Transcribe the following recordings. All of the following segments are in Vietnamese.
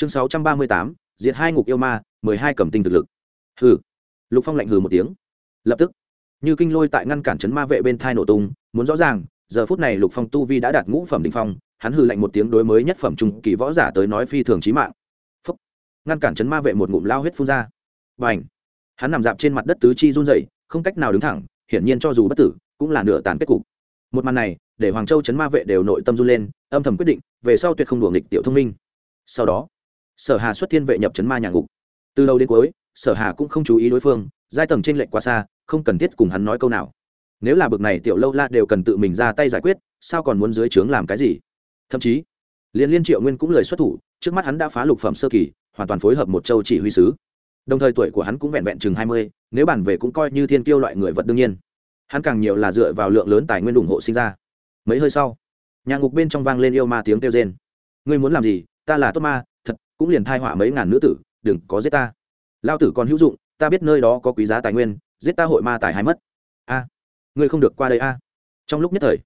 chương sáu trăm ba mươi tám, diệt hai ngục yêu ma, mười hai cầm tinh thực lực. Hừ. Lục phong lạnh hừ một tiếng. Lập tức, như kinh lôi tại ngăn cản chấn ma vệ bên thai nổ tung, muốn rõ ràng, giờ phút này lục phong tu vi đã đạt ngũ phẩm đ ỉ n h phong, hắn hừ lạnh một tiếng đối mới nhất phẩm trung kỳ võ giả tới nói phi thường trí mạng. Phúc. ngăn cản chấn ma vệ một ngụm lao huyết phun ra. B à n h hắn nằm dạp trên mặt đất tứ chi run dậy không cách nào đứng thẳng, hiển nhiên cho dù bất tử, cũng là nửa tàn kết cục. Một màn này, để hoàng châu chấn ma vệ đều nội tâm run lên, âm thầm quyết định, về sau tuyệt không đùa nghịch tiểu thông minh. Sau đó sở hà xuất thiên vệ nhập chấn ma nhà ngục. Từ đầu đến cuối, sở hà cũng không chú ý đối phương, giai tầng trên lệnh quá xa, không cần thiết cùng hắn nói câu nào. Nếu là bực này tiểu lâu la đều cần tự mình ra tay giải quyết, sao còn muốn dưới trướng làm cái gì? Thậm chí liên liên triệu nguyên cũng lời xuất thủ, trước mắt hắn đã phá lục phẩm sơ kỳ, hoàn toàn phối hợp một châu chỉ huy sứ. Đồng thời tuổi của hắn cũng vẹn vẹn chừng hai mươi, nếu bản về cũng coi như thiên kiêu loại người vật đương nhiên. Hắn càng nhiều là dựa vào lượng lớn tài nguyên ủng hộ sinh ra. Mấy hơi sau, nhà ngục bên trong vang lên yêu ma tiếng kêu rên. Ngươi muốn làm gì? Ta là tốt ma thật, cũng liền thai họa mấy ngàn nữ tử, đừng có giết ta. Lao tử còn hữu dụng, ta biết nơi đó có quý giá tài nguyên, giết ta hội ma tài hai mất. A, ngươi không được qua đây a. Trong lúc nhất thời,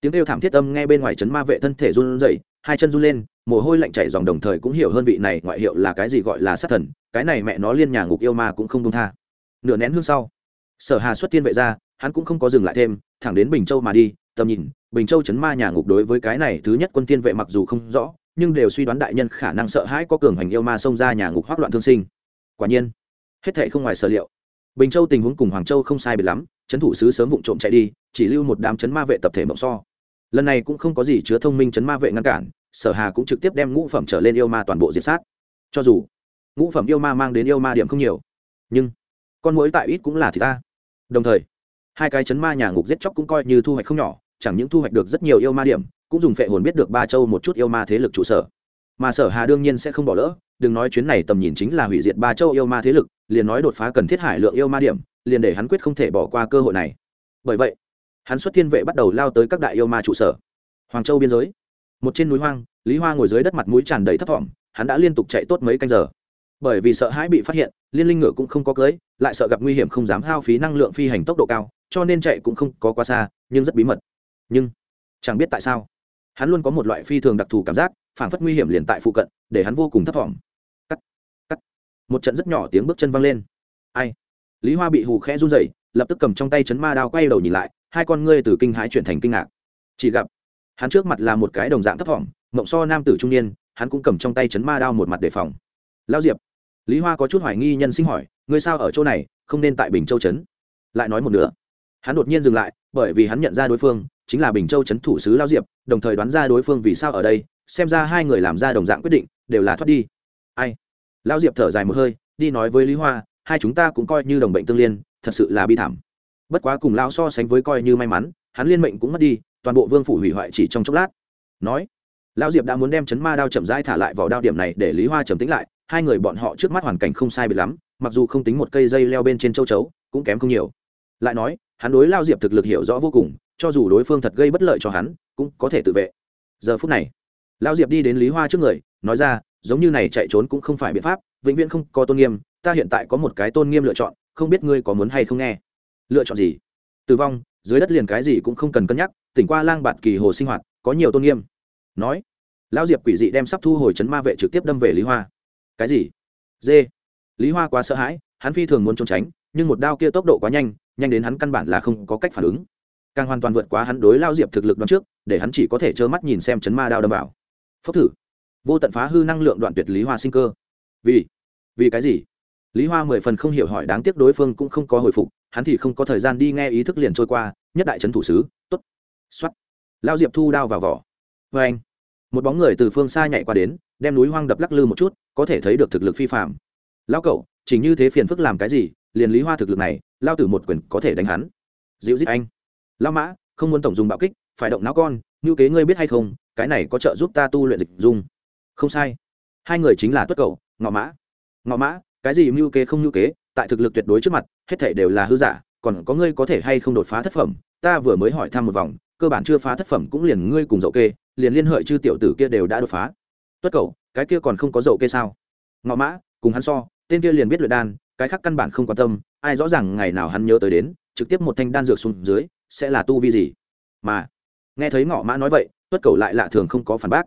tiếng kêu thảm thiết âm nghe bên ngoài chấn ma vệ thân thể run rẩy, hai chân run lên, mồ hôi lạnh chảy dòng đồng thời cũng hiểu hơn vị này ngoại hiệu là cái gì gọi là sát thần, cái này mẹ nó liên nhà ngục yêu ma cũng không đông tha. Nửa nén hương sau, sở hà xuất tiên vệ ra, hắn cũng không có dừng lại thêm, thẳng đến bình châu mà đi, tầm nhìn, bình châu chấn ma nhà ngục đối với cái này thứ nhất quân tiên vệ mặc dù không rõ nhưng đều suy đoán đại nhân khả năng sợ hãi có cường hành yêu ma xông ra nhà ngục hoác loạn thương sinh. Quả nhiên, hết thệ không ngoài sở liệu. Bình châu tình huống cùng hoàng châu không sai biệt lắm, trấn thủ sứ sớm vụng trộm chạy đi, chỉ lưu một đám chấn ma vệ tập thể mộng so. Lần này cũng không có gì chứa thông minh chấn ma vệ ngăn cản, sở hà cũng trực tiếp đem ngũ phẩm trở lên yêu ma toàn bộ diệt sát. Cho dù ngũ phẩm yêu ma mang đến yêu ma điểm không nhiều, nhưng con mũi tại ít cũng là thì ta. Đồng thời, hai cái chấn ma nhà ngục giết chóc cũng coi như thu hoạch không nhỏ, chẳng những thu hoạch được rất nhiều yêu ma điểm cũng dùng phệ hồn biết được ba châu một chút yêu ma thế lực trụ sở. Mà sở hà đương nhiên sẽ không bỏ lỡ, đừng nói chuyến này tầm nhìn chính là hủy diệt ba châu yêu ma thế lực, liền nói đột phá cần thiết hải lượng yêu ma điểm, liền để hắn quyết không thể bỏ qua cơ hội này. Bởi vậy, hắn xuất thiên vệ bắt đầu lao tới các đại yêu ma trụ sở. Hoàng châu biên giới. Một trên núi hoang, lý hoa ngồi dưới đất mặt mũi tràn đầy thấp thỏm hắn đã liên tục chạy tốt mấy canh giờ. Bởi vì sợ hãi bị phát hiện, liên linh ngựa cũng không có cưới, lại sợ gặp nguy hiểm không dám hao phí năng lượng phi hành tốc độ cao, cho nên chạy cũng không có quá xa, nhưng rất bí mật. Nhưng, chẳng biết tại sao hắn luôn có một loại phi thường đặc thù cảm giác, phảng phất nguy hiểm liền tại phụ cận, để hắn vô cùng thấp thỏm. Cắt cắt. Một trận rất nhỏ tiếng bước chân văng lên. Ai? Lý hoa bị hù khẽ run dậy lập tức cầm trong tay chấn ma đao quay đầu nhìn lại, hai con ngươi từ kinh hãi chuyển thành kinh ngạc. Chỉ gặp, hắn trước mặt là một cái đồng dạng thấp thỏm, mộng so nam tử trung niên, hắn cũng cầm trong tay chấn ma đao một mặt đề phòng. Lao diệp, lý hoa có chút hoài nghi nhân sinh hỏi, ngươi sao ở chỗ này, không nên tại bình châu trấn lại nói một nữa hắn đột nhiên dừng lại, bởi vì hắn nhận ra đối phương chính là bình châu trấn thủ sứ lao diệp, đồng thời đoán ra đối phương vì sao ở đây, xem ra hai người làm ra đồng dạng quyết định, đều là thoát đi. Ai? Lao diệp thở dài một hơi, đi nói với lý hoa, hai chúng ta cũng coi như đồng bệnh tương liên, thật sự là bi thảm. Bất quá cùng lao so sánh với coi như may mắn, hắn liên mệnh cũng mất đi, toàn bộ vương phủ hủy hoại chỉ trong chốc lát. Nói lão diệp đã muốn đem chấn ma đao chậm rãi thả lại vào đao điểm này để lý hoa trầm tính lại, hai người bọn họ trước mắt hoàn cảnh không sai biệt lắm, mặc dù không tính một cây dây leo bên trên châu chấu, cũng kém không nhiều. Lại nói, hắn đối lao diệp thực lực hiểu rõ vô cùng cho dù đối phương thật gây bất lợi cho hắn, cũng có thể tự vệ. Giờ phút này lao diệp đi đến lý hoa trước người, nói ra, giống như này chạy trốn cũng không phải biện pháp, vĩnh viễn không có tôn nghiêm, ta hiện tại có một cái tôn nghiêm lựa chọn, không biết ngươi có muốn hay không nghe. Lựa chọn gì? Tử vong, dưới đất liền cái gì cũng không cần cân nhắc, tỉnh qua lang bạt kỳ hồ sinh hoạt, có nhiều tôn nghiêm. Nói, lão diệp quỷ dị đem sắp thu hồi chấn ma vệ trực tiếp đâm về lý hoa. Cái gì? Dê. Lý hoa quá sợ hãi, hắn phi thường muốn trốn tránh, nhưng một đao kia tốc độ quá nhanh nhanh đến hắn căn bản là không có cách phản ứng càng hoàn toàn vượt quá hắn đối lao diệp thực lực đoạn trước, để hắn chỉ có thể trơ mắt nhìn xem chấn ma đao đâm vào. Phốc thử. Vô tận phá hư năng lượng đoạn tuyệt lý hoa sinh cơ. Vì vì cái gì? Lý hoa mười phần không hiểu hỏi đáng tiếc đối phương cũng không có hồi phục, hắn thì không có thời gian đi nghe ý thức liền trôi qua, nhất đại trấn thủ sứ t ố t x o á t lao diệp thu đao vào vỏ. Vê anh, một bóng người từ phương xa nhảy qua đến, đem núi hoang đập lắc lư một chút, có thể thấy được thực lực phi phạm lao cậu chính như thế phiền phức làm cái gì, liền lý hoa thực lực này, lao tử một quyền có thể đánh hắn. Dịu dít anh lao mã không muốn tổng dùng bạo kích phải động não con như kế ngươi biết hay không cái này có trợ giúp ta tu luyện dịch dung. Không sai. Hai người chính là tuất Cầu, ngọ mã. Ngọ mã cái gì mưu kế không mưu kế tại thực lực tuyệt đối trước mặt hết thể đều là hư giả còn có ngươi có thể hay không đột phá thất phẩm ta vừa mới hỏi thăm một vòng cơ bản chưa phá thất phẩm cũng liền ngươi cùng dậu kê liền liên hợi chư tiểu tử kia đều đã đột phá. Tuất cầu cái kia còn không có dậu kê sao? Ngọ mã cùng hắn so tên kia liền biết luyện đan cái khác căn bản không quan tâm ai rõ ràng ngày nào hắn nhớ tới đến trực tiếp một thanh đan dược xuống dưới sẽ là tu vi gì? Mà, nghe thấy ngọ mã nói vậy, tuất cầu lại lạ thường không có phản bác.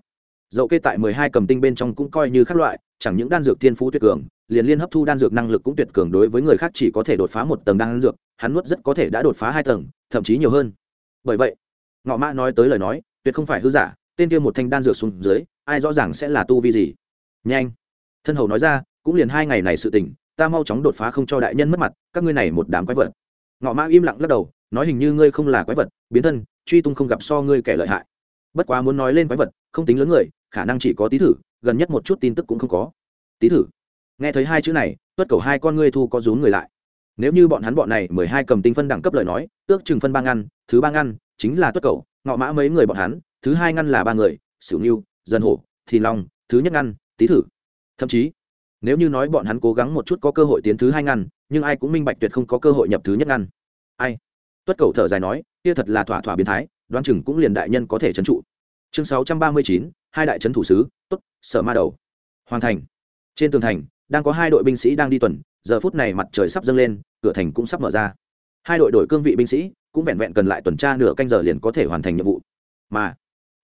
Dậu kê tại mười hai cầm tinh bên trong cũng coi như khác loại, chẳng những đan dược thiên phú tuyệt cường, liền liên hấp thu đan dược năng lực cũng tuyệt cường đối với người khác chỉ có thể đột phá một tầng đan dược, hắn nuốt rất có thể đã đột phá hai tầng, thậm chí nhiều hơn. Bởi vậy, ngọ mã nói tới lời nói, tuyệt không phải hư giả, tên kia một thanh đan dược xuống dưới, ai rõ ràng sẽ là tu vi gì? Nhanh! Thân hầu nói ra, cũng liền hai ngày này sự tình, ta mau chóng đột phá không cho đại nhân mất mặt, các ngươi này một đám quái vật. Ngọ mã im lặng lắc đầu nói hình như ngươi không là quái vật, biến thân, truy tung không gặp so ngươi kẻ lợi hại. Bất quá muốn nói lên quái vật, không tính lớn người, khả năng chỉ có tí thử, gần nhất một chút tin tức cũng không có. Tí thử. Nghe thấy hai chữ này, tuất cầu hai con ngươi thu có rún người lại. Nếu như bọn hắn bọn này mười hai cầm tinh phân đẳng cấp lời nói, ước chừng phân ba ngăn, thứ ba ngăn, chính là tuất cầu, ngọ mã mấy người bọn hắn, thứ hai ngăn là ba người, sửu nghiêu dân hổ thì long, thứ nhất ngăn tí thử. Thậm chí, nếu như nói bọn hắn cố gắng một chút có cơ hội tiến thứ hai ngăn, nhưng ai cũng minh bạch tuyệt không có cơ hội nhập thứ nhất ngăn. Ai? Tuất cầu thở dài nói, kia thật là thỏa thỏa biến thái, đoán chừng cũng liền đại nhân có thể trấn trụ. Chương sáu trăm ba mươi chín, hai đại trấn thủ sứ, tốt, sở ma đầu. Hoàn thành. Trên tường thành, đang có hai đội binh sĩ đang đi tuần, giờ phút này mặt trời sắp dâng lên, cửa thành cũng sắp mở ra. Hai đội đổi cương vị binh sĩ, cũng vẹn vẹn cần lại tuần tra nửa canh giờ liền có thể hoàn thành nhiệm vụ. Mà,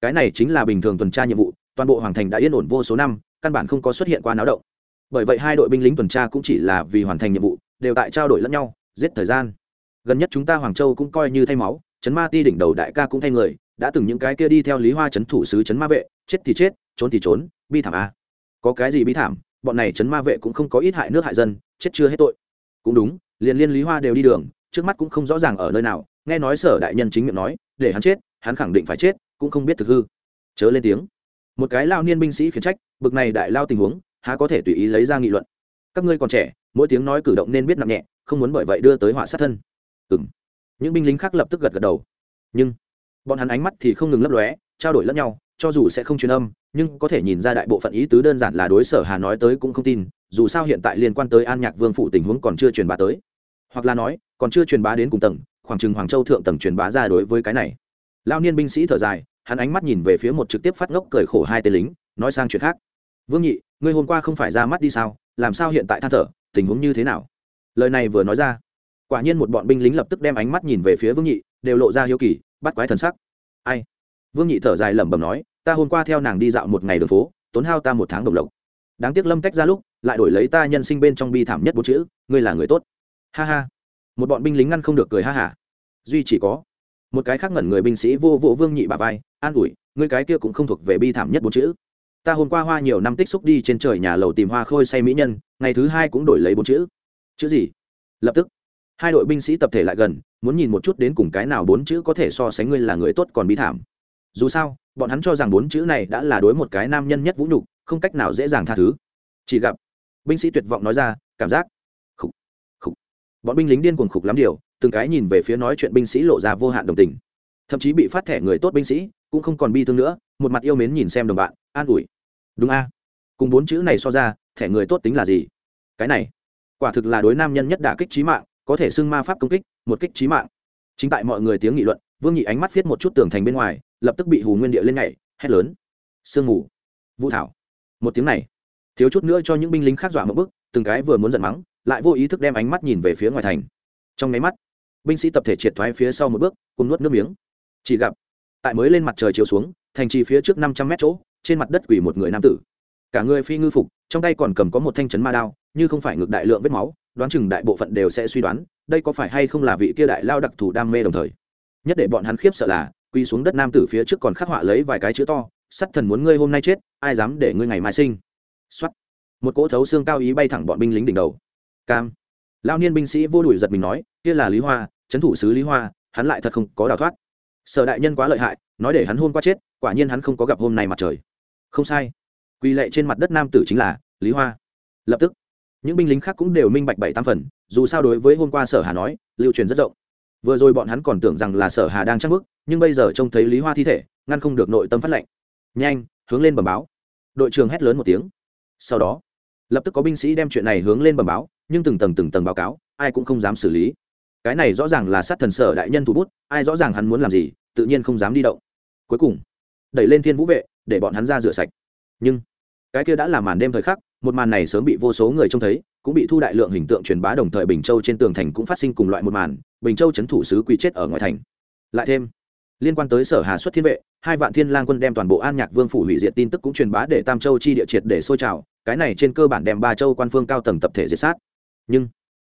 cái này chính là bình thường tuần tra nhiệm vụ, toàn bộ hoàng thành đã yên ổn vô số năm, căn bản không có xuất hiện qua náo động. Bởi vậy hai đội binh lính tuần tra cũng chỉ là vì hoàn thành nhiệm vụ, đều tại trao đổi lẫn nhau, giết thời gian gần nhất chúng ta hoàng châu cũng coi như thay máu chấn ma ti đỉnh đầu đại ca cũng thay người, đã từng những cái kia đi theo lý hoa chấn thủ sứ chấn ma vệ, chết thì chết, trốn thì trốn, bi thảm a có cái gì bi thảm, bọn này chấn ma vệ cũng không có ít hại nước hại dân, chết chưa hết tội. Cũng đúng, liền liên lý hoa đều đi đường, trước mắt cũng không rõ ràng ở nơi nào, nghe nói sở đại nhân chính miệng nói, để hắn chết, hắn khẳng định phải chết, cũng không biết thực hư. Chớ lên tiếng. Một cái lao niên binh sĩ khiển trách, bực này đại lao tình huống, há có thể tùy ý lấy ra nghị luận. Các ngươi còn trẻ, mỗi tiếng nói cử động nên biết nặng nhẹ, không muốn bởi vậy đưa tới họa sát thân ừ m những binh lính khác lập tức gật gật đầu. Nhưng, bọn hắn ánh mắt thì không ngừng lấp lóe, trao đổi lẫn nhau, cho dù sẽ không truyền âm, nhưng có thể nhìn ra đại bộ phận ý tứ đơn giản là đối sở hà nói tới cũng không tin, dù sao hiện tại liên quan tới an nhạc vương phủ tình huống còn chưa truyền bá tới. Hoặc là nói, còn chưa truyền bá đến cùng tầng, khoảng chừng hoàng châu thượng tầng truyền bá ra đối với cái này. Lao niên binh sĩ thở dài, hắn ánh mắt nhìn về phía một trực tiếp phát ngốc cười khổ hai tên lính, nói sang chuyện khác. Vương nhị, ngươi hôm qua không phải ra mắt đi sao? Làm sao hiện tại than thở? Tình huống như thế nào? Lời này vừa nói ra quả nhiên một bọn binh lính lập tức đem ánh mắt nhìn về phía vương nhị, đều lộ ra hiếu kỳ, bắt quái thần sắc. Ai? Vương nhị thở dài lẩm bẩm nói, ta hôm qua theo nàng đi dạo một ngày đường phố, tốn hao ta một tháng đồng lộc. Đáng tiếc lâm tách ra lúc, lại đổi lấy ta nhân sinh bên trong bi thảm nhất bốn chữ, ngươi là người tốt. Ha ha. Một bọn binh lính ngăn không được cười ha hả. Duy chỉ có một cái khác ngẩn người binh sĩ vô vô vương nhị bà vai, an ủi, ngươi cái kia cũng không thuộc về bi thảm nhất bốn chữ. Ta hôm qua hoa nhiều năm tích xúc đi trên trời nhà lầu tìm hoa khôi say mỹ nhân, ngày thứ hai cũng đổi lấy bốn chữ. Chữ gì? Lập tức hai đội binh sĩ tập thể lại gần, muốn nhìn một chút đến cùng cái nào bốn chữ có thể so sánh ngươi là người tốt còn bi thảm. Dù sao, bọn hắn cho rằng bốn chữ này đã là đối một cái nam nhân nhất vũ nhục, không cách nào dễ dàng tha thứ. Chỉ gặp, binh sĩ tuyệt vọng nói ra, cảm giác. Khục khục. Bọn binh lính điên cuồng khục lắm điều, từng cái nhìn về phía nói chuyện binh sĩ lộ ra vô hạn đồng tình. Thậm chí bị phát thẻ người tốt binh sĩ, cũng không còn bi thương nữa, một mặt yêu mến nhìn xem đồng bạn, an ủi. Đúng a. Cùng bốn chữ này so ra, thẻ người tốt tính là gì? Cái này, quả thực là đối nam nhân nhất đả kích trí mạng có thể xưng ma pháp công kích, một kích trí mạng. Chính tại mọi người tiếng nghị luận, vương nhị ánh mắt viết một chút tường thành bên ngoài, lập tức bị hù nguyên địa lên nhảy, hét lớn. Sương mù. Vũ thảo. Một tiếng này, thiếu chút nữa cho những binh lính khác dọa một bức, từng cái vừa muốn giận mắng, lại vô ý thức đem ánh mắt nhìn về phía ngoài thành. Trong nháy mắt, binh sĩ tập thể triệt thoái phía sau một bước cùng nuốt nước miếng. Chỉ gặp, tại mới lên mặt trời chiếu xuống, thành trì phía trước năm trăm mét chỗ, trên mặt đất quỷ một người nam tử. Cả người phi ngư phục, trong tay còn cầm có một thanh chấn ma đao, như không phải ngược đại lượng vết máu đoán chừng đại bộ phận đều sẽ suy đoán, đây có phải hay không là vị kia đại lao đặc thù đam mê đồng thời? Nhất để bọn hắn khiếp sợ là quy xuống đất nam tử phía trước còn khắc họa lấy vài cái chữ to, sắt thần muốn ngươi hôm nay chết, ai dám để ngươi ngày mai sinh? Xuất một cỗ thấu xương cao ý bay thẳng bọn binh lính đỉnh đầu. Cam. Lao niên binh sĩ vô đuổi giật mình nói, kia là lý hoa trấn thủ sứ lý hoa, hắn lại thật không có đào thoát. Sở đại nhân quá lợi hại, nói để hắn hôm qua chết, quả nhiên hắn không có gặp hôm nay mặt trời. Không sai. Quy lệ trên mặt đất nam tử chính là lý hoa. Lập tức những binh lính khác cũng đều minh bạch bảy tam phần, dù sao đối với hôm qua sở hà nói, lưu truyền rất rộng. Vừa rồi bọn hắn còn tưởng rằng là sở hà đang chắc bức nhưng bây giờ trông thấy lý hoa thi thể, ngăn không được nội tâm phát lệnh. Nhanh, hướng lên bẩm báo. Đội trưởng hét lớn một tiếng. Sau đó, lập tức có binh sĩ đem chuyện này hướng lên bẩm báo, nhưng từng tầng từng tầng báo cáo, ai cũng không dám xử lý. Cái này rõ ràng là sát thần sở đại nhân thủ bút, ai rõ ràng hắn muốn làm gì, tự nhiên không dám đi động. Cuối cùng, đẩy lên thiên vũ vệ, để bọn hắn ra rửa sạch. Nhưng, cái kia đã là màn đêm thời khắc một màn này sớm bị vô số người trông thấy, cũng bị thu đại lượng hình tượng truyền bá đồng thời bình châu trên tường thành cũng phát sinh cùng loại một màn, bình châu chấn thủ sứ quy chết ở ngoài thành. Lại thêm, liên quan tới sở hà xuất thiên vệ, hai vạn thiên lang quân đem toàn bộ an nhạc vương phủ hủy diệt tin tức cũng truyền bá để tam châu chi địa triệt để sôi trào, cái này trên cơ bản đem ba châu quan phương cao tầng tập thể diệt sát. Nhưng,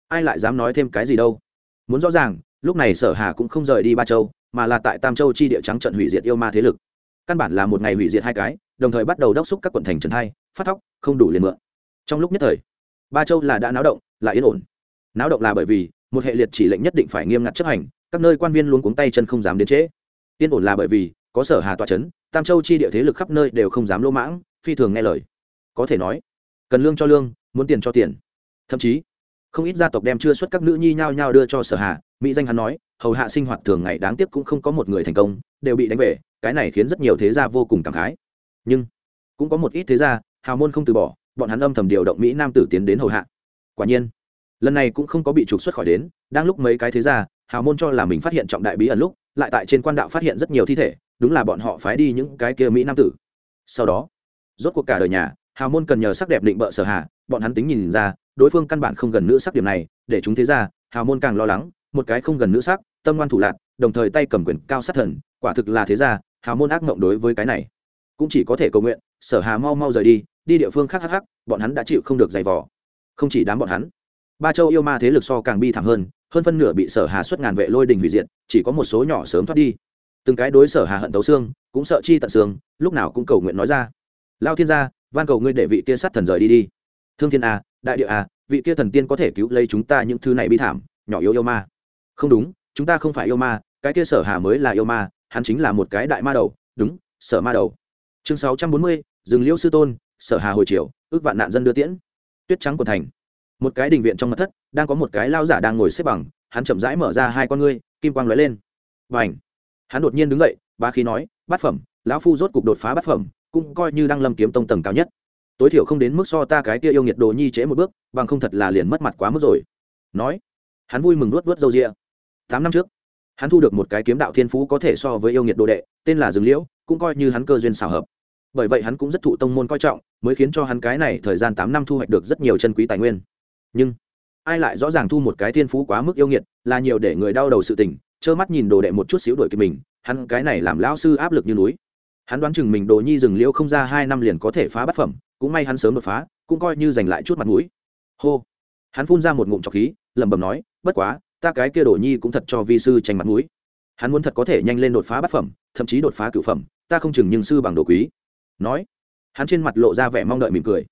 ai lại dám nói thêm cái gì đâu? Muốn rõ ràng, lúc này sở hà cũng không rời đi ba châu, mà là tại tam châu chi địa trắng trận hủy diệt yêu ma thế lực. Căn bản là một ngày hủy diệt hai cái, đồng thời bắt đầu đốc xúc các quận thành trần hai, phát thóc, không đủ liền mượn trong lúc nhất thời, ba châu là đã náo động, là yên ổn. Náo động là bởi vì, một hệ liệt chỉ lệnh nhất định phải nghiêm ngặt chấp hành, các nơi quan viên luôn cuống tay chân không dám đến trễ. Yên ổn là bởi vì, có sở hà tọa chấn, tam châu chi địa thế lực khắp nơi đều không dám lỗ mãng, phi thường nghe lời. Có thể nói, cần lương cho lương, muốn tiền cho tiền. Thậm chí, không ít gia tộc đem chưa xuất các nữ nhi nhao nhao đưa cho sở hà, mỹ danh hắn nói, hầu hạ sinh hoạt thường ngày đáng tiếc cũng không có một người thành công, đều bị đánh về, cái này khiến rất nhiều thế gia vô cùng cảm khái. Nhưng, cũng có một ít thế gia, hào môn không từ bỏ bọn hắn âm thầm điều động mỹ nam tử tiến đến hầu hạ. Quả nhiên, lần này cũng không có bị trục xuất khỏi đến, đang lúc mấy cái thế gia, hào môn cho là mình phát hiện trọng đại bí ẩn lúc, lại tại trên quan đạo phát hiện rất nhiều thi thể, đúng là bọn họ phái đi những cái kia mỹ nam tử. Sau đó, rốt cuộc cả đời nhà, hào môn cần nhờ sắc đẹp định bợ sở hạ, bọn hắn tính nhìn ra, đối phương căn bản không gần nữ sắc điểm này, để chúng thế ra hào môn càng lo lắng, một cái không gần nữ sắc, tâm ngoan thủ lạc đồng thời tay cầm quyền cao sát thần, quả thực là thế ra hào môn ác mộng đối với cái này. Cũng chỉ có thể cầu nguyện, sở hà mau mau rời đi đi địa phương khác hắc hắc, bọn hắn đã chịu không được giày vò. Không chỉ đám bọn hắn, ba châu yêu ma thế lực so càng bi thảm hơn hơn phân nửa bị sở hà xuất ngàn vệ lôi đình hủy diệt, chỉ có một số nhỏ sớm thoát đi. Từng cái đối sở hà hận tấu xương, cũng sợ chi tận xương, lúc nào cũng cầu nguyện nói ra. Lao thiên gia, van cầu ngươi để vị kia sát thần rời đi đi. Thương thiên a, đại địa a, vị kia thần tiên có thể cứu lấy chúng ta những thứ này bi thảm, nhỏ yếu yêu ma. Không đúng, chúng ta không phải yêu ma, cái kia sở hà mới là yêu ma, hắn chính là một cái đại ma đầu. Đúng, sở ma đầu. Chương sáu trăm bốn mươi, Dừng liễu sư tôn sở hà hồi chiều ước vạn nạn dân đưa tiễn. Tuyết trắng của thành. Một cái đình viện trong mặt thất, đang có một cái lao giả đang ngồi xếp bằng, hắn chậm rãi mở ra hai con ngươi, kim quang lóe lên. Và ảnh hắn đột nhiên đứng dậy ba khí nói, bát phẩm, lão phu rốt cục đột phá bát phẩm, cũng coi như đang lâm kiếm tông tầng cao nhất. Tối thiểu không đến mức so ta cái kia yêu nghiệt đồ nhi trễ một bước, bằng không thật là liền mất mặt quá mức rồi. Nói, hắn vui mừng luốt vớt râu ria. Tám năm trước, hắn thu được một cái kiếm đạo thiên phú có thể so với yêu nghiệt đồ đệ, tên là dương liễu, cũng coi như hắn cơ duyên xảo hợp bởi vậy hắn cũng rất thụ tông môn coi trọng, mới khiến cho hắn cái này thời gian tám năm thu hoạch được rất nhiều chân quý tài nguyên. Nhưng, ai lại rõ ràng thu một cái thiên phú quá mức yêu nghiệt, là nhiều để người đau đầu sự tình, trơ mắt nhìn đồ đệ một chút xíu đuổi kịp mình, hắn cái này làm lão sư áp lực như núi. Hắn đoán chừng mình đồ nhi rừng liễu không ra hai năm liền có thể phá bát phẩm, cũng may hắn sớm đột phá, cũng coi như giành lại chút mặt mũi. Hô! Hắn phun ra một ngụm trọc khí, lẩm bẩm nói, bất quá, ta cái kia đồ nhi cũng thật cho vi sư tranh mặt mũi. Hắn muốn thật có thể nhanh lên đột phá bát phẩm, thậm chí đột phá cửu phẩm, ta không chừng nhưng sư bằng đồ quý nói. Hắn trên mặt lộ ra vẻ mong đợi mỉm cười.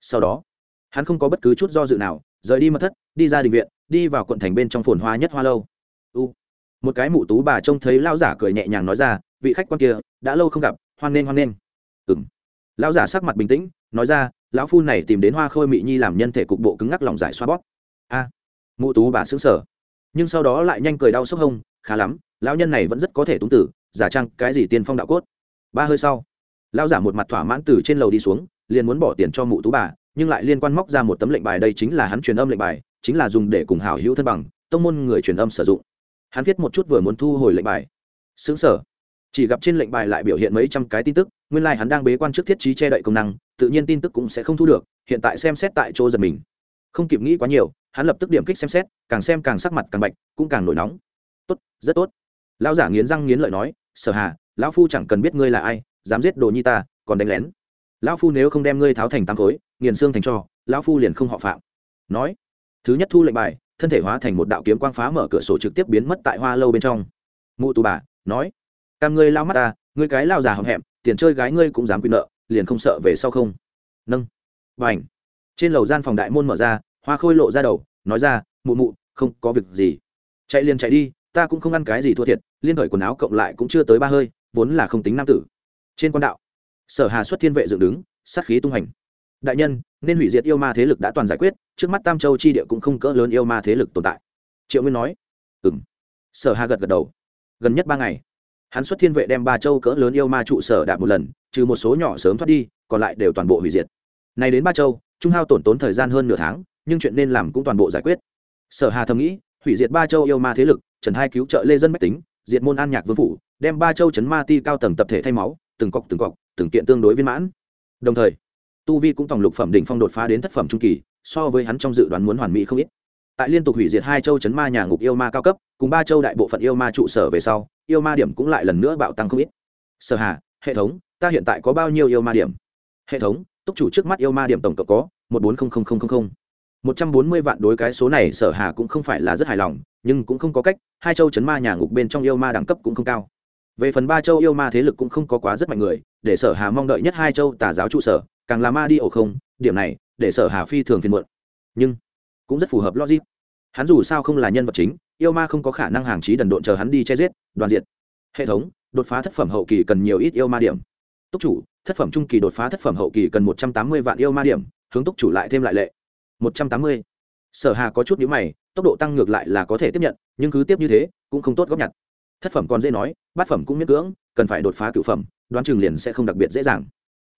Sau đó, hắn không có bất cứ chút do dự nào, rời đi mật thất, đi ra định viện, đi vào quận thành bên trong phồn hoa nhất hoa lâu. U. Một cái mụ tú bà trông thấy lão giả cười nhẹ nhàng nói ra, vị khách quan kia, đã lâu không gặp, hoan nghênh hoan nghênh. Ừng lão giả sắc mặt bình tĩnh, nói ra, lão phu này tìm đến hoa khôi mị nhi làm nhân thể cục bộ cứng ngắc lòng giải xoa bóp. A. Mụ tú bà xứng sở nhưng sau đó lại nhanh cười đau sốc hông, khá lắm, lão nhân này vẫn rất có thể túng tử, giả trăng cái gì tiên phong đạo cốt. Ba hơi sau lão giả một mặt thỏa mãn từ trên lầu đi xuống, liền muốn bỏ tiền cho mụ tú bà, nhưng lại liên quan móc ra một tấm lệnh bài, đây chính là hắn truyền âm lệnh bài, chính là dùng để cùng hảo hữu thân bằng, tông môn người truyền âm sử dụng. Hắn viết một chút vừa muốn thu hồi lệnh bài. Xứng sở. Chỉ gặp trên lệnh bài lại biểu hiện mấy trăm cái tin tức, nguyên lai、like、hắn đang bế quan trước thiết trí che đậy công năng, tự nhiên tin tức cũng sẽ không thu được, hiện tại xem xét tại chỗ giật mình. Không kịp nghĩ quá nhiều, hắn lập tức điểm kích xem xét, càng xem càng sắc mặt càng bạch, cũng càng nổi nóng. Tốt, rất tốt. Lão giả nghiến răng nghiến lợi nói, sở hà, lão phu chẳng cần biết ngươi là ai dám giết đồ nhi ta, còn đánh lén. Lão phu nếu không đem ngươi tháo thành tám khối, nghiền xương thành cho, lão phu liền không họ phạm. Nói, thứ nhất thu lệnh bài, thân thể hóa thành một đạo kiếm quang phá mở cửa sổ trực tiếp biến mất tại hoa lâu bên trong. Mụ tù bà, nói, cam ngươi lao mắt ta, ngươi cái lao già hậm hẹm, tiền chơi gái ngươi cũng dám quy nợ, liền không sợ về sau không? Nâng. Và ảnh trên lầu gian phòng đại môn mở ra, hoa khôi lộ ra đầu, nói ra, mụ mụ, không có việc gì. Chạy liền chạy đi, ta cũng không ăn cái gì thua thiệt, liên thời quần áo cộng lại cũng chưa tới ba hơi, vốn là không tính nam tử trên quan đạo. Sở hà xuất thiên vệ dựng đứng sát khí tung hành. Đại nhân nên hủy diệt yêu ma thế lực đã toàn giải quyết trước mắt tam châu chi địa cũng không cỡ lớn yêu ma thế lực tồn tại. Triệu nguyên nói. Ừm, sở hà gật gật đầu. Gần nhất ba ngày hắn xuất thiên vệ đem ba châu cỡ lớn yêu ma trụ sở đạt một lần trừ một số nhỏ sớm thoát đi còn lại đều toàn bộ hủy diệt. Này đến ba châu trung hao tổn tốn thời gian hơn nửa tháng nhưng chuyện nên làm cũng toàn bộ giải quyết. Sở hà thầm nghĩ hủy diệt ba châu yêu ma thế lực trần hai cứu trợ lê dân bách tính diệt môn an nhạc vương phủ đem ba châu chấn ma ti cao tầng tập thể thay máu từng cọc từng cọc, từng kiện tương đối viên mãn. Đồng thời, tu vi cũng tổng lục phẩm đỉnh phong đột phá đến thất phẩm trung kỳ, so với hắn trong dự đoán muốn hoàn mỹ không ít. Tại liên tục hủy diệt hai châu chấn ma nhà ngục yêu ma cao cấp, cùng ba châu đại bộ phận yêu ma trụ sở về sau, yêu ma điểm cũng lại lần nữa bạo tăng không ít. Sở hà, hệ thống, ta hiện tại có bao nhiêu yêu ma điểm? Hệ thống, túc chủ trước mắt yêu ma điểm tổng cộng có một bốn một trăm bốn mươi vạn đối cái số này, sở hà cũng không phải là rất hài lòng, nhưng cũng không có cách, hai châu chấn ma nhà ngục bên trong yêu ma đẳng cấp cũng không cao về phần ba châu yêu ma thế lực cũng không có quá rất mạnh người, để sở hà mong đợi nhất hai châu tà giáo trụ sở, càng là ma đi ổ không, điểm này, để sở hà phi thường phiền muộn. Nhưng, cũng rất phù hợp logic. Hắn dù sao không là nhân vật chính, yêu ma không có khả năng hàng trí đần độn chờ hắn đi che giết, đoàn diện hệ thống, đột phá thất phẩm hậu kỳ cần nhiều ít yêu ma điểm. Túc chủ, thất phẩm trung kỳ đột phá thất phẩm hậu kỳ cần một trăm tám mươi vạn yêu ma điểm, hướng túc chủ lại thêm lại lệ. một trăm tám mươi. Sở hà có chút nhữ mày, tốc độ tăng ngược lại là có thể tiếp nhận, nhưng cứ tiếp như thế, cũng không tốt góp nhặt thất phẩm còn dễ nói, bát phẩm cũng miễn cưỡng, cần phải đột phá cửu phẩm, đoán chừng liền sẽ không đặc biệt dễ dàng.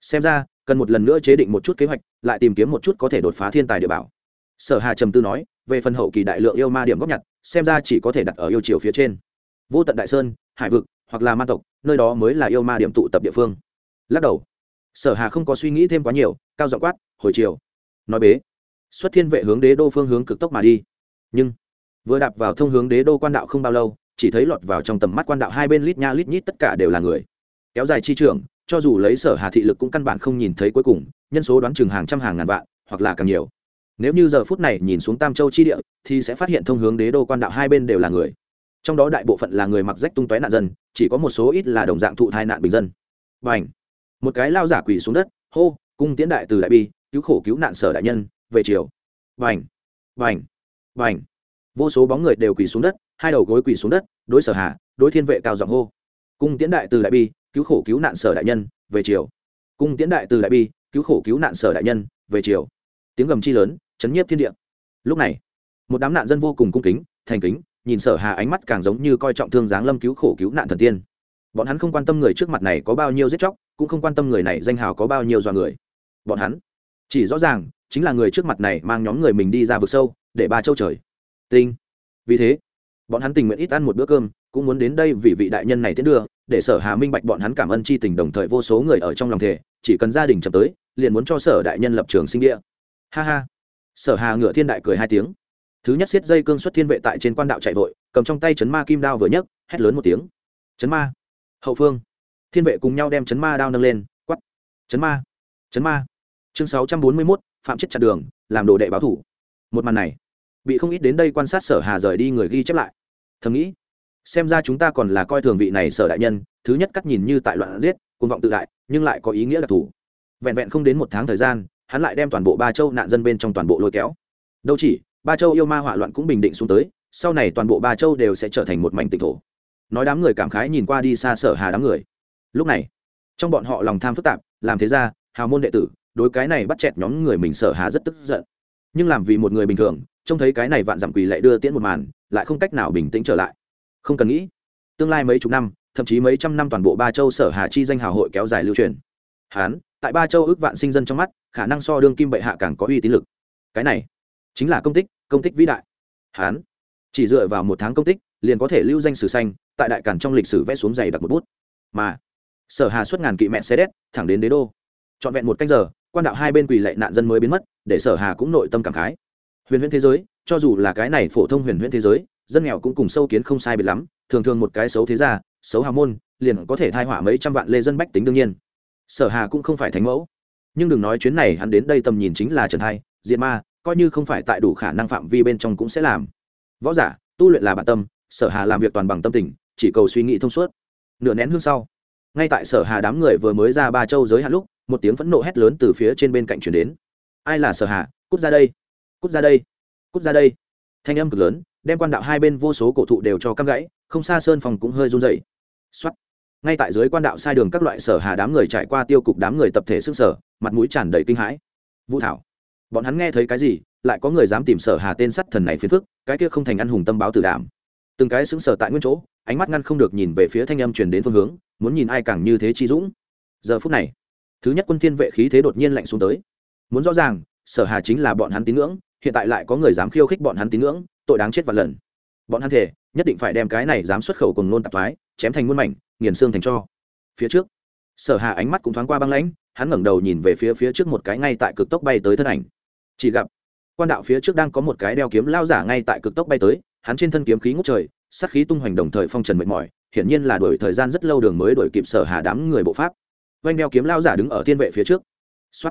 Xem ra, cần một lần nữa chế định một chút kế hoạch, lại tìm kiếm một chút có thể đột phá thiên tài địa bảo. Sở hà trầm tư nói, về phần hậu kỳ đại lượng yêu ma điểm góp nhặt, xem ra chỉ có thể đặt ở yêu triều phía trên. Vô tận đại sơn, hải vực, hoặc là ma tộc, nơi đó mới là yêu ma điểm tụ tập địa phương. Lắc đầu. Sở hà không có suy nghĩ thêm quá nhiều, cao giọng quát, hồi chiều nói bế. Xuất thiên vệ hướng đế đô phương hướng cực tốc mà đi. Nhưng, vừa đạp vào thông hướng đế đô quan đạo không bao lâu chỉ thấy lọt vào trong tầm mắt quan đạo hai bên lít nha lít nhít tất cả đều là người. Kéo dài chi trường, cho dù lấy sở hà thị lực cũng căn bản không nhìn thấy cuối cùng, nhân số đoán chừng hàng trăm hàng ngàn vạn, hoặc là càng nhiều. Nếu như giờ phút này nhìn xuống tam châu chi địa, thì sẽ phát hiện thông hướng đế đô quan đạo hai bên đều là người. Trong đó đại bộ phận là người mặc rách tung tóe nạn dân, chỉ có một số ít là đồng dạng thụ thai nạn bình dân. Và một cái lao giả quỳ xuống đất, hô, cung tiến đại từ đại bi, cứu khổ cứu nạn sở đại nhân, về chiều và ảnh và vô số bóng người đều quỳ xuống đất hai đầu gối quỳ xuống đất, đối sở hà, đối thiên vệ cao giọng hô. Cung tiễn đại từ đại bi, cứu khổ cứu nạn sở đại nhân, về chiều cung tiễn đại từ đại bi, cứu khổ cứu nạn sở đại nhân, về chiều tiếng gầm chi lớn, chấn nhiếp thiên địa. Lúc này, một đám nạn dân vô cùng cung kính, thành kính, nhìn sở hà ánh mắt càng giống như coi trọng thương giáng lâm cứu khổ cứu nạn thần tiên. Bọn hắn không quan tâm người trước mặt này có bao nhiêu giết chóc, cũng không quan tâm người này danh hào có bao nhiêu do người. Bọn hắn, chỉ rõ ràng, chính là người trước mặt này mang nhóm người mình đi ra vực sâu, để ba châu trời. Tinh. Vì thế bọn hắn tình nguyện ít ăn một bữa cơm cũng muốn đến đây vì vị đại nhân này tiến đưa để sở hà minh bạch bọn hắn cảm ơn chi tình đồng thời vô số người ở trong lòng thể chỉ cần gia đình chậm tới liền muốn cho sở đại nhân lập trường sinh địa. Ha ha. Sở hà ngựa thiên đại cười hai tiếng. Thứ nhất siết dây cương xuất thiên vệ tại trên quan đạo chạy vội cầm trong tay chấn ma kim đao vừa nhấc hét lớn một tiếng. Chấn ma. Hậu phương. Thiên vệ cùng nhau đem chấn ma đao nâng lên quắp chấn ma. Chấn ma. Chương sáu trăm bốn mươi 641, phạm chết chặt đường làm đồ đệ báo thủ. Một màn này bị không ít đến đây quan sát sở hà rời đi người ghi chép lại thầm nghĩ. Xem ra chúng ta còn là coi thường vị này sở đại nhân, thứ nhất cắt nhìn như tại loạn giết côn vọng tự đại, nhưng lại có ý nghĩa đặc thù. Vẹn vẹn không đến một tháng thời gian, hắn lại đem toàn bộ ba châu nạn dân bên trong toàn bộ lôi kéo. Đâu chỉ, ba châu yêu ma hỏa loạn cũng bình định xuống tới, sau này toàn bộ ba châu đều sẽ trở thành một mảnh tịch thổ. Nói đám người cảm khái nhìn qua đi xa sở hà đám người. Lúc này, trong bọn họ lòng tham phức tạp, làm thế ra hào môn đệ tử, đối cái này bắt chẹt nhóm người mình sở hà rất tức giận. Nhưng làm vì một người bình thường trông thấy cái này vạn dặm quỳ lại đưa tiễn một màn, lại không cách nào bình tĩnh trở lại. Không cần nghĩ, tương lai mấy chục năm, thậm chí mấy trăm năm toàn bộ ba châu sở hà chi danh hào hội kéo dài lưu truyền. Hán, tại ba châu ước vạn sinh dân trong mắt, khả năng so đương kim bệ hạ càng có uy tín lực. Cái này chính là công tích công tích vĩ đại. Hán, chỉ dựa vào một tháng công tích, liền có thể lưu danh sử xanh, tại đại cản trong lịch sử vẽ xuống dày đặc một bút. Mà, sở hà xuất ngàn kỵ mẹ xe đét, thẳng đến đế đô. Trọn vẹn một canh giờ, quan đạo hai bên quỳ lệ nạn dân mới biến mất, để sở hà cũng nội tâm cảm khái huyền huyễn thế giới, cho dù là cái này phổ thông huyền huyễn thế giới, dân nghèo cũng cùng sâu kiến không sai biệt lắm, thường thường một cái xấu thế gia, xấu hào môn, liền có thể thai họa mấy trăm vạn lê dân bách tính đương nhiên. Sở hà cũng không phải thánh mẫu. Nhưng đừng nói chuyến này hắn đến đây tầm nhìn chính là trần hai diện ma, coi như không phải tại đủ khả năng phạm vi bên trong cũng sẽ làm. Võ giả, tu luyện là bản tâm, sở hà làm việc toàn bằng tâm tình, chỉ cầu suy nghĩ thông suốt. Nửa nén hương sau, ngay tại sở hà đám người vừa mới ra ba châu giới hạn lúc, một tiếng phẫn nộ hét lớn từ phía trên bên cạnh chuyển đến. Ai là sở hà? Cút ra đây cút ra đây, cút ra đây. Thanh âm cực lớn, đem quan đạo hai bên vô số cổ thụ đều cho căm gãy, không xa sơn phòng cũng hơi run dậy xuất ngay tại dưới quan đạo sai đường các loại sở hà đám người trải qua tiêu cục đám người tập thể sức sở, mặt mũi tràn đầy kinh hãi. Vũ thảo, bọn hắn nghe thấy cái gì, lại có người dám tìm sở hà tên sắt thần này phiền phức, cái kia không thành ăn hùng tâm báo tử đảm từng cái xứng sở tại nguyên chỗ, ánh mắt ngăn không được nhìn về phía thanh âm truyền đến phương hướng, muốn nhìn ai càng như thế chi dũng. Giờ phút này, thứ nhất quân thiên vệ khí thế đột nhiên lạnh xuống tới. Muốn rõ ràng, sở hà chính là bọn hắn tín ngưỡng hiện tại lại có người dám khiêu khích bọn hắn tín ngưỡng, tội đáng chết vạn lần. Bọn hắn thể nhất định phải đem cái này dám xuất khẩu cùng nôn tạp thoái, chém thành muôn mảnh, nghiền xương thành cho. Phía trước, sở hà ánh mắt cũng thoáng qua băng lãnh, hắn ngẩng đầu nhìn về phía phía trước một cái ngay tại cực tốc bay tới thân ảnh. Chỉ gặp, quan đạo phía trước đang có một cái đeo kiếm lao giả ngay tại cực tốc bay tới, hắn trên thân kiếm khí ngút trời, sát khí tung hoành đồng thời phong trần mệt mỏi, hiển nhiên là đuổi thời gian rất lâu đường mới đuổi kịp sở hà đám người bộ pháp. Vanh đeo kiếm lao giả đứng ở thiên vệ phía trước. Xuất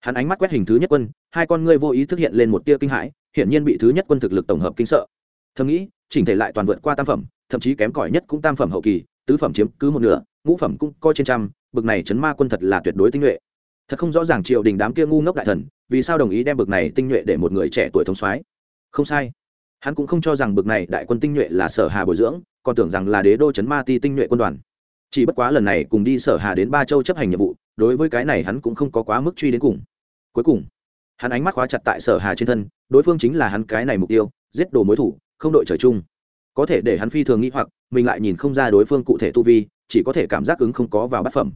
hắn ánh mắt quét hình thứ nhất quân, hai con ngươi vô ý thức hiện lên một tia kinh hãi, hiển nhiên bị thứ nhất quân thực lực tổng hợp kinh sợ. Thầm nghĩ, chỉnh thể lại toàn vượt qua tam phẩm, thậm chí kém cỏi nhất cũng tam phẩm hậu kỳ, tứ phẩm chiếm cứ một nửa, ngũ phẩm cũng coi trên trăm, bực này chấn ma quân thật là tuyệt đối tinh nhuệ. Thật không rõ ràng triều đình đám kia ngu ngốc đại thần, vì sao đồng ý đem bực này tinh nhuệ để một người trẻ tuổi thống soái. Không sai. Hắn cũng không cho rằng bực này đại quân tinh nhuệ là sở hà bồi dưỡng, còn tưởng rằng là đế đô chấn ma ti tinh nhuệ quân đoàn. Chỉ bất quá lần này cùng đi sở hà đến ba châu chấp hành nhiệm vụ, đối với cái này hắn cũng không có quá mức truy đến cùng cuối cùng hắn ánh mắt khóa chặt tại sở hà trên thân đối phương chính là hắn cái này mục tiêu giết đồ mối thủ không đội trời chung. Có thể để hắn phi thường nghĩ hoặc mình lại nhìn không ra đối phương cụ thể tu vi chỉ có thể cảm giác ứng không có vào bát phẩm.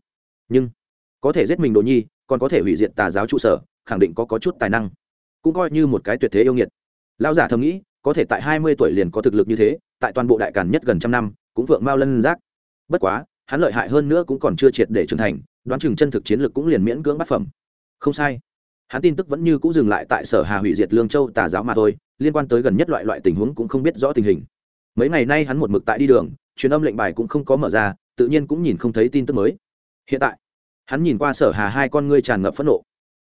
Nhưng có thể giết mình đồ nhi còn có thể hủy diệt tà giáo trụ sở khẳng định có, có chút tài năng. Cũng coi như một cái tuyệt thế yêu nghiệt. Lao giả thầm nghĩ có thể tại hai mươi tuổi liền có thực lực như thế tại toàn bộ đại càn nhất gần trăm năm cũng vượng mao lân giác. Bất quá hắn lợi hại hơn nữa cũng còn chưa triệt để trưởng thành đoán chừng chân thực chiến lực cũng liền miễn cưỡng bát phẩm. Không sai hắn tin tức vẫn như cũng dừng lại tại sở hà hủy diệt lương châu tà giáo mà thôi, liên quan tới gần nhất loại loại tình huống cũng không biết rõ tình hình. Mấy ngày nay hắn một mực tại đi đường, truyền âm lệnh bài cũng không có mở ra, tự nhiên cũng nhìn không thấy tin tức mới. Hiện tại, hắn nhìn qua sở hà hai con ngươi tràn ngập phẫn nộ.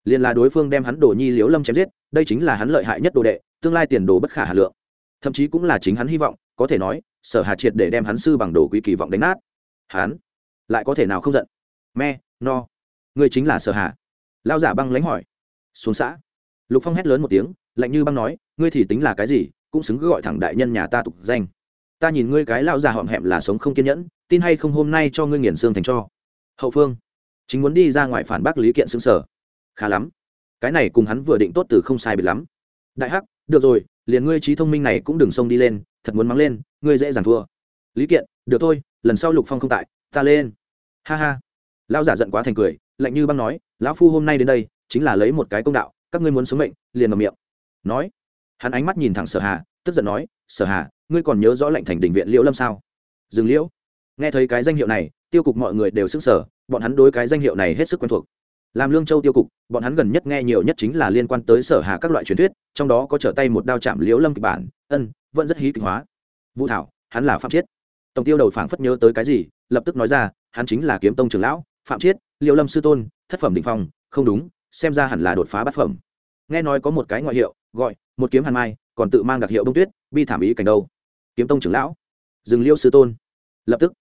Liền là đối phương đem hắn đổ nhi liếu lâm chém giết, đây chính là hắn lợi hại nhất đồ đệ, tương lai tiền đồ bất khả hà lượng. Thậm chí cũng là chính hắn hy vọng, có thể nói, sở hà triệt để đem hắn sư bằng đồ quý kỳ vọng đánh nát. Hắn lại có thể nào không giận? Me, no. Ngươi chính là sở hà. Lao giả băng lánh hỏi xuống xã. Lục phong hét lớn một tiếng, lạnh như băng nói, ngươi thì tính là cái gì, cũng xứng gọi thẳng đại nhân nhà ta tục danh. Ta nhìn ngươi cái lao già họm hẹm là sống không kiên nhẫn, tin hay không hôm nay cho ngươi nghiền xương thành cho. Hậu phương, chính muốn đi ra ngoài phản bác lý kiện xứng sở. Khá lắm. Cái này cùng hắn vừa định tốt từ không sai biệt lắm. Đại hắc, được rồi, liền ngươi trí thông minh này cũng đừng xông đi lên, thật muốn mắng lên, ngươi dễ dàng thua. Lý kiện, được thôi, lần sau lục phong không tại, ta lên. Ha ha. Lão giả giận quá thành cười, lạnh như băng nói, lão phu hôm nay đến đây chính là lấy một cái công đạo, các ngươi muốn sống mệnh, liền ngậm miệng. Nói. Hắn ánh mắt nhìn thẳng sở hà, tức giận nói, sở hà, ngươi còn nhớ rõ lệnh thành đình viện liễu lâm sao? Dừng liễu. Nghe thấy cái danh hiệu này, tiêu cục mọi người đều sức sở bọn hắn đối cái danh hiệu này hết sức quen thuộc. Làm lương châu tiêu cục, bọn hắn gần nhất nghe nhiều nhất chính là liên quan tới sở hà các loại truyền thuyết, trong đó có trở tay một đao chạm liễu lâm kịch bản, ân, vẫn rất hí kịch hóa. Vũ thảo, hắn là phạm chiết. Tổng tiêu đầu phảng phất nhớ tới cái gì, lập tức nói ra, hắn chính là kiếm tông trưởng lão, phạm chiết, liễu lâm sư tôn, thất phẩm định phong, không đúng xem ra hẳn là đột phá bát phẩm. Nghe nói có một cái ngoại hiệu, gọi, một kiếm hàn mai, còn tự mang đặc hiệu đông tuyết, bi thảm ý cảnh đâu. Kiếm tông trưởng lão, dừng liêu sư tôn. Lập tức,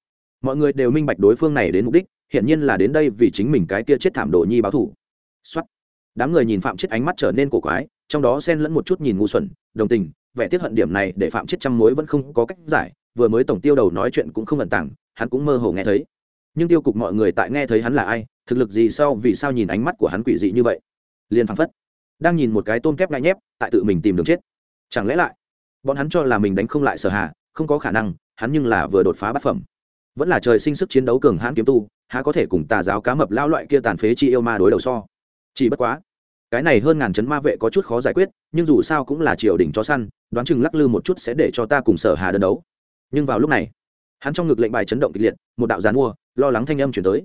mọi người đều minh bạch đối phương này đến mục đích, hiển nhiên là đến đây vì chính mình cái kia chết thảm đồ nhi báo thủ. Xuất đám người nhìn phạm chết ánh mắt trở nên cổ quái, trong đó xen lẫn một chút nhìn ngu xuẩn, đồng tình, vẻ tiếc hận điểm này để phạm chết trăm mối vẫn không có cách giải, vừa mới tổng tiêu đầu nói chuyện cũng không ẩn tàng, hắn cũng mơ hồ nghe thấy nhưng tiêu cục mọi người tại nghe thấy hắn là ai, thực lực gì sau, vì sao nhìn ánh mắt của hắn quỷ dị như vậy? Liền phăng phất, đang nhìn một cái tôm kép ngại nhép, tại tự mình tìm đường chết. Chẳng lẽ lại, bọn hắn cho là mình đánh không lại sở hà, không có khả năng, hắn nhưng là vừa đột phá bát phẩm. Vẫn là trời sinh sức chiến đấu cường hãn kiếm tu, há có thể cùng tà giáo cá mập lao loại kia tàn phế chi yêu ma đối đầu so? Chỉ bất quá, cái này hơn ngàn chấn ma vệ có chút khó giải quyết, nhưng dù sao cũng là triều đình cho săn, đoán chừng lắc lư một chút sẽ để cho ta cùng sở hà đơn đấu. Nhưng vào lúc này, hắn trong ngực lệnh bài chấn động kịch liệt, một đạo gián mua lo lắng thanh âm chuyển tới.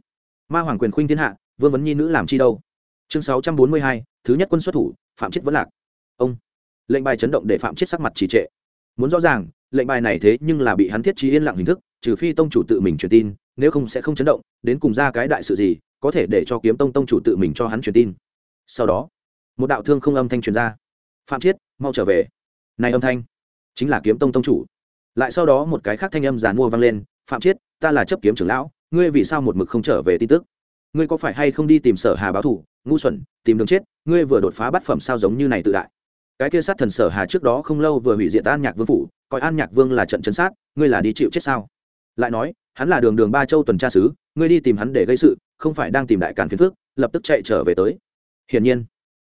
Ma hoàng quyền khuynh thiên hạ, vương vấn nhi nữ làm chi đâu? Chương sáu trăm bốn mươi hai, thứ nhất quân xuất thủ, phạm chết vẫn lạc. Ông, lệnh bài chấn động để phạm chết sắc mặt trì trệ. Muốn rõ ràng, lệnh bài này thế nhưng là bị hắn thiết trí yên lặng hình thức, trừ phi tông chủ tự mình truyền tin, nếu không sẽ không chấn động, đến cùng ra cái đại sự gì, có thể để cho kiếm tông tông chủ tự mình cho hắn truyền tin. Sau đó, một đạo thương không âm thanh truyền ra. Phạm chiết mau trở về. Này âm thanh, chính là kiếm tông tông chủ. Lại sau đó một cái khác thanh âm giàn mua vang lên. Phạm chiết ta là chấp kiếm trưởng lão ngươi vì sao một mực không trở về tin tức? Ngươi có phải hay không đi tìm sở hà báo thủ ngu xuẩn, tìm đường chết, ngươi vừa đột phá bắt phẩm sao giống như này tự đại. Cái kia sát thần sở hà trước đó không lâu vừa hủy diệt an nhạc vương phủ, coi an nhạc vương là trận chấn sát, ngươi là đi chịu chết sao? Lại nói, hắn là đường đường ba châu tuần tra sứ, ngươi đi tìm hắn để gây sự, không phải đang tìm đại càn phiền phước lập tức chạy trở về tới. Hiển nhiên,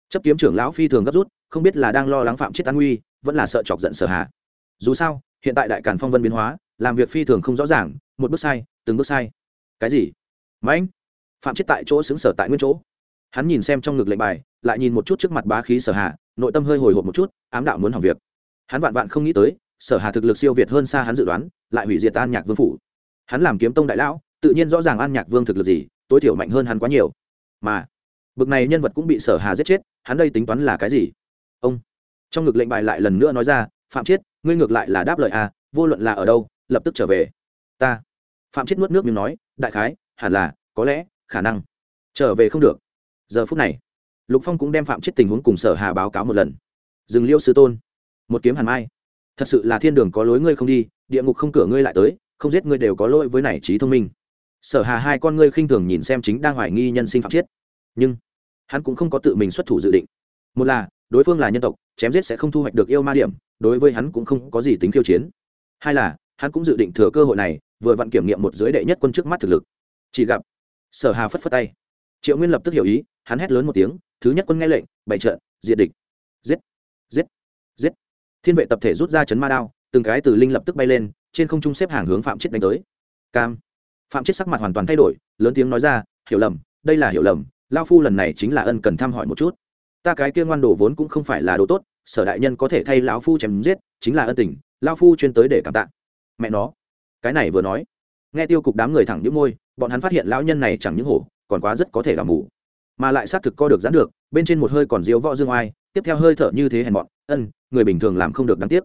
chấp kiếm trưởng lão phi thường gấp rút, không biết là đang lo lắng phạm chết an nguy, vẫn là sợ chọc giận sở hà. Dù sao, hiện tại đại càn phong vân biến hóa, làm việc phi thường không rõ ràng, một bước sai, từng bước sai cái gì? Mãnh phạm chết tại chỗ xứng sở tại nguyên chỗ. Hắn nhìn xem trong ngực lệnh bài lại nhìn một chút trước mặt bá khí sở hà nội tâm hơi hồi hộp một chút ám đạo muốn hỏng việc. Hắn vạn vạn không nghĩ tới sở hà thực lực siêu việt hơn xa hắn dự đoán lại hủy diệt an nhạc vương phủ. Hắn làm kiếm tông đại lão tự nhiên rõ ràng an nhạc vương thực lực gì tối thiểu mạnh hơn hắn quá nhiều. Mà bực này nhân vật cũng bị sở hà giết chết hắn đây tính toán là cái gì? Ông trong ngực lệnh bài lại lần nữa nói ra phạm chết, ngươi ngược lại là đáp lời à, vô luận là ở đâu lập tức trở về. Ta phạm chết nuốt nước miếng nói đại khái, hẳn là, có lẽ, khả năng. Trở về không được. Giờ phút này, lục phong cũng đem phạm chết tình huống cùng sở hà báo cáo một lần. Dừng liêu sư tôn. Một kiếm hàn mai. Thật sự là thiên đường có lối ngươi không đi, địa ngục không cửa ngươi lại tới, không giết ngươi đều có lỗi với nảy trí thông minh. Sở hà hai con ngươi khinh thường nhìn xem chính đang hoài nghi nhân sinh phạm chết. Nhưng, hắn cũng không có tự mình xuất thủ dự định. Một là, đối phương là nhân tộc, chém giết sẽ không thu hoạch được yêu ma điểm, đối với hắn cũng không có gì tính khiêu chiến. Hai là, hắn cũng dự định thừa cơ hội này vừa vặn kiểm nghiệm một giới đệ nhất quân trước mắt thực lực. Chỉ gặp, sở hà phất phất tay. Triệu nguyên lập tức hiểu ý, hắn hét lớn một tiếng, thứ nhất quân nghe lệnh, bày trận, diệt địch. Giết giết giết. Thiên vệ tập thể rút ra chấn ma đao, từng cái từ linh lập tức bay lên, trên không trung xếp hàng hướng phạm chết đánh tới. Cam. Phạm chết sắc mặt hoàn toàn thay đổi, lớn tiếng nói ra, hiểu lầm, đây là hiểu lầm, lao phu lần này chính là ân cần thăm hỏi một chút. Ta cái kia ngoan đồ vốn cũng không phải là đồ tốt, sở đại nhân có thể thay lão phu chém giết, chính là ân tình, lao phu chuyên tới để cảm tạ. Mẹ nó cái này vừa nói, nghe tiêu cục đám người thẳng những môi, bọn hắn phát hiện lão nhân này chẳng những hổ, còn quá rất có thể là mù. Mà lại xác thực co được dán được, bên trên một hơi còn diếu võ dương oai, tiếp theo hơi thở như thế hèn bọn ân, người bình thường làm không được đáng tiếc.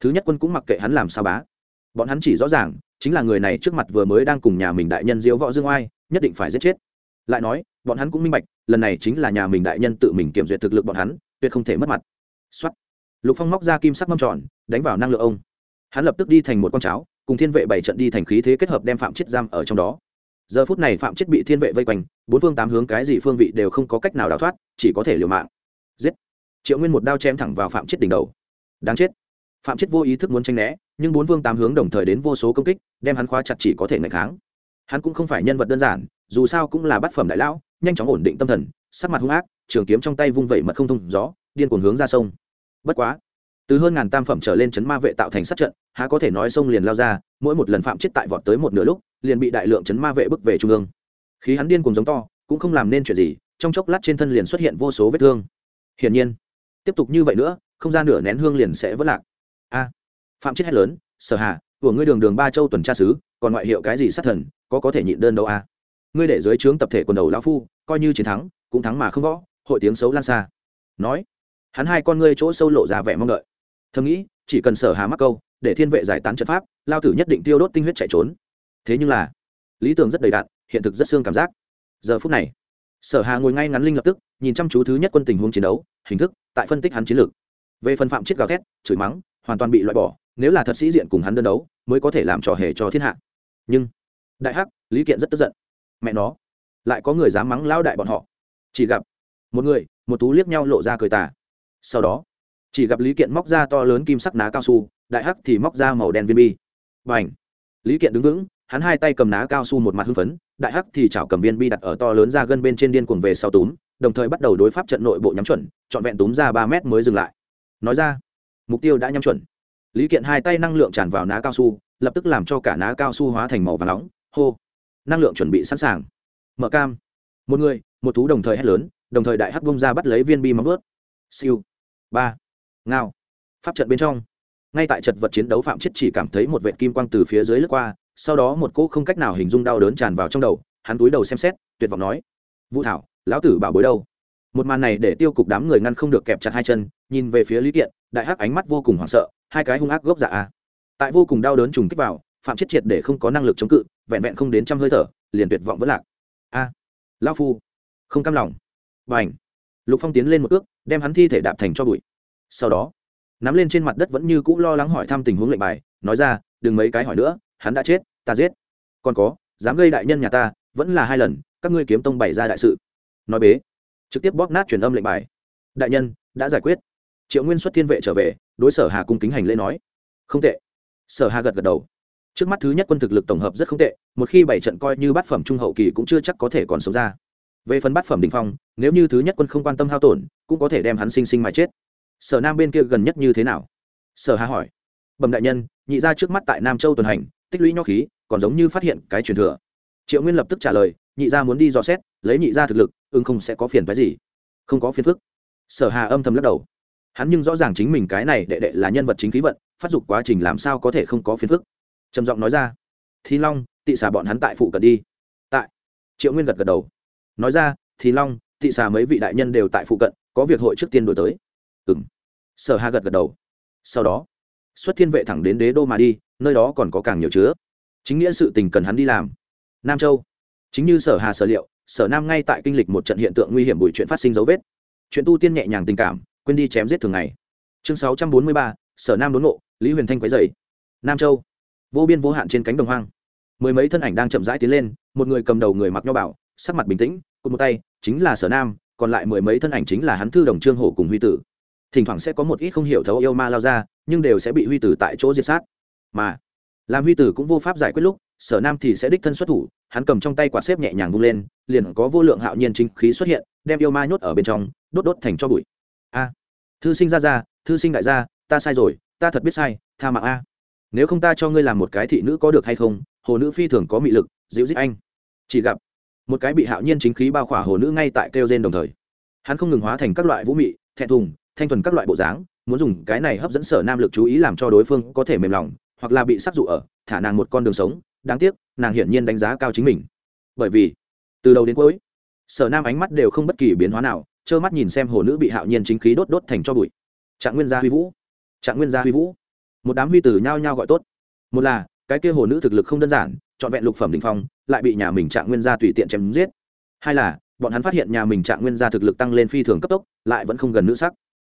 Thứ nhất quân cũng mặc kệ hắn làm sao bá. Bọn hắn chỉ rõ ràng, chính là người này trước mặt vừa mới đang cùng nhà mình đại nhân diếu võ dương oai, nhất định phải giết chết. Lại nói, bọn hắn cũng minh bạch, lần này chính là nhà mình đại nhân tự mình kiểm duyệt thực lực bọn hắn, tuyệt không thể mất mặt. Xuất lục phong móc ra kim sắc mâm tròn, đánh vào năng lượng ông. Hắn lập tức đi thành một con cháo cùng thiên vệ bảy trận đi thành khí thế kết hợp đem phạm chết giam ở trong đó. Giờ phút này phạm chết bị thiên vệ vây quanh, bốn phương tám hướng cái gì phương vị đều không có cách nào đào thoát, chỉ có thể liều mạng. Giết! Triệu nguyên một đao chém thẳng vào phạm chết đỉnh đầu. Đáng chết! Phạm chết vô ý thức muốn tranh né, nhưng bốn phương tám hướng đồng thời đến vô số công kích, đem hắn khóa chặt chỉ có thể ngày kháng. Hắn cũng không phải nhân vật đơn giản, dù sao cũng là bát phẩm đại lão, nhanh chóng ổn định tâm thần, sắc mặt hung ác, trường kiếm trong tay vung vẩy mật không thông gió, điên cuồng hướng ra sông. Bất quá từ hơn ngàn tam phẩm trở lên chấn ma vệ tạo thành sát trận, há có thể nói sông liền lao ra, mỗi một lần phạm chết tại vọt tới một nửa lúc, liền bị đại lượng chấn ma vệ bức về trung ương. Khí hắn điên cùng giống to, cũng không làm nên chuyện gì, trong chốc lát trên thân liền xuất hiện vô số vết thương. Hiển nhiên, tiếp tục như vậy nữa, không gian nửa nén hương liền sẽ vỡ lạc. A, phạm chết hét lớn, sở hà, của ngươi đường đường ba châu tuần tra sứ, còn ngoại hiệu cái gì sát thần, có có thể nhịn đơn đâu a? Ngươi để dưới trướng tập thể quần đầu lão phu, coi như chiến thắng, cũng thắng mà không võ hội tiếng xấu lan xa. Nói, hắn hai con ngươi chỗ sâu lộ ra vẻ mong đợi thầm nghĩ, chỉ cần sở hà mắc câu, để thiên vệ giải tán trận pháp, lao tử nhất định tiêu đốt tinh huyết chạy trốn. Thế nhưng là, lý tưởng rất đầy đạn hiện thực rất xương cảm giác. Giờ phút này, sở hà ngồi ngay ngắn linh lập tức, nhìn chăm chú thứ nhất quân tình huống chiến đấu, hình thức, tại phân tích hắn chiến lược. Về phần phạm chết gào thét, chửi mắng, hoàn toàn bị loại bỏ, nếu là thật sĩ diện cùng hắn đơn đấu, mới có thể làm trò hề cho thiên hạ. Nhưng, đại hắc, lý kiện rất tức giận. Mẹ nó, lại có người dám mắng lao đại bọn họ. Chỉ gặp, một người, một tú liếc nhau lộ ra cười tà. Sau đó chỉ gặp lý kiện móc ra to lớn kim sắc ná cao su, đại hắc thì móc ra màu đen viên bi. Và ảnh lý kiện đứng vững, hắn hai tay cầm ná cao su một mặt hưng phấn, đại hắc thì chảo cầm viên bi đặt ở to lớn ra gân bên trên điên cuồng về sau túm, đồng thời bắt đầu đối pháp trận nội bộ nhắm chuẩn, trọn vẹn túm ra ba mét mới dừng lại. Nói ra, mục tiêu đã nhắm chuẩn. Lý kiện hai tay năng lượng tràn vào ná cao su, lập tức làm cho cả ná cao su hóa thành màu và nóng. Hô! Năng lượng chuẩn bị sẵn sàng. Mở cam. Một người, một thú đồng thời hét lớn, đồng thời đại hắc bông ra bắt lấy viên bi móng vớt siêu. Ba ngao. Pháp trận bên trong ngay tại trận vật chiến đấu phạm chết chỉ cảm thấy một vệ kim quang từ phía dưới lướt qua sau đó một cỗ không cách nào hình dung đau đớn tràn vào trong đầu hắn túi đầu xem xét tuyệt vọng nói vũ thảo lão tử bảo bối đâu? Một màn này để tiêu cục đám người ngăn không được kẹp chặt hai chân nhìn về phía lý kiện đại hắc ánh mắt vô cùng hoảng sợ hai cái hung ác gốc dạ a. Tại vô cùng đau đớn trùng kích vào phạm chết triệt để không có năng lực chống cự vẹn vẹn không đến trăm hơi thở liền tuyệt vọng vẫn lạc. A à, lão phu không cam lòng. Và ảnh lục phong tiến lên một ước đem hắn thi thể đạp thành cho bụi sau đó, nắm lên trên mặt đất vẫn như cũ lo lắng hỏi thăm tình huống lệnh bài, nói ra, đừng mấy cái hỏi nữa, hắn đã chết, ta giết. Còn có, dám gây đại nhân nhà ta, vẫn là hai lần, các ngươi kiếm tông bày ra đại sự. Nói bế, trực tiếp bóp nát truyền âm lệnh bài. Đại nhân, đã giải quyết. Triệu nguyên xuất thiên vệ trở về, đối sở hà cung kính hành lễ nói, không tệ. Sở hà gật gật đầu. Trước mắt thứ nhất quân thực lực tổng hợp rất không tệ, một khi bảy trận coi như bát phẩm trung hậu kỳ cũng chưa chắc có thể còn sống ra. Về phần bát phẩm đình phong, nếu như thứ nhất quân không quan tâm hao tổn, cũng có thể đem hắn sinh sinh mà chết sở nam bên kia gần nhất như thế nào? Sở hà hỏi. Bẩm đại nhân, nhị ra trước mắt tại nam châu tuần hành, tích lũy nho khí, còn giống như phát hiện cái truyền thừa. Triệu nguyên lập tức trả lời, nhị ra muốn đi dò xét, lấy nhị ra thực lực ưng không sẽ có phiền phái gì. Không có phiền phức. Sở hà âm thầm lắc đầu. Hắn nhưng rõ ràng chính mình cái này đệ đệ là nhân vật chính khí vận, phát dục quá trình làm sao có thể không có phiền phức. Trầm giọng nói ra. Thi long, tị xà bọn hắn tại phụ cận đi. Tại. Triệu nguyên gật gật đầu. Nói ra thì long, tị xà mấy vị đại nhân đều tại phụ cận, có việc hội trước tiên đổi tới ừng sở hà gật gật đầu. Sau đó, xuất thiên vệ thẳng đến đế đô mà đi, nơi đó còn có càng nhiều chứa. Chính nghĩa sự tình cần hắn đi làm. Nam châu. Chính như sở hà sở liệu, sở nam ngay tại kinh lịch một trận hiện tượng nguy hiểm bụi chuyện phát sinh dấu vết. Chuyện tu tiên nhẹ nhàng tình cảm, quên đi chém giết thường ngày. Chương sáu trăm bốn mươi ba, sở nam đốn ngộ, lý huyền thanh quấy dày nam châu. Vô biên vô hạn trên cánh đồng hoang. Mười mấy thân ảnh đang chậm rãi tiến lên, một người cầm đầu người mặc nho bảo, sắc mặt bình tĩnh, cụt một tay, chính là sở nam, còn lại mười mấy thân ảnh chính là hắn thư đồng trương hổ cùng huy tử thỉnh thoảng sẽ có một ít không hiểu thấu yêu ma lao ra, nhưng đều sẽ bị huy tử tại chỗ diệt sát. Mà, làm huy tử cũng vô pháp giải quyết lúc, sở nam thì sẽ đích thân xuất thủ, hắn cầm trong tay quạt xếp nhẹ nhàng vung lên, liền có vô lượng hạo nhiên chính khí xuất hiện, đem yêu ma nhốt ở bên trong, đốt đốt thành cho bụi. A, thư sinh ra ra, thư sinh đại gia, ta sai rồi, ta thật biết sai, tha mạng a. Nếu không ta cho ngươi làm một cái thị nữ có được hay không, hồ nữ phi thường có mị lực, dịu dít anh. Chỉ gặp, một cái bị hạo nhiên chính khí bao khỏa hồ nữ ngay tại kêu gen đồng thời. Hắn không ngừng hóa thành các loại vũ mị, thẹn thùng thanh thuần các loại bộ dáng, muốn dùng cái này hấp dẫn sở nam lực chú ý làm cho đối phương có thể mềm lòng, hoặc là bị sắc dụ ở, thả nàng một con đường sống, đáng tiếc, nàng hiển nhiên đánh giá cao chính mình. Bởi vì, từ đầu đến cuối, sở nam ánh mắt đều không bất kỳ biến hóa nào, trơ mắt nhìn xem hồ nữ bị hạo nhiên chính khí đốt đốt thành cho bụi. Trạng nguyên gia huy vũ. Trạng nguyên gia huy vũ. Một đám huy tử nhao nhao gọi tốt. Một là, cái kia hồ nữ thực lực không đơn giản, trọn vẹn lục phẩm đình phong, lại bị nhà mình trạng nguyên gia tùy tiện chém giết. Hai là, bọn hắn phát hiện nhà mình trạng nguyên gia thực lực tăng lên phi thường cấp tốc, lại vẫn không gần nữ sắc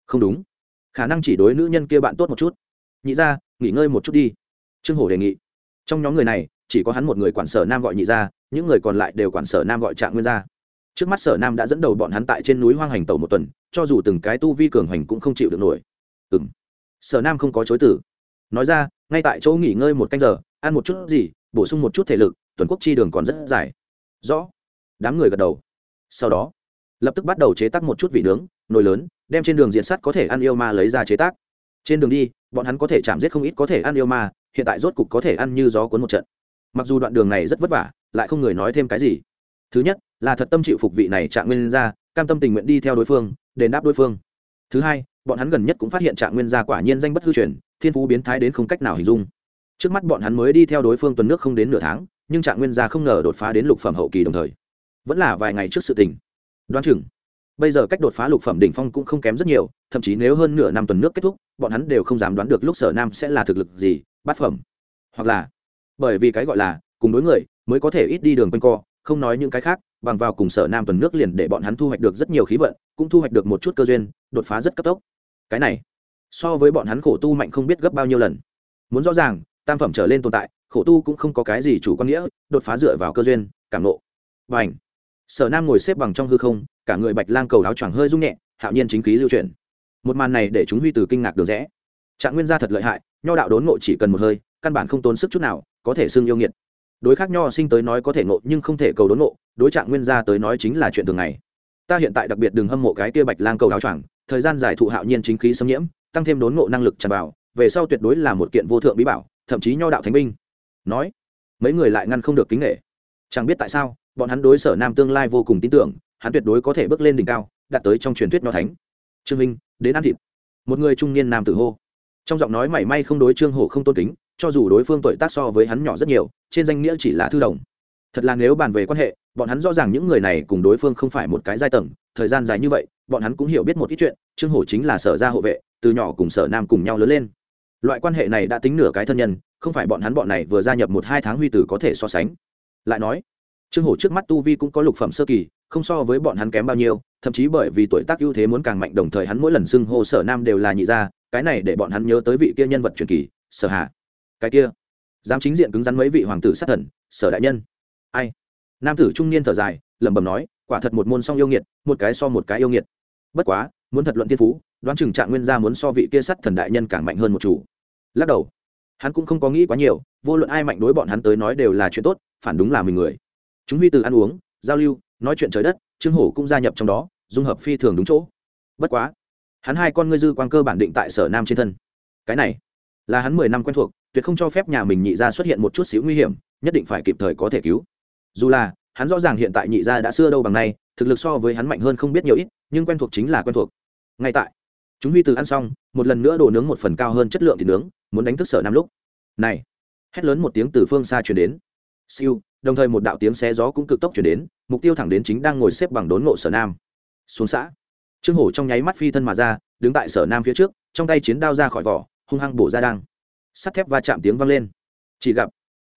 không đúng. Khả năng chỉ đối nữ nhân kia bạn tốt một chút. Nhị ra, nghỉ ngơi một chút đi. Trương hổ đề nghị. Trong nhóm người này, chỉ có hắn một người quản sở nam gọi nhị ra, những người còn lại đều quản sở nam gọi trạng nguyên gia. Trước mắt sở nam đã dẫn đầu bọn hắn tại trên núi hoang hành tàu một tuần, cho dù từng cái tu vi cường hành cũng không chịu được nổi. Ừ m sở nam không có chối tử nói ra, ngay tại chỗ nghỉ ngơi một canh giờ, ăn một chút gì, bổ sung một chút thể lực, tuần quốc chi đường còn rất dài. Rõ. Đám người gật đầu. Sau đó lập tức bắt đầu chế tác một chút vị nướng, nồi lớn, đem trên đường diện sắt có thể ăn yêu ma lấy ra chế tác. Trên đường đi, bọn hắn có thể chạm giết không ít có thể ăn yêu ma, hiện tại rốt cục có thể ăn như gió cuốn một trận. Mặc dù đoạn đường này rất vất vả, lại không người nói thêm cái gì. Thứ nhất, là thật tâm chịu phục vị này trạng nguyên gia, cam tâm tình nguyện đi theo đối phương, đền đáp đối phương. Thứ hai, bọn hắn gần nhất cũng phát hiện trạng nguyên gia quả nhiên danh bất hư truyền, thiên phú biến thái đến không cách nào hình dung. Trước mắt bọn hắn mới đi theo đối phương tuần nước không đến nửa tháng, nhưng trạng nguyên gia không ngờ đột phá đến lục phẩm hậu kỳ đồng thời. Vẫn là vài ngày trước sự tình đoán chừng. Bây giờ cách đột phá lục phẩm đỉnh phong cũng không kém rất nhiều, thậm chí nếu hơn nửa năm tuần nước kết thúc, bọn hắn đều không dám đoán được lúc sở nam sẽ là thực lực gì, bát phẩm. Hoặc là, bởi vì cái gọi là, cùng đối người, mới có thể ít đi đường quanh co, không nói những cái khác, bằng vào cùng sở nam tuần nước liền để bọn hắn thu hoạch được rất nhiều khí vận, cũng thu hoạch được một chút cơ duyên, đột phá rất cấp tốc. Cái này, so với bọn hắn khổ tu mạnh không biết gấp bao nhiêu lần. Muốn rõ ràng, tam phẩm trở lên tồn tại, khổ tu cũng không có cái gì chủ quan nghĩa, đột phá dựa vào cơ duyên, cảm nộ và ảnh sở nam ngồi xếp bằng trong hư không, cả người bạch lang cầu áo choàng hơi rung nhẹ, hạo nhiên chính khí lưu chuyển. Một màn này để chúng huy từ kinh ngạc được rẽ. Trạng nguyên gia thật lợi hại, nho đạo đốn ngộ chỉ cần một hơi, căn bản không tốn sức chút nào, có thể xưng yêu nghiệt. Đối khác nho sinh tới nói có thể ngộ nhưng không thể cầu đốn ngộ, đối trạng nguyên gia tới nói chính là chuyện thường ngày. Ta hiện tại đặc biệt đừng hâm mộ cái kia bạch lang cầu áo choàng, thời gian giải thụ hạo nhiên chính khí xâm nhiễm, tăng thêm đốn ngộ năng lực tràn vào, về sau tuyệt đối là một kiện vô thượng bí bảo, thậm chí nho đạo thánh binh. Nói, mấy người lại ngăn không được kính nghệ chẳng biết tại sao bọn hắn đối sở nam tương lai vô cùng tin tưởng, hắn tuyệt đối có thể bước lên đỉnh cao, đạt tới trong truyền thuyết nho thánh. Trương minh, đến ăn thịt. Một người trung niên nam tử hô. Trong giọng nói mảy may không đối trương hổ không tôn kính, cho dù đối phương tuổi tác so với hắn nhỏ rất nhiều, trên danh nghĩa chỉ là thư đồng. Thật là nếu bàn về quan hệ, bọn hắn rõ ràng những người này cùng đối phương không phải một cái giai tầng, thời gian dài như vậy, bọn hắn cũng hiểu biết một ít chuyện, trương hổ chính là sở gia hộ vệ, từ nhỏ cùng sở nam cùng nhau lớn lên. Loại quan hệ này đã tính nửa cái thân nhân, không phải bọn hắn bọn này vừa gia nhập một hai tháng huy tử có thể so sánh. Lại nói trương hổ trước mắt tu vi cũng có lục phẩm sơ kỳ, không so với bọn hắn kém bao nhiêu, thậm chí bởi vì tuổi tác ưu thế muốn càng mạnh, đồng thời hắn mỗi lần xưng hô sở nam đều là nhị gia, cái này để bọn hắn nhớ tới vị kia nhân vật truyền kỳ, sở hạ cái kia, dám chính diện cứng rắn mấy vị hoàng tử sát thần, sở đại nhân. Ai? Nam tử trung niên thở dài, lẩm bẩm nói, quả thật một môn song yêu nghiệt, một cái so một cái yêu nghiệt. Bất quá, muốn thật luận thiên phú, đoán chừng trạng nguyên gia muốn so vị kia sát thần đại nhân càng mạnh hơn một chủ. Lắc đầu. Hắn cũng không có nghĩ quá nhiều, vô luận ai mạnh đối bọn hắn tới nói đều là chuyện tốt, phản đúng là mình người chúng huy từ ăn uống, giao lưu, nói chuyện trời đất, trương hổ cũng gia nhập trong đó, dung hợp phi thường đúng chỗ. Bất quá, hắn hai con ngươi dư quan cơ bản định tại sở nam trên thân. Cái này, là hắn mười năm quen thuộc, tuyệt không cho phép nhà mình nhị gia xuất hiện một chút xíu nguy hiểm, nhất định phải kịp thời có thể cứu. Dù là, hắn rõ ràng hiện tại nhị gia đã xưa đâu bằng nay, thực lực so với hắn mạnh hơn không biết nhiều ít, nhưng quen thuộc chính là quen thuộc. Ngay tại, chúng huy từ ăn xong, một lần nữa đổ nướng một phần cao hơn chất lượng thịt nướng, muốn đánh thức sở nam lúc. Này, hét lớn một tiếng từ phương xa chuyển đến. Siêu đồng thời một đạo tiếng xé gió cũng cực tốc chuyển đến, mục tiêu thẳng đến chính đang ngồi xếp bằng đốn ngộ sở nam. Xuống xã. Trương hổ trong nháy mắt phi thân mà ra, đứng tại sở nam phía trước, trong tay chiến đao ra khỏi vỏ, hung hăng bổ ra đang. Sắt thép va chạm tiếng vang lên. Chỉ gặp,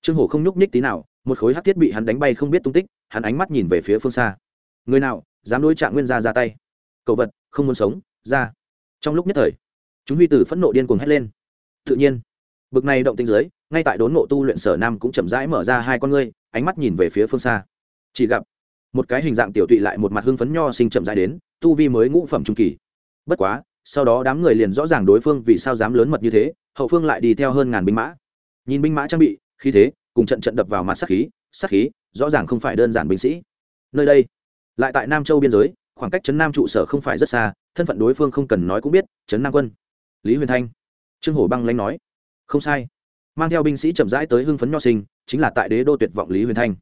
trương hổ không nhúc nhích tí nào, một khối hát thiết bị hắn đánh bay không biết tung tích, hắn ánh mắt nhìn về phía phương xa. Người nào, dám đối trạng nguyên gia ra tay? Cầu vật, không muốn sống, ra. Trong lúc nhất thời, chúng huy tử phẫn nộ điên cuồng hét lên. Tự nhiên, bực này động tinh dưới ngay tại đốn nộ tu luyện sở nam cũng chậm rãi mở ra hai con ngươi, ánh mắt nhìn về phía phương xa. Chỉ gặp, một cái hình dạng tiểu tụy lại một mặt hưng phấn nho sinh chậm rãi đến, tu vi mới ngũ phẩm trung kỳ. Bất quá, sau đó đám người liền rõ ràng đối phương vì sao dám lớn mật như thế, hậu phương lại đi theo hơn ngàn binh mã. Nhìn binh mã trang bị, khí thế, cùng trận trận đập vào mặt sắc khí sắc khí, rõ ràng không phải đơn giản binh sĩ. Nơi đây, lại tại nam châu biên giới, khoảng cách trấn nam trụ sở không phải rất xa, thân phận đối phương không cần nói cũng biết, trấn nam quân. Lý huyền thanh, trương hổ băng lanh nói, không sai mang theo binh sĩ chậm rãi tới hưng phấn nho sinh, chính là tại đế đô tuyệt vọng lý huyền thanh.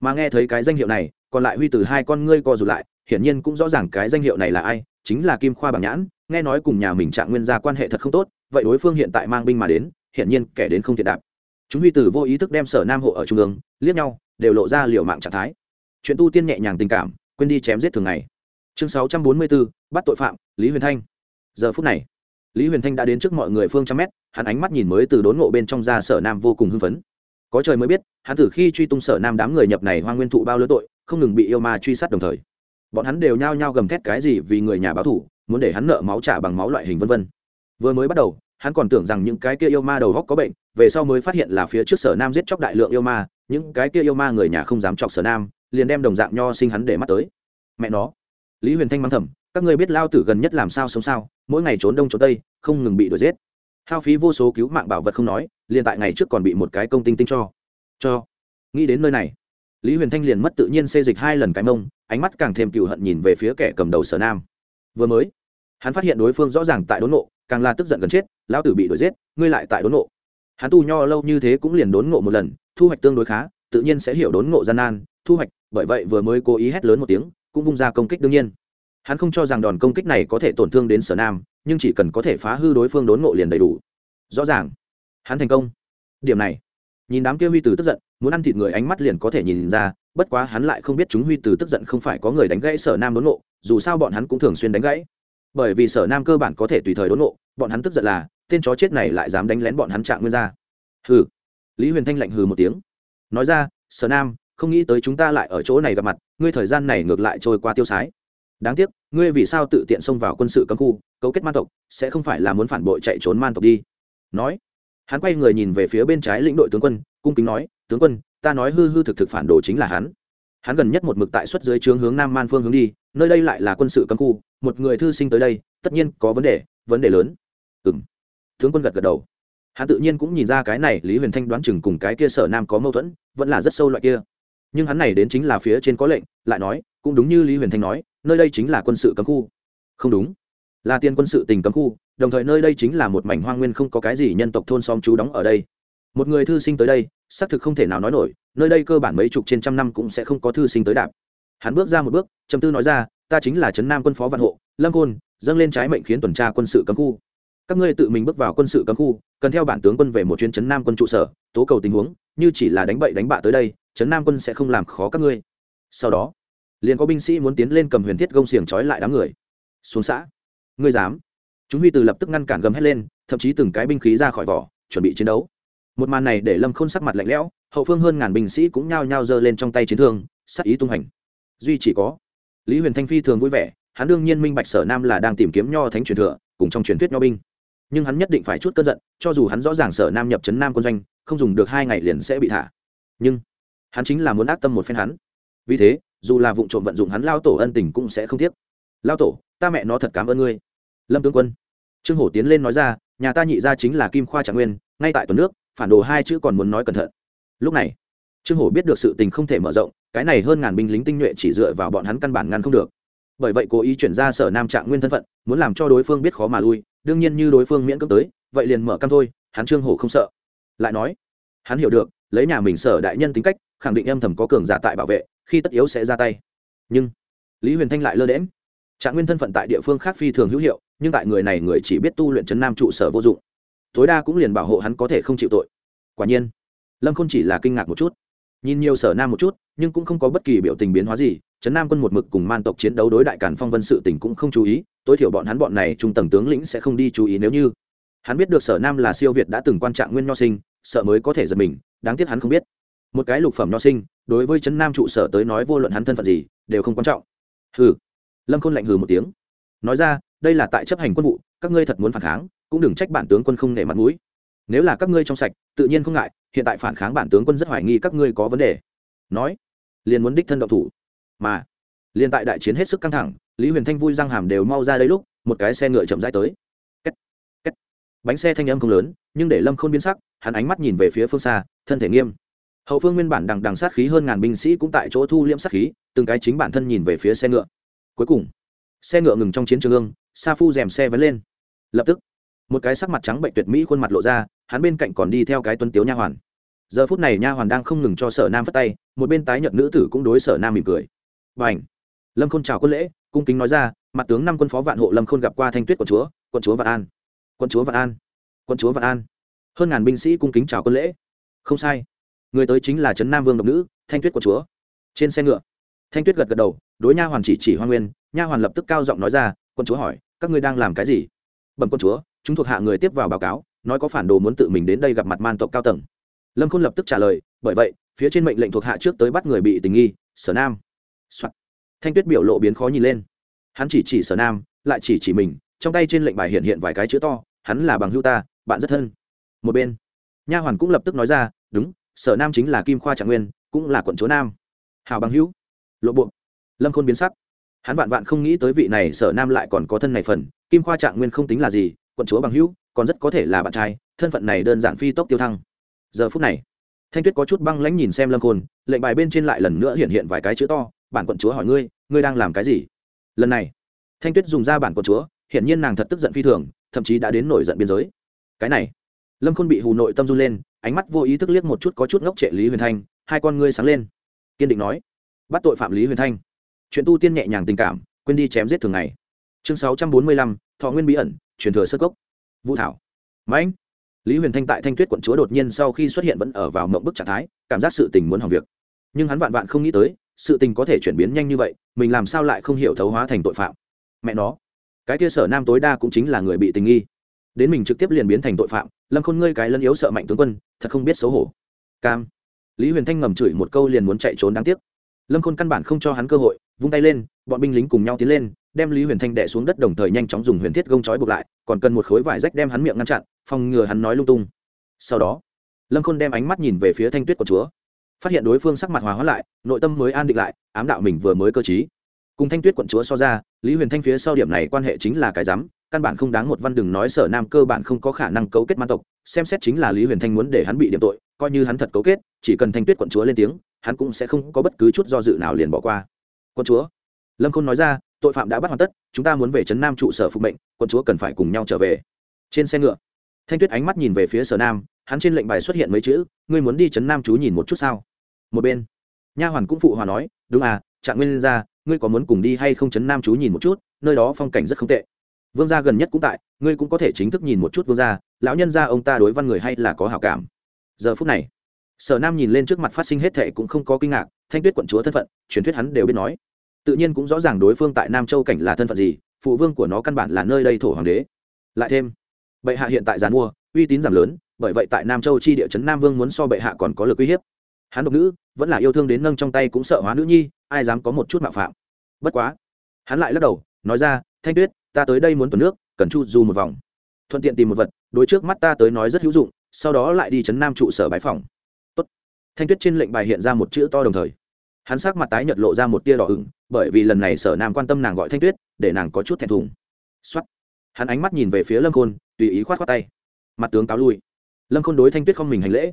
Mà nghe thấy cái danh hiệu này, còn lại huy từ hai con ngươi co rụt lại, hiển nhiên cũng rõ ràng cái danh hiệu này là ai, chính là kim khoa bảng nhãn, nghe nói cùng nhà mình trạng nguyên gia quan hệ thật không tốt, vậy đối phương hiện tại mang binh mà đến, hiển nhiên kẻ đến không thiện đạp. Chúng huy tử vô ý thức đem sở nam hộ ở trung ương, liếc nhau, đều lộ ra liều mạng trạng thái. Chuyện tu tiên nhẹ nhàng tình cảm, quên đi chém giết thường ngày. Chương sáu trăm bốn mươi bốn, bắt tội phạm, lý huyền thanh. Giờ phút này, lý huyền thanh đã đến trước mọi người phương trăm mét hắn ánh mắt nhìn mới từ đốn ngộ bên trong ra sở nam vô cùng hưng phấn. Có trời mới biết, hắn từ khi truy tung sở nam đám người nhập này hoa nguyên thụ bao lứa tội, không ngừng bị yêu ma truy sát đồng thời. Bọn hắn đều nhao nhao gầm thét cái gì vì người nhà báo thủ, muốn để hắn nợ máu trả bằng máu loại hình vân vân. Vừa mới bắt đầu, hắn còn tưởng rằng những cái kia yêu ma đầu góc có bệnh, về sau mới phát hiện là phía trước sở nam giết chóc đại lượng yêu ma, những cái kia yêu ma người nhà không dám chọc sở nam, liền đem đồng dạng nho sinh hắn để mắt tới. Mẹ nó. Lý huyền thanh mắng thầm, các ngươi biết lao tử gần nhất làm sao sống sao, mỗi ngày trốn đông trốn tây, không ngừng bị đuổi giết hao phí vô số cứu mạng bảo vật không nói, liền tại ngày trước còn bị một cái công tinh tinh cho. Cho. Nghĩ đến nơi này, lý huyền thanh liền mất tự nhiên xê dịch hai lần cái mông, ánh mắt càng thêm cựu hận nhìn về phía kẻ cầm đầu sở nam. Vừa mới, hắn phát hiện đối phương rõ ràng tại đốn nộ, càng là tức giận gần chết, lão tử bị đuổi giết, ngươi lại tại đốn nộ. Hắn tu nho lâu như thế cũng liền đốn ngộ một lần, thu hoạch tương đối khá, tự nhiên sẽ hiểu đốn ngộ gian nan, thu hoạch, bởi vậy vừa mới cố ý hét lớn một tiếng, cũng vung ra công kích đương nhiên. Hắn không cho rằng đòn công kích này có thể tổn thương đến sở nam nhưng chỉ cần có thể phá hư đối phương đốn ngộ liền đầy đủ. Rõ ràng. Hắn thành công. Điểm này. Nhìn đám kia huy từ tức giận, muốn ăn thịt người ánh mắt liền có thể nhìn ra, bất quá hắn lại không biết chúng huy từ tức giận không phải có người đánh gãy sở nam đốn ngộ, dù sao bọn hắn cũng thường xuyên đánh gãy. Bởi vì sở nam cơ bản có thể tùy thời đốn ngộ, bọn hắn tức giận là, tên chó chết này lại dám đánh lén bọn hắn trạng nguyên ra hừ. Lý huyền thanh lạnh hừ một tiếng. Nói ra, sở nam, không nghĩ tới chúng ta lại ở chỗ này gặp mặt, ngươi thời gian này ngược lại trôi qua tiêu sái đáng tiếc, ngươi vì sao tự tiện xông vào quân sự cấm khu, cấu kết man tộc, sẽ không phải là muốn phản bội chạy trốn man tộc đi. Nói, hắn quay người nhìn về phía bên trái lĩnh đội tướng quân, cung kính nói, tướng quân, ta nói hư hư thực thực phản đồ chính là hắn. Hắn gần nhất một mực tại xuất dưới trướng hướng nam man phương hướng đi, nơi đây lại là quân sự cấm khu, một người thư sinh tới đây, tất nhiên có vấn đề vấn đề lớn. Ừ m tướng quân gật gật đầu. Hắn tự nhiên cũng nhìn ra cái này, lý huyền thanh đoán chừng cùng cái kia sở nam có mâu thuẫn, vẫn là rất sâu loại kia. Nhưng hắn này đến chính là phía trên có lệnh, lại nói cũng đúng như lý huyền thanh nói, nơi đây chính là quân sự cấm khu. Không đúng. Là tiên quân sự tình cấm khu, đồng thời nơi đây chính là một mảnh hoang nguyên không có cái gì nhân tộc thôn xóm trú đóng ở đây. Một người thư sinh tới đây, xác thực không thể nào nói nổi, nơi đây cơ bản mấy chục trên trăm năm cũng sẽ không có thư sinh tới đạp. Hắn bước ra một bước, trầm tư nói ra, ta chính là trấn nam quân phó vạn hộ, lâm côn, dâng lên trái mệnh khiến tuần tra quân sự cấm khu. Các ngươi tự mình bước vào quân sự cấm khu, cần theo bản tướng quân về một chuyến trấn nam quân trụ sở, tố cầu tình huống, như chỉ là đánh bậy đánh bạ tới đây, trấn nam quân sẽ không làm khó các ngươi. Sau đó liền có binh sĩ muốn tiến lên cầm huyền thiết gông xiềng trói lại đám người. Xuống xã. Ngươi dám. Chúng huy từ lập tức ngăn cản gầm hét lên, thậm chí từng cái binh khí ra khỏi vỏ, chuẩn bị chiến đấu. Một màn này để lâm khôn sắc mặt lạnh lẽo, hậu phương hơn ngàn binh sĩ cũng nhao nhao giơ lên trong tay chiến thương sắc ý tung hành. Duy chỉ có lý huyền thanh phi thường vui vẻ, hắn đương nhiên minh bạch sở nam là đang tìm kiếm nho thánh truyền thừa, cùng trong truyền thuyết nho binh. Nhưng hắn nhất định phải chút cơn giận, cho dù hắn rõ ràng sở nam nhập trấn nam quân doanh, không dùng được hai ngày liền sẽ bị thả. Nhưng hắn chính là muốn ác tâm một phen hắn. Vì thế dù là vụ trộm vận dụng hắn lao tổ ân tình cũng sẽ không tiếc. Lao tổ, ta mẹ nó thật cảm ơn ngươi. Lâm tướng quân. Trương hổ tiến lên nói ra, nhà ta nhị ra chính là kim khoa trạng nguyên, ngay tại tuần nước, phản đồ hai chữ còn muốn nói cẩn thận. Lúc này, trương hổ biết được sự tình không thể mở rộng, cái này hơn ngàn binh lính tinh nhuệ chỉ dựa vào bọn hắn căn bản ngăn không được. Bởi vậy cố ý chuyển ra sở nam trạng nguyên thân phận, muốn làm cho đối phương biết khó mà lui, đương nhiên như đối phương miễn cưỡng tới, vậy liền mở cam thôi, hắn trương hổ không sợ. Lại nói, hắn hiểu được lấy nhà mình sở đại nhân tính cách, khẳng định âm thầm có cường giả tại bảo vệ, khi tất yếu sẽ ra tay. Nhưng, lý huyền thanh lại lơ đễm trạng nguyên thân phận tại địa phương khác phi thường hữu hiệu, nhưng tại người này người chỉ biết tu luyện chấn nam trụ sở vô dụng. Tối đa cũng liền bảo hộ hắn có thể không chịu tội. Quả nhiên, lâm không chỉ là kinh ngạc một chút. Nhìn nhiều sở nam một chút, nhưng cũng không có bất kỳ biểu tình biến hóa gì trấn nam quân một mực cùng man tộc chiến đấu đối đại cản phong vân sự tình cũng không chú ý, tối thiểu bọn hắn bọn này trung tầng tướng lĩnh sẽ không đi chú ý nếu như. Hắn biết được sở nam là siêu việt đã từng quan trạng nguyên nho sinh, sợ mới có thể giật mình đáng tiếc hắn không biết. Một cái lục phẩm nho sinh, đối với trấn nam trụ sở tới nói vô luận hắn thân phận gì, đều không quan trọng. Hừ. Lâm khôn lạnh hừ một tiếng. Nói ra, đây là tại chấp hành quân vụ, các ngươi thật muốn phản kháng, cũng đừng trách bản tướng quân không nể mặt mũi. Nếu là các ngươi trong sạch, tự nhiên không ngại, hiện tại phản kháng bản tướng quân rất hoài nghi các ngươi có vấn đề. Nói, liền muốn đích thân động thủ. Mà, liền tại đại chiến hết sức căng thẳng, lý huyền thanh vui răng hàm đều mau ra đây lúc, một cái xe ngựa chậm rãi tới. Kết. Kết. bánh xe thanh âm không lớn nhưng để lâm khôn biến sắc, hắn ánh mắt nhìn về phía phương xa, thân thể nghiêm. Hậu phương nguyên bản đằng đằng sát khí hơn ngàn binh sĩ cũng tại chỗ thu liễm sát khí, từng cái chính bản thân nhìn về phía xe ngựa. Cuối cùng, xe ngựa ngừng trong chiến trường ương, sa phu dèm xe vấn lên. Lập tức, một cái sắc mặt trắng bệnh tuyệt mỹ khuôn mặt lộ ra, hắn bên cạnh còn đi theo cái tuân tiếu nha hoàn. Giờ phút này nha hoàn đang không ngừng cho sở nam phất tay, một bên tái nhận nữ tử cũng đối sở nam mỉm cười. Và ảnh lâm khôn chào quân lễ, cung kính nói ra, mặt tướng năm quân phó vạn hộ lâm khôn gặp qua thanh tuyết quận chúa quận chúa vạn an. Quận chúa vạn an quân chúa vạn an. Hơn ngàn binh sĩ cung kính chào quân lễ. Không sai. Người tới chính là trấn nam vương độc nữ, thanh tuyết của chúa. Trên xe ngựa, thanh tuyết gật gật đầu, đối nha hoàn chỉ chỉ hoa nguyên. Nha hoàn lập tức cao giọng nói ra, quân chúa hỏi, các ngươi đang làm cái gì? Bẩm quân chúa, chúng thuộc hạ người tiếp vào báo cáo, nói có phản đồ muốn tự mình đến đây gặp mặt man tộc cao tầng. Lâm khôn lập tức trả lời, bởi vậy, phía trên mệnh lệnh thuộc hạ trước tới bắt người bị tình nghi, sở nam、Soạn. thanh tuyết biểu lộ biến khó nhìn lên. Hắn chỉ chỉ sở nam, lại chỉ chỉ mình, trong tay trên lệnh bài hiện hiện vài cái chữ to, hắn là bằng hưu ta bạn rất thân. Một bên, nha hoàn cũng lập tức nói ra, đúng, sở nam chính là kim khoa trạng nguyên, cũng là quận chúa nam. Hào bằng hữu, lộ bộ. Lâm khôn biến sắc. Hắn vạn vạn không nghĩ tới vị này sở nam lại còn có thân này phần, kim khoa trạng nguyên không tính là gì, quận chúa bằng hữu, còn rất có thể là bạn trai, thân phận này đơn giản phi tốc tiêu thăng. Giờ phút này, thanh tuyết có chút băng lãnh nhìn xem lâm khôn, lệnh bài bên trên lại lần nữa hiện hiện vài cái chữ to, bản quận chúa hỏi ngươi ngươi đang làm cái gì? Lần này, thanh tuyết dùng ra bản quận chúa, hiển nhiên nàng thật tức giận phi thường, thậm chí đã đến nổi giận biên giới cái này. Lâm khôn bị hù nội tâm run lên, ánh mắt vô ý thức liếc một chút có chút ngốc trệ lý huyền thanh, hai con ngươi sáng lên. Kiên định nói, bắt tội phạm lý huyền thanh. Chuyện tu tiên nhẹ nhàng tình cảm, quên đi chém giết thường ngày. Chương sáu trăm bốn mươi lăm, thọ nguyên bí ẩn, truyền thừa sơ cốc. Vũ thảo. Mãnh. Lý huyền thanh tại thanh tuyết quận chúa đột nhiên sau khi xuất hiện vẫn ở vào mộng bức trạng thái, cảm giác sự tình muốn hỏng việc. Nhưng hắn vạn vạn không nghĩ tới, sự tình có thể chuyển biến nhanh như vậy, mình làm sao lại không hiểu thấu hóa thành tội phạm. Mẹ nó. Cái kia sở nam tối đa cũng chính là người bị tình nghi đến mình trực tiếp liền biến thành tội phạm, lâm khôn ngươi cái lân yếu sợ mạnh tướng quân, thật không biết xấu hổ. Cam. Lý huyền thanh ngầm chửi một câu liền muốn chạy trốn đáng tiếc. Lâm khôn căn bản không cho hắn cơ hội, vung tay lên, bọn binh lính cùng nhau tiến lên, đem lý huyền thanh đẻ xuống đất đồng thời nhanh chóng dùng huyền thiết gông trói buộc lại, còn cần một khối vải rách đem hắn miệng ngăn chặn, phòng ngừa hắn nói lung tung. Sau đó, lâm khôn đem ánh mắt nhìn về phía thanh tuyết của chúa. Phát hiện đối phương sắc mặt hòa hóa lại, nội tâm mới an định lại, ám đạo mình vừa mới cơ t cùng thanh tuyết quận chúa so ra, lý huyền thanh phía sau điểm này quan hệ chính là cái rắm căn bản không đáng một văn đừng nói sở nam cơ bản không có khả năng cấu kết man tộc, xem xét chính là lý huyền thanh muốn để hắn bị điểm tội, coi như hắn thật cấu kết, chỉ cần thanh tuyết quận chúa lên tiếng, hắn cũng sẽ không có bất cứ chút do dự nào liền bỏ qua. Quận chúa, lâm khôn nói ra, tội phạm đã bắt hoàn tất, chúng ta muốn về trấn nam trụ sở phục mệnh, quận chúa cần phải cùng nhau trở về. Trên xe ngựa, thanh tuyết ánh mắt nhìn về phía sở nam, hắn trên lệnh bài xuất hiện mấy chữ, ngươi muốn đi trấn nam chú nhìn một chút sao? Một bên, nha hoàn cũng phụ hòa nói, đúng à trạng nguyên ra, ngươi có muốn cùng đi hay không trấn nam chú nhìn một chút, nơi đó phong cảnh rất không tệ vương gia gần nhất cũng tại, ngươi cũng có thể chính thức nhìn một chút vương gia, lão nhân gia ông ta đối văn người hay là có hảo cảm. Giờ phút này, sở nam nhìn lên trước mặt phát sinh hết thệ cũng không có kinh ngạc, thanh tuyết quận chúa thân phận, truyền thuyết hắn đều biết nói. Tự nhiên cũng rõ ràng đối phương tại nam châu cảnh là thân phận gì, phụ vương của nó căn bản là nơi đây thổ hoàng đế. Lại thêm, bệ hạ hiện tại giàn mua uy tín giảm lớn, bởi vậy tại nam châu chi địa chấn nam vương muốn so bệ hạ còn có lực uy hiếp. Hắn độc nữ, vẫn là yêu thương đến nâng trong tay cũng sợ hóa nữ nhi, ai dám có một chút mạo phạm. Bất quá, hắn lại lắc đầu, nói ra, thanh tuyết ta tới đây muốn tuần nước, cần chu du một vòng. Thuận tiện tìm một vật, đối trước mắt ta tới nói rất hữu dụng, sau đó lại đi chấn nam trụ sở bãi phòng Tốt. thanh tuyết trên lệnh bài hiện ra một chữ to đồng thời. Hắn sắc mặt tái nhợt lộ ra một tia đỏ ửng, bởi vì lần này sở nam quan tâm nàng gọi thanh tuyết, để nàng có chút thẹn thùng. Xuất hắn ánh mắt nhìn về phía lâm khôn, tùy ý khoát khoát tay. Mặt tướng cáo lui. Lâm khôn đối thanh tuyết không mình hành lễ.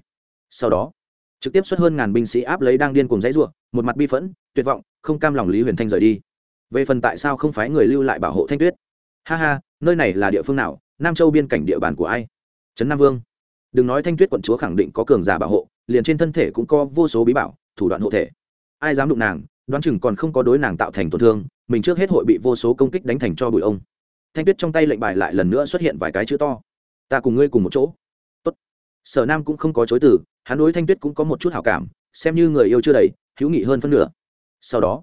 Sau đó, trực tiếp xuất hơn ngàn binh sĩ áp lấy đang điên cùng dãy ruộng một mặt bi phẫn, tuyệt vọng, không cam lòng lý huyền thanh rời đi. Về phần tại sao không phái người lưu lại bảo hộ thanh tuyết? Ha ha, nơi này là địa phương nào? Nam châu biên cảnh địa bàn của ai? Trấn nam vương. Đừng nói thanh tuyết quận chúa khẳng định có cường giả bảo hộ, liền trên thân thể cũng có vô số bí bảo, thủ đoạn hộ thể. Ai dám đụng nàng, đoán chừng còn không có đối nàng tạo thành tổn thương, mình trước hết hội bị vô số công kích đánh thành cho bụi ông. Thanh tuyết trong tay lệnh bài lại lần nữa xuất hiện vài cái chữ to. Ta cùng ngươi cùng một chỗ. Tốt. sở nam cũng không có chối từ, hắn đối thanh tuyết cũng có một chút hảo cảm, xem như người yêu chưa đầy, hữu nghị hơn phân nửa. Sau đó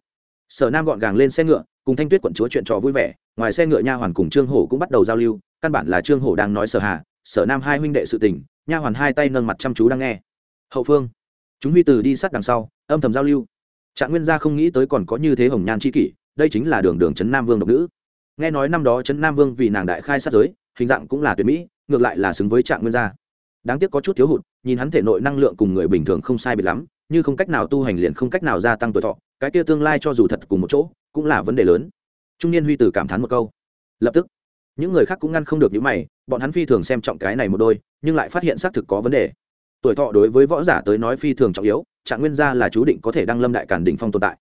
sở nam gọn gàng lên xe ngựa, cùng thanh tuyết quận chúa chuyện trò vui vẻ, ngoài xe ngựa nha hoàn cùng trương hổ cũng bắt đầu giao lưu, căn bản là trương hổ đang nói sở hà, sở nam hai huynh đệ sự tình, nha hoàn hai tay nâng mặt chăm chú đang nghe. Hậu phương, chúng huy từ đi sát đằng sau, âm thầm giao lưu. Trạng nguyên gia không nghĩ tới còn có như thế hồng nhan c h i kỷ, đây chính là đường đường trấn nam vương độc nữ. Nghe nói năm đó trấn nam vương vì nàng đại khai sát giới, hình dạng cũng là tuyệt mỹ, ngược lại là xứng với trạng nguyên gia. Đáng tiếc có chút thiếu hụt, nhìn hắn thể nội năng lượng cùng người bình thường không sai biệt lắm như không cách nào tu hành liền không cách nào gia tăng tuổi thọ, cái kia tương lai cho dù thật cùng một chỗ, cũng là vấn đề lớn. Trung niên huy tử cảm thán một câu. Lập tức, những người khác cũng ngăn không được những mày, bọn hắn phi thường xem trọng cái này một đôi, nhưng lại phát hiện xác thực có vấn đề. Tuổi thọ đối với võ giả tới nói phi thường trọng yếu, trạng nguyên gia là chú định có thể đăng lâm đại cản đỉnh phong tồn tại.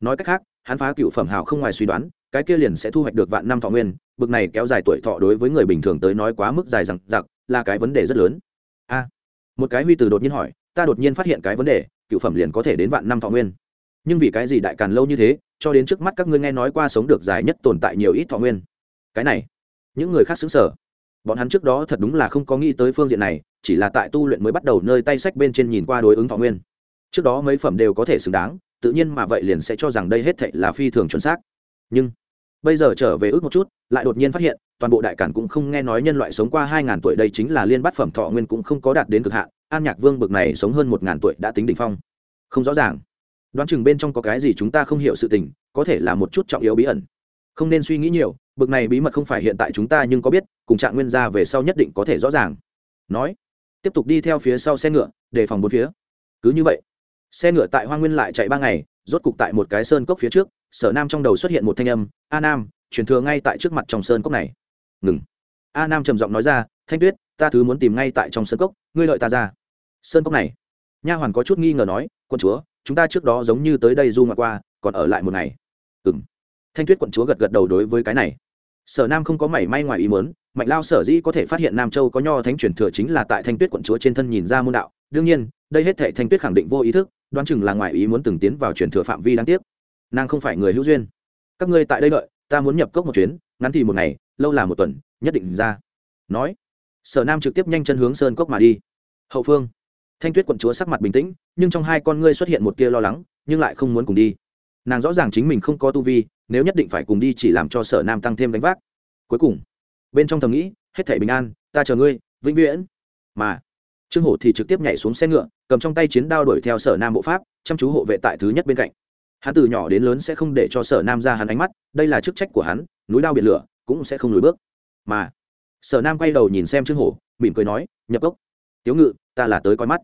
Nói cách khác, hắn phá cựu phẩm hào không ngoài suy đoán, cái kia liền sẽ thu hoạch được vạn năm thọ nguyên, bực này kéo dài tuổi thọ đối với người bình thường tới nói quá mức dài rằng giặc là cái vấn đề rất lớn. A, một cái huy từ đột nhiên hỏi, ta đột nhiên phát hiện cái vấn đề cựu phẩm liền có thể đến vạn năm thọ nguyên. Nhưng vì cái gì đại càn lâu như thế, cho đến trước mắt các ngươi nghe nói qua sống được dài nhất tồn tại nhiều ít thọ nguyên. Cái này, những người khác xứng sở. Bọn hắn trước đó thật đúng là không có nghĩ tới phương diện này, chỉ là tại tu luyện mới bắt đầu nơi tay sách bên trên nhìn qua đối ứng thọ nguyên. Trước đó mấy phẩm đều có thể xứng đáng, tự nhiên mà vậy liền sẽ cho rằng đây hết thệ là phi thường chuẩn xác. Nhưng, bây giờ trở về ước một chút, lại đột nhiên phát hiện, toàn bộ đại cản cũng không nghe nói nhân loại sống qua hai ngàn tuổi đây chính là liên bát phẩm thọ nguyên cũng không có đạt đến cực hạn an nhạc vương bực này sống hơn một ngàn tuổi đã tính đ ỉ n h phong. Không rõ ràng. Đoán chừng bên trong có cái gì chúng ta không hiểu sự tình, có thể là một chút trọng yếu bí ẩn. Không nên suy nghĩ nhiều, bực này bí mật không phải hiện tại chúng ta nhưng có biết, cùng trạng nguyên gia về sau nhất định có thể rõ ràng. Nói, tiếp tục đi theo phía sau xe ngựa, đề phòng bốn phía. Cứ như vậy, xe ngựa tại hoa nguyên lại chạy ba ngày, rốt cục tại một cái sơn cốc phía trước, sở nam trong đầu xuất hiện một thanh âm, a nam, truyền thừa ngay tại trước mặt trong sơn cốc này. Ngừng. A nam trầm giọng nói ra, thanh tuyết, ta thứ muốn tìm ngay tại trong sơn cốc, ngươi lợi ta ra sơn cốc này. Nha hoàn có chút nghi ngờ nói quân chúa, chúng ta trước đó giống như tới đây du ngoạn qua, còn ở lại một ngày. Ừ m thanh tuyết quận chúa gật gật đầu đối với cái này. Sở nam không có mảy may ngoài ý muốn, mạnh lao sở dĩ có thể phát hiện nam châu có nho thánh truyền thừa chính là tại thanh tuyết quận chúa trên thân nhìn ra môn đạo. Đương nhiên, đây hết thể thanh tuyết khẳng định vô ý thức, đoán chừng là ngoài ý muốn từng tiến vào truyền thừa phạm vi đáng tiếc. Nàng không phải người hữu duyên. Các ngươi tại đây đợi, ta muốn nhập cốc một chuyến, ngắn thì một ngày, lâu là một tuần, nhất định ra. Nói, sở nam trực tiếp nhanh chân hướng sơn cốc mà đi. Hậu phương thanh tuyết quận chúa sắc mặt bình tĩnh, nhưng trong hai con ngươi xuất hiện một tia lo lắng, nhưng lại không muốn cùng đi. Nàng rõ ràng chính mình không có tu vi, nếu nhất định phải cùng đi chỉ làm cho sở nam tăng thêm đánh vác. Cuối cùng, bên trong thầm nghĩ, hết thể bình an, ta chờ ngươi, vĩnh viễn. Mà, trương hổ thì trực tiếp nhảy xuống xe ngựa, cầm trong tay chiến đao đuổi theo sở nam bộ pháp, chăm chú hộ vệ tại thứ nhất bên cạnh. Hắn từ nhỏ đến lớn sẽ không để cho sở nam ra hắn ánh mắt, đây là chức trách của hắn, núi đao biển lửa, cũng sẽ không lùi bước. Mà, sở nam quay đầu nhìn xem trương hổ, mỉm cười nói, nhập cốc. Tiếu ngự ta là tới coi mắt.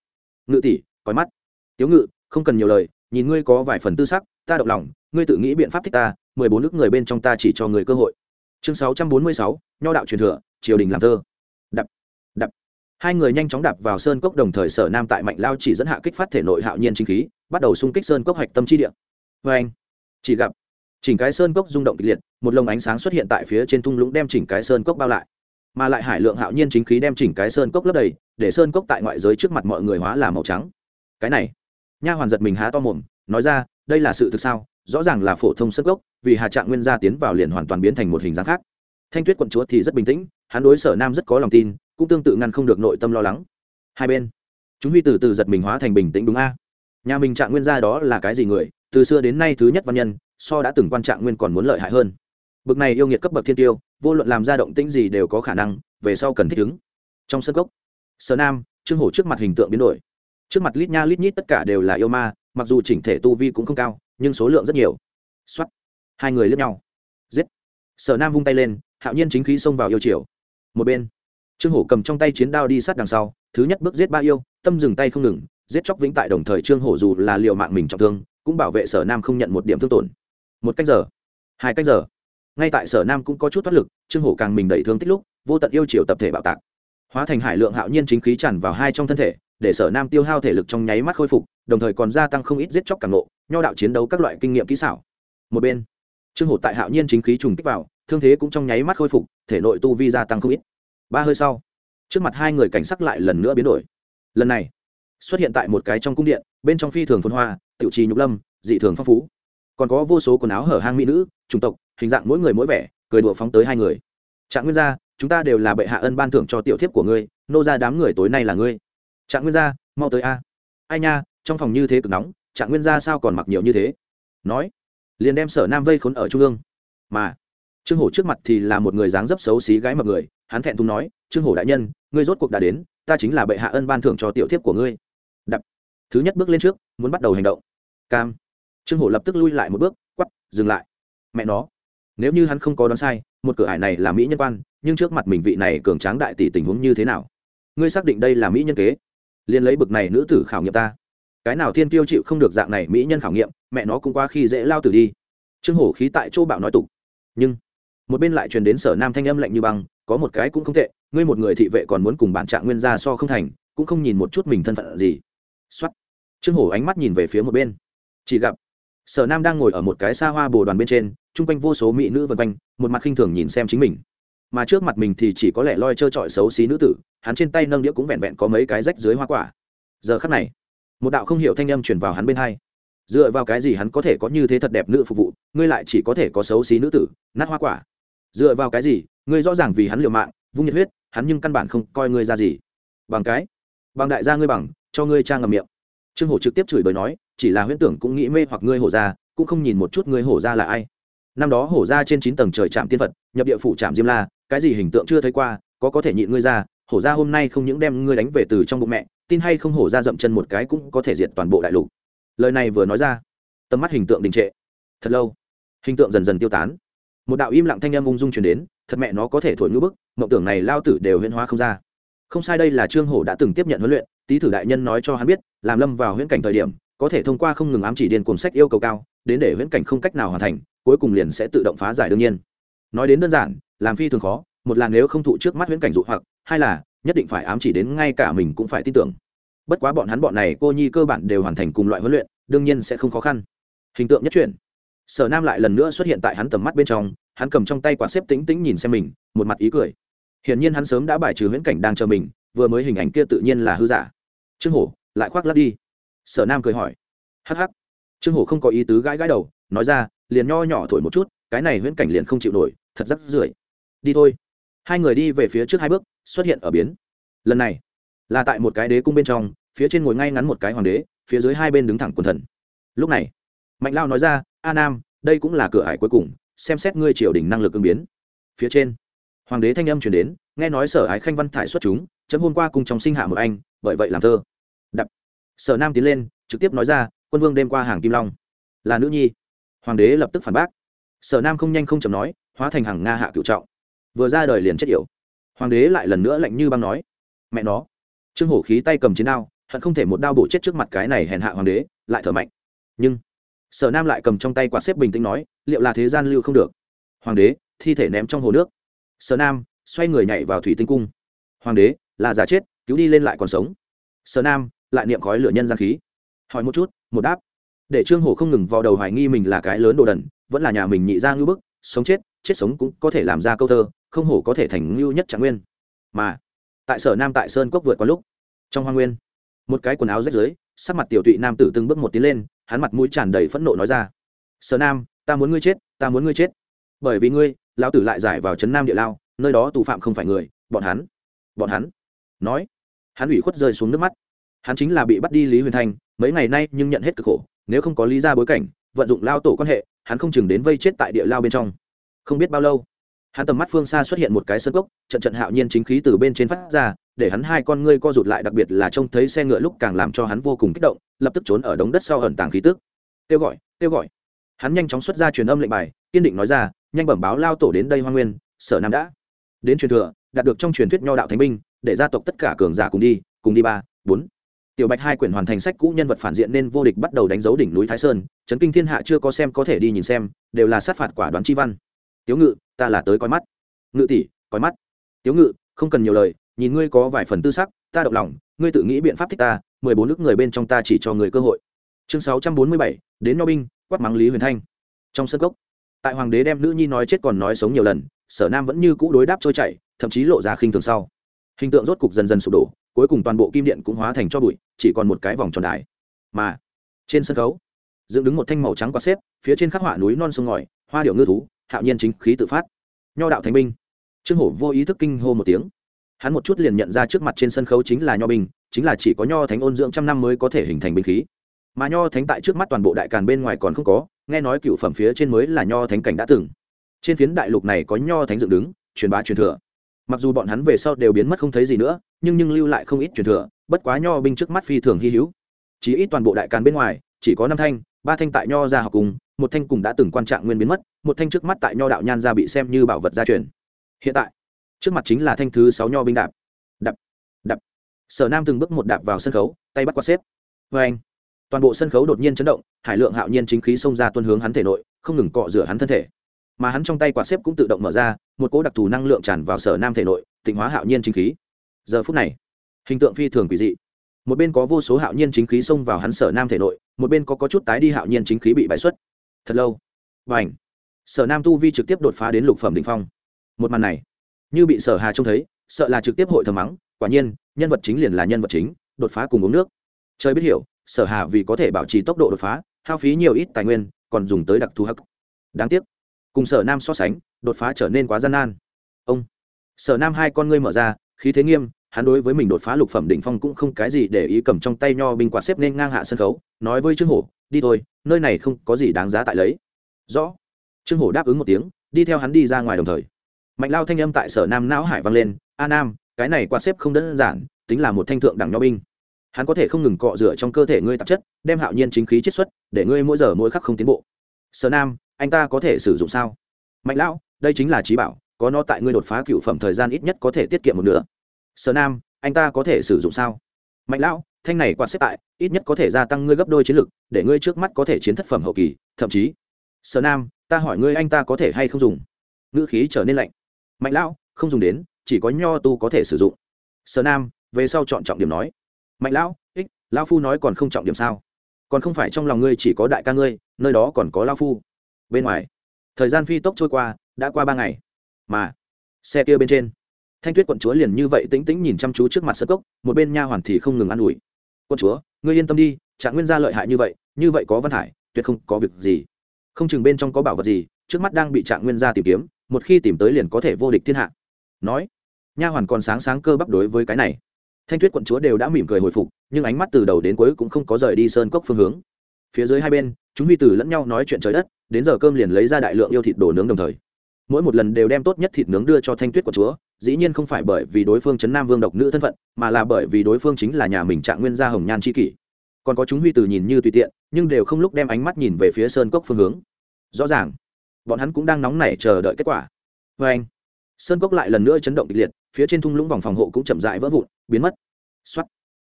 Ngự tỷ, coi mắt. Tiếu ngự, không cần nhiều lời, nhìn ngươi có vài phần tư sắc, ta động lòng, ngươi tự nghĩ biện pháp thích ta, mười bốn nước người bên trong ta chỉ cho người cơ hội. Chương sáu trăm bốn mươi sáu, nho đạo truyền thừa, triều đình làm thơ. Đập đập. Hai người nhanh chóng đạp vào sơn cốc đồng thời sở nam tại mạnh lao chỉ dẫn hạ kích phát thể nội hạo nhiên chính khí, bắt đầu xung kích sơn cốc hạch tâm chi địa. Vê anh, chỉ gặp, chỉnh cái sơn cốc rung động kịch liệt, một lồng ánh sáng xuất hiện tại phía trên thung lũng đem chỉnh cái sơn cốc bao lại. Mà lại hải lượng hạo nhiên chính khí đem chỉnh cái sơn cốc lấp đầy để sơn cốc tại ngoại giới trước mặt mọi người hóa là màu trắng. Cái này, nha hoàn giật mình há to mồm, nói ra, đây là sự thực sao? Rõ ràng là phổ thông sơn cốc, vì hà trạng nguyên gia tiến vào liền hoàn toàn biến thành một hình dáng khác. Thanh tuyết quận chúa thì rất bình tĩnh, hắn đối sở nam rất có lòng tin, cũng tương tự ngăn không được nội tâm lo lắng. Hai bên, chúng huy từ từ giật mình hóa thành bình tĩnh đúng a? Nhà mình trạng nguyên gia đó là cái gì người? Từ xưa đến nay thứ nhất văn nhân, so đã từng quan trạng nguyên còn muốn lợi hại hơn. Bực này yêu nghiệt cấp bậc thiên tiêu, vô luận làm ra động tĩnh gì đều có khả năng, về sau cần thích ứng. Trong sân gốc sở nam, trương hổ trước mặt hình tượng biến đổi. Trước mặt lít nha lít nhít tất cả đều là yêu ma, mặc dù chỉnh thể tu vi cũng không cao, nhưng số lượng rất nhiều. Xuất hai người lướt nhau. Giết. Sở nam vung tay lên, hạo nhiên chính khí xông vào yêu triều. Một bên, trương hổ cầm trong tay chiến đao đi sát đằng sau, thứ nhất bước giết ba yêu, tâm dừng tay không ngừng, giết chóc vĩnh tại đồng thời trương hổ dù là liệu mạng mình trọng thương, cũng bảo vệ sở nam không nhận một điểm thương tổn. Một cách giờ, hai cách giờ. Ngay tại sở nam cũng có chút thoát lực, trương hổ càng mình đẩy thương tích lúc, vô tận yêu triều tập thể bạo tạc hóa thành hải lượng hạo nhiên chính khí tràn vào hai trong thân thể, để sở nam tiêu hao thể lực trong nháy mắt khôi phục, đồng thời còn gia tăng không ít giết chóc càng nộ nho đạo chiến đấu các loại kinh nghiệm kỹ xảo. Một bên, trương hổ tại hạo nhiên chính khí trùng kích vào, thương thế cũng trong nháy mắt khôi phục, thể nội tu vi gia tăng không ít. Ba hơi sau, trước mặt hai người cảnh sắc lại lần nữa biến đổi. Lần này, xuất hiện tại một cái trong cung điện, bên trong phi thường phồn hoa, tiểu trì nhục lâm, dị thường phong phú. Còn có vô số quần áo hở hang mỹ nữ, chủng tộc, hình dạng mỗi người mỗi vẻ, cười đùa phóng tới hai người. Trạng nguyên gia chúng ta đều là bệ hạ ân ban thưởng cho tiểu thiếp của ngươi, nô ra đám người tối nay là ngươi. Trạng nguyên gia, mau tới a. Ai nha, trong phòng như thế cực nóng, trạng nguyên gia sao còn mặc nhiều như thế? Nói, liền đem sở nam vây khốn ở trung ương. Mà, trương hổ trước mặt thì là một người dáng dấp xấu xí gái mập người, hắn thẹn thùng nói, trương hổ đại nhân, ngươi rốt cuộc đã đến, ta chính là bệ hạ ân ban thưởng cho tiểu thiếp của ngươi. Đập. Thứ nhất bước lên trước, muốn bắt đầu hành động. Cam. Trương hổ lập tức lui lại một bước quắp dừng lại. Mẹ nó. Nếu như hắn không có đoán sai, một cửa ải này là mỹ nhân quan nhưng trước mặt mình vị này cường tráng đại tỷ tình huống như thế nào? Ngươi xác định đây là mỹ nhân kế? Liền lấy bực này nữ tử khảo nghiệm ta. Cái nào thiên tiêu chịu không được dạng này mỹ nhân khảo nghiệm, mẹ nó cũng qua khi dễ lao tử đi. Trương hổ khí tại chỗ bạo nói tục. Nhưng, một bên lại truyền đến sở nam thanh âm lạnh như băng, có một cái cũng không tệ, ngươi một người thị vệ còn muốn cùng bản trạng nguyên gia so không thành, cũng không nhìn một chút mình thân phận gì. Xuất trương hổ ánh mắt nhìn về phía một bên. Chỉ gặp, sở nam đang ngồi ở một cái xa hoa bồ đoàn bên trên, chung quanh vô số mỹ nữ vân quanh, một mặt khinh thường nhìn xem chính mình mà trước mặt mình thì chỉ có lẽ loi trơ trọi xấu xí nữ tử, hắn trên tay nâng đĩa cũng vẹn vẹn có mấy cái rách dưới hoa quả. Giờ khắc này, một đạo không hiểu thanh âm truyền vào hắn bên hai. Dựa vào cái gì hắn có thể có như thế thật đẹp nữ phục vụ, ngươi lại chỉ có thể có xấu xí nữ tử, nát hoa quả. Dựa vào cái gì, ngươi rõ ràng vì hắn liều mạng, vung nhiệt huyết, hắn nhưng căn bản không coi ngươi ra gì. Bằng cái, bằng đại gia ngươi bằng, cho ngươi trang ngầm miệng. Trương hổ trực tiếp chửi bới nói, chỉ là huyễn tưởng cũng nghĩ mê hoặc ngươi hổ ra cũng không nhìn một chút ngươi hổ ra là ai. Năm đó hổ ra trên chín tầng trời trạm tiên phật, nhập địa phủ trạm diêm la cái gì hình tượng chưa thấy qua, có có thể nhịn ngươi ra, hổ ra hôm nay không những đem ngươi đánh về từ trong bụng mẹ, tin hay không hổ ra dậm chân một cái cũng có thể diệt toàn bộ đại lục. Lời này vừa nói ra, tầm mắt hình tượng đình trệ. Thật lâu, hình tượng dần dần tiêu tán. Một đạo im lặng thanh âm ung dung truyền đến, thật mẹ nó có thể thổi ngữ bức, mộng tưởng này lao tử đều huyễn hóa không ra. Không sai đây là trương hổ đã từng tiếp nhận huấn luyện tý thử đại nhân nói cho hắn biết, làm lâm vào huyễn cảnh thời điểm, có thể thông qua không ngừng ám chỉ điên cuồng sách yêu cầu cao, đến để huyễn cảnh không cách nào hoàn thành, cuối cùng liền sẽ tự động phá giải đương nhiên nói đến đơn giản, làm phi thường khó, một là nếu không thụ trước mắt huyễn cảnh dụ hoặc, hai là nhất định phải ám chỉ đến ngay cả mình cũng phải tin tưởng. Bất quá bọn hắn bọn này cô nhi cơ bản đều hoàn thành cùng loại huấn luyện, đương nhiên sẽ không khó khăn. Hình tượng nhất truyền sở nam lại lần nữa xuất hiện tại hắn tầm mắt bên trong, hắn cầm trong tay quạt xếp tĩnh tĩnh nhìn xem mình, một mặt ý cười. Hiển nhiên hắn sớm đã bài trừ huyễn cảnh đang chờ mình, vừa mới hình ảnh kia tự nhiên là hư giả. Trương hổ, lại khoác lắp đi. Sở nam cười hỏi. Hắc hắc. Trương hổ không có ý tứ gãi gãi đầu, nói ra, liền nho nhỏ thổi một chút, cái này huyễn cảnh liền không chịu nổi thật rắc rưởi. Đi thôi. Hai người đi về phía trước hai bước, xuất hiện ở biến. Lần này, là tại một cái đế cung bên trong, phía trên ngồi ngay ngắn một cái hoàng đế, phía dưới hai bên đứng thẳng quần thần. Lúc này, mạnh lao nói ra, a nam, đây cũng là cửa ải cuối cùng, xem xét ngươi triều đình năng lực ứng biến. Phía trên, hoàng đế thanh âm chuyển đến, nghe nói sở ái khanh văn thải xuất chúng, chấm hôm qua cùng trong sinh hạ một anh, bởi vậy làm thơ. Đập. Sở nam tiến lên, trực tiếp nói ra, quân vương đêm qua hàng kim long. Là nữ nhi. Hoàng đế lập tức phản bác. Sở nam không nhanh không chầm nói hóa thành hàng nga hạ cựu trọng. Vừa ra đời liền chết yểu. Hoàng đế lại lần nữa lạnh như băng nói, mẹ nó. Trương hổ khí tay cầm chiến đao, hận không thể một đao bổ chết trước mặt cái này hèn hạ hoàng đế, lại thở mạnh. Nhưng, sở nam lại cầm trong tay quạt xếp bình tĩnh nói, liệu là thế gian lưu không được? Hoàng đế, thi thể ném trong hồ nước. Sở nam xoay người nhảy vào thủy tinh cung. Hoàng đế, là giả chết, cứu đi lên lại còn sống. Sở nam lại niệm khói lửa nhân gian khí. Hỏi một chút, một đáp. Để trương hổ không ngừng vào đầu hoài nghi mình là cái lớn đồ đần, vẫn là nhà mình nhị ra ngưỡng bức sống chết chết sống cũng có thể làm ra câu thơ, không hổ có thể thành ngưu nhất trạng nguyên. Mà, tại sở nam tại sơn cốc vượt qua lúc, trong hoa nguyên, một cái quần áo rách rưới, sắc mặt tiểu tụy nam tử từng bước một tiến lên, hắn mặt mũi tràn đầy phẫn nộ nói ra, sở nam, ta muốn ngươi chết, ta muốn ngươi chết. Bởi vì ngươi, lão tử lại giải vào trấn nam địa lao, nơi đó tù phạm không phải người, bọn hắn bọn hắn. Nói, hắn ủy khuất rơi xuống nước mắt. Hắn chính là bị bắt đi lý huyền thanh mấy ngày nay nhưng nhận hết cực khổ, nếu không có lý ra bối cảnh, vận dụng lao tổ quan hệ hắn không chừng đến vây chết tại địa lao bên trong. Không biết bao lâu, hắn tầm mắt phương xa xuất hiện một cái sân cốc, trận trận hạo nhiên chính khí từ bên trên phát ra, để hắn hai con ngươi co rụt lại, đặc biệt là trông thấy xe ngựa lúc càng làm cho hắn vô cùng kích động, lập tức trốn ở đống đất sau ẩn tàng khí tức. Kêu gọi kêu gọi. Hắn nhanh chóng xuất ra truyền âm lệnh bài, kiên định nói ra, nhanh bẩm báo lao tổ đến đây hoa nguyên, sở nam đã. Đến truyền thừa, đạt được trong truyền thuyết nho đạo thánh binh, để gia tộc tất cả cường giả cùng đi cùng đi ba, bốn tiểu bạch hai quyển hoàn thành sách cũ nhân vật phản diện nên vô địch bắt đầu đánh dấu đỉnh núi thái sơn trấn kinh thiên hạ chưa có xem có thể đi nhìn xem, đều là sát phạt quả đoán chi văn. Tiếu ngự, ta là tới coi mắt. Ngự tỷ, coi mắt. Tiếu ngự, không cần nhiều lời, nhìn ngươi có vài phần tư sắc, ta động lòng, ngươi tự nghĩ biện pháp thích ta, mười bốn nước người bên trong ta chỉ cho người cơ hội. Chương sáu trăm bốn mươi bảy, đến nho binh, quát mắng lý huyền thanh. Trong sân cốc, tại hoàng đế đem nữ nhi nói chết còn nói sống nhiều lần, sở nam vẫn như cũ đối đáp trôi chảy, thậm chí lộ ra khinh thường sau. Hình tượng rốt cục dần dần sụp đổ cuối cùng toàn bộ kim điện cũng hóa thành cho bụi, chỉ còn một cái vòng tròn đài. Mà, trên sân khấu, dựng đứng một thanh màu trắng quạt xếp, phía trên khắc họa núi non sông ngòi, hoa điệu ngư thú, hạo nhiên chính khí tự phát. Nho đạo thánh binh. Trương hổ vô ý thức kinh hô một tiếng. Hắn một chút liền nhận ra trước mặt trên sân khấu chính là nho binh, chính là chỉ có nho thánh ôn dưỡng trăm năm mới có thể hình thành binh khí. Mà nho thánh tại trước mắt toàn bộ đại càn bên ngoài còn không có, nghe nói cựu phẩm phía trên mới là nho thánh cảnh đã từng. Trên phiến đại lục này có nho thánh dựng đứng, truyền bá truyền thừa mặc dù bọn hắn về sau đều biến mất không thấy gì nữa, nhưng nhưng lưu lại không ít truyền thừa, bất quá nho binh trước mắt phi thường hy hữu. Chỉ ít toàn bộ đại càn bên ngoài, chỉ có năm thanh, ba thanh tại nho ra học cùng, một thanh cùng đã từng quan trạng nguyên biến mất, một thanh trước mắt tại nho đạo nhan ra bị xem như bảo vật gia truyền. Hiện tại, trước mặt chính là thanh thứ sáu nho binh đạp. Đạp đạp. Sở nam từng bước một đạp vào sân khấu, tay bắt quạt xếp. Vê anh toàn bộ sân khấu đột nhiên chấn động, hải lượng hạo nhiên chính khí xông ra tuân hướng hắn thể nội, không ngừng cọ rửa hắn thân thể mà hắn trong tay quạt xếp cũng tự động mở ra một cỗ đặc thù năng lượng tràn vào sở nam thể nội tịnh hóa hạo nhiên chính khí. Giờ phút này hình tượng phi thường quỷ dị. Một bên có vô số hạo nhiên chính khí xông vào hắn sở nam thể nội một bên có, có chút tái đi hạo nhiên chính khí bị bãi xuất. Thật lâu và ảnh sở nam tu vi trực tiếp đột phá đến lục phẩm đ ỉ n h phong. Một màn này như bị sở hà trông thấy sợ là trực tiếp hội thầm mắng quả nhiên nhân vật chính liền là nhân vật chính đột phá cùng uống nước. Chơi biết hiểu sở hà vì có thể bảo trì tốc độ đột phá hao phí nhiều ít tài nguyên còn dùng tới đặc thù hắc. Đáng tiếc cùng sở nam so sánh, đột phá trở nên quá gian nan. Ông, sở nam hai con ngươi mở ra, khí thế nghiêm, hắn đối với mình đột phá lục phẩm đỉnh phong cũng không cái gì để ý, cầm trong tay nho binh quạt xếp nên ngang hạ sân khấu, nói với trương hổ, đi thôi, nơi này không có gì đáng giá tại lấy. Rõ. Trương hổ đáp ứng một tiếng, đi theo hắn đi ra ngoài đồng thời. Mạnh lao thanh âm tại sở nam não hải vang lên, a nam, cái này quạt xếp không đơn giản, tính là một thanh thượng đẳng nho binh. Hắn có thể không ngừng cọ rửa trong cơ thể ngươi tạp chất, đem hạo nhiên chính khí chiết xuất, để ngươi mỗi giờ mỗi khắc không tiến bộ. Sở nam anh ta có thể sử dụng sao? Mạnh lão, đây chính là trí bảo, có nó tại ngươi đột phá cựu phẩm thời gian ít nhất có thể tiết kiệm một nửa. Sở nam, anh ta có thể sử dụng sao? Mạnh lão, thanh này quạt xếp tại, ít nhất có thể gia tăng ngươi gấp đôi chiến lực, để ngươi trước mắt có thể chiến thất phẩm hậu kỳ, thậm chí. Sở nam, ta hỏi ngươi anh ta có thể hay không dùng? Ngữ khí trở nên lạnh. Mạnh lão, không dùng đến, chỉ có nho tu có thể sử dụng. Sở nam, về sau chọn trọng điểm nói. Mạnh lão, ích, lão phu nói còn không trọng điểm sao? Còn không phải trong lòng ngươi chỉ có đại ca ngươi, nơi đó còn có lão phu bên ngoài. Thời gian phi tốc trôi qua, đã qua ba ngày. Mà, xe kia bên trên, thanh tuyết quận chúa liền như vậy tĩnh tĩnh nhìn chăm chú trước mặt sơ cốc, một bên nha hoàn thì không ngừng ă n ủi. Quận chúa, ngươi yên tâm đi, trạng nguyên gia lợi hại như vậy như vậy có văn hải, tuyệt không có việc gì. Không chừng bên trong có bảo vật gì, trước mắt đang bị trạng nguyên gia tìm kiếm, một khi tìm tới liền có thể vô địch thiên hạ. Nói, nha hoàn còn sáng sáng cơ bắp đối với cái này. Thanh tuyết quận chúa đều đã mỉm cười hồi phục, nhưng ánh mắt từ đầu đến cuối cũng không có rời đi sơn cốc phương hướng phía dưới hai bên, chúng huy tử lẫn nhau nói chuyện trời đất, đến giờ cơm liền lấy ra đại lượng yêu thịt đồ nướng đồng thời. Mỗi một lần đều đem tốt nhất thịt nướng đưa cho thanh tuyết của chúa, dĩ nhiên không phải bởi vì đối phương chấn nam vương độc nữ thân phận, mà là bởi vì đối phương chính là nhà mình trạng nguyên gia hồng nhan c kỷ. Còn có chúng huy từ nhìn như tùy tiện, nhưng đều không lúc đem ánh mắt nhìn về phía sơn cốc phương hướng. Rõ ràng, bọn hắn cũng đang nóng nảy chờ đợi kết quả. Vê anh, sơn cốc lại lần nữa chấn động kịch liệt, phía trên thung lũng vòng phòng hộ cũng chậm dại vỡ vụn, biến mất. X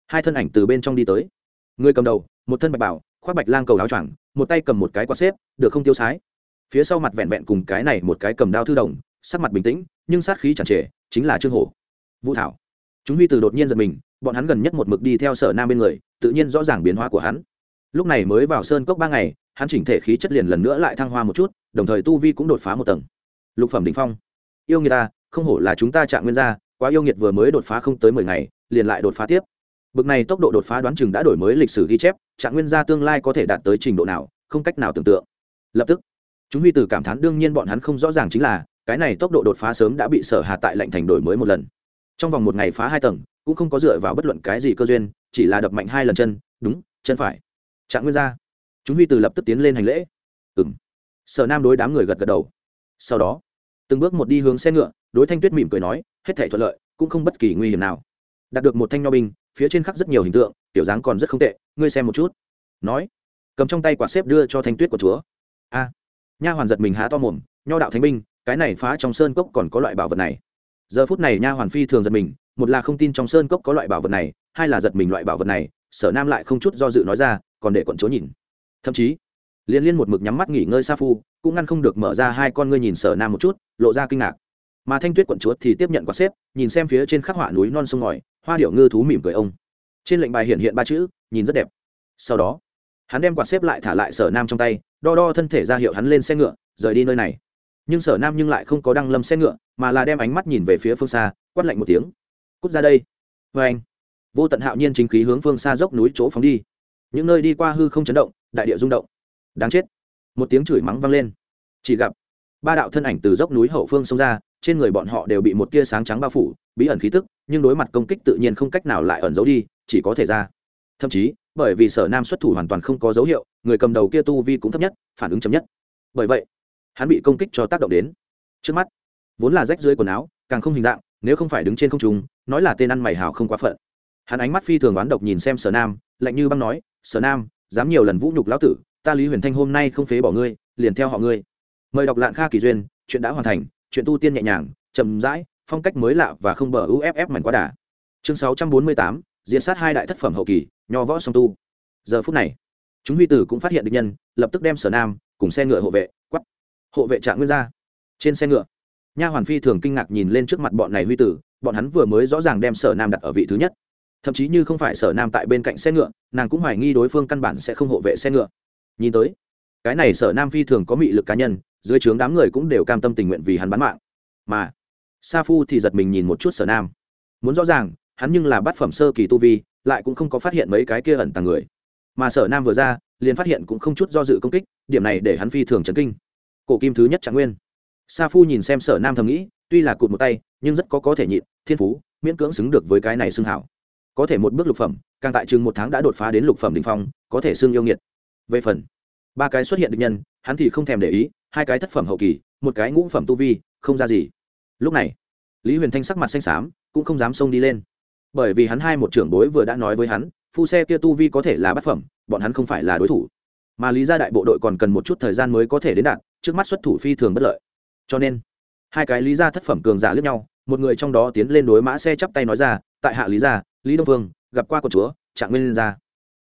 hai thân ảnh từ bên trong đi tới. Người cầm đầu, một thân bạch bảo khoác bạch lang cầu áo choàng, một tay cầm một cái quạt xếp, được không tiêu sái. Phía sau mặt vẹn vẹn cùng cái này một cái cầm đao thư đồng, sắc mặt bình tĩnh, nhưng sát khí chẳng trề, chính là trương hổ. Vũ thảo. Chúng huy từ đột nhiên giật mình, bọn hắn gần nhất một mực đi theo sở nam bên người, tự nhiên rõ ràng biến hóa của hắn. Lúc này mới vào sơn cốc ba ngày, hắn chỉnh thể khí chất liền lần nữa lại thăng hoa một chút, đồng thời tu vi cũng đột phá một tầng. Lục phẩm đỉnh phong. Yêu người ta, không hổ là chúng ta trạng nguyên gia, quá yêu nghiệt vừa mới đột phá không tới mười ngày, liền lại đột phá tiếp bực này tốc độ đột phá đoán chừng đã đổi mới lịch sử ghi chép, trạng nguyên gia tương lai có thể đạt tới trình độ nào, không cách nào tưởng tượng. Lập tức, chúng huy từ cảm thán đương nhiên bọn hắn không rõ ràng chính là, cái này tốc độ đột phá sớm đã bị sở hạ tại lệnh thành đổi mới một lần. Trong vòng một ngày phá hai tầng, cũng không có dựa vào bất luận cái gì cơ duyên, chỉ là đập mạnh hai lần chân, đúng, chân phải. Trạng nguyên gia. Chúng huy từ lập tức tiến lên hành lễ. Ừng sở nam đối đám người gật gật đầu. Sau đó, từng bước một đi hướng xe ngựa, đối thanh tuyết mỉm cười nói, hết thể thuận lợi, cũng không bất kỳ nguy hiểm nào. Đạt được một thanh nho binh phía trên khắc rất nhiều hình tượng tiểu dáng còn rất không tệ, ngươi xem một chút. Nói, cầm trong tay quả xếp đưa cho thanh tuyết của chúa. A. Nha hoàn giật mình há to mồm, nho đạo thánh binh, cái này phá trong sơn cốc còn có loại bảo vật này. Giờ phút này nha hoàn phi thường giật mình, một là không tin trong sơn cốc có loại bảo vật này, hai là giật mình loại bảo vật này, sở nam lại không chút do dự nói ra, còn để quận chúa nhìn. Thậm chí, liên liên một mực nhắm mắt nghỉ ngơi sa phu, cũng ngăn không được mở ra hai con ngươi nhìn sở nam một chút, lộ ra kinh ngạc. Mà thanh tuyết quận chúa thì tiếp nhận quả xếp, nhìn xem phía trên khắc họa núi non sông ngòi hoa điệu ngư thú mỉm cười ông. Trên lệnh bài hiện hiện ba chữ, nhìn rất đẹp. Sau đó, hắn đem quạt xếp lại thả lại sở nam trong tay, đo đo thân thể ra hiệu hắn lên xe ngựa, rời đi nơi này. Nhưng sở nam nhưng lại không có đăng lâm xe ngựa, mà là đem ánh mắt nhìn về phía phương xa, quát lạnh một tiếng. Cút ra đây. Vê anh, vô tận hạo nhiên chính khí hướng phương xa dốc núi chỗ phóng đi. Những nơi đi qua hư không chấn động, đại địa rung động. Đáng chết. Một tiếng chửi mắng vang lên. Chỉ gặp ba đạo thân ảnh từ dốc núi hậu phương xông ra trên người bọn họ đều bị một tia sáng trắng bao phủ, bí ẩn khí tức, nhưng đối mặt công kích tự nhiên không cách nào lại ẩn giấu đi, chỉ có thể ra. Thậm chí, bởi vì sở nam xuất thủ hoàn toàn không có dấu hiệu, người cầm đầu kia tu vi cũng thấp nhất, phản ứng chấm nhất. Bởi vậy, hắn bị công kích cho tác động đến. Trước mắt, vốn là rách dưới quần áo, càng không hình dạng, nếu không phải đứng trên không trung, nói là tên ăn mày hào không quá phận. Hắn ánh mắt phi thường oán độc nhìn xem sở nam, lạnh như băng nói, sở nam, dám nhiều lần vũ nhục lão tử, ta lý huyền thanh hôm nay không phế bỏ ngươi, liền theo họ ngươi. Mời đọc lạn kha kỳ duyên, chuyện đã hoàn thành chuyện tu tiên nhẹ nhàng, chậm rãi, phong cách mới lạ và không bờ uff mảnh quá đà. Chương sáu trăm bốn mươi tám diễn sát hai đại thất phẩm hậu kỳ, nho võ song tu. Giờ phút này, chúng huy tử cũng phát hiện địch nhân, lập tức đem sở nam cùng xe ngựa hộ vệ quắp. Hộ vệ trạng nguyên ra. Trên xe ngựa, nha hoàn phi thường kinh ngạc nhìn lên trước mặt bọn này huy tử, bọn hắn vừa mới rõ ràng đem sở nam đặt ở vị thứ nhất. Thậm chí như không phải sở nam tại bên cạnh xe ngựa, nàng cũng hoài nghi đối phương căn bản sẽ không hộ vệ xe ngựa. Nhìn tới cái này sở nam phi thường có mị lực cá nhân, dưới trướng đám người cũng đều cam tâm tình nguyện vì hắn bán mạng. Mà, sa phu thì giật mình nhìn một chút sở nam. Muốn rõ ràng, hắn nhưng là bát phẩm sơ kỳ tu vi, lại cũng không có phát hiện mấy cái kia ẩn tàng người. Mà sở nam vừa ra, liền phát hiện cũng không chút do dự công kích, điểm này để hắn phi thường chấn kinh. Cổ kim thứ nhất trạng nguyên. Sa phu nhìn xem sở nam thầm nghĩ, tuy là cụt một tay, nhưng rất có có thể nhịn, thiên phú, miễn cưỡng xứng được với cái này xưng hảo. Có thể một bước lục phẩm, càng tại chừng một tháng đã đột phá đến lục phẩm đ ỉ n h phong, có thể xưng yêu nghiệt. Về phần ba cái xuất hiện được nhân, hắn thì không thèm để ý, hai cái thất phẩm hậu kỳ, một cái ngũ phẩm tu vi, không ra gì. Lúc này, lý huyền thanh sắc mặt xanh xám, cũng không dám xông đi lên. Bởi vì hắn hai một trưởng bối vừa đã nói với hắn, phu xe kia tu vi có thể là bát phẩm, bọn hắn không phải là đối thủ. Mà lý gia đại bộ đội còn cần một chút thời gian mới có thể đến đạt, trước mắt xuất thủ phi thường bất lợi. Cho nên, hai cái lý gia thất phẩm cường giả lướt nhau, một người trong đó tiến lên đối mã xe chắp tay nói ra, tại hạ lý gia, lý đông phương gặp qua con chúa, trạng nguyên gia.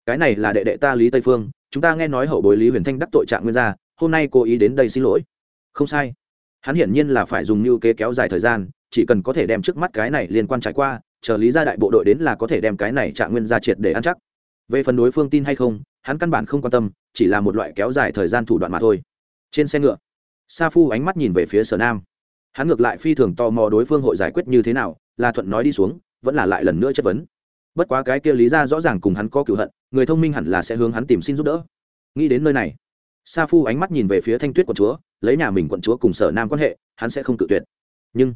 Cái này là đệ đệ ta lý tây phương chúng ta nghe nói hậu bối lý huyền thanh đắc tội trạng nguyên gia, hôm nay cố ý đến đây xin lỗi. Không sai. Hắn hiển nhiên là phải dùng như kế kéo dài thời gian, chỉ cần có thể đem trước mắt cái này liên quan trải qua, chờ lý gia đại bộ đội đến là có thể đem cái này trạng nguyên gia triệt để ăn chắc. Về phần đối phương tin hay không, hắn căn bản không quan tâm, chỉ là một loại kéo dài thời gian thủ đoạn mà thôi. Trên xe ngựa, sa phu ánh mắt nhìn về phía sở nam. Hắn ngược lại phi thường tò mò đối phương hội giải quyết như thế nào, là thuận nói đi xuống, vẫn là lại lần nữa chất vấn. Bất quá cái kia lý ra rõ ràng cùng hắn có cựu hận người thông minh hẳn là sẽ hướng hắn tìm xin giúp đỡ. Nghĩ đến nơi này, sa phu ánh mắt nhìn về phía thanh tuyết quận chúa, lấy nhà mình quận chúa cùng sở nam quan hệ, hắn sẽ không cự tuyệt. Nhưng,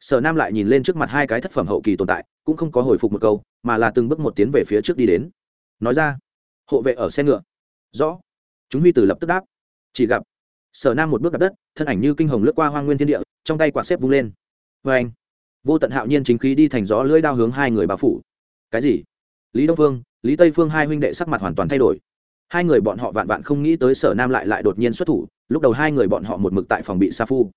sở nam lại nhìn lên trước mặt hai cái thất phẩm hậu kỳ tồn tại, cũng không có hồi phục một câu, mà là từng bước một tiến về phía trước đi đến. Nói ra, hộ vệ ở xe ngựa. Rõ. Chúng huy từ lập tức đáp. Chỉ gặp. Sở nam một bước đặt đất, thân ảnh như kinh hồng lướt qua hoang nguyên thiên địa, trong tay quạt xếp vung lên. Vê anh. Vô tận hạo nhiên chính khí đi thành gió lưỡi đao hướng hai người bà phủ. Cái gì? Lý đông phương lý tây phương hai huynh đệ sắc mặt hoàn toàn thay đổi. Hai người bọn họ vạn vạn không nghĩ tới sở nam lại lại đột nhiên xuất thủ, lúc đầu hai người bọn họ một mực tại phòng bị sa phu.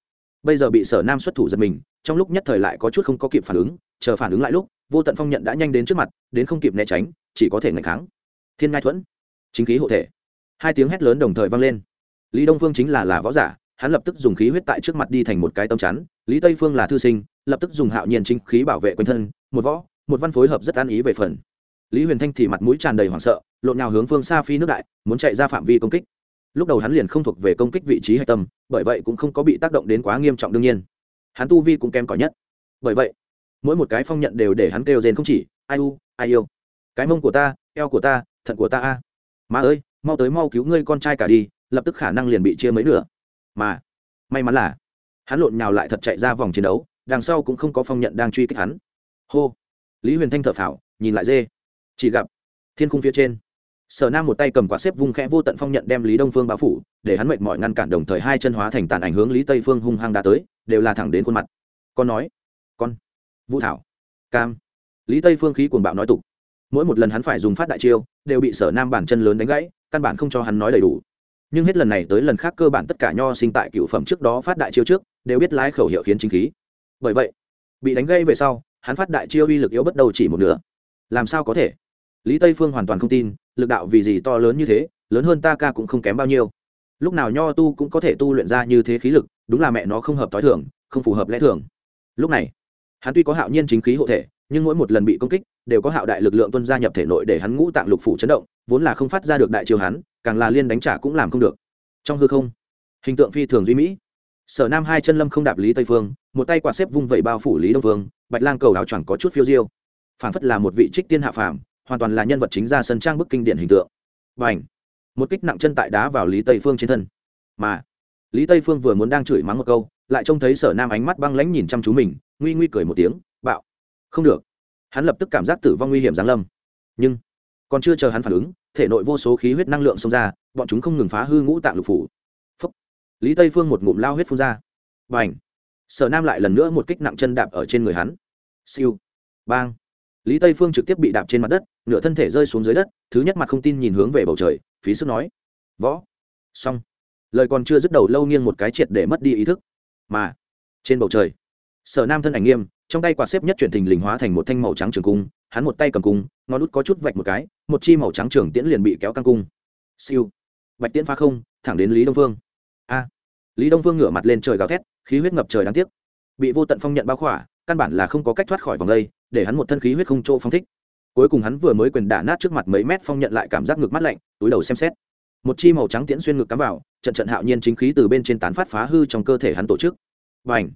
Bây giờ bị sở nam xuất thủ giật mình, trong lúc nhất thời lại có chút không có kịp phản ứng, chờ phản ứng lại lúc, vô tận phong nhận đã nhanh đến trước mặt, đến không kịp né tránh, chỉ có thể ngày kháng. Thiên ngai thuẫn, chính khí hộ thể. Hai tiếng hét lớn đồng thời vang lên. Lý đông phương chính là là võ giả, hắn lập tức dùng khí huyết tại trước mặt đi thành một cái tâm chắn, lý tây phương là thư sinh, lập tức dùng hạo nhiên chính khí bảo vệ quanh thân, một võ, một văn phối hợp rất an ý về phần lý huyền thanh thì mặt mũi tràn đầy hoảng sợ, lộn nhào hướng phương xa phi nước đại, muốn chạy ra phạm vi công kích. Lúc đầu hắn liền không thuộc về công kích vị trí hạch tâm, bởi vậy cũng không có bị tác động đến quá nghiêm trọng đương nhiên. Hắn tu vi cũng kém cỏi nhất. Bởi vậy, mỗi một cái phong nhận đều để hắn kêu rên không chỉ, ai u, ai yêu? Cái mông của ta, eo của ta, thận của ta a. Má ơi, mau tới mau cứu ngươi con trai cả đi, lập tức khả năng liền bị chia mấy nửa. Mà, may mắn là, hắn lộn nhào lại thật chạy ra vòng chiến đấu, đằng sau cũng không có phong nhận đang truy kích hắn. Hô. Lý huyền thanh thở phào, nhìn lại dê chỉ gặp, thiên khung phía trên, sở nam một tay cầm quả xếp vung khẽ vô tận phong nhận đem lý đông phương bao phủ, để hắn mệt mỏi ngăn cản đồng thời hai chân hóa thành tàn ảnh hướng lý tây phương hung hăng đã tới, đều là thẳng đến khuôn mặt. Con nói, con, vũ thảo, cam. Lý tây phương khí cuồng bạo nói tục. Mỗi một lần hắn phải dùng phát đại chiêu, đều bị sở nam bản chân lớn đánh gãy, căn bản không cho hắn nói đầy đủ. Nhưng hết lần này tới lần khác cơ bản tất cả nho sinh tại cựu phẩm trước đó phát đại chiêu trước, đều biết lái khẩu hiệu khiến chính khí. Bởi vậy, bị đánh gây về sau, hắn phát đại chiêu uy lực yếu bất đầu chỉ một nửa. Làm sao có thể? Lý tây phương hoàn toàn không tin, lực đạo vì gì to lớn như thế, lớn hơn ta ca cũng không kém bao nhiêu. Lúc nào nho tu cũng có thể tu luyện ra như thế khí lực, đúng là mẹ nó không hợp t h o i thường, không phù hợp lẽ thường. Lúc này, hắn tuy có hạo nhiên chính khí hộ thể, nhưng mỗi một lần bị công kích, đều có hạo đại lực lượng tuân gia nhập thể nội để hắn ngũ tạng lục phủ chấn động, vốn là không phát ra được đại chiêu hắn, càng là liên đánh trả cũng làm không được. Trong hư không, hình tượng phi thường duy mỹ. Sở nam hai chân lâm không đạp lý tây phương, một tay quạt xếp vung vẩy bao phủ lý đông phương, bạch lang cầu áo choàng có chút phiêu diêu. Phản phất là một vị trích tiên hạ phàm hoàn toàn là nhân vật chính ra sân trang bức kinh điển hình tượng. Và ảnh một kích nặng chân tại đá vào lý tây phương trên thân. Mà, lý tây phương vừa muốn đang chửi mắng một câu, lại trông thấy sở nam ánh mắt băng lãnh nhìn chăm chú mình, nguy nguy cười một tiếng, bạo. Không được. Hắn lập tức cảm giác tử vong nguy hiểm giáng lâm. Nhưng, còn chưa chờ hắn phản ứng, thể nội vô số khí huyết năng lượng xông ra, bọn chúng không ngừng phá hư ngũ tạng lục phủ. Phúc. lý tây phương một ngụm lao huyết phun ra. B à n h sở nam lại lần nữa một kích nặng chân đạp ở trên người hắn. Siêu! Bang! Lý tây phương trực tiếp bị đạp trên mặt đất, nửa thân thể rơi xuống dưới đất, thứ nhất mặt không tin nhìn hướng về bầu trời, phí sức nói, võ. Xong. Lời còn chưa dứt đầu lâu nghiêng một cái triệt để mất đi ý thức. Mà, trên bầu trời, sở nam thân ảnh nghiêm, trong tay quạt xếp nhất chuyển thình lình hóa thành một thanh màu trắng trường cung, hắn một tay cầm cung, ngón út có chút vạch một cái, một chi màu trắng trường tiễn liền bị kéo căng cung. Siêu. Bạch tiễn phá không, thẳng đến lý đông phương. A. Lý đông phương ngửa mặt lên trời gào thét, khí huyết ngập trời đáng tiếc. Bị vô tận phong nhận bao khỏa căn bản là không có cách thoát khỏi vòng đây, để hắn một thân khí huyết không chỗ phong thích. Cuối cùng hắn vừa mới quyền đả nát trước mặt mấy mét phong nhận lại cảm giác ngực mắt lạnh, túi đầu xem xét. Một chi màu trắng tiễn xuyên ngực cắm vào, trận trận hạo nhiên chính khí từ bên trên tán phát phá hư trong cơ thể hắn tổ chức. Và ảnh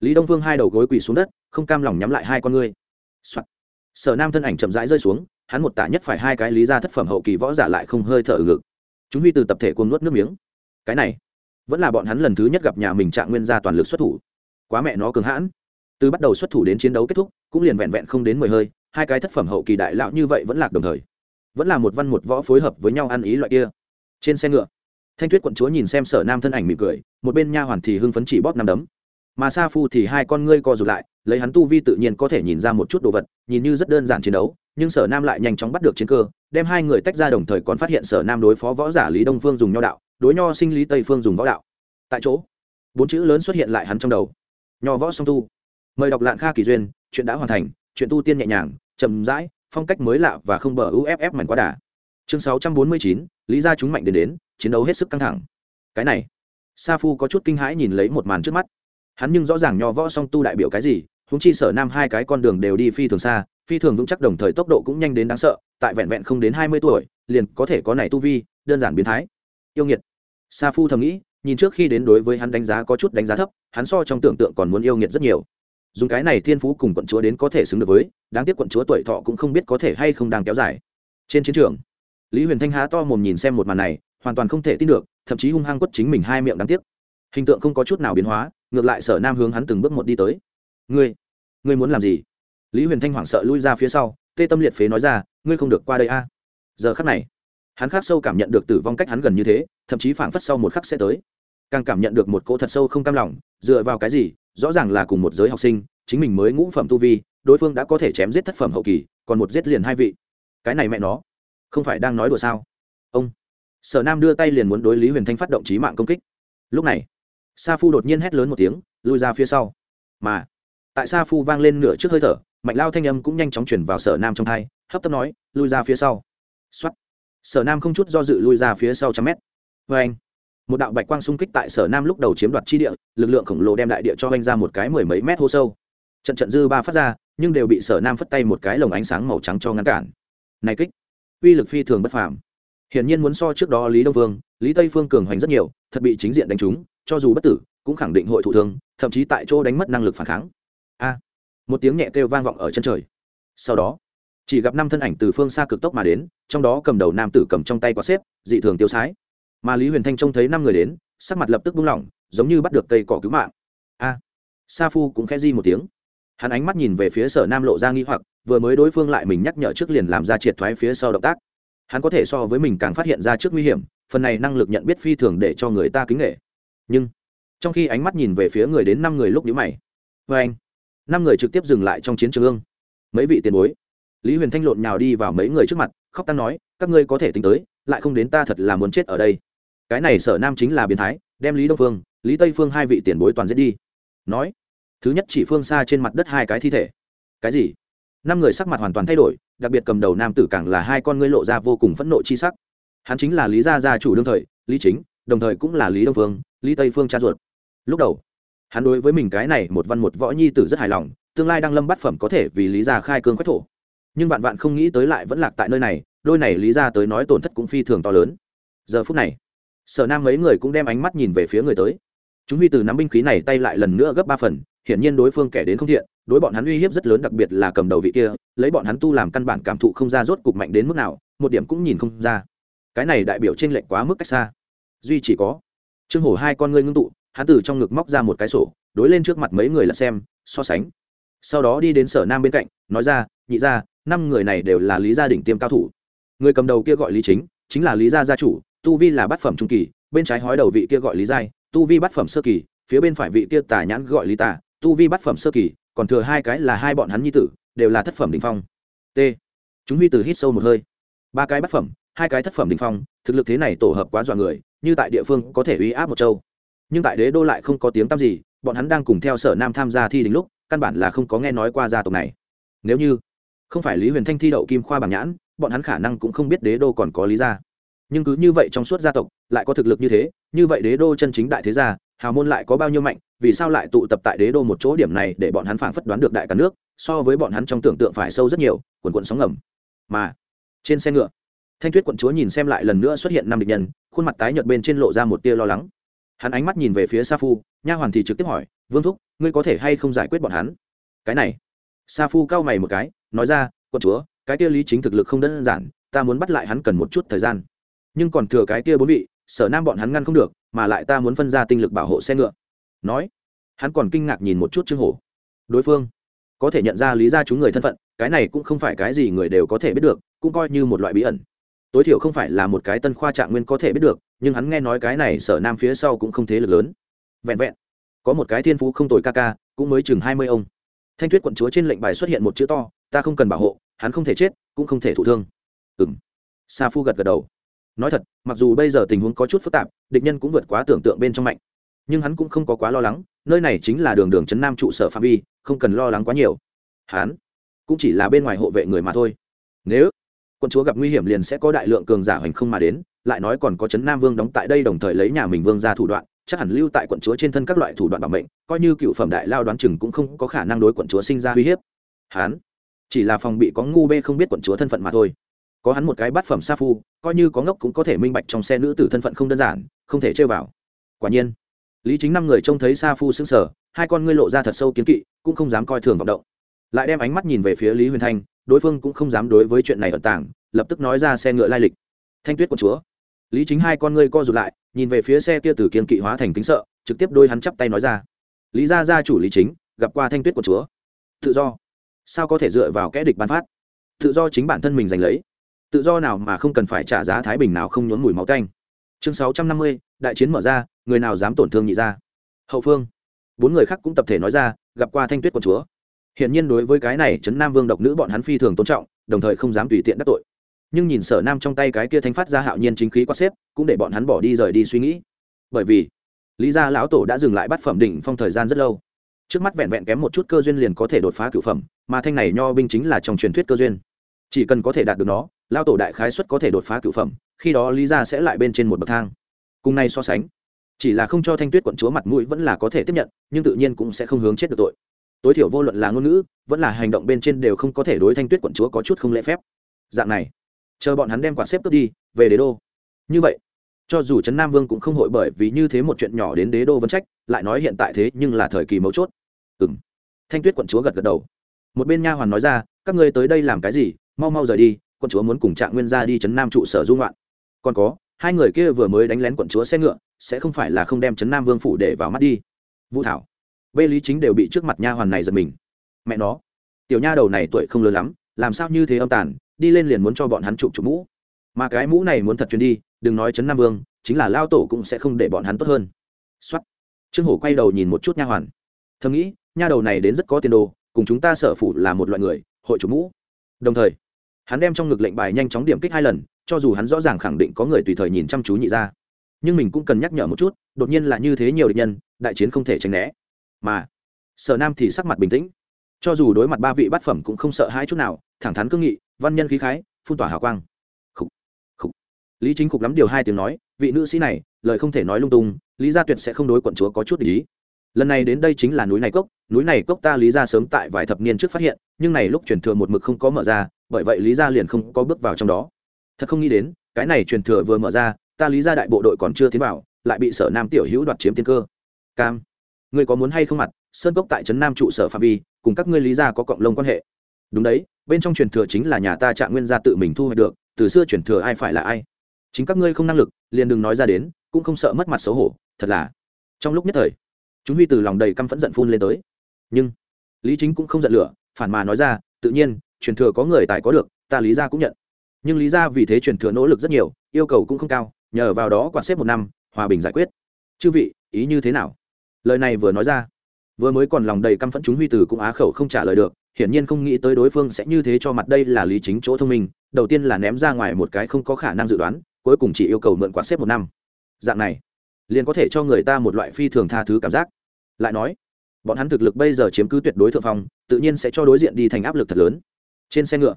lý đông vương hai đầu gối quỳ xuống đất, không cam lòng nhắm lại hai con ngươi、Soạn. sở nam thân ảnh chậm rãi rơi xuống, hắn một tả nhất phải hai cái lý ra thất phẩm hậu kỳ võ giả lại không hơi thở ngực. Chúng huy từ tập thể cuồng nuốt nước miếng. Cái này, vẫn là bọn hắn lần thứ nhất gặp nhà mình trạng nguyên gia toàn lực xuất thủ. Quá mẹ nó cường hãn từ bắt đầu xuất thủ đến chiến đấu kết thúc, cũng liền vẹn vẹn không đến mười hơi, hai cái thất phẩm hậu kỳ đại lão như vậy vẫn lạc đồng thời. Vẫn là một văn một võ phối hợp với nhau ăn ý loại kia. Trên xe ngựa, thanh tuyết quận chúa nhìn xem sở nam thân ảnh mỉm cười, một bên nha hoàn thì hưng phấn chỉ bóp năm đấm. Mà sa phu thì hai con ngươi co rụt lại, lấy hắn tu vi tự nhiên có thể nhìn ra một chút đồ vật, nhìn như rất đơn giản chiến đấu, nhưng sở nam lại nhanh chóng bắt được chiến cơ, đem hai người tách ra đồng thời còn phát hiện sở nam đối phó võ giả lý đông phương dùng nho đạo, đối nho sinh lý tây phương dùng võ đạo. Tại chỗ, bốn chữ lớn xuất hiện lại hắn trong đầu. Nho võ song tu mời đọc lạng kha kỳ duyên, chuyện đã hoàn thành, chuyện tu tiên nhẹ nhàng, chậm rãi, phong cách mới lạ và không bờ uff mảnh quá đà. Chương sáu trăm bốn mươi chín, lý ra chúng mạnh đến đến, chiến đấu hết sức căng thẳng. Cái này, sa phu có chút kinh hãi nhìn lấy một màn trước mắt. Hắn nhưng rõ ràng nho võ song tu đại biểu cái gì húng chi sở nam hai cái con đường đều đi phi thường xa, phi thường vững chắc đồng thời tốc độ cũng nhanh đến đáng sợ, tại vẹn vẹn không đến hai mươi tuổi, liền có thể có này tu vi, đơn giản biến thái. Yêu nghiệt. Sa phu thầm nghĩ, nhìn trước khi đến đối với hắn đánh giá có chút đánh giá thấp, hắn so trong tưởng tượng còn muốn yêu nghiệt rất nhiều dùng cái này thiên phú cùng quận chúa đến có thể xứng được với, đáng tiếc quận chúa tuổi thọ cũng không biết có thể hay không đang kéo dài. Trên chiến trường, lý huyền thanh há to mồm nhìn xem một màn này, hoàn toàn không thể tin được, thậm chí hung hăng quất chính mình hai miệng đáng tiếc. Hình tượng không có chút nào biến hóa, ngược lại sở nam hướng hắn từng bước một đi tới. Ngươi ngươi muốn làm gì? Lý huyền thanh hoảng sợ lui ra phía sau, tê tâm liệt phế nói ra, ngươi không được qua đây a. Giờ khắc này, hắn khắc sâu cảm nhận được tử vong cách hắn gần như thế, thậm chí phảng phất sau một khắc sẽ tới. Càng cảm nhận được một cỗ thật sâu không cam lòng, dựa vào cái gì rõ ràng là cùng một giới học sinh, chính mình mới ngũ phẩm tu vi, đối phương đã có thể chém giết thất phẩm hậu kỳ, còn một giết liền hai vị. Cái này mẹ nó, không phải đang nói đùa sao? Ông, sở nam đưa tay liền muốn đối lý huyền thanh phát động trí mạng công kích. Lúc này, sa phu đột nhiên hét lớn một tiếng, lui ra phía sau. Mà, tại sa phu vang lên nửa trước hơi thở, mạnh lao thanh âm cũng nhanh chóng chuyển vào sở nam trong thai hấp tấp nói, lui ra phía sau. X sở nam không chút do dự lui ra phía sau trăm mét. Vê anh một đạo bạch quang xung kích tại sở nam lúc đầu chiếm đoạt chi địa, lực lượng khổng lồ đem đại địa cho anh ra một cái mười mấy mét hô sâu. Trận trận dư ba phát ra, nhưng đều bị sở nam phất tay một cái lồng ánh sáng màu trắng cho ngăn cản. Này kích, uy lực phi thường bất phàm. Hiển nhiên muốn so trước đó lý đông vương, lý tây phương cường hoành rất nhiều, thật bị chính diện đánh trúng, cho dù bất tử, cũng khẳng định hội thụ thương, thậm chí tại chỗ đánh mất năng lực phản kháng. A, một tiếng nhẹ kêu vang vọng ở chân trời. Sau đó, chỉ gặp năm thân ảnh từ phương xa cực tốc mà đến, trong đó cầm đầu nam tử cầm trong tay quả xếp, dị thường tiêu sái mà lý huyền thanh trông thấy năm người đến sắc mặt lập tức buông lỏng, giống như bắt được cây cỏ cứu mạng. A, sa phu cũng khẽ di một tiếng. Hắn ánh mắt nhìn về phía sở nam lộ ra nghi hoặc, vừa mới đối phương lại mình nhắc nhở trước liền làm ra triệt thoái phía sau động tác. Hắn có thể so với mình càng phát hiện ra trước nguy hiểm, phần này năng lực nhận biết phi thường để cho người ta kính nghệ nhưng, trong khi ánh mắt nhìn về phía người đến năm người lúc nhíu mày. Vê anh, năm người trực tiếp dừng lại trong chiến trường ương. Mấy vị tiền bối. Lý huyền thanh lộn nhào đi vào mấy người trước mặt, khóc tăng nói, các ngươi có thể tính tới, lại không đến ta thật là muốn chết ở đây cái này sở nam chính là biến thái, đem lý đông phương, lý tây phương hai vị tiền bối toàn giết đi. Nói, thứ nhất chỉ phương xa trên mặt đất hai cái thi thể. Cái gì? Năm người sắc mặt hoàn toàn thay đổi, đặc biệt cầm đầu nam tử càng là hai con ngươi lộ ra vô cùng phẫn nộ chi sắc. Hắn chính là lý gia gia chủ đương thời, lý chính, đồng thời cũng là lý đông phương, lý tây phương cha ruột. Lúc đầu, hắn đối với mình cái này một văn một võ nhi tử rất hài lòng, tương lai đang lâm bát phẩm có thể vì lý gia khai cương quách thổ. Nhưng vạn vạn không nghĩ tới lại vẫn lạc tại nơi này, đôi này lý gia tới nói tổn thất cũng phi thường to lớn. Giờ phút này sở nam mấy người cũng đem ánh mắt nhìn về phía người tới. Chúng huy từ nắm binh khí này tay lại lần nữa gấp ba phần, hiển nhiên đối phương kẻ đến không thiện, đối bọn hắn uy hiếp rất lớn, đặc biệt là cầm đầu vị kia, lấy bọn hắn tu làm căn bản cảm thụ không ra rốt cục mạnh đến mức nào, một điểm cũng nhìn không ra. Cái này đại biểu trên lệch quá mức cách xa. Duy chỉ có trương hổ hai con ngươi ngưng tụ, hắn từ trong ngực móc ra một cái sổ, đối lên trước mặt mấy người là xem, so sánh. Sau đó đi đến sở nam bên cạnh, nói ra, nhị ra năm người này đều là lý gia đình tiêm cao thủ. Người cầm đầu kia gọi lý chính chính là lý gia gia chủ tu vi là bát phẩm trung kỳ, bên trái hói đầu vị kia gọi lý giai, tu vi bát phẩm sơ kỳ, phía bên phải vị kia tả nhãn gọi lý tả tu vi bát phẩm sơ kỳ, còn thừa hai cái là hai bọn hắn nhi tử, đều là thất phẩm đình phong. T. Chúng huy tử hít sâu một hơi. Ba cái bát phẩm, hai cái thất phẩm đình phong, thực lực thế này tổ hợp quá dọa người, như tại địa phương có thể uy áp một châu. Nhưng tại đế đô lại không có tiếng tăm gì, bọn hắn đang cùng theo sở nam tham gia thi đình lúc, căn bản là không có nghe nói qua gia tộc này. Nếu như không phải lý huyền thanh thi đậu kim khoa bảng nhãn, bọn hắn khả năng cũng không biết đế đô còn có lý gia nhưng cứ như vậy trong suốt gia tộc, lại có thực lực như thế, như vậy đế đô chân chính đại thế gia, hào môn lại có bao nhiêu mạnh, vì sao lại tụ tập tại đế đô một chỗ điểm này để bọn hắn phảng phất đoán được đại cả nước, so với bọn hắn trong tưởng tượng phải sâu rất nhiều quần quận sóng ngầm. Mà, trên xe ngựa, thanh tuyết quận chúa nhìn xem lại lần nữa xuất hiện năm địch nhân, khuôn mặt tái nhợt bên trên lộ ra một tia lo lắng. Hắn ánh mắt nhìn về phía sa phu, nha hoàn thì trực tiếp hỏi, vương thúc, ngươi có thể hay không giải quyết bọn hắn? Cái này. Sa phu cau mày một cái, nói ra, quận chúa, cái tia lý chính thực lực không đơn giản, ta muốn bắt lại hắn cần một chút thời gian nhưng còn thừa cái kia bốn vị, sở nam bọn hắn ngăn không được, mà lại ta muốn phân ra tinh lực bảo hộ xe ngựa. Nói, hắn còn kinh ngạc nhìn một chút trương hổ. Đối phương, có thể nhận ra lý ra chúng người thân phận, cái này cũng không phải cái gì người đều có thể biết được, cũng coi như một loại bí ẩn. Tối thiểu không phải là một cái tân khoa trạng nguyên có thể biết được, nhưng hắn nghe nói cái này sở nam phía sau cũng không thế lực lớn. Vẹn vẹn, có một cái thiên phú không tồi ca ca, cũng mới chừng hai mươi ông. Thanh tuyết quận chúa trên lệnh bài xuất hiện một chữ to, ta không cần bảo hộ, hắn không thể chết, cũng không thể thụ thương. Ừng sa phu gật gật đầu nói thật, mặc dù bây giờ tình huống có chút phức tạp, địch nhân cũng vượt quá tưởng tượng bên trong mạnh. Nhưng hắn cũng không có quá lo lắng, nơi này chính là đường đường trấn nam trụ sở phạm vi, không cần lo lắng quá nhiều. Hắn cũng chỉ là bên ngoài hộ vệ người mà thôi. Nếu quân chúa gặp nguy hiểm liền sẽ có đại lượng cường giả hoành không mà đến, lại nói còn có trấn nam vương đóng tại đây đồng thời lấy nhà mình vương ra thủ đoạn, chắc hẳn lưu tại quận chúa trên thân các loại thủ đoạn bảo mệnh, coi như cựu phẩm đại lao đoán chừng cũng không có khả năng đối quận chúa sinh ra uy hiếp. Hắn chỉ là phòng bị có ngu bê không biết quận chúa thân phận mà thôi có hắn một cái bát phẩm sa phu, coi như có ngốc cũng có thể minh bạch trong xe nữ tử thân phận không đơn giản, không thể chơi vào. Quả nhiên, lý chính năm người trông thấy sa phu xứng sở hai con ngươi lộ ra thật sâu kiến kỵ, cũng không dám coi thường vọng động. Lại đem ánh mắt nhìn về phía lý huyền thanh, đối phương cũng không dám đối với chuyện này ở tảng lập tức nói ra xe ngựa lai lịch. Thanh tuyết của chúa. Lý chính hai con ngươi co rụt lại, nhìn về phía xe kia từ kiên kỵ hóa thành kính sợ, trực tiếp đôi hắn chắp tay nói ra. Lý gia gia chủ lý chính, gặp qua thanh tuyết của chúa. Tự do. Sao có thể dựa vào kẽ địch ban phát? Tự do chính bản thân mình giành lấy tự do nào mà không cần phải trả giá thái bình nào không nhốn mùi máu tanh. Chương sáu trăm năm mươi, đại chiến mở ra, người nào dám tổn thương nhị ra hậu phương. Bốn người khác cũng tập thể nói ra, gặp qua thanh tuyết quận chúa. Hiện nhiên đối với cái này, trấn nam vương độc nữ bọn hắn phi thường tôn trọng, đồng thời không dám tùy tiện đắc tội. Nhưng nhìn sở nam trong tay cái kia thanh phát ra hạo nhiên chính khí quát xếp, cũng để bọn hắn bỏ đi rời đi suy nghĩ. Bởi vì, lý gia lão tổ đã dừng lại bắt phẩm đỉnh phong thời gian rất lâu. Trước mắt vẹn vẹn kém một chút cơ duyên liền có thể đột phá cửu phẩm, mà thanh này nho binh chính là trong truyền thuyết cơ duyên. Chỉ cần có thể đạt được nó lao tổ đại khái xuất có thể đột phá cửu phẩm, khi đó lý gia sẽ lại bên trên một bậc thang. Cùng nay so sánh, chỉ là không cho thanh tuyết quận chúa mặt mũi vẫn là có thể tiếp nhận, nhưng tự nhiên cũng sẽ không hướng chết được tội. Tối thiểu vô luận là ngôn ngữ, vẫn là hành động bên trên đều không có thể đối thanh tuyết quận chúa có chút không lễ phép. Dạng này, chờ bọn hắn đem quả xếp cướp đi, về đế đô. Như vậy, cho dù trấn nam vương cũng không hội bởi vì như thế một chuyện nhỏ đến đế đô vẫn trách, lại nói hiện tại thế nhưng là thời kỳ mấu chốt. Ừ m thanh tuyết quận chúa gật gật đầu. Một bên nha hoàn nói ra, các ngươi tới đây làm cái gì? Mau mau rời đi quận chúa muốn cùng trạng nguyên ra đi chấn nam trụ sở dung loạn còn có, hai người kia vừa mới đánh lén quận chúa xe ngựa, sẽ không phải là không đem chấn nam vương phủ để vào mắt đi. Vũ thảo, bê lý chính đều bị trước mặt nha hoàn này giật mình. Mẹ nó, tiểu nha đầu này tuổi không lớn lắm, làm sao như thế âm tàn, đi lên liền muốn cho bọn hắn chụp chụp mũ. Mà cái mũ này muốn thật chuyến đi, đừng nói chấn nam vương, chính là lao tổ cũng sẽ không để bọn hắn tốt hơn. Xuất trương hổ quay đầu nhìn một chút nha hoàn. Thầm nghĩ, nha đầu này đến rất có tiền đồ, cùng chúng ta sở phủ là một loại người, hội chủ mũ. Đồng thời hắn đem trong ngực lệnh bài nhanh chóng điểm kích hai lần cho dù hắn rõ ràng khẳng định có người tùy thời nhìn chăm chú nhị ra. Nhưng mình cũng cần nhắc nhở một chút đột nhiên là như thế nhiều địch nhân đại chiến không thể tránh né. Mà sở nam thì sắc mặt bình tĩnh. Cho dù đối mặt ba vị bát phẩm cũng không sợ hãi chút nào thẳng thắn cương nghị văn nhân khí khái phun tỏa hào quang. Khúc, khúc. lý chính cục lắm điều hai tiếng nói vị nữ sĩ này lời không thể nói lung tung lý gia tuyệt sẽ không đối quận chúa có chút ý. Lần này đến đây chính là núi này cốc núi này cốc ta lý gia sớm tại vài thập niên trước phát hiện, nhưng này lúc truyền thừa một mực không có mở ra, bởi vậy lý gia liền không có bước vào trong đó. Thật không nghĩ đến, cái này truyền thừa vừa mở ra, ta lý gia đại bộ đội còn chưa tiến vào, lại bị sở nam tiểu hữu đoạt chiếm tiên cơ. Cam, ngươi có muốn hay không mặt? Sơn cốc tại trấn nam trụ sở phạm vi, cùng các ngươi lý gia có cộng lông quan hệ. Đúng đấy, bên trong truyền thừa chính là nhà ta trạng nguyên gia tự mình thu hoạch được, từ xưa truyền thừa ai phải là ai? Chính các ngươi không năng lực, liền đừng nói ra đến, cũng không sợ mất mặt xấu hổ, thật là. Trong lúc nhất thời, chúng huy từ lòng đầy căm phẫn giận phun lên tới nhưng lý chính cũng không giận lửa, phản mà nói ra, tự nhiên, truyền thừa có người tài có được, ta lý gia cũng nhận. Nhưng lý gia vì thế truyền thừa nỗ lực rất nhiều, yêu cầu cũng không cao, nhờ vào đó quản xếp một năm, hòa bình giải quyết. Chư vị, ý như thế nào? Lời này vừa nói ra, vừa mới còn lòng đầy căm phẫn chúng huy tử cũng á khẩu không trả lời được, hiển nhiên không nghĩ tới đối phương sẽ như thế cho mặt đây là lý chính chỗ thông minh, đầu tiên là ném ra ngoài một cái không có khả năng dự đoán, cuối cùng chỉ yêu cầu mượn quán xếp một năm. Dạng này, liền có thể cho người ta một loại phi thường tha thứ cảm giác. Lại nói bọn hắn thực lực bây giờ chiếm cứ tuyệt đối thượng phong, tự nhiên sẽ cho đối diện đi thành áp lực thật lớn. Trên xe ngựa,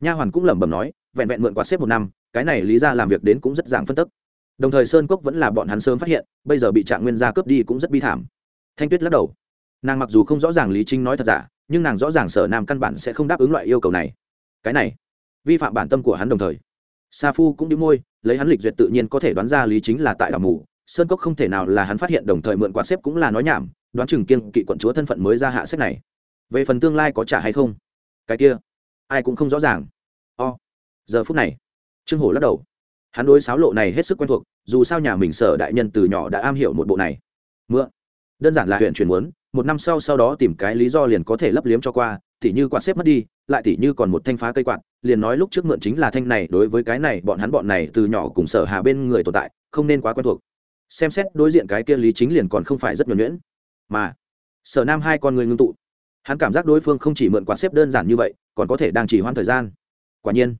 nha hoàn cũng lẩm bẩm nói, vẹn vẹn mượn quạt xếp một năm, cái này lý ra làm việc đến cũng rất dạng phân tức. Đồng thời sơn cốc vẫn là bọn hắn sớm phát hiện, bây giờ bị trạng nguyên gia cướp đi cũng rất bi thảm. Thanh tuyết lắc đầu. Nàng mặc dù không rõ ràng lý trinh nói thật giả, nhưng nàng rõ ràng sở nam căn bản sẽ không đáp ứng loại yêu cầu này. Cái này, vi phạm bản tâm của hắn đồng thời. Sa phu cũng đĩu môi, lấy hắn lịch duyệt tự nhiên có thể đoán ra lý chính là tại đảo mù. Sơn cốc không thể nào là hắn phát hiện, đồng thời mượn quạt xếp cũng là nói nhảm đoán chừng kiên kỵ quận chúa thân phận mới ra hạ sách này. Về phần tương lai có trả hay không? Cái kia, ai cũng không rõ ràng. O、oh. giờ phút này, trương hổ lắc đầu. Hắn đối sáo lộ này hết sức quen thuộc, dù sao nhà mình sở đại nhân từ nhỏ đã am hiểu một bộ này. Mượn, đơn giản là huyện chuyển muốn, một năm sau sau đó tìm cái lý do liền có thể lấp liếm cho qua, tỉ như quạt xếp mất đi, lại tỉ như còn một thanh phá cây quạt, liền nói lúc trước mượn chính là thanh này, đối với cái này, bọn hắn bọn này từ nhỏ cùng sở hà bên người tồn tại, không nên quá quen thuộc. Xem xét đối diện cái kia lý chính liền còn không phải rất nhuẩn nhuyễn mà sở nam hai con người ngưng tụ hắn cảm giác đối phương không chỉ mượn quạt xếp đơn giản như vậy còn có thể đang chỉ hoãn thời gian quả nhiên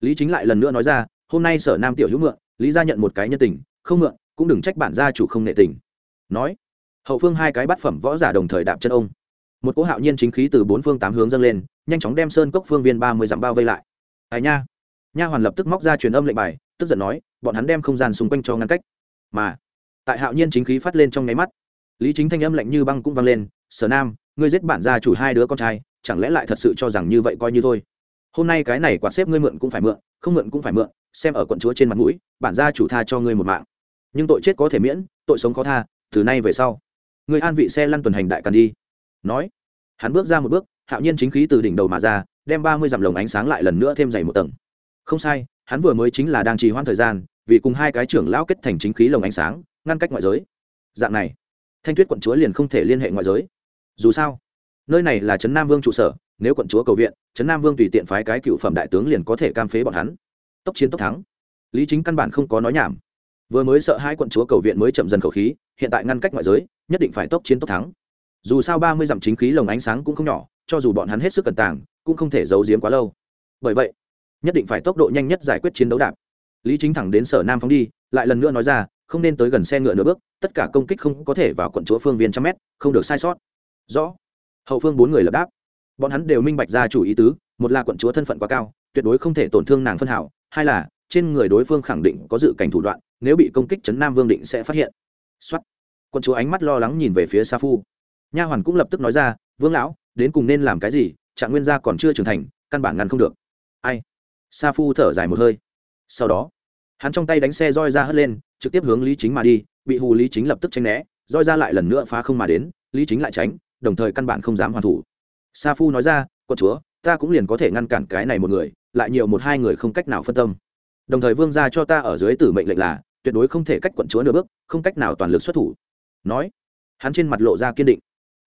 lý chính lại lần nữa nói ra hôm nay sở nam tiểu hữu mượn lý gia nhận một cái nhân tình không mượn cũng đừng trách bản gia chủ không nệ tình nói hậu phương hai cái bát phẩm võ giả đồng thời đạp chân ông một cỗ hạo nhiên chính khí từ bốn phương tám hướng dâng lên nhanh chóng đem sơn cốc phương viên ba mươi dặm bao vây lại ai nha nha hoàn lập tức móc ra truyền âm lệnh bài tức giận nói bọn hắn đem không gian xung quanh cho ngăn cách mà tại hạo nhiên chính khí phát lên trong nháy mắt lý chính thanh âm lạnh như băng cũng vang lên, sở nam, ngươi giết bản gia chủ hai đứa con trai, chẳng lẽ lại thật sự cho rằng như vậy coi như thôi? Hôm nay cái này quạt xếp ngươi mượn cũng phải mượn, không mượn cũng phải mượn, xem ở quận chúa trên mặt mũi, bản gia chủ tha cho ngươi một mạng. Nhưng tội chết có thể miễn, tội sống khó tha, từ nay về sau người an vị xe lăn tuần hành đại càn đi. Nói, hắn bước ra một bước, hạo nhiên chính khí từ đỉnh đầu mà ra, đem ba mươi dặm lồng ánh sáng lại lần nữa thêm dày một tầng. Không sai, hắn vừa mới chính là đang trì hoãn thời gian, vì cùng hai cái trưởng lão kết thành chính khí lồng ánh sáng, ngăn cách ngoại giới. Dạng này thanh tuyết quận chúa liền không thể liên hệ ngoại giới. Dù sao, nơi này là trấn nam vương trụ sở, nếu quận chúa cầu viện, trấn nam vương tùy tiện phái cái cựu phẩm đại tướng liền có thể cam phế bọn hắn. Tốc chiến tốc thắng. Lý chính căn bản không có nói nhảm. Vừa mới sợ hai quận chúa cầu viện mới chậm dần khẩu khí, hiện tại ngăn cách ngoại giới, nhất định phải tốc chiến tốc thắng. Dù sao ba mươi dặm chính khí lồng ánh sáng cũng không nhỏ, cho dù bọn hắn hết sức cẩn tàng, cũng không thể giấu giếm quá lâu. Bởi vậy, nhất định phải tốc độ nhanh nhất giải quyết chiến đấu đạp. Lý chính thẳng đến sở nam phóng đi, lại lần nữa nói ra không nên tới gần xe ngựa nửa bước, tất cả công kích không có thể vào quận chúa phương viên trăm mét, không được sai sót. Rõ. Hậu phương bốn người lập đáp. Bọn hắn đều minh bạch ra chủ ý tứ, một là quận chúa thân phận quá cao, tuyệt đối không thể tổn thương nàng phân hảo, hai là, trên người đối phương khẳng định có dự cảnh thủ đoạn, nếu bị công kích chấn nam vương định sẽ phát hiện. Xuất quận chúa ánh mắt lo lắng nhìn về phía sa phu. Nha hoàn cũng lập tức nói ra, vương lão, đến cùng nên làm cái gì? Trạng nguyên gia còn chưa trưởng thành, căn bản ngăn không được. Ai? Sa phu thở dài một hơi. Sau đó hắn trong tay đánh xe roi ra hất lên, trực tiếp hướng lý chính mà đi, bị hù lý chính lập tức tránh né, roi ra lại lần nữa phá không mà đến, lý chính lại tránh, đồng thời căn bản không dám hoàn thủ. Sa phu nói ra quân chúa, ta cũng liền có thể ngăn cản cái này một người, lại nhiều một hai người không cách nào phân tâm. Đồng thời vương ra cho ta ở dưới tử mệnh lệnh là, tuyệt đối không thể cách quận chúa nửa bước, không cách nào toàn lực xuất thủ. Nói, hắn trên mặt lộ ra kiên định.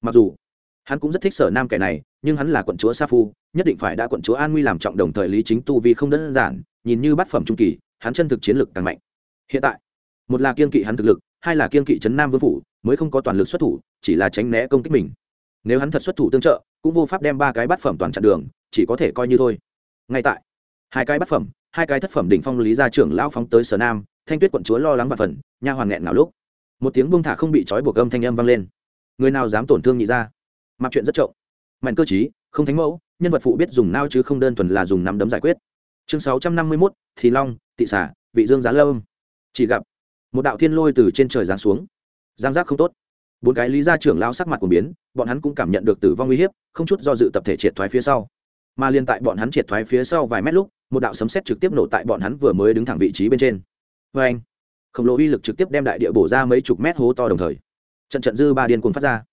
Mặc dù, hắn cũng rất thích sở nam kẻ này, nhưng hắn là quận chúa sa phu, nhất định phải đã quận chúa an nguy làm trọng đồng thời lý chính tu vì không đơn giản, nhìn như bát phẩm trung kỳ hắn chân thực chiến lực càng mạnh. Hiện tại, một là kiên kỵ hắn thực lực, hai là kiên kỵ trấn nam vương phủ, mới không có toàn lực xuất thủ, chỉ là tránh né công kích mình. Nếu hắn thật xuất thủ tương trợ, cũng vô pháp đem ba cái bát phẩm toàn chặn đường, chỉ có thể coi như thôi. Ngay tại, hai cái bát phẩm, hai cái thất phẩm đỉnh phong lý gia trưởng lão phóng tới sở nam, thanh tuyết quận chúa lo lắng và phần, nha hoàn nghẹn nào lúc. Một tiếng buông thả không bị trói buộc âm thanh âm vang lên. Người nào dám tổn thương nhị gia? Mặc chuyện rất trộm. Mạnh cơ chí không thánh mẫu, nhân vật phụ biết dùng nao chứ không đơn thuần là dùng nắm đấm giải quyết. Chương sáu trăm năm mươi mốt, thì long tị xả vị dương giá lâm. Chỉ gặp, một đạo thiên lôi từ trên trời giáng xuống. Giang giác không tốt. Bốn cái lý gia trưởng lao sắc mặt của biến, bọn hắn cũng cảm nhận được tử vong uy hiếp, không chút do dự tập thể triệt thoái phía sau. Mà liên tại bọn hắn triệt thoái phía sau vài mét lúc, một đạo sấm sét trực tiếp nổ tại bọn hắn vừa mới đứng thẳng vị trí bên trên. Vê anh, khổng lồ uy lực trực tiếp đem đại địa bổ ra mấy chục mét hố to đồng thời, trận trận dư ba điên cuồng phát ra.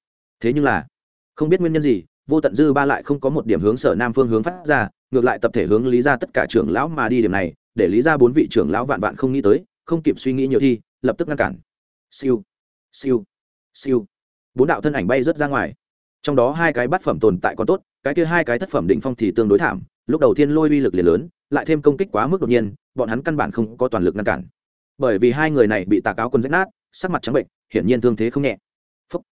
Thế nhưng là, không biết nguyên nhân gì, vô tận dư ba lại không có một điểm hướng sở nam phương hướng phát ra, ngược lại tập thể hướng lý ra tất cả trưởng lão mà đi điểm này để lý ra bốn vị trưởng lão vạn vạn không nghĩ tới, không kịp suy nghĩ nhiều thi lập tức ngăn cản. Siêu siêu siêu. Bốn đạo thân ảnh bay rớt ra ngoài. Trong đó hai cái bát phẩm tồn tại còn tốt, cái kia hai cái thất phẩm định phong thì tương đối thảm, lúc đầu tiên lôi uy lực liền lớn, lại thêm công kích quá mức đột nhiên, bọn hắn căn bản không có toàn lực ngăn cản. Bởi vì hai người này bị tà cáo quân rách nát, sắc mặt trắng bệnh, hiển nhiên thương thế không nhẹ. Phúc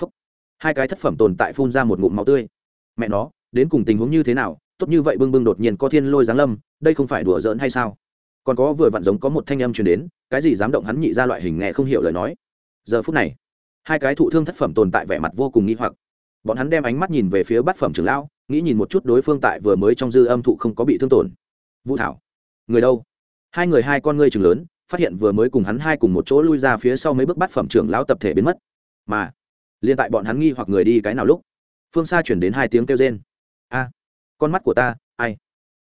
phúc. Hai cái thất phẩm tồn tại phun ra một ngụm máu tươi. Mẹ nó, đến cùng tình huống như thế nào tốt như vậy bưng bưng đột nhiên có thiên lôi giáng lâm, đây không phải đùa giỡn hay sao? Còn có vừa vặn giống có một thanh âm truyền đến, cái gì dám động hắn nhị ra loại hình nghe không hiểu lời nói. Giờ phút này, hai cái thụ thương thất phẩm tồn tại vẻ mặt vô cùng nghi hoặc. Bọn hắn đem ánh mắt nhìn về phía bát phẩm trưởng lão, nghĩ nhìn một chút đối phương tại vừa mới trong dư âm thụ không có bị thương tổn. Vũ thảo, người đâu? Hai người hai con ngươi chừng lớn, phát hiện vừa mới cùng hắn hai cùng một chỗ lui ra phía sau mấy bước bát phẩm trưởng lão tập thể biến mất. Mà liên tại bọn hắn nghi hoặc người đi cái nào lúc, phương xa chuyển đến hai tiếng kêu rên. A con mắt của ta, ai?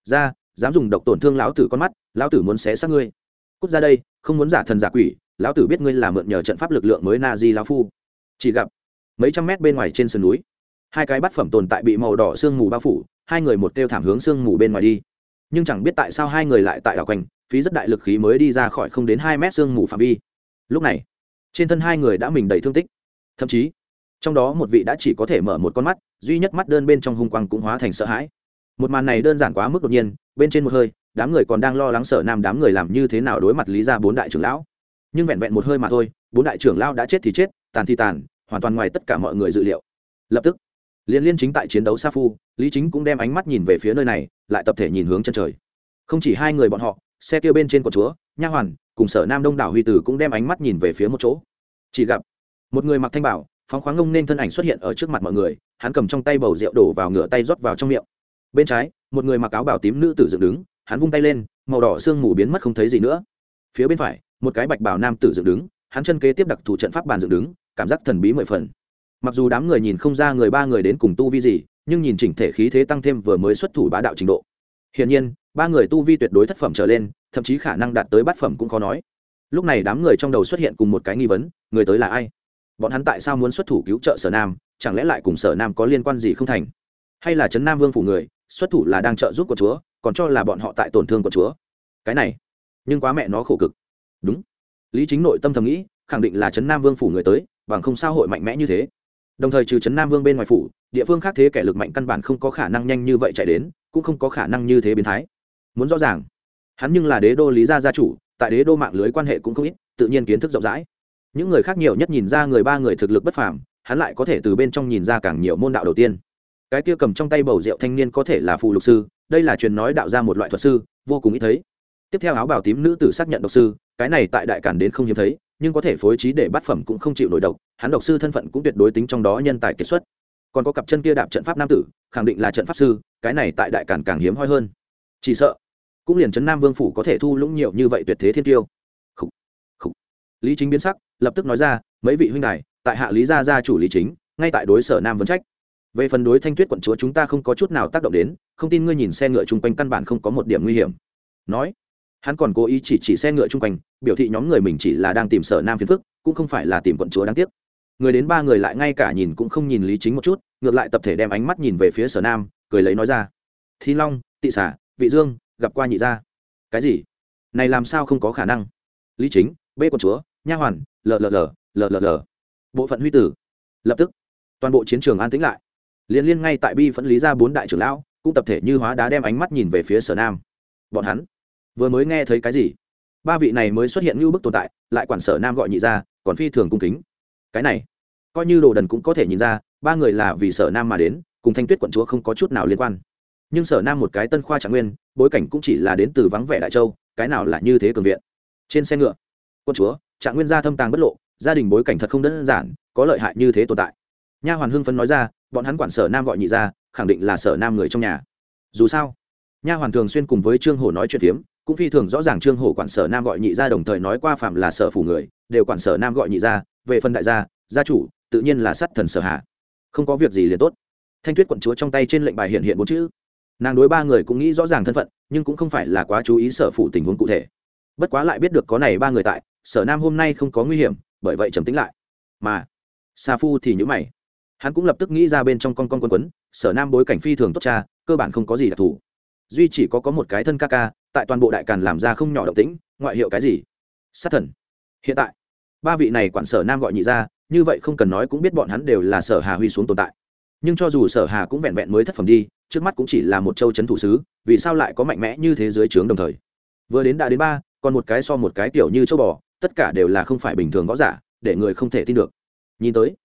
Ra, dám dùng độc tổn thương lão tử con mắt, lão tử muốn xé xác ngươi. Cút ra đây, không muốn giả thần giả quỷ, lão tử biết ngươi là mượn nhờ trận pháp lực lượng mới na di lão phu. Chỉ gặp, mấy trăm mét bên ngoài trên sườn núi, hai cái bát phẩm tồn tại bị màu đỏ sương mù bao phủ, hai người một kêu thảm hướng sương mù bên ngoài đi. Nhưng chẳng biết tại sao hai người lại tại đảo quanh, phí rất đại lực khí mới đi ra khỏi không đến hai mét sương mù phạm vi. Lúc này, trên thân hai người đã mình đầy thương tích. Thậm chí, trong đó một vị đã chỉ có thể mở một con mắt, duy nhất mắt đơn bên trong hung quang cũng hóa thành sợ hãi một màn này đơn giản quá mức đột nhiên, bên trên một hơi, đám người còn đang lo lắng sợ nam đám người làm như thế nào đối mặt lý ra bốn đại trưởng lão. Nhưng vẹn vẹn một hơi mà thôi, bốn đại trưởng lão đã chết thì chết, tàn thì tàn, hoàn toàn ngoài tất cả mọi người dự liệu. Lập tức, liên liên chính tại chiến đấu sa phu, lý chính cũng đem ánh mắt nhìn về phía nơi này, lại tập thể nhìn hướng chân trời. Không chỉ hai người bọn họ, xe kia bên trên của chúa, nha hoàn, cùng sở nam đông đảo huy tử cũng đem ánh mắt nhìn về phía một chỗ. Chỉ gặp, một người mặc thanh bảo, phóng khoáng ngông nên thân ảnh xuất hiện ở trước mặt mọi người, hắn cầm trong tay bầu rượu đổ vào ngửa tay rót vào trong miệng bên trái, một người mặc áo bảo tím nữ tử dựng đứng, hắn vung tay lên, màu đỏ sương mù biến mất không thấy gì nữa. Phía bên phải, một cái bạch bảo nam tử dựng đứng, hắn chân kế tiếp đặc thủ trận pháp bàn dựng đứng, cảm giác thần bí mười phần. Mặc dù đám người nhìn không ra người ba người đến cùng tu vi gì, nhưng nhìn chỉnh thể khí thế tăng thêm vừa mới xuất thủ bá đạo trình độ. Hiển nhiên, ba người tu vi tuyệt đối thất phẩm trở lên, thậm chí khả năng đạt tới bát phẩm cũng khó nói. Lúc này đám người trong đầu xuất hiện cùng một cái nghi vấn, người tới là ai? Bọn hắn tại sao muốn xuất thủ cứu trợ sở nam? Chẳng lẽ lại cùng sở nam có liên quan gì không thành? Hay là trấn nam vương phủ người? Xuất thủ là đang trợ giúp của chúa, còn cho là bọn họ tại tổn thương của chúa. Cái này, nhưng quá mẹ nó khổ cực. Đúng. Lý chính nội tâm thầm nghĩ, khẳng định là trấn nam vương phủ người tới, bằng không sao hội mạnh mẽ như thế. Đồng thời trừ trấn nam vương bên ngoài phủ, địa phương khác thế kẻ lực mạnh căn bản không có khả năng nhanh như vậy chạy đến, cũng không có khả năng như thế biến thái. Muốn rõ ràng, hắn nhưng là đế đô lý gia gia chủ, tại đế đô mạng lưới quan hệ cũng không ít, tự nhiên kiến thức rộng rãi. Những người khác nhiều nhất nhìn ra người ba người thực lực bất phàm, hắn lại có thể từ bên trong nhìn ra càng nhiều môn đạo đầu tiên cái kia cầm trong tay bầu rượu thanh niên có thể là phù lục sư, đây là truyền nói đạo ra một loại thuật sư, vô cùng ít thấy tiếp theo áo bảo tím nữ tử xác nhận độc sư, cái này tại đại cản đến không hiếm thấy, nhưng có thể phối trí để bát phẩm cũng không chịu nổi độc, hắn độc sư thân phận cũng tuyệt đối tính trong đó nhân tài kiệt xuất còn có cặp chân kia đạp trận pháp nam tử, khẳng định là trận pháp sư, cái này tại đại cản càng hiếm hoi hơn chỉ sợ, cũng liền trấn nam vương phủ có thể thu lũng nhiều như vậy tuyệt thế thiên tiêu Khủ. Khủ. lý chính biến sắc, lập tức nói ra, mấy vị huynh đài, tại hạ lý gia gia chủ lý chính, ngay tại đối sở nam vấn trách về phần đối thanh tuyết quận chúa chúng ta không có chút nào tác động đến, không tin ngươi nhìn xe ngựa chung quanh căn bản không có một điểm nguy hiểm. Nói, hắn còn cố ý chỉ chỉ xe ngựa chung quanh, biểu thị nhóm người mình chỉ là đang tìm sở nam phiền phức cũng không phải là tìm quận chúa đáng tiếc. Người đến ba người lại ngay cả nhìn cũng không nhìn lý chính một chút, ngược lại tập thể đem ánh mắt nhìn về phía sở nam, cười lấy nói ra. Thi long, tị xả, vị dương, gặp qua nhị gia. Cái gì? Này làm sao không có khả năng? Lý chính, bê quận chúa, nha hoàn, lờ lờ lờ lờ lờ lờ. Bộ phận huy tử. Lập tức, toàn bộ chiến trường an tĩnh lại liên liên ngay tại bi phẫn lý ra bốn đại trưởng lão, cũng tập thể như hóa đá đem ánh mắt nhìn về phía sở nam. Bọn hắn vừa mới nghe thấy cái gì? Ba vị này mới xuất hiện như bức tồn tại, lại quản sở nam gọi nhị ra, còn phi thường cung kính. Cái này, coi như đồ đần cũng có thể nhìn ra, ba người là vì sở nam mà đến, cùng thanh tuyết quận chúa không có chút nào liên quan. Nhưng sở nam một cái tân khoa trạng nguyên, bối cảnh cũng chỉ là đến từ vắng vẻ đại châu, cái nào là như thế cường viện. Trên xe ngựa, quận chúa, trạng nguyên gia thâm tàng bất lộ, gia đình bối cảnh thật không đơn giản, có lợi hại như thế tồn tại. Nha hoàn hưng phấn nói ra bọn hắn quản sở nam gọi nhị ra, khẳng định là sở nam người trong nhà. Dù sao, nha hoàn thường xuyên cùng với trương hổ nói chuyện phiếm, cũng phi thường rõ ràng trương hổ quản sở nam gọi nhị ra đồng thời nói qua phạm là sở phủ người, đều quản sở nam gọi nhị ra, về phần đại gia gia chủ, tự nhiên là sắt thần sở hạ. Không có việc gì liền tốt. Thanh tuyết quận chúa trong tay trên lệnh bài hiện hiện bốn chữ. Nàng đối ba người cũng nghĩ rõ ràng thân phận, nhưng cũng không phải là quá chú ý sở phủ tình huống cụ thể. Bất quá lại biết được có này ba người tại, sở nam hôm nay không có nguy hiểm, bởi vậy trầm tính lại. Mà, sa phu thì nhữ mày hắn cũng lập tức nghĩ ra bên trong con con quân quấn, sở nam bối cảnh phi thường tốt cha, cơ bản không có gì đặc thù. Duy chỉ có có một cái thân ca ca, tại toàn bộ đại càn làm ra không nhỏ động tĩnh, ngoại hiệu cái gì? Sát thần. Hiện tại, ba vị này quản sở nam gọi nhị ra, như vậy không cần nói cũng biết bọn hắn đều là sở hà huy xuống tồn tại. Nhưng cho dù sở hà cũng vẹn vẹn mới thất phẩm đi, trước mắt cũng chỉ là một châu chấn thủ sứ, vì sao lại có mạnh mẽ như thế dưới trướng đồng thời? Vừa đến đã đến ba, còn một cái so một cái tiểu như châu bò, tất cả đều là không phải bình thường võ giả, để người không thể tin được. Nhìn tới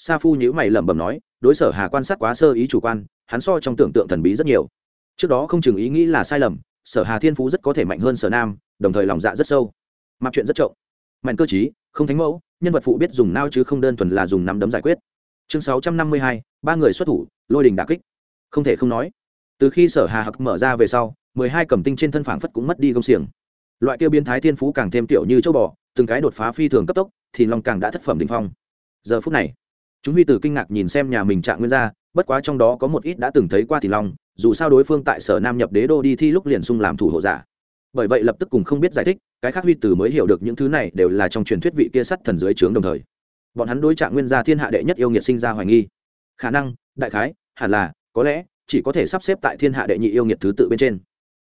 sa phu nhữ mày lẩm bẩm nói, đối sở hà quan sát quá sơ ý chủ quan, hắn so trong tưởng tượng thần bí rất nhiều. Trước đó không chừng ý nghĩ là sai lầm, sở hà thiên phú rất có thể mạnh hơn sở nam, đồng thời lòng dạ rất sâu. Mặc chuyện rất trộm. Mạnh cơ chí không thánh mẫu, nhân vật phụ biết dùng nao chứ không đơn thuần là dùng nắm đấm giải quyết. Chương sáu trăm năm mươi hai, ba người xuất thủ, lôi đình đà kích. Không thể không nói, từ khi sở hà hặc mở ra về sau, mười hai cầm tinh trên thân phảng phất cũng mất đi công xiềng. Loại kia biến thái thiên phú càng thêm tiểu như châu bò, từng cái đột phá phi thường cấp tốc, thì long càng đã thất phẩm đỉnh phong. Giờ phút này chúng huy từ kinh ngạc nhìn xem nhà mình trạng nguyên gia, bất quá trong đó có một ít đã từng thấy qua thì long dù sao đối phương tại sở nam nhập đế đô đi thi lúc liền sung làm thủ hộ giả. Bởi vậy lập tức cùng không biết giải thích cái khác huy từ mới hiểu được những thứ này đều là trong truyền thuyết vị kia sắt thần dưới trướng đồng thời. Bọn hắn đối trạng nguyên gia thiên hạ đệ nhất yêu nghiệt sinh ra hoài nghi. Khả năng đại khái hẳn là có lẽ chỉ có thể sắp xếp tại thiên hạ đệ nhị yêu nghiệt thứ tự bên trên.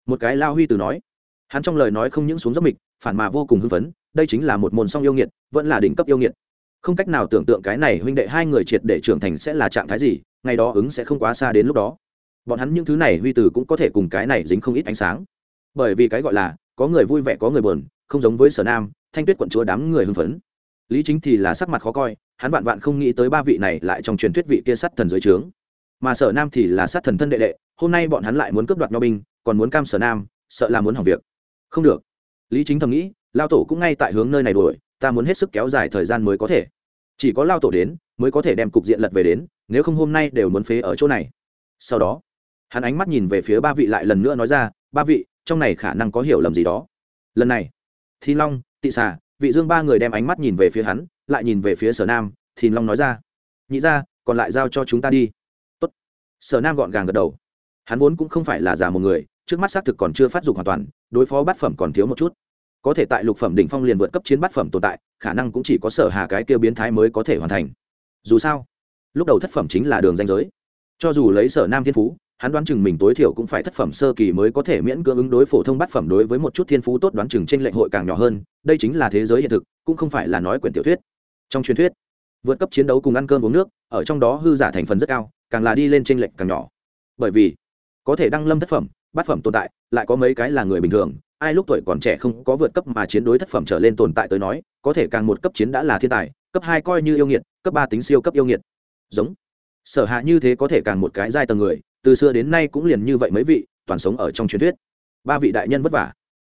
Một cái lao huy từ nói. Hắn trong lời nói không những xuống dốc mịch phản mà vô cùng hưng phấn đây chính là một môn song yêu nghiệt vẫn là đỉnh cấp yêu nghiệt không cách nào tưởng tượng cái này huynh đệ hai người triệt để trưởng thành sẽ là trạng thái gì, ngày đó ứng sẽ không quá xa đến lúc đó. Bọn hắn những thứ này huy từ cũng có thể cùng cái này dính không ít ánh sáng. Bởi vì cái gọi là, có người vui vẻ có người buồn, không giống với sở nam, thanh tuyết quận chúa đám người hưng phấn. Lý chính thì là sắc mặt khó coi, hắn vạn vạn không nghĩ tới ba vị này lại trong truyền thuyết vị kia sát thần dưới trướng. Mà sở nam thì là sát thần thân đệ đệ, hôm nay bọn hắn lại muốn cướp đoạt nho binh, còn muốn cam sở nam, sợ là muốn hỏng việc. Không được. Lý chính thầm nghĩ lao tổ cũng ngay tại hướng nơi này đuổi ta muốn hết sức kéo dài thời gian mới có thể. Chỉ có lao tổ đến, mới có thể đem cục diện lật về đến, nếu không hôm nay đều muốn phế ở chỗ này. Sau đó, hắn ánh mắt nhìn về phía ba vị lại lần nữa nói ra, ba vị, trong này khả năng có hiểu lầm gì đó. Lần này thi long, tị xà, vị dương ba người đem ánh mắt nhìn về phía hắn, lại nhìn về phía sở nam thì long nói ra, nhị ra còn lại giao cho chúng ta đi. Tốt. sở nam gọn gàng gật đầu. Hắn vốn cũng không phải là già một người, trước mắt xác thực còn chưa phát dục hoàn toàn, đối phó bát phẩm còn thiếu một chút có thể tại lục phẩm đỉnh phong liền vượt cấp chiến bát phẩm tồn tại, khả năng cũng chỉ có sở hà cái kêu biến thái mới có thể hoàn thành. Dù sao, lúc đầu thất phẩm chính là đường danh giới. Cho dù lấy sở nam thiên phú, hắn đoán chừng mình tối thiểu cũng phải thất phẩm sơ kỳ mới có thể miễn cưỡng ứng đối phổ thông bát phẩm đối với một chút thiên phú tốt đoán chừng trên lệnh hội càng nhỏ hơn, đây chính là thế giới hiện thực, cũng không phải là nói quyển tiểu thuyết. Trong truyền thuyết, vượt cấp chiến đấu cùng ăn cơm uống nước, ở trong đó hư giả thành phần rất cao, càng là đi lên trên lệnh càng nhỏ. Bởi vì, có thể đăng lâm thất phẩm, bát phẩm tồn tại, lại có mấy cái là người bình thường ai lúc tuổi còn trẻ không có vượt cấp mà chiến đối thất phẩm trở lên tồn tại tới nói, có thể càng một cấp chiến đã là thiên tài, cấp hai coi như yêu nghiệt, cấp ba tính siêu cấp yêu nghiệt. Giống. Sở hạ như thế có thể càng một cái giai tầng người, từ xưa đến nay cũng liền như vậy mấy vị, toàn sống ở trong truyền thuyết. Ba vị đại nhân vất vả.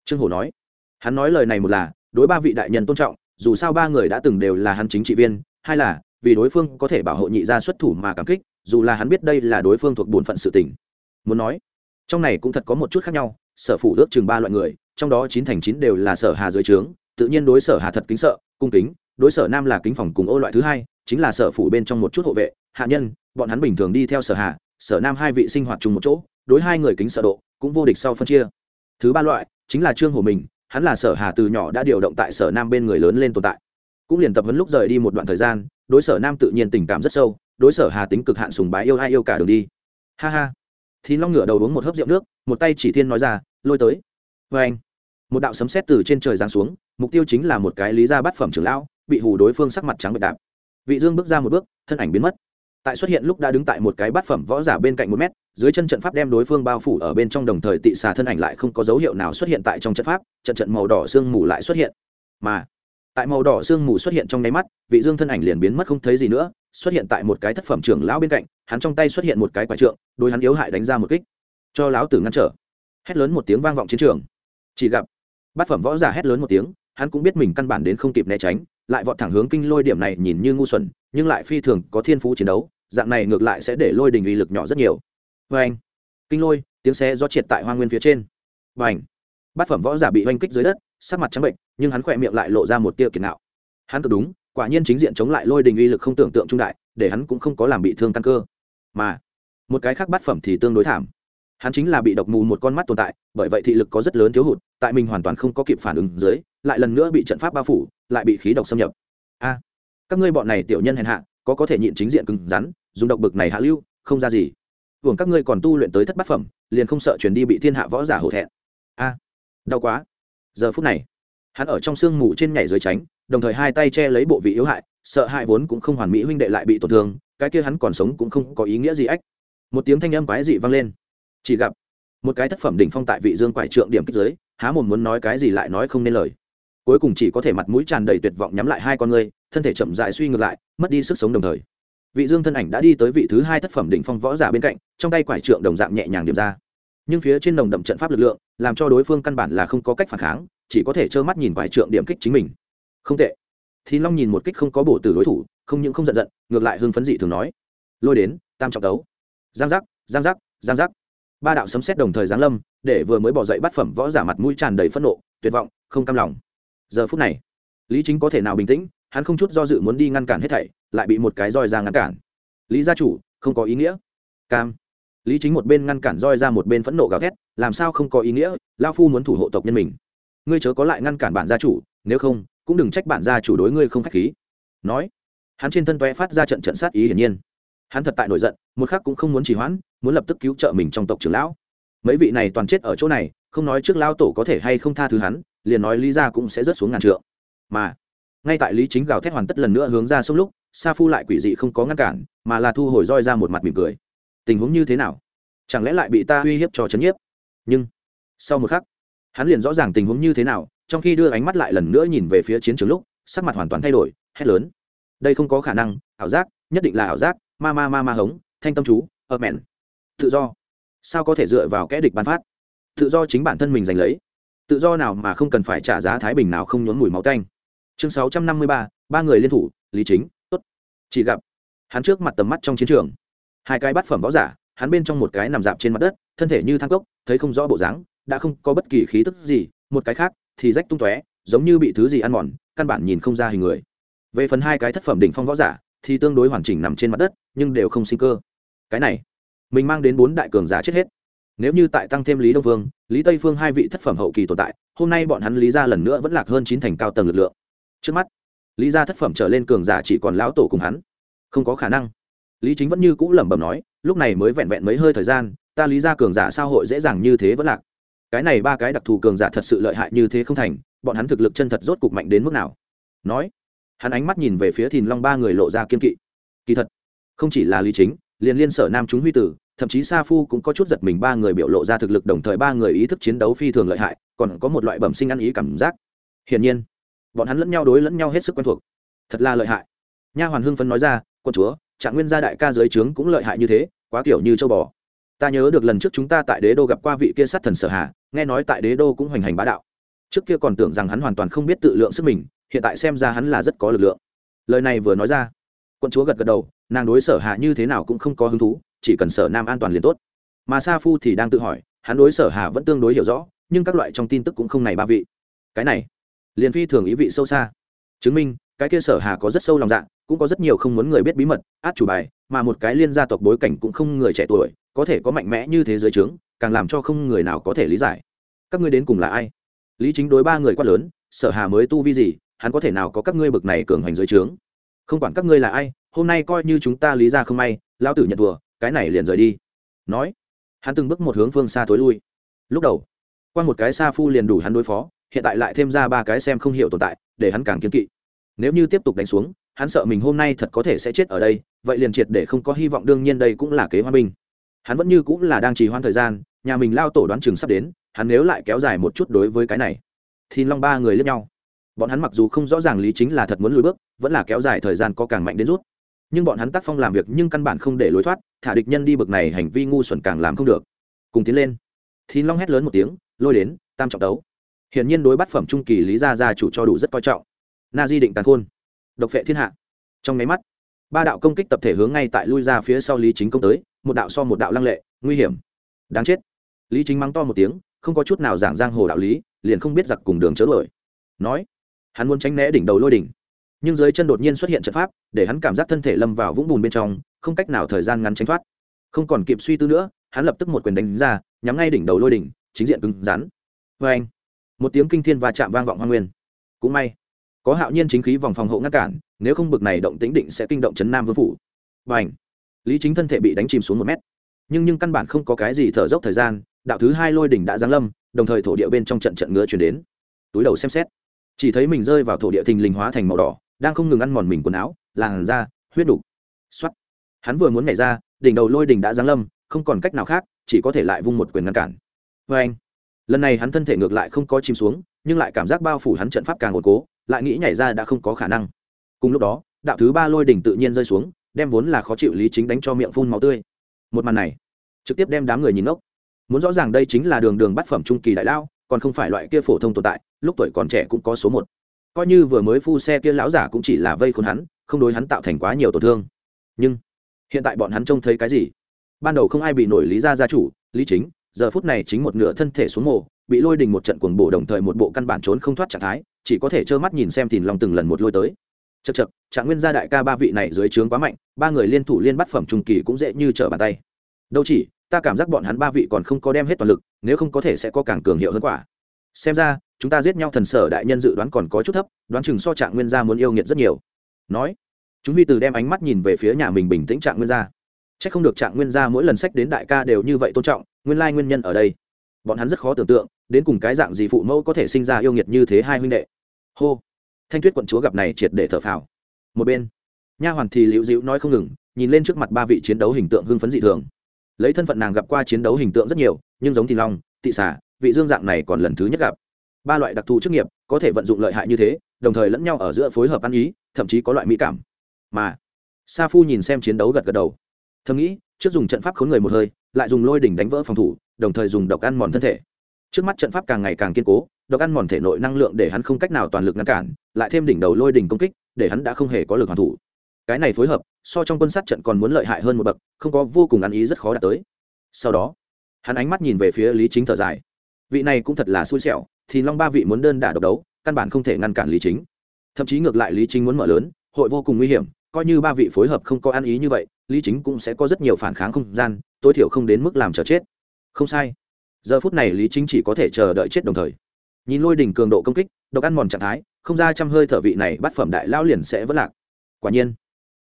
Trương hổ nói. Hắn nói lời này một là, đối ba vị đại nhân tôn trọng, dù sao ba người đã từng đều là hắn chính trị viên, hai là, vì đối phương có thể bảo hộ nhị gia xuất thủ mà cảm kích, dù là hắn biết đây là đối phương thuộc bổn phận sự tình. Muốn nói, trong này cũng thật có một chút khác nhau sở phủ ước chừng ba loại người, trong đó chín thành chín đều là sở hà dưới trướng, tự nhiên đối sở hà thật kính sợ, cung kính, đối sở nam là kính phòng cùng ô loại thứ hai, chính là sở phủ bên trong một chút hộ vệ, hạ nhân, bọn hắn bình thường đi theo sở hà, sở nam hai vị sinh hoạt chung một chỗ, đối hai người kính sợ độ, cũng vô địch sau phân chia. Thứ ba loại, chính là trương hồ mình, hắn là sở hà từ nhỏ đã điều động tại sở nam bên người lớn lên tồn tại. Cũng liền tập huấn lúc rời đi một đoạn thời gian, đối sở nam tự nhiên tình cảm rất sâu, đối sở hà tính cực hạn sùng bái yêu ai yêu cả đường đi. Ha ha thì long ngửa đầu uống một hớp rượu nước, một tay chỉ thiên nói ra, lôi tới. Vê anh, một đạo sấm sét từ trên trời giáng xuống, mục tiêu chính là một cái lý gia bát phẩm trưởng lão, bị hù đối phương sắc mặt trắng bệch đạp. Vị dương bước ra một bước, thân ảnh biến mất. Tại xuất hiện lúc đã đứng tại một cái bát phẩm võ giả bên cạnh một mét, dưới chân trận pháp đem đối phương bao phủ ở bên trong đồng thời tị xà thân ảnh lại không có dấu hiệu nào xuất hiện tại trong trận pháp, trận trận màu đỏ sương mù lại xuất hiện. Mà, tại màu đỏ sương mù xuất hiện trong nháy mắt, vị dương thân ảnh liền biến mất không thấy gì nữa xuất hiện tại một cái thất phẩm trưởng lão bên cạnh hắn trong tay xuất hiện một cái quả trượng đôi hắn yếu hại đánh ra một kích. Cho lão tử ngăn trở. Hét lớn một tiếng vang vọng chiến trường. Chỉ gặp bát phẩm võ giả hét lớn một tiếng hắn cũng biết mình căn bản đến không kịp né tránh lại vọt thẳng hướng kinh lôi điểm này nhìn như ngu xuẩn nhưng lại phi thường có thiên phú chiến đấu dạng này ngược lại sẽ để lôi đình uy lực nhỏ rất nhiều. Vê anh kinh lôi tiếng xe do triệt tại hoa nguyên phía trên. Và anh, bát phẩm võ giả bị oanh kích dưới đất sắc mặt trắng bệnh nhưng hắn khỏe miệng lại lộ ra một tia kiệt nạo. Hắn cực đúng quả nhiên chính diện chống lại lôi đình uy lực không tưởng tượng trung đại, để hắn cũng không có làm bị thương căn cơ. Mà, một cái khác bát phẩm thì tương đối thảm. Hắn chính là bị độc mù một con mắt tồn tại, bởi vậy thị lực có rất lớn thiếu hụt, tại mình hoàn toàn không có kịp phản ứng dưới, lại lần nữa bị trận pháp bao phủ, lại bị khí độc xâm nhập. A, các ngươi bọn này tiểu nhân hèn hạ, có có thể nhịn chính diện cứng rắn, dùng độc bực này hạ lưu, không ra gì. Hưởng các ngươi còn tu luyện tới thất bát phẩm, liền không sợ chuyển đi bị thiên hạ võ giả hổ thẹn. A, đau quá. Giờ phút này, hắn ở trong sương mù trên nhảy dưới tránh đồng thời hai tay che lấy bộ vị yếu hại, sợ hại vốn cũng không hoàn mỹ huynh đệ lại bị tổn thương, cái kia hắn còn sống cũng không có ý nghĩa gì ách. Một tiếng thanh âm quái dị vang lên. Chỉ gặp, một cái thất phẩm đỉnh phong tại vị dương quải trượng điểm kích giới, há mồm muốn nói cái gì lại nói không nên lời. Cuối cùng chỉ có thể mặt mũi tràn đầy tuyệt vọng nhắm lại hai con ngươi, thân thể chậm dại suy ngược lại, mất đi sức sống đồng thời. Vị dương thân ảnh đã đi tới vị thứ hai thất phẩm đỉnh phong võ giả bên cạnh, trong tay quải trượng đồng dạng nhẹ nhàng điểm ra. Nhưng phía trên nồng đậm trận pháp lực lượng, làm cho đối phương căn bản là không có cách phản kháng, chỉ có thể trơ mắt nhìn quải trượng điểm kích chính mình không tệ. Thì long nhìn một kích không có bổ từ đối thủ, không những không giận giận, ngược lại hưng phấn dị thường nói. Lôi đến, tam trọng đấu giang giác giang giác giang giác. Ba đạo sấm xét đồng thời giáng lâm, để vừa mới bỏ dậy bắt phẩm võ giả mặt mũi tràn đầy phẫn nộ, tuyệt vọng, không cam lòng. Giờ phút này, lý chính có thể nào bình tĩnh, hắn không chút do dự muốn đi ngăn cản hết thảy, lại bị một cái roi ra ngăn cản. Lý gia chủ, không có ý nghĩa. Cam. Lý chính một bên ngăn cản roi ra một bên phẫn nộ gào thét, làm sao không có ý nghĩa lao phu muốn thủ hộ tộc nhân mình. Ngươi chớ có lại ngăn cản bản gia chủ, nếu không cũng đừng trách bản gia chủ đối ngươi không khách khí. Nói, hắn trên thân toe phát ra trận trận sát ý hiển nhiên. Hắn thật tại nổi giận, một khắc cũng không muốn trì hoãn, muốn lập tức cứu trợ mình trong tộc trưởng lão. Mấy vị này toàn chết ở chỗ này, không nói trước lao tổ có thể hay không tha thứ hắn, liền nói lý ra cũng sẽ rớt xuống ngàn trượng. Mà, ngay tại lý chính gào thét hoàn tất lần nữa hướng ra sông lúc, sa phu lại quỷ dị không có ngăn cản, mà là thu hồi roi ra một mặt mỉm cười. Tình huống như thế nào? Chẳng lẽ lại bị ta uy hiếp cho chấn nhiếp? Nhưng, sau một khắc, hắn liền rõ ràng tình huống như thế nào trong khi đưa ánh mắt lại lần nữa nhìn về phía chiến trường lúc, sắc mặt hoàn toàn thay đổi, hét lớn. Đây không có khả năng, ảo giác, nhất định là ảo giác, ma ma ma ma hống, thanh tâm chú, ơ mẹn. Tự do. Sao có thể dựa vào kẽ địch bán phát? Tự do chính bản thân mình giành lấy. Tự do nào mà không cần phải trả giá thái bình nào không nhốn mùi máu tanh. Chương sáu trăm năm mươi ba ba người liên thủ, lý chính, tốt. Chỉ gặp, hắn trước mặt tầm mắt trong chiến trường. Hai cái bát phẩm võ giả, hắn bên trong một cái nằm dạp trên mặt đất, thân thể như thang cốc, thấy không rõ bộ dáng, đã không có bất kỳ khí tức gì, một cái khác thì rách tung tóe, giống như bị thứ gì ăn mòn, căn bản nhìn không ra hình người. Về phần hai cái thất phẩm đỉnh phong võ giả, thì tương đối hoàn chỉnh nằm trên mặt đất, nhưng đều không sinh cơ. Cái này, mình mang đến bốn đại cường giả chết hết. Nếu như tại tăng thêm lý đông vương, lý tây phương hai vị thất phẩm hậu kỳ tồn tại, hôm nay bọn hắn lý ra lần nữa vẫn lạc hơn chín thành cao tầng lực lượng. Trước mắt, lý ra thất phẩm trở lên cường giả chỉ còn lão tổ cùng hắn. Không có khả năng. Lý chính vẫn như cũ lẩm bẩm nói, lúc này mới vẹn vẹn mấy hơi thời gian, ta lý ra cường giả sao hội dễ dàng như thế vẫn lạc? Cái này ba cái đặc thù cường giả thật sự lợi hại như thế không thành, bọn hắn thực lực chân thật rốt cục mạnh đến mức nào? Nói, hắn ánh mắt nhìn về phía thìn long ba người lộ ra kiên kỵ. Kỳ thật, không chỉ là lý chính, liền liên sở nam chúng huy tử, thậm chí sa phu cũng có chút giật mình ba người biểu lộ ra thực lực đồng thời ba người ý thức chiến đấu phi thường lợi hại, còn có một loại bẩm sinh ăn ý cảm giác. Hiển nhiên, bọn hắn lẫn nhau đối lẫn nhau hết sức quen thuộc. Thật là lợi hại. Nha hoàn hưng phấn nói ra, quân chúa, trạng nguyên gia đại ca dưới trướng cũng lợi hại như thế, quá kiểu như châu bò ta nhớ được lần trước chúng ta tại đế đô gặp qua vị kia sát thần sở hà, nghe nói tại đế đô cũng hoành hành bá đạo. Trước kia còn tưởng rằng hắn hoàn toàn không biết tự lượng sức mình, hiện tại xem ra hắn là rất có lực lượng. Lời này vừa nói ra, quân chúa gật gật đầu, nàng đối sở hà như thế nào cũng không có hứng thú, chỉ cần sở nam an toàn liền tốt. Mà sa phu thì đang tự hỏi, hắn đối sở hà vẫn tương đối hiểu rõ, nhưng các loại trong tin tức cũng không này ba vị. Cái này, liền phi thường ý vị sâu xa. Chứng minh, cái kia sở hà có rất sâu lòng dạ cũng có rất nhiều không muốn người biết bí mật, át chủ bài, mà một cái liên gia tộc bối cảnh cũng không người trẻ tuổi có thể có mạnh mẽ như thế giới trướng, càng làm cho không người nào có thể lý giải. Các ngươi đến cùng là ai? Lý chính đối ba người quá lớn, sở hà mới tu vi gì, hắn có thể nào có các ngươi bực này cường hành dưới trướng? Không quản các ngươi là ai, hôm nay coi như chúng ta lý ra không may lao tử nhận thùa cái này liền rời đi. Nói, hắn từng bước một hướng phương xa thối lui. Lúc đầu, qua một cái xa phu liền đủ hắn đối phó, hiện tại lại thêm ra ba cái xem không hiểu tồn tại, để hắn càng kiên kỵ. Nếu như tiếp tục đánh xuống, hắn sợ mình hôm nay thật có thể sẽ chết ở đây, vậy liền triệt để không có hy vọng, đương nhiên đây cũng là kế hoa binh hắn vẫn như cũng là đang trì hoãn thời gian, nhà mình lao tổ đoán chừng sắp đến, hắn nếu lại kéo dài một chút đối với cái này. Thì long ba người lướt nhau. Bọn hắn mặc dù không rõ ràng lý chính là thật muốn lùi bước, vẫn là kéo dài thời gian có càng mạnh đến rút. Nhưng bọn hắn tác phong làm việc nhưng căn bản không để lối thoát, thả địch nhân đi bực này hành vi ngu xuẩn càng làm không được. Cùng tiến lên. Thìn long hét lớn một tiếng, lôi đến, tam trọng đấu. Hiển nhiên đối bắt phẩm trung kỳ lý gia gia chủ cho đủ rất coi trọng. Na di định tàn khôn. Độc vệ thiên hạ. Trong máy mắt ba đạo công kích tập thể hướng ngay tại lui ra phía sau lý chính công tới, một đạo so một đạo lăng lệ, nguy hiểm. Đáng chết. Lý chính mắng to một tiếng, không có chút nào giảng giang hồ đạo lý, liền không biết giặc cùng đường chớ đuổi. Nói, hắn muốn tránh né đỉnh đầu lôi đỉnh. Nhưng dưới chân đột nhiên xuất hiện trận pháp, để hắn cảm giác thân thể lâm vào vũng bùn bên trong, không cách nào thời gian ngắn tránh thoát. Không còn kịp suy tư nữa, hắn lập tức một quyền đánh ra, nhắm ngay đỉnh đầu lôi đỉnh, chính diện cứng rắn. Vê anh, một tiếng kinh thiên và chạm vang vọng hoa nguyên. Cũng may, có hạo nhiên chính khí vòng phòng hộ ngăn cản nếu không bực này động tính định sẽ kinh động chấn nam vương phủ. Và h lý chính thân thể bị đánh chìm xuống một mét. Nhưng nhưng căn bản không có cái gì thở dốc thời gian, đạo thứ hai lôi đỉnh đã giáng lâm, đồng thời thổ địa bên trong trận trận ngứa chuyển đến. Túi đầu xem xét, chỉ thấy mình rơi vào thổ địa thình lình hóa thành màu đỏ, đang không ngừng ăn mòn mình quần áo, làn da, huyết đục. X hắn vừa muốn nhảy ra, đỉnh đầu lôi đỉnh đã giáng lâm, không còn cách nào khác, chỉ có thể lại vung một quyền ngăn cản. Vê anh lần này hắn thân thể ngược lại không có chìm xuống, nhưng lại cảm giác bao phủ hắn trận pháp càng ổn cố, lại nghĩ nhảy ra đã không có khả năng cùng lúc đó, đạo thứ ba lôi đỉnh tự nhiên rơi xuống, đem vốn là khó chịu lý chính đánh cho miệng phun máu tươi. Một màn này, trực tiếp đem đám người nhìn ngốc. Muốn rõ ràng đây chính là đường đường bát phẩm trung kỳ đại lao, còn không phải loại kia phổ thông tồn tại, lúc tuổi còn trẻ cũng có số một. Coi như vừa mới phu xe kia lão giả cũng chỉ là vây khốn hắn, không đối hắn tạo thành quá nhiều tổn thương. Nhưng, hiện tại bọn hắn trông thấy cái gì? Ban đầu không ai bị nổi lý gia gia chủ, lý chính, giờ phút này chính một nửa thân thể xuống mồ, bị lôi đình một trận cuồng bổ đồng thời một bộ căn bản trốn không thoát trạng thái, chỉ có thể trơ mắt nhìn xem thìn lòng từng lần một lôi tới chật chật, trạng nguyên gia đại ca ba vị này dưới trướng quá mạnh, ba người liên thủ liên bắt phẩm trung kỳ cũng dễ như trở bàn tay. Đâu chỉ, ta cảm giác bọn hắn ba vị còn không có đem hết toàn lực, nếu không có thể sẽ có càng cường hiệu hơn quả. Xem ra, chúng ta giết nhau thần sở đại nhân dự đoán còn có chút thấp, đoán chừng so trạng nguyên gia muốn yêu nghiệt rất nhiều. Nói, chúng huy từ đem ánh mắt nhìn về phía nhà mình bình tĩnh trạng nguyên gia. C h ắ c không được trạng nguyên gia mỗi lần sách đến đại ca đều như vậy tôn trọng, nguyên lai nguyên nhân ở đây. Bọn hắn rất khó tưởng tượng, đến cùng cái dạng gì phụ mẫu có thể sinh ra yêu nghiệt như thế hai huynh đệ. Hô thanh tuyết quận chúa gặp này triệt để thở phào. Một bên, nha hoàn thì liễu dịu nói không ngừng, nhìn lên trước mặt ba vị chiến đấu hình tượng hưng phấn dị thường. Lấy thân phận nàng gặp qua chiến đấu hình tượng rất nhiều, nhưng giống thì long, tị xả vị dương dạng này còn lần thứ nhất gặp. Ba loại đặc thù chức nghiệp có thể vận dụng lợi hại như thế, đồng thời lẫn nhau ở giữa phối hợp ăn ý, thậm chí có loại mỹ cảm. Mà, sa phu nhìn xem chiến đấu gật gật đầu. Thầm nghĩ, trước dùng trận pháp khốn người một hơi, lại dùng lôi đỉnh đánh vỡ phòng thủ, đồng thời dùng độc ăn mòn thân thể trước mắt trận pháp càng ngày càng kiên cố, độc ăn mòn thể nội năng lượng để hắn không cách nào toàn lực ngăn cản, lại thêm đỉnh đầu lôi đỉnh công kích, để hắn đã không hề có lực hoàn thủ. Cái này phối hợp, so trong quân sát trận còn muốn lợi hại hơn một bậc, không có vô cùng ăn ý rất khó đạt tới. Sau đó, hắn ánh mắt nhìn về phía lý chính thở dài. Vị này cũng thật là xui xẻo, thì long ba vị muốn đơn đả độc đấu, căn bản không thể ngăn cản lý chính. Thậm chí ngược lại lý chính muốn mở lớn, hội vô cùng nguy hiểm, coi như ba vị phối hợp không có ăn ý như vậy, lý chính cũng sẽ có rất nhiều phản kháng không gian, tối thiểu không đến mức làm chờ chết. Không sai giờ phút này lý chính chỉ có thể chờ đợi chết đồng thời nhìn lôi đỉnh cường độ công kích độc ăn mòn trạng thái không ra trăm hơi thở vị này bắt phẩm đại lao liền sẽ vất lạc quả nhiên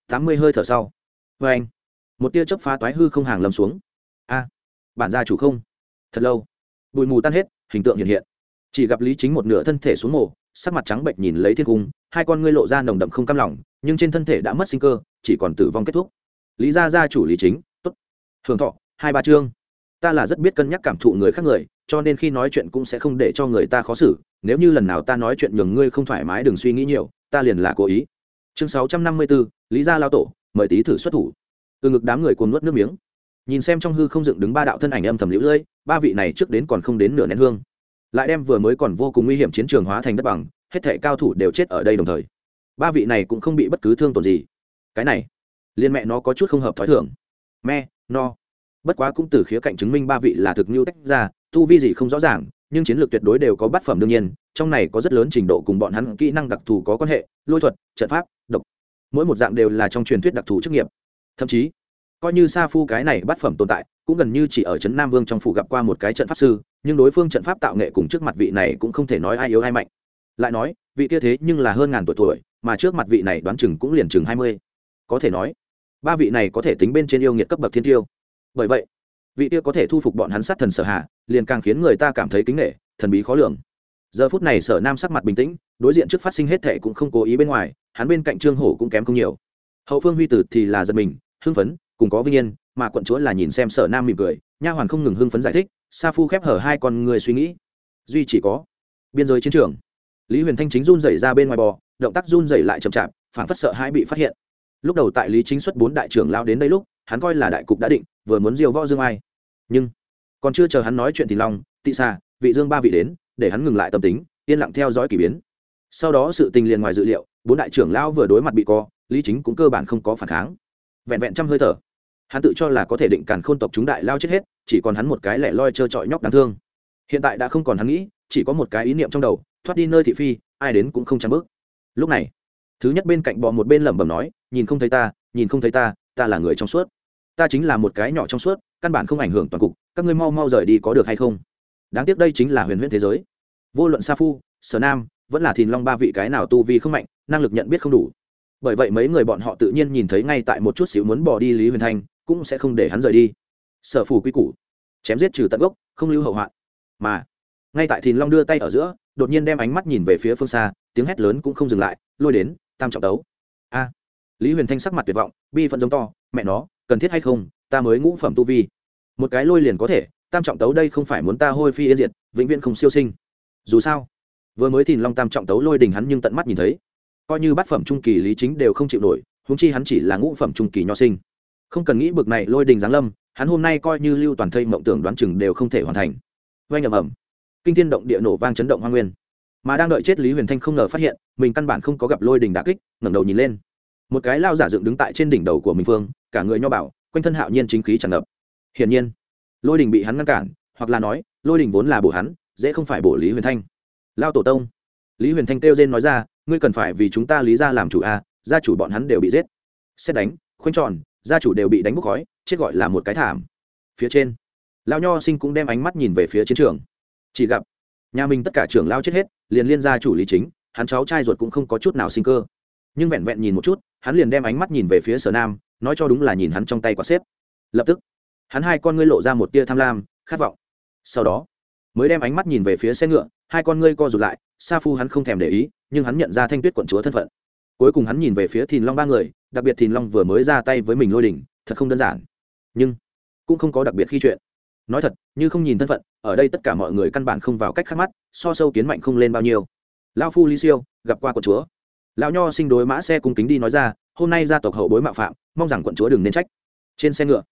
tám mươi hơi thở sau vê anh một tia chớp phá toái hư không hàng lâm xuống a bản gia chủ không thật lâu bụi mù tan hết hình tượng hiện hiện chỉ gặp lý chính một nửa thân thể xuống mổ sắc mặt trắng bệnh nhìn lấy thiên cung hai con ngươi lộ ra nồng đậm không cam lòng nhưng trên thân thể đã mất sinh cơ chỉ còn tử vong kết thúc lý gia gia chủ lý chính t ố t hưởng thọ hai ba chương ta là rất biết cân nhắc cảm thụ người khác người, cho nên khi nói chuyện cũng sẽ không để cho người ta khó xử, nếu như lần nào ta nói chuyện nhường ngươi không thoải mái đừng suy nghĩ nhiều, ta liền là cố ý. Chương sáu trăm năm mươi bốn lý gia lao tổ, mời tý thử xuất thủ. Từ ngực đám người cuồng nuốt nước miếng. Nhìn xem trong hư không dựng đứng ba đạo thân ảnh âm thầm liễu lưỡi ba vị này trước đến còn không đến nửa nén hương. Lại đem vừa mới còn vô cùng nguy hiểm chiến trường hóa thành đất bằng, hết thệ cao thủ đều chết ở đây đồng thời. Ba vị này cũng không bị bất cứ thương tổn gì. Cái này liên mẹ nó có chút không hợp thói thường. Me no bất quá cũng từ khía cạnh chứng minh ba vị là thực như tách ra, tu vi gì không rõ ràng, nhưng chiến lược tuyệt đối đều có bát phẩm đương nhiên, trong này có rất lớn trình độ cùng bọn hắn kỹ năng đặc thù có quan hệ, lôi thuật, trận pháp, độc. Mỗi một dạng đều là trong truyền thuyết đặc thù chức nghiệp. Thậm chí, coi như sa phu cái này bát phẩm tồn tại, cũng gần như chỉ ở trấn nam vương trong phủ gặp qua một cái trận pháp sư, nhưng đối phương trận pháp tạo nghệ cùng trước mặt vị này cũng không thể nói ai yếu ai mạnh. Lại nói, vị kia thế nhưng là hơn ngàn tuổi tuổi, mà trước mặt vị này đoán chừng cũng liền chừng hai mươi. Có thể nói, ba vị này có thể tính bên trên yêu nghiệt cấp bậc thiên tiêu bởi vậy, vị kia có thể thu phục bọn hắn sát thần sở hạ liền càng khiến người ta cảm thấy kính nghệ thần bí khó lường. Giờ phút này sở nam sắc mặt bình tĩnh, đối diện trước phát sinh hết thệ cũng không cố ý bên ngoài, hắn bên cạnh trương hổ cũng kém không nhiều. Hậu phương huy tử thì là giật mình, hưng phấn, cùng có vinh yên, mà quận chúa là nhìn xem sở nam mỉm cười, nha hoàn không ngừng hưng phấn giải thích, sa phu khép hở hai con người suy nghĩ. Duy chỉ có biên giới chiến trường. Lý huyền thanh chính run rẩy ra bên ngoài bò, động tác run rẩy lại chậm chạp phản phất sợ hai bị phát hiện. Lúc đầu tại lý chính xuất bốn đại trưởng lao đến đây lúc hắn coi là đại cục đã định, vừa muốn diều võ dương ai. Nhưng, còn chưa chờ hắn nói chuyện thì long, tị xa vị dương ba vị đến, để hắn ngừng lại tâm tính, yên lặng theo dõi k ỳ biến. Sau đó sự tình liền ngoài dự liệu, bốn đại trưởng lão vừa đối mặt bị co, lý chính cũng cơ bản không có phản kháng. Vẹn vẹn trăm hơi thở, hắn tự cho là có thể định càn khôn tộc chúng đại lao chết hết, chỉ còn hắn một cái lẻ loi trơ trọi nhóc đáng thương. Hiện tại đã không còn hắn nghĩ, chỉ có một cái ý niệm trong đầu, thoát đi nơi thị phi, ai đến cũng không chẳng bước. Lúc này, thứ nhất bên cạnh bò một bên lẩm bẩm nói, nhìn không thấy ta, nhìn không thấy ta ta là người trong suốt. Ta chính là một cái nhỏ trong suốt, căn bản không ảnh hưởng toàn cục, các ngươi mau mau rời đi có được hay không? Đáng tiếc đây chính là huyền huyễn thế giới. Vô luận sa phu, sở nam, vẫn là thìn long ba vị cái nào tu vi không mạnh, năng lực nhận biết không đủ. Bởi vậy mấy người bọn họ tự nhiên nhìn thấy ngay tại một chút xíu muốn bỏ đi lý huyền thanh, cũng sẽ không để hắn rời đi. Sở phù quy củ, chém giết trừ tận gốc, không lưu hậu hoạn. Mà, ngay tại thìn long đưa tay ở giữa, đột nhiên đem ánh mắt nhìn về phía phương xa, tiếng hét lớn cũng không dừng lại, lôi đến, tam trọng tấu lý huyền thanh sắc mặt tuyệt vọng, bi phận giống to, mẹ nó, cần thiết hay không? Ta mới ngũ phẩm tu vi. Một cái lôi liền có thể, tam trọng tấu đây không phải muốn ta hôi phi yên diệt, vĩnh viễn không siêu sinh. Dù sao, vừa mới thìn long tam trọng tấu lôi đình hắn nhưng tận mắt nhìn thấy. Coi như bát phẩm trung kỳ lý chính đều không chịu nổi, huống chi hắn chỉ là ngũ phẩm trung kỳ nho sinh. Không cần nghĩ bực này lôi đình giáng lâm, hắn hôm nay coi như lưu toàn thây mộng tưởng đoán chừng đều không thể hoàn thành. Oanh ầm ầm. Kinh thiên động địa nổ vang chấn động hoa nguyên. Mà đang đợi chết lý huyền thanh không ngờ phát hiện, mình căn bản không có gặp lôi đình đã kích, ngẩng đầu nhìn lên một cái lao giả dựng đứng tại trên đỉnh đầu của minh phương, cả người nho bảo quanh thân hạo nhiên chính khí tràn ngập. Hiển nhiên, lôi đình bị hắn ngăn cản, hoặc là nói, lôi đình vốn là bổ hắn, dễ không phải bổ lý huyền thanh. Lao tổ tông, lý huyền thanh kêu trên nói ra, ngươi cần phải vì chúng ta lý ra làm chủ a, gia chủ bọn hắn đều bị giết. Xét đánh, khoanh tròn, gia chủ đều bị đánh bốc khói, chết gọi là một cái thảm. Phía trên lao nho sinh cũng đem ánh mắt nhìn về phía chiến trường. Chỉ gặp, nhà mình tất cả trưởng lao chết hết, liền liên gia chủ lý chính, hắn cháu trai ruột cũng không có chút nào sinh cơ nhưng vẹn vẹn nhìn một chút, hắn liền đem ánh mắt nhìn về phía sở nam, nói cho đúng là nhìn hắn trong tay quả xếp. Lập tức, hắn hai con ngươi lộ ra một tia tham lam, khát vọng. Sau đó, mới đem ánh mắt nhìn về phía xe ngựa, hai con ngươi co rụt lại, sa phu hắn không thèm để ý, nhưng hắn nhận ra thanh tuyết quận chúa thân phận. Cuối cùng hắn nhìn về phía thìn long ba người, đặc biệt thìn long vừa mới ra tay với mình lôi đỉnh thật không đơn giản. Nhưng, cũng không có đặc biệt khi chuyện. Nói thật, như không nhìn thân phận, ở đây tất cả mọi người căn bản không vào cách khác mắt, so sâu kiến mạnh không lên bao nhiêu. Lao phu ly siêu, gặp qua quận chúa lão nho sinh đối mã xe cung kính đi nói ra, hôm nay gia tộc hậu bối mạo phạm, mong rằng quận chúa đừng nên trách. Trên xe ngựa,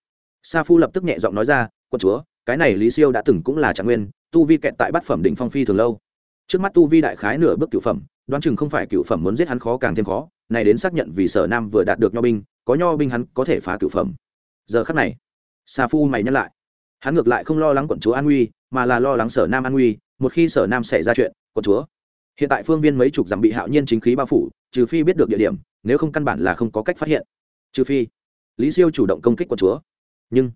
sa phu lập tức nhẹ giọng nói ra, quận chúa, cái này lý siêu đã từng cũng là trạng nguyên, tu vi kẹt tại bát phẩm đỉnh phong phi thường lâu. Trước mắt tu vi đại khái nửa bước cựu phẩm, đoán chừng không phải cựu phẩm muốn giết hắn khó càng thêm khó, này đến xác nhận vì sở nam vừa đạt được nho binh, có nho binh hắn có thể phá cựu phẩm. Giờ khắc này, sa phu mày nhắc lại. Hắn ngược lại không lo lắng quận chúa an nguy, mà là lo lắng sở nam an nguy, một khi sở nam xảy ra chuyện, quận chúa hiện tại phương viên mấy chục dặm bị hạo nhiên chính khí bao phủ, trừ phi biết được địa điểm, nếu không căn bản là không có cách phát hiện. Trừ phi, lý siêu chủ động công kích quận chúa. Nhưng,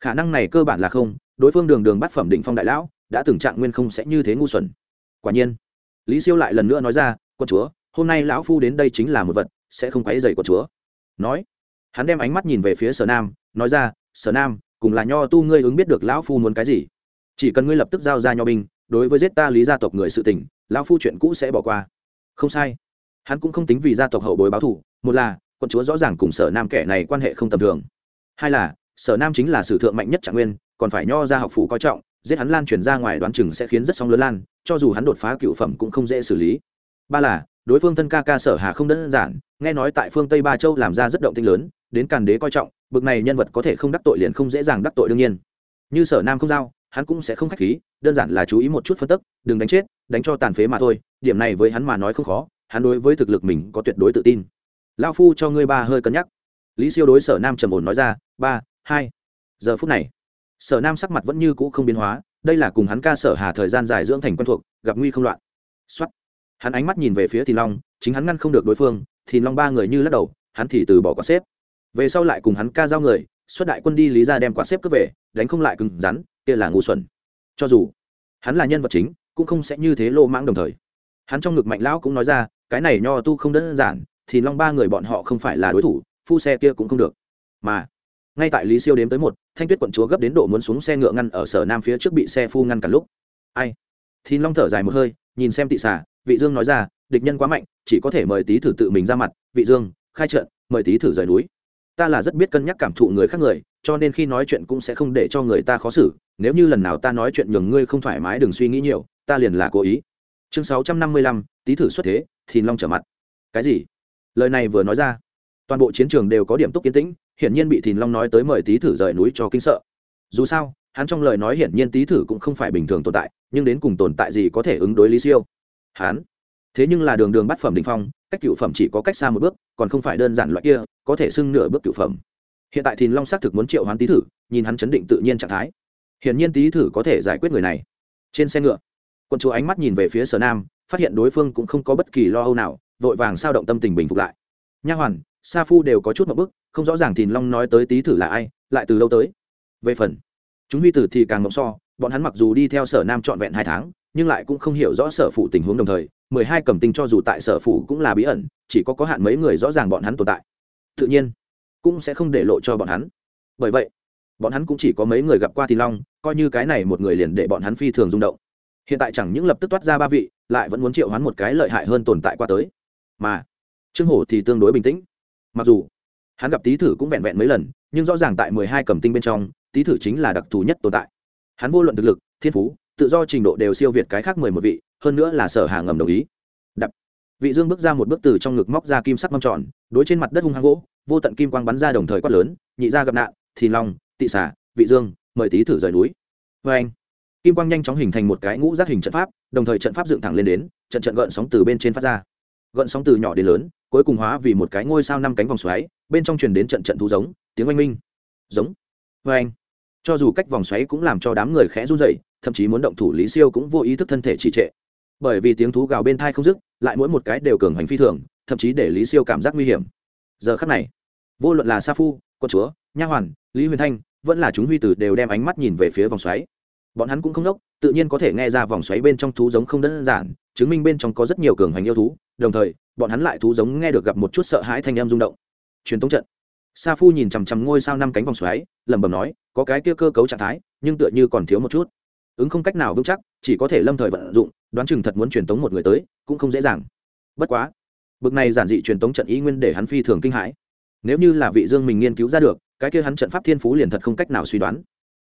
khả năng này cơ bản là không, đối phương đường đường bắt phẩm định phong đại lão, đã từng trạng nguyên không sẽ như thế ngu xuẩn. Quả nhiên, lý siêu lại lần nữa nói ra, quận chúa, hôm nay lão phu đến đây chính là một vật, sẽ không quấy dày quận chúa. Nói, hắn đem ánh mắt nhìn về phía sở nam, nói ra, sở nam, cùng là nho tu ngươi ứng biết được lão phu muốn cái gì? Chỉ cần ngươi lập tức giao ra nho binh đối với giết ta lý gia tộc người sự tình, lão phu chuyện cũ sẽ bỏ qua. Không sai. Hắn cũng không tính vì gia tộc hậu bối báo thù, một là quân chúa rõ ràng cùng sở nam kẻ này quan hệ không tầm thường. Hai là, sở nam chính là sử thượng mạnh nhất trạng nguyên, còn phải nho ra học phủ coi trọng, giết hắn lan truyền ra ngoài đoán chừng sẽ khiến rất sóng lớn lan, cho dù hắn đột phá cựu phẩm cũng không dễ xử lý. Ba là, đối phương thân ca ca sở hà không đơn giản, nghe nói tại phương tây ba châu làm ra rất động tinh lớn, đến càn đế coi trọng, bực này nhân vật có thể không đắc tội liền không dễ dàng đắc tội đương nhiên. Như sở nam không giao hắn cũng sẽ không khách khí, đơn giản là chú ý một chút phân tức, đừng đánh chết, đánh cho tàn phế mà thôi, điểm này với hắn mà nói không khó, hắn đối với thực lực mình có tuyệt đối tự tin. Lão phu cho ngươi ba hơi cân nhắc. Lý siêu đối sở nam trầm ổn nói ra, ba, hai. Giờ phút này, sở nam sắc mặt vẫn như cũ không biến hóa, đây là cùng hắn ca sở hà thời gian dài dưỡng thành quen thuộc, gặp nguy không loạn. Xuất hắn ánh mắt nhìn về phía thì long, chính hắn ngăn không được đối phương thì long ba người như lắc đầu, hắn thì từ bỏ quả xếp. Về sau lại cùng hắn ca giao người xuất đại quân đi lý ra đem quả xếp cướp về, đánh không lại cứng rắn kia là ngu xuẩn. Cho dù hắn là nhân vật chính, cũng không sẽ như thế lô mãng đồng thời. Hắn trong ngực mạnh lão cũng nói ra, cái này nho tu không đơn giản, thì long ba người bọn họ không phải là đối thủ, phu xe kia cũng không được. Mà, ngay tại lý siêu đếm tới một, thanh tuyết quận chúa gấp đến độ muốn xuống xe ngựa ngăn ở sở nam phía trước bị xe phu ngăn cả lúc. Ai? Thì long thở dài một hơi, nhìn xem tị xả vị dương nói ra, địch nhân quá mạnh, chỉ có thể mời tý thử tự mình ra mặt. Vị dương, khai trận, mời tý thử rời núi ta là rất biết cân nhắc cảm thụ người khác người, cho nên khi nói chuyện cũng sẽ không để cho người ta khó xử, nếu như lần nào ta nói chuyện nhường ngươi không thoải mái, đừng suy nghĩ nhiều, ta liền là cố ý. Chương sáu trăm năm mươi lăm, tý thử xuất thế thì long trở mặt. Cái gì? Lời này vừa nói ra, toàn bộ chiến trường đều có điểm túc kiến tĩnh, hiển nhiên bị thìn long nói tới mời tý thử rời núi cho kinh sợ. Dù sao, hắn trong lời nói hiển nhiên tý thử cũng không phải bình thường tồn tại, nhưng đến cùng tồn tại gì có thể ứng đối lý siêu? Hắn thế nhưng là đường đường bắt phẩm đình phong, cách cựu phẩm chỉ có cách xa một bước, còn không phải đơn giản loại kia, có thể xưng nửa bước cựu phẩm. Hiện tại thìn long xác thực muốn triệu hoán tý thử, nhìn hắn chấn định tự nhiên trạng thái. Hiển nhiên tý thử có thể giải quyết người này. Trên xe ngựa, quân chúa ánh mắt nhìn về phía sở nam, phát hiện đối phương cũng không có bất kỳ lo âu nào, vội vàng sao động tâm tình bình phục lại. Nha hoàn, sa phu đều có chút một bức không rõ ràng thìn long nói tới tý thử là ai, lại từ lâu tới. Về phần, chúng huy tử thì càng mộng so, bọn hắn mặc dù đi theo sở nam trọn vẹn hai tháng nhưng lại cũng không hiểu rõ sở phụ tình huống đồng thời, mười hai cầm tinh cho dù tại sở phụ cũng là bí ẩn, chỉ có có hạn mấy người rõ ràng bọn hắn tồn tại. Tự nhiên, cũng sẽ không để lộ cho bọn hắn. Bởi vậy, bọn hắn cũng chỉ có mấy người gặp qua thì long, coi như cái này một người liền để bọn hắn phi thường rung động. Hiện tại chẳng những lập tức toát ra ba vị, lại vẫn muốn triệu hoán một cái lợi hại hơn tồn tại qua tới. Mà, trương hổ thì tương đối bình tĩnh. Mặc dù, hắn gặp tý thử cũng vẹn vẹn mấy lần, nhưng rõ ràng tại mười hai cầm tinh bên trong, tý thử chính là đặc thù nhất tồn tại. Hắn vô luận thực lực, thiên phú tự do trình độ đều siêu việt cái khác mười một vị, hơn nữa là sở hà ngầm đồng ý. Đập. Vị dương bước ra một bước từ trong ngực móc ra kim sắc mâm tròn, đối trên mặt đất hung hăng gỗ vô tận kim quang bắn ra đồng thời quát lớn, nhị ra gặp nạn, thì long, tị xả vị dương, mời tý thử rời núi. Vê anh, kim quang nhanh chóng hình thành một cái ngũ giác hình trận pháp, đồng thời trận pháp dựng thẳng lên đến, trận trận gợn sóng từ bên trên phát ra. Gợn sóng từ nhỏ đến lớn, cuối cùng hóa vì một cái ngôi sao năm cánh vòng xoáy, bên trong truyền đến trận trận thú giống, tiếng oanh minh. Giống. Vê anh, cho dù cách vòng xoáy cũng làm cho đám người khẽ run rẩy thậm chí muốn động thủ lý siêu cũng vô ý thức thân thể trì trệ. Bởi vì tiếng thú gào bên thai không dứt, lại mỗi một cái đều cường hành phi thường, thậm chí để lý siêu cảm giác nguy hiểm. Giờ khắc này, vô luận là sa phu con chúa, nha hoàn, lý huyền thanh, vẫn là chúng huy tử đều đem ánh mắt nhìn về phía vòng xoáy. Bọn hắn cũng không đốc, tự nhiên có thể nghe ra vòng xoáy bên trong thú giống không đơn giản, chứng minh bên trong có rất nhiều cường hành yêu thú, đồng thời, bọn hắn lại thú giống nghe được gặp một chút sợ hãi thanh em rung động. Truyền tống trận. Sa phu nhìn chằm chằm ngôi sao năm cánh vòng xoáy, lẩm bẩm nói, có cái kia cơ cấu trạng thái, nhưng tựa như còn thiếu một chút ứng không cách nào vững chắc, chỉ có thể lâm thời vận dụng, đoán chừng thật muốn truyền tống một người tới, cũng không dễ dàng. Bất quá, bực này giản dị truyền tống trận ý nguyên để hắn phi thường kinh hãi. Nếu như là vị dương mình nghiên cứu ra được, cái kia hắn trận pháp thiên phú liền thật không cách nào suy đoán.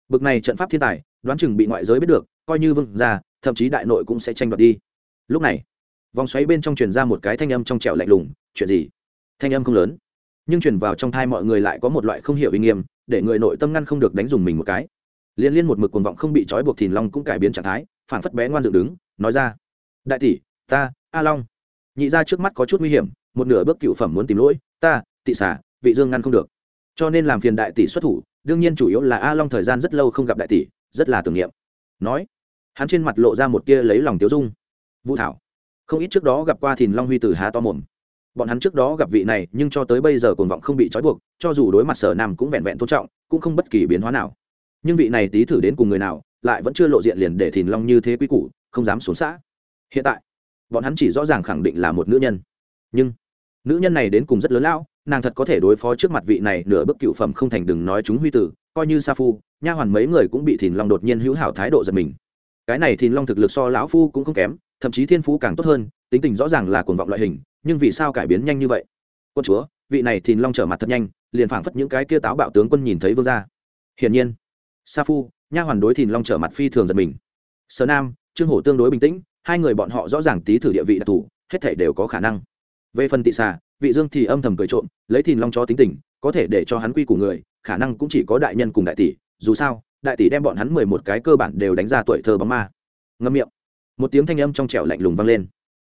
Bực này trận pháp thiên tài, đoán chừng bị ngoại giới biết được, coi như vương ra, thậm chí đại nội cũng sẽ tranh đoạt đi. Lúc này, vòng xoáy bên trong truyền ra một cái thanh âm trong trẻo lạnh lùng, chuyện gì? Thanh âm không lớn, nhưng truyền vào trong thai mọi người lại có một loại không hiểu uy nghiêm, để người nội tâm ngăn không được đánh dùng mình một cái liên liên một mực cuồng vọng không bị trói buộc thìn long cũng cải biến trạng thái phản phất bé ngoan dựng đứng, nói ra, đại tỷ, ta, a long. Nhị ra trước mắt có chút nguy hiểm, một nửa bước cựu phẩm muốn tìm lỗi, ta, tị xả vị dương ngăn không được. Cho nên làm phiền đại tỷ xuất thủ, đương nhiên chủ yếu là a long thời gian rất lâu không gặp đại tỷ, rất là tưởng niệm. Nói, hắn trên mặt lộ ra một tia lấy lòng tiếu dung. Vũ thảo, không ít trước đó gặp qua thìn long huy từ há to mồm. Bọn hắn trước đó gặp vị này, nhưng cho tới bây giờ cuồng vọng không bị trói buộc, cho dù đối mặt sở nam cũng vẹn vẹn tôn trọng, cũng không bất kỳ biến hóa nào nhưng vị này tí thử đến cùng người nào, lại vẫn chưa lộ diện liền để thìn long như thế quy củ, không dám xuống xã. Hiện tại, bọn hắn chỉ rõ ràng khẳng định là một nữ nhân. Nhưng, nữ nhân này đến cùng rất lớn lão, nàng thật có thể đối phó trước mặt vị này nửa bước cựu phẩm không thành đừng nói chúng huy tử, coi như sa phu, nha hoàn mấy người cũng bị thìn long đột nhiên hữu hảo thái độ giật mình. Cái này thìn long thực lực so lão phu cũng không kém, thậm chí thiên phú càng tốt hơn, tính tình rõ ràng là cuồng vọng loại hình, nhưng vì sao cải biến nhanh như vậy? Quân chúa, vị này thìn long trở mặt thật nhanh, liền phảng phất những cái kia táo bạo tướng quân nhìn thấy vương gia. Hiển nhiên sa phu, nha hoàn đối thìn long trở mặt phi thường giật mình. Sở nam, trương hổ tương đối bình tĩnh, hai người bọn họ rõ ràng tí thử địa vị đặc thù, hết thể đều có khả năng. Về phần tị xà, vị dương thì âm thầm cười trộm, lấy thìn long cho tính tình, có thể để cho hắn quy của người, khả năng cũng chỉ có đại nhân cùng đại tỷ, dù sao, đại tỷ đem bọn hắn mười một cái cơ bản đều đánh ra tuổi thơ bóng ma. Ngâm miệng. Một tiếng thanh âm trong trẻo lạnh lùng vang lên.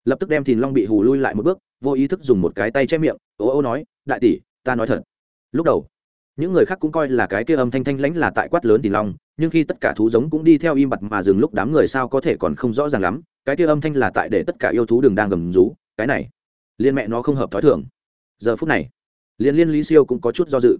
Lập tức đem thìn long bị hù lui lại một bước, vô ý thức dùng một cái tay che miệng, ô ô nói, đại tỷ, ta nói thật. Lúc đầu những người khác cũng coi là cái kia âm thanh thanh lãnh là tại quát lớn thìn long, nhưng khi tất cả thú giống cũng đi theo im bặt mà dừng lúc đám người sao có thể còn không rõ ràng lắm, cái kia âm thanh là tại để tất cả yêu thú đường đang gầm rú, cái này, liên mẹ nó không hợp thói thường. Giờ phút này, liên liên lý siêu cũng có chút do dự.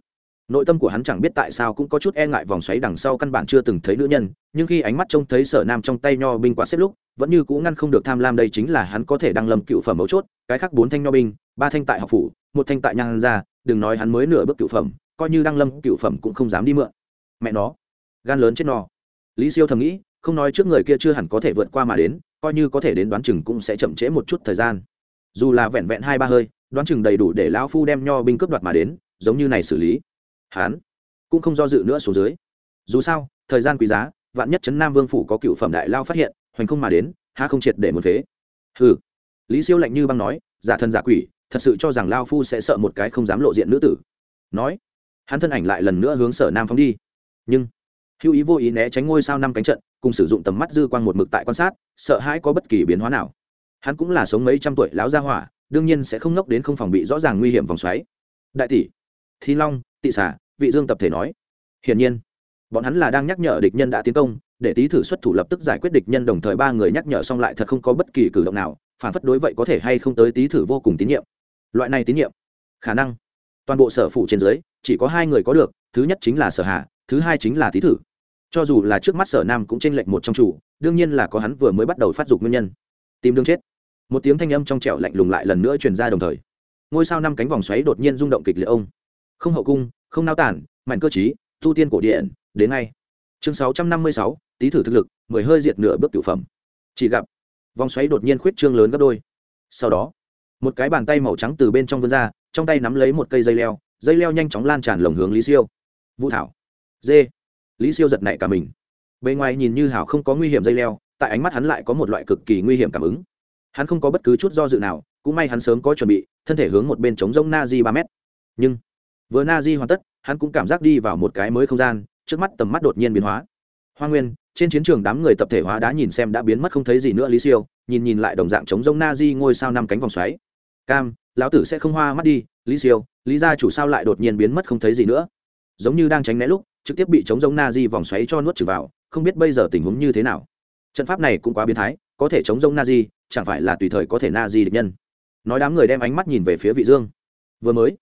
Nội tâm của hắn chẳng biết tại sao cũng có chút e ngại vòng xoáy đằng sau căn bản chưa từng thấy nữ nhân, nhưng khi ánh mắt trông thấy sở nam trong tay nho binh quạt xếp lúc, vẫn như cũng ngăn không được tham lam đây chính là hắn có thể đăng lâm cựu phẩm mấu chốt, cái khác bốn thanh nho binh, ba thanh tại học phủ, một thanh tại nhang ra, đừng nói hắn mới nửa bước cựu phẩm coi như đăng lâm cựu phẩm cũng không dám đi mượn. Mẹ nó, gan lớn chết no. Lý siêu thầm nghĩ, không nói trước người kia chưa hẳn có thể vượt qua mà đến, coi như có thể đến đoán chừng cũng sẽ chậm trễ một chút thời gian. Dù là vẹn vẹn hai ba hơi, đoán chừng đầy đủ để lão phu đem nho binh cướp đoạt mà đến, giống như này xử lý. Hán, cũng không do dự nữa xuống dưới. Dù sao, thời gian quý giá, vạn nhất trấn nam vương phủ có cựu phẩm đại lao phát hiện, hoành không mà đến ha không triệt để một phế. Hừ. Lý siêu lạnh như băng nói, giả thân giả quỷ, thật sự cho rằng lao phu sẽ sợ một cái không dám lộ diện nữ tử. Nói hắn thân ảnh lại lần nữa hướng sở nam phóng đi. Nhưng, hữu ý vô ý né tránh ngôi sao năm cánh trận, cùng sử dụng tầm mắt dư quang một mực tại quan sát, sợ hãi có bất kỳ biến hóa nào. Hắn cũng là sống mấy trăm tuổi láo gia hỏa, đương nhiên sẽ không nốc đến không phòng bị rõ ràng nguy hiểm vòng xoáy. Đại tỷ, thi long, tị xả vị dương tập thể nói. Hiển nhiên, bọn hắn là đang nhắc nhở địch nhân đã tiến công, để tý thử xuất thủ lập tức giải quyết địch nhân đồng thời ba người nhắc nhở xong lại thật không có bất kỳ cử động nào, phản phất đối vậy có thể hay không tới tý thử vô cùng tín nhiệm. Loại này tín nhiệm, khả năng toàn bộ sở phụ trên dưới chỉ có hai người có được, thứ nhất chính là sở hạ thứ hai chính là tý thử. Cho dù là trước mắt sở nam cũng tranh lệch một trong chủ, đương nhiên là có hắn vừa mới bắt đầu phát dục nguyên nhân. Tìm đường chết. Một tiếng thanh âm trong trẻo lạnh lùng lại lần nữa truyền ra đồng thời. Ngôi sao năm cánh vòng xoáy đột nhiên rung động kịch liệt ông. Không hậu cung, không nao tản, mạnh cơ chí tu tiên cổ điện, đến ngay. Chương sáu trăm năm mươi sáu tý thử thực lực, mười hơi diệt nửa bước cửu phẩm. Chỉ gặp, vòng xoáy đột nhiên khuyết trương lớn gấp đôi. Sau đó, một cái bàn tay màu trắng từ bên trong vươn ra, trong tay nắm lấy một cây dây leo dây leo nhanh chóng lan tràn lồng hướng lý siêu. Vũ thảo. Dê. Lý siêu giật nảy cả mình. Bề ngoài nhìn như hảo không có nguy hiểm dây leo, tại ánh mắt hắn lại có một loại cực kỳ nguy hiểm cảm ứng. Hắn không có bất cứ chút do dự nào, cũng may hắn sớm có chuẩn bị, thân thể hướng một bên chống rông na di ba mét. Nhưng, vừa na di hoàn tất, hắn cũng cảm giác đi vào một cái mới không gian, trước mắt tầm mắt đột nhiên biến hóa. Hoa nguyên, trên chiến trường đám người tập thể hóa đã nhìn xem đã biến mất không thấy gì nữa lý siêu, nhìn nhìn lại đồng dạng chống rông na di ngôi sao năm cánh vòng xoáy. Cam, lão tử sẽ không hoa mắt đi lý siêu, lý gia chủ sao lại đột nhiên biến mất không thấy gì nữa? Giống như đang tránh né lúc, trực tiếp bị chống giống na di vòng xoáy cho nuốt trừ vào, không biết bây giờ tình huống như thế nào. Trận pháp này cũng quá biến thái, có thể chống giống na di chẳng phải là tùy thời có thể na di địch nhân. Nói đám người đem ánh mắt nhìn về phía vị dương. Vừa mới,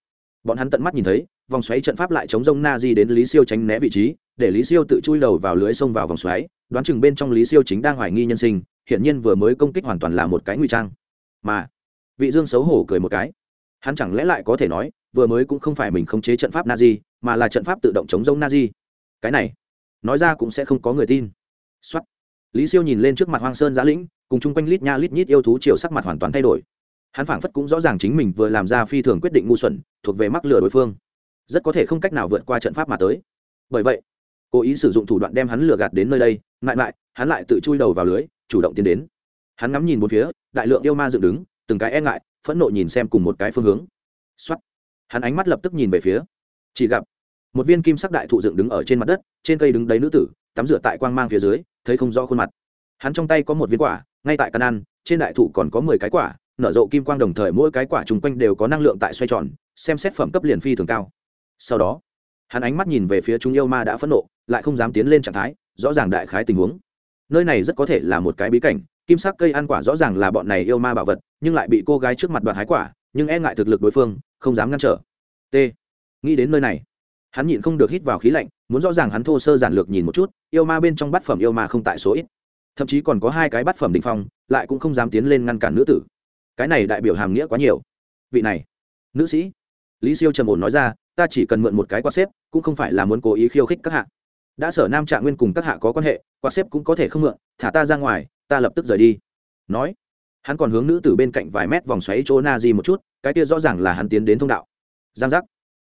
bọn hắn tận mắt nhìn thấy, vòng xoáy trận pháp lại chống rông na di đến lý siêu tránh né vị trí, để lý siêu tự chui đầu vào lưới xông vào vòng xoáy, đoán chừng bên trong lý siêu chính đang hoài nghi nhân sinh, hiển nhiên vừa mới công kích hoàn toàn là một cái nguy trang. Mà, vị dương xấu hổ cười một cái hắn chẳng lẽ lại có thể nói, vừa mới cũng không phải mình khống chế trận pháp na di mà là trận pháp tự động chống rông na di cái này, nói ra cũng sẽ không có người tin. Xuất lý siêu nhìn lên trước mặt hoang sơn giã lĩnh, cùng chung quanh lít nha lít nhít yêu thú chiều sắc mặt hoàn toàn thay đổi. Hắn phảng phất cũng rõ ràng chính mình vừa làm ra phi thường quyết định ngu xuẩn, thuộc về mắc lừa đối phương. Rất có thể không cách nào vượt qua trận pháp mà tới. Bởi vậy, cố ý sử dụng thủ đoạn đem hắn lừa gạt đến nơi đây ngại lại, hắn lại tự chui đầu vào lưới, chủ động tiến đến. Hắn ngắm nhìn một phía, đại lượng yêu ma dựng đứng, từng cái e ngại phẫn nộ nhìn xem cùng một cái phương hướng. Xuất hắn ánh mắt lập tức nhìn về phía. Chỉ gặp, một viên kim sắc đại thụ dựng đứng ở trên mặt đất, trên cây đứng đấy nữ tử, tắm rửa tại quang mang phía dưới, thấy không rõ khuôn mặt. Hắn trong tay có một viên quả, ngay tại căn ăn, trên đại thụ còn có mười cái quả, nở rộ kim quang đồng thời mỗi cái quả chung quanh đều có năng lượng tại xoay tròn, xem xét phẩm cấp liền phi thường cao. Sau đó, hắn ánh mắt nhìn về phía chúng yêu ma đã phẫn nộ, lại không dám tiến lên trạng thái, rõ ràng đại khái tình huống. Nơi này rất có thể là một cái bí cảnh kim sắc cây ăn quả rõ ràng là bọn này yêu ma bảo vật, nhưng lại bị cô gái trước mặt đoạt hái quả, nhưng e ngại thực lực đối phương, không dám ngăn trở. T. Nghĩ đến nơi này, hắn nhịn không được hít vào khí lạnh, muốn rõ ràng hắn thô sơ giản lược nhìn một chút, yêu ma bên trong bát phẩm yêu ma không tại số ít. Thậm chí còn có hai cái bát phẩm đình phong, lại cũng không dám tiến lên ngăn cản nữ tử. Cái này đại biểu hàm nghĩa quá nhiều. Vị này, nữ sĩ. Lý siêu trầm ổn nói ra, ta chỉ cần mượn một cái quạt xếp, cũng không phải là muốn cố ý khiêu khích các hạ. Đã sở nam trạng nguyên cùng các hạ có quan hệ, quạt xếp cũng có thể không mượn, thả ta ra ngoài ta lập tức rời đi. Nói, hắn còn hướng nữ tử bên cạnh vài mét vòng xoáy chỗ na di một chút, cái kia rõ ràng là hắn tiến đến thông đạo. Giang giác.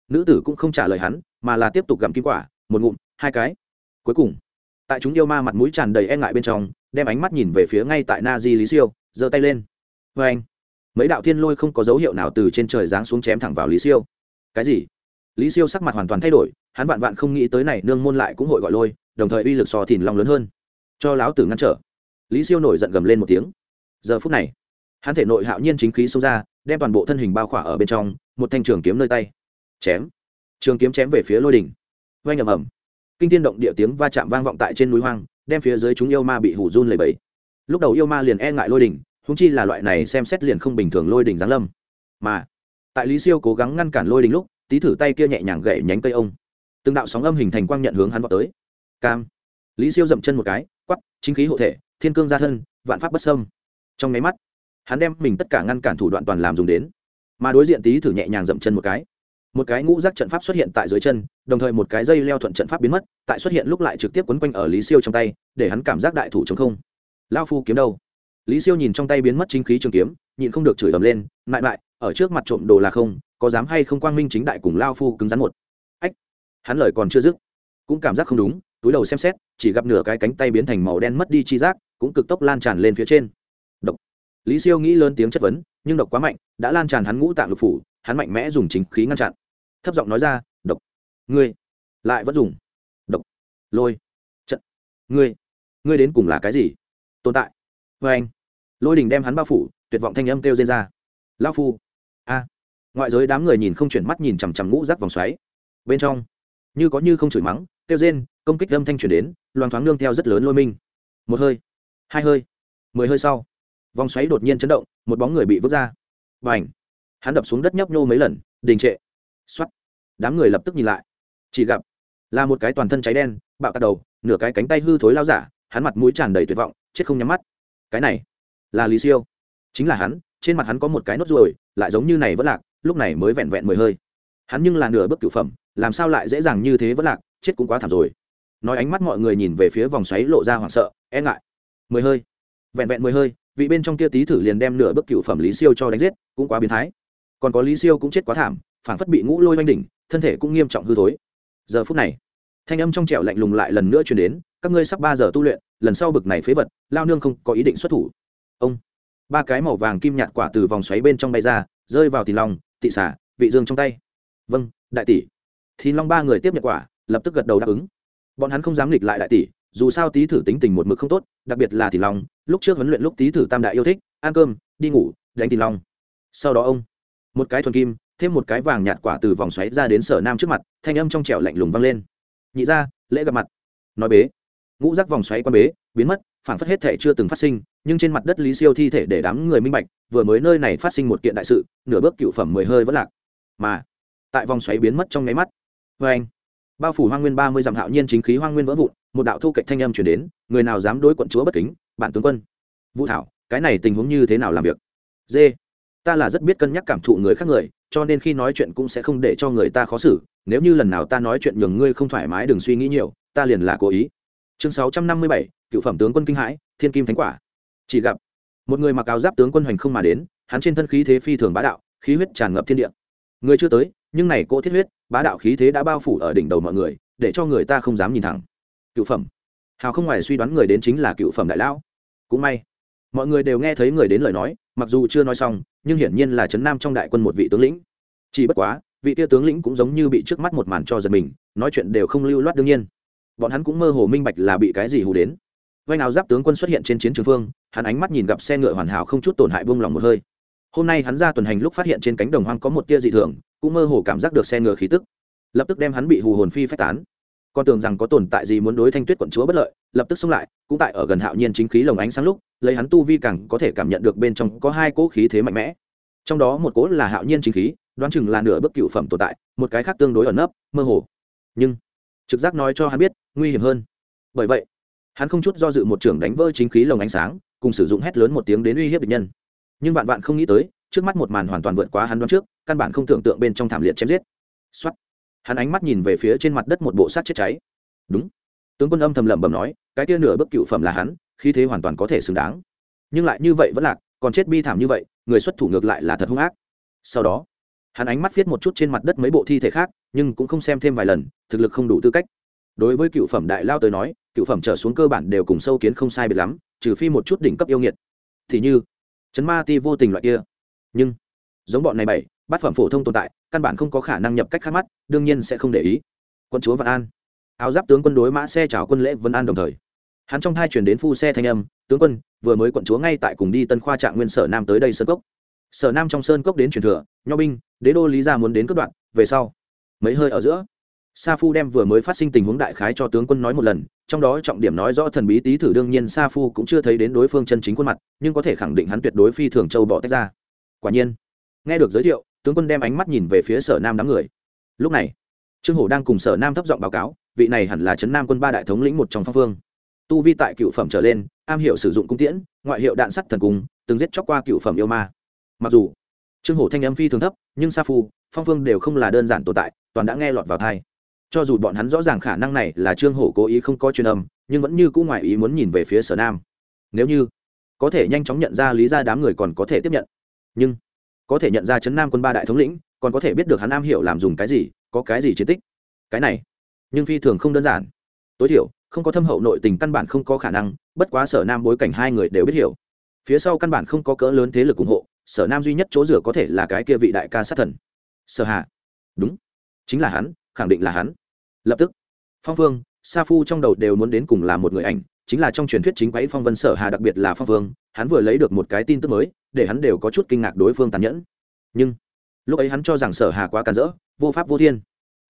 Nữ tử cũng không trả lời hắn, mà là tiếp tục gặm kim quả, một ngụm, hai cái. Cuối cùng, tại chúng yêu ma mặt mũi tràn đầy e ngại bên trong, đem ánh mắt nhìn về phía ngay tại na di lý siêu, giơ tay lên. Vê anh, mấy đạo thiên lôi không có dấu hiệu nào từ trên trời giáng xuống chém thẳng vào lý siêu. Cái gì? Lý siêu sắc mặt hoàn toàn thay đổi, hắn vạn vạn không nghĩ tới này, nương môn lại cũng hội gọi lôi, đồng thời uy lực sò thìn lòng lớn hơn. Cho láo tử ngăn trở lý siêu nổi giận gầm lên một tiếng. Giờ phút này, hắn thể nội hạo nhiên chính khí xông ra, đem toàn bộ thân hình bao khỏa ở bên trong, một thanh trường kiếm nơi tay. Chém. Trường kiếm chém về phía lôi đỉnh. Oanh ầm ầm. Kinh tiên động địa tiếng va chạm vang vọng tại trên núi hoang, đem phía dưới chúng yêu ma bị hủ run lầy bẫy lúc đầu yêu ma liền e ngại lôi đỉnh húng chi là loại này xem xét liền không bình thường lôi đỉnh giáng lâm. Mà, tại lý siêu cố gắng ngăn cản lôi đỉnh lúc, tí thử tay kia nhẹ nhàng gậy nhánh cây ông. Từng đạo sóng âm hình thành quang nhận hướng hắn vào tới. Cam. Lý siêu dậm chân một cái quắp chính khí hộ thể thiên cương gia thân, vạn pháp bất sâm trong máy mắt, hắn đem mình tất cả ngăn cản thủ đoạn toàn làm dùng đến. Mà đối diện tí thử nhẹ nhàng dậm chân một cái. Một cái ngũ rác trận pháp xuất hiện tại dưới chân, đồng thời một cái dây leo thuận trận pháp biến mất, tại xuất hiện lúc lại trực tiếp quấn quanh ở lý siêu trong tay, để hắn cảm giác đại thủ chống không. Lao phu kiếm đâu? Lý siêu nhìn trong tay biến mất chính khí trường kiếm, nhịn không được chửi ầm lên, mại mại, ở trước mặt trộm đồ là không, có dám hay không quang minh chính đại cùng lao phu cứng rắn một? Ách, hắn lời còn chưa dứt, cũng cảm giác không đúng, túi đầu xem xét, chỉ gặp nửa cái cánh tay biến thành màu đen mất đi chi giác cũng cực tốc lan tràn lên phía trên. Độc. Lý siêu nghĩ lớn tiếng chất vấn, nhưng độc quá mạnh, đã lan tràn hắn ngũ tạng lục phủ, hắn mạnh mẽ dùng chính khí ngăn chặn. Thấp giọng nói ra, độc. Ngươi lại vẫn dùng. Độc. Lôi. Trận. Ngươi ngươi đến cùng là cái gì? Tồn tại. Vê anh. Lôi đình đem hắn bao phủ, tuyệt vọng thanh âm kêu rên ra. Lao phu. A. Ngoại giới đám người nhìn không chuyển mắt nhìn chằm chằm ngũ giác vòng xoáy. Bên trong, như có như không chửi mắng, kêu rên, công kích âm thanh chuyển đến, loang thoáng nương theo rất lớn lôi minh. Một hơi hai hơi. Mười hơi sau, vòng xoáy đột nhiên chấn động, một bóng người bị vứt ra. Và ảnh hắn đập xuống đất nhấp nhô mấy lần, đình trệ. X đám người lập tức nhìn lại. Chỉ gặp, là một cái toàn thân cháy đen, bạo tạt đầu, nửa cái cánh tay hư thối lao giả, hắn mặt mũi tràn đầy tuyệt vọng, chết không nhắm mắt. Cái này, là lý siêu. Chính là hắn, trên mặt hắn có một cái nốt ruồi, lại giống như này vẫn lạc, lúc này mới vẹn vẹn mười hơi. Hắn nhưng là nửa bước cửu phẩm, làm sao lại dễ dàng như thế vẫn lạc, chết cũng quá thảm rồi. Nói ánh mắt mọi người nhìn về phía vòng xoáy lộ ra hoảng sợ e ngại mười hơi. Vẹn vẹn mười hơi, vị bên trong kia tí thử liền đem nửa bức cửu phẩm lý siêu cho đánh giết, cũng quá biến thái. Còn có lý siêu cũng chết quá thảm phản phất bị ngũ lôi oanh đỉnh, thân thể cũng nghiêm trọng hư thối. Giờ phút này, thanh âm trong trẻo lạnh lùng lại lần nữa chuyển đến, các ngươi sắp ba giờ tu luyện, lần sau bực này phế vật, lao nương không có ý định xuất thủ. Ông, ba cái màu vàng kim nhạt quả từ vòng xoáy bên trong bay ra, rơi vào thì long, tị xả vị dương trong tay. Vâng đại tỷ. Thì long ba người tiếp nhận quả, lập tức gật đầu đáp ứng. Bọn hắn không dám nghịch lại đại tỷ dù sao tý thử tính tình một mực không tốt, đặc biệt là thì long, lúc trước huấn luyện lúc tý thử tam đại yêu thích, ăn cơm, đi ngủ, đánh thì long. Sau đó ông, một cái thuần kim, thêm một cái vàng nhạt quả từ vòng xoáy ra đến sở nam trước mặt, thanh âm trong trẻo lạnh lùng vang lên. Nhị ra lễ gặp mặt. Nói bế. Ngũ rắc vòng xoáy quan bế, biến mất phản phất hết thể chưa từng phát sinh, nhưng trên mặt đất lý siêu thi thể để đám người minh bạch, vừa mới nơi này phát sinh một kiện đại sự, nửa bước cựu phẩm mười hơi vẫn lạc. Mà, tại vòng xoáy biến mất trong nháy mắt vê anh bao phủ hoang nguyên ba mươi dặm hạo nhiên chính khí hoang nguyên vỡ vụn một đạo thu cạnh thanh âm chuyển đến, người nào dám đối quận chúa bất kính bản tướng quân. Vũ thảo, cái này tình huống như thế nào làm việc? D ta là rất biết cân nhắc cảm thụ người khác người, cho nên khi nói chuyện cũng sẽ không để cho người ta khó xử, nếu như lần nào ta nói chuyện nhường ngươi không thoải mái đừng suy nghĩ nhiều, ta liền là cố ý. Chương sáu trăm năm mươi bảy, cựu phẩm tướng quân kinh hãi, thiên kim thánh quả. Chỉ gặp, một người mặc áo giáp tướng quân hoành không mà đến, hắn trên thân khí thế phi thường bá đạo, khí huyết tràn ngập thiên địa. Người chưa tới, nhưng này cỗ thiết huyết, bá đạo khí thế đã bao phủ ở đỉnh đầu mọi người, để cho người ta không dám nhìn thẳng cựu phẩm. Hào không ngoài suy đoán người đến chính là cựu phẩm đại lão. Cũng may, mọi người đều nghe thấy người đến lời nói, mặc dù chưa nói xong, nhưng hiển nhiên là trấn nam trong đại quân một vị tướng lĩnh. Chỉ bất quá, vị tia tướng lĩnh cũng giống như bị trước mắt một màn cho giật mình, nói chuyện đều không lưu loát đương nhiên. Bọn hắn cũng mơ hồ minh bạch là bị cái gì hù đến. Vanh áo giáp tướng quân xuất hiện trên chiến trường phương, hắn ánh mắt nhìn gặp xe ngựa hoàn hảo không chút tổn hại buông lòng một hơi. Hôm nay hắn ra tuần hành lúc phát hiện trên cánh đồng hoang có một tia dị thường, cũng mơ hồ cảm giác được xe ngựa khí tức. Lập tức đem hắn bị hù hồn phi phách tán con tưởng rằng có tồn tại gì muốn đối thanh tuyết quận chúa bất lợi, lập tức xông lại, cũng tại ở gần hạo nhiên chính khí lồng ánh sáng lúc, lấy hắn tu vi càng có thể cảm nhận được bên trong có hai cỗ khí thế mạnh mẽ. Trong đó một cỗ là hạo nhiên chính khí, đoán chừng là nửa bước cựu phẩm tồn tại, một cái khác tương đối ẩn nấp, mơ hồ. Nhưng, trực giác nói cho hắn biết, nguy hiểm hơn. Bởi vậy, hắn không chút do dự một trưởng đánh vỡ chính khí lồng ánh sáng, cùng sử dụng hét lớn một tiếng đến uy hiếp địch nhân. Nhưng vạn vạn không nghĩ tới, trước mắt một màn hoàn toàn vượt quá hắn đoán trước, căn bản không tưởng tượng bên trong thảm liệt chém giết. Xuất hắn ánh mắt nhìn về phía trên mặt đất một bộ sát chết cháy. Đúng. Tướng quân âm thầm lẩm bẩm nói, cái tia nửa bức cựu phẩm là hắn khi thế hoàn toàn có thể xứng đáng. Nhưng lại như vậy vẫn lạc, còn chết bi thảm như vậy, người xuất thủ ngược lại là thật hung ác. Sau đó, hắn ánh mắt viết một chút trên mặt đất mấy bộ thi thể khác, nhưng cũng không xem thêm vài lần, thực lực không đủ tư cách. Đối với cựu phẩm đại lao tới nói, cựu phẩm trở xuống cơ bản đều cùng sâu kiến không sai biệt lắm, trừ phi một chút đỉnh cấp yêu nghiệt. Thì như, chấn ma ti vô tình loại kia. Nhưng, giống bọn này bảy bát phẩm phổ thông tồn tại, căn bản không có khả năng nhập cách khác mắt, đương nhiên sẽ không để ý. Quân chúa vạn an. Áo giáp tướng quân đối mã xe chào quân lễ vân an đồng thời. Hắn trong thai chuyển đến phu xe thanh âm, tướng quân, vừa mới quận chúa ngay tại cùng đi tân khoa trạng nguyên sở nam tới đây sơn cốc. Sở nam trong sơn cốc đến truyền thừa, nho binh, đế đô lý gia muốn đến cất đoạn về sau, mấy hơi ở giữa, sa phu đem vừa mới phát sinh tình huống đại khái cho tướng quân nói một lần, trong đó trọng điểm nói rõ thần bí tý thử đương nhiên sa phu cũng chưa thấy đến đối phương chân chính khuôn mặt, nhưng có thể khẳng định hắn tuyệt đối phi thường châu bỏ tách ra. Quả nhiên, nghe được giới thiệu tướng quân đem ánh mắt nhìn về phía sở nam đám người. Lúc này, trương hổ đang cùng sở nam thấp giọng báo cáo, vị này hẳn là trấn nam quân ba đại thống lĩnh một trong phong phương tu vi tại cựu phẩm trở lên, am hiểu sử dụng cung tiễn, ngoại hiệu đạn sắt thần cung, từng giết chóc qua cựu phẩm yêu ma. Mặc dù, trương hổ thanh âm phi thường thấp, nhưng sa phu, phong phương đều không là đơn giản tồn tại, toàn đã nghe lọt vào thai cho dù bọn hắn rõ ràng khả năng này là trương hổ cố ý không có truyền âm, nhưng vẫn như cũng ngoài ý muốn nhìn về phía sở nam. Nếu như, có thể nhanh chóng nhận ra lý ra đám người còn có thể tiếp nhận. Nhưng có thể nhận ra chấn nam quân ba đại thống lĩnh, còn có thể biết được hắn nam hiểu làm dùng cái gì, có cái gì chiến tích. Cái này, nhưng phi thường không đơn giản. Tối thiểu, không có thâm hậu nội tình căn bản không có khả năng, bất quá sở nam bối cảnh hai người đều biết hiểu. Phía sau căn bản không có cỡ lớn thế lực ủng hộ, sở nam duy nhất chỗ rửa có thể là cái kia vị đại ca sát thần. Sở hạ đúng. Chính là hắn, khẳng định là hắn. Lập tức, phong vương, sa phu trong đầu đều muốn đến cùng là một người ảnh, chính là trong truyền thuyết chính quái phong vân sở hà đặc biệt là phong vương, hắn vừa lấy được một cái tin tức mới để hắn đều có chút kinh ngạc đối phương tàn nhẫn. Nhưng, lúc ấy hắn cho rằng sở hà quá càn rỡ, vô pháp vô thiên.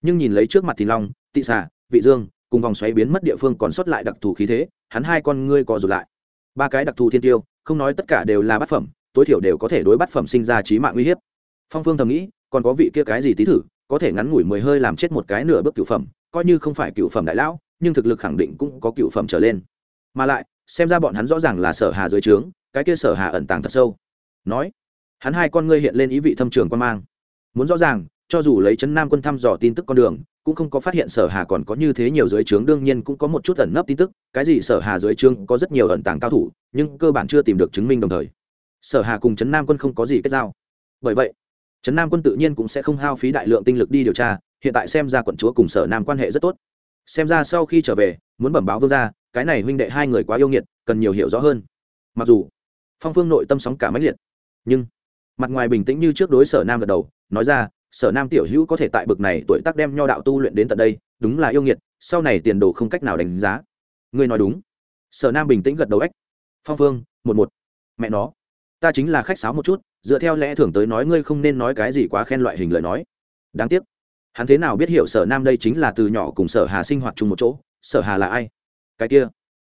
Nhưng nhìn lấy trước mặt thì long, tị xà, vị dương, cùng vòng xoáy biến mất địa phương còn sót lại đặc thù khí thế, hắn hai con ngươi co rụt lại. Ba cái đặc thù thiên tiêu, không nói tất cả đều là bát phẩm, tối thiểu đều có thể đối bát phẩm sinh ra trí mạng uy hiếp. Phong phương thầm nghĩ, còn có vị kia cái gì tí thử, có thể ngắn ngủi mười hơi làm chết một cái nửa bước cửu phẩm, coi như không phải cửu phẩm đại lão, nhưng thực lực khẳng định cũng có cửu phẩm trở lên. Mà lại, xem ra bọn hắn rõ ràng là sở hà dưới trướng, cái kia sở hà ẩn tàng thật sâu nói, hắn hai con ngươi hiện lên ý vị thâm trường quan mang. Muốn rõ ràng, cho dù lấy chấn nam quân thăm dò tin tức con đường, cũng không có phát hiện sở hà còn có như thế nhiều dưới trướng, đương nhiên cũng có một chút ẩn nấp tin tức, cái gì sở hà dưới trướng có rất nhiều ẩn tàng cao thủ, nhưng cơ bản chưa tìm được chứng minh đồng thời. Sở hà cùng chấn nam quân không có gì kết giao. Bởi vậy trấn nam quân tự nhiên cũng sẽ không hao phí đại lượng tinh lực đi điều tra, hiện tại xem ra quận chúa cùng sở nam quan hệ rất tốt. Xem ra sau khi trở về, muốn bẩm báo vương gia, cái này huynh đệ hai người quá yêu nghiệt, cần nhiều hiểu rõ hơn. Mặc dù, phong phương nội tâm sóng cả mãnh liệt nhưng, mặt ngoài bình tĩnh như trước đối sở nam gật đầu, nói ra, sở nam tiểu hữu có thể tại bực này tuổi tác đem nho đạo tu luyện đến tận đây, đúng là yêu nghiệt, sau này tiền đồ không cách nào đánh giá. Ngươi nói đúng. Sở nam bình tĩnh gật đầu ếch. Phong phương một một. Mẹ nó. Ta chính là khách sáo một chút, dựa theo lẽ thường tới nói ngươi không nên nói cái gì quá khen loại hình lời nói. Đáng tiếc. Hắn thế nào biết hiểu sở nam đây chính là từ nhỏ cùng sở hà sinh hoạt chung một chỗ, sở hà là ai? Cái kia.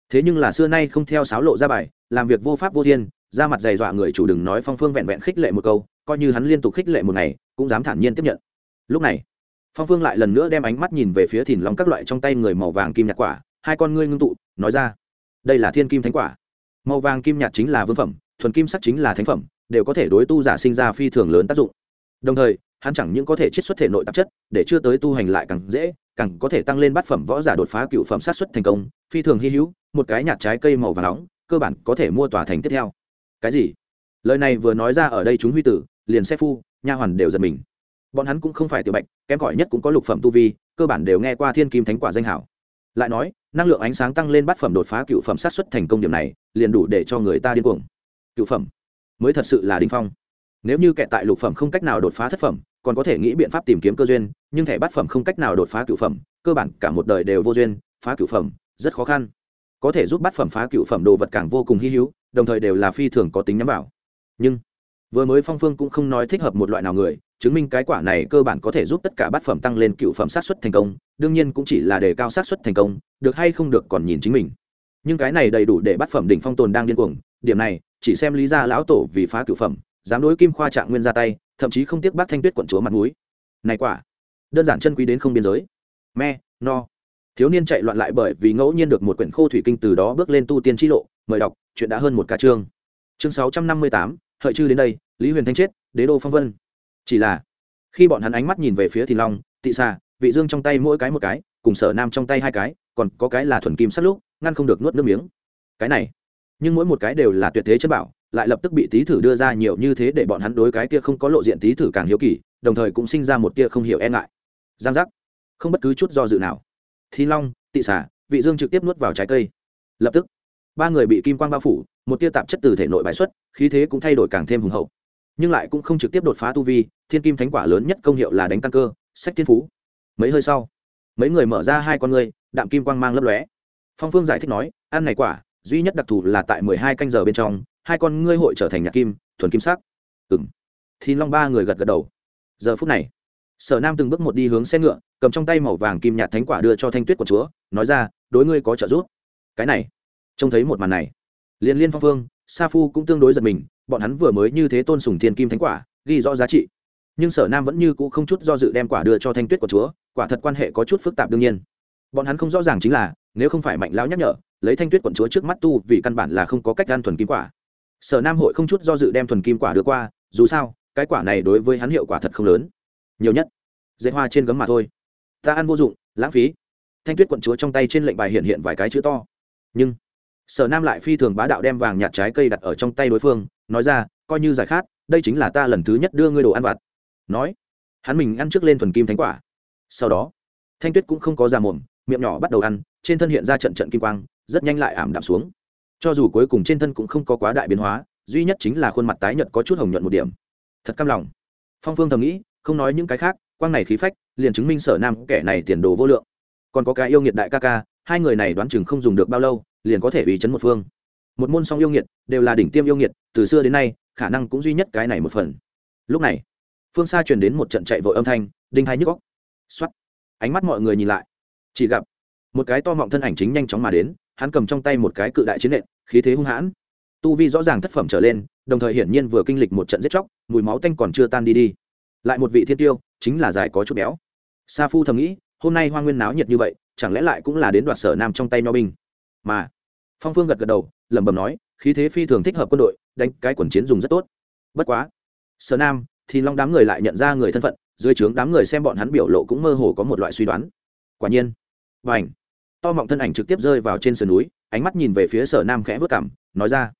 Thế nhưng là xưa nay không theo sáo lộ ra bài, làm việc vô pháp vô thiên ra mặt dày dọa người chủ đừng nói phong phương vẹn vẹn khích lệ một câu, coi như hắn liên tục khích lệ một ngày, cũng dám thản nhiên tiếp nhận. Lúc này, phong phương lại lần nữa đem ánh mắt nhìn về phía thìn long các loại trong tay người màu vàng kim nhạt quả, hai con ngươi ngưng tụ, nói ra, đây là thiên kim thánh quả. Màu vàng kim nhạt chính là vương phẩm, thuần kim sắc chính là thánh phẩm, đều có thể đối tu giả sinh ra phi thường lớn tác dụng. Đồng thời, hắn chẳng những có thể chiết xuất thể nội tạp chất, để chưa tới tu hành lại càng dễ, càng có thể tăng lên bát phẩm võ giả đột phá cựu phẩm sát xuất thành công, phi thường hy hữu, một cái nhạt trái cây màu vàng nóng, cơ bản có thể mua tòa thành tiếp theo cái gì? Lời này vừa nói ra ở đây chúng huy tử, liền xe phu, nha hoàn đều giật mình. Bọn hắn cũng không phải tiểu bạch, kém cỏi nhất cũng có lục phẩm tu vi, cơ bản đều nghe qua thiên kim thánh quả danh hảo. Lại nói, năng lượng ánh sáng tăng lên bát phẩm đột phá cựu phẩm sát xuất thành công điểm này, liền đủ để cho người ta điên cuồng. Cựu phẩm? Mới thật sự là đinh phong. Nếu như kẹt tại lục phẩm không cách nào đột phá thất phẩm, còn có thể nghĩ biện pháp tìm kiếm cơ duyên, nhưng thẻ bát phẩm không cách nào đột phá cựu phẩm, cơ bản cả một đời đều vô duyên, phá cựu phẩm, rất khó khăn. Có thể giúp bát phẩm phá cựu phẩm đồ vật càng vô cùng hy hữu đồng thời đều là phi thường có tính nhắm vào. Nhưng, vừa mới phong phương cũng không nói thích hợp một loại nào người, chứng minh cái quả này cơ bản có thể giúp tất cả bát phẩm tăng lên cựu phẩm sát xuất thành công, đương nhiên cũng chỉ là đề cao sát xuất thành công, được hay không được còn nhìn chính mình. Nhưng cái này đầy đủ để bát phẩm đỉnh phong tồn đang điên cuồng, điểm này, chỉ xem lý gia lão tổ vì phá cựu phẩm, dám đối kim khoa trạng nguyên ra tay, thậm chí không tiếc bác thanh tuyết quận chúa mặt núi này quả, đơn giản chân quý đến không biên giới. Me, no. Thiếu niên chạy loạn lại bởi vì ngẫu nhiên được một quyển khô thủy kinh từ đó bước lên tu tiên t lộ mời đọc, chuyện đã hơn một ca chương. Chương sáu trăm năm mươi tám, hợi chư đến đây, lý huyền thanh chết, đế đô phong vân. Chỉ là, khi bọn hắn ánh mắt nhìn về phía thì long tị xà, vị dương trong tay mỗi cái một cái, cùng sở nam trong tay hai cái, còn có cái là thuần kim sắt lúc ngăn không được nuốt nước miếng. Cái này, nhưng mỗi một cái đều là tuyệt thế chân bảo, lại lập tức bị tý thử đưa ra nhiều như thế để bọn hắn đối cái kia không có lộ diện tý thử càng hiếu kỳ, đồng thời cũng sinh ra một tia không hiểu e ngại. Giang giác. Không bất cứ chút do dự nào. Thi long tị xả vị dương trực tiếp nuốt vào trái cây. Lập tức ba người bị kim quang bao phủ, một tia tạp chất từ thể nội bài xuất, khí thế cũng thay đổi càng thêm hùng hậu. Nhưng lại cũng không trực tiếp đột phá tu vi, thiên kim thánh quả lớn nhất công hiệu là đánh căn cơ, sách thiên phú. Mấy hơi sau, mấy người mở ra hai con ngươi, đạm kim quang mang lấp lóe. Phong phương giải thích nói, ăn này quả, duy nhất đặc thù là tại mười hai canh giờ bên trong, hai con ngươi hội trở thành nhạc kim, thuần kim sắc. Ừng thì long ba người gật gật đầu. Giờ phút này, sở nam từng bước một đi hướng xe ngựa, cầm trong tay màu vàng kim nhạt thánh quả đưa cho thanh tuyết của chúa, nói ra, đối ngươi có trợ giúp. Cái này trông thấy một màn này. Liên liên phong phương, sa phu cũng tương đối giật mình, bọn hắn vừa mới như thế tôn sùng thiên kim thánh quả, ghi rõ giá trị. Nhưng sở nam vẫn như cũ không chút do dự đem quả đưa cho thanh tuyết của chúa, quả thật quan hệ có chút phức tạp đương nhiên. Bọn hắn không rõ ràng chính là, nếu không phải mạnh lão nhắc nhở, lấy thanh tuyết quận chúa trước mắt tu vì căn bản là không có cách gan thuần kim quả. Sở nam hội không chút do dự đem thuần kim quả đưa qua, dù sao, cái quả này đối với hắn hiệu quả thật không lớn. Nhiều nhất, dễ hoa trên gấm mà thôi. Ta ăn vô dụng, lãng phí. Thanh tuyết quận chúa trong tay trên lệnh bài hiện hiện vài cái chữ to. Nhưng sở nam lại phi thường bá đạo đem vàng nhạt trái cây đặt ở trong tay đối phương, nói ra, coi như giải khát, đây chính là ta lần thứ nhất đưa ngươi đồ ăn vặt. Nói, hắn mình ăn trước lên thuần kim thánh quả. Sau đó, thanh tuyết cũng không có ra mồm, miệng nhỏ bắt đầu ăn, trên thân hiện ra trận trận kim quang, rất nhanh lại ảm đạm xuống. Cho dù cuối cùng trên thân cũng không có quá đại biến hóa, duy nhất chính là khuôn mặt tái nhợt có chút hồng nhuận một điểm. Thật căm lòng. Phong phương thầm nghĩ, không nói những cái khác, quang này khí phách, liền chứng minh sở nam kẻ này tiền đồ vô lượng. Còn có cái yêu nghiệt đại ca ca, hai người này đoán chừng không dùng được bao lâu liền có thể ủy chấn một phương. Một môn song yêu nghiệt đều là đỉnh tiêm yêu nghiệt, từ xưa đến nay, khả năng cũng duy nhất cái này một phần. Lúc này, phương xa truyền đến một trận chạy vội âm thanh, đinh hai nhức góc x ánh mắt mọi người nhìn lại. Chỉ gặp, một cái to mọng thân ảnh chính nhanh chóng mà đến, hắn cầm trong tay một cái cự đại chiến nện, khí thế hung hãn. Tu vi rõ ràng thất phẩm trở lên, đồng thời hiển nhiên vừa kinh lịch một trận giết chóc, mùi máu tanh còn chưa tan đi đi. Lại một vị thiên tiêu, chính là dài có chút béo. Sa phu thầm nghĩ, hôm nay hoa nguyên náo nhiệt như vậy, chẳng lẽ lại cũng là đến đoạt sở nam trong tay nho binh? Mà phong phương gật gật đầu, lẩm bẩm nói, khí thế phi thường thích hợp quân đội, đánh cái quần chiến dùng rất tốt. Bất quá, sở nam thì long đám người lại nhận ra người thân phận, dưới trướng đám người xem bọn hắn biểu lộ cũng mơ hồ có một loại suy đoán. Quả nhiên và ảnh to mọng thân ảnh trực tiếp rơi vào trên sườn núi, ánh mắt nhìn về phía sở nam khẽ vớt cảm, nói ra,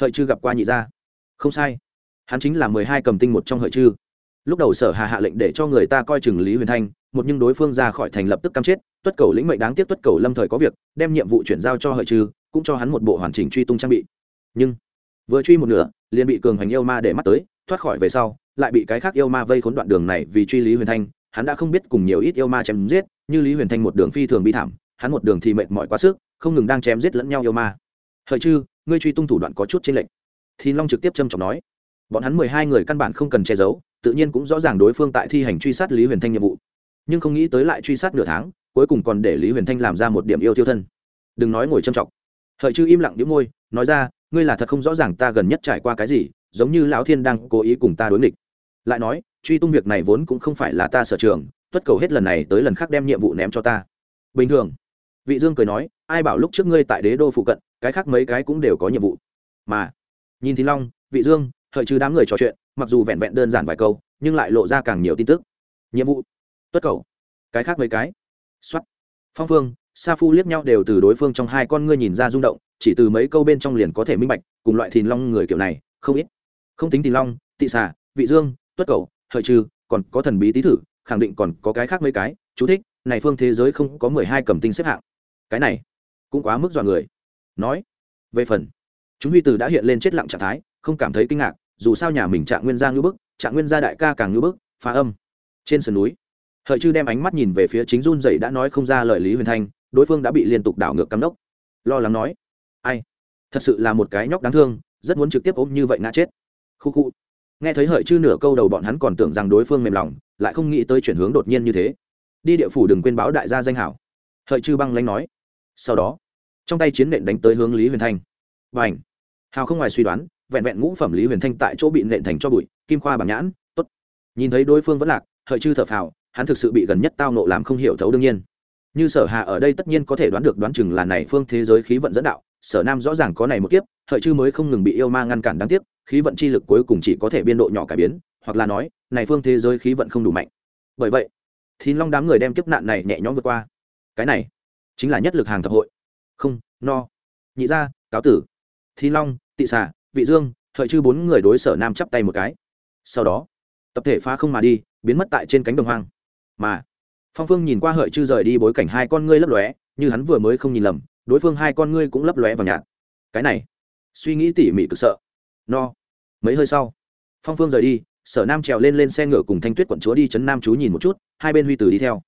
hợi chư gặp qua nhị gia. Không sai, hắn chính là mười hai cầm tinh một trong hợi chư lúc đầu sở hà hạ lệnh để cho người ta coi chừng lý huyền thanh, một nhưng đối phương ra khỏi thành lập tức cam chết, tuất cầu lĩnh mệnh đáng tiếc tuất cầu lâm thời có việc, đem nhiệm vụ chuyển giao cho hợi trừ cũng cho hắn một bộ hoàn chỉnh truy tung trang bị. Nhưng, vừa truy một nửa, liền bị cường hành yêu ma để mắt tới, thoát khỏi về sau, lại bị cái khác yêu ma vây khốn đoạn đường này vì truy lý huyền thanh, hắn đã không biết cùng nhiều ít yêu ma chém giết, như lý huyền thanh một đường phi thường bi thảm, hắn một đường thì mệt mỏi quá sức, không ngừng đang chém giết lẫn nhau yêu ma. Hợi chư ngươi truy tung thủ đoạn có chút trên lệnh thì long trực tiếp châm trọng nói. Bọn hắn mười hai người căn bản không cần che giấu tự nhiên cũng rõ ràng đối phương tại thi hành truy sát lý huyền thanh nhiệm vụ. Nhưng không nghĩ tới lại truy sát nửa tháng, cuối cùng còn để lý huyền thanh làm ra một điểm yêu tiêu thân. Đừng nói ngồi trầm trọng hợi chư im lặng đĩu môi, nói ra, ngươi là thật không rõ ràng ta gần nhất trải qua cái gì, giống như lão thiên đang cố ý cùng ta đối nghịch. Lại nói, truy tung việc này vốn cũng không phải là ta sở trường, tuất cầu hết lần này tới lần khác đem nhiệm vụ ném cho ta. Bình thường, vị dương cười nói, ai bảo lúc trước ngươi tại đế đô phụ cận, cái khác mấy cái cũng đều có nhiệm vụ. Mà, nhìn thì long, vị dương, hợi trừ đám người trò chuyện mặc dù vẹn vẹn đơn giản vài câu, nhưng lại lộ ra càng nhiều tin tức. Nhiệm vụ, tuất cầu. Cái khác mấy cái. Xuất phong phương, sa phu liếc nhau đều từ đối phương trong hai con ngươi nhìn ra rung động, chỉ từ mấy câu bên trong liền có thể minh bạch, cùng loại thìn long người kiểu này, không ít. Không tính thìn long, tị xà, vị dương, tuất cầu, hợi trừ, còn có thần bí tý thử, khẳng định còn có cái khác mấy cái. Chú thích, này phương thế giới không có mười hai cầm tinh xếp hạng. Cái này, cũng quá mức dọa người. Nói, về phần, chúng huy từ đã hiện lên chết lặng trạng thái, không cảm thấy kinh ngạc dù sao nhà mình trạng nguyên gia ngưỡng bức, trạng nguyên gia đại ca càng ngưỡng bức, phá âm. Trên sườn núi, hợi chư đem ánh mắt nhìn về phía chính run dậy đã nói không ra lời lý huyền thanh, đối phương đã bị liên tục đảo ngược cắm đốc. Lo lắng nói, ai? Thật sự là một cái nhóc đáng thương, rất muốn trực tiếp ôm như vậy ngã chết. Khu khu. Nghe thấy hợi chư nửa câu đầu bọn hắn còn tưởng rằng đối phương mềm lòng, lại không nghĩ tới chuyển hướng đột nhiên như thế. Đi địa phủ đừng quên báo đại gia danh hảo. Hợi chư băng lanh nói. Sau đó, trong tay chiến nện đánh tới hướng lý huyền thanh. Và ảnh hào không ngoài suy đoán vẹn vẹn ngũ phẩm lý huyền thanh tại chỗ bị nện thành cho bụi, kim khoa bằng nhãn t ố t nhìn thấy đối phương vẫn lạc, hợi chư thở phào, hắn thực sự bị gần nhất tao nộ làm không hiểu thấu đương nhiên. Như sở hà ở đây tất nhiên có thể đoán được đoán chừng là này phương thế giới khí vận dẫn đạo, sở nam rõ ràng có này một kiếp, hợi chư mới không ngừng bị yêu ma ngăn cản đáng tiếc, khí vận chi lực cuối cùng chỉ có thể biên độ nhỏ cải biến, hoặc là nói, này phương thế giới khí vận không đủ mạnh. Bởi vậy thì long đám người đem kiếp nạn này nhẹ nhõm vượt qua. Cái này, chính là nhất lực hàng thập hội. Không, no. Nhị ra cáo tử. Thì long, tị xà vị dương, hợi chư bốn người đối sở nam chắp tay một cái. Sau đó, tập thể phá không mà đi, biến mất tại trên cánh đồng hoang. Mà, phong phương nhìn qua hợi chư rời đi bối cảnh hai con ngươi lấp lóe, như hắn vừa mới không nhìn lầm, đối phương hai con ngươi cũng lấp lóe vào nhạt. Cái này, suy nghĩ tỉ mỉ cực sợ. No. Mấy hơi sau, phong phương rời đi, sở nam trèo lên lên xe ngựa cùng thanh tuyết quận chúa đi chấn nam chú nhìn một chút, hai bên huy tử đi theo.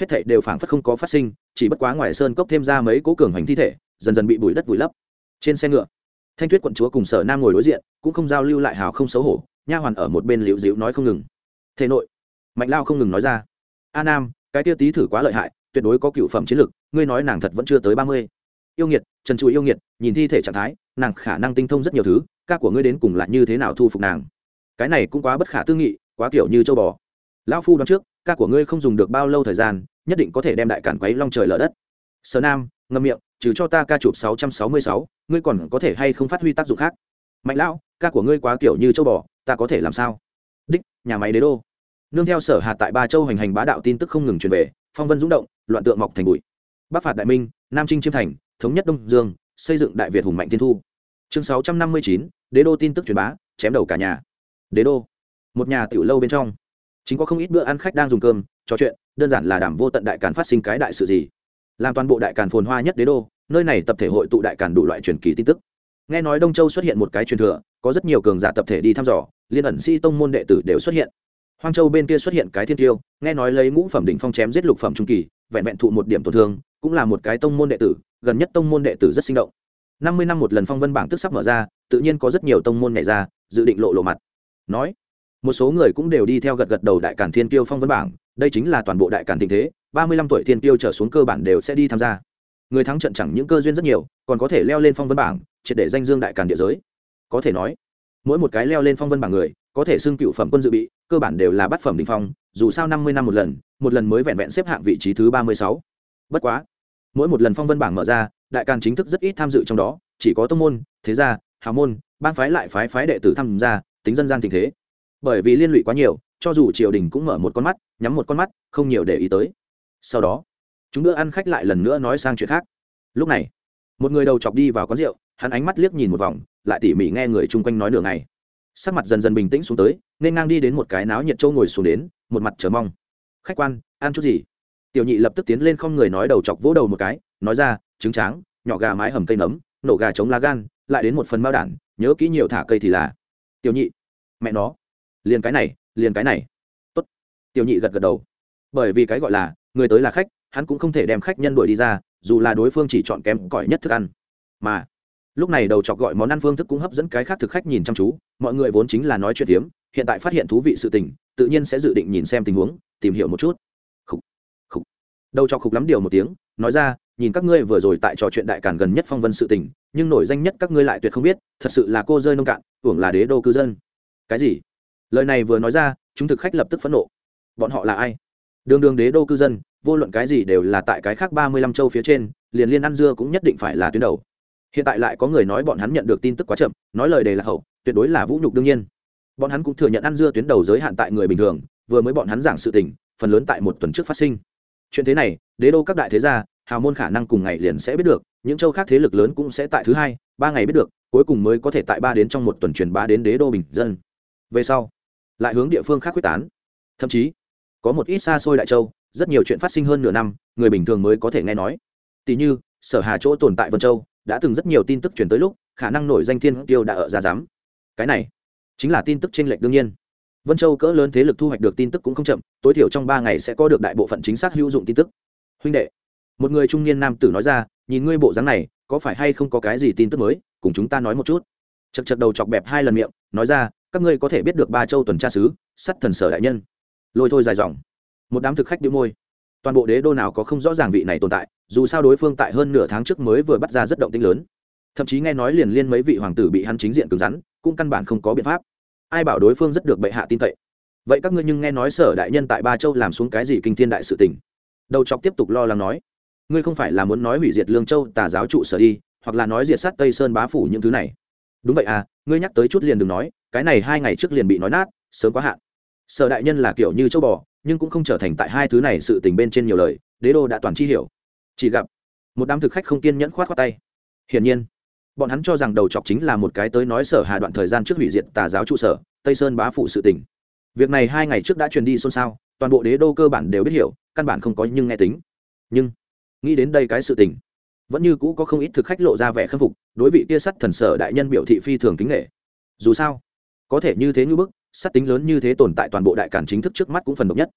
Hết thảy đều phảng phất không có phát sinh, chỉ bất quá ngoài sơn cốc thêm ra mấy cố cường hoành thi thể, dần dần bị bụi đất vùi lấp. Trên xe ngựa thanh tuyết quận chúa cùng sở nam ngồi đối diện, cũng không giao lưu lại hào không xấu hổ, nha hoàn ở một bên liễu dịu nói không ngừng. Thế nội, mạnh lao không ngừng nói ra. A nam, cái tiêu tý thử quá lợi hại, tuyệt đối có cựu phẩm chiến lực. ngươi nói nàng thật vẫn chưa tới ba mươi. Yêu nghiệt, trần trụi yêu nghiệt, nhìn thi thể trạng thái, nàng khả năng tinh thông rất nhiều thứ, ca của ngươi đến cùng là như thế nào thu phục nàng? Cái này cũng quá bất khả tư nghị, quá kiểu như châu bò. Lão phu đoán trước, ca của ngươi không dùng được bao lâu thời gian, nhất định có thể đem đại cản quấy long trời lở đất. Sở nam ngâm miệng trừ cho ta ca chụp sáu trăm sáu mươi sáu, ngươi còn có thể hay không phát huy tác dụng khác? Mạnh lão, ca của ngươi quá kiểu như châu bò, ta có thể làm sao? Đích, nhà máy đế đô. Nương theo sở hạt tại ba châu hành hành bá đạo tin tức không ngừng truyền về, phong vân dũng động, loạn tượng mọc thành bụi. Bắc phạt đại minh, nam trinh chiêm thành, thống nhất đông dương, xây dựng đại việt hùng mạnh tiên thu. Chương sáu trăm năm mươi chín, đế đô tin tức truyền bá, chém đầu cả nhà. Đế đô. Một nhà tiểu lâu bên trong. Chính có không ít bữa ăn khách đang dùng cơm, trò chuyện, đơn giản là đảm vô tận đại càn phát sinh cái đại sự gì làm toàn bộ đại càn phồn hoa nhất đế đô, nơi này tập thể hội tụ đại càn đủ loại truyền kỳ tin tức. Nghe nói đông châu xuất hiện một cái truyền thừa, có rất nhiều cường giả tập thể đi thăm dò, liên ẩn sĩ tông môn đệ tử đều xuất hiện. Hoang châu bên kia xuất hiện cái thiên tiêu, nghe nói lấy ngũ phẩm đỉnh phong chém giết lục phẩm trung kỳ, vẹn vẹn thụ một điểm tổn thương, cũng là một cái tông môn đệ tử, gần nhất tông môn đệ tử rất sinh động. Năm mươi năm một lần phong vân bảng tức sắp mở ra, tự nhiên có rất nhiều tông môn nhảy ra, dự định lộ lộ mặt. Nói, một số người cũng đều đi theo gật gật đầu đại cản thiên tiêu phong vân bảng, đây chính là toàn bộ đại cản tình thế ba mươi lăm tuổi thiên tiêu trở xuống cơ bản đều sẽ đi tham gia. Người thắng trận chẳng những cơ duyên rất nhiều, còn có thể leo lên phong vân bảng, triệt để danh dương đại càn địa giới. Có thể nói, mỗi một cái leo lên phong vân bảng người, có thể xưng cựu phẩm quân dự bị, cơ bản đều là bát phẩm đình phong, dù sao năm mươi năm một lần một lần mới vẹn vẹn xếp hạng vị trí thứ ba mươi sáu. Bất quá, mỗi một lần phong vân bảng mở ra, đại càn chính thức rất ít tham dự trong đó, chỉ có tông môn, thế gia, hào môn ban phái lại phái phái đệ tử tham gia, tính dân gian tình thế. Bởi vì liên lụy quá nhiều, cho dù triều đình cũng mở một con mắt, nhắm một con mắt, không nhiều để ý tới sau đó, chúng bữa ăn khách lại lần nữa nói sang chuyện khác. Lúc này, một người đầu chọc đi vào quán rượu, hắn ánh mắt liếc nhìn một vòng, lại tỉ mỉ nghe người chung quanh nói nửa ngày. Sắc mặt dần dần bình tĩnh xuống tới, nên ngang đi đến một cái náo nhiệt châu ngồi xuống đến, một mặt chờ mong. Khách quan, ăn chút gì? Tiểu nhị lập tức tiến lên không người nói đầu chọc vỗ đầu một cái, nói ra, trứng tráng, nhỏ gà mái hầm cây nấm, nổ gà chống lá gan, lại đến một phần mao đản, nhớ kỹ nhiều thả cây thì là. Tiểu nhị, mẹ nó, liền cái này, liền cái này. Tốt. Tiểu nhị gật gật đầu. Bởi vì cái gọi là người tới là khách hắn cũng không thể đem khách nhân đuổi đi ra dù là đối phương chỉ chọn kém cỏi nhất thức ăn. Mà lúc này đầu chọc gọi món ăn phương thức cũng hấp dẫn cái khác thực khách nhìn chăm chú mọi người vốn chính là nói chuyện tiếm hiện tại phát hiện thú vị sự tình tự nhiên sẽ dự định nhìn xem tình huống tìm hiểu một chút. Khúc, khúc. đầu chọc khục lắm điều một tiếng nói ra nhìn các ngươi vừa rồi tại trò chuyện đại càn gần nhất phong vân sự tình nhưng nổi danh nhất các ngươi lại tuyệt không biết thật sự là cô rơi nông cạn hưởng là đế đô cư dân. Cái gì? Lời này vừa nói ra chúng thực khách lập tức phẫn nộ. Bọn họ là ai? Đường đường đế đô cư dân, vô luận cái gì đều là tại cái khác ba mươi lăm châu phía trên, liền liên ăn dưa cũng nhất định phải là tuyến đầu. Hiện tại lại có người nói bọn hắn nhận được tin tức quá chậm, nói lời đề là hậu, tuyệt đối là vũ nhục đương nhiên. Bọn hắn cũng thừa nhận ăn dưa tuyến đầu giới hạn tại người bình thường, vừa mới bọn hắn giảng sự tình, phần lớn tại một tuần trước phát sinh. Chuyện thế này, đế đô các đại thế gia, hào môn khả năng cùng ngày liền sẽ biết được, những châu khác thế lực lớn cũng sẽ tại thứ hai, ba ngày biết được, cuối cùng mới có thể tại ba đến trong một tuần truyền bá đến đế đô bình dân. Về sau, lại hướng địa phương khác quyết tán. Thậm chí có một ít xa xôi đại châu, rất nhiều chuyện phát sinh hơn nửa năm, người bình thường mới có thể nghe nói. Tỷ như, sở hà chỗ tồn tại vân châu, đã từng rất nhiều tin tức chuyển tới lúc, khả năng nổi danh thiên tiêu đã ở ra giám. Cái này, chính là tin tức trên lệch đương nhiên. Vân châu cỡ lớn thế lực thu hoạch được tin tức cũng không chậm, tối thiểu trong ba ngày sẽ có được đại bộ phận chính xác hữu dụng tin tức. Huynh đệ, một người trung niên nam tử nói ra, nhìn ngươi bộ dáng này, có phải hay không có cái gì tin tức mới, cùng chúng ta nói một chút. Chật chật đầu chọc bẹp hai lần miệng, nói ra, các ngươi có thể biết được ba châu tuần tra sứ sắt thần sở đại nhân lôi thôi dài dòng. Một đám thực khách đĩu môi. Toàn bộ đế đô nào có không rõ ràng vị này tồn tại, dù sao đối phương tại hơn nửa tháng trước mới vừa bắt ra rất động tinh lớn. Thậm chí nghe nói liền liên mấy vị hoàng tử bị hắn chính diện cứng rắn, cũng căn bản không có biện pháp. Ai bảo đối phương rất được bệ hạ tin cậy. Vậy các ngươi nhưng nghe nói sở đại nhân tại ba châu làm xuống cái gì kinh thiên đại sự tình? Đầu chọc tiếp tục lo lắng nói. Ngươi không phải là muốn nói hủy diệt lương châu tà giáo trụ sở đi, hoặc là nói diệt sát tây sơn bá phủ những thứ này. Đúng vậy à ngươi nhắc tới chút liền đừng nói, cái này hai ngày trước liền bị nói nát, sớm quá hạn sở đại nhân là kiểu như châu bò, nhưng cũng không trở thành tại hai thứ này sự tình bên trên nhiều lời, đế đô đã toàn chi hiểu. Chỉ gặp, một đám thực khách không kiên nhẫn khoát khoát tay. Hiển nhiên, bọn hắn cho rằng đầu chọc chính là một cái tới nói sở hà đoạn thời gian trước hủy diệt tà giáo trụ sở, tây sơn bá phụ sự tỉnh việc này hai ngày trước đã truyền đi xôn xao, toàn bộ đế đô cơ bản đều biết hiểu, căn bản không có nhưng nghe tính. Nhưng, nghĩ đến đây cái sự tình, vẫn như cũ có không ít thực khách lộ ra vẻ khâm phục, đối vị kia sắt thần sở đại nhân biểu thị phi thường kính nghệ dù sao, có thể như thế như bức sát tính lớn như thế tồn tại toàn bộ đại cản chính thức trước mắt cũng phần độc nhất.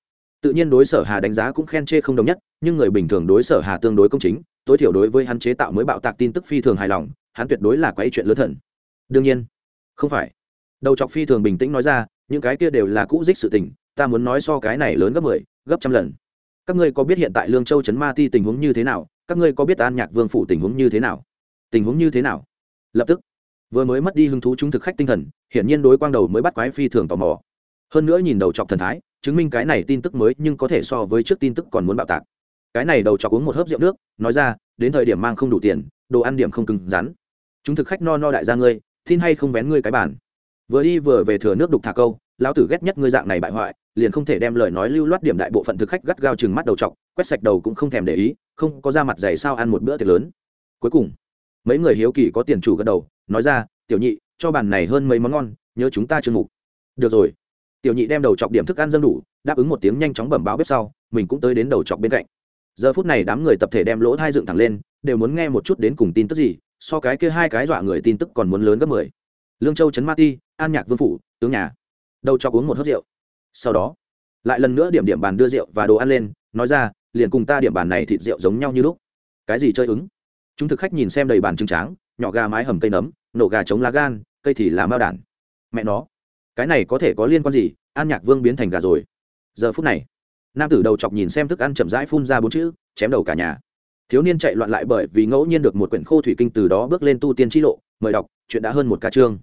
Tự nhiên đối sở hà đánh giá cũng khen chê không đồng nhất nhưng người bình thường đối sở hà tương đối công chính tối thiểu đối với hắn chế tạo mới bạo tạc tin tức phi thường hài lòng hắn tuyệt đối là quấy chuyện lớn thần. Đương nhiên không phải. Đầu chọc phi thường bình tĩnh nói ra những cái kia đều là cũ dích sự tình ta muốn nói so cái này lớn gấp mười 10, gấp trăm lần. Các ngươi có biết hiện tại lương châu trấn ma ti tình huống như thế nào? Các ngươi có biết an nhạc vương phủ tình huống như thế nào? Tình huống như thế nào? Lập tức vừa mới mất đi hứng thú chúng thực khách tinh thần, hiển nhiên đối quang đầu mới bắt quái phi thường tò mò. Hơn nữa nhìn đầu chọc thần thái, chứng minh cái này tin tức mới nhưng có thể so với trước tin tức còn muốn bạo tạc. Cái này đầu chọc uống một hớp rượu nước, nói ra, đến thời điểm mang không đủ tiền, đồ ăn điểm không cứng rắn. Chúng thực khách no no đại gia ngươi, tin hay không vén ngươi cái bản vừa đi vừa về thừa nước đục thả câu, lão tử ghét nhất ngươi dạng này bại hoại, liền không thể đem lời nói lưu loát điểm đại bộ phận thực khách gắt gao chừng mắt đầu chọc, quét sạch đầu cũng không thèm để ý, không có ra mặt dày sao ăn một bữa tiệc lớn. Cuối cùng, mấy người hiếu kỳ có tiền chủ gật đầu nói ra, tiểu nhị, cho bàn này hơn mấy món ngon, nhớ chúng ta chương mục được rồi. Tiểu nhị đem đầu chọc điểm thức ăn dâng đủ, đáp ứng một tiếng nhanh chóng bẩm báo bếp sau, mình cũng tới đến đầu chọc bên cạnh. Giờ phút này đám người tập thể đem lỗ thai dựng thẳng lên, đều muốn nghe một chút đến cùng tin tức gì, so cái kia hai cái dọa người tin tức còn muốn lớn gấp mười. Lương châu trấn ma ti, an nhạc vương phủ, tướng nhà. Đầu chọc uống một hớt rượu. Sau đó, lại lần nữa điểm điểm bàn đưa rượu và đồ ăn lên, nói ra, liền cùng ta điểm bàn này thịt rượu giống nhau như lúc. Cái gì chơi ứng? Chúng thực khách nhìn xem đầy bàn trứng tráng nhỏ gà mái hầm cây nấm, nổ gà chống lá gan, cây thì là mao đản. Mẹ nó, cái này có thể có liên quan gì? An nhạc vương biến thành gà rồi. Giờ phút này, nam tử đầu chọc nhìn xem thức ăn chậm rãi phun ra bốn chữ, chém đầu cả nhà. Thiếu niên chạy loạn lại bởi vì ngẫu nhiên được một quyển khô thủy kinh từ đó bước lên tu tiên t lộ, mời đọc, chuyện đã hơn một ca chương.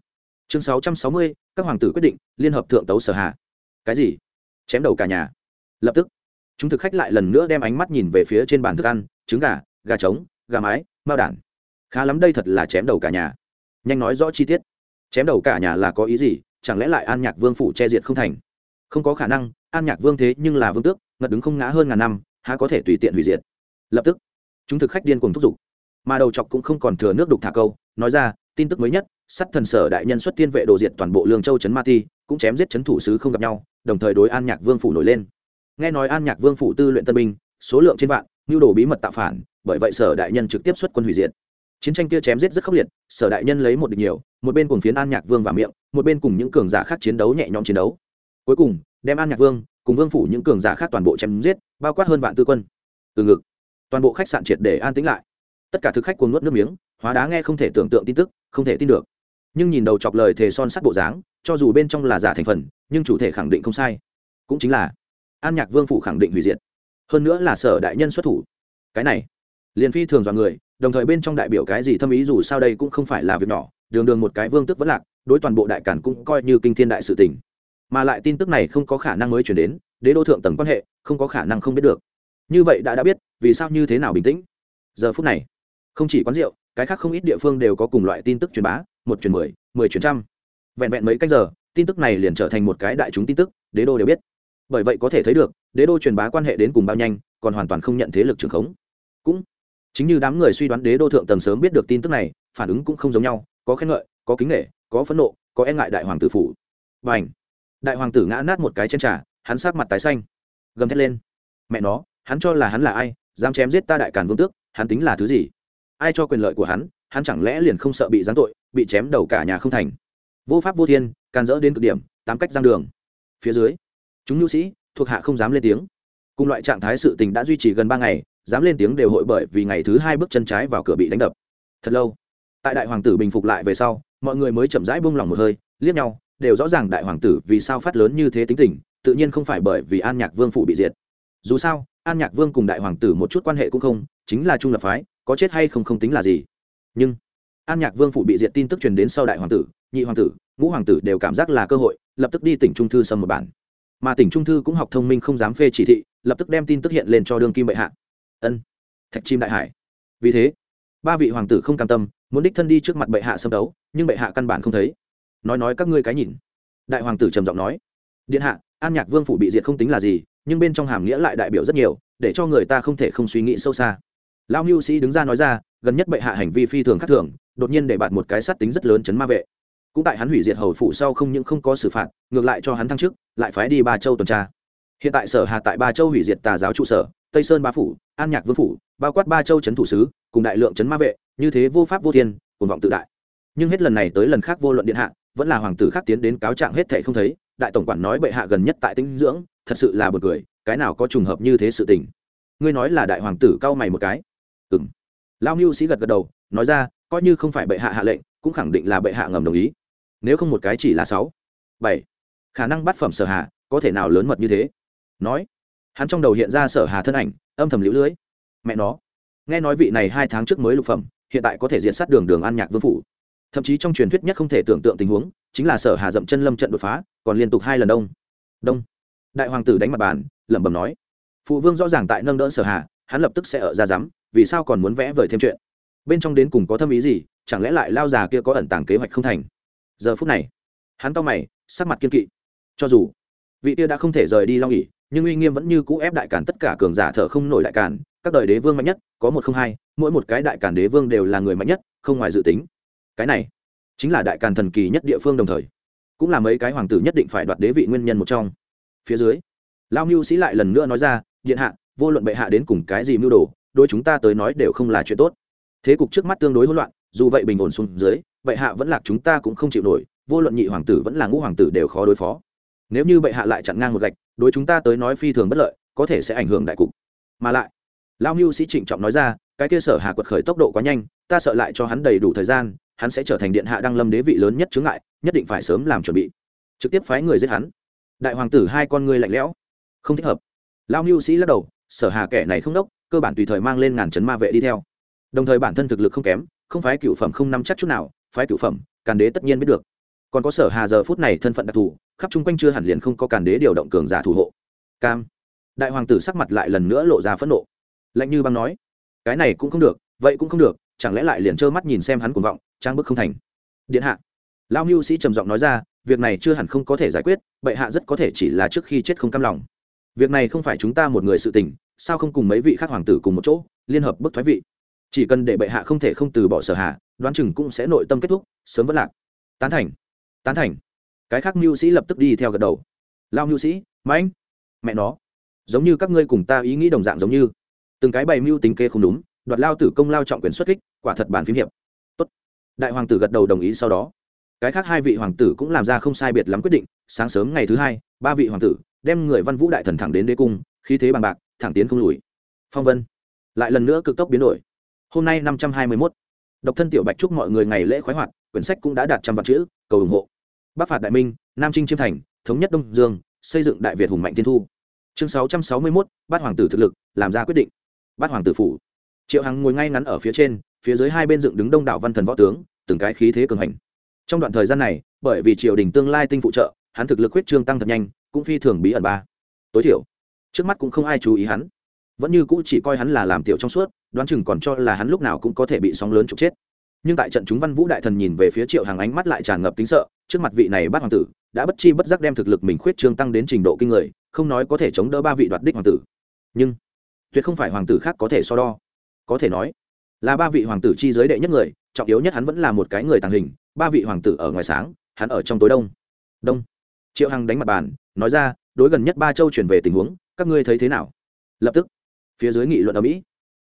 Chương sáu trăm sáu mươi, các hoàng tử quyết định, liên hợp thượng tấu sở hạ. Cái gì? Chém đầu cả nhà. Lập tức, chúng thực khách lại lần nữa đem ánh mắt nhìn về phía trên bàn thức ăn, trứng gà gà trống, gà mái, mao đản khá lắm đây thật là chém đầu cả nhà. Nhanh nói rõ chi tiết. Chém đầu cả nhà là có ý gì? Chẳng lẽ lại an nhạc vương phủ che diệt không thành? Không có khả năng, an nhạc vương thế nhưng là vương tước, ngật đứng không ngã hơn ngàn năm, há có thể tùy tiện hủy diệt? Lập tức, chúng thực khách điên cùng thúc giục. Mà đầu chọc cũng không còn thừa nước đục thả câu, nói ra, tin tức mới nhất, sắt thần sở đại nhân xuất tiên vệ đồ diệt toàn bộ lương châu trấn ma ti, cũng chém giết trấn thủ sứ không gặp nhau, đồng thời đối an nhạc vương phủ nổi lên. Nghe nói an nhạc vương phủ tư luyện tân binh, số lượng trên vạn nhu đồ bí mật tạo phản, bởi vậy sở đại nhân trực tiếp xuất quân hủy diệt chiến tranh kia chém giết rất khốc liệt, sở đại nhân lấy một địch nhiều, một bên cùng phiến an nhạc vương và miệng, một bên cùng những cường giả khác chiến đấu nhẹ nhõm chiến đấu. Cuối cùng, đem an nhạc vương cùng vương phủ những cường giả khác toàn bộ chém giết, bao quát hơn vạn tư quân. Từ ngực, toàn bộ khách sạn triệt để an tĩnh lại. Tất cả thực khách cuồng nuốt nước miếng, hóa đá nghe không thể tưởng tượng tin tức, không thể tin được. Nhưng nhìn đầu chọc lời thề son sắt bộ dáng, cho dù bên trong là giả thành phần, nhưng chủ thể khẳng định không sai. Cũng chính là, an nhạc vương phủ khẳng định hủy diệt. Hơn nữa là sở đại nhân xuất thủ. Cái này liền phi thường dọa người, đồng thời bên trong đại biểu cái gì thâm ý dù sao đây cũng không phải là việc nhỏ, đường đường một cái vương tức vẫn lạc, đối toàn bộ đại cản cũng coi như kinh thiên đại sự tình. Mà lại tin tức này không có khả năng mới chuyển đến, đế đô thượng tầng quan hệ, không có khả năng không biết được. Như vậy đã đã biết, vì sao như thế nào bình tĩnh? Giờ phút này, không chỉ quán rượu, cái khác không ít địa phương đều có cùng loại tin tức truyền bá, một truyền mười mười truyền trăm. Vẹn vẹn mấy cách giờ, tin tức này liền trở thành một cái đại chúng tin tức, đế đô đều biết. Bởi vậy có thể thấy được, đế đô truyền bá quan hệ đến cùng bao nhanh, còn hoàn toàn không nhận thế lực trường khống. Cũng chính như đám người suy đoán đế đô thượng tầng sớm biết được tin tức này, phản ứng cũng không giống nhau, có khen ngợi, có kính nghệ có phẫn nộ, có e ngại đại hoàng tử phủ. Và ảnh đại hoàng tử ngã nát một cái chân trà, hắn sát mặt tái xanh. Gầm thét lên. Mẹ nó, hắn cho là hắn là ai, dám chém giết ta đại càn vương tước, hắn tính là thứ gì? Ai cho quyền lợi của hắn hắn chẳng lẽ liền không sợ bị giáng tội, bị chém đầu cả nhà không thành? Vô pháp vô thiên can dỡ đến cực điểm, tám cách giang đường. Phía dưới, chúng nhu sĩ, thuộc hạ không dám lên tiếng. Cùng loại trạng thái sự tình đã duy trì gần ba ngày dám lên tiếng đều hội bởi vì ngày thứ hai bước chân trái vào cửa bị đánh đập. Thật lâu, tại đại hoàng tử bình phục lại về sau, mọi người mới chậm rãi buông lỏng một hơi, liếc nhau, đều rõ ràng đại hoàng tử vì sao phát lớn như thế tính tình, tự nhiên không phải bởi vì an nhạc vương phủ bị diệt. Dù sao, an nhạc vương cùng đại hoàng tử một chút quan hệ cũng không, chính là trung lập phái, có chết hay không không tính là gì. Nhưng, an nhạc vương phủ bị diệt tin tức truyền đến sau đại hoàng tử, nhị hoàng tử, ngũ hoàng tử đều cảm giác là cơ hội, lập tức đi tỉnh trung thư xâm một bản. Mà tỉnh trung thư cũng học thông minh không dám phê chỉ thị, lập tức đem tin tức hiện lên cho đương kim bệ hạ ân. Thạch chim đại hải. Vì thế, ba vị hoàng tử không cam tâm, muốn đích thân đi trước mặt bệ hạ xâm đấu, nhưng bệ hạ căn bản không thấy. Nói nói các ngươi cái nhìn. Đại hoàng tử trầm giọng nói. Điện hạ, an nhạc vương phủ bị diệt không tính là gì, nhưng bên trong hàm nghĩa lại đại biểu rất nhiều, để cho người ta không thể không suy nghĩ sâu xa. Lao mưu sĩ đứng ra nói ra, gần nhất bệ hạ hành vi phi thường khác thường, đột nhiên để bạt một cái sát tính rất lớn chấn ma vệ. Cũng tại hắn hủy diệt hầu phủ sau không những không có xử phạt, ngược lại cho hắn thăng chức, lại phái đi ba châu tuần tra. Hiện tại sở hà tại ba châu hủy diệt tà giáo trụ sở tây sơn ba phủ, an nhạc vương phủ, bao quát ba châu trấn thủ sứ, cùng đại lượng trấn ma vệ, như thế vô pháp vô thiên cùng vọng tự đại. Nhưng hết lần này tới lần khác vô luận điện hạ, vẫn là hoàng tử khác tiến đến cáo trạng hết thệ không thấy, đại tổng quản nói bệ hạ gần nhất tại tinh dưỡng, thật sự là bực cười, cái nào có trùng hợp như thế sự tình. Ngươi nói là đại hoàng tử cau mày một cái. Ừng lao mưu sĩ gật gật đầu, nói ra, coi như không phải bệ hạ hạ lệnh, cũng khẳng định là bệ hạ ngầm đồng ý. Nếu không một cái chỉ là sáu, bảy, khả năng bắt phẩm sở hạ có thể nào lớn mật như thế? Nói hắn trong đầu hiện ra sở hà thân ảnh, âm thầm liễu lưới. Mẹ nó. Nghe nói vị này hai tháng trước mới lục phẩm, hiện tại có thể diện sát đường đường an nhạc vương phủ. Thậm chí trong truyền thuyết nhất không thể tưởng tượng tình huống, chính là sở hà dậm chân lâm trận đột phá, còn liên tục hai lần đông. Đông. Đại hoàng tử đánh mặt bàn, lẩm bẩm nói. Phụ vương rõ ràng tại nâng đỡ sở hà, hắn lập tức sẽ ở ra rắm vì sao còn muốn vẽ vời thêm chuyện? Bên trong đến cùng có thâm ý gì, chẳng lẽ lại lao già kia có ẩn tàng kế hoạch không thành? Giờ phút này, hắn to mày, sắc mặt kiên kỵ. Cho dù vị kia đã không thể rời đi long ỉ nhưng uy nghiêm vẫn như cũ ép đại cản tất cả cường giả thở không nổi đại cản các đời đế vương mạnh nhất, có một không hai, mỗi một cái đại cản đế vương đều là người mạnh nhất, không ngoài dự tính. Cái này chính là đại càn thần kỳ nhất địa phương đồng thời, cũng là mấy cái hoàng tử nhất định phải đoạt đế vị nguyên nhân một trong. Phía dưới, lao mưu sĩ lại lần nữa nói ra, điện hạ, vô luận bệ hạ đến cùng cái gì mưu đồ đôi chúng ta tới nói đều không là chuyện tốt. Thế cục trước mắt tương đối hỗn loạn, dù vậy bình ổn xuống dưới, bệ hạ vẫn lạc chúng ta cũng không chịu nổi, vô luận nhị hoàng tử vẫn là ngũ hoàng tử đều khó đối phó nếu như bệ hạ lại chặn ngang một gạch, đối chúng ta tới nói phi thường bất lợi, có thể sẽ ảnh hưởng đại cục. Mà lại lao mưu sĩ trịnh trọng nói ra, cái kia sở hà quật khởi tốc độ quá nhanh, ta sợ lại cho hắn đầy đủ thời gian, hắn sẽ trở thành điện hạ đăng lâm đế vị lớn nhất chướng ngại, nhất định phải sớm làm chuẩn bị. Trực tiếp phái người giết hắn. Đại hoàng tử hai con ngươi lạnh lẽo. Không thích hợp. Lao mưu sĩ lắc đầu, sở hà kẻ này không đốc, cơ bản tùy thời mang lên ngàn chấn ma vệ đi theo. Đồng thời bản thân thực lực không kém, không phái cựu phẩm không nắm chắc chút nào, phái cựu phẩm, càn đế tất nhiên biết được. Còn có sở hà giờ phút này thân phận đặc thù khắp chung quanh chưa hẳn liền không có càn đế điều động cường giả thủ hộ. Cam. Đại hoàng tử sắc mặt lại lần nữa lộ ra phẫn nộ. Lạnh như băng nói, cái này cũng không được, vậy cũng không được, chẳng lẽ lại liền trơ mắt nhìn xem hắn cuồng vọng, trang bức không thành? Điện hạ. Lao mưu sĩ trầm giọng nói ra, việc này chưa hẳn không có thể giải quyết, bệ hạ rất có thể chỉ là trước khi chết không cam lòng. Việc này không phải chúng ta một người sự tình, sao không cùng mấy vị khác hoàng tử cùng một chỗ, liên hợp bức thoái vị? Chỉ cần để bệ hạ không thể không từ bỏ sở hạ, đoán chừng cũng sẽ nội tâm kết thúc, sớm vẫn lạc. Tán thành. Tán thành cái khác mưu sĩ lập tức đi theo gật đầu. Lao mưu sĩ mãnh mẹ nó, giống như các ngươi cùng ta ý nghĩ đồng dạng giống như. Từng cái bày mưu tính kê không đúng, đoạt lao tử công lao trọng quyền xuất kích, quả thật bản phím hiệp. Tốt. Đại hoàng tử gật đầu đồng ý sau đó. Cái khác hai vị hoàng tử cũng làm ra không sai biệt lắm quyết định, sáng sớm ngày thứ hai, ba vị hoàng tử đem người văn vũ đại thần thẳng đến đế cung, khí thế bằng bạc, thẳng tiến không lùi. Phong vân, lại lần nữa cực tốc biến đổi. Hôm nay năm trăm hai mươi mốt, độc thân tiểu bạch chúc mọi người ngày lễ khoái hoạt, quyển sách cũng đã đạt trăm vạn chữ, cầu ủng hộ bắc phạt đại minh, nam trinh chiêm thành, thống nhất đông dương, xây dựng đại việt hùng mạnh tiên thu. Chương sáu trăm sáu mươi mốt, bát hoàng tử thực lực, làm ra quyết định. Bát hoàng tử phủ. Triệu hằng ngồi ngay ngắn ở phía trên, phía dưới hai bên dựng đứng đông đảo văn thần võ tướng, từng cái khí thế cường hành. Trong đoạn thời gian này, bởi vì triều đình tương lai tinh phụ trợ, hắn thực lực huyết trương tăng thật nhanh, cũng phi thường bí ẩn ba. Tối thiểu, trước mắt cũng không ai chú ý hắn. Vẫn như cũ chỉ coi hắn là làm tiểu trong suốt, đoán chừng còn cho là hắn lúc nào cũng có thể bị sóng lớn trục chết. Nhưng tại trận chúng văn vũ đại thần nhìn về phía triệu hàng ánh mắt lại tràn ngập kính sợ trước mặt vị này bắt hoàng tử, đã bất chi bất giác đem thực lực mình khuyết trương tăng đến trình độ kinh người, không nói có thể chống đỡ ba vị đoạt đích hoàng tử. Nhưng, tuyệt không phải hoàng tử khác có thể so đo. Có thể nói, là ba vị hoàng tử chi giới đệ nhất người, trọng yếu nhất hắn vẫn là một cái người tàng hình, ba vị hoàng tử ở ngoài sáng, hắn ở trong tối đông. Đông. Triệu hằng đánh mặt bàn, nói ra, đối gần nhất ba châu chuyển về tình huống, các ngươi thấy thế nào? Lập tức, phía dưới nghị luận ở mỹ,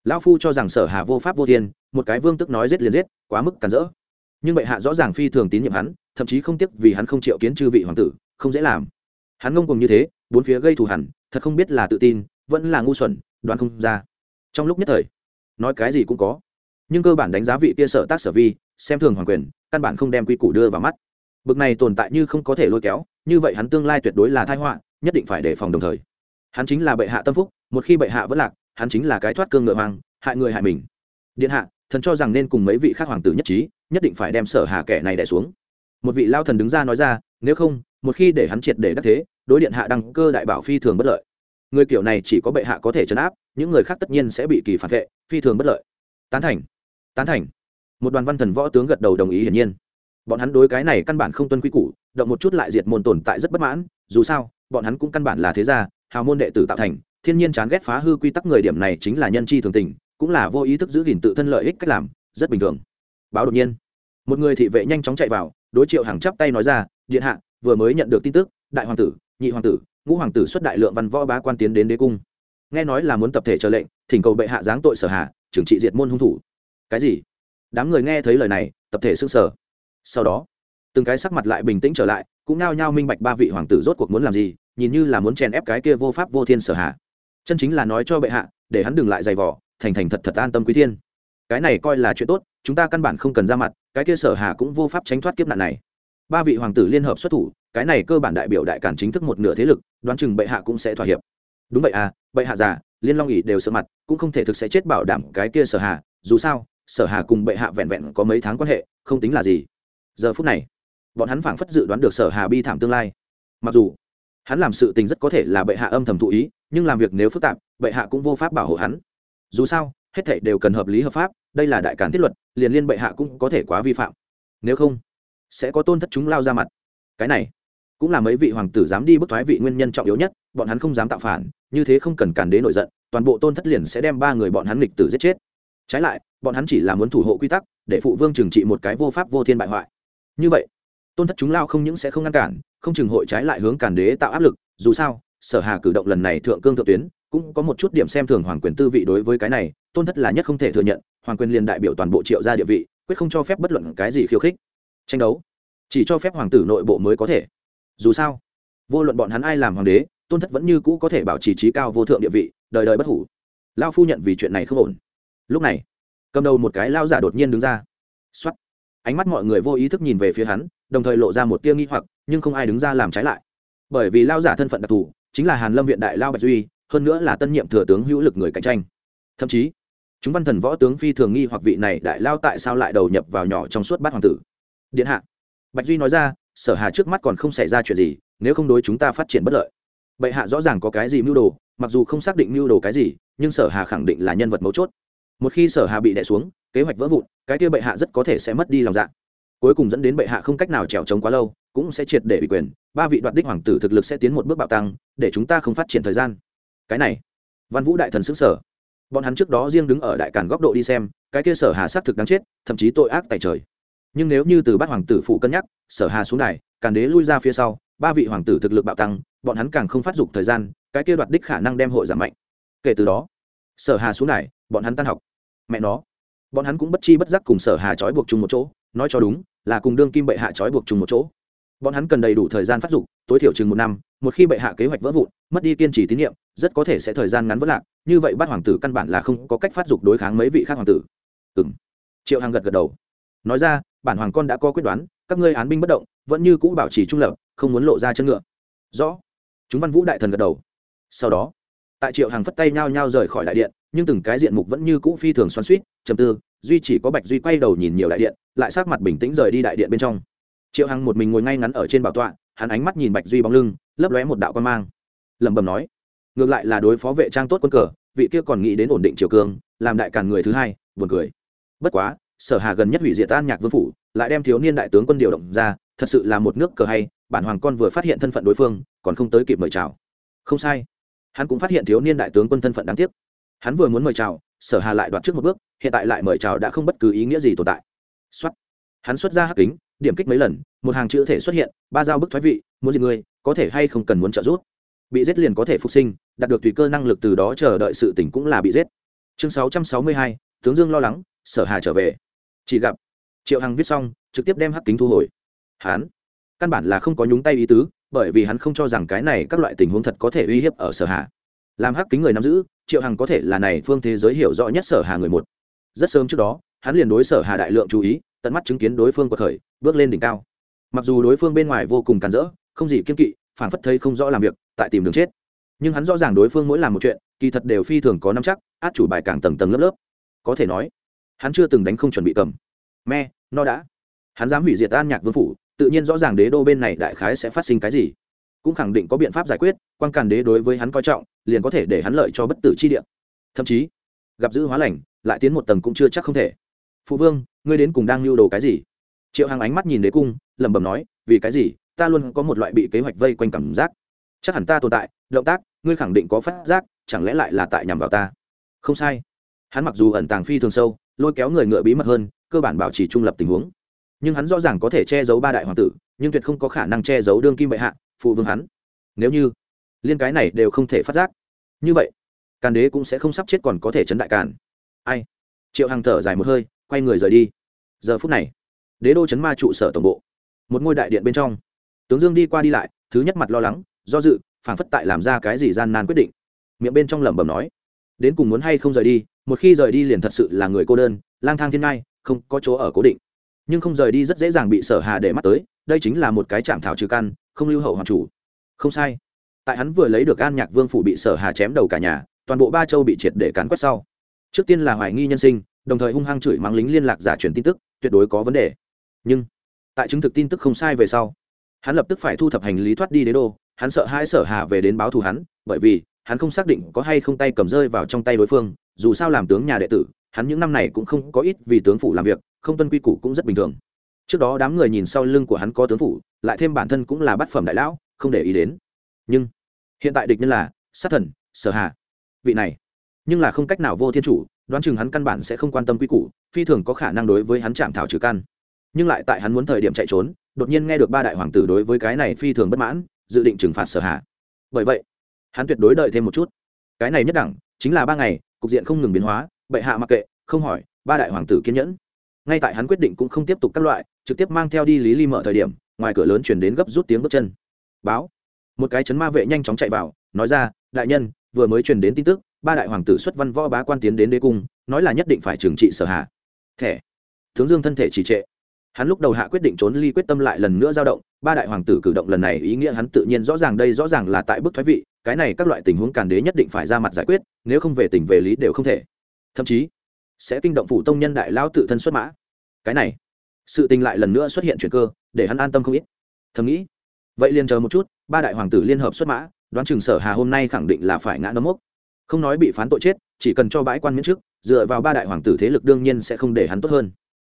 lão phu cho rằng sở hà vô pháp vô thiên, một cái vương tức nói giết liền giết, quá mức cản rỡ. Nhưng bệ hạ rõ ràng phi thường tín nhiệm hắn thậm chí không tiếc vì hắn không chịu kiến chư vị hoàng tử, không dễ làm. Hắn ngông cùng như thế, bốn phía gây thù hẳn thật không biết là tự tin, vẫn là ngu xuẩn, đoán không ra. Trong lúc nhất thời, nói cái gì cũng có. Nhưng cơ bản đánh giá vị kia sở tác sở vi, xem thường hoàng quyền, căn bản không đem quy củ đưa vào mắt. Bực này tồn tại như không có thể lôi kéo, như vậy hắn tương lai tuyệt đối là thai họa, nhất định phải đề phòng đồng thời. Hắn chính là bệ hạ tâm phúc, một khi bệ hạ vẫn lạc, hắn chính là cái thoát cương ngựa hoang, hại người hại mình. Điện hạ, thần cho rằng nên cùng mấy vị khác hoàng tử nhất trí, nhất định phải đem sở hà kẻ này đẻ xuống một vị lao thần đứng ra nói ra, nếu không, một khi để hắn triệt để đắc thế, đối điện hạ đăng cơ đại bảo phi thường bất lợi. Người kiểu này chỉ có bệ hạ có thể chấn áp, những người khác tất nhiên sẽ bị kỳ phản vệ, phi thường bất lợi. Tán thành tán thành. Một đoàn văn thần võ tướng gật đầu đồng ý hiển nhiên. Bọn hắn đối cái này căn bản không tuân quy củ, động một chút lại diệt môn tồn tại rất bất mãn, dù sao, bọn hắn cũng căn bản là thế gia, hào môn đệ tử tạo thành, thiên nhiên chán ghét phá hư quy tắc người điểm này chính là nhân chi thường tình, cũng là vô ý thức giữ gìn tự thân lợi ích cách làm, rất bình thường. Báo đột nhiên một người thị vệ nhanh chóng chạy vào, đối triệu hàng chắp tay nói ra, điện hạ, vừa mới nhận được tin tức, đại hoàng tử, nhị hoàng tử, ngũ hoàng tử xuất đại lượng văn võ bá quan tiến đến đế cung. Nghe nói là muốn tập thể chờ lệnh, thỉnh cầu bệ hạ giáng tội sở hạ trừng trị diệt môn hung thủ. Cái gì? Đám người nghe thấy lời này, tập thể xưng sở sau đó, từng cái sắc mặt lại bình tĩnh trở lại, cũng nao nhao minh bạch ba vị hoàng tử rốt cuộc muốn làm gì, nhìn như là muốn chèn ép cái kia vô pháp vô thiên sở hạ. Chân chính là nói cho bệ hạ, để hắn đừng lại giày vỏ thành thành thật thật an tâm quý thiên cái này coi là chuyện tốt, chúng ta căn bản không cần ra mặt, cái kia sở hà cũng vô pháp tránh thoát kiếp nạn này. Ba vị hoàng tử liên hợp xuất thủ, cái này cơ bản đại biểu đại cản chính thức một nửa thế lực, đoán chừng bệ hạ cũng sẽ thỏa hiệp. Đúng vậy à bệ hạ già, liên long ỉ đều sợ mặt, cũng không thể thực sẽ chết bảo đảm cái kia sở hà, dù sao, sở hà cùng bệ hạ vẹn vẹn có mấy tháng quan hệ, không tính là gì. Giờ phút này, bọn hắn phảng phất dự đoán được sở hà bi thảm tương lai. Mặc dù, hắn làm sự tình rất có thể là bệ hạ âm thầm thụ ý, nhưng làm việc nếu phức tạp, bệ hạ cũng vô pháp bảo hộ hắn. Dù sao hết thảy đều cần hợp lý hợp pháp, đây là đại cản thiết luật, liền liên bệ hạ cũng có thể quá vi phạm. Nếu không, sẽ có tôn thất chúng lao ra mặt. Cái này, cũng là mấy vị hoàng tử dám đi bức thoái vị nguyên nhân trọng yếu nhất, bọn hắn không dám tạo phản, như thế không cần cản đế nổi giận, toàn bộ tôn thất liền sẽ đem ba người bọn hắn lịch tử giết chết. Trái lại, bọn hắn chỉ là muốn thủ hộ quy tắc, để phụ vương trừng trị một cái vô pháp vô thiên bại hoại. Như vậy, tôn thất chúng lao không những sẽ không ngăn cản, không chừng hội trái lại hướng cản đế tạo áp lực, dù sao, sở hà cử động lần này thượng cương thượng tuyến cũng có một chút điểm xem thường hoàng quyền tư vị đối với cái này, tôn thất là nhất không thể thừa nhận, hoàng quyền liền đại biểu toàn bộ triệu gia địa vị, quyết không cho phép bất luận cái gì khiêu khích. Tranh đấu, chỉ cho phép hoàng tử nội bộ mới có thể. Dù sao, vô luận bọn hắn ai làm hoàng đế, tôn thất vẫn như cũ có thể bảo trì trí cao vô thượng địa vị, đời đời bất hủ. Lao phu nhận vì chuyện này không ổn. Lúc này, cầm đầu một cái lao giả đột nhiên đứng ra. X o á t ánh mắt mọi người vô ý thức nhìn về phía hắn, đồng thời lộ ra một tia nghi hoặc, nhưng không ai đứng ra làm trái lại. Bởi vì lao giả thân phận đặc thù, chính là hàn lâm viện đại lao bạch duy hơn nữa là tân nhiệm thừa tướng hữu lực người cạnh tranh. Thậm chí, chúng văn thần võ tướng phi thường nghi hoặc vị này đại lao tại sao lại đầu nhập vào nhỏ trong suốt bát hoàng tử. Điện hạ, bạch duy nói ra, sở hà trước mắt còn không xảy ra chuyện gì, nếu không đối chúng ta phát triển bất lợi. Bệ hạ rõ ràng có cái gì mưu đồ, mặc dù không xác định mưu đồ cái gì, nhưng sở hà khẳng định là nhân vật mấu chốt. Một khi sở hà bị đè xuống, kế hoạch vỡ vụn, cái kia bệ hạ rất có thể sẽ mất đi lòng dạ. Cuối cùng dẫn đến bệ hạ không cách nào trèo trống quá lâu, cũng sẽ triệt để bị quyền, ba vị đoạt đích hoàng tử thực lực sẽ tiến một bước bạo tăng, để chúng ta không phát triển thời gian cái này. Văn vũ đại thần xứng sở bọn hắn trước đó riêng đứng ở đại càn góc độ đi xem, cái kia sở hà xác thực đáng chết, thậm chí tội ác tại trời. Nhưng nếu như từ bát hoàng tử phụ cân nhắc, sở hà xuống đài, càn đế lui ra phía sau, ba vị hoàng tử thực lực bạo tăng, bọn hắn càng không phát dục thời gian, cái kia đoạt đích khả năng đem hội giảm mạnh. Kể từ đó, sở hà xuống đài, bọn hắn tan học. Mẹ nó, bọn hắn cũng bất chi bất giác cùng sở hà trói buộc chung một chỗ, nói cho đúng, là cùng đương kim bệ hạ trói buộc chung một chỗ. Bọn hắn cần đầy đủ thời gian phát dụng tối thiểu chừng một năm một khi bệ hạ kế hoạch vỡ vụn, mất đi kiên trì tín nhiệm, rất có thể sẽ thời gian ngắn vỡ lạc. Như vậy bắt hoàng tử căn bản là không có cách phát dục đối kháng mấy vị khác hoàng tử. Ừng triệu hằng gật gật đầu. Nói ra, bản hoàng con đã có quyết đoán, các ngươi án binh bất động, vẫn như cũ bảo trì trung lập, không muốn lộ ra chân ngựa. Rõ. Chúng văn vũ đại thần gật đầu. Sau đó, tại triệu Hằng phất tay nhao nhao rời khỏi đại điện, nhưng từng cái diện mục vẫn như cũ phi thường xoắn suýt chầm tư, duy chỉ có bạch duy quay đầu nhìn nhiều đại điện, lại sát mặt bình tĩnh rời đi đại điện bên trong. Triệu hằng một mình ngồi ngay ngắn ở trên bảo tọa hắn ánh mắt nhìn bạch duy bóng lưng, lấp lóe một đạo quan mang. Lẩm bẩm nói, ngược lại là đối phó vệ trang tốt quân cờ, vị kia còn nghĩ đến ổn định triều cương, làm đại càn người thứ hai, buồn cười. Bất quá, sở hà gần nhất hủy diệt tan nhạc vương phủ, lại đem thiếu niên đại tướng quân điều động ra, thật sự là một nước cờ hay, bản hoàng con vừa phát hiện thân phận đối phương, còn không tới kịp mời chào. Không sai. Hắn cũng phát hiện thiếu niên đại tướng quân thân phận đáng tiếc. Hắn vừa muốn mời chào, sở hà lại đoạt trước một bước, hiện tại lại mời chào đã không bất cứ ý nghĩa gì tồn tại. Xuất hắn xuất ra hắc kính điểm kích mấy lần một hàng chữ thể xuất hiện ba dao bức thoái vị muốn gì ngươi có thể hay không cần muốn trợ giúp. Bị giết liền có thể phục sinh đạt được tùy cơ năng lực từ đó chờ đợi sự tỉnh cũng là bị giết. Chương 662, tướng dương lo lắng sở hà trở về. Chỉ gặp triệu hằng viết xong trực tiếp đem hắc kính thu hồi. Hắn căn bản là không có nhúng tay ý tứ bởi vì hắn không cho rằng cái này các loại tình huống thật có thể uy hiếp ở sở hà. Làm hắc kính người nắm giữ triệu hằng có thể là này phương thế giới hiểu rõ nhất sở hà người một. Rất sớm trước đó hắn liền đối sở hà đại lượng chú ý tận mắt chứng kiến đối phương của khởi, bước lên đỉnh cao. Mặc dù đối phương bên ngoài vô cùng càn rỡ, không gì kiên kỵ phản phất thấy không rõ làm việc, tại tìm đường chết. Nhưng hắn rõ ràng đối phương mỗi làm một chuyện, kỳ thật đều phi thường có năm chắc, át chủ bài càng tầng tầng lớp lớp. Có thể nói, hắn chưa từng đánh không chuẩn bị cầm. Me, no đã. Hắn dám hủy diệt an nhạc vương phủ, tự nhiên rõ ràng đế đô bên này đại khái sẽ phát sinh cái gì. Cũng khẳng định có biện pháp giải quyết, quan càn đế đối với hắn coi trọng, liền có thể để hắn lợi cho bất tử chi địa. Thậm chí, gặp giữ hóa lành, lại tiến một tầng cũng chưa chắc không thể phụ vương, ngươi đến cùng đang lưu đồ cái gì? Triệu Hằng ánh mắt nhìn đế cung, lẩm bẩm nói, vì cái gì? Ta luôn có một loại bị kế hoạch vây quanh cảm giác. Chắc hẳn ta tồn tại, động tác, ngươi khẳng định có phát giác, chẳng lẽ lại là tại nhằm vào ta? Không sai. Hắn mặc dù ẩn tàng phi thường sâu, lôi kéo người ngựa bí mật hơn, cơ bản bảo trì trung lập tình huống. Nhưng hắn rõ ràng có thể che giấu ba đại hoàng tử, nhưng tuyệt không có khả năng che giấu đương kim bệ hạ, phụ vương hắn. Nếu như liên cái này đều không thể phát giác, như vậy, càn đế cũng sẽ không sắp chết còn có thể chấn đại càn. Ai? Triệu hằng thở dài một hơi quay người rời đi. Giờ phút này, đế đô chấn ma trụ sở tổng bộ, một ngôi đại điện bên trong. Tướng dương đi qua đi lại, thứ nhất mặt lo lắng, do dự phản phất tại làm ra cái gì gian nan quyết định. Miệng bên trong lẩm bẩm nói, đến cùng muốn hay không rời đi, một khi rời đi liền thật sự là người cô đơn, lang thang thiên ngai, không có chỗ ở cố định. Nhưng không rời đi rất dễ dàng bị sở hà để mắt tới, đây chính là một cái chạm thảo trừ căn, không lưu hậu hoàng chủ. Không sai. Tại hắn vừa lấy được an nhạc vương phủ bị sở hà chém đầu cả nhà, toàn bộ ba châu bị triệt để cán quét sau. Trước tiên là hoài nghi nhân sinh đồng thời hung hăng chửi mắng lính liên lạc giả truyền tin tức, tuyệt đối có vấn đề. Nhưng, tại chứng thực tin tức không sai về sau, hắn lập tức phải thu thập hành lý thoát đi đế đô, hắn sợ hai sở hà về đến báo thù hắn, bởi vì, hắn không xác định có hay không tay cầm rơi vào trong tay đối phương, dù sao làm tướng nhà đệ tử, hắn những năm này cũng không có ít vì tướng phủ làm việc, không tuân quy củ cũng rất bình thường. Trước đó đám người nhìn sau lưng của hắn có tướng phủ, lại thêm bản thân cũng là bát phẩm đại lão, không để ý đến. Nhưng, hiện tại địch nhân là sát thần, sở hà. Vị này, nhưng là không cách nào vô thiên chủ đoán chừng hắn căn bản sẽ không quan tâm quy củ, phi thường có khả năng đối với hắn chạm thảo trừ căn. Nhưng lại tại hắn muốn thời điểm chạy trốn, đột nhiên nghe được ba đại hoàng tử đối với cái này phi thường bất mãn, dự định trừng phạt sở hạ. bởi vậy, hắn tuyệt đối đợi thêm một chút. Cái này nhất đẳng, chính là ba ngày, cục diện không ngừng biến hóa, bệ hạ mặc kệ, không hỏi, ba đại hoàng tử kiên nhẫn. Ngay tại hắn quyết định cũng không tiếp tục các loại, trực tiếp mang theo đi lý ly mở thời điểm, ngoài cửa lớn chuyển đến gấp rút tiếng bước chân. Báo. Một cái chấn ma vệ nhanh chóng chạy vào, nói ra, đại nhân, vừa mới truyền đến tin tức ba đại hoàng tử xuất văn võ bá quan tiến đến đế cung, nói là nhất định phải trừng trị sở hạ. Thẻ. Tướng dương thân thể trì trệ. Hắn lúc đầu hạ quyết định trốn ly quyết tâm lại lần nữa dao động, ba đại hoàng tử cử động lần này ý nghĩa hắn tự nhiên rõ ràng đây rõ ràng là tại bức thoái vị, cái này các loại tình huống càn đế nhất định phải ra mặt giải quyết, nếu không về tình về lý đều không thể. Thậm chí, sẽ kinh động phủ tông nhân đại lao tự thân xuất mã. Cái này, sự tình lại lần nữa xuất hiện chuyện cơ, để hắn an tâm không ít. Thầm nghĩ, vậy liền chờ một chút, ba đại hoàng tử liên hợp xuất mã, đoán chừng sở hà hôm nay khẳng định là phải ngã nấm mốc không nói bị phán tội chết, chỉ cần cho bãi quan miễn chức dựa vào ba đại hoàng tử thế lực đương nhiên sẽ không để hắn tốt hơn.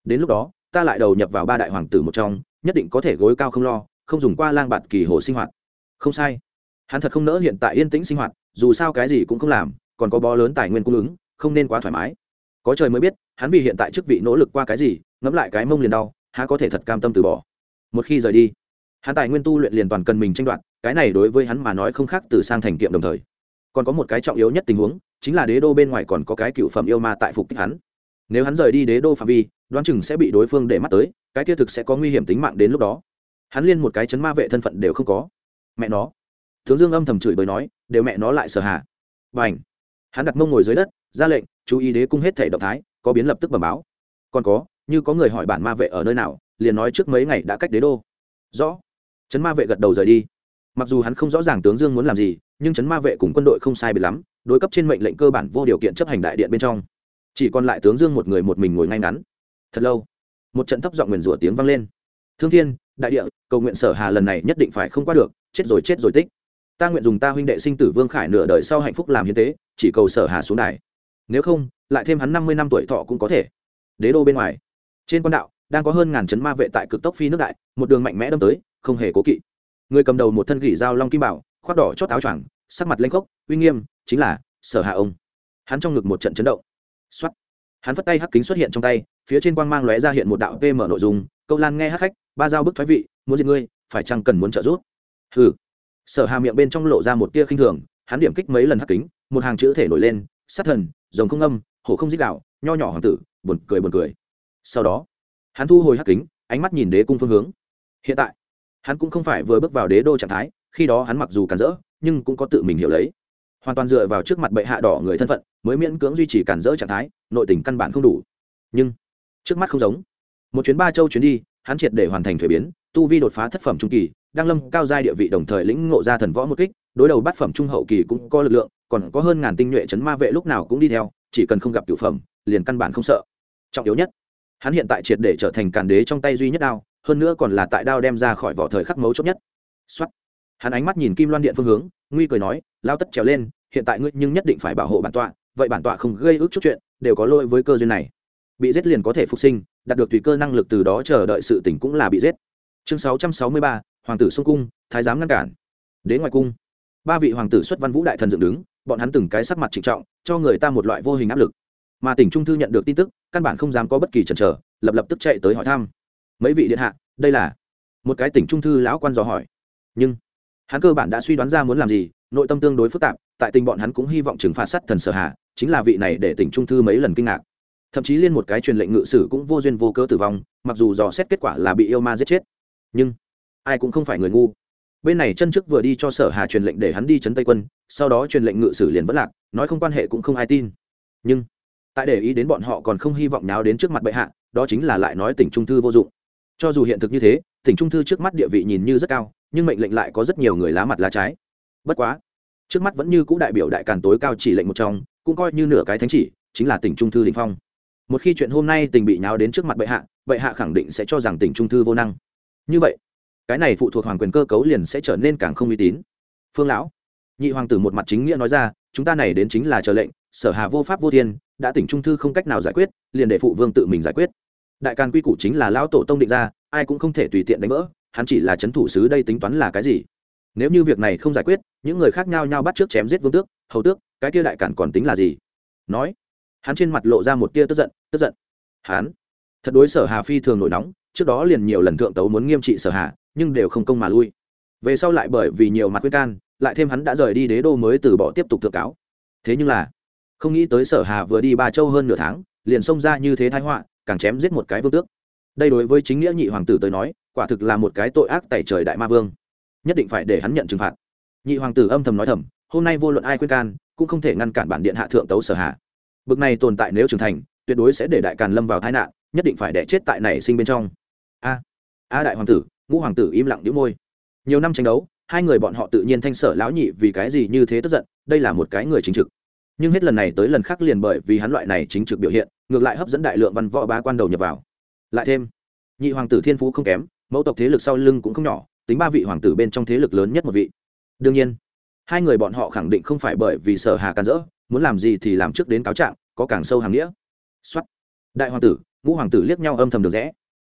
Đến lúc đó, ta lại đầu nhập vào ba đại hoàng tử một trong, nhất định có thể gối cao không lo, không dùng qua lang bạt kỳ hồ sinh hoạt. Không sai. Hắn thật không nỡ hiện tại yên tĩnh sinh hoạt, dù sao cái gì cũng không làm, còn có bó lớn tài nguyên cung ứng, không nên quá thoải mái. Có trời mới biết, hắn vì hiện tại chức vị nỗ lực qua cái gì, ngẫm lại cái mông liền đau, há có thể thật cam tâm từ bỏ. Một khi rời đi, hắn tài nguyên tu luyện liền toàn cần mình tranh đoạt, cái này đối với hắn mà nói không khác từ sang thành kiệm đồng thời còn có một cái trọng yếu nhất tình huống, chính là đế đô bên ngoài còn có cái cựu phẩm yêu ma tại phục kích hắn. Nếu hắn rời đi đế đô phạm vi, đoán chừng sẽ bị đối phương để mắt tới, cái kia thực sẽ có nguy hiểm tính mạng đến lúc đó. Hắn liên một cái chấn ma vệ thân phận đều không có. Mẹ nó. Tướng dương âm thầm chửi bới nói, đều mẹ nó lại sợ hạ và ảnh hắn đặt mông ngồi dưới đất, ra lệnh, chú ý đế cung hết thể động thái, có biến lập tức bẩm báo. Còn có, như có người hỏi bản ma vệ ở nơi nào, liền nói trước mấy ngày đã cách đế đô. Rõ. Chấn ma vệ gật đầu rời đi. Mặc dù hắn không rõ ràng tướng dương muốn làm gì nhưng chấn ma vệ cùng quân đội không sai biệt lắm, đối cấp trên mệnh lệnh cơ bản vô điều kiện chấp hành đại điện bên trong. Chỉ còn lại tướng dương một người một mình ngồi ngay ngắn. Thật lâu, một trận thấp giọng nguyền rủa tiếng vang lên. Thương thiên, đại địa, cầu nguyện sở hà lần này nhất định phải không qua được, chết rồi chết rồi tích. Ta nguyện dùng ta huynh đệ sinh tử vương khải nửa đời sau hạnh phúc làm hiến tế, chỉ cầu sở hà xuống đài. Nếu không, lại thêm hắn năm mươi năm tuổi thọ cũng có thể. Đế đô bên ngoài, trên quan đạo, đang có hơn ngàn chấn ma vệ tại cực tốc phi nước đại, một đường mạnh mẽ đâm tới, không hề cố kỵ. Người cầm đầu một thân gỉ dao long kim bảo khoác đỏ chót áo choàng, sắc mặt lanh khốc, uy nghiêm, chính là, sở hạ ông. Hắn trong ngực một trận chấn động. Xuất hắn vất tay hắc kính xuất hiện trong tay, phía trên quang mang lóe ra hiện một đạo vm nội dung, câu lan nghe hắc khách, ba dao bức thoái vị, muốn giết ngươi, phải chăng cần muốn trợ giúp? Hừ. Sở hà miệng bên trong lộ ra một tia khinh thường, hắn điểm kích mấy lần hắc kính, một hàng chữ thể nổi lên, sát thần, rồng không âm, hổ không dích đạo, nho nhỏ hoàng tử, buồn cười buồn cười. Sau đó, hắn thu hồi hắc kính, ánh mắt nhìn đế cung phương hướng. Hiện tại, hắn cũng không phải vừa bước vào đế đô trạng thái khi đó hắn mặc dù cản rỡ, nhưng cũng có tự mình hiểu lấy. Hoàn toàn dựa vào trước mặt bệ hạ đỏ người thân phận, mới miễn cưỡng duy trì cản rỡ trạng thái, nội tình căn bản không đủ. Nhưng, trước mắt không giống. Một chuyến ba châu chuyến đi, hắn triệt để hoàn thành thuế biến, tu vi đột phá thất phẩm trung kỳ đang lâm cao giai địa vị đồng thời lĩnh ngộ ra thần võ một kích, đối đầu bát phẩm trung hậu kỳ cũng có lực lượng, còn có hơn ngàn tinh nhuệ chấn ma vệ lúc nào cũng đi theo, chỉ cần không gặp cửu phẩm, liền căn bản không sợ. Trọng yếu nhất, hắn hiện tại triệt để trở thành càn đế trong tay duy nhất đao, hơn nữa còn là tại đao đem ra khỏi vỏ thời khắc mấu chốt nhất. Xuất hắn ánh mắt nhìn kim loan điện phương hướng, nguy cười nói, lao tất trèo lên, hiện tại ngươi nhưng nhất định phải bảo hộ bản tọa, vậy bản tọa không gây ước chút chuyện, đều có lỗi với cơ duyên này. Bị giết liền có thể phục sinh, đạt được tùy cơ năng lực từ đó chờ đợi sự tỉnh cũng là bị giết. Chương sáu trăm sáu mươi ba, hoàng tử xuân cung, thái giám ngăn cản. Đến ngoài cung. Ba vị hoàng tử xuất văn vũ đại thần dựng đứng, bọn hắn từng cái sắc mặt trịnh trọng, cho người ta một loại vô hình áp lực. Mà tỉnh trung thư nhận được tin tức, căn bản không dám có bất kỳ chần chờ, lập lập tức chạy tới hỏi thăm. Mấy vị điện hạ, đây là? Một cái tỉnh trung thư lão quan dò hỏi. Nhưng hắn cơ bản đã suy đoán ra muốn làm gì, nội tâm tương đối phức tạp, tại tình bọn hắn cũng hy vọng trừng phạt sắt thần sở hạ, chính là vị này để tỉnh trung thư mấy lần kinh ngạc. Thậm chí liên một cái truyền lệnh ngự sử cũng vô duyên vô cớ tử vong, mặc dù dò xét kết quả là bị yêu ma giết chết. Nhưng, ai cũng không phải người ngu. Bên này chân chức vừa đi cho sở hà truyền lệnh để hắn đi chấn tây quân, sau đó truyền lệnh ngự sử liền vẫn lạc, nói không quan hệ cũng không ai tin. Nhưng, tại để ý đến bọn họ còn không hy vọng nào đến trước mặt bệ hạ, đó chính là lại nói tỉnh trung thư vô dụng. Cho dù hiện thực như thế, tỉnh trung thư trước mắt địa vị nhìn như rất cao nhưng mệnh lệnh lại có rất nhiều người lá mặt lá trái. Bất quá, trước mắt vẫn như cũ đại biểu đại càn tối cao chỉ lệnh một trong, cũng coi như nửa cái thánh chỉ, chính là tỉnh trung thư đình phong. Một khi chuyện hôm nay tình bị nháo đến trước mặt bệ hạ bệ hạ khẳng định sẽ cho rằng tỉnh trung thư vô năng. Như vậy, cái này phụ thuộc hoàng quyền cơ cấu liền sẽ trở nên càng không uy tín. Phương lão, nhị hoàng tử một mặt chính nghĩa nói ra, chúng ta này đến chính là chờ lệnh, sở hà vô pháp vô thiên, đã tỉnh trung thư không cách nào giải quyết, liền để phụ vương tự mình giải quyết. Đại càn quy củ chính là lão tổ tông định ra, ai cũng không thể tùy tiện đánh vỡ hắn chỉ là c h ấ n thủ sứ đây tính toán là cái gì? Nếu như việc này không giải quyết, những người khác nhau nhau bắt trước chém giết vương tước, hầu tước, cái kia đại càn còn tính là gì? Nói, hắn trên mặt lộ ra một tia tức giận tức giận. Hắn, thật đối sở hà phi thường nổi nóng, trước đó liền nhiều lần thượng tấu muốn nghiêm trị sở hà, nhưng đều không công mà lui. Về sau lại bởi vì nhiều mặt quyết can, lại thêm hắn đã rời đi đế đô mới từ bỏ tiếp tục thượng cáo. Thế nhưng là, không nghĩ tới sở hà vừa đi ba châu hơn nửa tháng, liền xông ra như thế thái họa, càng chém giết một cái vương tước. Đây đối với chính nghĩa nhị hoàng tử tới nói quả thực là một cái tội ác tẩy trời đại ma vương. Nhất định phải để hắn nhận trừng phạt. Nhị hoàng tử âm thầm nói thầm, hôm nay vô luận ai khuyên can, cũng không thể ngăn cản bản điện hạ thượng tấu sở hạ. Bực này tồn tại nếu trưởng thành, tuyệt đối sẽ để đại càn lâm vào tai nạn, nhất định phải đẻ chết tại này sinh bên trong. A a đại hoàng tử, ngũ hoàng tử im lặng đĩu môi. Nhiều năm tranh đấu, hai người bọn họ tự nhiên thanh sở lão nhị vì cái gì như thế tức giận, đây là một cái người chính trực. Nhưng hết lần này tới lần khác liền bởi vì hắn loại này chính trực biểu hiện, ngược lại hấp dẫn đại lượng văn võ bá quan đầu nhập vào. Lại thêm, nhị hoàng tử thiên phú không kém mẫu tộc thế lực sau lưng cũng không nhỏ, tính ba vị hoàng tử bên trong thế lực lớn nhất một vị. Đương nhiên, hai người bọn họ khẳng định không phải bởi vì sở hà can rỡ, muốn làm gì thì làm trước đến cáo trạng, có càng sâu hàng nghĩa. Xuất đại hoàng tử, ngũ hoàng tử liếc nhau âm thầm được rẽ.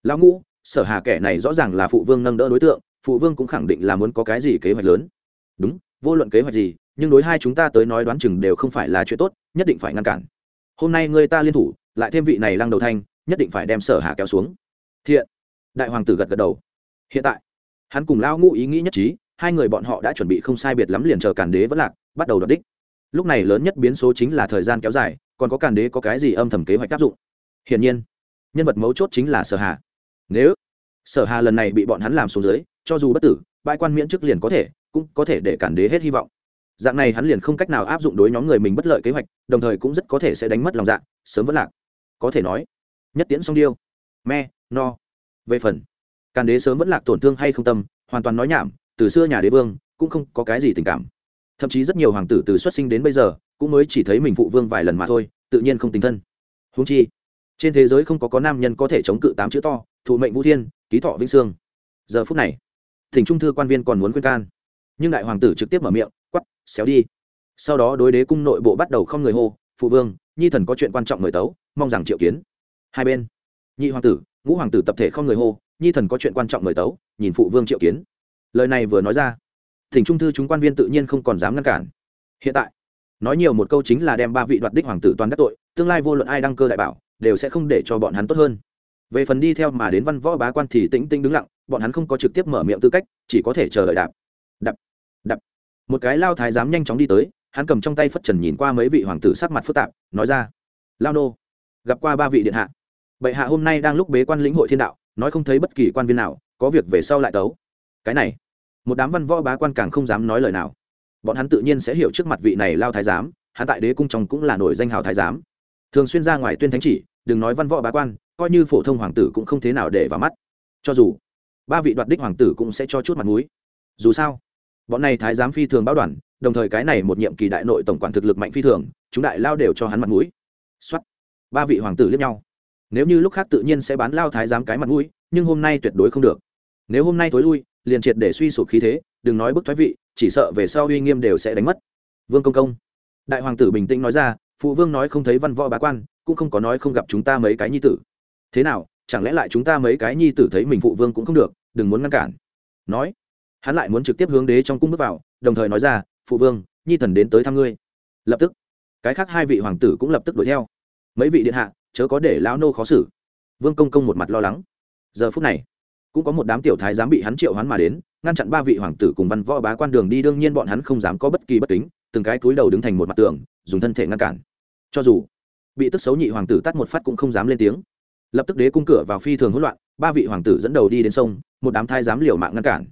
Lão ngũ, sở hà kẻ này rõ ràng là phụ vương nâng đỡ đối tượng, phụ vương cũng khẳng định là muốn có cái gì kế hoạch lớn. Đúng, vô luận kế hoạch gì, nhưng đối hai chúng ta tới nói đoán chừng đều không phải là chuyện tốt, nhất định phải ngăn cản. Hôm nay người ta liên thủ, lại thêm vị này lăng đầu thanh, nhất định phải đem sở hà kéo xuống. Thiện đại hoàng tử gật gật đầu. Hiện tại, hắn cùng lao ngũ ý nghĩ nhất trí, hai người bọn họ đã chuẩn bị không sai biệt lắm liền chờ càn đế vẫn lạc, bắt đầu đoạt đích. Lúc này lớn nhất biến số chính là thời gian kéo dài, còn có càn đế có cái gì âm thầm kế hoạch áp dụng? Hiển nhiên, nhân vật mấu chốt chính là sở hà. Nếu sở hà lần này bị bọn hắn làm xuống dưới, cho dù bất tử, bãi quan miễn chức liền có thể, cũng có thể để cản đế hết hy vọng. Dạng này hắn liền không cách nào áp dụng đối nhóm người mình bất lợi kế hoạch, đồng thời cũng rất có thể sẽ đánh mất lòng dạ sớm vẫn lạc. Có thể nói, nhất tiễn song điêu. Me, no về phần, càn đế sớm vẫn lạc tổn thương hay không tâm, hoàn toàn nói nhảm, từ xưa nhà đế vương cũng không có cái gì tình cảm. Thậm chí rất nhiều hoàng tử từ xuất sinh đến bây giờ cũng mới chỉ thấy mình phụ vương vài lần mà thôi, tự nhiên không tình thân. Húng chi, trên thế giới không có có nam nhân có thể chống cự tám chữ to, thụ mệnh vũ thiên, ký thọ vĩnh sương. Giờ phút này, thỉnh trung thư quan viên còn muốn khuyên can. Nhưng đại hoàng tử trực tiếp mở miệng quắp xéo đi. Sau đó đối đế cung nội bộ bắt đầu không người hô, phụ vương, nhi thần có chuyện quan trọng mời tấu, mong rằng triệu kiến. Hai bên, nhị hoàng tử ngũ hoàng tử tập thể không người hô, nhi thần có chuyện quan trọng mời tấu, nhìn phụ vương triệu kiến. Lời này vừa nói ra, thỉnh trung thư chúng quan viên tự nhiên không còn dám ngăn cản. Hiện tại, nói nhiều một câu chính là đem ba vị đoạt đích hoàng tử toàn đắc tội, tương lai vô luận ai đăng cơ đại bảo, đều sẽ không để cho bọn hắn tốt hơn. Về phần đi theo mà đến văn võ bá quan thì tĩnh tĩnh đứng lặng, bọn hắn không có trực tiếp mở miệng tư cách, chỉ có thể chờ đợi đạp đạp đạp. Một cái lao thái giám nhanh chóng đi tới, hắn cầm trong tay phất trần nhìn qua mấy vị hoàng tử sắc mặt phức tạp, nói ra, lao nô, gặp qua ba vị điện hạ bệ hạ hôm nay đang lúc bế quan lĩnh hội thiên đạo, nói không thấy bất kỳ quan viên nào, có việc về sau lại tấu. Cái này, một đám văn võ bá quan càng không dám nói lời nào. Bọn hắn tự nhiên sẽ hiểu trước mặt vị này lao thái giám, hắn tại đế cung trong cũng là nổi danh hào thái giám. Thường xuyên ra ngoài tuyên thánh chỉ, đừng nói văn võ bá quan, coi như phổ thông hoàng tử cũng không thế nào để vào mắt. Cho dù, ba vị đoạt đích hoàng tử cũng sẽ cho chút mặt mũi. Dù sao, bọn này thái giám phi thường báo đoàn, đồng thời cái này một nhiệm kỳ đại nội tổng quản thực lực mạnh phi thường, chúng đại lao đều cho hắn mặt mũi. Xuất ba vị hoàng tử liếc nhau nếu như lúc khác tự nhiên sẽ bán lao thái giám cái mặt mũi, nhưng hôm nay tuyệt đối không được. Nếu hôm nay thối lui, liền triệt để suy sụp khí thế, đừng nói bức thoái vị, chỉ sợ về sau uy nghiêm đều sẽ đánh mất. Vương công công. Đại hoàng tử bình tĩnh nói ra, phụ vương nói không thấy văn võ bá quan, cũng không có nói không gặp chúng ta mấy cái nhi tử. Thế nào, chẳng lẽ lại chúng ta mấy cái nhi tử thấy mình phụ vương cũng không được, đừng muốn ngăn cản. Nói. Hắn lại muốn trực tiếp hướng đế trong cung bước vào, đồng thời nói ra, phụ vương, nhi thần đến tới thăm ngươi. Lập tức. Cái khác hai vị hoàng tử cũng lập tức đuổi theo. Mấy vị điện hạ chớ có để lão nô khó xử. Vương công công một mặt lo lắng. Giờ phút này, cũng có một đám tiểu thái dám bị hắn triệu hoán mà đến, ngăn chặn ba vị hoàng tử cùng văn võ bá quan đường đi, đương nhiên bọn hắn không dám có bất kỳ bất kính, từng cái túi đầu đứng thành một mặt tường, dùng thân thể ngăn cản. Cho dù bị tức xấu nhị hoàng tử tắt một phát cũng không dám lên tiếng. Lập tức đế cung cửa vào phi thường hỗn loạn, ba vị hoàng tử dẫn đầu đi đến sông, một đám thái giám liều mạng ngăn cản.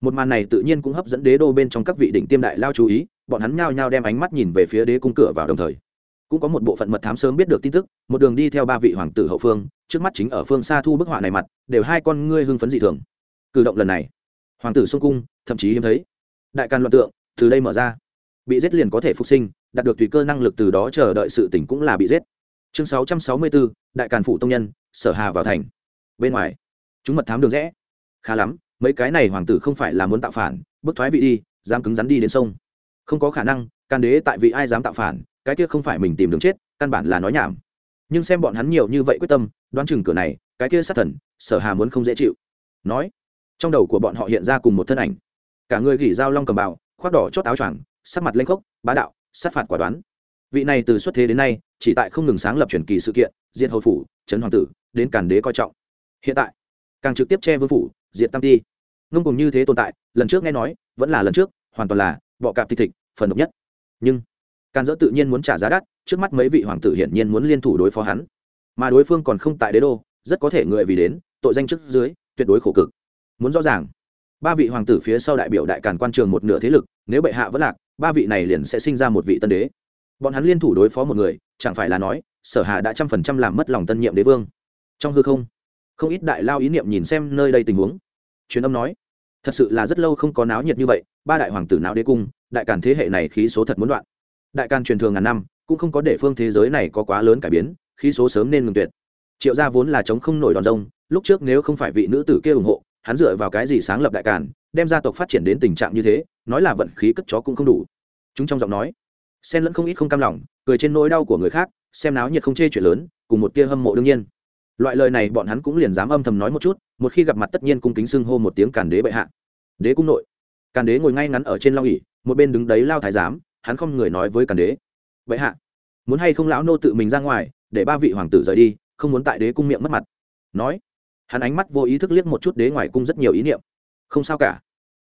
Một màn này tự nhiên cũng hấp dẫn đế đô bên trong các vị đỉnh tiêm đại lao chú ý, bọn hắn nhao nhao đem ánh mắt nhìn về phía đế cung cửa vào đồng thời cũng có một bộ phận mật thám sớm biết được tin tức, một đường đi theo ba vị hoàng tử hậu phương, trước mắt chính ở phương xa thu bức họa này mặt, đều hai con ngươi hưng phấn dị thường. Cử động lần này, hoàng tử xung cung, thậm chí hiếm thấy. Đại can luận tượng, từ đây mở ra. Bị giết liền có thể phục sinh, đạt được tùy cơ năng lực từ đó chờ đợi sự tỉnh cũng là bị giết. Chương sáu trăm sáu mươi bốn đại càn phụ tông nhân, sở hà vào thành. Bên ngoài, chúng mật thám đường rẽ. Khá lắm, mấy cái này hoàng tử không phải là muốn tạo phản, bức thoái vị đi, dám cứng rắn đi đến sông. Không có khả năng, can đế tại vị ai dám tạo phản cái kia không phải mình tìm đường chết, căn bản là nói nhảm. Nhưng xem bọn hắn nhiều như vậy quyết tâm, đoán chừng cửa này, cái kia sát thần, sở hà muốn không dễ chịu. Nói, trong đầu của bọn họ hiện ra cùng một thân ảnh. Cả người gỉ dao long cầm bào, khoác đỏ chót áo choàng, sắc mặt lênh khốc, bá đạo, sát phạt quả đoán. Vị này từ xuất thế đến nay, chỉ tại không ngừng sáng lập truyền kỳ sự kiện diện hầu phủ trấn hoàng tử, đến càn đế coi trọng. Hiện tại, càng trực tiếp che vương phủ diện tam ti. Ngông cùng như thế tồn tại, lần trước nghe nói, vẫn là lần trước, hoàn toàn là bọ cạp thịt thịt phần độc nhất. Nhưng càn dỡ tự nhiên muốn trả giá đắt, trước mắt mấy vị hoàng tử hiển nhiên muốn liên thủ đối phó hắn. Mà đối phương còn không tại đế đô, rất có thể người vì đến, tội danh trước dưới, tuyệt đối khổ cực. Muốn rõ ràng, ba vị hoàng tử phía sau đại biểu đại càn quan trường một nửa thế lực, nếu bệ hạ vẫn lạc, ba vị này liền sẽ sinh ra một vị tân đế. Bọn hắn liên thủ đối phó một người, chẳng phải là nói, sở hà đã trăm phần trăm làm mất lòng tân nhiệm đế vương. Trong hư không không ít đại lao ý niệm nhìn xem nơi đây tình huống. Truyền âm nói, thật sự là rất lâu không có náo nhiệt như vậy, ba đại hoàng tử não đế cung, đại càn thế hệ này khí số thật muốn đoạn đại càn truyền thường ngàn năm, cũng không có để phương thế giới này có quá lớn cải biến, khí số sớm nên ngừng tuyệt. Triệu gia vốn là chống không nổi đòn rông, lúc trước nếu không phải vị nữ tử kia ủng hộ, hắn dựa vào cái gì sáng lập đại càn đem gia tộc phát triển đến tình trạng như thế, nói là vận khí cất chó cũng không đủ. Chúng trong giọng nói xen lẫn không ít không cam lòng, cười trên nỗi đau của người khác, xem náo nhiệt không chê chuyện lớn, cùng một tia hâm mộ đương nhiên. Loại lời này bọn hắn cũng liền dám âm thầm nói một chút, một khi gặp mặt tất nhiên cung kính xưng hô một tiếng càn đế bệ hạ. Đế cung nội. Càn đế ngồi ngay ngắn ở trên long ỉ một bên đứng đấy lao thái giám hắn không người nói với càn đế. Bệ hạ, muốn hay không lão nô tự mình ra ngoài, để ba vị hoàng tử rời đi, không muốn tại đế cung miệng mất mặt. Nói, hắn ánh mắt vô ý thức liếc một chút đế ngoài cung rất nhiều ý niệm. Không sao cả.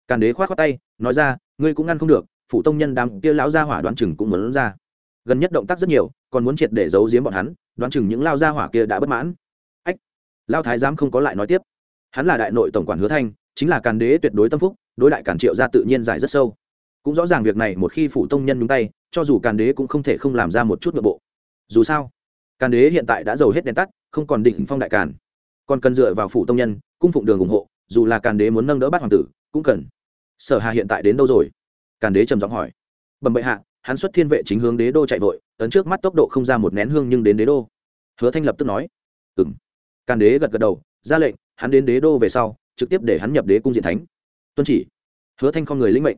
Càn đế khoát khoát tay, nói ra, ngươi cũng ngăn không được phụ tông nhân đám kia lão gia hỏa đoán chừng cũng muốn ra. Gần nhất động tác rất nhiều, còn muốn triệt để giấu giếm bọn hắn, đoán chừng những lao gia hỏa kia đã bất mãn. Ách lao thái giám không có lại nói tiếp. Hắn là đại nội tổng quản hứa thanh, chính là càn đế tuyệt đối tâm phúc, đối đại càn triệu ra tự nhiên giải rất sâu cũng rõ ràng việc này một khi phủ tông nhân nhúng tay, cho dù càn đế cũng không thể không làm ra một chút nội bộ. Dù sao, càn đế hiện tại đã giàu hết đèn tắt, không còn định phong đại càn. Còn cần dựa vào phủ tông nhân, cung phụng đường ủng hộ, dù là càn đế muốn nâng đỡ bát hoàng tử, cũng cần. Sở hà hiện tại đến đâu rồi? Càn đế trầm giọng hỏi. Bẩm bệ hạ, hắn xuất thiên vệ chính hướng đế đô chạy vội tấn trước mắt tốc độ không ra một nén hương nhưng đến đế đô. Hứa thanh lập tức nói. Ừng càn đế gật gật đầu, ra lệnh, hắn đến đế đô về sau, trực tiếp để hắn nhập đế cung diện thánh. Tuân chỉ. Hứa thanh không người linh mệnh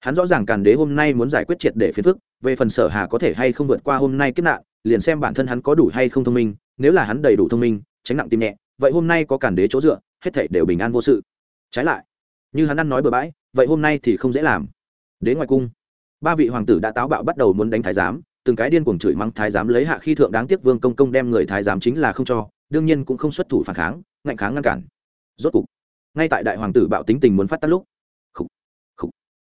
hắn rõ ràng càn đế hôm nay muốn giải quyết triệt để phiền phức, về phần sở hà có thể hay không vượt qua hôm nay kiếp nạn, liền xem bản thân hắn có đủ hay không thông minh, nếu là hắn đầy đủ thông minh, tránh nặng tim nhẹ, vậy hôm nay có càn đế chỗ dựa, hết thảy đều bình an vô sự trái lại, như hắn ăn nói bừa bãi, vậy hôm nay thì không dễ làm đến ngoài cung, ba vị hoàng tử đã táo bạo bắt đầu muốn đánh thái giám, từng cái điên cuồng chửi mắng thái giám lấy hạ khi thượng đáng tiếc vương công công đem người thái giám chính là không cho, đương nhiên cũng không xuất thủ phản kháng, ngạnh kháng ngăn cản rốt cục, ngay tại đại hoàng tử bạo tính tình muốn phát tắt lúc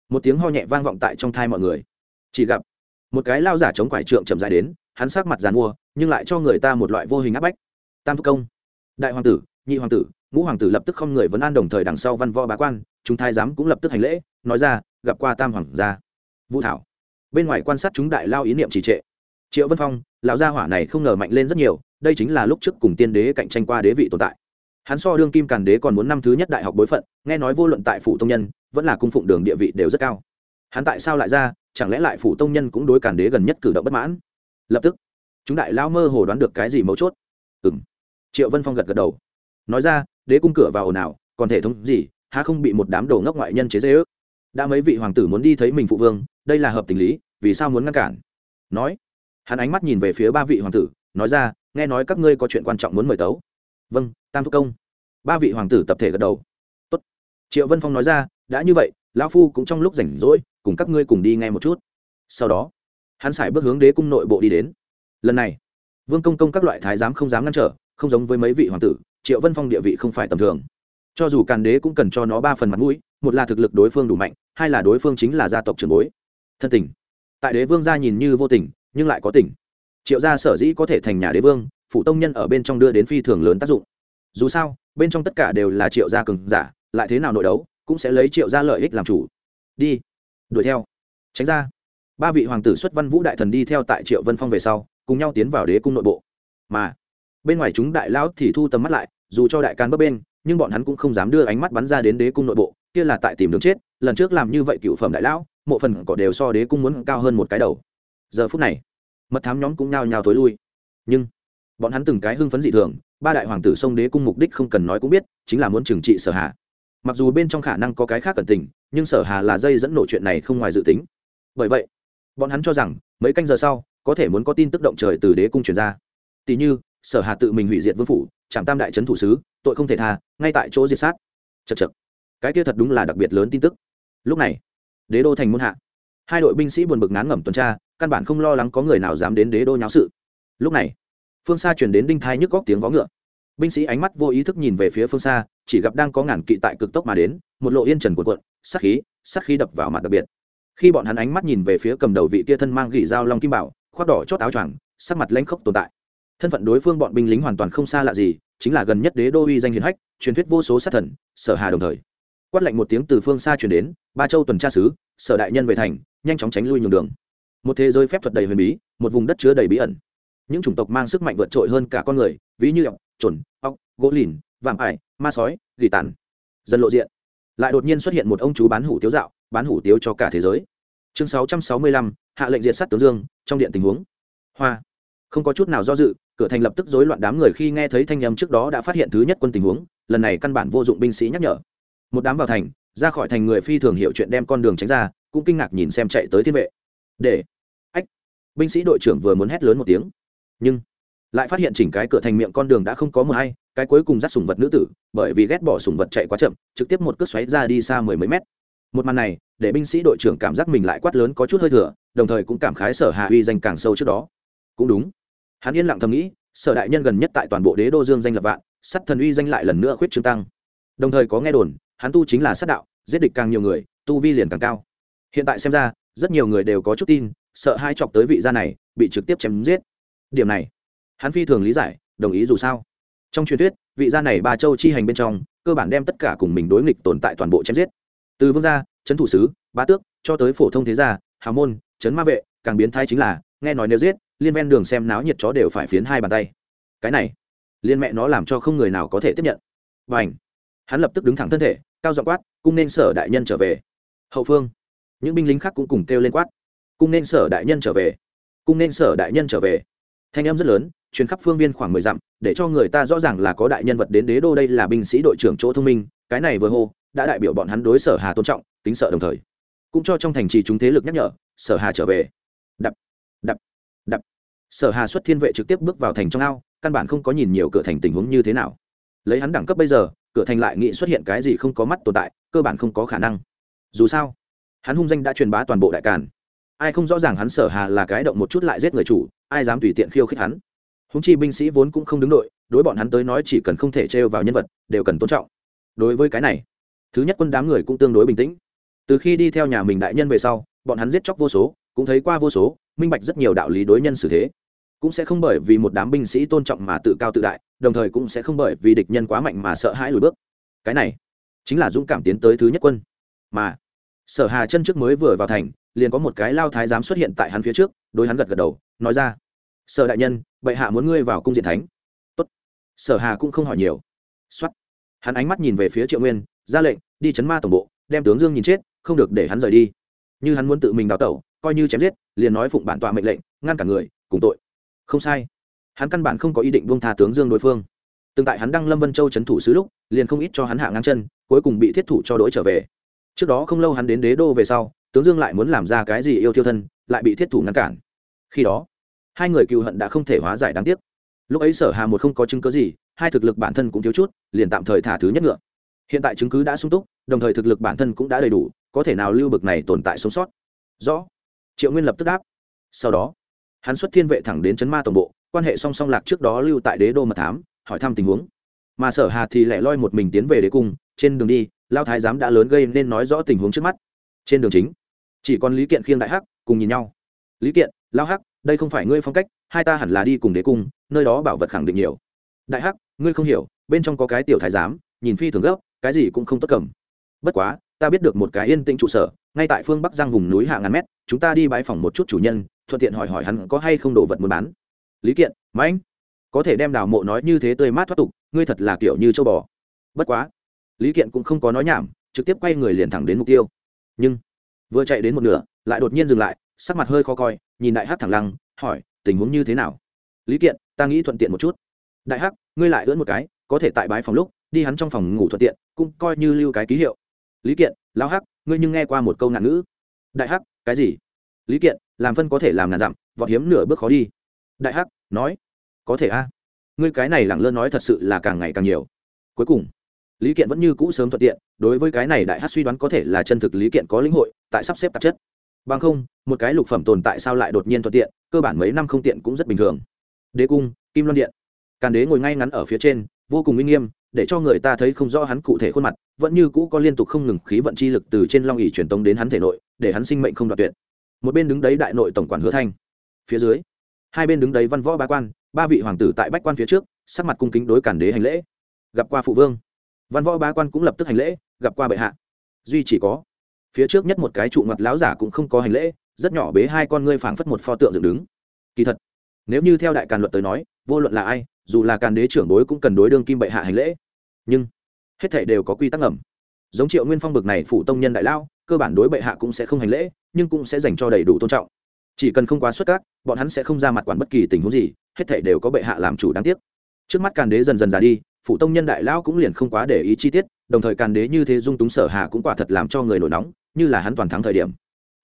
một tiếng ho nhẹ vang vọng tại trong thai mọi người. Chỉ gặp, một cái lao giả chống quải trượng chậm dài đến, hắn sắc mặt dàn mua, nhưng lại cho người ta một loại vô hình áp bách. Tam thúc công, đại hoàng tử, nhị hoàng tử, ngũ hoàng tử lập tức không người vấn an đồng thời đằng sau văn võ bá quan, chúng thái giám cũng lập tức hành lễ, nói ra, gặp qua tam hoàng gia. Vũ thảo, bên ngoài quan sát chúng đại lao ý niệm trì trệ. Triệu vân phong, lão gia hỏa này không ngờ mạnh lên rất nhiều, đây chính là lúc trước cùng tiên đế cạnh tranh qua đế vị tồn tại hắn so đương kim càn đế còn muốn năm thứ nhất đại học bối phận, nghe nói vô luận tại phủ tông nhân, vẫn là cung phụng đường địa vị đều rất cao. Hắn tại sao lại ra, chẳng lẽ lại phủ tông nhân cũng đối càn đế gần nhất cử động bất mãn? Lập tức, chúng đại lao mơ hồ đoán được cái gì mấu chốt. Ừ m triệu vân phong gật gật đầu. Nói ra, đế cung cửa vào ồn ào, còn thể thống gì, há không bị một đám đồ ngốc ngoại nhân chế dễ ước đã mấy vị hoàng tử muốn đi thấy mình phụ vương, đây là hợp tình lý, vì sao muốn ngăn cản? Nói. Hắn ánh mắt nhìn về phía ba vị hoàng tử, nói ra, nghe nói các ngươi có chuyện quan trọng muốn mời tấu vâng tam thúc công. Ba vị hoàng tử tập thể gật đầu. Tốt. triệu vân phong nói ra, đã như vậy, lão phu cũng trong lúc rảnh rỗi, cùng các ngươi cùng đi ngay một chút. Sau đó, hắn xài bước hướng đế cung nội bộ đi đến. Lần này, vương công công các loại thái giám không dám ngăn trở, không giống với mấy vị hoàng tử, triệu vân phong địa vị không phải tầm thường. Cho dù càn đế cũng cần cho nó ba phần mặt mũi, một là thực lực đối phương đủ mạnh, hai là đối phương chính là gia tộc trường bối. Thân tình. Tại đế vương gia nhìn như vô tình, nhưng lại có tình. Triệu gia sở dĩ có thể thành nhà đế vương phụ tông nhân ở bên trong đưa đến phi thường lớn tác dụng. Dù sao, bên trong tất cả đều là triệu gia cường giả, lại thế nào nội đấu, cũng sẽ lấy triệu gia lợi ích làm chủ. Đi, đuổi theo. Tránh ra. Ba vị hoàng tử xuất văn vũ đại thần đi theo tại triệu vân phong về sau, cùng nhau tiến vào đế cung nội bộ. Mà, bên ngoài chúng đại lão thì thu tầm mắt lại, dù cho đại can bấp bên, nhưng bọn hắn cũng không dám đưa ánh mắt bắn ra đến đế cung nội bộ, kia là tại tìm đường chết, lần trước làm như vậy cựu phẩm đại lão, mộ phần cỏ đều so đế cung muốn cao hơn một cái đầu. Giờ phút này, mật thám nhóm cũng nhao nhao thối lui. Nhưng bọn hắn từng cái hưng phấn dị thường, ba đại hoàng tử sông đế cung mục đích không cần nói cũng biết, chính là muốn trừng trị sở hà. Mặc dù bên trong khả năng có cái khác cẩn tình, nhưng sở hà là dây dẫn nổ chuyện này không ngoài dự tính. Bởi vậy, bọn hắn cho rằng, mấy canh giờ sau, có thể muốn có tin tức động trời từ đế cung truyền ra. Tỷ như, sở hà tự mình hủy diệt vương phủ trạm tam đại trấn thủ sứ, tội không thể tha, ngay tại chỗ diệt sát. Chật chật cái kia thật đúng là đặc biệt lớn tin tức. Lúc này, đế đô thành môn hạ, hai đội binh sĩ buồn bực ngán ngẩm tuần tra, căn bản không lo lắng có người nào dám đến đế đô nháo sự. Lúc này phương xa chuyển đến đinh thai nhức góc tiếng vó ngựa. Binh sĩ ánh mắt vô ý thức nhìn về phía phương xa, chỉ gặp đang có ngàn kỵ tại cực tốc mà đến, một lộ yên trần cuộn cuộn sắc khí sắc khí đập vào mặt đặc biệt. Khi bọn hắn ánh mắt nhìn về phía cầm đầu vị tia thân mang gỉ dao long kim bảo, khoác đỏ chót áo choàng, sắc mặt lãnh khốc tồn tại. Thân phận đối phương bọn binh lính hoàn toàn không xa lạ gì, chính là gần nhất đế đô uy danh hiền hách, truyền thuyết vô số sát thần, sở hà đồng thời. Quát lạnh một tiếng từ phương xa truyền đến, ba châu tuần tra sứ, sở đại nhân về thành, nhanh chóng tránh lui nhường đường. Một thế giới phép thuật đầy huyền bí, một vùng đất chứa đầy bí ẩn những chủng tộc mang sức mạnh vượt trội hơn cả con người, ví như ọc trồn ọc gỗ lìn, vạm ải, ma sói, gỉ tàn. Dần lộ diện. Lại đột nhiên xuất hiện một ông chú bán hủ tiếu dạo, bán hủ tiếu cho cả thế giới. Chương sáu trăm sáu mươi lăm, hạ lệnh diệt sát tướng dương, trong điện tình huống. Hoa. Không có chút nào do dự, cửa thành lập tức rối loạn đám người khi nghe thấy thanh âm trước đó đã phát hiện thứ nhất quân tình huống, lần này căn bản vô dụng binh sĩ nhắc nhở. Một đám vào thành, ra khỏi thành người phi thường hiểu chuyện đem con đường tránh ra, cũng kinh ngạc nhìn xem chạy tới thiên vệ. Để. Ách. Binh sĩ đội trưởng vừa muốn hét lớn một tiếng nhưng lại phát hiện chỉnh cái cửa thành miệng con đường đã không có mờ hay, cái cuối cùng dắt sùng vật nữ tử, bởi vì ghét bỏ sùng vật chạy quá chậm, trực tiếp một cước xoáy ra đi xa mười mấy mét. Một màn này, để binh sĩ đội trưởng cảm giác mình lại quát lớn có chút hơi thừa đồng thời cũng cảm khái sở hạ uy danh càng sâu trước đó. Cũng đúng. Hắn yên lặng thầm nghĩ, sở đại nhân gần nhất tại toàn bộ đế đô dương danh lập vạn sắt thần uy danh lại lần nữa khuyết trương tăng. Đồng thời có nghe đồn, hắn tu chính là sát đạo, giết địch càng nhiều người, tu vi liền càng cao. Hiện tại xem ra, rất nhiều người đều có chút tin, sợ hai chọc tới vị gia này, bị trực tiếp chém giết điểm này, hắn phi thường lý giải, đồng ý dù sao. Trong truyền thuyết, vị gia này ba châu chi hành bên trong, cơ bản đem tất cả cùng mình đối nghịch tồn tại toàn bộ chém giết. Từ vương gia trấn thủ sứ, bá tước, cho tới phổ thông thế gia, hào môn trấn ma vệ, càng biến thái chính là, nghe nói nếu giết, liên ven đường xem náo nhiệt chó đều phải phiến hai bàn tay. Cái này, liên mẹ nó làm cho không người nào có thể tiếp nhận. Và ảnh hắn lập tức đứng thẳng thân thể, cao giọng quát, cung nên sở đại nhân trở về. Hậu phương, những binh lính khác cũng cùng kêu lên quát, cung nên sở đại nhân trở về, cung nên sở đại nhân trở về thanh âm rất lớn chuyến khắp phương viên khoảng mười dặm, để cho người ta rõ ràng là có đại nhân vật đến đế đô đây là binh sĩ đội trưởng chỗ thông minh, cái này vừa hô, đã đại biểu bọn hắn đối sở hà tôn trọng tính sợ đồng thời. Cũng cho trong thành trì chúng thế lực nhắc nhở, sở hà trở về. Đập đập đập. Sở hà xuất thiên vệ trực tiếp bước vào thành trong ao, căn bản không có nhìn nhiều cửa thành tình huống như thế nào. Lấy hắn đẳng cấp bây giờ, cửa thành lại nghĩ xuất hiện cái gì không có mắt tồn tại, cơ bản không có khả năng. Dù sao, hắn hung danh đã truyền bá toàn bộ đại càn. Ai không rõ ràng hắn sở hà là cái động một chút lại giết người chủ ai dám tùy tiện khiêu khích hắn. Húng chi binh sĩ vốn cũng không đứng đội, đối bọn hắn tới nói chỉ cần không thể trêu vào nhân vật, đều cần tôn trọng. Đối với cái này, thứ nhất quân đám người cũng tương đối bình tĩnh. Từ khi đi theo nhà mình đại nhân về sau, bọn hắn giết chóc vô số, cũng thấy qua vô số, minh bạch rất nhiều đạo lý đối nhân xử thế. Cũng sẽ không bởi vì một đám binh sĩ tôn trọng mà tự cao tự đại, đồng thời cũng sẽ không bởi vì địch nhân quá mạnh mà sợ hãi lùi bước. Cái này, chính là dũng cảm tiến tới thứ nhất quân. Mà, sở hà chân trước mới vừa vào thành, liền có một cái lao thái giám xuất hiện tại hắn phía trước, đối hắn gật gật đầu nói ra, sở đại nhân, bệ hạ muốn ngươi vào cung diện thánh. Tốt. sở hà cũng không hỏi nhiều. Xuất hắn ánh mắt nhìn về phía triệu nguyên, ra lệnh, đi chấn ma tổng bộ, đem tướng dương nhìn chết, không được để hắn rời đi. Như hắn muốn tự mình đào tẩu, coi như chém giết, liền nói phụng bản tọa mệnh lệnh, ngăn cả người, cùng tội. Không sai. Hắn căn bản không có ý định buông tha tướng dương đối phương. Từng tại hắn đăng lâm vân châu c h ấ n thủ sứ lúc, liền không ít cho hắn hạ ngang chân, cuối cùng bị thiết thủ cho đỗi trở về. Trước đó không lâu hắn đến đế đô về sau, tướng dương lại muốn làm ra cái gì yêu thiêu thân, lại bị thiết thủ ngăn cản khi đó, hai người cựu hận đã không thể hóa giải đáng tiếc. Lúc ấy sở hà một không có chứng cứ gì, hai thực lực bản thân cũng thiếu chút, liền tạm thời thả thứ nhất ngựa. Hiện tại chứng cứ đã sung túc, đồng thời thực lực bản thân cũng đã đầy đủ, có thể nào lưu bực này tồn tại sống sót? Rõ. Triệu nguyên lập tức đáp. Sau đó, hắn xuất thiên vệ thẳng đến chấn ma tổng bộ, quan hệ song song lạc trước đó lưu tại đế đô mật thám, hỏi thăm tình huống. Mà sở hà thì lẻ loi một mình tiến về đế cung, trên đường đi, lao thái giám đã lớn gây nên nói rõ tình huống trước mắt. Trên đường chính, chỉ còn lý kiện khiêng đại hắc, cùng nhìn nhau. Lý kiện lao hắc, đây không phải ngươi phong cách, hai ta hẳn là đi cùng đế cung, nơi đó bảo vật khẳng định nhiều. Đại hắc, ngươi không hiểu, bên trong có cái tiểu thái giám, nhìn phi thường gấp, cái gì cũng không tốt cầm. Bất quá, ta biết được một cái yên tĩnh trụ sở, ngay tại phương bắc giang vùng núi hạ ngàn mét, chúng ta đi bãi phòng một chút chủ nhân, thuận tiện hỏi hỏi hắn có hay không đồ vật muốn bán. Lý kiện, mãnh, có thể đem đào mộ nói như thế tươi mát thoát tục, ngươi thật là kiểu như châu bò. Bất quá, lý kiện cũng không có nói nhảm, trực tiếp quay người liền thẳng đến mục tiêu. Nhưng, vừa chạy đến một nửa, lại đột nhiên dừng lại sắc mặt hơi khó coi, nhìn đại hắc thẳng lăng, hỏi, tình huống như thế nào? Lý kiện, ta nghĩ thuận tiện một chút. Đại hắc, ngươi lại ưỡn một cái, có thể tại bái phòng lúc, đi hắn trong phòng ngủ thuận tiện, cũng coi như lưu cái ký hiệu. Lý kiện, lão hắc, ngươi nhưng nghe qua một câu ngạn ngữ. Đại hắc, cái gì? Lý kiện, làm phân có thể làm ngàn dặm, vọt hiếm nửa bước khó đi. Đại hắc, nói. Có thể a. Ngươi cái này lẳng lơ nói thật sự là càng ngày càng nhiều. Cuối cùng, lý kiện vẫn như cũ sớm thuận tiện, đối với cái này đại hát suy đoán có thể là chân thực lý kiện có lĩnh hội, tại sắp xếp tạp chất bằng không, một cái lục phẩm tồn tại sao lại đột nhiên thuận tiện, cơ bản mấy năm không tiện cũng rất bình thường. Đế cung, kim loan điện. Càn đế ngồi ngay ngắn ở phía trên, vô cùng uy nghiêm, để cho người ta thấy không rõ hắn cụ thể khuôn mặt, vẫn như cũ có liên tục không ngừng khí vận chi lực từ trên long ỉ truyền tống đến hắn thể nội, để hắn sinh mệnh không đoạt tuyệt. Một bên đứng đấy đại nội tổng quản hứa thanh. Phía dưới, hai bên đứng đấy văn võ ba quan, ba vị hoàng tử tại bách quan phía trước, sắc mặt cung kính đối cản đế hành lễ. Gặp qua phụ vương. Văn võ ba quan cũng lập tức hành lễ, gặp qua bệ hạ. Duy chỉ có phía trước nhất một cái trụ ngặt láo giả cũng không có hành lễ, rất nhỏ bế hai con ngươi phảng phất một pho tượng dựng đứng. Kỳ thật, nếu như theo đại càn luật tới nói, vô luận là ai, dù là càn đế trưởng đối cũng cần đối đương kim bệ hạ hành lễ. Nhưng, hết thảy đều có quy tắc ngầm. Giống triệu nguyên phong bực này phủ tông nhân đại lao cơ bản đối bệ hạ cũng sẽ không hành lễ, nhưng cũng sẽ dành cho đầy đủ tôn trọng. Chỉ cần không quá xuất các, bọn hắn sẽ không ra mặt quản bất kỳ tình huống gì, hết thảy đều có bệ hạ làm chủ đáng tiếc. Trước mắt càn đế dần dần già đi phụ tông nhân đại lão cũng liền không quá để ý chi tiết, đồng thời càn đế như thế dung túng sở hà cũng quả thật làm cho người nổi nóng như là hắn toàn thắng thời điểm.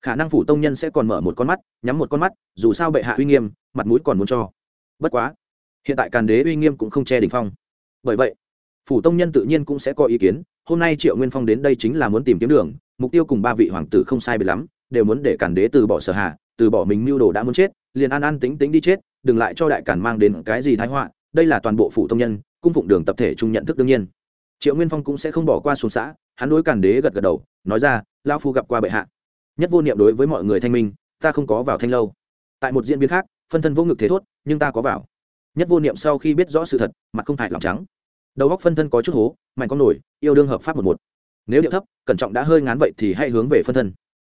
Khả năng phủ tông nhân sẽ còn mở một con mắt, nhắm một con mắt, dù sao bệ hạ uy nghiêm, mặt mũi còn muốn cho. Bất quá, hiện tại càn đế uy nghiêm cũng không che đỉnh phong. Bởi vậy, phủ tông nhân tự nhiên cũng sẽ có ý kiến, hôm nay triệu nguyên phong đến đây chính là muốn tìm kiếm đường, mục tiêu cùng ba vị hoàng tử không sai biệt lắm, đều muốn để càn đế từ bỏ sở hạ, từ bỏ mình mưu đồ đã muốn chết, liền an an tính tính đi chết, đừng lại cho đại càn mang đến cái gì thái họa, đây là toàn bộ phủ tông nhân, cung phụng đường tập thể chung nhận thức đương nhiên. Triệu nguyên phong cũng sẽ không bỏ qua xuống xã hắn đối càn đế gật gật đầu, nói ra lao phu gặp qua bệ hạ. Nhất vô niệm đối với mọi người thanh minh, ta không có vào thanh lâu. Tại một diễn biến khác, phân thân vô ngực thế thốt, nhưng ta có vào. Nhất vô niệm sau khi biết rõ sự thật, mặt không hại lòng trắng. Đầu góc phân thân có chút hố, mạnh con nổi, yêu đương hợp pháp một một. Nếu điệu thấp, cẩn trọng đã hơi ngán vậy thì hãy hướng về phân thân.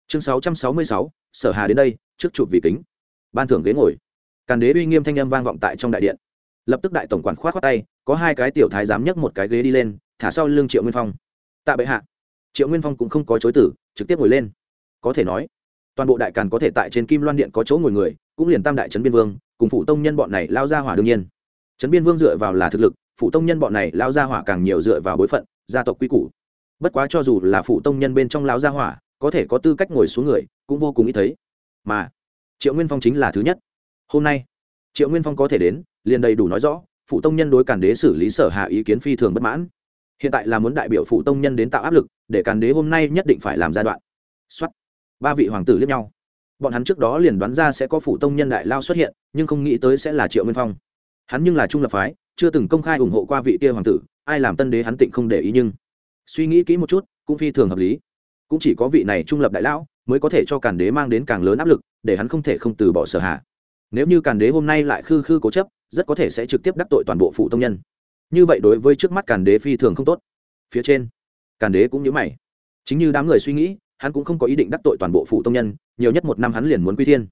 Chương sáu trăm sáu mươi sáu, sở hà đến đây, trước chụp vị kính. Ban thưởng ghế ngồi. Càn đế uy nghiêm thanh âm vang vọng tại trong đại điện. Lập tức đại tổng quản khoát khoát tay, có hai cái tiểu thái dám nhấc một cái ghế đi lên, thả sau lưng triệu nguyên phong tạ bệ hạ. Triệu nguyên phong cũng không có chối tử trực tiếp ngồi lên. Có thể nói, toàn bộ đại càn có thể tại trên kim loan điện có chỗ ngồi người, cũng liền tam đại trấn biên vương, cùng phụ tông nhân bọn này lao ra hỏa đương nhiên. Trấn biên vương dựa vào là thực lực, phụ tông nhân bọn này lao ra hỏa càng nhiều dựa vào bối phận, gia tộc quy củ. Bất quá cho dù là phụ tông nhân bên trong lao gia hỏa, có thể có tư cách ngồi xuống người, cũng vô cùng ít thấy. Mà, triệu nguyên phong chính là thứ nhất. Hôm nay, triệu nguyên phong có thể đến, liền đầy đủ nói rõ, phụ tông nhân đối càn đế xử lý sở hạ ý kiến phi thường bất mãn hiện tại là muốn đại biểu phụ tông nhân đến tạo áp lực, để càn đế hôm nay nhất định phải làm giai đoạn. Xuất ba vị hoàng tử liếc nhau. Bọn hắn trước đó liền đoán ra sẽ có phụ tông nhân đại lao xuất hiện, nhưng không nghĩ tới sẽ là triệu nguyên phong. Hắn nhưng là trung lập phái, chưa từng công khai ủng hộ qua vị kia hoàng tử, ai làm tân đế hắn tịnh không để ý nhưng suy nghĩ kỹ một chút, cũng phi thường hợp lý. Cũng chỉ có vị này trung lập đại lão mới có thể cho càn đế mang đến càng lớn áp lực, để hắn không thể không từ bỏ sở hạ. Nếu như càn đế hôm nay lại khư khư cố chấp, rất có thể sẽ trực tiếp đắc tội toàn bộ phụ tông nhân như vậy đối với trước mắt càn đế phi thường không tốt. Phía trên, càn đế cũng nhớ mày. Chính như đám người suy nghĩ, hắn cũng không có ý định đắc tội toàn bộ phụ tông nhân, nhiều nhất một năm hắn liền muốn quy thiên.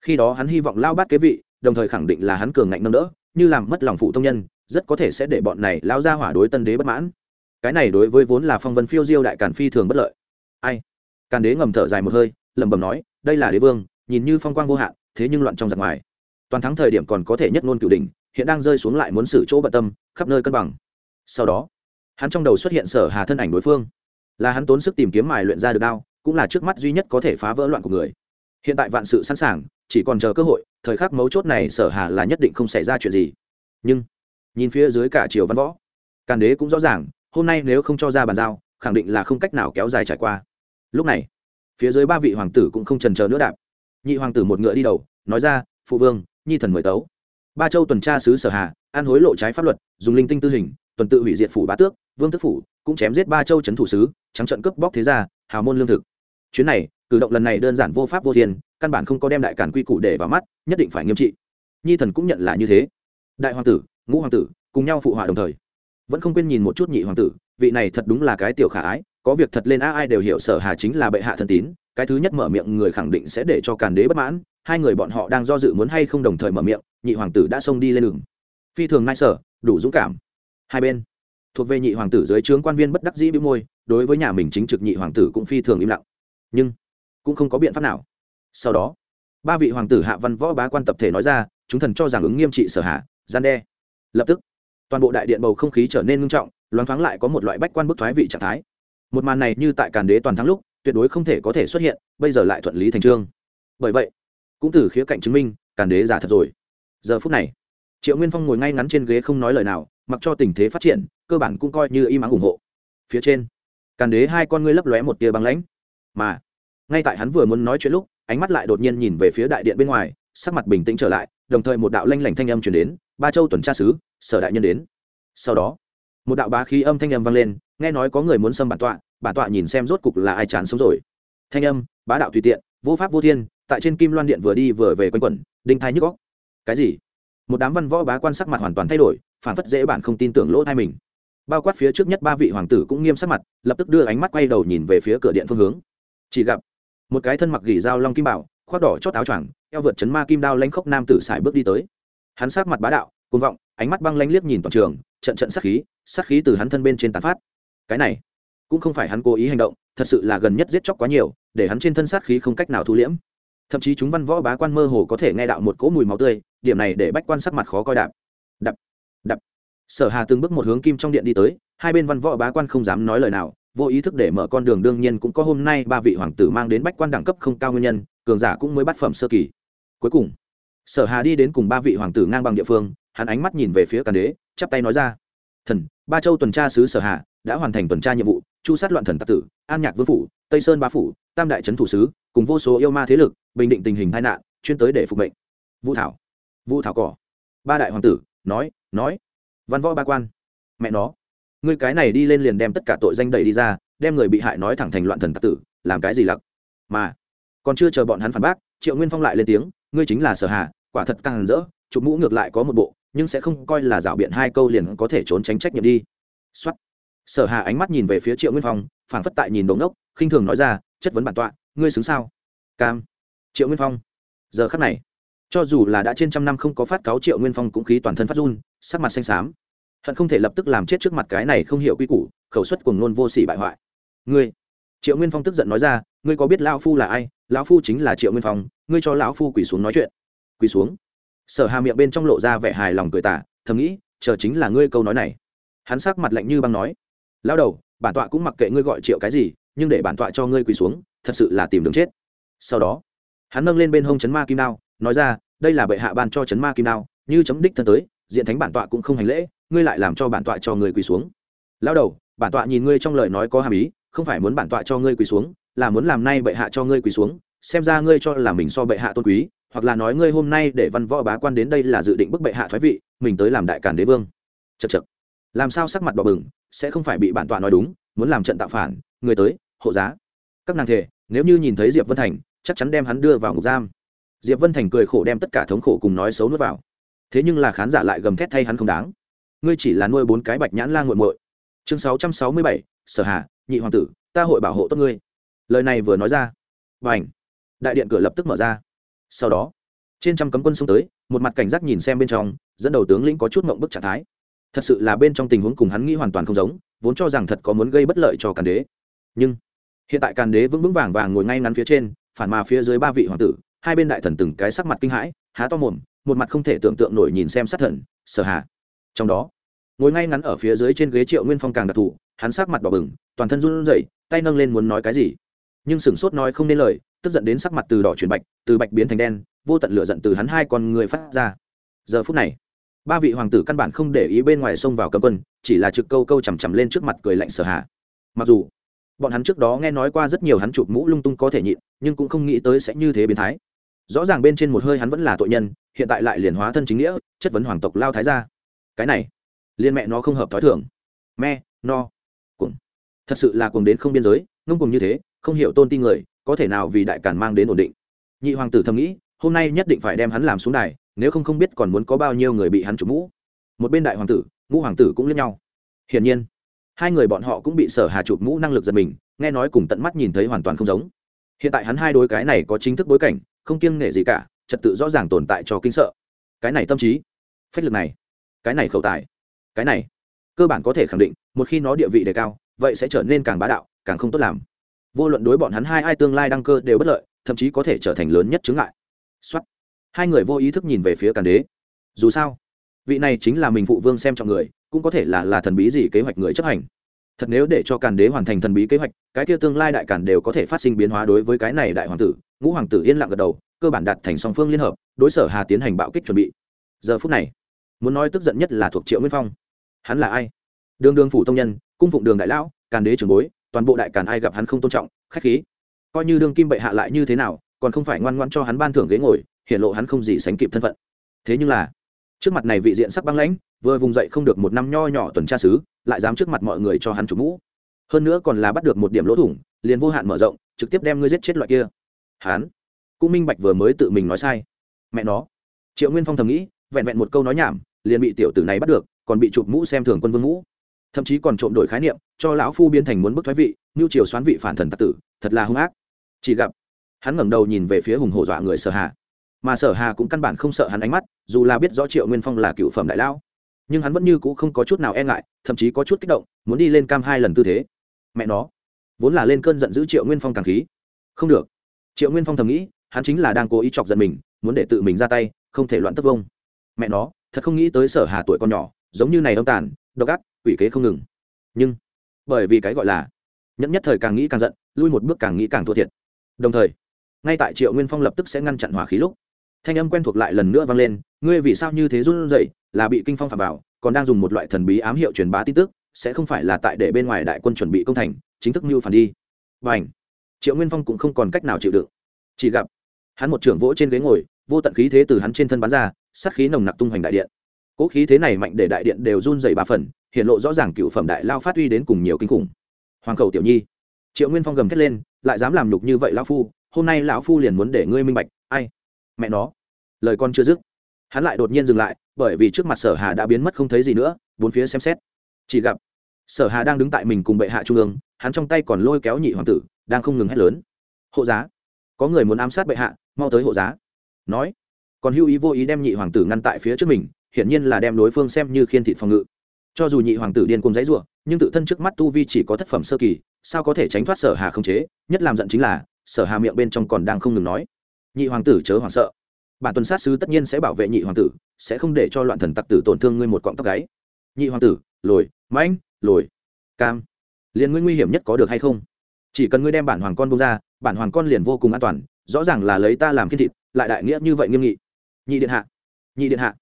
Khi đó hắn hy vọng lao bát kế vị, đồng thời khẳng định là hắn cường ngạnh nâng đỡ, như làm mất lòng phụ tông nhân, rất có thể sẽ để bọn này lao ra hỏa đối tân đế bất mãn. Cái này đối với vốn là phong vân phiêu diêu đại càn phi thường bất lợi. Ai? Càn đế ngầm thở dài một hơi, lẩm bẩm nói, đây là đế vương, nhìn như phong quang vô hạn, thế nhưng loạn trong giặc ngoài. Toàn thắng thời điểm còn có thể nhất ngôn cửu đỉnh hiện đang rơi xuống lại muốn xử chỗ bận tâm, khắp nơi cân bằng. Sau đó, hắn trong đầu xuất hiện sở hà thân ảnh đối phương. Là hắn tốn sức tìm kiếm mài luyện ra được đao, cũng là trước mắt duy nhất có thể phá vỡ loạn của người. Hiện tại vạn sự sẵn sàng, chỉ còn chờ cơ hội, thời khắc mấu chốt này sở hà là nhất định không xảy ra chuyện gì. Nhưng, nhìn phía dưới cả triều văn võ, càn đế cũng rõ ràng, hôm nay nếu không cho ra bàn giao, khẳng định là không cách nào kéo dài trải qua. Lúc này, phía dưới ba vị hoàng tử cũng không trần chờ nữa đạp. Nhị hoàng tử một ngựa đi đầu, nói ra, phụ vương, nhi thần mời tấu ba châu tuần tra sứ sở hà, an hối lộ trái pháp luật, dùng linh tinh tư hình, tuần tự hủy diệt phủ bá tước, vương tức phủ, cũng chém giết ba châu trấn thủ sứ trắng trận cướp bóc thế gia, hào môn lương thực. Chuyến này, cử động lần này đơn giản vô pháp vô thiên, căn bản không có đem đại cản quy củ để vào mắt, nhất định phải nghiêm trị. Nhi thần cũng nhận là như thế. Đại hoàng tử, ngũ hoàng tử, cùng nhau phụ họa đồng thời. Vẫn không quên nhìn một chút nhị hoàng tử, vị này thật đúng là cái tiểu khả ái, có việc thật lên a ai đều hiểu sở hà chính là bệ hạ thần tín, cái thứ nhất mở miệng người khẳng định sẽ để cho càn đế bất mãn hai người bọn họ đang do dự muốn hay không đồng thời mở miệng, nhị hoàng tử đã xông đi lên đường. Phi thường nai sở, đủ dũng cảm. Hai bên, thuộc về nhị hoàng tử dưới trướng quan viên bất đắc dĩ bĩu môi, đối với nhà mình chính trực nhị hoàng tử cũng phi thường im lặng. Nhưng, cũng không có biện pháp nào. Sau đó, ba vị hoàng tử hạ văn võ bá quan tập thể nói ra, chúng thần cho rằng ứng nghiêm trị sở hạ, gian đe. Lập tức, toàn bộ đại điện bầu không khí trở nên ngưng trọng, loáng thoáng lại có một loại bách quan bức thoái vị trạng thái. Một màn này như tại càn đế toàn thắng lúc, tuyệt đối không thể có thể xuất hiện, bây giờ lại thuận lý thành trương. Bởi vậy cũng từ khía cạnh chứng minh, càn đế giả thật rồi. Giờ phút này, triệu nguyên phong ngồi ngay ngắn trên ghế không nói lời nào, mặc cho tình thế phát triển, cơ bản cũng coi như im ắng ủng hộ. Phía trên, càn đế hai con ngươi lấp lóe một tia băng lãnh. Mà, ngay tại hắn vừa muốn nói chuyện lúc, ánh mắt lại đột nhiên nhìn về phía đại điện bên ngoài, sắc mặt bình tĩnh trở lại, đồng thời một đạo lanh lảnh thanh âm chuyển đến, ba châu tuần tra sứ, sở đại nhân đến. Sau đó, một đạo bá khí âm thanh âm vang lên, nghe nói có người muốn xâm bản tọa bản tọa nhìn xem rốt cục là ai chán sống rồi. Thanh âm, bá đạo tùy tiện, vô pháp vô thiên tại trên kim loan điện vừa đi vừa về quanh quẩn, đinh thai nhức góc cái gì? Một đám văn võ bá quan sắc mặt hoàn toàn thay đổi, phản phất dễ bản không tin tưởng lỗ thai mình. Bao quát phía trước nhất ba vị hoàng tử cũng nghiêm sắc mặt, lập tức đưa ánh mắt quay đầu nhìn về phía cửa điện phương hướng. Chỉ gặp, một cái thân mặc gỉ dao long kim bảo, khoác đỏ chót áo choàng, eo vượt chấn ma kim đao lanh khốc nam tử sải bước đi tới. Hắn sát mặt bá đạo côn vọng, ánh mắt băng lanh liếc nhìn toàn trường, trận trận sát khí sát khí từ hắn thân bên trên tàn phát. Cái này, cũng không phải hắn cố ý hành động, thật sự là gần nhất giết chóc quá nhiều, để hắn trên thân sát khí không cách nào thu liễm thậm chí chúng văn võ bá quan mơ hồ có thể nghe đạo một cỗ mùi máu tươi, điểm này để bách quan sắc mặt khó coi đạp đập đập. Sở hà từng bước một hướng kim trong điện đi tới, hai bên văn võ bá quan không dám nói lời nào, vô ý thức để mở con đường đương nhiên cũng có hôm nay ba vị hoàng tử mang đến bách quan đẳng cấp không cao nguyên nhân, cường giả cũng mới bắt phẩm sơ kỳ. Cuối cùng, sở hà đi đến cùng ba vị hoàng tử ngang bằng địa phương, hắn ánh mắt nhìn về phía càn đế, chắp tay nói ra. Thần, ba châu tuần tra sứ sở hà đã hoàn thành tuần tra nhiệm vụ, chu sát loạn thần tặc tử, an nhạc vương phủ, tây sơn bá phủ tam đại trấn thủ sứ, cùng vô số yêu ma thế lực, bình định tình hình tai nạn, chuyên tới để phục mệnh. Vũ thảo vũ thảo cỏ. Ba đại hoàng tử, nói nói. Văn võ ba quan. Mẹ nó. Ngươi cái này đi lên liền đem tất cả tội danh đầy đi ra, đem người bị hại nói thẳng thành loạn thần tặc tử, làm cái gì lặc? Mà, còn chưa chờ bọn hắn phản bác, triệu nguyên phong lại lên tiếng, ngươi chính là sở hà, quả thật càng rỡ, chụp mũ ngược lại có một bộ, nhưng sẽ không coi là rảo biện hai câu liền có thể trốn tránh trách nhiệm đi. Xuất sở hà ánh mắt nhìn về phía triệu nguyên phong, phảng phất tại nhìn đống ốc khinh thường nói ra chất vấn bản tọa, ngươi xứng sao? Cam. Triệu nguyên phong. Giờ khắc này, cho dù là đã trên trăm năm không có phát cáo triệu nguyên phong cũng khí toàn thân phát run, sắc mặt xanh xám. Hận không thể lập tức làm chết trước mặt cái này không hiểu quy củ, khẩu suất cùng nôn vô sỉ bại hoại. Ngươi. Triệu nguyên phong tức giận nói ra, ngươi có biết lão phu là ai? Lão phu chính là triệu nguyên phong, ngươi cho lão phu quỳ xuống nói chuyện. Quỳ xuống. Sở hà miệng bên trong lộ ra vẻ hài lòng cười tả thầm nghĩ, chờ chính là ngươi câu nói này. Hắn sắc mặt lạnh như băng nói, lão đầu, bản tọa cũng mặc kệ ngươi gọi triệu cái gì nhưng để bản tọa cho ngươi quỳ xuống, thật sự là tìm đường chết. Sau đó, hắn nâng lên bên hông chấn ma kim đao, nói ra, đây là bệ hạ ban cho chấn ma kim đao, như chấm đích thân tới, diện thánh bản tọa cũng không hành lễ, ngươi lại làm cho bản tọa cho ngươi quỳ xuống. Lão đầu, bản tọa nhìn ngươi trong lời nói có hàm ý, không phải muốn bản tọa cho ngươi quỳ xuống, là muốn làm nay bệ hạ cho ngươi quỳ xuống, xem ra ngươi cho là mình so bệ hạ tôn quý, hoặc là nói ngươi hôm nay để văn võ bá quan đến đây là dự định bức bệ hạ thoái vị, mình tới làm đại cản đế vương. Chật chật làm sao sắc mặt đỏ bừng, sẽ không phải bị bản tọa nói đúng muốn làm trận tạo phản, người tới, hộ giá. Các nàng thể nếu như nhìn thấy diệp vân thành, chắc chắn đem hắn đưa vào ngục giam. Diệp vân thành cười khổ đem tất cả thống khổ cùng nói xấu nuốt vào. Thế nhưng là khán giả lại gầm thét thay hắn không đáng. Ngươi chỉ là nuôi bốn cái bạch nhãn lan g u muội. Chương sáu trăm sáu mươi bảy, sở hà, nhị hoàng tử, ta hội bảo hộ tốt ngươi. Lời này vừa nói ra và ảnh đại điện cửa lập tức mở ra. Sau đó, trên trăm cấm quân xông tới, một mặt cảnh giác nhìn xem bên trong, dẫn đầu tướng lĩnh có chút mộng bức trạng thái. Thật sự là bên trong tình huống cùng hắn nghĩ hoàn toàn không giống vốn cho rằng thật có muốn gây bất lợi cho càn đế. Nhưng, hiện tại càn đế vững vững vàng vàng ngồi ngay ngắn phía trên, phản mà phía dưới ba vị hoàng tử, hai bên đại thần từng cái sắc mặt kinh hãi, há to mồm, một mặt không thể tưởng tượng nổi nhìn xem sát thần, sở hạ. Trong đó, ngồi ngay ngắn ở phía dưới trên ghế triệu nguyên phong càng đặc thù, hắn sắc mặt đỏ bừng, toàn thân run rẩy, tay nâng lên muốn nói cái gì. Nhưng sửng sốt nói không nên lời, tức giận đến sắc mặt từ đỏ chuyển bạch, từ bạch biến thành đen, vô tận lửa giận từ hắn hai con người phát ra. Giờ phút này ba vị hoàng tử căn bản không để ý bên ngoài xông vào cấm quân chỉ là trực câu câu chằm chằm lên trước mặt cười lạnh sở hạ. Mặc dù bọn hắn trước đó nghe nói qua rất nhiều hắn chụp mũ lung tung có thể nhịn nhưng cũng không nghĩ tới sẽ như thế biến thái. Rõ ràng bên trên một hơi hắn vẫn là tội nhân hiện tại lại liền hóa thân chính nghĩa chất vấn hoàng tộc lao thái ra cái này liên mẹ nó không hợp thói thường, me no cùng thật sự là cùng đến không biên giới ngông cùng như thế không hiểu tôn tin người có thể nào vì đại cản mang đến ổn định. Nhị hoàng tử thầm nghĩ hôm nay nhất định phải đem hắn làm xuống đài nếu không không biết còn muốn có bao nhiêu người bị hắn chụp mũ. Một bên đại hoàng tử, ngũ hoàng tử cũng lẫn nhau. Hiển nhiên, hai người bọn họ cũng bị sở hà chụp mũ năng lực giật mình, nghe nói cùng tận mắt nhìn thấy hoàn toàn không giống. Hiện tại hắn hai đôi cái này có chính thức bối cảnh, không kiêng nể gì cả, trật tự rõ ràng tồn tại cho kinh sợ. Cái này tâm trí, phách lực này, cái này khẩu tài, cái này, cơ bản có thể khẳng định, một khi nó địa vị đề cao, vậy sẽ trở nên càng bá đạo, càng không tốt làm. Vô luận đối bọn hắn hai ai tương lai đăng cơ đều bất lợi, thậm chí có thể trở thành lớn nhất chứng ngại. Xuất hai người vô ý thức nhìn về phía càn đế. Dù sao, vị này chính là mình phụ vương xem trọng người, cũng có thể là là thần bí gì kế hoạch người chấp hành. Thật nếu để cho càn đế hoàn thành thần bí kế hoạch, cái kia tương lai đại càn đều có thể phát sinh biến hóa đối với cái này đại hoàng tử. Ngũ hoàng tử yên lặng gật đầu, cơ bản đạt thành song phương liên hợp, đối sở hà tiến hành bạo kích chuẩn bị. Giờ phút này, muốn nói tức giận nhất là thuộc triệu nguyên phong. Hắn là ai? Đường đường phủ tông nhân, cung phụng đường đại lão, càn đế trường bối, toàn bộ đại càn ai gặp hắn không tôn trọng, khách khí. Coi như đương kim bệ hạ lại như thế nào, còn không phải ngoan ngoan cho hắn ban thưởng ghế ngồi hiện lộ hắn không gì sánh kịp thân phận. Thế nhưng là trước mặt này vị diện sắc băng lãnh vừa vùng dậy không được một năm nho nhỏ tuần tra sứ, lại dám trước mặt mọi người cho hắn chủ mũ. Hơn nữa còn là bắt được một điểm lỗ thủng liền vô hạn mở rộng trực tiếp đem ngươi giết chết loại kia. Hắn cũng minh bạch vừa mới tự mình nói sai. Mẹ nó. Triệu nguyên phong thầm nghĩ vẹn vẹn một câu nói nhảm liền bị tiểu tử này bắt được còn bị chụp mũ xem thường quân vương mũ. Thậm chí còn trộm đổi khái niệm cho lão phu biến thành muốn bức thoái vị như triều xoán vị phản thần tặc tử thật là hung ác. Chỉ gặp hắn ngẩng đầu nhìn về phía hùng hổ dọa người sở hà mà sở hà cũng căn bản không sợ hắn ánh mắt, dù là biết rõ triệu nguyên phong là cựu phẩm đại lão. Nhưng hắn vẫn như cũ không có chút nào e ngại, thậm chí có chút kích động, muốn đi lên cam hai lần tư thế. Mẹ nó, vốn là lên cơn giận giữ triệu nguyên phong càng khí. Không được. Triệu nguyên phong thầm nghĩ, hắn chính là đang cố ý chọc giận mình, muốn để tự mình ra tay, không thể loạn tất vông. Mẹ nó, thật không nghĩ tới sở hà tuổi con nhỏ, giống như này âm tàn, độc ác ủy kế không ngừng. Nhưng, bởi vì cái gọi là, nhẫn nhất thời càng nghĩ càng giận, lui một bước càng nghĩ càng thua thiệt. Đồng thời, ngay tại triệu nguyên phong lập tức sẽ ngăn chặn hỏa khí lúc thanh âm quen thuộc lại lần nữa vang lên, ngươi vì sao như thế run rẩy, là bị kinh phong phạm vào, còn đang dùng một loại thần bí ám hiệu truyền bá tin tức, sẽ không phải là tại để bên ngoài đại quân chuẩn bị công thành, chính thức mưu phản đi. Và ảnh triệu nguyên phong cũng không còn cách nào chịu đựng. Chỉ gặp, hắn một trưởng vỗ trên ghế ngồi, vô tận khí thế từ hắn trên thân bắn ra, sát khí nồng nặc tung hoành đại điện. Cỗ khí thế này mạnh để đại điện đều run dày ba phần, hiện lộ rõ ràng cựu phẩm đại lao phát uy đến cùng nhiều kinh khủng. Hoàng cầu tiểu nhi! Triệu nguyên phong gầm thét lên, lại dám làm nhục như vậy lão phu, hôm nay lão phu liền muốn để ngươi minh bạch, ai? Mẹ nó. Lời con chưa dứt, hắn lại đột nhiên dừng lại, bởi vì trước mặt sở hà đã biến mất không thấy gì nữa, bốn phía xem xét. Chỉ gặp sở hà đang đứng tại mình cùng bệ hạ trung ương, hắn trong tay còn lôi kéo nhị hoàng tử, đang không ngừng hét lớn. Hộ giá. Có người muốn ám sát bệ hạ, mau tới hộ giá. Nói. Còn hưu ý vô ý đem nhị hoàng tử ngăn tại phía trước mình, hiển nhiên là đem đối phương xem như khiên thịt phòng ngự. Cho dù nhị hoàng tử điên cùng dãy ruộng nhưng tự thân trước mắt tu vi chỉ có thất phẩm sơ kỳ, sao có thể tránh thoát sở hà không chế? Nhất làm giận chính là, sở hà miệng bên trong còn đang không ngừng nói nhị hoàng tử chớ hoảng sợ. Bản tuần sát sứ tất nhiên sẽ bảo vệ nhị hoàng tử, sẽ không để cho loạn thần tặc tử tổn thương ngươi một cọng tóc gáy. Nhị hoàng tử, lồi, mãnh, lồi, cam. Liền ngươi nguy hiểm nhất có được hay không? Chỉ cần ngươi đem bản hoàng con bông ra, bản hoàng con liền vô cùng an toàn, rõ ràng là lấy ta làm kiên thịt, lại đại nghĩa như vậy nghiêm nghị. Nhị điện hạ, nhị điện hạ.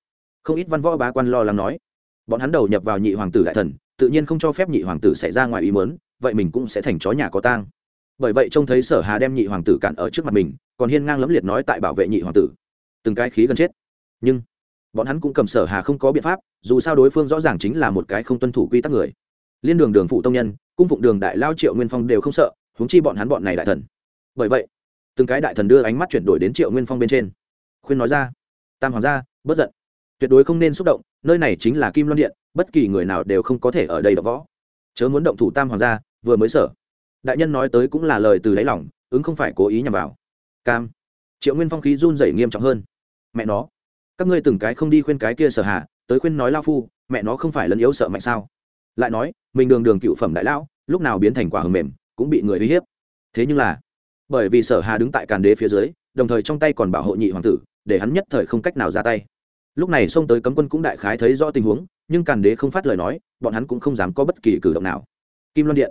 Không ít văn võ bá quan lo lắng nói. Bọn hắn đầu nhập vào nhị hoàng tử đại thần, tự nhiên không cho phép nhị hoàng tử xảy ra ngoài ý mớn vậy mình cũng sẽ thành chó nhà có tang bởi vậy trông thấy sở hà đem nhị hoàng tử cản ở trước mặt mình, còn hiên ngang lẫm liệt nói tại bảo vệ nhị hoàng tử. Từng cái khí gần chết. Nhưng, bọn hắn cũng cầm sở hà không có biện pháp, dù sao đối phương rõ ràng chính là một cái không tuân thủ quy tắc người. Liên đường đường phụ tông nhân, cung phụng đường đại lao triệu nguyên phong đều không sợ, huống chi bọn hắn bọn này đại thần. Bởi vậy, từng cái đại thần đưa ánh mắt chuyển đổi đến triệu nguyên phong bên trên. Khuyên nói ra, tam hoàng gia bất giận. Tuyệt đối không nên xúc động, nơi này chính là kim loan điện, bất kỳ người nào đều không có thể ở đây đọc võ. Chớ muốn động thủ tam hoàng gia, vừa mới sở đại nhân nói tới cũng là lời từ đáy lòng, ứng không phải cố ý nhằm vào. Cam. Triệu nguyên phong khí run rẩy nghiêm trọng hơn. Mẹ nó. Các ngươi từng cái không đi khuyên cái kia sở hạ, tới khuyên nói lao phu, mẹ nó không phải lấn yếu sợ mạnh sao? Lại nói, mình đường đường cựu phẩm đại lão, lúc nào biến thành quả hầm mềm, cũng bị người uy hiếp. Thế nhưng là, bởi vì sở hà đứng tại càn đế phía dưới, đồng thời trong tay còn bảo hộ nhị hoàng tử, để hắn nhất thời không cách nào ra tay. Lúc này xông tới cấm quân cũng đại khái thấy rõ tình huống, nhưng càn đế không phát lời nói, bọn hắn cũng không dám có bất kỳ cử động nào. Kim loan điện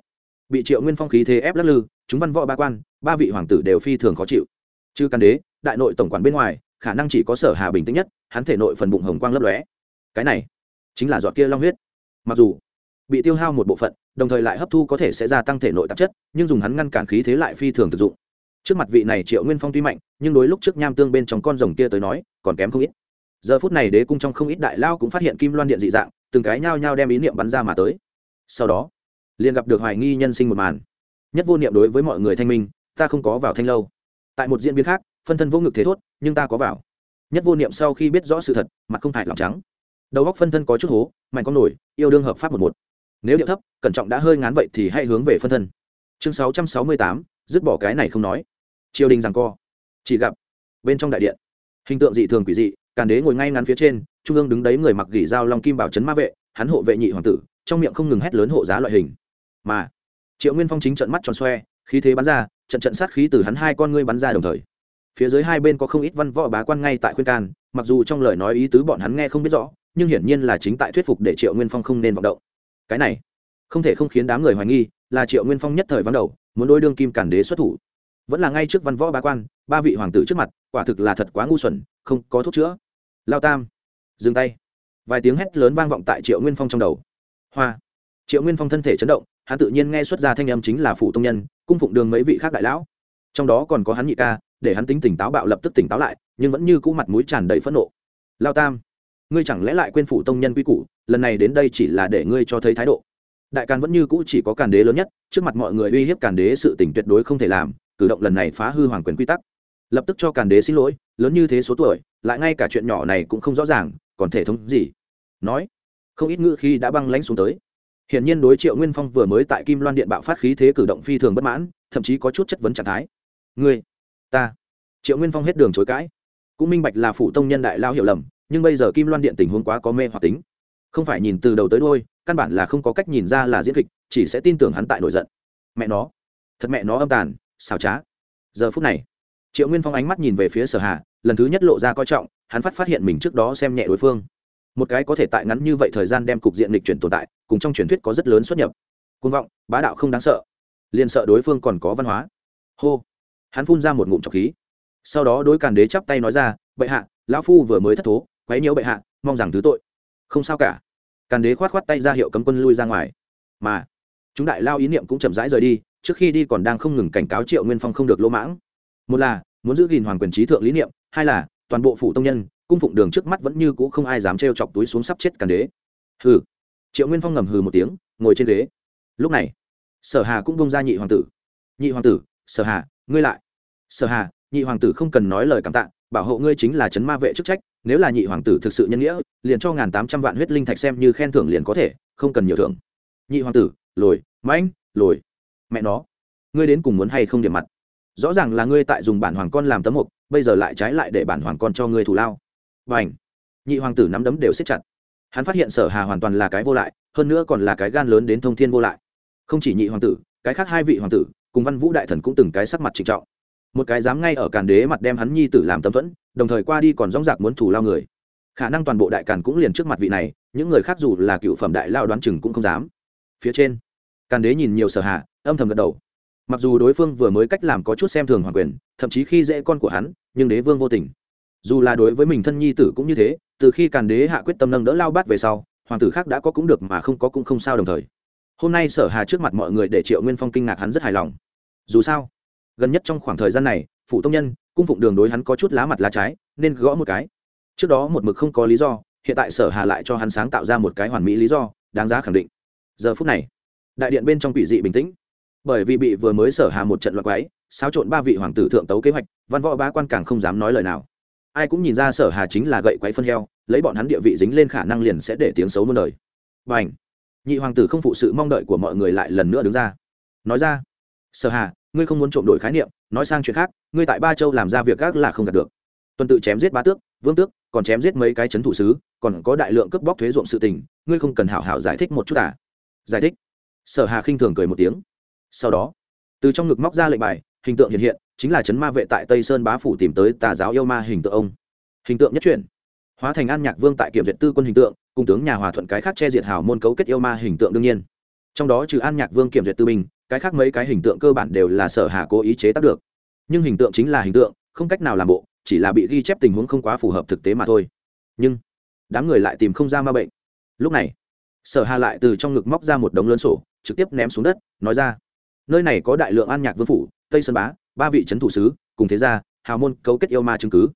bị triệu nguyên phong khí thế ép lắc lư, chúng văn võ ba quan, ba vị hoàng tử đều phi thường khó chịu. Chứ căn đế, đại nội tổng quản bên ngoài, khả năng chỉ có sở hà bình tĩnh nhất, hắn thể nội phần bụng hồng quang lấp lóe. Cái này chính là giọt kia long huyết. Mặc dù bị tiêu hao một bộ phận, đồng thời lại hấp thu có thể sẽ gia tăng thể nội tạp chất, nhưng dùng hắn ngăn cản khí thế lại phi thường thực dụng. Trước mặt vị này triệu nguyên phong tuy mạnh, nhưng đối lúc trước nham tương bên trong con rồng kia tới nói, còn kém không ít. Giờ phút này đế cung trong không ít đại lao cũng phát hiện kim loan điện dị dạng, từng cái nhao nhao đem ý niệm bắn ra mà tới. Sau đó liền gặp được hoài nghi nhân sinh một màn. Nhất vô niệm đối với mọi người thanh minh, ta không có vào thanh lâu. Tại một diễn biến khác, phân thân vô ngực thế thốt, nhưng ta có vào. Nhất vô niệm sau khi biết rõ sự thật, mặt không hại lòng trắng. Đầu góc phân thân có chút hố, mạnh con nổi, yêu đương hợp pháp một một. Nếu điệu thấp, cẩn trọng đã hơi ngán vậy thì hãy hướng về phân thân. Chương sáu trăm sáu mươi tám, dứt bỏ cái này không nói. Triều đình rằng co. Chỉ gặp, bên trong đại điện, hình tượng dị thường quỷ dị, càn đế ngồi ngay ngắn phía trên, trung ương đứng đấy người mặc gỉ dao long kim bảo chấn ma vệ, hắn hộ vệ nhị hoàng tử, trong miệng không ngừng hét lớn hộ giá loại hình mà triệu nguyên phong chính trận mắt tròn xoe, khí thế bắn ra, trận trận sát khí từ hắn hai con ngươi bắn ra đồng thời. Phía dưới hai bên có không ít văn võ bá quan ngay tại khuyên can, mặc dù trong lời nói ý tứ bọn hắn nghe không biết rõ, nhưng hiển nhiên là chính tại thuyết phục để triệu nguyên phong không nên vọng động. Cái này, không thể không khiến đám người hoài nghi, là triệu nguyên phong nhất thời vắng đầu, muốn đôi đương kim cản đế xuất thủ. Vẫn là ngay trước văn võ bá quan, ba vị hoàng tử trước mặt, quả thực là thật quá ngu xuẩn, không có thuốc chữa. Lao tam, dừng tay. Vài tiếng hét lớn vang vọng tại triệu nguyên phong trong đầu. Hoa. Triệu nguyên phong thân thể chấn động hắn tự nhiên nghe xuất ra thanh âm chính là phủ tông nhân, cung phụng đường mấy vị khác đại lão. Trong đó còn có hắn nhị ca, để hắn tính tỉnh táo bạo lập tức tỉnh táo lại, nhưng vẫn như cũ mặt mũi tràn đầy phẫn nộ. Lao tam, ngươi chẳng lẽ lại quên phủ tông nhân quy củ, lần này đến đây chỉ là để ngươi cho thấy thái độ. Đại càn vẫn như cũ chỉ có càn đế lớn nhất, trước mặt mọi người uy hiếp càn đế sự tỉnh tuyệt đối không thể làm, cử động lần này phá hư hoàng quyền quy tắc. Lập tức cho càn đế xin lỗi, lớn như thế số tuổi, lại ngay cả chuyện nhỏ này cũng không rõ ràng, còn thể thống gì? Nói, không ít ngữ khi đã băng lãnh xuống tới hiển nhiên đối triệu nguyên phong vừa mới tại kim loan điện bạo phát khí thế cử động phi thường bất mãn, thậm chí có chút chất vấn trạng thái. Ngươi, ta. Triệu nguyên phong hết đường chối cãi. Cũng minh bạch là phụ tông nhân đại lao hiểu lầm, nhưng bây giờ kim loan điện tình huống quá có mê hoặc tính. Không phải nhìn từ đầu tới đuôi, căn bản là không có cách nhìn ra là diễn kịch, chỉ sẽ tin tưởng hắn tại nổi giận. Mẹ nó, thật mẹ nó âm tàn, xảo trá. Giờ phút này, triệu nguyên phong ánh mắt nhìn về phía sở hà, lần thứ nhất lộ ra coi trọng, hắn phát phát hiện mình trước đó xem nhẹ đối phương một cái có thể tại ngắn như vậy thời gian đem cục diện lịch chuyển tồn tại, cùng trong truyền thuyết có rất lớn xuất nhập. Côn vọng, bá đạo không đáng sợ. Liền sợ đối phương còn có văn hóa. Hô. Hắn phun ra một ngụm trọc khí. Sau đó đối càn đế chắp tay nói ra, bệ hạ, lão phu vừa mới thất thố, quấy nhiễu bệ hạ, mong rằng thứ tội. Không sao cả. Càn đế khoát khoát tay ra hiệu cấm quân lui ra ngoài. Mà, chúng đại lao ý niệm cũng chậm rãi rời đi, trước khi đi còn đang không ngừng cảnh cáo triệu nguyên phong không được lỗ mãng. Một là, muốn giữ gìn hoàng quyền trí thượng lý niệm, hai là, toàn bộ phủ tông nhân cung phụng đường trước mắt vẫn như cũ không ai dám trêu chọc túi xuống sắp chết càn đế. Hừ. Triệu nguyên phong ngầm hừ một tiếng, ngồi trên ghế. Lúc này, sở hà cũng bông ra nhị hoàng tử. Nhị hoàng tử, sở hà, ngươi lại. Sở hà, nhị hoàng tử không cần nói lời cảm tạ, bảo hộ ngươi chính là chấn ma vệ chức trách, nếu là nhị hoàng tử thực sự nhân nghĩa, liền cho ngàn tám trăm vạn huyết linh thạch xem như khen thưởng liền có thể, không cần nhiều thưởng. Nhị hoàng tử, lồi, mãnh, lồi. Mẹ nó, ngươi đến cùng muốn hay không điểm mặt? Rõ ràng là ngươi tại dùng bản hoàng con làm tấm mục, bây giờ lại trái lại để bản hoàng con cho ngươi thù lao và nhị hoàng tử nắm đấm đều siết chặt. Hắn phát hiện sở hà hoàn toàn là cái vô lại, hơn nữa còn là cái gan lớn đến thông thiên vô lại. Không chỉ nhị hoàng tử, cái khác hai vị hoàng tử, cùng văn vũ đại thần cũng từng cái sắc mặt trịnh trọng. Một cái dám ngay ở càn đế mặt đem hắn nhi tử làm tâm thuẫn, đồng thời qua đi còn dóng dạc muốn thủ lao người. Khả năng toàn bộ đại càn cũng liền trước mặt vị này, những người khác dù là cựu phẩm đại lao đoán chừng cũng không dám. Phía trên, càn đế nhìn nhiều sở hạ âm thầm gật đầu. Mặc dù đối phương vừa mới cách làm có chút xem thường hoàng quyền, thậm chí khi dễ con của hắn, nhưng đế vương vô tình dù là đối với mình thân nhi tử cũng như thế, từ khi càn đế hạ quyết tâm nâng đỡ lao bát về sau, hoàng tử khác đã có cũng được mà không có cũng không sao đồng thời. Hôm nay sở hà trước mặt mọi người để triệu nguyên phong kinh ngạc hắn rất hài lòng. Dù sao, gần nhất trong khoảng thời gian này phụ tông nhân, cung phụng đường đối hắn có chút lá mặt lá trái, nên gõ một cái. Trước đó một mực không có lý do, hiện tại sở hà lại cho hắn sáng tạo ra một cái hoàn mỹ lý do, đáng giá khẳng định. Giờ phút này, đại điện bên trong quỷ dị bình tĩnh. Bởi vì bị vừa mới sở hà một trận loạt quái xáo trộn ba vị hoàng tử thượng tấu kế hoạch, văn võ bá quan càng không dám nói lời nào ai cũng nhìn ra sở hà chính là gậy quấy phân heo, lấy bọn hắn địa vị dính lên khả năng liền sẽ để tiếng xấu muôn đời. Và nhị hoàng tử không phụ sự mong đợi của mọi người lại lần nữa đứng ra. Nói ra, sở hà, ngươi không muốn trộm đổi khái niệm, nói sang chuyện khác, ngươi tại ba châu làm ra việc khác là không đạt được. Tuần tự chém giết ba tước, vương tước, còn chém giết mấy cái c h ấ n thủ sứ, còn có đại lượng cướp bóc thuế ruộng sự tình, ngươi không cần hảo hảo giải thích một chút à? Giải thích. Sở hà khinh thường cười một tiếng. Sau đó, từ trong ngực móc ra lệnh bài, hình tượng hiện hiện chính là chấn ma vệ tại tây sơn bá phủ tìm tới tà giáo yêu ma hình tượng ông. Hình tượng nhất truyền. Hóa thành an nhạc vương tại kiểm duyệt tư quân hình tượng, cùng tướng nhà hòa thuận cái khác che diệt hào môn cấu kết yêu ma hình tượng đương nhiên. Trong đó trừ an nhạc vương kiểm duyệt tư binh, cái khác mấy cái hình tượng cơ bản đều là sở hà cố ý chế tác được. Nhưng hình tượng chính là hình tượng, không cách nào làm bộ, chỉ là bị ghi chép tình huống không quá phù hợp thực tế mà thôi. Nhưng, đám người lại tìm không ra ma bệnh. Lúc này, sở hà lại từ trong ngực móc ra một đống lớn sổ, trực tiếp ném xuống đất, nói ra, nơi này có đại lượng an nhạc vương phủ, tây sơn bá ba vị trấn thủ sứ, cùng thế gia, hào môn cấu kết yêu ma chứng cứ.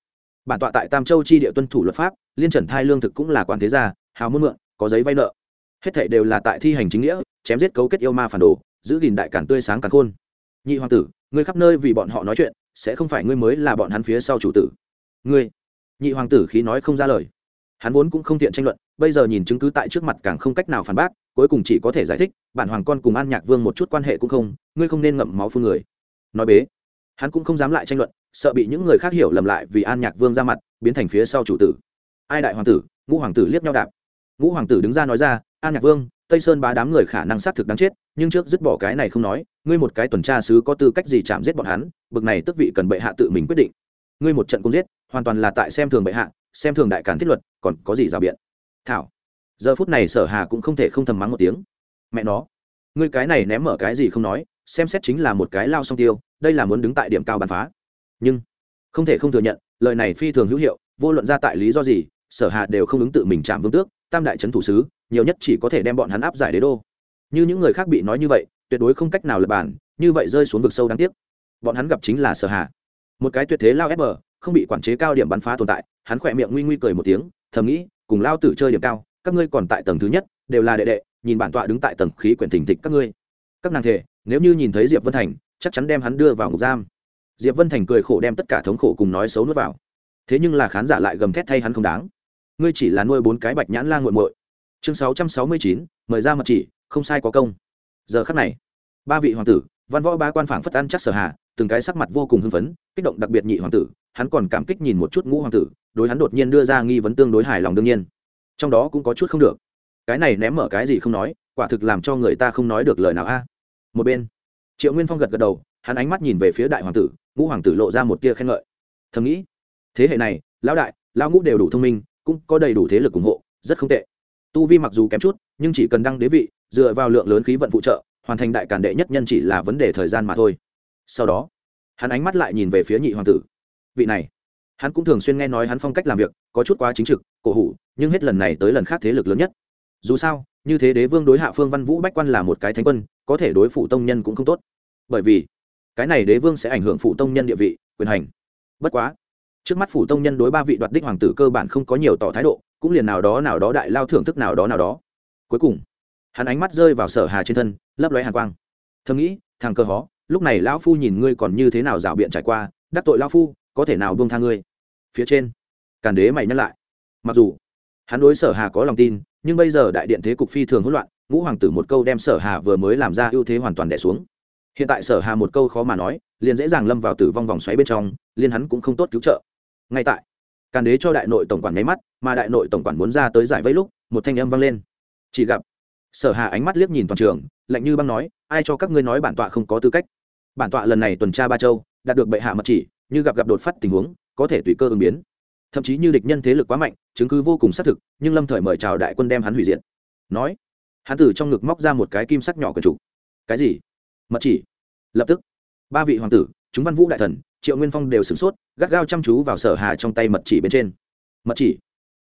Bản tọa tại tam châu chi địa tuân thủ luật pháp, liên trần thai lương thực cũng là quản thế gia, hào môn mượn, có giấy vay nợ. Hết thảy đều là tại thi hành chính nghĩa, chém giết cấu kết yêu ma phản đồ, giữ gìn đại cản tươi sáng cản khôn. Nhị hoàng tử, ngươi khắp nơi vì bọn họ nói chuyện, sẽ không phải ngươi mới là bọn hắn phía sau chủ tử. Ngươi, nhị hoàng tử khí nói không ra lời. Hắn vốn cũng không tiện tranh luận, bây giờ nhìn chứng cứ tại trước mặt càng không cách nào phản bác, cuối cùng chỉ có thể giải thích, bản hoàng con cùng an nhạc vương một chút quan hệ cũng không, ngươi không nên ngậm máu phương người. Nói bế hắn cũng không dám lại tranh luận, sợ bị những người khác hiểu lầm lại vì an nhạc vương ra mặt, biến thành phía sau chủ tử. Ai đại hoàng tử, ngũ hoàng tử liếc nhau đạp. Ngũ hoàng tử đứng ra nói ra, an nhạc vương, tây sơn bá đám người khả năng xác thực đáng chết, nhưng trước dứt bỏ cái này không nói, ngươi một cái tuần tra sứ có tư cách gì chạm giết bọn hắn, bực này tức vị cần bệ hạ tự mình quyết định. Ngươi một trận cung giết, hoàn toàn là tại xem thường bệ hạ, xem thường đại cản thiết luật, còn có gì rào biện? Thảo. Giờ phút này sở hà cũng không thể không thầm mắng một tiếng. Mẹ nó, ngươi cái này ném mở cái gì không nói, xem xét chính là một cái lao song tiêu đây là muốn đứng tại điểm cao bắn phá. Nhưng, không thể không thừa nhận, lời này phi thường hữu hiệu, vô luận ra tại lý do gì, sở hà đều không ứng tự mình chạm vương tước, tam đại trấn thủ sứ, nhiều nhất chỉ có thể đem bọn hắn áp giải đế đô. Như những người khác bị nói như vậy, tuyệt đối không cách nào lập bản, như vậy rơi xuống vực sâu đáng tiếc. Bọn hắn gặp chính là sở hạ. Một cái tuyệt thế lao ép bờ, không bị quản chế cao điểm bắn phá tồn tại, hắn khỏe miệng nguy nguy cười một tiếng, thầm nghĩ, cùng lao tử chơi điểm cao, các ngươi còn tại tầng thứ nhất, đều là đệ đệ, nhìn bản tọa đứng tại tầng khí quyển thình thịch các ngươi. Các nàng thể nếu như nhìn thấy diệp vân thành chắc chắn đem hắn đưa vào ngục giam. Diệp vân thành cười khổ đem tất cả thống khổ cùng nói xấu nuốt vào. Thế nhưng là khán giả lại gầm thét thay hắn không đáng. Ngươi chỉ là nuôi bốn cái bạch nhãn la nguội muội. Chương sáu trăm sáu mươi chín, mời ra mật chỉ, không sai có công. Giờ khắc này, ba vị hoàng tử, văn võ ba quan phảng phất ăn chắc sở hạ, từng cái sắc mặt vô cùng hưng phấn, kích động đặc biệt nhị hoàng tử, hắn còn cảm kích nhìn một chút ngũ hoàng tử, đối hắn đột nhiên đưa ra nghi vấn tương đối hài lòng đương nhiên. Trong đó cũng có chút không được. Cái này ném mở cái gì không nói, quả thực làm cho người ta không nói được lời nào a. Một bên triệu nguyên phong gật gật đầu, hắn ánh mắt nhìn về phía đại hoàng tử, ngũ hoàng tử lộ ra một tia khen ngợi. Thầm nghĩ, thế hệ này, lão đại, lão ngũ đều đủ thông minh, cũng có đầy đủ thế lực ủng hộ, rất không tệ. Tu vi mặc dù kém chút, nhưng chỉ cần đăng đế vị, dựa vào lượng lớn khí vận phụ trợ, hoàn thành đại cản đệ nhất nhân chỉ là vấn đề thời gian mà thôi. Sau đó, hắn ánh mắt lại nhìn về phía nhị hoàng tử. Vị này, hắn cũng thường xuyên nghe nói hắn phong cách làm việc, có chút quá chính trực, cổ hủ, nhưng hết lần này tới lần khác thế lực lớn nhất. Dù sao, như thế đế vương đối hạ phương văn vũ bách quan là một cái thánh quân, có thể đối phụ tông nhân cũng không tốt bởi vì cái này đế vương sẽ ảnh hưởng phụ tông nhân địa vị, quyền hành. Bất quá, trước mắt phủ tông nhân đối ba vị đoạt đích hoàng tử cơ bản không có nhiều tỏ thái độ, cũng liền nào đó nào đó đại lao thưởng thức nào đó nào đó. Cuối cùng, hắn ánh mắt rơi vào sở hà trên thân, lấp lóe hàn quang. Thầm nghĩ, thằng cơ hó, lúc này lão phu nhìn ngươi còn như thế nào rảo biện trải qua, đắc tội lão phu, có thể nào buông tha ngươi? Phía trên, càn đế mày nhắc lại. Mặc dù, hắn đối sở hà có lòng tin, nhưng bây giờ đại điện thế cục phi thường hỗn loạn, ngũ hoàng tử một câu đem sở hà vừa mới làm ra ưu thế hoàn toàn đẻ xuống hiện tại sở hà một câu khó mà nói, liền dễ dàng lâm vào tử vong vòng xoáy bên trong, liên hắn cũng không tốt cứu trợ. Ngay tại, càn đế cho đại nội tổng quản nháy mắt, mà đại nội tổng quản muốn ra tới giải vây lúc, một thanh âm vang lên. Chỉ gặp, sở hà ánh mắt liếc nhìn toàn trường, lạnh như băng nói, ai cho các ngươi nói bản tọa không có tư cách? Bản tọa lần này tuần tra ba châu, đạt được bệ hạ mật chỉ, như gặp gặp đột phát tình huống, có thể tùy cơ ứng biến. Thậm chí như địch nhân thế lực quá mạnh, chứng cứ vô cùng xác thực, nhưng lâm thời mời chào đại quân đem hắn hủy diệt. Nói, hắn từ trong ngực móc ra một cái kim sắc nhỏ quần trục. Cái gì? Mật chỉ. Lập tức, ba vị hoàng tử, chúng văn vũ đại thần, triệu nguyên phong đều sửng sốt, gắt gao chăm chú vào sở hà trong tay mật chỉ bên trên. Mật chỉ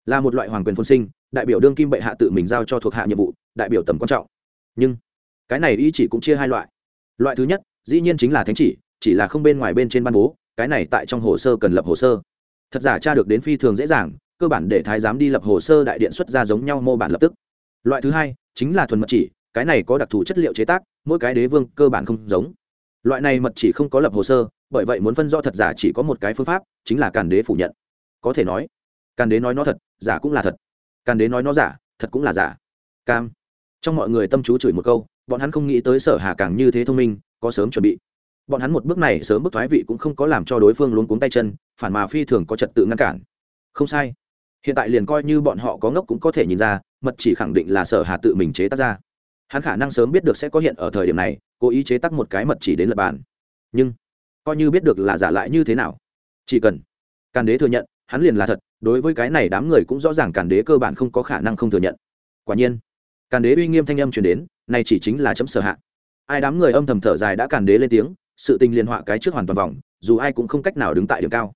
là một loại hoàng quyền phôn sinh, đại biểu đương kim bệ hạ tự mình giao cho thuộc hạ nhiệm vụ, đại biểu tầm quan trọng. Nhưng, cái này ý chỉ cũng chia hai loại. Loại thứ nhất, dĩ nhiên chính là thánh chỉ chỉ là không bên ngoài bên trên ban bố, cái này tại trong hồ sơ cần lập hồ sơ. Thật giả tra được đến phi thường dễ dàng, cơ bản để thái giám đi lập hồ sơ đại điện xuất ra giống nhau mô bản lập tức. Loại thứ hai, chính là thuần mật chỉ, cái này có đặc thù chất liệu chế tác mỗi cái đế vương cơ bản không giống. Loại này mật chỉ không có lập hồ sơ, bởi vậy muốn phân rõ thật giả chỉ có một cái phương pháp, chính là càn đế phủ nhận. Có thể nói, càn đế nói nó thật, giả cũng là thật. Càn đế nói nó giả, thật cũng là giả. Cam. Trong mọi người tâm chú chửi một câu, bọn hắn không nghĩ tới sở hà càng như thế thông minh, có sớm chuẩn bị. Bọn hắn một bước này sớm bước thoái vị cũng không có làm cho đối phương luống cuống tay chân, phản mà phi thường có trật tự ngăn cản. Không sai. Hiện tại liền coi như bọn họ có ngốc cũng có thể nhìn ra, mật chỉ khẳng định là sở hà tự mình chế tác ra hắn khả năng sớm biết được sẽ có hiện ở thời điểm này, cố ý chế tác một cái mật chỉ đến lập bàn. Nhưng, coi như biết được là giả lại như thế nào? Chỉ cần, càn đế thừa nhận, hắn liền là thật, đối với cái này đám người cũng rõ ràng càn đế cơ bản không có khả năng không thừa nhận. Quả nhiên, càn đế uy nghiêm thanh âm truyền đến, này chỉ chính là chấm sở hạ. Ai đám người âm thầm thở dài đã càn đế lên tiếng, sự tình liên họa cái trước hoàn toàn vòng, dù ai cũng không cách nào đứng tại điểm cao.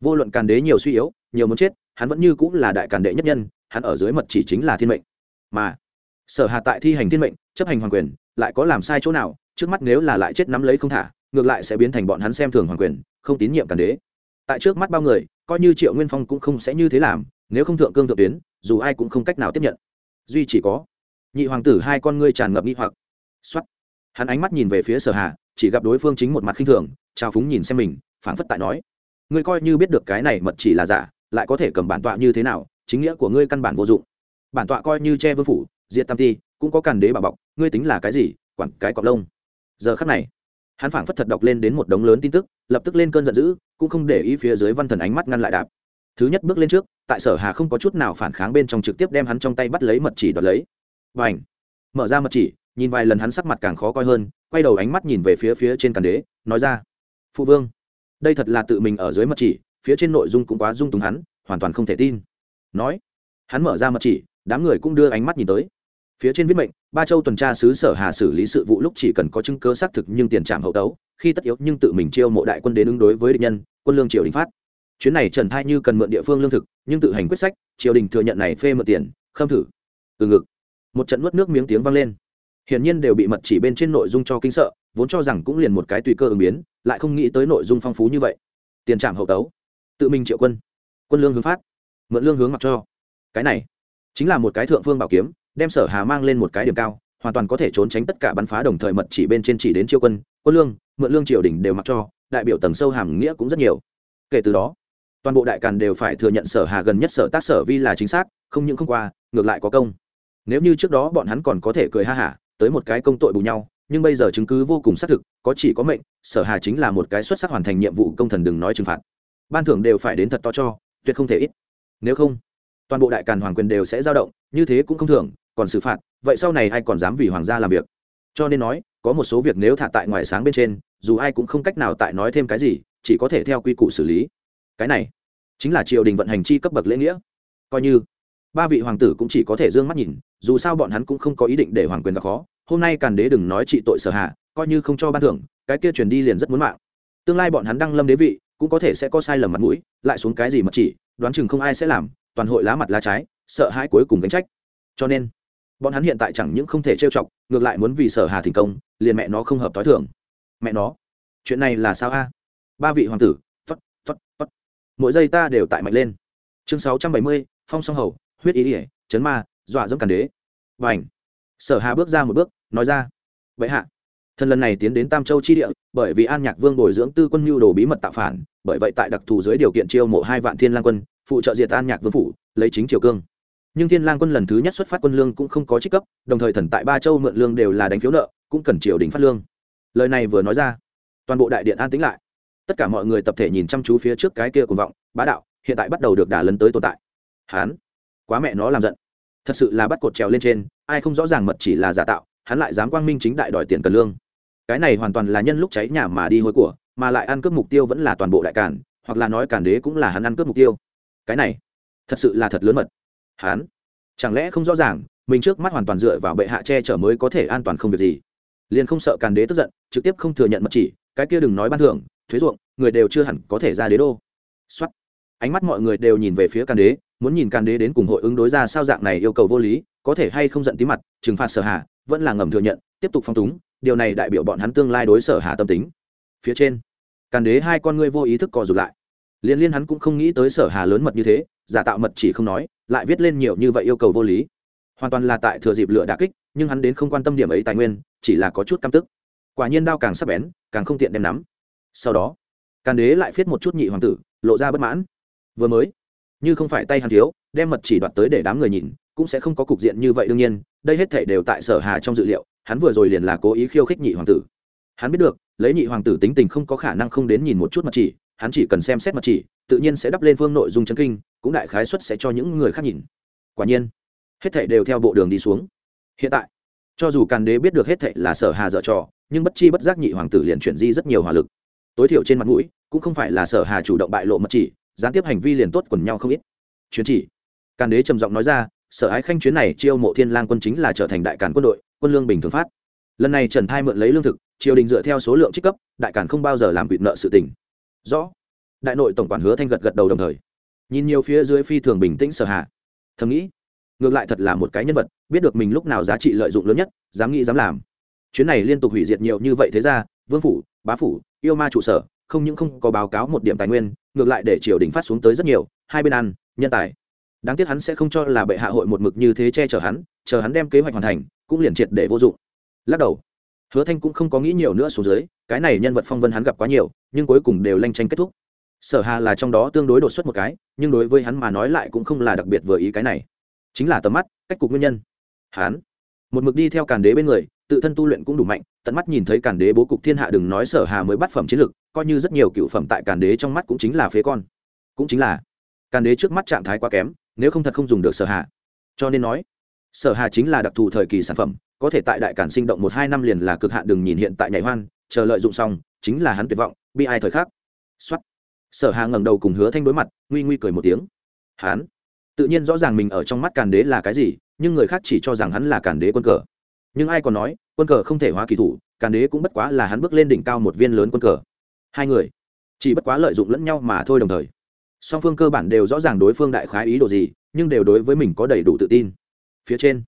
Vô luận càn đế nhiều suy yếu, nhiều muốn chết, hắn vẫn như cũng là đại càn đệ nhất nhân, hắn ở dưới mật chỉ chính là thiên mệnh. Mà sở Hà tại thi hành thiên mệnh, chấp hành hoàng quyền, lại có làm sai chỗ nào, trước mắt nếu là lại chết nắm lấy không thả, ngược lại sẽ biến thành bọn hắn xem thường hoàng quyền, không tín nhiệm càn đế. Tại trước mắt bao người, coi như triệu nguyên phong cũng không sẽ như thế làm, nếu không thượng cương thượng tuyến, dù ai cũng không cách nào tiếp nhận. Duy chỉ có, nhị hoàng tử hai con ngươi tràn ngập nghi hoặc. Xuất hắn ánh mắt nhìn về phía sở hà, chỉ gặp đối phương chính một mặt khinh thường trao phúng nhìn xem mình, phảng phất tại nói, ngươi coi như biết được cái này mật chỉ là giả, lại có thể cầm bản tọa như thế nào, chính nghĩa của ngươi căn bản vô dụng. Bản tọa coi như che vương phủ diệt tam ti, cũng có càn đế bà bọc, ngươi tính là cái gì, quản cái cọc lông. Giờ khắc này, hắn phảng phất thật đọc lên đến một đống lớn tin tức, lập tức lên cơn giận dữ, cũng không để ý phía dưới văn thần ánh mắt ngăn lại đạp. Thứ nhất bước lên trước, tại sở hà không có chút nào phản kháng bên trong trực tiếp đem hắn trong tay bắt lấy mật chỉ đoạt lấy. Và ảnh mở ra mật chỉ, nhìn vài lần hắn sắc mặt càng khó coi hơn, quay đầu ánh mắt nhìn về phía phía trên càn đế, nói ra, phụ vương, đây thật là tự mình ở dưới mật chỉ, phía trên nội dung cũng quá dung túng hắn, hoàn toàn không thể tin. Nói, hắn mở ra mật chỉ, đám người cũng đưa ánh mắt nhìn tới phía trên viết mệnh, ba châu tuần tra sứ sở hà xử lý sự vụ lúc chỉ cần có chứng cơ xác thực nhưng tiền trảm hậu tấu, khi tất yếu nhưng tự mình chiêu mộ đại quân đến ứng đối với địch nhân, quân lương triều đình phát. Chuyến này trần thai như cần mượn địa phương lương thực, nhưng tự hành quyết sách, triều đình thừa nhận này phê mượn tiền, khâm thử. Từ ngực, một trận nuốt nước miếng tiếng vang lên. Hiển nhiên đều bị mật chỉ bên trên nội dung cho kinh sợ, vốn cho rằng cũng liền một cái tùy cơ ứng biến, lại không nghĩ tới nội dung phong phú như vậy. Tiền trảm hậu tấu, tự mình triệu quân quân lương hướng phát, mượn lương hướng mặc cho. Cái này chính là một cái thượng phương bảo kiếm đem sở hà mang lên một cái điểm cao, hoàn toàn có thể trốn tránh tất cả bắn phá đồng thời mật chỉ bên trên chỉ đến chiêu quân quân lương, mượn lương triều đình đều mặc cho, đại biểu tầng sâu hàm nghĩa cũng rất nhiều. Kể từ đó, toàn bộ đại càn đều phải thừa nhận sở hà gần nhất sở tác sở vi là chính xác, không những không qua, ngược lại có công. Nếu như trước đó bọn hắn còn có thể cười ha hả, tới một cái công tội bù nhau, nhưng bây giờ chứng cứ vô cùng xác thực, có chỉ có mệnh, sở hà chính là một cái xuất sắc hoàn thành nhiệm vụ công thần đừng nói trừng phạt. Ban thưởng đều phải đến thật to cho, tuyệt không thể ít. Nếu không, toàn bộ đại càn hoàng quyền đều sẽ dao động, như thế cũng không thường còn xử phạt, vậy sau này ai còn dám vì hoàng gia làm việc? Cho nên nói, có một số việc nếu thả tại ngoài sáng bên trên, dù ai cũng không cách nào tại nói thêm cái gì, chỉ có thể theo quy củ xử lý. Cái này chính là triều đình vận hành chi cấp bậc lễ nghĩa. Coi như ba vị hoàng tử cũng chỉ có thể d ư ơ n g mắt nhìn, dù sao bọn hắn cũng không có ý định để hoàng quyền gặp khó. Hôm nay càn đế đừng nói trị tội sở hạ, coi như không cho ban thưởng, cái kia truyền đi liền rất muốn mạng. Tương lai bọn hắn đăng lâm đế vị, cũng có thể sẽ có sai lầm mặt mũi, lại xuống cái gì mà chỉ, đoán chừng không ai sẽ làm, toàn hội lá mặt lá trái, sợ hãi cuối cùng gánh trách. Cho nên bọn hắn hiện tại chẳng những không thể trêu chọc, ngược lại muốn vì sở hà thành công, liền mẹ nó không hợp t h i thường. Mẹ nó, chuyện này là sao a? Ba vị hoàng tử t ố t t ố t t ố t mỗi giây ta đều tại mạnh lên. Chương sáu trăm bảy mươi, phong song hầu, huyết ý ỉa, chấn ma, dọa dẫm càn đế. Và ảnh sở hà bước ra một bước, nói ra, vậy hạ, thần lần này tiến đến tam châu chi địa, bởi vì an nhạc vương bồi dưỡng tư quân mưu đồ bí mật tạo phản, bởi vậy tại đặc thù dưới điều kiện chiêu mộ hai vạn thiên lang quân, phụ trợ diệt an nhạc vương phủ, lấy chính triều cương nhưng thiên lang quân lần thứ nhất xuất phát quân lương cũng không có trích cấp, đồng thời thần tại ba châu mượn lương đều là đánh phiếu nợ, cũng cần triều đình phát lương. Lời này vừa nói ra, toàn bộ đại điện an tĩnh lại. Tất cả mọi người tập thể nhìn chăm chú phía trước cái kia cuồng vọng, bá đạo, hiện tại bắt đầu được đả lấn tới tồn tại. Hán, quá mẹ nó làm giận. Thật sự là bắt cột trèo lên trên, ai không rõ ràng mật chỉ là giả tạo, hắn lại dám quang minh chính đại đòi tiền cần lương. Cái này hoàn toàn là nhân lúc cháy nhà mà đi hối của, mà lại ăn cướp mục tiêu vẫn là toàn bộ đại cản hoặc là nói cản đế cũng là hắn ăn cướp mục tiêu. Cái này, thật sự là thật lớn mật hắn chẳng lẽ không rõ ràng mình trước mắt hoàn toàn dựa vào bệ hạ che chở mới có thể an toàn không việc gì? Liền không sợ càn đế tức giận trực tiếp không thừa nhận mật chỉ cái kia đừng nói ban thưởng thuế ruộng người đều chưa hẳn có thể ra đế đô. Xuất ánh mắt mọi người đều nhìn về phía càn đế muốn nhìn càn đế đến cùng hội ứng đối ra sao dạng này yêu cầu vô lý có thể hay không giận tí mặt trừng phạt sở hà, vẫn là ngầm thừa nhận tiếp tục phong túng điều này đại biểu bọn hắn tương lai đối sở hà tâm tính. Phía trên càn đế hai con ngươi vô ý thức co rụt lại. Liên liên hắn cũng không nghĩ tới sở hà lớn mật như thế giả tạo mật chỉ không nói lại viết lên nhiều như vậy yêu cầu vô lý. Hoàn toàn là tại thừa dịp lựa đà kích, nhưng hắn đến không quan tâm điểm ấy tài nguyên, chỉ là có chút căm tức. Quả nhiên đao càng sắp bén, càng không tiện đem nắm. Sau đó, càn đế lại viết một chút nhị hoàng tử, lộ ra bất mãn. Vừa mới, như không phải tay hắn thiếu, đem mật chỉ đoạt tới để đám người nhìn, cũng sẽ không có cục diện như vậy đương nhiên, đây hết thể đều tại sở hà trong dự liệu, hắn vừa rồi liền là cố ý khiêu khích nhị hoàng tử. Hắn biết được, lấy nhị hoàng tử tính tình không có khả năng không đến nhìn một chút mật chỉ hắn chỉ cần xem xét mật chỉ, tự nhiên sẽ đắp lên phương nội dung chân kinh, cũng đại khái xuất sẽ cho những người khác nhìn. Quả nhiên, hết thảy đều theo bộ đường đi xuống. Hiện tại, cho dù càn đế biết được hết thảy là sở hà dở trò, nhưng bất chi bất giác nhị hoàng tử liền chuyển di rất nhiều hỏa lực. Tối thiểu trên mặt mũi, cũng không phải là sở hà chủ động bại lộ mật chỉ, gián tiếp hành vi liền tốt quần nhau không ít. Chuyến chỉ. Càn đế trầm giọng nói ra, sở ái khanh chuyến này chiêu mộ thiên lang quân chính là trở thành đại càn quân đội, quân lương bình thường phát. Lần này trần thai mượn lấy lương thực, triều đình dựa theo số lượng trích cấp, đại càn không bao giờ làm quỵt nợ sự tình rõ. Đại nội tổng quản hứa thanh gật gật đầu đồng thời. Nhìn nhiều phía dưới phi thường bình tĩnh sở hạ thầm nghĩ, ngược lại thật là một cái nhân vật, biết được mình lúc nào giá trị lợi dụng lớn nhất, dám nghĩ dám làm. Chuyến này liên tục hủy diệt nhiều như vậy thế ra, vương phủ, bá phủ, yêu ma trụ sở, không những không có báo cáo một điểm tài nguyên, ngược lại để triều đình phát xuống tới rất nhiều, hai bên ăn, nhân tài. Đáng tiếc hắn sẽ không cho là bệ hạ hội một mực như thế che chở hắn, chờ hắn đem kế hoạch hoàn thành, cũng liền triệt để vô dụng. Lắc đầu. Hứa thanh cũng không có nghĩ nhiều nữa xuống dưới, cái này nhân vật phong vân hắn gặp quá nhiều nhưng cuối cùng đều lanh tranh kết thúc. Sở hà là trong đó tương đối đột xuất một cái, nhưng đối với hắn mà nói lại cũng không là đặc biệt vừa ý cái này. Chính là tầm mắt, cách cục nguyên nhân. Hắn, một mực đi theo càn đế bên người, tự thân tu luyện cũng đủ mạnh, tận mắt nhìn thấy càn đế bố cục thiên hạ đừng nói sở hà mới bắt phẩm chiến lực, coi như rất nhiều cựu phẩm tại càn đế trong mắt cũng chính là phế con. Cũng chính là, càn đế trước mắt trạng thái quá kém, nếu không thật không dùng được sở hà. Cho nên nói, sở hà chính là đặc thù thời kỳ sản phẩm, có thể tại đại cản sinh động một hai năm liền là cực hạn đừng nhìn hiện tại nhảy hoan, chờ lợi dụng xong, chính là hắn tuyệt vọng bi ai thời khắc. Xuất sở hà ngẩng đầu cùng hứa thanh đối mặt, nguy nguy cười một tiếng. Hắn tự nhiên rõ ràng mình ở trong mắt càn đế là cái gì, nhưng người khác chỉ cho rằng hắn là càn đế quân cờ. Nhưng ai còn nói, quân cờ không thể hóa kỳ thủ, càn đế cũng bất quá là hắn bước lên đỉnh cao một viên lớn quân cờ. Hai người chỉ bất quá lợi dụng lẫn nhau mà thôi đồng thời. Song phương cơ bản đều rõ ràng đối phương đại khái ý đồ gì, nhưng đều đối với mình có đầy đủ tự tin. Phía trên,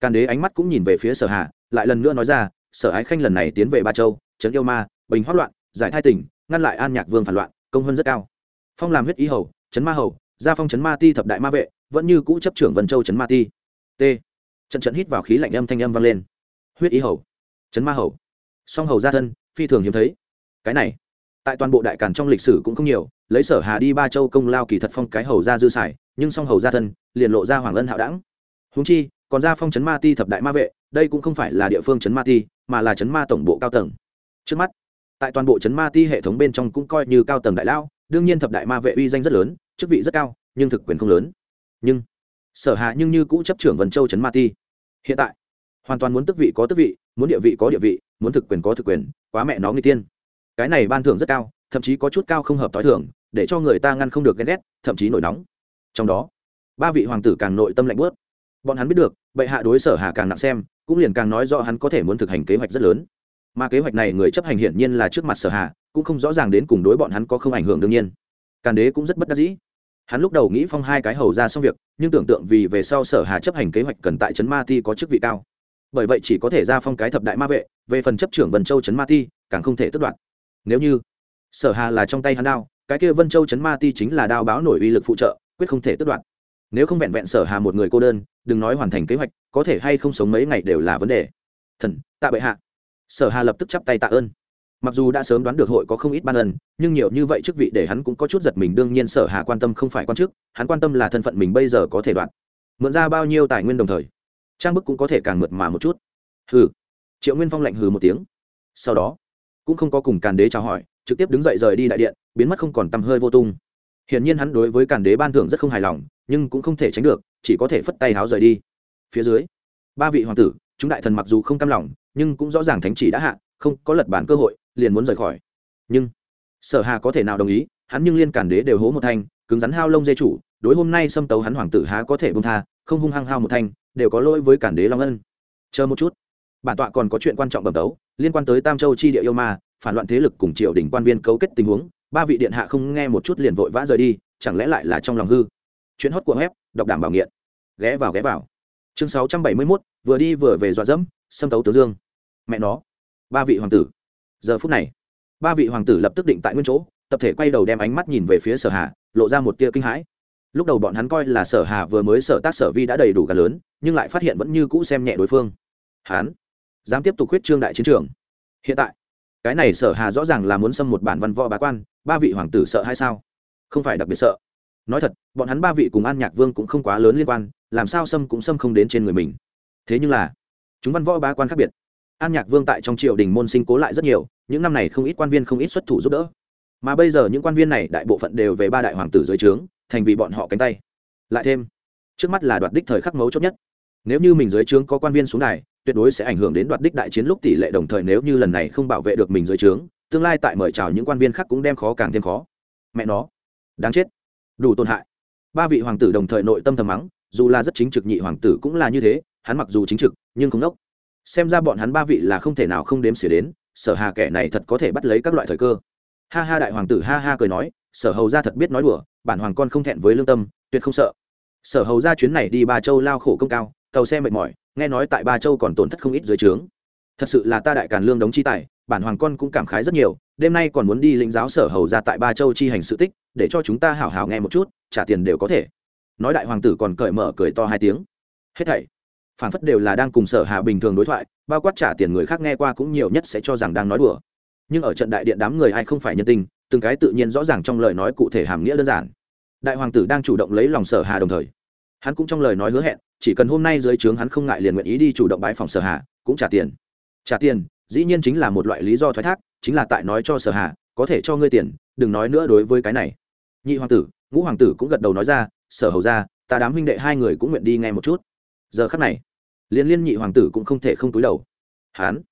càn đế ánh mắt cũng nhìn về phía sở hà, lại lần nữa nói ra, sở ái khanh lần này tiến về ba châu, trấn yêu ma, bình hoát loạn giải thai tỉnh ngăn lại an nhạc vương phản loạn, công hơn rất cao. Phong làm huyết ý hầu, trấn ma hầu, gia phong trấn ma ti thập đại ma vệ, vẫn như cũ chấp trưởng vân châu trấn ma ti. T. Trận trận hít vào khí lạnh âm thanh âm vang lên. Huyết ý hầu, trấn ma hầu. Song hầu gia thân, phi thường hiếm thấy. Cái này, tại toàn bộ đại càn trong lịch sử cũng không nhiều, lấy sở hà đi ba châu công lao kỳ thật phong cái hầu ra dư xài, nhưng song hầu gia thân, liền lộ ra hoàng ân hạo đẳng. Húng chi, còn ra phong trấn ma ti thập đại ma vệ, đây cũng không phải là địa phương trấn ma ti, mà là trấn ma tổng bộ cao tầng. Trước mắt tại toàn bộ chấn ma ti hệ thống bên trong cũng coi như cao tầng đại lao đương nhiên thập đại ma vệ uy danh rất lớn, chức vị rất cao, nhưng thực quyền không lớn. Nhưng, sở hạ nhưng như cũ chấp trưởng vần châu chấn ma ti. Hiện tại, hoàn toàn muốn tức vị có tức vị, muốn địa vị có địa vị, muốn thực quyền có thực quyền, quá mẹ nó người tiên. Cái này ban thưởng rất cao, thậm chí có chút cao không hợp t h i thưởng, để cho người ta ngăn không được ghen ghét, thậm chí nổi nóng. Trong đó, ba vị hoàng tử càng nội tâm lạnh bớt bọn hắn biết được, bệ hạ đối sở hà càng nặng xem, cũng liền càng nói rõ hắn có thể muốn thực hành kế hoạch rất lớn mà kế hoạch này người chấp hành hiển nhiên là trước mặt sở hà, cũng không rõ ràng đến cùng đối bọn hắn có không ảnh hưởng đương nhiên. Càn đế cũng rất bất đắc dĩ. Hắn lúc đầu nghĩ phong hai cái hầu ra xong việc, nhưng tưởng tượng vì về sau sở hà chấp hành kế hoạch cần tại trấn ma ti có chức vị cao. Bởi vậy chỉ có thể ra phong cái thập đại ma vệ, về phần chấp trưởng vân châu trấn ma ti, càng không thể tước đoạt. Nếu như sở hà là trong tay hắn đao, cái kia vân châu trấn ma ti chính là đao báo nổi uy lực phụ trợ, quyết không thể tước đoạt. Nếu không vẹn vẹn sở hà một người cô đơn, đừng nói hoàn thành kế hoạch, có thể hay không sống mấy ngày đều là vấn đề. Thần, tạ bệ hạ sở hà lập tức chắp tay tạ ơn. Mặc dù đã sớm đoán được hội có không ít ban ân, nhưng nhiều như vậy chức vị để hắn cũng có chút giật mình. Đương nhiên sở hà quan tâm không phải quan chức, hắn quan tâm là thân phận mình bây giờ có thể đoạn mượn ra bao nhiêu tài nguyên đồng thời, trang bức cũng có thể càng mượt mà một chút. Hừ. Triệu nguyên phong lạnh hừ một tiếng. Sau đó, cũng không có cùng càn đế chào hỏi, trực tiếp đứng dậy rời đi đại điện, biến mất không còn tăm hơi vô tung. Hiển nhiên hắn đối với càn đế ban thưởng rất không hài lòng, nhưng cũng không thể tránh được, chỉ có thể phất tay háo rời đi. Phía dưới, ba vị hoàng tử, chúng đại thần mặc dù không cam lòng nhưng cũng rõ ràng thánh chỉ đã hạ không có lật bản cơ hội liền muốn rời khỏi. Nhưng sở hà có thể nào đồng ý hắn nhưng liên cản đế đều hố một thanh cứng rắn hao lông dây chủ đối hôm nay xâm tấu hắn hoàng tử há có thể bông tha không hung hăng hao một thanh đều có lỗi với cản đế long ân. Chờ một chút. Bản tọa còn có chuyện quan trọng bẩm tấu liên quan tới tam châu chi địa yêu ma phản loạn thế lực cùng triều đình quan viên cấu kết tình huống ba vị điện hạ không nghe một chút liền vội vã rời đi chẳng lẽ lại là trong lòng hư? Chuyện hót của web đọc đảm bảo nghiện. Ghé vào ghé vào. Chương 671, vừa đi vừa về dọa dẫm xâm tấu tứ dương. Mẹ nó. Ba vị hoàng tử. Giờ phút này, ba vị hoàng tử lập tức định tại nguyên chỗ, tập thể quay đầu đem ánh mắt nhìn về phía sở hà, lộ ra một tia kinh hãi. Lúc đầu bọn hắn coi là sở hà vừa mới sở tác sở vi đã đầy đủ cả lớn, nhưng lại phát hiện vẫn như cũ xem nhẹ đối phương. Hắn dám tiếp tục khuyết trương đại chiến trường. Hiện tại, cái này sở hà rõ ràng là muốn xâm một bản văn võ bá quan, ba vị hoàng tử sợ hay sao? Không phải đặc biệt sợ. Nói thật, bọn hắn ba vị cùng an nhạc vương cũng không quá lớn liên quan, làm sao xâm cũng xâm không đến trên người mình. Thế nhưng là chúng văn võ ba quan khác biệt. An nhạc vương tại trong triều đình môn sinh cố lại rất nhiều, những năm này không ít quan viên không ít xuất thủ giúp đỡ. Mà bây giờ những quan viên này đại bộ phận đều về ba đại hoàng tử dưới trướng, thành vì bọn họ cánh tay. Lại thêm, trước mắt là đoạt đích thời khắc mấu chốt nhất. Nếu như mình dưới trướng có quan viên xuống này tuyệt đối sẽ ảnh hưởng đến đoạt đích đại chiến lúc tỷ lệ đồng thời nếu như lần này không bảo vệ được mình dưới trướng, tương lai tại mời chào những quan viên khác cũng đem khó càng thêm khó. Mẹ nó, đáng chết, đủ tổn hại. Ba vị hoàng tử đồng thời nội tâm thầm mắng, dù là rất chính trực nhị hoàng tử cũng là như thế hắn mặc dù chính trực, nhưng không đốc xem ra bọn hắn ba vị là không thể nào không đếm xỉa đến, sở hà kẻ này thật có thể bắt lấy các loại thời cơ. Ha ha đại hoàng tử ha ha cười nói, sở hầu ra thật biết nói đùa, bản hoàng con không thẹn với lương tâm, tuyệt không sợ. Sở hầu ra chuyến này đi ba châu lao khổ công cao, tàu xe mệt mỏi, nghe nói tại ba châu còn tổn thất không ít dưới trướng. Thật sự là ta đại càn lương đóng chi tài, bản hoàng con cũng cảm khái rất nhiều, đêm nay còn muốn đi lĩnh giáo sở hầu ra tại ba châu chi hành sự tích, để cho chúng ta hảo hảo nghe một chút, trả tiền đều có thể. Nói đại hoàng tử còn cởi mở cười to hai tiếng. Hết thảy phản phất đều là đang cùng sở hà bình thường đối thoại, bao quát trả tiền người khác nghe qua cũng nhiều nhất sẽ cho rằng đang nói đùa. Nhưng ở trận đại điện đám người ai không phải nhân tình, từng cái tự nhiên rõ ràng trong lời nói cụ thể hàm nghĩa đơn giản. Đại hoàng tử đang chủ động lấy lòng sở hà đồng thời. Hắn cũng trong lời nói hứa hẹn, chỉ cần hôm nay dưới trướng hắn không ngại liền nguyện ý đi chủ động bãi phòng sở hà, cũng trả tiền. Trả tiền, dĩ nhiên chính là một loại lý do thoái thác, chính là tại nói cho sở hà, có thể cho ngươi tiền, đừng nói nữa đối với cái này. Nhị hoàng tử, ngũ hoàng tử cũng gật đầu nói ra, sở hầu ra, ta đám huynh đệ hai người cũng nguyện đi nghe một chút. Giờ khắc này liên liên nhị hoàng tử cũng không thể không túi đầu. Hán.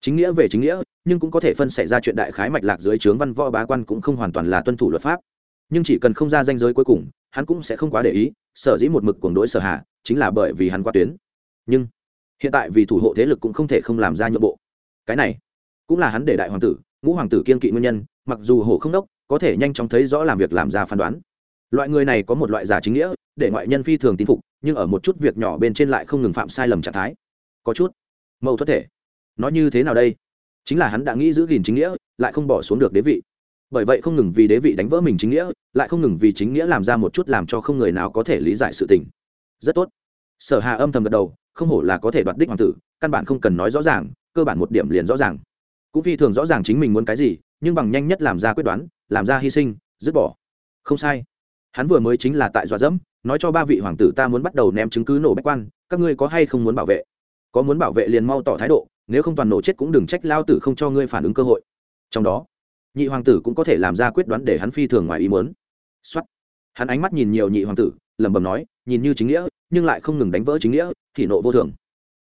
Chính nghĩa về chính nghĩa, nhưng cũng có thể phân xảy ra chuyện đại khái mạch lạc dưới trướng văn võ bá quan cũng không hoàn toàn là tuân thủ luật pháp. Nhưng chỉ cần không ra danh giới cuối cùng, hắn cũng sẽ không quá để ý, sở dĩ một mực cuồng đối sở hạ, chính là bởi vì hắn qua tuyến. Nhưng, hiện tại vì thủ hộ thế lực cũng không thể không làm ra nhượng bộ. Cái này, cũng là hắn để đại hoàng tử, ngũ hoàng tử kiên kỵ nguyên nhân, mặc dù hổ không đốc, có thể nhanh chóng thấy rõ làm việc làm ra phán đoán loại người này có một loại giả chính nghĩa, để ngoại nhân phi thường tin phục, nhưng ở một chút việc nhỏ bên trên lại không ngừng phạm sai lầm trạng thái. Có chút mâu thuẫn thể. Nói như thế nào đây? Chính là hắn đã nghĩ giữ gìn chính nghĩa, lại không bỏ xuống được đế vị. Bởi vậy không ngừng vì đế vị đánh vỡ mình chính nghĩa, lại không ngừng vì chính nghĩa làm ra một chút làm cho không người nào có thể lý giải sự tình. Rất tốt. Sở hà âm thầm gật đầu, không hổ là có thể đoạt đích hoàng tử, căn bản không cần nói rõ ràng, cơ bản một điểm liền rõ ràng. Cũng phi thường rõ ràng chính mình muốn cái gì, nhưng bằng nhanh nhất làm ra quyết đoán, làm ra hy sinh, dứt bỏ. Không sai hắn vừa mới chính là tại dọa dẫm, nói cho ba vị hoàng tử ta muốn bắt đầu ném chứng cứ nổ bách quan, các ngươi có hay không muốn bảo vệ? Có muốn bảo vệ liền mau tỏ thái độ, nếu không toàn nổ chết cũng đừng trách lao tử không cho ngươi phản ứng cơ hội. Trong đó, nhị hoàng tử cũng có thể làm ra quyết đoán để hắn phi thường ngoài ý muốn. Xuất hắn ánh mắt nhìn nhiều nhị hoàng tử, lẩm bẩm nói, nhìn như chính nghĩa, nhưng lại không ngừng đánh vỡ chính nghĩa thì nộ vô thường.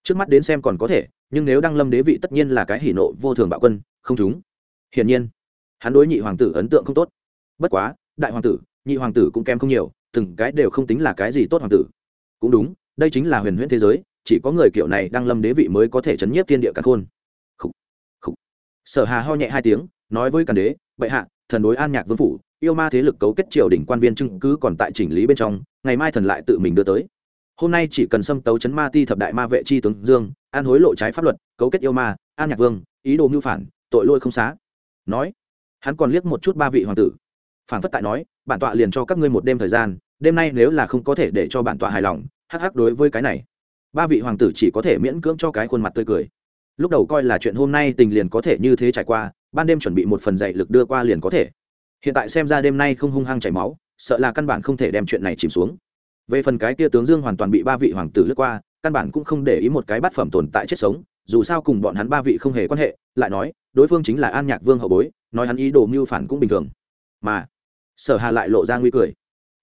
Trước mắt đến xem còn có thể, nhưng nếu đăng lâm đế vị tất nhiên là cái hỉ nộ vô thường bạo quân, không chúng. Hiển nhiên, hắn đối nhị hoàng tử ấn tượng không tốt. Bất quá, đại hoàng tử nhị hoàng tử cũng kém không nhiều, từng cái đều không tính là cái gì tốt hoàng tử cũng đúng, đây chính là huyền huyễn thế giới, chỉ có người kiểu này đang lâm đế vị mới có thể chấn nhiếp thiên địa cả khôn Khủ. Khủ. sở hà ho nhẹ hai tiếng, nói với càn đế, bệ hạ, thần đối an nhạc vương phủ, yêu ma thế lực cấu kết triều đỉnh quan viên chứng cứ còn tại chỉnh lý bên trong, ngày mai thần lại tự mình đưa tới hôm nay chỉ cần xâm tấu chấn ma ti thập đại ma vệ chi tướng dương, an hối lộ trái pháp luật, cấu kết yêu ma, an nhạc vương, ý đồ mưu phản, tội lỗi không xá nói, hắn còn liếc một chút ba vị hoàng tử phản phất tại nói, bản tọa liền cho các ngươi một đêm thời gian, đêm nay nếu là không có thể để cho bản tọa hài lòng, hắc hắc đối với cái này. Ba vị hoàng tử chỉ có thể miễn cưỡng cho cái khuôn mặt tươi cười. Lúc đầu coi là chuyện hôm nay tình liền có thể như thế trải qua, ban đêm chuẩn bị một phần dạy lực đưa qua liền có thể. Hiện tại xem ra đêm nay không hung hăng chảy máu, sợ là căn bản không thể đem chuyện này chìm xuống. Về phần cái kia tướng dương hoàn toàn bị ba vị hoàng tử lướt qua, căn bản cũng không để ý một cái bát phẩm tồn tại chết sống, dù sao cùng bọn hắn ba vị không hề quan hệ, lại nói, đối phương chính là an nhạc vương hậu bối, nói hắn ý đồ mưu phản cũng bình thường. Mà sở hà lại lộ ra nguy cười.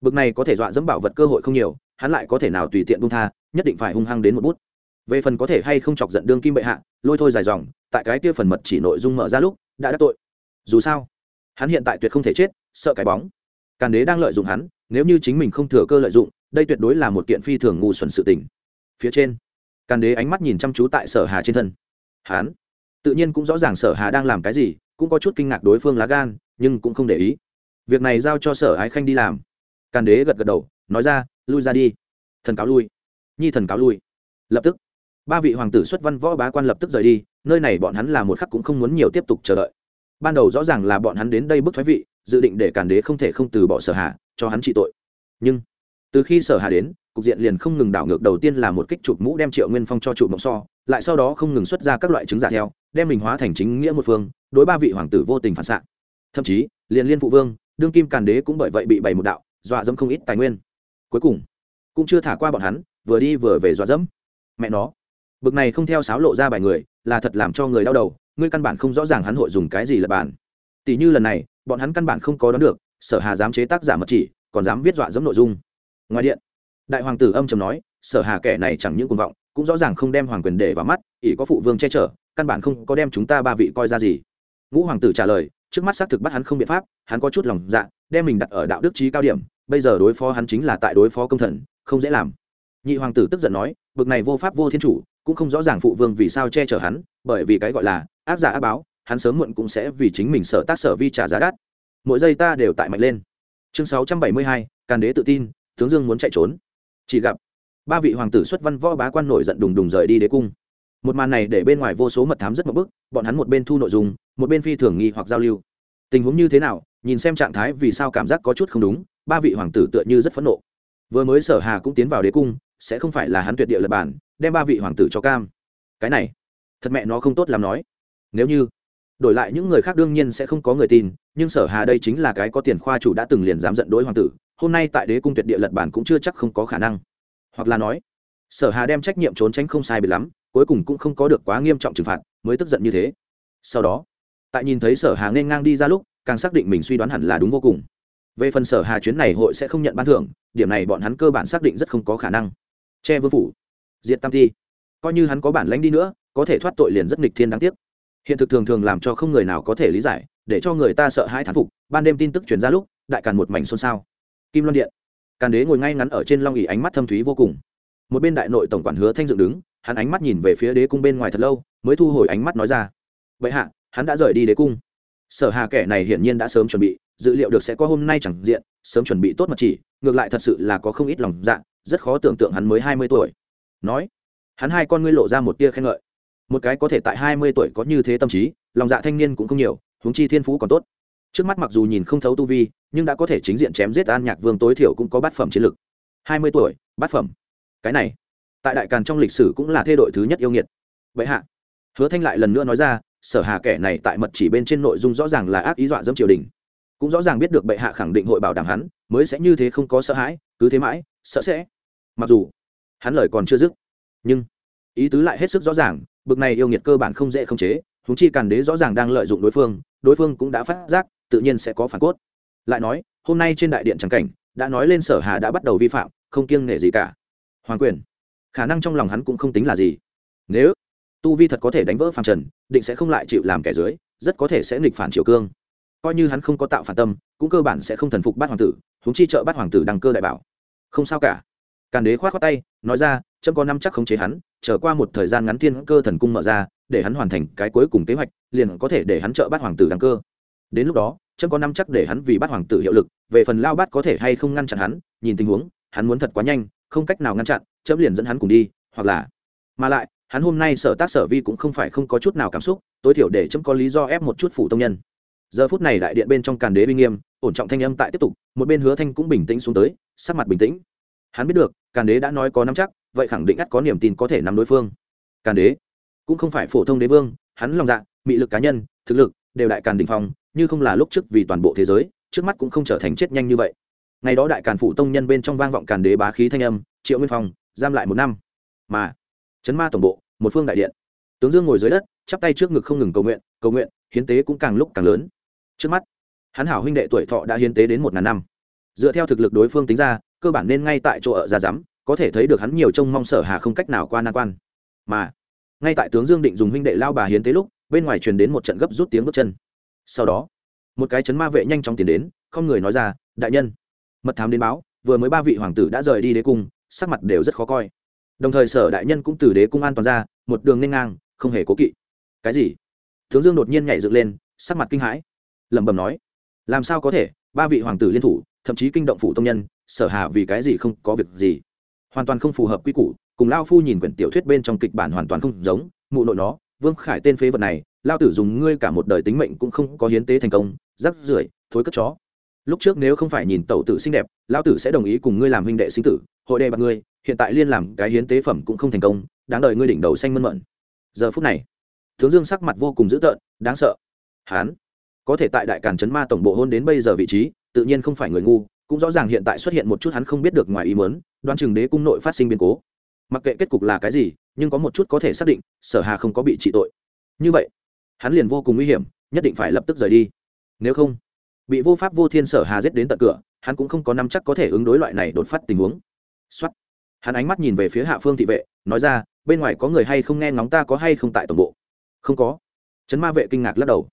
Bực này có thể dọa dẫm bảo vật cơ hội không nhiều, hắn lại có thể nào tùy tiện bung tha, nhất định phải hung hăng đến một bút. Về phần có thể hay không chọc giận đương kim bệ hạ, lôi thôi dài dòng, tại cái kia phần mật chỉ nội dung mở ra lúc, đã đắc tội. Dù sao, hắn hiện tại tuyệt không thể chết, sợ cái bóng. Càn đế đang lợi dụng hắn, nếu như chính mình không thừa cơ lợi dụng, đây tuyệt đối là một kiện phi thường ngu xuẩn sự tình. Phía trên, càn đế ánh mắt nhìn chăm chú tại sở hà trên thân. Hắn, tự nhiên cũng rõ ràng sở hà đang làm cái gì, cũng có chút kinh ngạc đối phương lá gan, nhưng cũng không để ý việc này giao cho sở ái khanh đi làm. Càn đế gật gật đầu, nói ra, lui ra đi. Thần cáo lui. Nhi thần cáo lui. Lập tức, ba vị hoàng tử xuất văn võ bá quan lập tức rời đi, nơi này bọn hắn là một khắc cũng không muốn nhiều tiếp tục chờ đợi. Ban đầu rõ ràng là bọn hắn đến đây bức thoái vị, dự định để càn đế không thể không từ bỏ sở hà cho hắn trị tội. Nhưng, từ khi sở hà đến, cục diện liền không ngừng đảo ngược, đầu tiên là một kích chụp mũ đem triệu nguyên phong cho chụp mộng so, lại sau đó không ngừng xuất ra các loại chứng giả theo, đem mình hóa thành chính nghĩa một phương, đối ba vị hoàng tử vô tình phản xạ. Thậm chí, liền liên phụ vương đương kim càn đế cũng bởi vậy bị bày một đạo, dọa dẫm không ít tài nguyên. Cuối cùng, cũng chưa thả qua bọn hắn, vừa đi vừa về dọa dẫm. Mẹ nó, bực này không theo sáo lộ ra bài người, là thật làm cho người đau đầu, ngươi căn bản không rõ ràng hắn hội dùng cái gì là bản. Tỷ như lần này, bọn hắn căn bản không có đoán được, sở hà dám chế tác giả mật chỉ, còn dám viết dọa dẫm nội dung. Ngoài điện, đại hoàng tử âm trầm nói, sở hà kẻ này chẳng những cuồng vọng, cũng rõ ràng không đem hoàng quyền để vào mắt, ỷ có phụ vương che chở, căn bản không có đem chúng ta ba vị coi ra gì. Ngũ hoàng tử trả lời trước mắt xác thực bắt hắn không biện pháp, hắn có chút lòng dạ đem mình đặt ở đạo đức trí cao điểm, bây giờ đối phó hắn chính là tại đối phó công thần, không dễ làm. Nhị hoàng tử tức giận nói, bực này vô pháp vô thiên chủ, cũng không rõ ràng phụ vương vì sao che chở hắn, bởi vì cái gọi là áp giả áp báo, hắn sớm muộn cũng sẽ vì chính mình sở tác sở vi trả giá đắt. Mỗi giây ta đều tại mạnh lên. Chương sáu trăm bảy mươi hai, càn đế tự tin, tướng dương muốn chạy trốn. Chỉ gặp, ba vị hoàng tử xuất văn võ bá quan nổi giận đùng đùng rời đi đế cung. Một màn này để bên ngoài vô số mật thám rất mập bức, bọn hắn một bên thu nội dung một bên phi thường nghi hoặc giao lưu. Tình huống như thế nào, nhìn xem trạng thái vì sao cảm giác có chút không đúng, ba vị hoàng tử tựa như rất phẫn nộ. Vừa mới sở hà cũng tiến vào đế cung, sẽ không phải là hắn tuyệt địa lập bản, đem ba vị hoàng tử cho cam. Cái này, thật mẹ nó không tốt làm nói. Nếu như đổi lại những người khác đương nhiên sẽ không có người tin, nhưng sở hà đây chính là cái có tiền khoa chủ đã từng liền dám giận đối hoàng tử, hôm nay tại đế cung tuyệt địa lật bản cũng chưa chắc không có khả năng. Hoặc là nói, sở hà đem trách nhiệm trốn tránh không sai biệt lắm, cuối cùng cũng không có được quá nghiêm trọng trừng phạt, mới tức giận như thế. Sau đó tại nhìn thấy sở hà nên ngang đi ra lúc, càng xác định mình suy đoán hẳn là đúng vô cùng. Về phần sở hà chuyến này hội sẽ không nhận ban thưởng, điểm này bọn hắn cơ bản xác định rất không có khả năng. Che vương phủ. Diệt tam thi coi như hắn có bản lãnh đi nữa, có thể thoát tội liền rất nghịch thiên đáng tiếc. Hiện thực thường thường làm cho không người nào có thể lý giải, để cho người ta sợ hãi thán phục, ban đêm tin tức truyền ra lúc, đại càn một mảnh xôn xao. Kim loan điện. Càn đế ngồi ngay ngắn ở trên long ỉ ánh mắt thâm thúy vô cùng. Một bên đại nội tổng quản hứa thanh dựng đứng, hắn ánh mắt nhìn về phía đế cung bên ngoài thật lâu, mới thu hồi ánh mắt nói ra. Vậy hạ hắn đã rời đi đế cung. Sở hà kẻ này hiển nhiên đã sớm chuẩn bị, dự liệu được sẽ có hôm nay chẳng diện, sớm chuẩn bị tốt mật chỉ, ngược lại thật sự là có không ít lòng dạ rất khó tưởng tượng hắn mới hai mươi tuổi. Nói, hắn hai con ngươi lộ ra một tia khen ngợi. Một cái có thể tại hai mươi tuổi có như thế tâm trí, lòng dạ thanh niên cũng không nhiều, huống chi thiên phú còn tốt. Trước mắt mặc dù nhìn không thấu tu vi, nhưng đã có thể chính diện chém giết an nhạc vương tối thiểu cũng có bát phẩm chiến lực. Hai mươi tuổi, bát phẩm. Cái này, tại đại càn trong lịch sử cũng là thê đội thứ nhất yêu nghiệt. Vậy hạ, hứa thanh lại lần nữa nói ra sở hà kẻ này tại mật chỉ bên trên nội dung rõ ràng là ác ý dọa dẫm triều đình. Cũng rõ ràng biết được bệ hạ khẳng định hội bảo đảm hắn, mới sẽ như thế không có sợ hãi, cứ thế mãi, sợ sẽ. Mặc dù, hắn lời còn chưa dứt, nhưng ý tứ lại hết sức rõ ràng, bực này yêu nghiệt cơ bản không dễ khống chế húng chi càn đế rõ ràng đang lợi dụng đối phương đối phương cũng đã phát giác, tự nhiên sẽ có phản cốt. Lại nói, hôm nay trên đại điện trắng cảnh, đã nói lên sở hà đã bắt đầu vi phạm, không kiêng nể gì cả. Hoàng quyền, khả năng trong lòng hắn cũng không tính là gì. Nếu tu vi thật có thể đánh vỡ phàm trần, định sẽ không lại chịu làm kẻ dưới, rất có thể sẽ nghịch phản triều cương. Coi như hắn không có tạo phản tâm, cũng cơ bản sẽ không thần phục bắt hoàng tử húng chi trợ bắt hoàng tử đăng cơ đại bảo. Không sao cả. Càn đế khoát khoát tay, nói ra trâm có năm chắc khống chế hắn trở qua một thời gian ngắn thiên cơ thần cung mở ra, để hắn hoàn thành cái cuối cùng kế hoạch, liền có thể để hắn trợ bắt hoàng tử đăng cơ. Đến lúc đó trâm có năm chắc để hắn vì bắt hoàng tử hiệu lực, về phần lao bắt có thể hay không ngăn chặn hắn, nhìn tình huống, hắn muốn thật quá nhanh, không cách nào ngăn chặn trâm liền dẫn hắn cùng đi, hoặc là, mà lại hắn hôm nay sở tác sở vi cũng không phải không có chút nào cảm xúc, tối thiểu để chấm có lý do ép một chút phủ tông nhân. Giờ phút này đại điện bên trong càn đế uy nghiêm, ổn trọng thanh âm tại tiếp tục, một bên hứa thanh cũng bình tĩnh xuống tới, sắc mặt bình tĩnh. Hắn biết được, càn đế đã nói có nắm chắc, vậy khẳng định ắt có niềm tin có thể nắm đối phương. Càn đế cũng không phải phổ thông đế vương, hắn lòng dạ mị lực cá nhân, thực lực đều đại càn đình phong, như không là lúc trước vì toàn bộ thế giới, trước mắt cũng không trở thành chết nhanh như vậy. Ngày đó đại càn phủ tông nhân bên trong vang vọng càn đế bá khí thanh âm, triệu nguyên phong, giam lại một năm. Mà chấn ma tổng bộ, một phương đại điện. Tướng dương ngồi dưới đất, chắp tay trước ngực không ngừng cầu nguyện cầu nguyện, hiến tế cũng càng lúc càng lớn. Trước mắt, hắn hảo huynh đệ tuổi thọ đã hiến tế đến một ngàn năm. Dựa theo thực lực đối phương tính ra, cơ bản nên ngay tại chỗ ở ra rắm có thể thấy được hắn nhiều trông mong sở hà không cách nào qua nan quan. Mà, ngay tại tướng dương định dùng huynh đệ lao bà hiến tế lúc, bên ngoài truyền đến một trận gấp rút tiếng bước chân. Sau đó, một cái chấn ma vệ nhanh chóng tiến đến, không người nói ra, đại nhân. Mật thám đến báo, vừa mới ba vị hoàng tử đã rời đi đế cung, sắc mặt đều rất khó coi đồng thời sở đại nhân cũng từ đế cung an toàn ra, một đường nên ngang, không hề cố kỵ. Cái gì? Tướng dương đột nhiên nhảy dựng lên, sắc mặt kinh hãi. Lẩm bẩm nói, làm sao có thể? Ba vị hoàng tử liên thủ, thậm chí kinh động phủ tông nhân, sở hà vì cái gì không có việc gì? Hoàn toàn không phù hợp quy củ, cùng lao phu nhìn quyển tiểu thuyết bên trong kịch bản hoàn toàn không giống, mụ nội nó, vương khải tên phế vật này lao tử dùng ngươi cả một đời tính mệnh cũng không có hiến tế thành công, rắc rưởi, thối cất chó lúc trước nếu không phải nhìn tẩu tử xinh đẹp, lão tử sẽ đồng ý cùng ngươi làm huynh đệ sinh tử, hội đệ bạc ngươi, hiện tại liên làm cái hiến tế phẩm cũng không thành công, đáng đợi ngươi đỉnh đầu xanh mơn mận. Giờ phút này tướng dương sắc mặt vô cùng dữ tợn, đáng sợ. Hán, có thể tại đại càn trấn ma tổng bộ hôn đến bây giờ vị trí, tự nhiên không phải người ngu, cũng rõ ràng hiện tại xuất hiện một chút hắn không biết được ngoài ý mớn đoan chừng đế cung nội phát sinh biến cố. Mặc kệ kết cục là cái gì, nhưng có một chút có thể xác định, sở hà không có bị trị tội. Như vậy, hắn liền vô cùng nguy hiểm, nhất định phải lập tức rời đi. Nếu không bị vô pháp vô thiên sở hà giết đến tận cửa, hắn cũng không có năm chắc có thể ứng đối loại này đột phát tình huống. Xuất hắn ánh mắt nhìn về phía hạ phương thị vệ, nói ra, bên ngoài có người hay không nghe ngóng ta có hay không tại tổng bộ? Không có. Trấn ma vệ kinh ngạc lắc đầu.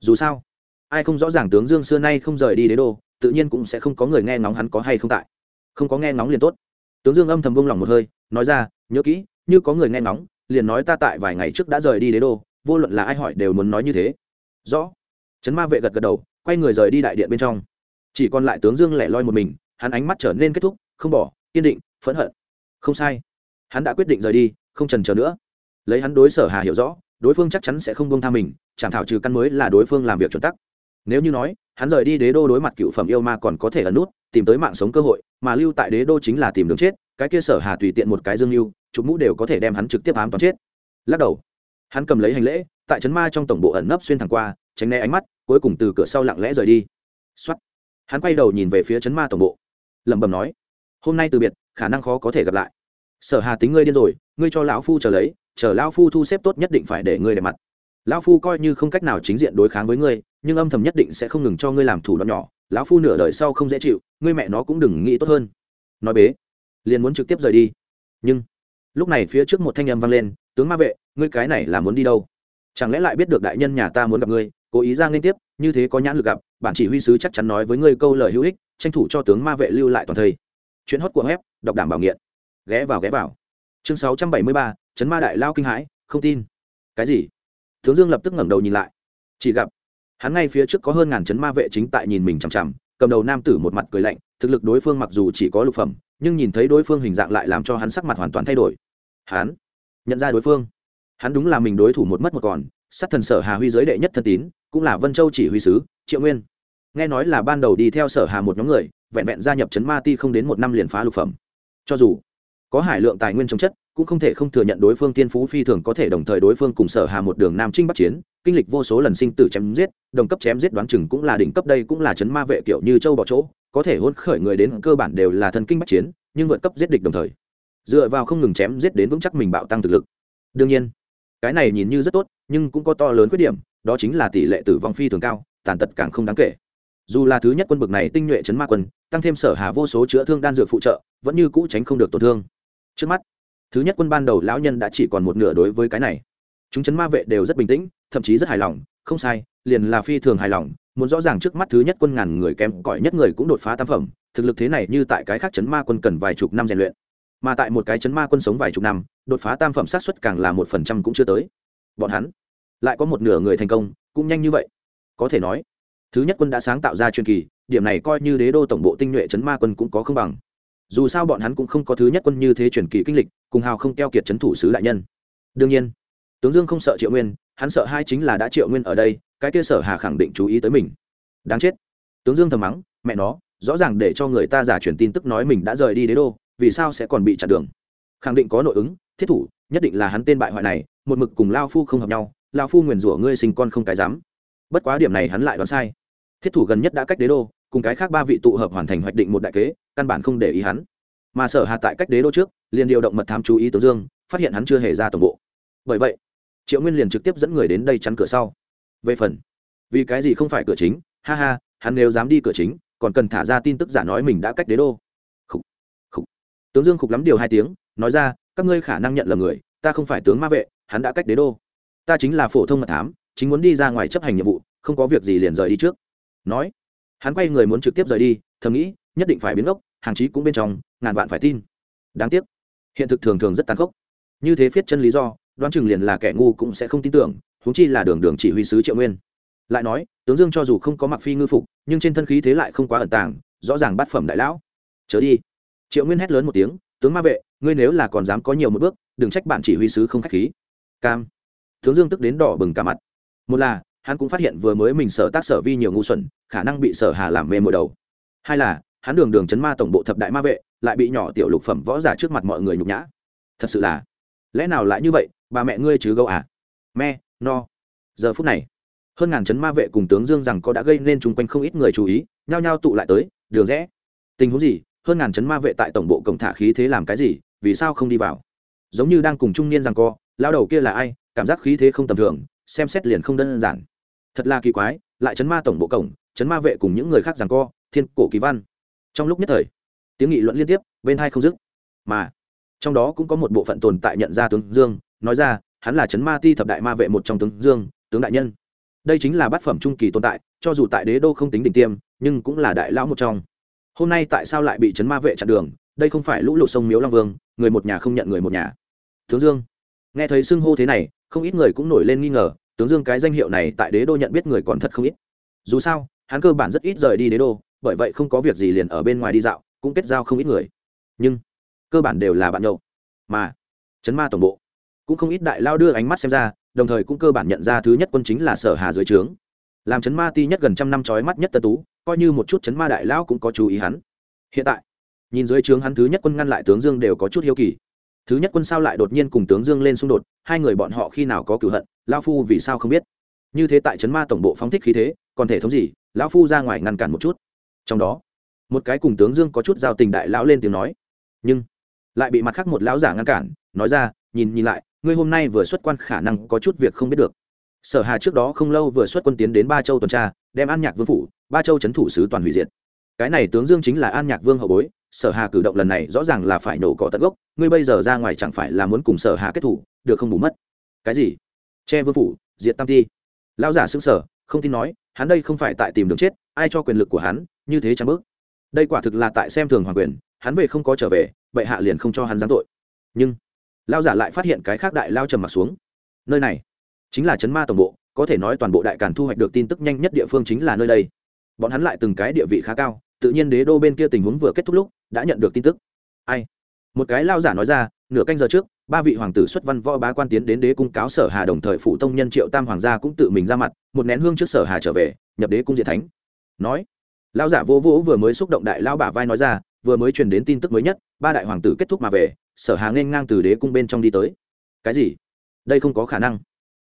Dù sao, ai không rõ ràng tướng dương xưa nay không rời đi đế đô, tự nhiên cũng sẽ không có người nghe ngóng hắn có hay không tại. Không có nghe ngóng liền tốt. Tướng dương âm thầm bông lòng một hơi, nói ra, nhớ kỹ, như có người nghe ngóng, liền nói ta tại vài ngày trước đã rời đi đế đô, vô luận là ai hỏi đều muốn nói như thế. Rõ. Trấn ma vệ gật gật đầu quay người rời đi đại điện bên trong. Chỉ còn lại tướng dương lẻ loi một mình, hắn ánh mắt trở nên kết thúc, không bỏ, kiên định, phẫn hận. Không sai. Hắn đã quyết định rời đi, không trần chờ nữa. Lấy hắn đối sở hà hiểu rõ, đối phương chắc chắn sẽ không buông tha mình, chẳng thảo trừ căn mới là đối phương làm việc chuẩn tắc. Nếu như nói, hắn rời đi đế đô đối mặt cựu phẩm yêu ma còn có thể ẩn nút, tìm tới mạng sống cơ hội, mà lưu tại đế đô chính là tìm đường chết, cái kia sở hà tùy tiện một cái dương lưu chụp mũ đều có thể đem hắn trực tiếp ám toán chết. Lắc đầu. Hắn cầm lấy hành lễ, tại trấn ma trong tổng bộ ẩn nấp xuyên thẳng qua, tránh né ánh mắt cuối cùng từ cửa sau lặng lẽ rời đi. Xuất hắn quay đầu nhìn về phía chấn ma tổng bộ. Lẩm bẩm nói, hôm nay từ biệt, khả năng khó có thể gặp lại. Sở hà tính ngươi điên rồi, ngươi cho lão phu chờ lấy, chờ lão phu thu xếp tốt nhất định phải để ngươi để mặt. Lão phu coi như không cách nào chính diện đối kháng với ngươi, nhưng âm thầm nhất định sẽ không ngừng cho ngươi làm thủ đoạn nhỏ, lão phu nửa đời sau không dễ chịu, ngươi mẹ nó cũng đừng nghĩ tốt hơn. Nói bế, liền muốn trực tiếp rời đi. Nhưng, lúc này phía trước một thanh âm vang lên, tướng ma vệ, ngươi cái này là muốn đi đâu? Chẳng lẽ lại biết được đại nhân nhà ta muốn gặp ngươi cố ý ra liên tiếp, như thế có nhãn lực gặp, bản chỉ huy sứ chắc chắn nói với ngươi câu lời hữu ích, tranh thủ cho tướng ma vệ lưu lại toàn thây. Chuyện hót của web, đọc đảm bảo nghiện. Ghé vào ghé vào. Chương sáu trăm bảy mươi ba chấn ma đại lao kinh hãi, không tin. Cái gì? Tướng dương lập tức ngẩng đầu nhìn lại. Chỉ gặp, hắn ngay phía trước có hơn ngàn chấn ma vệ chính tại nhìn mình chằm chằm, cầm đầu nam tử một mặt cười lạnh, thực lực đối phương mặc dù chỉ có lục phẩm, nhưng nhìn thấy đối phương hình dạng lại làm cho hắn sắc mặt hoàn toàn thay đổi. Hắn nhận ra đối phương. Hắn đúng là mình đối thủ một mất một còn, sát thần sở hà huy giới đệ nhất thân tín cũng là vân châu chỉ huy sứ, triệu nguyên. Nghe nói là ban đầu đi theo sở hà một nhóm người, vẹn vẹn gia nhập chấn ma ti không đến một năm liền phá lục phẩm. Cho dù có hải lượng tài nguyên chống chất, cũng không thể không thừa nhận đối phương tiên phú phi thường có thể đồng thời đối phương cùng sở hà một đường nam trinh bắc chiến, kinh lịch vô số lần sinh tử chém giết, đồng cấp chém giết đoán chừng cũng là đỉnh cấp đây cũng là chấn ma vệ kiểu như châu bỏ chỗ, có thể hôn khởi người đến cơ bản đều là thần kinh bắc chiến, nhưng vượt cấp giết địch đồng thời. Dựa vào không ngừng chém giết đến vững chắc mình bạo tăng thực lực. Đương nhiên, cái này nhìn như rất tốt, nhưng cũng có to lớn khuyết điểm đó chính là tỷ lệ tử vong phi thường cao, tàn tật càng không đáng kể. Dù là thứ nhất quân bực này tinh nhuệ chấn ma quân, tăng thêm sở hà vô số chữa thương đan dược phụ trợ, vẫn như cũ tránh không được tổn thương. Trước mắt, thứ nhất quân ban đầu lão nhân đã chỉ còn một nửa đối với cái này. Chúng chấn ma vệ đều rất bình tĩnh, thậm chí rất hài lòng, không sai, liền là phi thường hài lòng, muốn rõ ràng trước mắt thứ nhất quân ngàn người kém cỏi nhất người cũng đột phá tam phẩm, thực lực thế này như tại cái khác chấn ma quân cần vài chục năm rèn luyện. Mà tại một cái chấn ma quân sống vài chục năm, đột phá tam phẩm sát xuất càng là một phần trăm cũng chưa tới. Bọn hắn lại có một nửa người thành công, cũng nhanh như vậy. Có thể nói, thứ nhất quân đã sáng tạo ra truyền kỳ, điểm này coi như đế đô tổng bộ tinh nhuệ chấn ma quân cũng có không bằng. Dù sao bọn hắn cũng không có thứ nhất quân như thế truyền kỳ kinh lịch, cùng hào không keo kiệt chấn thủ sứ đại nhân. Đương nhiên, tướng dương không sợ triệu nguyên, hắn sợ hai chính là đã triệu nguyên ở đây, cái kia sở hà khẳng định chú ý tới mình. Đáng chết. Tướng dương thầm mắng, mẹ nó, rõ ràng để cho người ta giả truyền tin tức nói mình đã rời đi đế đô, vì sao sẽ còn bị chặn đường? Khẳng định có nội ứng, thiết thủ, nhất định là hắn tên bại hoại này, một mực cùng lao phu không hợp nhau lao phu nguyền rủa ngươi sinh con không cái dám. Bất quá điểm này hắn lại đoán sai. Thiết thủ gần nhất đã cách đế đô cùng cái khác ba vị tụ hợp hoàn thành hoạch định một đại kế căn bản không để ý hắn. Mà sở hà tại cách đế đô trước liền điều động mật thám chú ý tướng dương phát hiện hắn chưa hề ra tổng bộ. Bởi vậy triệu nguyên liền trực tiếp dẫn người đến đây chắn cửa sau. Về phần vì cái gì không phải cửa chính? Ha ha hắn nếu dám đi cửa chính còn cần thả ra tin tức giả nói mình đã cách đế đô. Khục, khục. tướng dương khục lắm điều hai tiếng nói ra các ngươi khả năng nhận là người ta không phải tướng ma vệ hắn đã cách đế đô ta chính là phổ thông mật thám, chính muốn đi ra ngoài chấp hành nhiệm vụ, không có việc gì liền rời đi trước. Nói, hắn quay người muốn trực tiếp rời đi, thầm nghĩ, nhất định phải biến gốc, hàng chí cũng bên trong, ngàn vạn phải tin. Đáng tiếc, hiện thực thường thường rất tàn khốc. Như thế viết chân lý do, đoán chừng liền là kẻ ngu cũng sẽ không tin tưởng, huống chi là đường đường chỉ huy sứ triệu nguyên. Lại nói, tướng dương cho dù không có mặc phi ngư phục, nhưng trên thân khí thế lại không quá ẩn tàng, rõ ràng bát phẩm đại lão. Chớ đi. Triệu nguyên hét lớn một tiếng, tướng ma vệ, ngươi nếu là còn dám có nhiều một bước, đừng trách bạn chỉ huy sứ không k h á c h khí. Cam tướng dương tức đến đỏ bừng cả mặt. Một là, hắn cũng phát hiện vừa mới mình sở tác sở vi nhiều ngu xuẩn, khả năng bị sở hà làm mê mồi đầu. Hai là, hắn đường đường chấn ma tổng bộ thập đại ma vệ, lại bị nhỏ tiểu lục phẩm võ giả trước mặt mọi người nhục nhã. Thật sự là, lẽ nào lại như vậy, bà mẹ ngươi chứ gâu à? Me, no. Giờ phút này, hơn ngàn chấn ma vệ cùng tướng dương rằng có đã gây nên chung quanh không ít người chú ý, nhao nhao tụ lại tới, đường rẽ, tình huống gì? Hơn ngàn chấn ma vệ tại tổng bộ cổng thả khí thế làm cái gì? Vì sao không đi vào? Giống như đang cùng trung niên rằng co lao đầu kia là ai? Cảm giác khí thế không tầm thường, xem xét liền không đơn giản. Thật là kỳ quái, lại chấn ma tổng bộ cổng, chấn ma vệ cùng những người khác rằng co, thiên cổ kỳ văn. Trong lúc nhất thời, tiếng nghị luận liên tiếp, bên hai không dứt. Mà, trong đó cũng có một bộ phận tồn tại nhận ra tướng dương, nói ra, hắn là chấn ma ti thập đại ma vệ một trong tướng dương, tướng đại nhân. Đây chính là bát phẩm trung kỳ tồn tại, cho dù tại đế đô không tính đỉnh tiêm, nhưng cũng là đại lão một trong. Hôm nay tại sao lại bị chấn ma vệ chặn đường? Đây không phải lũ lụt sông miếu long vương, người một nhà không nhận người một nhà. Tướng dương nghe thấy xưng hô thế này, không ít người cũng nổi lên nghi ngờ, tướng dương cái danh hiệu này tại đế đô nhận biết người còn thật không ít. Dù sao, hắn cơ bản rất ít rời đi đế đô, bởi vậy không có việc gì liền ở bên ngoài đi dạo, cũng kết giao không ít người. Nhưng, cơ bản đều là bạn nhậu. Mà chấn ma tổng bộ, cũng không ít đại lao đưa ánh mắt xem ra, đồng thời cũng cơ bản nhận ra thứ nhất quân chính là sở hà dưới trướng. Làm chấn ma ti nhất gần trăm năm trói mắt nhất tân tú, coi như một chút chấn ma đại lao cũng có chú ý hắn. Hiện tại, nhìn dưới trướng hắn thứ nhất quân ngăn lại tướng dương đều có chút hiếu kỳ thứ nhất quân sao lại đột nhiên cùng tướng dương lên xung đột, hai người bọn họ khi nào có cửu hận lao phu vì sao không biết. Như thế tại chấn ma tổng bộ phóng thích khí thế, còn thể thống gì, lão phu ra ngoài ngăn cản một chút. Trong đó, một cái cùng tướng dương có chút giao tình đại lão lên tiếng nói. Nhưng, lại bị mặt khác một lão giả ngăn cản, nói ra, nhìn nhìn lại, ngươi hôm nay vừa xuất quan khả năng có chút việc không biết được. Sở hà trước đó không lâu vừa xuất quân tiến đến ba châu tuần tra, đem an nhạc vương phủ, ba châu chấn thủ sứ toàn hủy diệt cái này tướng dương chính là an nhạc vương hậu bối, sở hà cử động lần này rõ ràng là phải nổ cỏ tận gốc, ngươi bây giờ ra ngoài chẳng phải là muốn cùng sở hà kết thủ, được không bù mất? Cái gì? Che vương phủ, diệt tam ti. Lão giả xưng sở không tin nói, hắn đây không phải tại tìm đường chết, ai cho quyền lực của hắn, như thế chẳng bước. Đây quả thực là tại xem thường hoàng quyền, hắn về không có trở về bệ hạ liền không cho hắn giáng tội. Nhưng lao giả lại phát hiện cái khác đại lao trầm mặt xuống. Nơi này, chính là chấn ma tổng bộ, có thể nói toàn bộ đại càn thu hoạch được tin tức nhanh nhất địa phương chính là nơi đây. Bọn hắn lại từng cái địa vị khá cao tự nhiên đế đô bên kia tình huống vừa kết thúc lúc, đã nhận được tin tức. Ai? Một cái lao giả nói ra, nửa canh giờ trước, ba vị hoàng tử xuất văn võ bá quan tiến đến đế cung cáo sở hà đồng thời phụ tông nhân triệu tam hoàng gia cũng tự mình ra mặt, một nén hương trước sở hà trở về, nhập đế cung diện thánh. Nói, lao giả vô vũ vừa mới xúc động đại lao bả vai nói ra, vừa mới truyền đến tin tức mới nhất, ba đại hoàng tử kết thúc mà về, sở hà nên ngang từ đế cung bên trong đi tới. Cái gì? Đây không có khả năng.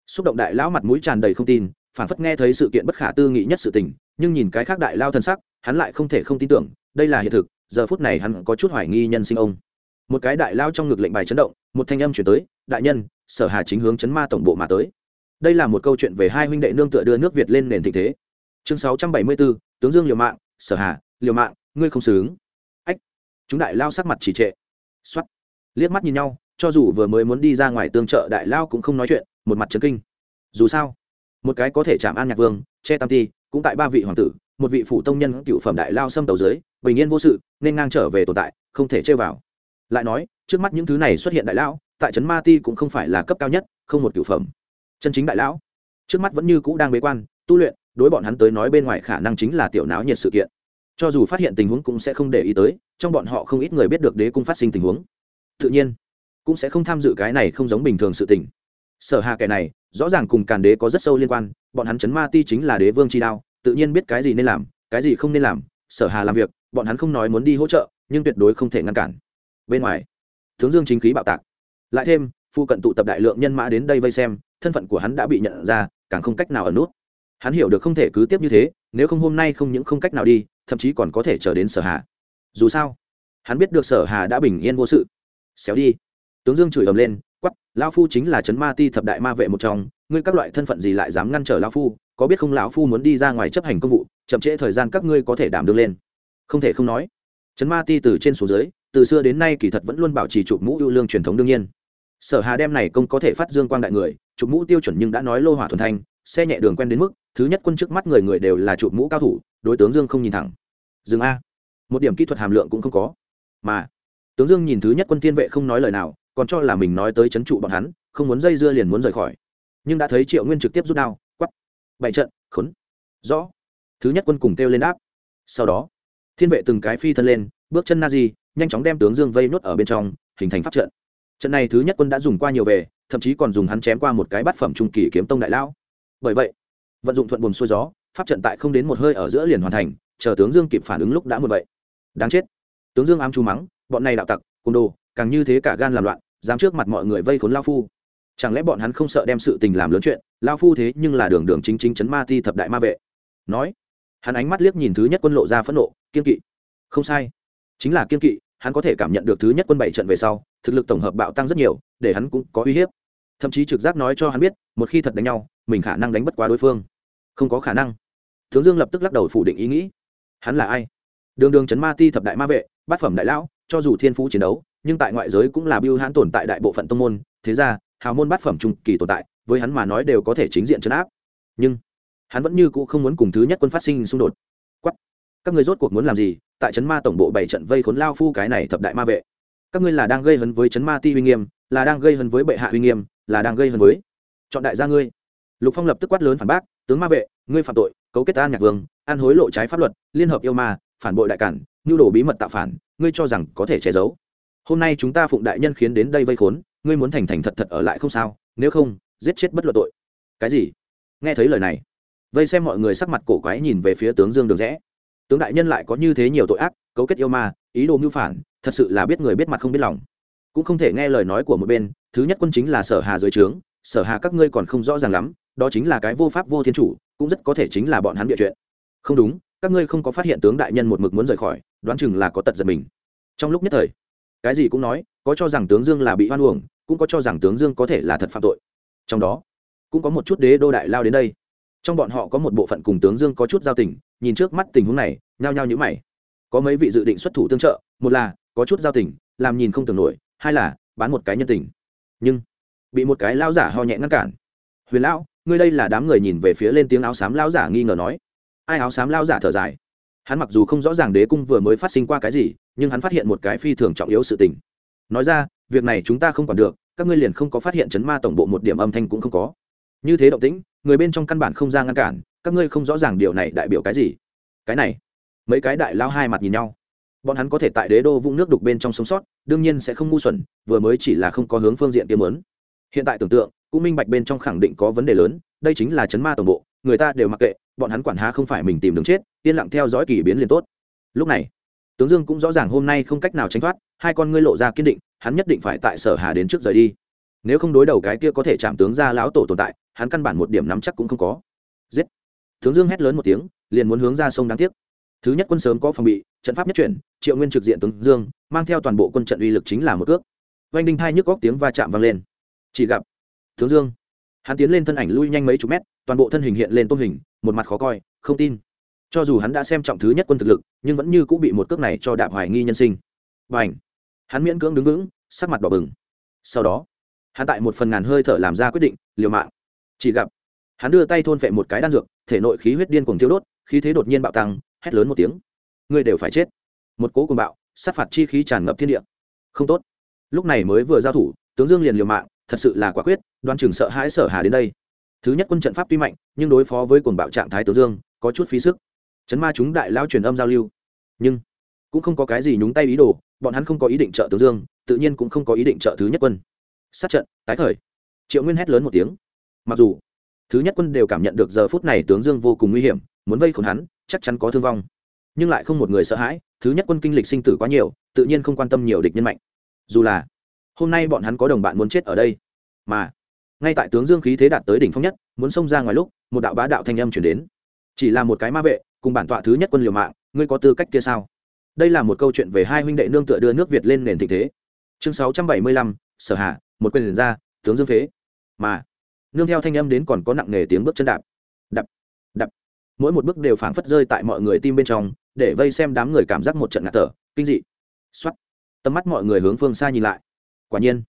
Xúc động đại lão mặt mũi tràn đầy không tin, phản phất nghe thấy sự kiện bất khả tư nghị nhất sự tình, nhưng nhìn cái khác đại lao thân sắc hắn lại không thể không tin tưởng, đây là hiện thực, giờ phút này hắn có chút hoài nghi nhân sinh ông. Một cái đại lao trong ngực lệnh bài chấn động, một thanh âm chuyển tới, đại nhân, sở hà chính hướng chấn ma tổng bộ mà tới. Đây là một câu chuyện về hai huynh đệ nương tựa đưa nước việt lên nền thịnh thế. Chương sáu trăm bảy mươi bốn, tướng dương liều mạng, sở hà, liều mạng, ngươi không xứng. Ách, chúng đại lao sắc mặt chỉ trệ. Xoắt liếc mắt nhìn nhau, cho dù vừa mới muốn đi ra ngoài tương trợ, đại lao cũng không nói chuyện, một mặt trấn kinh. Dù sao, một cái có thể chạm an nhạc vương, che tam ti cũng tại ba vị hoàng tử, một vị phụ tông nhân cựu phẩm đại lao xâm tàu dưới, bình yên vô sự, nên ngang trở về tồn tại, không thể chơi vào. Lại nói, trước mắt những thứ này xuất hiện đại lão tại trấn ma ti cũng không phải là cấp cao nhất, không một cựu phẩm. Chân chính đại lão. Trước mắt vẫn như cũ đang bế quan, tu luyện, đối bọn hắn tới nói bên ngoài khả năng chính là tiểu náo nhiệt sự kiện. Cho dù phát hiện tình huống cũng sẽ không để ý tới, trong bọn họ không ít người biết được đế cung phát sinh tình huống. Tự nhiên, cũng sẽ không tham dự cái này không giống bình thường sự tình. Sở hà kẻ này, rõ ràng cùng càn đế có rất sâu liên quan bọn hắn chấn ma ti chính là đế vương chi đao, tự nhiên biết cái gì nên làm, cái gì không nên làm, sở hà làm việc, bọn hắn không nói muốn đi hỗ trợ, nhưng tuyệt đối không thể ngăn cản. Bên ngoài tướng dương chính khí bạo tạc. Lại thêm phụ cận tụ tập đại lượng nhân mã đến đây vây xem, thân phận của hắn đã bị nhận ra, càng không cách nào ở nút. Hắn hiểu được không thể cứ tiếp như thế, nếu không hôm nay không những không cách nào đi, thậm chí còn có thể chờ đến sở hà. Dù sao, hắn biết được sở hà đã bình yên vô sự. Xéo đi. Tướng dương chửi ầm lên quắp lão phu chính là trấn ma ti thập đại ma vệ một trong ngươi các loại thân phận gì lại dám ngăn trở lão phu, có biết không lão phu muốn đi ra ngoài chấp hành công vụ, chậm trễ thời gian các ngươi có thể đảm đương lên. Không thể không nói, trấn ma ti từ trên xuống dưới, từ xưa đến nay kỳ thật vẫn luôn bảo trì chụp mũ ưu lương truyền thống đương nhiên. Sở hà đem này công có thể phát dương quang đại người, chụp mũ tiêu chuẩn nhưng đã nói lô hỏa thuần thanh, xe nhẹ đường quen đến mức, thứ nhất quân trước mắt người người đều là chụp mũ cao thủ, đối tướng dương không nhìn thẳng. Dừng a, một điểm kỹ thuật hàm lượng cũng không có. Mà, tướng dương nhìn thứ nhất quân thiên vệ không nói lời nào, còn cho là mình nói tới trấn trụ bọn hắn, không muốn dây dưa liền muốn rời khỏi nhưng đã thấy triệu nguyên trực tiếp rút đao, quắp bảy trận, khốn. Rõ. Thứ nhất quân cùng kêu lên áp sau đó, thiên vệ từng cái phi thân lên, bước chân na di nhanh chóng đem tướng dương vây nốt ở bên trong, hình thành pháp trận. Trận này thứ nhất quân đã dùng qua nhiều về, thậm chí còn dùng hắn chém qua một cái bát phẩm trung kỳ kiếm tông đại lão. Bởi vậy, vận dụng thuận buồm xuôi gió, pháp trận tại không đến một hơi ở giữa liền hoàn thành, chờ tướng dương kịp phản ứng lúc đã một vậy. Đáng chết. Tướng dương ám chu mắng, bọn này đạo tặc, côn đồ, càng như thế cả gan làm loạn, dám trước mặt mọi người vây khốn lao phu chẳng lẽ bọn hắn không sợ đem sự tình làm lớn chuyện? Lao phu thế nhưng là đường đường chính chính chấn ma ti thập đại ma vệ. Nói, hắn ánh mắt liếc nhìn thứ nhất quân lộ ra phẫn nộ, kiên kỵ. Không sai. Chính là kiên kỵ, hắn có thể cảm nhận được thứ nhất quân bảy trận về sau, thực lực tổng hợp bạo tăng rất nhiều, để hắn cũng có uy hiếp. Thậm chí trực giác nói cho hắn biết, một khi thật đánh nhau, mình khả năng đánh bất quá đối phương. Không có khả năng. Tướng dương lập tức lắc đầu phủ định ý nghĩ. Hắn là ai? Đường đường chấn ma ti thập đại ma vệ, bát phẩm đại lão, cho dù thiên phú chiến đấu, nhưng tại ngoại giới cũng là biêu hãn tồn tại đại bộ phận tông môn. Thế ra hào môn bát phẩm trung kỳ tồn tại, với hắn mà nói đều có thể chính diện chấn áp. Nhưng, hắn vẫn như cũ không muốn cùng thứ nhất quân phát sinh xung đột. Quắt các người rốt cuộc muốn làm gì? Tại trấn ma tổng bộ bảy trận vây khốn lao phu cái này thập đại ma vệ. Các ngươi là đang gây hấn với trấn ma ti uy nghiêm, là đang gây hấn với bệ hạ uy nghiêm, là đang gây hấn với chọn đại gia ngươi. Lục phong lập tức quát lớn phản bác, tướng ma vệ, ngươi phạm tội, cấu kết an nhạc vương ăn hối lộ trái pháp luật, liên hợp yêu ma, phản bội đại cản, nhu đồ bí mật tạo phản, ngươi cho rằng có thể che giấu. Hôm nay chúng ta phụng đại nhân khiến đến đây vây khốn ngươi muốn thành thành thật thật ở lại không sao, nếu không, giết chết bất luận tội. Cái gì? Nghe thấy lời này, vây xem mọi người sắc mặt cổ quái nhìn về phía tướng dương đường rẽ. Tướng đại nhân lại có như thế nhiều tội ác, cấu kết yêu ma, ý đồ mưu phản, thật sự là biết người biết mặt không biết lòng. Cũng không thể nghe lời nói của một bên, thứ nhất quân chính là sở hà dưới trướng, sở hà các ngươi còn không rõ ràng lắm, đó chính là cái vô pháp vô thiên chủ, cũng rất có thể chính là bọn hắn địa chuyện. Không đúng, các ngươi không có phát hiện tướng đại nhân một mực muốn rời khỏi, đoán chừng là có tật giật mình. Trong lúc nhất thời, cái gì cũng nói, có cho rằng tướng dương là bị hoan uổng cũng có cho rằng tướng dương có thể là thật phạm tội. Trong đó, cũng có một chút đế đô đại lao đến đây. Trong bọn họ có một bộ phận cùng tướng dương có chút giao tình, nhìn trước mắt tình huống này, nhao nhao nhữ mày. Có mấy vị dự định xuất thủ tương trợ, một là có chút giao tình, làm nhìn không tưởng nổi, hai là bán một cái nhân tình. Nhưng, bị một cái lao giả ho nhẹ ngăn cản. Huyền lão, ngươi đây là đám người nhìn về phía lên tiếng áo xám lao giả nghi ngờ nói. Ai áo xám lao giả thở dài. Hắn mặc dù không rõ ràng đế cung vừa mới phát sinh qua cái gì, nhưng hắn phát hiện một cái phi thường trọng yếu sự tình. Nói ra việc này chúng ta không còn được, các ngươi liền không có phát hiện chấn ma tổng bộ một điểm âm thanh cũng không có. Như thế động tĩnh, người bên trong căn bản không ra ngăn cản, các ngươi không rõ ràng điều này đại biểu cái gì. Cái này, mấy cái đại lao hai mặt nhìn nhau. Bọn hắn có thể tại đế đô vũng nước đục bên trong sống sót, đương nhiên sẽ không ngu xuẩn, vừa mới chỉ là không có hướng phương diện tiêm lớn hiện tại tưởng tượng, cũng minh bạch bên trong khẳng định có vấn đề lớn, đây chính là chấn ma tổng bộ, người ta đều mặc kệ, bọn hắn quản há không phải mình tìm đường chết, yên lặng theo dõi kỳ biến liền tốt. Lúc này, tướng dương cũng rõ ràng hôm nay không cách nào tránh thoát hai con ngươi lộ ra kiên định, hắn nhất định phải tại sở hà đến trước rời đi. Nếu không đối đầu cái kia có thể chạm tướng ra lão tổ tồn tại, hắn căn bản một điểm nắm chắc cũng không có. Giết! Tướng dương hét lớn một tiếng, liền muốn hướng ra sông đáng tiếc. Thứ nhất quân sớm có phòng bị, trận pháp nhất chuyển, triệu nguyên trực diện tướng dương, mang theo toàn bộ quân trận uy lực chính là một cước. Oanh đinh thai nhức góc tiếng va chạm vang lên. Chỉ gặp tướng dương, hắn tiến lên thân ảnh lui nhanh mấy chục mét, toàn bộ thân hình hiện lên tôm hình, một mặt khó coi, không tin. Cho dù hắn đã xem trọng thứ nhất quân thực lực, nhưng vẫn như cũng bị một cước này cho đạp hoài nghi nhân sinh. Và ảnh hắn miễn cưỡng đứng vững, sắc mặt đỏ bừng. Sau đó, hắn tại một phần ngàn hơi thở làm ra quyết định, liều mạng. Chỉ gặp, hắn đưa tay thôn phệ một cái đan dược, thể nội khí huyết điên cùng thiêu đốt, khí thế đột nhiên bạo tăng, hét lớn một tiếng. Ngươi đều phải chết. Một cố cùng bạo, sát phạt chi khí tràn ngập thiên địa. Không tốt. Lúc này mới vừa giao thủ, tướng dương liền liều mạng, thật sự là quả quyết, đoan chừng sợ hãi sở hà đến đây. Thứ nhất quân trận pháp tuy mạnh, nhưng đối phó với cuồng bạo trạng thái tướng dương, có chút phí sức. Chấn ma chúng đại lao truyền âm giao lưu. Nhưng cũng không có cái gì nhúng tay ý đồ, bọn hắn không có ý định trợ tướng dương, tự nhiên cũng không có ý định trợ thứ nhất quân. Sát trận, tái khởi. Triệu nguyên hét lớn một tiếng. Mặc dù, thứ nhất quân đều cảm nhận được giờ phút này tướng dương vô cùng nguy hiểm, muốn vây khốn hắn, chắc chắn có thương vong. Nhưng lại không một người sợ hãi, thứ nhất quân kinh lịch sinh tử quá nhiều, tự nhiên không quan tâm nhiều địch nhân mạnh. Dù là, hôm nay bọn hắn có đồng bạn muốn chết ở đây, mà, ngay tại tướng dương khí thế đạt tới đỉnh phong nhất, muốn xông ra ngoài lúc, một đạo bá đạo thanh âm chuyển đến. Chỉ là một cái ma vệ, cùng bản tọa thứ nhất quân liều mạng, ngươi có tư cách kia sao? Đây là một câu chuyện về hai huynh đệ nương tựa đưa nước việt lên nền thịnh thế. Chương sáu trăm bảy mươi lăm, sở hạ, một quyền liền ra, tướng dương phế. Mà, nương theo thanh âm đến còn có nặng nề tiếng bước chân đạp. Đập đập. Mỗi một bước đều phảng phất rơi tại mọi người tim bên trong, để vây xem đám người cảm giác một trận ngạt thở, kinh dị. X tầm mắt mọi người hướng phương xa nhìn lại. Quả nhiên,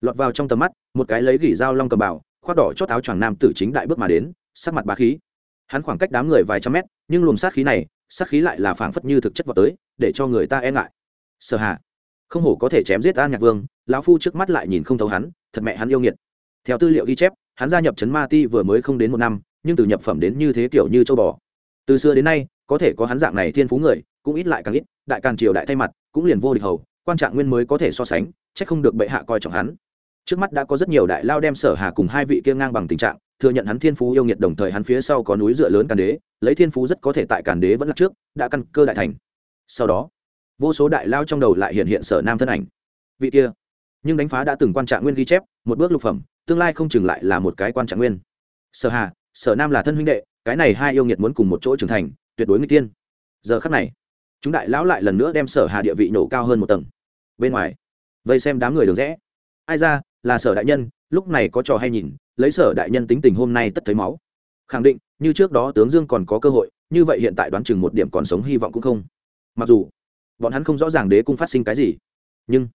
lọt vào trong tầm mắt, một cái lấy gỉ dao long cầm bảo khoác đỏ chót áo choàng nam tử chính đại bước mà đến, sắc mặt bá khí. Hắn khoảng cách đám người vài trăm mét, nhưng luồng sát khí này, sát khí lại là phảng phất như thực chất vào tới để cho người ta e ngại. Sở Hà, không hổ có thể chém giết an nhạc vương lão phu trước mắt lại nhìn không thấu hắn thật mẹ hắn yêu nghiệt. Theo tư liệu ghi chép hắn gia nhập trấn ma ti vừa mới không đến một năm nhưng từ nhập phẩm đến như thế kiểu như châu bò. Từ xưa đến nay có thể có hắn dạng này thiên phú người cũng ít lại càng ít đại càng triều đại thay mặt cũng liền vô địch hầu quan trạng nguyên mới có thể so sánh chắc không được bệ hạ coi trọng hắn. Trước mắt đã có rất nhiều đại lao đem sở hà cùng hai vị kia ngang bằng tình trạng thừa nhận hắn thiên phú yêu nghiệt đồng thời hắn phía sau có núi dựa lớn càn đế lấy thiên phú rất có thể tại càn đế vẫn là trước đã căn cơ đại thành sau đó, vô số đại lao trong đầu lại hiện hiện sở nam thân ảnh. Vị kia, nhưng đánh phá đã từng quan trạng nguyên ghi chép, một bước lục phẩm, tương lai không chừng lại là một cái quan trạng nguyên. Sở hà, sở nam là thân huynh đệ, cái này hai yêu nghiệt muốn cùng một chỗ trưởng thành, tuyệt đối nguy tiên giờ khắc này, chúng đại lão lại lần nữa đem sở hà địa vị nổ cao hơn một tầng. Bên ngoài, vây xem đám người đường rẽ. Ai ra, là sở đại nhân, lúc này có trò hay nhìn, lấy sở đại nhân tính tình hôm nay tất thấy máu. Khẳng định, như trước đó tướng dương còn có cơ hội, như vậy hiện tại đoán chừng một điểm còn sống hy vọng cũng không mặc dù, bọn hắn không rõ ràng đế cung phát sinh cái gì, nhưng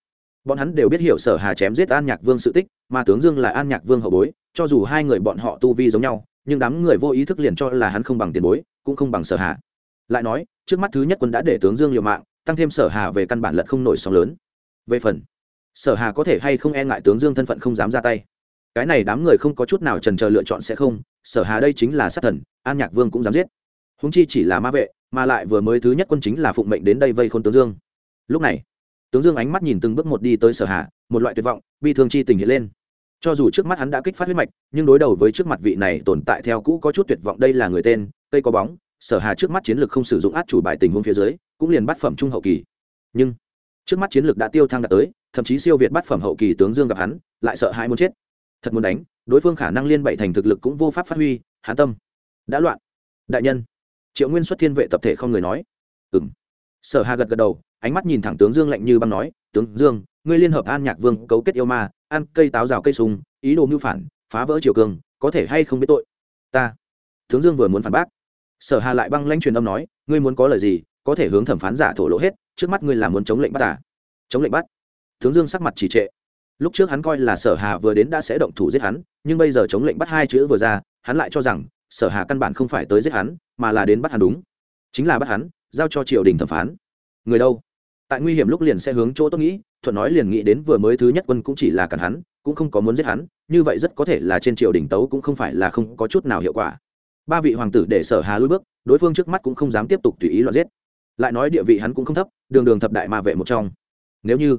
bọn hắn đều biết hiểu sở hà chém giết an nhạc vương sự tích, mà tướng dương là an nhạc vương hậu bối, cho dù hai người bọn họ tu vi giống nhau, nhưng đám người vô ý thức liền cho là hắn không bằng tiền bối, cũng không bằng sở hà. Lại nói, trước mắt thứ nhất quân đã để tướng dương liều mạng, tăng thêm sở hà về căn bản lật không nổi sóng lớn. Về phần, sở hà có thể hay không e ngại tướng dương thân phận không dám ra tay? Cái này đám người không có chút nào trần chờ lựa chọn sẽ không, sở hà đây chính là sát thần, an nhạc vương cũng dám giết. Húng chi chỉ là ma vệ mà lại vừa mới thứ nhất quân chính là phụng mệnh đến đây vây khôn tướng dương. Lúc này tướng dương ánh mắt nhìn từng bước một đi tới sở hạ, một loại tuyệt vọng bi thương chi tình hiện lên. Cho dù trước mắt hắn đã kích phát huyết mạch nhưng đối đầu với trước mặt vị này tồn tại theo cũ có chút tuyệt vọng đây là người tên cây có bóng sở hà trước mắt chiến lược không sử dụng át chủ bài tình huống phía dưới cũng liền bắt phẩm trung hậu kỳ. Nhưng trước mắt chiến lược đã tiêu thăng đạt tới thậm chí siêu việt bắt phẩm hậu kỳ tướng dương gặp hắn lại sợ hai muốn chết. Thật muốn đánh đối phương khả năng liên bậy thành thực lực cũng vô pháp phát huy hán tâm đã loạn. Đại nhân triệu nguyên xuất thiên vệ tập thể không người nói. Ừng sở hà gật gật đầu, ánh mắt nhìn thẳng tướng dương lạnh như băng nói, tướng dương, ngươi liên hợp an nhạc vương cấu kết yêu ma, ăn cây táo rào cây sùng ý đồ mưu phản, phá vỡ triều cường, có thể hay không biết tội? Ta. Tướng dương vừa muốn phản bác, sở hà lại băng lãnh truyền âm nói, ngươi muốn có lời gì, có thể hướng thẩm phán giả thổ lộ hết, trước mắt ngươi là muốn chống lệnh bắt à? Chống lệnh bắt? Tướng dương sắc mặt trì trệ. Lúc trước hắn coi là sở hà vừa đến đã sẽ động thủ giết hắn, nhưng bây giờ chống lệnh bắt hai chữ vừa ra, hắn lại cho rằng sở hà căn bản không phải tới giết hắn mà là đến bắt hắn đúng. Chính là bắt hắn, giao cho triều đình thẩm phán. Người đâu? Tại nguy hiểm lúc liền sẽ hướng chỗ tôi nghĩ, thuận nói liền nghĩ đến vừa mới thứ nhất quân cũng chỉ là cản hắn, cũng không có muốn giết hắn, như vậy rất có thể là trên triều đình tấu cũng không phải là không có chút nào hiệu quả. Ba vị hoàng tử để sở hà lui bước, đối phương trước mắt cũng không dám tiếp tục tùy ý loạn giết. Lại nói địa vị hắn cũng không thấp, đường đường thập đại ma vệ một trong. Nếu như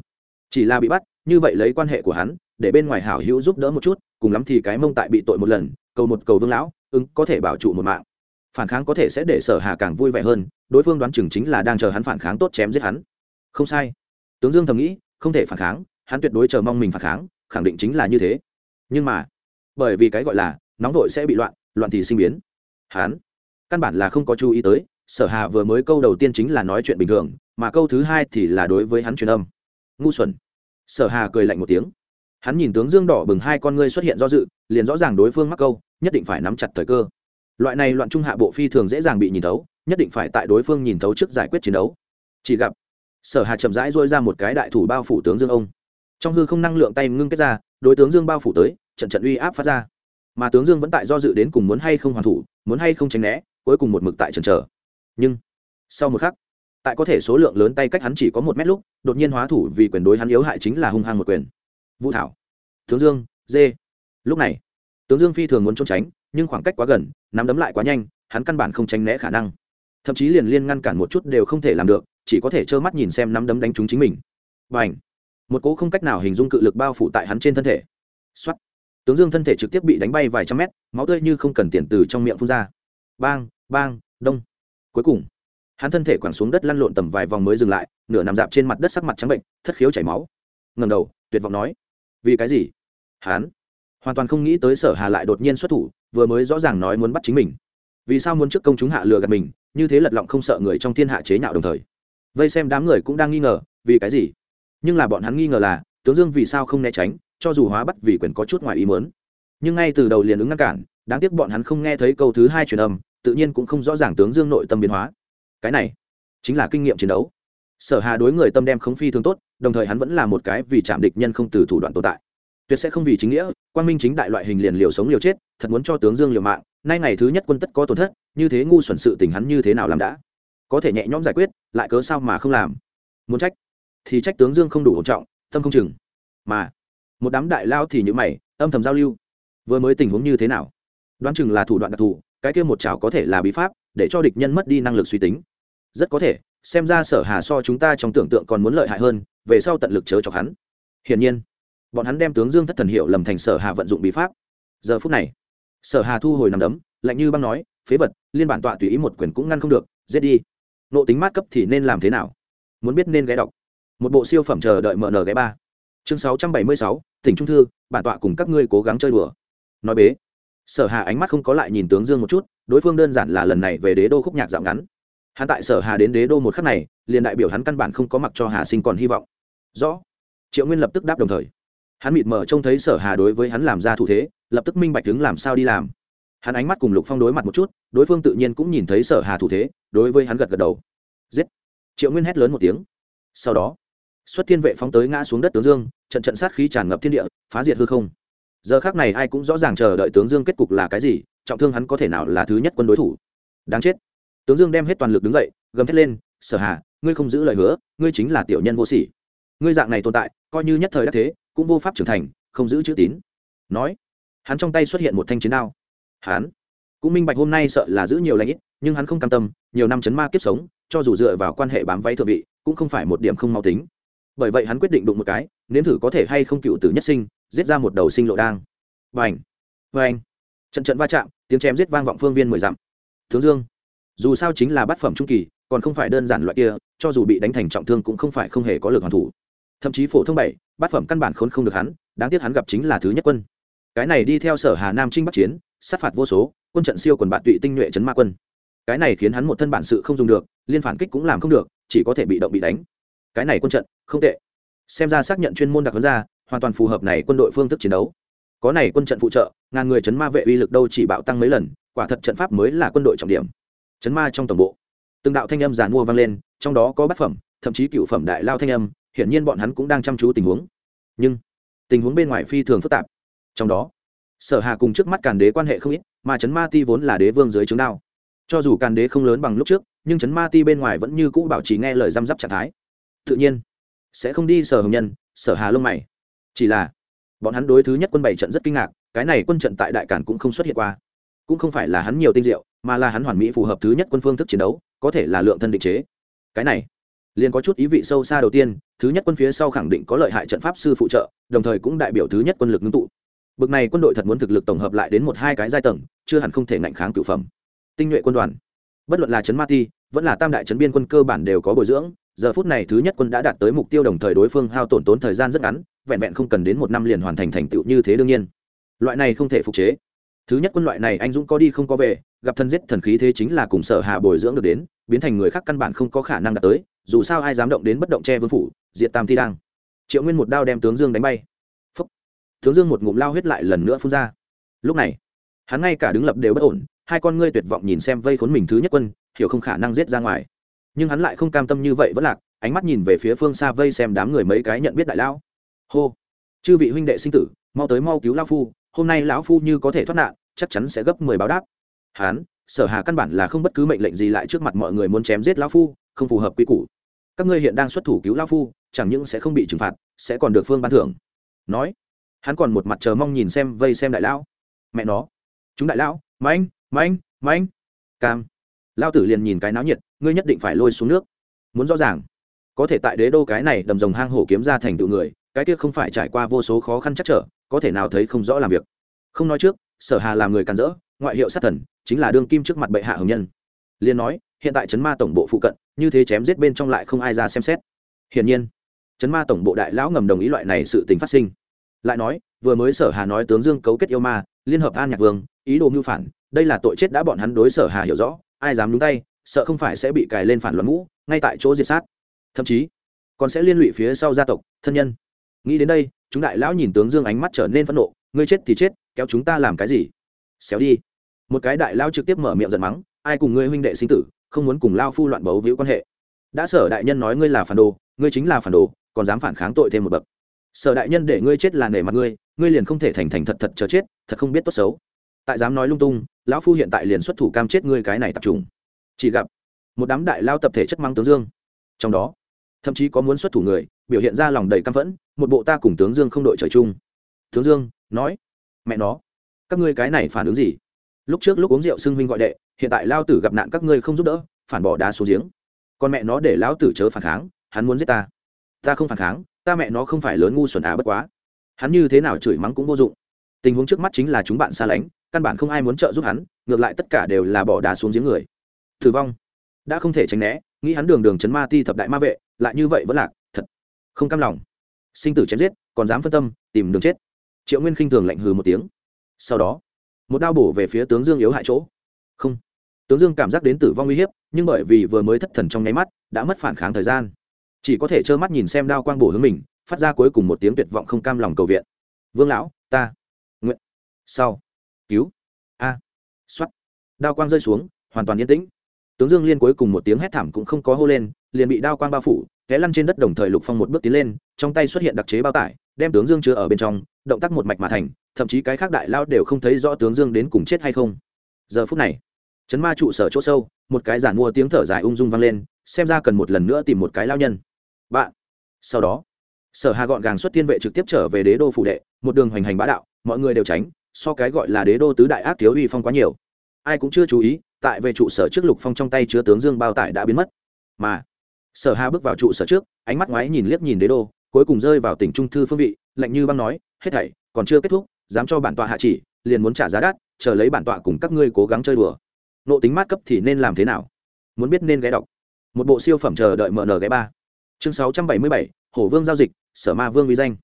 chỉ là bị bắt, như vậy lấy quan hệ của hắn, để bên ngoài hảo hữu giúp đỡ một chút, cùng lắm thì cái mông tại bị tội một lần, cầu một cầu vương lão, ứng có thể bảo trụ một mạng phản kháng có thể sẽ để sở hà càng vui vẻ hơn, đối phương đoán chừng chính là đang chờ hắn phản kháng tốt chém giết hắn. Không sai. Tướng dương thầm nghĩ, không thể phản kháng, hắn tuyệt đối chờ mong mình phản kháng, khẳng định chính là như thế. Nhưng mà, bởi vì cái gọi là nóng vội sẽ bị loạn loạn thì sinh biến. Hắn, căn bản là không có chú ý tới, sở hà vừa mới câu đầu tiên chính là nói chuyện bình thường, mà câu thứ hai thì là đối với hắn truyền âm. Ngu xuẩn. Sở hà cười lạnh một tiếng. Hắn nhìn tướng dương đỏ bừng hai con ngươi xuất hiện do dự, liền rõ ràng đối phương mắc câu, nhất định phải nắm chặt thời cơ loại này loạn trung hạ bộ phi thường dễ dàng bị nhìn thấu, nhất định phải tại đối phương nhìn thấu trước giải quyết chiến đấu. Chỉ gặp, sở hà chậm rãi dôi ra một cái đại thủ bao phủ tướng dương ông. Trong hư không năng lượng tay ngưng kết ra, đối tướng dương bao phủ tới, trận trận uy áp phát ra. Mà tướng dương vẫn tại do dự đến cùng muốn hay không hoàn thủ, muốn hay không tránh né, cuối cùng một mực tại trần trở nhưng, sau một khắc, tại có thể số lượng lớn tay cách hắn chỉ có một mét lúc, đột nhiên hóa thủ vì quyền đối hắn yếu hại chính là hung hăng một quyền. Vũ thảo, tướng dương, dê. Lúc này, tướng dương phi thường muốn trốn tránh nhưng khoảng cách quá gần, nắm đấm lại quá nhanh, hắn căn bản không tránh né khả năng. Thậm chí liền liên ngăn cản một chút đều không thể làm được, chỉ có thể trơ mắt nhìn xem nắm đấm đánh trúng chính mình. Và ảnh một cỗ không cách nào hình dung cự lực bao phủ tại hắn trên thân thể. Xuất tướng dương thân thể trực tiếp bị đánh bay vài trăm mét, máu tươi như không cần tiền từ trong miệng phun ra. Bang bang, đông. Cuối cùng, hắn thân thể quẳng xuống đất lăn lộn tầm vài vòng mới dừng lại, nửa nằm dạp trên mặt đất sắc mặt trắng bệnh, thất khiếu chảy máu. Ngầm đầu, tuyệt vọng nói, vì cái gì? Hắn hoàn toàn không nghĩ tới sở hà lại đột nhiên xuất thủ vừa mới rõ ràng nói muốn bắt chính mình. Vì sao muốn trước công chúng hạ lừa gạt mình, như thế lật lọng không sợ người trong thiên hạ chế nhạo đồng thời. Vây xem đám người cũng đang nghi ngờ, vì cái gì? Nhưng là bọn hắn nghi ngờ là, tướng dương vì sao không né tránh, cho dù hóa bắt vì quyền có chút ngoài ý muốn. Nhưng ngay từ đầu liền ứng ngăn cản, đáng tiếc bọn hắn không nghe thấy câu thứ hai truyền âm, tự nhiên cũng không rõ ràng tướng dương nội tâm biến hóa. Cái này, chính là kinh nghiệm chiến đấu. Sở hà đối người tâm đem không phi thường tốt, đồng thời hắn vẫn là một cái vì chạm địch nhân không từ thủ đoạn tồn tại tuyệt sẽ không vì chính nghĩa quan minh chính đại loại hình liền liều sống liều chết, thật muốn cho tướng dương liều mạng, nay ngày thứ nhất quân tất có tổn thất, như thế ngu xuẩn sự tình hắn như thế nào làm đã? Có thể nhẹ nhõm giải quyết, lại cớ sao mà không làm? Muốn trách, thì trách tướng dương không đủ hỗ trọng, tâm không chừng. Mà, một đám đại lao thì như mày, âm thầm giao lưu. Vừa mới tình huống như thế nào? Đoán chừng là thủ đoạn đặc thù, cái kia một chảo có thể là bí pháp, để cho địch nhân mất đi năng lực suy tính. Rất có thể, xem ra sở hà so chúng ta trong tưởng tượng còn muốn lợi hại hơn, về sau tận lực chớ chọc hắn. Hiển nhiên bọn hắn đem tướng dương thất thần hiệu lầm thành sở hà vận dụng bí pháp. Giờ phút này, sở hà thu hồi nằm đấm, lạnh như băng nói, phế vật, liên bản tọa tùy ý một quyền cũng ngăn không được, giết đi. Nộ tính mát cấp thì nên làm thế nào? Muốn biết nên ghé đọc. Một bộ siêu phẩm chờ đợi mở nở ghé ba. Chương sáu trăm bảy mươi sáu, tỉnh trung thư, bản tọa cùng các ngươi cố gắng chơi đùa. Nói bế, sở hà ánh mắt không có lại nhìn tướng dương một chút, đối phương đơn giản là lần này về đế đô khúc nhạc dạo ngắn. Hắn tại sở hà đến đế đô một khắc này, liền đại biểu hắn căn bản không có mặc cho hà sinh còn hy vọng. Rõ. Triệu nguyên lập tức đáp đồng thời hắn mịt mờ trông thấy sở hà đối với hắn làm ra thủ thế, lập tức minh bạch đứng làm sao đi làm. Hắn ánh mắt cùng lục phong đối mặt một chút, đối phương tự nhiên cũng nhìn thấy sở hà thủ thế, đối với hắn gật gật đầu. Giết! Triệu nguyên hét lớn một tiếng. Sau đó, xuất thiên vệ phóng tới ngã xuống đất tướng dương, trận trận sát khí tràn ngập thiên địa, phá diệt hư không. Giờ khác này ai cũng rõ ràng chờ đợi tướng dương kết cục là cái gì, trọng thương hắn có thể nào là thứ nhất quân đối thủ. Đáng chết! Tướng dương đem hết toàn lực đứng dậy, gầm thét lên, sở hà, ngươi không giữ lời hứa, ngươi chính là tiểu nhân vô sỉ. Ngươi dạng này tồn tại, coi như nhất thời đắc thế cũng vô pháp trưởng thành, không giữ chữ tín. Nói, hắn trong tay xuất hiện một thanh chiến đao. Hắn cũng minh bạch hôm nay sợ là giữ nhiều lãnh ít, nhưng hắn không cam tâm, nhiều năm chấn ma kiếp sống, cho dù dựa vào quan hệ bám váy thượng vị, cũng không phải một điểm không mau tính. Bởi vậy hắn quyết định đụng một cái, nếm thử có thể hay không cựu tử nhất sinh, giết ra một đầu sinh lộ đang. Vành vành trận trận va chạm, tiếng chém giết vang vọng phương viên mười dặm. Tướng dương, dù sao chính là bát phẩm trung kỳ, còn không phải đơn giản loại kia, cho dù bị đánh thành trọng thương cũng không phải không hề có lực hoàn thủ. Thậm chí phổ thông bảy bát phẩm căn bản khốn không được hắn, đáng tiếc hắn gặp chính là thứ nhất quân. Cái này đi theo sở hà nam trinh bắc chiến, sát phạt vô số, quân trận siêu quần bạn tụy tinh nhuệ chấn ma quân. Cái này khiến hắn một thân bản sự không dùng được, liên phản kích cũng làm không được, chỉ có thể bị động bị đánh. Cái này quân trận, không tệ. Xem ra xác nhận chuyên môn đặc vấn ra, hoàn toàn phù hợp này quân đội phương thức chiến đấu. Có này quân trận phụ trợ, ngàn người chấn ma vệ uy lực đâu chỉ bạo tăng mấy lần, quả thật trận pháp mới là quân đội trọng điểm. Chấn ma trong tổng bộ. Từng đạo thanh âm giàn mua vang lên, trong đó có bát phẩm, thậm chí cựu phẩm đại lao thanh âm hiển nhiên bọn hắn cũng đang chăm chú tình huống. Nhưng, tình huống bên ngoài phi thường phức tạp. Trong đó, sở hà cùng trước mắt càn đế quan hệ không ít, mà trấn ma ti vốn là đế vương dưới trướng đao. Cho dù càn đế không lớn bằng lúc trước, nhưng trấn ma ti bên ngoài vẫn như cũ bảo trì nghe lời răm rắp trạng thái. Tự nhiên, sẽ không đi sở hồng nhân, sở hà lông mày. Chỉ là, bọn hắn đối thứ nhất quân bảy trận rất kinh ngạc, cái này quân trận tại đại cản cũng không xuất hiện qua. Cũng không phải là hắn nhiều tinh diệu, mà là hắn hoàn mỹ phù hợp thứ nhất quân phương thức chiến đấu, có thể là lượng thân định chế. Cái này liền có chút ý vị sâu xa đầu tiên, thứ nhất quân phía sau khẳng định có lợi hại trận pháp sư phụ trợ, đồng thời cũng đại biểu thứ nhất quân lực ngưng tụ. Bực này quân đội thật muốn thực lực tổng hợp lại đến một hai cái giai tầng, chưa hẳn không thể ngạnh kháng cựu phẩm. Tinh nhuệ quân đoàn. Bất luận là trấn ma ti, vẫn là tam đại trấn biên quân cơ bản đều có bồi dưỡng, giờ phút này thứ nhất quân đã đạt tới mục tiêu đồng thời đối phương hao tổn tốn thời gian rất ngắn, vẹn vẹn không cần đến một năm liền hoàn thành thành tựu như thế đương nhiên. Loại này không thể phục chế. Thứ nhất quân loại này anh dũng có đi không có về, gặp thân giết thần khí thế chính là cùng sở hà bồi dưỡng được đến, biến thành người khác căn bản không có khả năng đạt tới dù sao ai dám động đến bất động che vương phủ, diệt tam thi đang. Triệu nguyên một đao đem tướng dương đánh bay. Phúc. tướng dương một ngụm lao huyết lại lần nữa phun ra. Lúc này, hắn ngay cả đứng lập đều bất ổn, hai con ngươi tuyệt vọng nhìn xem vây khốn mình thứ nhất quân, hiểu không khả năng giết ra ngoài. Nhưng hắn lại không cam tâm như vậy vẫn lạc, ánh mắt nhìn về phía phương xa vây xem đám người mấy cái nhận biết đại lão. Hô. Chư vị huynh đệ sinh tử, mau tới mau cứu lão phu, hôm nay lão phu như có thể thoát nạn, chắc chắn sẽ gấp mười báo đáp. Hán sở hà căn bản là không bất cứ mệnh lệnh gì lại trước mặt mọi người muốn chém giết lão phu, không phù hợp quy củ các ngươi hiện đang xuất thủ cứu lão phu, chẳng những sẽ không bị trừng phạt, sẽ còn được phương ban thưởng. Nói, hắn còn một mặt chờ mong nhìn xem vây xem đại lão. Mẹ nó, chúng đại lão, mãnh mãnh mãnh. Cam. Lao tử liền nhìn cái náo nhiệt, ngươi nhất định phải lôi xuống nước. Muốn rõ ràng, có thể tại đế đô cái này đầm rồng hang hổ kiếm ra thành tựu người, cái kia không phải trải qua vô số khó khăn chắc trở, có thể nào thấy không rõ làm việc. Không nói trước, sở hà làm người càn rỡ, ngoại hiệu sát thần, chính là đương kim trước mặt bệ hạ hồng nhân. Liên nói, hiện tại chấn ma tổng bộ phụ cận như thế chém giết bên trong lại không ai ra xem xét. Hiển nhiên chấn ma tổng bộ đại lão ngầm đồng ý loại này sự tình phát sinh. Lại nói, vừa mới sở hà nói tướng dương cấu kết yêu ma, liên hợp an nhạc vương, ý đồ mưu phản, đây là tội chết đã bọn hắn đối sở hà hiểu rõ, ai dám đúng tay, sợ không phải sẽ bị cài lên phản loạn ngũ, ngay tại chỗ diệt sát. Thậm chí, còn sẽ liên lụy phía sau gia tộc, thân nhân. Nghĩ đến đây, chúng đại lão nhìn tướng dương ánh mắt trở nên phẫn nộ, ngươi chết thì chết, kéo chúng ta làm cái gì? Xéo đi. Một cái đại lão trực tiếp mở miệng giận mắng, ai cùng ngươi huynh đệ sinh tử không muốn cùng lao phu loạn bấu víu quan hệ. Đã sở đại nhân nói ngươi là phản đồ, ngươi chính là phản đồ, còn dám phản kháng tội thêm một bậc. Sở đại nhân để ngươi chết là nể mặt ngươi ngươi liền không thể thành thành thật thật chờ chết, thật không biết tốt xấu. Tại dám nói lung tung, lão phu hiện tại liền xuất thủ cam chết ngươi cái này tập trung chỉ gặp một đám đại lao tập thể chất mang tướng dương. Trong đó, thậm chí có muốn xuất thủ người, biểu hiện ra lòng đầy căm phẫn, một bộ ta cùng tướng dương không đội trời chung. Tướng dương, nói, mẹ nó, các ngươi cái này phản ứng gì? Lúc trước lúc uống rượu xưng huynh gọi đệ hiện tại lao tử gặp nạn các ngươi không giúp đỡ, phản bỏ đá xuống giếng. Con mẹ nó để lão tử chớ phản kháng, hắn muốn giết ta. Ta không phản kháng, ta mẹ nó không phải lớn ngu xuẩn á bất quá. Hắn như thế nào chửi mắng cũng vô dụng. Tình huống trước mắt chính là chúng bạn xa lánh, căn bản không ai muốn trợ giúp hắn, ngược lại tất cả đều là bỏ đá xuống giếng người. Thử vong. Đã không thể tránh né, nghĩ hắn đường đường chấn ma ti thập đại ma vệ, lại như vậy vẫn lạc, thật không cam lòng. Sinh tử chém giết, còn dám phân tâm, tìm đường chết. Triệu nguyên khinh thường lạnh hừ một tiếng. Sau đó, một đao bổ về phía tướng dương yếu hại chỗ. Không tướng dương cảm giác đến tử vong uy hiếp, nhưng bởi vì vừa mới thất thần trong nháy mắt, đã mất phản kháng thời gian. Chỉ có thể trơ mắt nhìn xem đao quang bổ hướng mình, phát ra cuối cùng một tiếng tuyệt vọng không cam lòng cầu viện. Vương lão, ta, nguyện, sau, cứu, a à. đao quang rơi xuống, hoàn toàn yên tĩnh. Tướng dương liên cuối cùng một tiếng hét thảm cũng không có hô lên, liền bị đao quang bao phủ, té lăn trên đất đồng thời lục phong một bước tiến lên, trong tay xuất hiện đặc chế bao tải, đem tướng dương chứa ở bên trong, động tác một mạch mà thành, thậm chí cái khác đại lao đều không thấy rõ tướng dương đến cùng chết hay không. Giờ phút này chấn ma trụ sở chỗ sâu, một cái giản mua tiếng thở dài ung dung vang lên, xem ra cần một lần nữa tìm một cái lao nhân. Bạn, sau đó, sở hà gọn gàng xuất tiên vệ trực tiếp trở về đế đô phủ đệ, một đường hoành hành bá đạo, mọi người đều tránh, so cái gọi là đế đô tứ đại ác thiếu uy phong quá nhiều. Ai cũng chưa chú ý, tại về trụ sở trước lục phong trong tay chứa tướng dương bao tải đã biến mất. Mà, sở hà bước vào trụ sở trước, ánh mắt ngoái nhìn liếc nhìn đế đô, cuối cùng rơi vào tỉnh trung thư phương vị, lạnh như băng nói, hết thảy còn chưa kết thúc, dám cho bản tọa hạ chỉ, liền muốn trả giá đắt, chờ lấy bản tọa cùng các ngươi cố gắng chơi đùa nộ tính mát cấp thì nên làm thế nào? Muốn biết nên ghé đọc. Một bộ siêu phẩm chờ đợi mở nở ghé ba. Chương sáu trăm bảy mươi bảy, hổ vương giao dịch, sở ma vương uy danh.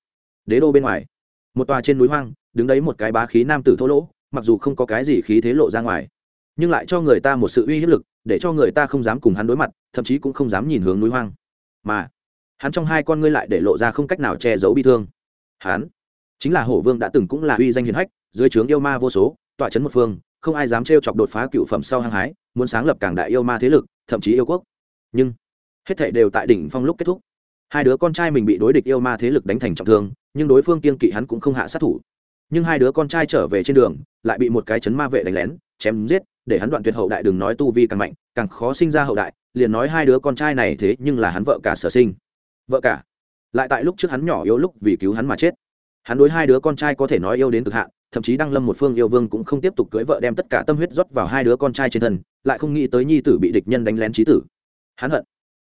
Đế đô bên ngoài. Một tòa trên núi hoang, đứng đấy một cái bá khí nam tử thô lỗ, mặc dù không có cái gì khí thế lộ ra ngoài, nhưng lại cho người ta một sự uy hiếp lực, để cho người ta không dám cùng hắn đối mặt, thậm chí cũng không dám nhìn hướng núi hoang. Mà, hắn trong hai con ngươi lại để lộ ra không cách nào che giấu bi thương. Hắn, chính là hổ vương đã từng cũng là uy danh hiền hách, dưới trướng yêu ma vô số, tọa chấn một phương không ai dám trêu chọc đột phá cựu phẩm sau hăng hái, muốn sáng lập càng đại yêu ma thế lực, thậm chí yêu quốc. Nhưng, hết thảy đều tại đỉnh phong lúc kết thúc. Hai đứa con trai mình bị đối địch yêu ma thế lực đánh thành trọng thương, nhưng đối phương kiên kỵ hắn cũng không hạ sát thủ. Nhưng hai đứa con trai trở về trên đường, lại bị một cái chấn ma vệ đánh lén, chém giết, để hắn đoạn tuyệt hậu đại đừng nói tu vi càng mạnh, càng khó sinh ra hậu đại, liền nói hai đứa con trai này thế nhưng là hắn vợ cả sở sinh. Vợ cả. Lại tại lúc trước hắn nhỏ yếu lúc vì cứu hắn mà chết. Hắn đối hai đứa con trai có thể nói yêu đến cực hạn thậm chí đăng lâm một phương yêu vương cũng không tiếp tục cưới vợ đem tất cả tâm huyết rót vào hai đứa con trai trên thân, lại không nghĩ tới nhi tử bị địch nhân đánh lén trí tử. Hắn hận.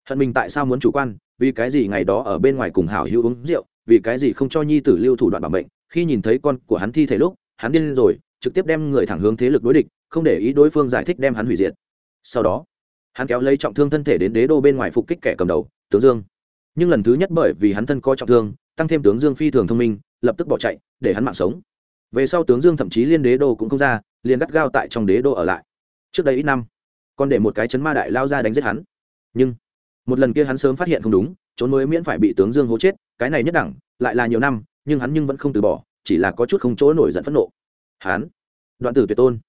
Hận mình tại sao muốn chủ quan, vì cái gì ngày đó ở bên ngoài cùng hảo hữu uống rượu, vì cái gì không cho nhi tử lưu thủ đoạn bảo mệnh, khi nhìn thấy con của hắn thi thể lúc, hắn điên rồi, trực tiếp đem người thẳng hướng thế lực đối địch, không để ý đối phương giải thích đem hắn hủy diệt. Sau đó, hắn kéo lấy trọng thương thân thể đến đế đô bên ngoài phục kích kẻ cầm đầu, tướng dương. Nhưng lần thứ nhất bởi vì hắn thân coi trọng thương, tăng thêm tướng dương phi thường thông minh, lập tức bỏ chạy, để hắn mạng sống về sau tướng dương thậm chí liên đế đô cũng không ra, liền gắt gao tại trong đế đô ở lại. Trước đây ít năm, còn để một cái chấn ma đại lao ra đánh giết hắn. Nhưng, một lần kia hắn sớm phát hiện không đúng, trốn mới miễn phải bị tướng dương hố chết, cái này nhất đẳng, lại là nhiều năm, nhưng hắn nhưng vẫn không từ bỏ, chỉ là có chút không chỗ nổi giận phẫn nộ. Hắn, đoạn tử tuyệt tôn.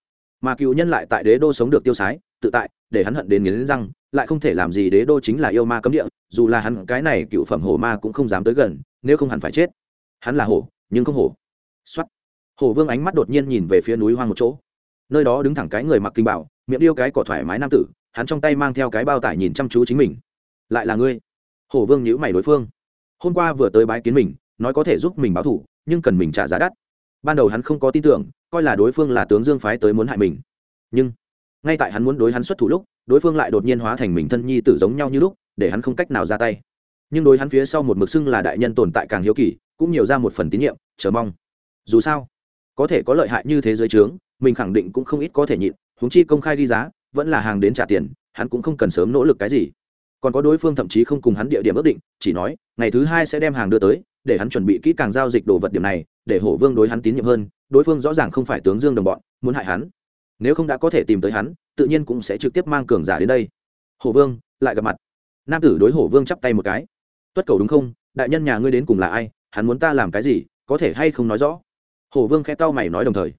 Mà cựu nhân lại tại đế đô sống được tiêu sái, tự tại, để hắn hận đến nghiến răng, lại không thể làm gì đế đô chính là yêu ma cấm địa, dù là hắn cái này cựu phẩm hổ ma cũng không dám tới gần, nếu không hẳn phải chết. Hắn là hổ, nhưng không hổ. Xuất hổ vương ánh mắt đột nhiên nhìn về phía núi hoang một chỗ. Nơi đó đứng thẳng cái người mặc kinh bảo, miệng điêu cái cỏ thoải mái nam tử, hắn trong tay mang theo cái bao tải nhìn chăm chú chính mình. Lại là ngươi? Hổ vương nhữ mày đối phương. Hôm qua vừa tới bái kiến mình, nói có thể giúp mình báo thủ, nhưng cần mình trả giá đắt. Ban đầu hắn không có tin tưởng, coi là đối phương là tướng dương phái tới muốn hại mình. Nhưng, ngay tại hắn muốn đối hắn xuất thủ lúc, đối phương lại đột nhiên hóa thành mình thân nhi tử giống nhau như lúc, để hắn không cách nào ra tay. Nhưng đối hắn phía sau một mực xưng là đại nhân tồn tại càng hiếu kỳ, cũng nhiều ra một phần tín nhiệm, chờ mong. Dù sao có thể có lợi hại như thế giới trướng, mình khẳng định cũng không ít có thể nhịn húng chi công khai ghi giá, vẫn là hàng đến trả tiền, hắn cũng không cần sớm nỗ lực cái gì. Còn có đối phương thậm chí không cùng hắn địa điểm ước định, chỉ nói, ngày thứ hai sẽ đem hàng đưa tới, để hắn chuẩn bị kỹ càng giao dịch đồ vật điểm này, để hổ vương đối hắn tín nhiệm hơn, đối phương rõ ràng không phải tướng dương đồng bọn, muốn hại hắn. Nếu không đã có thể tìm tới hắn, tự nhiên cũng sẽ trực tiếp mang cường giả đến đây. Hổ vương, lại gặp mặt. Nam tử đối hổ vương chắp tay một cái. Tuất cầu đúng không? Đại nhân nhà ngươi đến cùng là ai? Hắn muốn ta làm cái gì? Có thể hay không nói rõ? Hổ vương khẽ tao mày nói đồng thời.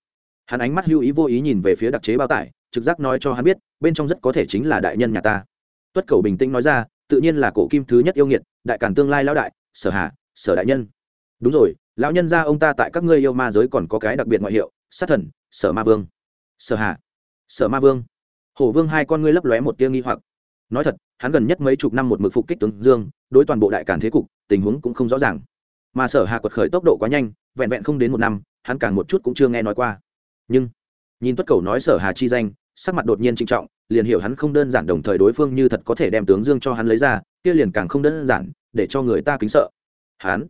Hắn ánh mắt hưu ý vô ý nhìn về phía đặc chế bao tải, trực giác nói cho hắn biết, bên trong rất có thể chính là đại nhân nhà ta. Tuất cầu bình tĩnh nói ra, tự nhiên là cổ kim thứ nhất yêu nghiệt, đại cản tương lai lão đại, sở hạ, sở đại nhân. Đúng rồi, lão nhân gia ông ta tại các ngươi yêu ma giới còn có cái đặc biệt ngoại hiệu, sát thần, sở ma vương. Sở hạ, sở ma vương. Hổ vương hai con ngươi lấp lóe một tia nghi hoặc. Nói thật, hắn gần nhất mấy chục năm một mực phục kích tướng dương, đối toàn bộ đại cản thế cục, tình huống cũng không rõ ràng. Mà sở hạ quật khởi tốc độ quá nhanh, vẹn vẹn không đến một năm hắn càng một chút cũng chưa nghe nói qua. Nhưng, nhìn tuất cầu nói sở hà chi danh, sắc mặt đột nhiên trinh trọng, liền hiểu hắn không đơn giản đồng thời đối phương như thật có thể đem tướng dương cho hắn lấy ra, kia liền càng không đơn giản, để cho người ta kính sợ. Hắn,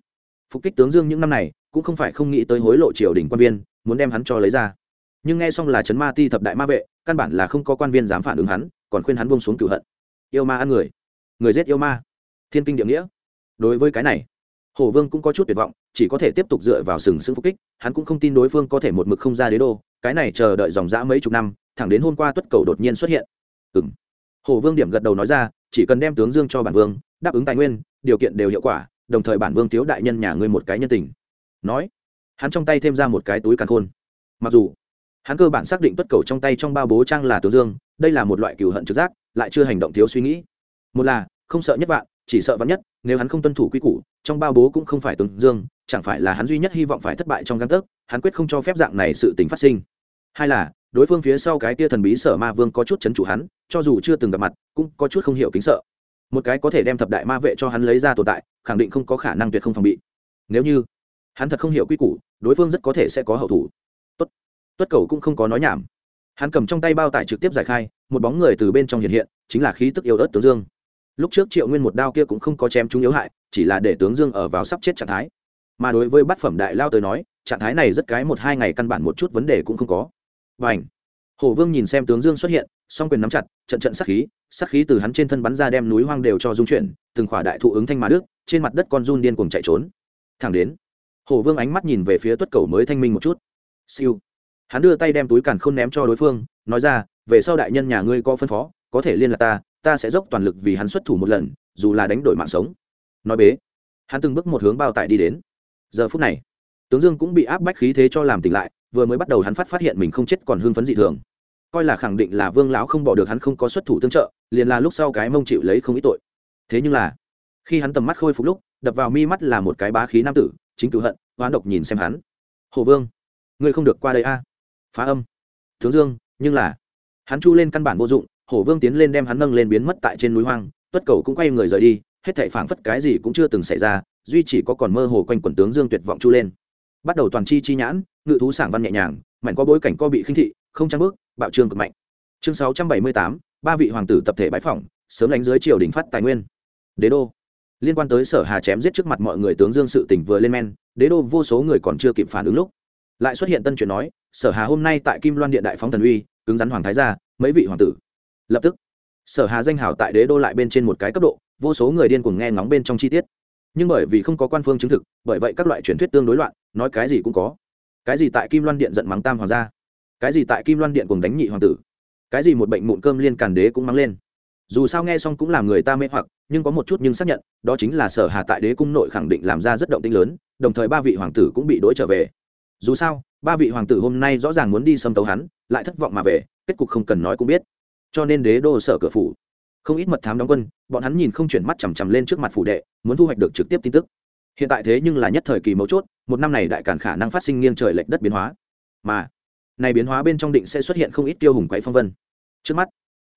phục kích tướng dương những năm này, cũng không phải không nghĩ tới hối lộ triều đình quan viên, muốn đem hắn cho lấy ra. Nhưng nghe xong là trấn ma ti thập đại ma vệ, căn bản là không có quan viên dám phản ứng hắn, còn khuyên hắn buông xuống cửu hận. Yêu ma ăn người. Người giết yêu ma. Thiên kinh địa nghĩa. Đối với cái này hồ vương cũng có chút tuyệt vọng, chỉ có thể tiếp tục dựa vào sừng sững phục kích, hắn cũng không tin đối phương có thể một mực không ra đế đô, cái này chờ đợi dòng dã mấy chục năm, thẳng đến hôm qua tuất cầu đột nhiên xuất hiện. Ừ m hồ vương điểm gật đầu nói ra, chỉ cần đem tướng dương cho bản vương, đáp ứng tài nguyên, điều kiện đều hiệu quả, đồng thời bản vương thiếu đại nhân nhà ngươi một cái nhân tình. Nói, hắn trong tay thêm ra một cái túi càn khôn. Mặc dù, hắn cơ bản xác định tuất cầu trong tay trong bao bố trang là tướng dương, đây là một loại cừu hận trực giác, lại chưa hành động thiếu suy nghĩ. Một là, không sợ nhất vạn chỉ sợ vắn nhất, nếu hắn không tuân thủ quy củ, trong bao bố cũng không phải tướng dương, chẳng phải là hắn duy nhất hy vọng phải thất bại trong găng tấc, hắn quyết không cho phép dạng này sự tình phát sinh. Hai là, đối phương phía sau cái tia thần bí sở ma vương có chút chấn chủ hắn, cho dù chưa từng gặp mặt, cũng có chút không hiểu kính sợ. Một cái có thể đem thập đại ma vệ cho hắn lấy ra tồn tại, khẳng định không có khả năng tuyệt không phòng bị. Nếu như hắn thật không hiểu quy củ, đối phương rất có thể sẽ có hậu thủ. Tuất tuất cầu cũng không có nói nhảm. Hắn cầm trong tay bao tải trực tiếp giải khai, một bóng người từ bên trong hiện hiện, chính là khí tức yêu ớt tướng dương lúc trước triệu nguyên một đao kia cũng không có chém chúng yếu hại, chỉ là để tướng dương ở vào sắp chết trạng thái. Mà đối với bát phẩm đại lao tới nói, trạng thái này rất cái một hai ngày căn bản một chút vấn đề cũng không có. Và ảnh hổ vương nhìn xem tướng dương xuất hiện, song quyền nắm chặt, trận trận sắc khí sắc khí từ hắn trên thân bắn ra đem núi hoang đều cho dung chuyển, từng khỏa đại thụ ứng thanh mà đức trên mặt đất con run điên cuồng chạy trốn. Thẳng đến hổ vương ánh mắt nhìn về phía tuất cầu mới thanh minh một chút. Siêu! Hắn đưa tay đem túi càn khôn ném cho đối phương, nói ra, về sau đại nhân nhà ngươi có phân phó, có thể liên lạc ta ta sẽ dốc toàn lực vì hắn xuất thủ một lần, dù là đánh đổi mạng sống. Nói bế, hắn từng bước một hướng bao tải đi đến. Giờ phút này, tướng dương cũng bị áp bách khí thế cho làm tỉnh lại, vừa mới bắt đầu hắn phát phát hiện mình không chết còn hưng phấn dị thường. Coi là khẳng định là vương lão không bỏ được hắn không có xuất thủ tương trợ, liền là lúc sau cái mông chịu lấy không ít tội. Thế nhưng là, khi hắn tầm mắt khôi phục lúc, đập vào mi mắt là một cái bá khí nam tử, chính cựu hận hoán độc nhìn xem hắn. Hồ vương, ngươi không được qua đây a. Phá âm. Tướng dương, nhưng là hắn chu lên căn bản vô dụng hổ vương tiến lên đem hắn nâng lên biến mất tại trên núi hoang, tuất cầu cũng quay người rời đi, hết thảy phảng phất cái gì cũng chưa từng xảy ra, duy chỉ có còn mơ hồ quanh quần tướng dương tuyệt vọng chu lên. Bắt đầu toàn chi chi nhãn, ngự thú sảng văn nhẹ nhàng mạnh có bối cảnh co bị khinh thị, không trang bước, bạo trương cực mạnh. Chương sáu trăm bảy mươi tám, ba vị hoàng tử tập thể bãi phỏng, sớm đánh dưới triều đình phát tài nguyên. Đế đô. Liên quan tới sở hà chém giết trước mặt mọi người tướng dương sự tỉnh vừa lên men, đế đô vô số người còn chưa kịp phản ứng lúc, lại xuất hiện tân chuyện nói, sở hà hôm nay tại kim loan điện đại phóng thần uy, cứng rắn hoàng thái gia, mấy vị hoàng tử lập tức, sở hà danh hảo tại đế đô lại bên trên một cái cấp độ, vô số người điên cuồng nghe ngóng bên trong chi tiết. Nhưng bởi vì không có quan phương chứng thực, bởi vậy các loại truyền thuyết tương đối loạn, nói cái gì cũng có. Cái gì tại kim loan điện giận mắng tam hoàng gia? Cái gì tại kim loan điện cùng đánh nhị hoàng tử? Cái gì một bệnh mụn cơm liên càn đế cũng mắng lên? Dù sao nghe xong cũng làm người ta mê hoặc, nhưng có một chút nhưng xác nhận, đó chính là sở hà tại đế cung nội khẳng định làm ra rất động tinh lớn, đồng thời ba vị hoàng tử cũng bị đ ố i trở về. Dù sao, ba vị hoàng tử hôm nay rõ ràng muốn đi xâm tấu hắn, lại thất vọng mà về, kết cục không cần nói cũng biết cho nên đế đô sở cửa phủ. Không ít mật thám đóng quân, bọn hắn nhìn không chuyển mắt chằm chằm lên trước mặt phủ đệ, muốn thu hoạch được trực tiếp tin tức. Hiện tại thế nhưng là nhất thời kỳ mấu chốt, một năm này đại cản khả năng phát sinh nghiêng trời lệch đất biến hóa. Mà, này biến hóa bên trong định sẽ xuất hiện không ít tiêu hùng quậy phong vân. Trước mắt,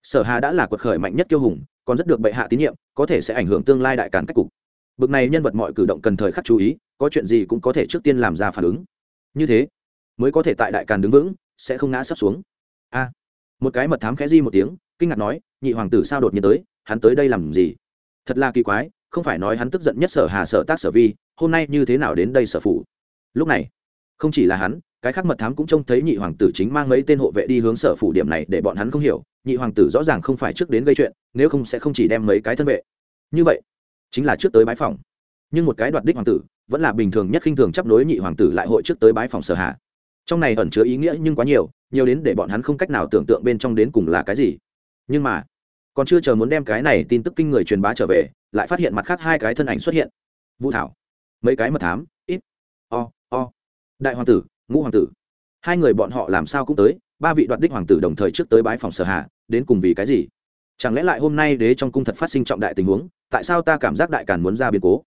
sở hà đã là cuộc khởi mạnh nhất tiêu hùng, còn rất được bệ hạ tín nhiệm, có thể sẽ ảnh hưởng tương lai đại càn cách cục. Bực này nhân vật mọi cử động cần thời khắc chú ý, có chuyện gì cũng có thể trước tiên làm ra phản ứng. Như thế, mới có thể tại đại càn đứng vững, sẽ không ngã sắp xuống. A một cái mật thám khẽ di một tiếng, kinh ngạc nói, nhị hoàng tử sao đột nhiên tới? Hắn tới đây làm gì? Thật là kỳ quái, không phải nói hắn tức giận nhất sở hà sở tác sở vi, hôm nay như thế nào đến đây sở phủ? Lúc này, không chỉ là hắn, cái khác mật thám cũng trông thấy nhị hoàng tử chính mang mấy tên hộ vệ đi hướng sở phủ điểm này để bọn hắn không hiểu. Nhị hoàng tử rõ ràng không phải trước đến gây chuyện, nếu không sẽ không chỉ đem mấy cái thân vệ. Như vậy, chính là trước tới bãi phòng. Nhưng một cái đoạt đích hoàng tử, vẫn là bình thường nhất khinh thường chấp nối nhị hoàng tử lại hội trước tới bái phòng sở hà trong này ẩn chứa ý nghĩa nhưng quá nhiều nhiều đến để bọn hắn không cách nào tưởng tượng bên trong đến cùng là cái gì. Nhưng mà, còn chưa chờ muốn đem cái này tin tức kinh người truyền bá trở về, lại phát hiện mặt khác hai cái thân ảnh xuất hiện. Vũ thảo, mấy cái mật thám, ít, o o. Đại hoàng tử, ngũ hoàng tử. Hai người bọn họ làm sao cũng tới, ba vị đoạt đích hoàng tử đồng thời trước tới bái phòng sở hạ, đến cùng vì cái gì? Chẳng lẽ lại hôm nay đế trong cung thật phát sinh trọng đại tình huống, tại sao ta cảm giác đại càn muốn ra biến cố?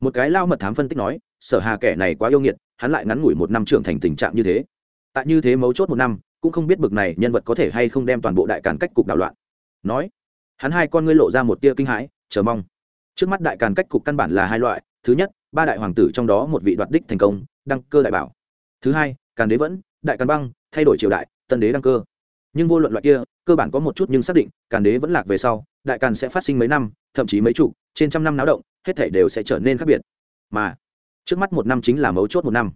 Một cái lao mật thám phân tích nói, sở hà kẻ này quá yêu nghiệt hắn lại ngắn ngủi một năm trưởng thành tình trạng như thế. Tại như thế mấu chốt một năm, cũng không biết bực này nhân vật có thể hay không đem toàn bộ đại càn cách cục đảo loạn. Nói, hắn hai con ngươi lộ ra một tia kinh hãi, chờ mong. Trước mắt đại càn cách cục căn bản là hai loại, thứ nhất, ba đại hoàng tử trong đó một vị đoạt đích thành công, đăng cơ đại bảo. Thứ hai, càn đế vẫn, đại càn băng, thay đổi triều đại, tân đế đăng cơ. Nhưng vô luận loại kia, cơ bản có một chút nhưng xác định, càn đế vẫn lạc về sau, đại càn sẽ phát sinh mấy năm, thậm chí mấy chục, trên trăm năm náo động, hết thể đều sẽ trở nên khác biệt. Mà trước mắt một năm chính là mấu chốt một năm.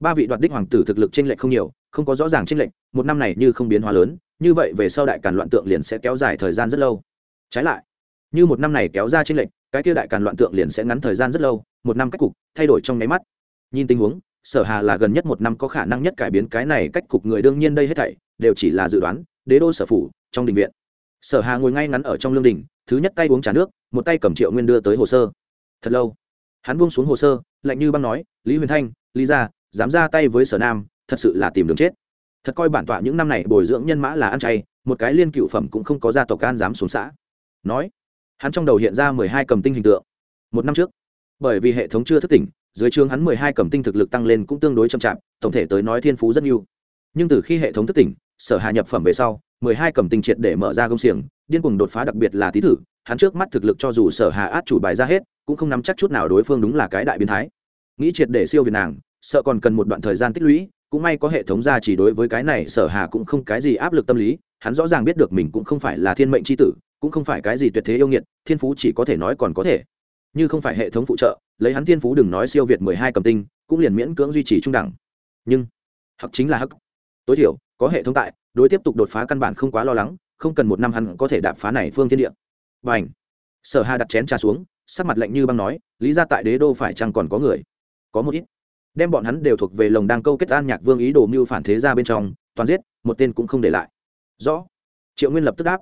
Ba vị đoạt đích hoàng tử thực lực trên lệch không nhiều, không có rõ ràng trên lệch, một năm này như không biến hóa lớn, như vậy về sau đại càn loạn tượng liền sẽ kéo dài thời gian rất lâu. Trái lại, như một năm này kéo ra trên lệch, cái kia đại càn loạn tượng liền sẽ ngắn thời gian rất lâu, một năm cách cục thay đổi trong nháy mắt. Nhìn tình huống, sở hà là gần nhất một năm có khả năng nhất cải biến cái này cách cục người đương nhiên đây hết thảy, đều chỉ là dự đoán, đế đô sở phủ, trong đình viện. Sở hà ngồi ngay ngắn ở trong lương đình, thứ nhất tay uống trà nước, một tay cầm triệu nguyên đưa tới hồ sơ. Thật lâu hắn buông xuống hồ sơ, lạnh như băng nói, lý huyền thanh, lý gia, dám ra tay với sở nam, thật sự là tìm đường chết. Thật coi bản tọa những năm này bồi dưỡng nhân mã là ăn chay, một cái liên cựu phẩm cũng không có gia tộc can dám xuống xã. Nói, hắn trong đầu hiện ra mười hai cầm tinh hình tượng. Một năm trước, bởi vì hệ thống chưa thức tỉnh, dưới trường hắn mười hai cầm tinh thực lực tăng lên cũng tương đối chậm chạp, tổng thể tới nói thiên phú rất nhiều. Nhưng từ khi hệ thống thức tỉnh, sở hạ nhập phẩm về sau, mười hai cầm tinh triệt để mở ra công xiềng, điên cuồng đột phá đặc biệt là tý thử hắn trước mắt thực lực cho dù sở hà át chủ bài ra hết, cũng không nắm chắc chút nào đối phương đúng là cái đại biến thái. Nghĩ triệt để siêu việt nàng, sợ còn cần một đoạn thời gian tích lũy, cũng may có hệ thống ra chỉ đối với cái này sở hà cũng không cái gì áp lực tâm lý, hắn rõ ràng biết được mình cũng không phải là thiên mệnh c h i tử, cũng không phải cái gì tuyệt thế yêu nghiệt, thiên phú chỉ có thể nói còn có thể. Như không phải hệ thống phụ trợ, lấy hắn thiên phú đừng nói siêu việt mười hai cầm tinh, cũng liền miễn cưỡng duy trì trung đẳng. Nhưng, hắc chính là hắc. Tối thiểu, có hệ thống tại, đối tiếp tục đột phá căn bản không quá lo lắng, không cần một năm hắn có thể đạp phá này phương thiên địa và sở hà đặt chén trà xuống, sắc mặt lạnh như băng nói, lý ra tại đế đô phải chăng còn có người? Có một ít. Đem bọn hắn đều thuộc về lồng đang câu kết an nhạc vương ý đồ mưu phản thế ra bên trong, toàn giết, một tên cũng không để lại. Rõ. Triệu nguyên lập tức đáp.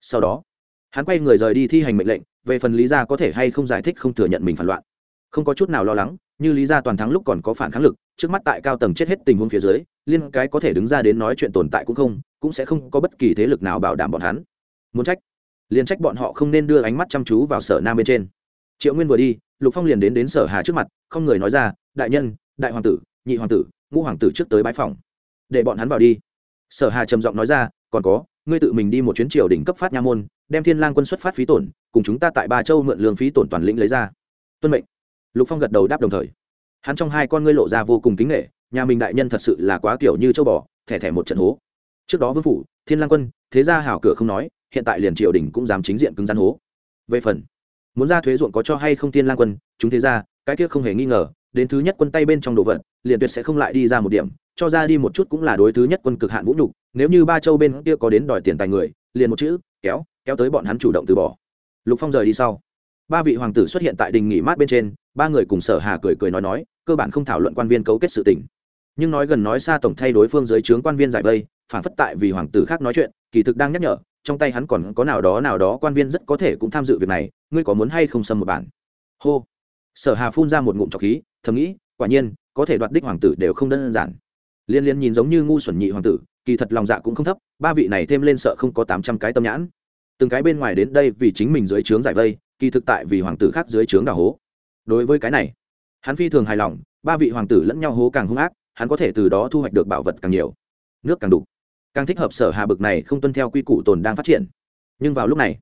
Sau đó, hắn quay người rời đi thi hành mệnh lệnh, về phần lý gia có thể hay không giải thích không thừa nhận mình phản loạn. Không có chút nào lo lắng, như lý gia toàn thắng lúc còn có phản kháng lực, trước mắt tại cao tầng chết hết tình huống phía dưới, liên cái có thể đứng ra đến nói chuyện tồn tại cũng không, cũng sẽ không có bất kỳ thế lực nào bảo đảm bọn hắn. Muốn trách liên trách bọn họ không nên đưa ánh mắt chăm chú vào sở nam bên trên. Triệu nguyên vừa đi, lục phong liền đến đến sở hà trước mặt, không người nói ra, đại nhân, đại hoàng tử, nhị hoàng tử, ngũ hoàng tử trước tới bãi phòng để bọn hắn vào đi. Sở hà trầm giọng nói ra, còn có, ngươi tự mình đi một chuyến triều đỉnh cấp phát nha môn, đem thiên lang quân xuất phát phí tổn, cùng chúng ta tại ba châu mượn lương phí tổn toàn lĩnh lấy ra. Tuân mệnh. Lục phong gật đầu đáp đồng thời. Hắn trong hai con ngươi lộ ra vô cùng kính nghệ nhà mình đại nhân thật sự là quá kiểu như châu bò, thẻ thẻ một trận hố. Trước đó vương phủ, thiên lang quân, thế gia hảo cửa không nói hiện tại liền triều đình cũng dám chính diện cứng rắn hố. Về phần, muốn ra thuế ruộng có cho hay không tiên lang quân, chúng thế gia, cái kia không hề nghi ngờ, đến thứ nhất quân tay bên trong đồ vật, liền tuyệt sẽ không lại đi ra một điểm, cho ra đi một chút cũng là đối thứ nhất quân cực hạn vũ nhục, nếu như ba châu bên kia có đến đòi tiền tài người, liền một chữ, kéo kéo tới bọn hắn chủ động từ bỏ. Lục phong rời đi sau, ba vị hoàng tử xuất hiện tại đình nghỉ mát bên trên, ba người cùng sở hà cười cười nói nói, cơ bản không thảo luận quan viên cấu kết sự tình. Nhưng nói gần nói xa tổng thay đối phương dưới trướng quan viên giải vây, phản phất tại vì hoàng tử khác nói chuyện, kỳ thực đang nhắc nhở trong tay hắn còn có nào đó nào đó quan viên rất có thể cũng tham dự việc này, ngươi có muốn hay không xâm một bản? Hô. Sở hà phun ra một ngụm trọc khí, thầm nghĩ, quả nhiên, có thể đoạt đích hoàng tử đều không đơn giản. Liên liên nhìn giống như ngu xuẩn nhị hoàng tử, kỳ thật lòng dạ cũng không thấp, ba vị này thêm lên sợ không có tám trăm cái tâm nhãn. Từng cái bên ngoài đến đây vì chính mình dưới trướng giải vây, kỳ thực tại vì hoàng tử khác dưới trướng đào hố. Đối với cái này, hắn phi thường hài lòng, ba vị hoàng tử lẫn nhau hố càng hung ác, hắn có thể từ đó thu hoạch được bảo vật càng nhiều. Nước càng đủ càng thích hợp sở hà bực này không tuân theo quy củ tồn đang phát triển. Nhưng vào lúc này,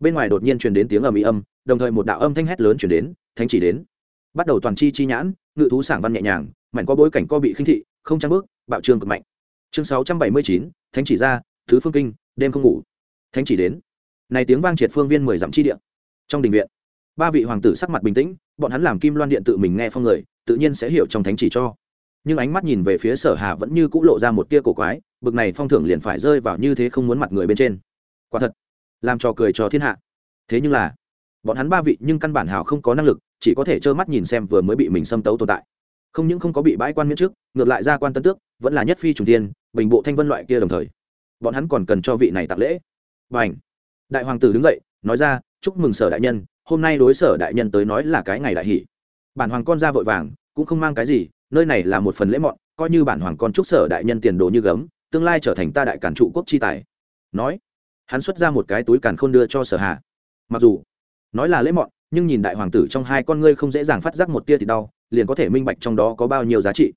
bên ngoài đột nhiên truyền đến tiếng ầm ĩ âm, đồng thời một đạo âm thanh hét lớn truyền đến, thánh chỉ đến. Bắt đầu toàn chi chi nhãn, ngự thú sảng văn nhẹ nhàng, mạnh có bối cảnh co bị khinh thị, không trang bước, bạo trương cực mạnh. Chương sáu trăm bảy mươi chín, thánh chỉ ra, thứ phương kinh, đêm không ngủ. Thánh chỉ đến. Này tiếng vang triệt phương viên mười dặm chi địa. Trong đình viện, ba vị hoàng tử sắc mặt bình tĩnh, bọn hắn làm kim loan điện tự mình nghe phong người, tự nhiên sẽ hiểu trong thánh chỉ cho nhưng ánh mắt nhìn về phía sở hà vẫn như cũ lộ ra một tia cổ quái, bực này phong thưởng liền phải rơi vào như thế không muốn mặt người bên trên. Quả thật, làm trò cười cho thiên hạ. Thế nhưng là, bọn hắn ba vị nhưng căn bản hào không có năng lực, chỉ có thể trơ mắt nhìn xem vừa mới bị mình xâm tấu tồn tại. Không những không có bị bãi quan miễn trước, ngược lại ra quan tân tước, vẫn là nhất phi trùng tiên bình bộ thanh vân loại kia đồng thời. Bọn hắn còn cần cho vị này tặng lễ. Và ảnh đại hoàng tử đứng dậy, nói ra, chúc mừng sở đại nhân, hôm nay đối sở đại nhân tới nói là cái ngày đại hỷ. Bản hoàng con ra vội vàng, cũng không mang cái gì nơi này là một phần lễ mọn, coi như bản hoàng con chúc sở đại nhân tiền đồ như gấm, tương lai trở thành ta đại cản trụ quốc chi tài. Nói, hắn xuất ra một cái túi càn khôn đưa cho sở hà. Mặc dù, nói là lễ mọn, nhưng nhìn đại hoàng tử trong hai con ngươi không dễ dàng phát giác một tia thì đau, liền có thể minh bạch trong đó có bao nhiêu giá trị.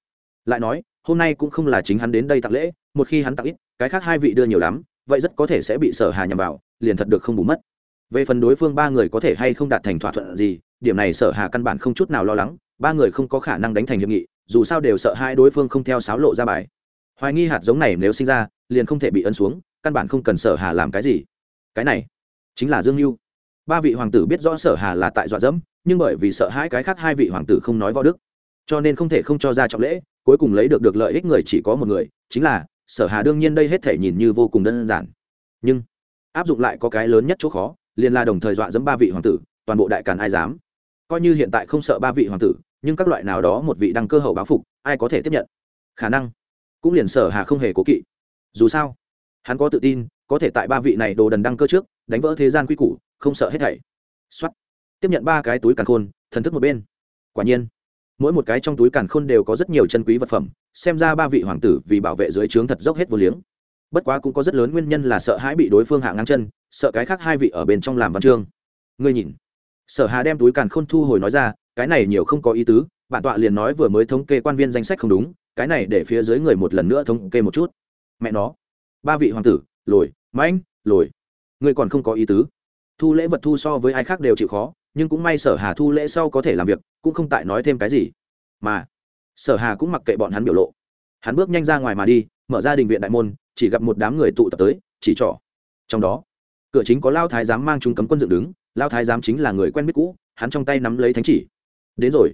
Lại nói, hôm nay cũng không là chính hắn đến đây tặng lễ, một khi hắn tặng ít, cái khác hai vị đưa nhiều lắm, vậy rất có thể sẽ bị sở hà nhằm vào, liền thật được không bù mất. Về phần đối phương ba người có thể hay không đạt thành thỏa thuận gì, điểm này sở hà căn bản không chút nào lo lắng, ba người không có khả năng đánh thành hiệp nghị dù sao đều sợ hai đối phương không theo sáo lộ ra bài. Hoài nghi hạt giống này nếu sinh ra, liền không thể bị ấn xuống, căn bản không cần sở hà làm cái gì. Cái này chính là dương mưu ba vị hoàng tử biết rõ sở hà là tại dọa dẫm, nhưng bởi vì sợ hãi cái khác hai vị hoàng tử không nói võ đức, cho nên không thể không cho ra trọng lễ, cuối cùng lấy được được lợi ích người chỉ có một người, chính là sở hà đương nhiên đây hết thể nhìn như vô cùng đơn giản. Nhưng áp dụng lại có cái lớn nhất chỗ khó, liền là đồng thời dọa dẫm ba vị hoàng tử, toàn bộ đại càn ai dám. Coi như hiện tại không sợ ba vị hoàng tử nhưng các loại nào đó một vị đăng cơ hậu báo phục, ai có thể tiếp nhận? Khả năng cũng liền sở hà không hề cố kỵ. Dù sao, hắn có tự tin, có thể tại ba vị này đồ đần đăng cơ trước, đánh vỡ thế gian quy củ, không sợ hết thảy. Xuất tiếp nhận ba cái túi càn khôn, thần thức một bên. Quả nhiên, mỗi một cái trong túi càn khôn đều có rất nhiều chân quý vật phẩm, xem ra ba vị hoàng tử vì bảo vệ dưới trướng thật dốc hết vô liếng. Bất quá cũng có rất lớn nguyên nhân là sợ hãi bị đối phương hạ ngang chân, sợ cái khác hai vị ở bên trong làm văn chương. Ngươi nhìn sở hà đem túi càn khôn thu hồi nói ra, cái này nhiều không có ý tứ, bạn tọa liền nói vừa mới thống kê quan viên danh sách không đúng, cái này để phía dưới người một lần nữa thống kê một chút. Mẹ nó. Ba vị hoàng tử, lồi mãnh lồi, người còn không có ý tứ. Thu lễ vật thu so với ai khác đều chịu khó, nhưng cũng may sở hà thu lễ sau có thể làm việc, cũng không tại nói thêm cái gì. Mà, sở hà cũng mặc kệ bọn hắn biểu lộ. Hắn bước nhanh ra ngoài mà đi, mở ra đình viện đại môn, chỉ gặp một đám người tụ tập tới, chỉ trỏ. Trong đó, cửa chính có lao thái giám mang trung cấm quân dựng đứng lao thái giám chính là người quen biết cũ, hắn trong tay nắm lấy thánh chỉ. Đến rồi.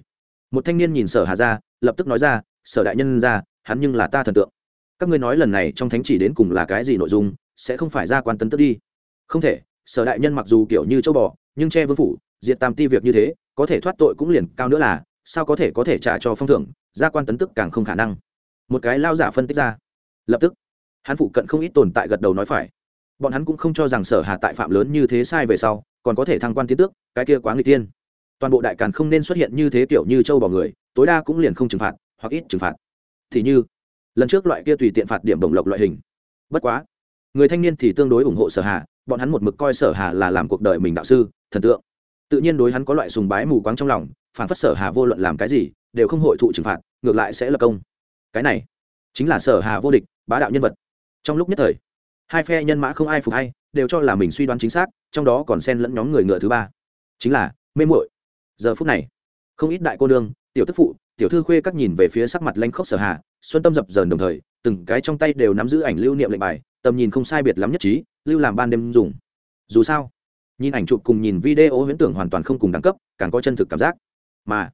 Một thanh niên nhìn sở hà ra, lập tức nói ra, sở đại nhân ra, hắn nhưng là ta thần tượng. Các ngươi nói lần này trong thánh chỉ đến cùng là cái gì nội dung, sẽ không phải ra quan tấn tức đi. Không thể, sở đại nhân mặc dù kiểu như châu bò, nhưng che vương phủ, diệt tam ti việc như thế, có thể thoát tội cũng liền cao nữa là, sao có thể có thể trả cho phong thưởng gia quan tấn tức càng không khả năng. Một cái lao giả phân tích ra. Lập tức, hắn phụ cận không ít tồn tại gật đầu nói phải. Bọn hắn cũng không cho rằng sở hà tại phạm lớn như thế sai về sau còn có thể thăng quan tiến tước, cái kia quá người tiên toàn bộ đại càn không nên xuất hiện như thế kiểu như châu bò người, tối đa cũng liền không trừng phạt, hoặc ít trừng phạt. Thì như, lần trước loại kia tùy tiện phạt điểm đồng lộc loại hình. Bất quá, người thanh niên thì tương đối ủng hộ sở hà, bọn hắn một mực coi sở hà là làm cuộc đời mình đạo sư, thần tượng. Tự nhiên đối hắn có loại sùng bái mù quáng trong lòng, phản phất sở hà vô luận làm cái gì, đều không hội thụ trừng phạt, ngược lại sẽ lập công. Cái này, chính là sở hà vô địch, bá đạo nhân vật. Trong lúc nhất thời, hai phe nhân mã không ai phục hay đều cho là mình suy đoán chính xác trong đó còn xen lẫn nhóm người ngựa thứ ba. Chính là mê muội. Giờ phút này không ít đại cô nương tiểu tức phụ tiểu thư khuê các nhìn về phía sắc mặt lanh khóc sở hạ, xuân tâm dập dờn đồng thời từng cái trong tay đều nắm giữ ảnh lưu niệm lệnh bài tầm nhìn không sai biệt lắm nhất trí lưu làm ban đêm dùng. Dù sao nhìn ảnh chụp cùng nhìn video huyễn tưởng hoàn toàn không cùng đẳng cấp càng có chân thực cảm giác. Mà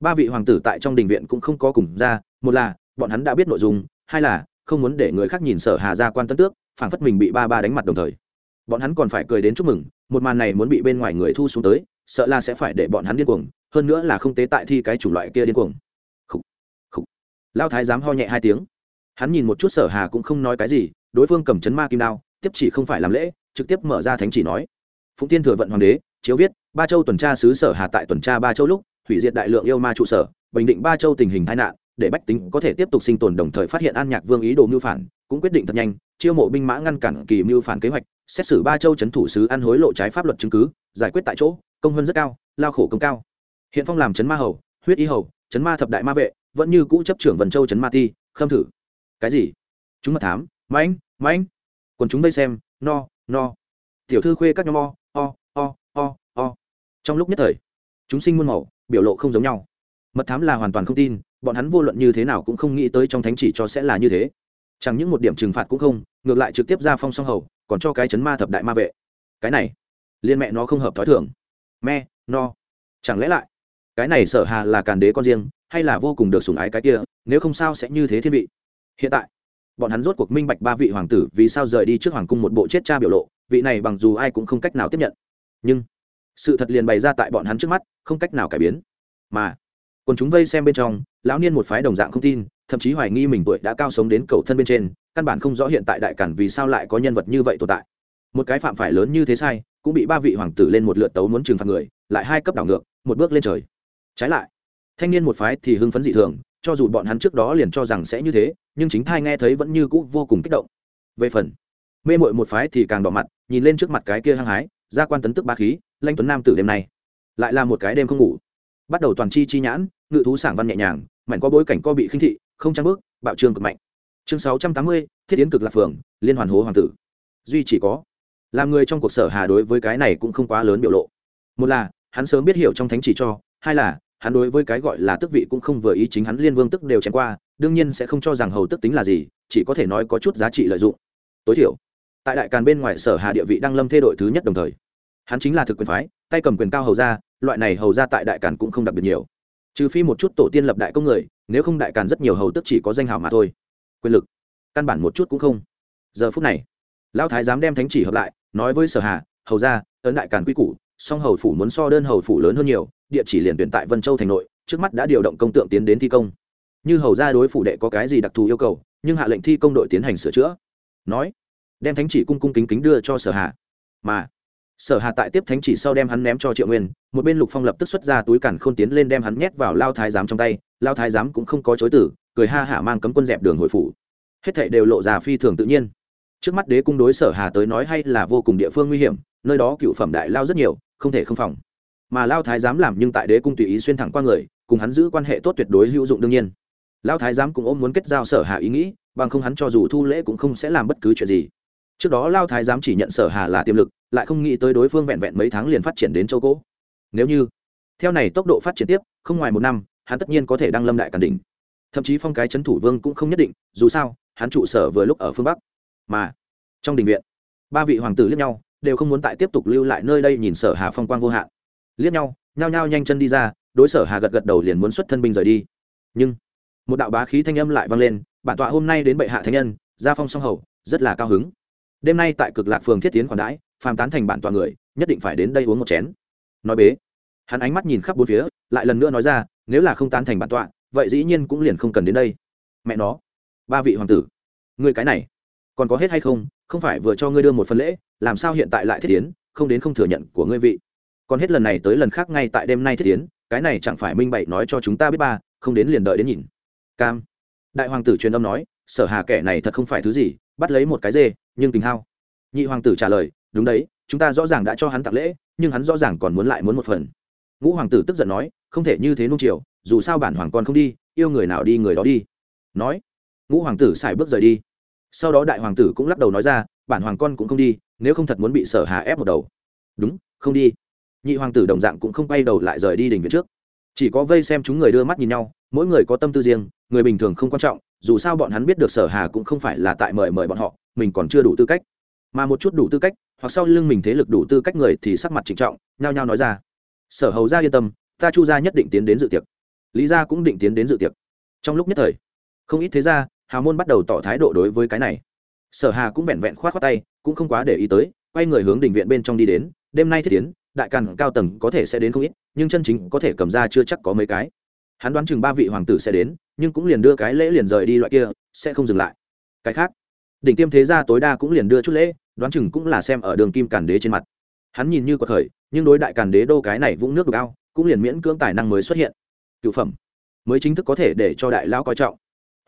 ba vị hoàng tử tại trong đình viện cũng không có cùng ra một là bọn hắn đã biết nội dung hai là không muốn để người khác nhìn sở hà ra quan tân tước phảng phất mình bị ba ba đánh mặt đồng thời bọn hắn còn phải cười đến chúc mừng một màn này muốn bị bên ngoài người thu xuống tới sợ là sẽ phải để bọn hắn điên cuồng hơn nữa là không tế tại thi cái chủng loại kia điên cuồng. Khủ, khủ. lao thái dám ho nhẹ hai tiếng. Hắn nhìn một chút sở hà cũng không nói cái gì đối phương cầm chấn ma kim đao tiếp chỉ không phải làm lễ trực tiếp mở ra thánh chỉ nói. Phụng tiên thừa vận hoàng đế chiếu viết ba châu tuần tra sứ sở hà tại tuần tra ba châu lúc hủy diệt đại lượng yêu ma trụ sở bình định ba châu tình hình tai nạn để bách tính có thể tiếp tục sinh tồn đồng thời phát hiện an nhạc vương ý đồ mưu phản cũng quyết định thật nhanh chiêu mộ binh mã ngăn cản kỳ mưu phản kế hoạch xét xử ba châu c thủ sứ ăn hối lộ trái pháp luật chứng cứ, giải quyết tại chỗ, công hơn rất cao, lao khổ công cao. Hiện phong làm chấn ma hầu, huyết y hầu chấn ma thập đại ma vệ, vẫn như cũ chấp trưởng vần châu chấn ma ti, khâm thử. Cái gì? Chúng mật thám, mãnh mãnh. Còn chúng vây xem, no no. Tiểu thư khuê các nhóm o o o o o. Trong lúc nhất thời, chúng sinh muôn màu, biểu lộ không giống nhau. Mật thám là hoàn toàn không tin, bọn hắn vô luận như thế nào cũng không nghĩ tới trong thánh chỉ cho sẽ là như thế. Chẳng những một điểm trừng phạt cũng không, ngược lại trực tiếp ra phong song hầu còn cho cái chấn ma thập đại ma vệ. Cái này, liên mẹ nó không hợp thói thường. Me no. Chẳng lẽ lại, cái này sở hà là càn đế con riêng, hay là vô cùng được sủng ái cái kia, nếu không sao sẽ như thế thiên vị. Hiện tại, bọn hắn rốt cuộc minh bạch ba vị hoàng tử vì sao rời đi trước hoàng cung một bộ chết cha biểu lộ, vị này bằng dù ai cũng không cách nào tiếp nhận. Nhưng, sự thật liền bày ra tại bọn hắn trước mắt, không cách nào cải biến. Mà, còn chúng vây xem bên trong, lão niên một phái đồng dạng không tin, thậm chí hoài nghi mình tuổi đã cao sống đến cầu thân bên trên căn bản không rõ hiện tại đại cản vì sao lại có nhân vật như vậy tồn tại. Một cái phạm phải lớn như thế sai, cũng bị ba vị hoàng tử lên một lượt tấu muốn trừng phạt người, lại hai cấp đảo ngược, một bước lên trời. Trái lại, thanh niên một phái thì hưng phấn dị thường, cho dù bọn hắn trước đó liền cho rằng sẽ như thế, nhưng chính thai nghe thấy vẫn như cũ vô cùng kích động. Về phần, mê mội một phái thì càng đỏ mặt, nhìn lên trước mặt cái kia hăng hái, gia quan tấn tức ba khí, lanh tuấn nam tử đêm nay, lại là một cái đêm không ngủ. Bắt đầu toàn chi chi nhãn, ngự thú sảng văn nhẹ nhàng mạnh có bối cảnh co bị khinh thị, không trang bước, bạo trương cực mạnh chương sáu trăm tám mươi, thiết yến cực lạc phường, liên hoàn hố hoàng tử. Duy chỉ có, làm người trong cuộc sở hà đối với cái này cũng không quá lớn biểu lộ. Một là, hắn sớm biết hiểu trong thánh chỉ cho, hai là, hắn đối với cái gọi là tức vị cũng không vừa ý chính hắn liên vương tức đều chém qua, đương nhiên sẽ không cho rằng hầu tức tính là gì, chỉ có thể nói có chút giá trị lợi dụng. Tối thiểu, tại đại càn bên ngoài sở hà địa vị đăng lâm thê đội thứ nhất đồng thời, hắn chính là thực quyền phái, tay cầm quyền cao hầu ra loại này hầu ra tại đại càn cũng không đặc biệt nhiều. Trừ phi một chút tổ tiên lập đại công người, nếu không đại càn rất nhiều hầu tức chỉ có danh hào mà thôi quyền lực. Căn bản một chút cũng không. Giờ phút này, lão thái dám đem thánh chỉ hợp lại, nói với sở hà, hầu ra ấn đại càn quy củ, song hầu phủ muốn so đơn hầu phủ lớn hơn nhiều, địa chỉ liền tuyển tại vân châu thành nội, trước mắt đã điều động công tượng tiến đến thi công. Như hầu ra đối phủ đệ có cái gì đặc thù yêu cầu, nhưng hạ lệnh thi công đội tiến hành sửa chữa. Nói, đem thánh chỉ cung cung kính kính đưa cho sở hà. Mà, sở hà tại tiếp thánh chỉ sau đem hắn ném cho triệu nguyên, một bên lục phong lập tức xuất ra túi cản khôn tiến lên đem hắn nhét vào lao thái giám trong tay lao thái giám cũng không có chối tử cười ha hả mang cấm quân dẹp đường hồi phủ. Hết thảy đều lộ ra phi thường tự nhiên. Trước mắt đế cung đối sở hà tới nói hay là vô cùng địa phương nguy hiểm, nơi đó cựu phẩm đại lao rất nhiều, không thể không phòng. Mà lao thái giám làm nhưng tại đế cung tùy ý xuyên thẳng qua người, cùng hắn giữ quan hệ tốt tuyệt đối hữu dụng đương nhiên. Lao thái giám cũng ôm muốn kết giao sở hà ý nghĩ, bằng không hắn cho dù thu lễ cũng không sẽ làm bất cứ chuyện gì. Trước đó lao thái giám chỉ nhận sở hà là tiềm lực, lại không nghĩ tới đối phương vẹn vẹn mấy tháng liền phát triển đến châu cỗ. Nếu như, theo này tốc độ phát triển tiếp, không ngoài một năm, hắn tất nhiên có thể đăng lâm đại càn đỉnh thậm chí phong cái c thủ vương cũng không nhất định, dù sao, hắn trụ sở vừa lúc ở phương bắc. Mà, trong đình viện, ba vị hoàng tử liếc nhau, đều không muốn tại tiếp tục lưu lại nơi đây nhìn sở hà phong quang vô hạn. Liếc nhau, nhao nhao nhanh chân đi ra, đối sở hà gật gật đầu liền muốn xuất thân binh rời đi. Nhưng, một đạo bá khí thanh âm lại vang lên, bản tọa hôm nay đến bệ hạ thánh nhân, gia phong song hầu, rất là cao hứng. Đêm nay tại cực lạc phường thiết tiến khoản đãi, phàm tán thành bản tọa người, nhất định phải đến đây uống một chén. Nói bế, hắn ánh mắt nhìn khắp bốn phía, lại lần nữa nói ra, nếu là không tán thành bản tọa vậy dĩ nhiên cũng liền không cần đến đây. Mẹ nó, ba vị hoàng tử người cái này, còn có hết hay không? Không phải vừa cho ngươi đưa một phần lễ, làm sao hiện tại lại thiết tiến, không đến không thừa nhận của ngươi vị. Còn hết lần này tới lần khác ngay tại đêm nay thiết tiến, cái này chẳng phải minh bậy nói cho chúng ta biết ba, không đến liền đợi đến nhìn. Cam. Đại hoàng tử truyền âm nói, sở hà kẻ này thật không phải thứ gì, bắt lấy một cái dê, nhưng tình hao. Nhị hoàng tử trả lời, đúng đấy, chúng ta rõ ràng đã cho hắn tặng lễ, nhưng hắn rõ ràng còn muốn lại muốn một phần. Ngũ hoàng tử tức giận nói, không thể như thế nung chiều dù sao bản hoàng con không đi, yêu người nào đi người đó đi. Nói, ngũ hoàng tử xài bước rời đi. Sau đó đại hoàng tử cũng lắc đầu nói ra, bản hoàng con cũng không đi, nếu không thật muốn bị sở hà ép một đầu. Đúng, không đi. Nhị hoàng tử đồng dạng cũng không quay đầu lại rời đi đình viện trước. Chỉ có vây xem chúng người đưa mắt nhìn nhau, mỗi người có tâm tư riêng, người bình thường không quan trọng, dù sao bọn hắn biết được sở hà cũng không phải là tại mời mời bọn họ, mình còn chưa đủ tư cách. Mà một chút đủ tư cách, hoặc sau lưng mình thế lực đủ tư cách người thì sắc mặt trịnh trọng, nhao nhao nói ra, sở hầu ra yên tâm, ta chu gia nhất định tiến đến dự tiệc lý gia cũng định tiến đến dự tiệc. Trong lúc nhất thời, không ít thế ra hào môn bắt đầu tỏ thái độ đối với cái này. Sở hà cũng vẹn vẹn khoát khoát tay, cũng không quá để ý tới, quay người hướng đình viện bên trong đi đến, đêm nay thiết tiến, đại càn cao tầng có thể sẽ đến không ít, nhưng chân chính có thể cầm ra chưa chắc có mấy cái. Hắn đoán chừng ba vị hoàng tử sẽ đến, nhưng cũng liền đưa cái lễ liền rời đi loại kia, sẽ không dừng lại. Cái khác, đỉnh tiêm thế gia tối đa cũng liền đưa chút lễ, đoán chừng cũng là xem ở đường kim càn đế trên mặt. Hắn nhìn như có thời nhưng đối đại càn đế đô cái này vũng nước đục ao, cũng liền miễn cưỡng tài năng mới xuất hiện cựu phẩm, mới chính thức có thể để cho đại lão coi trọng.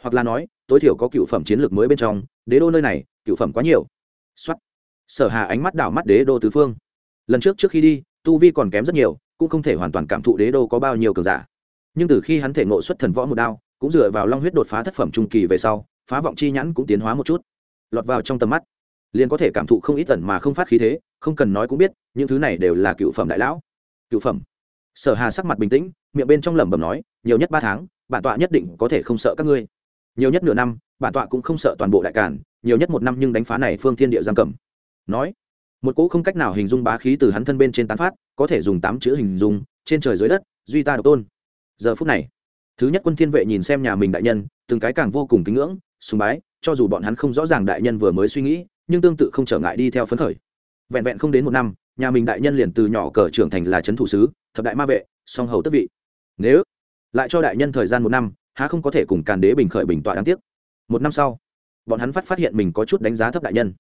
Hoặc là nói, tối thiểu có cựu phẩm chiến lược mới bên trong, đế đô nơi này, cựu phẩm quá nhiều. Xuất sở hà ánh mắt đảo mắt đế đô tứ phương. Lần trước trước khi đi, tu vi còn kém rất nhiều, cũng không thể hoàn toàn cảm thụ đế đô có bao nhiêu cường giả. Nhưng từ khi hắn thể ngộ xuất thần võ một đao, cũng dựa vào long huyết đột phá thất phẩm trung kỳ về sau, phá vọng chi nhãn cũng tiến hóa một chút. Lọt vào trong tầm mắt, liền có thể cảm thụ không ít tần mà không phát khí thế, không cần nói cũng biết, những thứ này đều là cựu phẩm đại lão. Cựu phẩm. Sở hà sắc mặt bình tĩnh miệng bên trong lẩm bẩm nói, nhiều nhất ba tháng, bản tọa nhất định có thể không sợ các ngươi. Nhiều nhất nửa năm, bản tọa cũng không sợ toàn bộ đại cản nhiều nhất một năm nhưng đánh phá này phương thiên địa giam cầm. Nói, một cỗ không cách nào hình dung bá khí từ hắn thân bên trên tán phát, có thể dùng tám chữ hình dung, trên trời dưới đất, duy ta độc tôn. Giờ phút này, thứ nhất quân thiên vệ nhìn xem nhà mình đại nhân, từng cái càng vô cùng kính ngưỡng, sùng bái, cho dù bọn hắn không rõ ràng đại nhân vừa mới suy nghĩ, nhưng tương tự không trở ngại đi theo phấn khởi. Vẹn vẹn không đến một năm, nhà mình đại nhân liền từ nhỏ cờ trưởng thành là trấn thủ sứ, thập đại ma vệ, song hầu tất vị nếu lại cho đại nhân thời gian một năm, há không có thể cùng càn đế bình khởi bình tọa đáng tiếc? Một năm sau, bọn hắn phát phát hiện mình có chút đánh giá thấp đại nhân.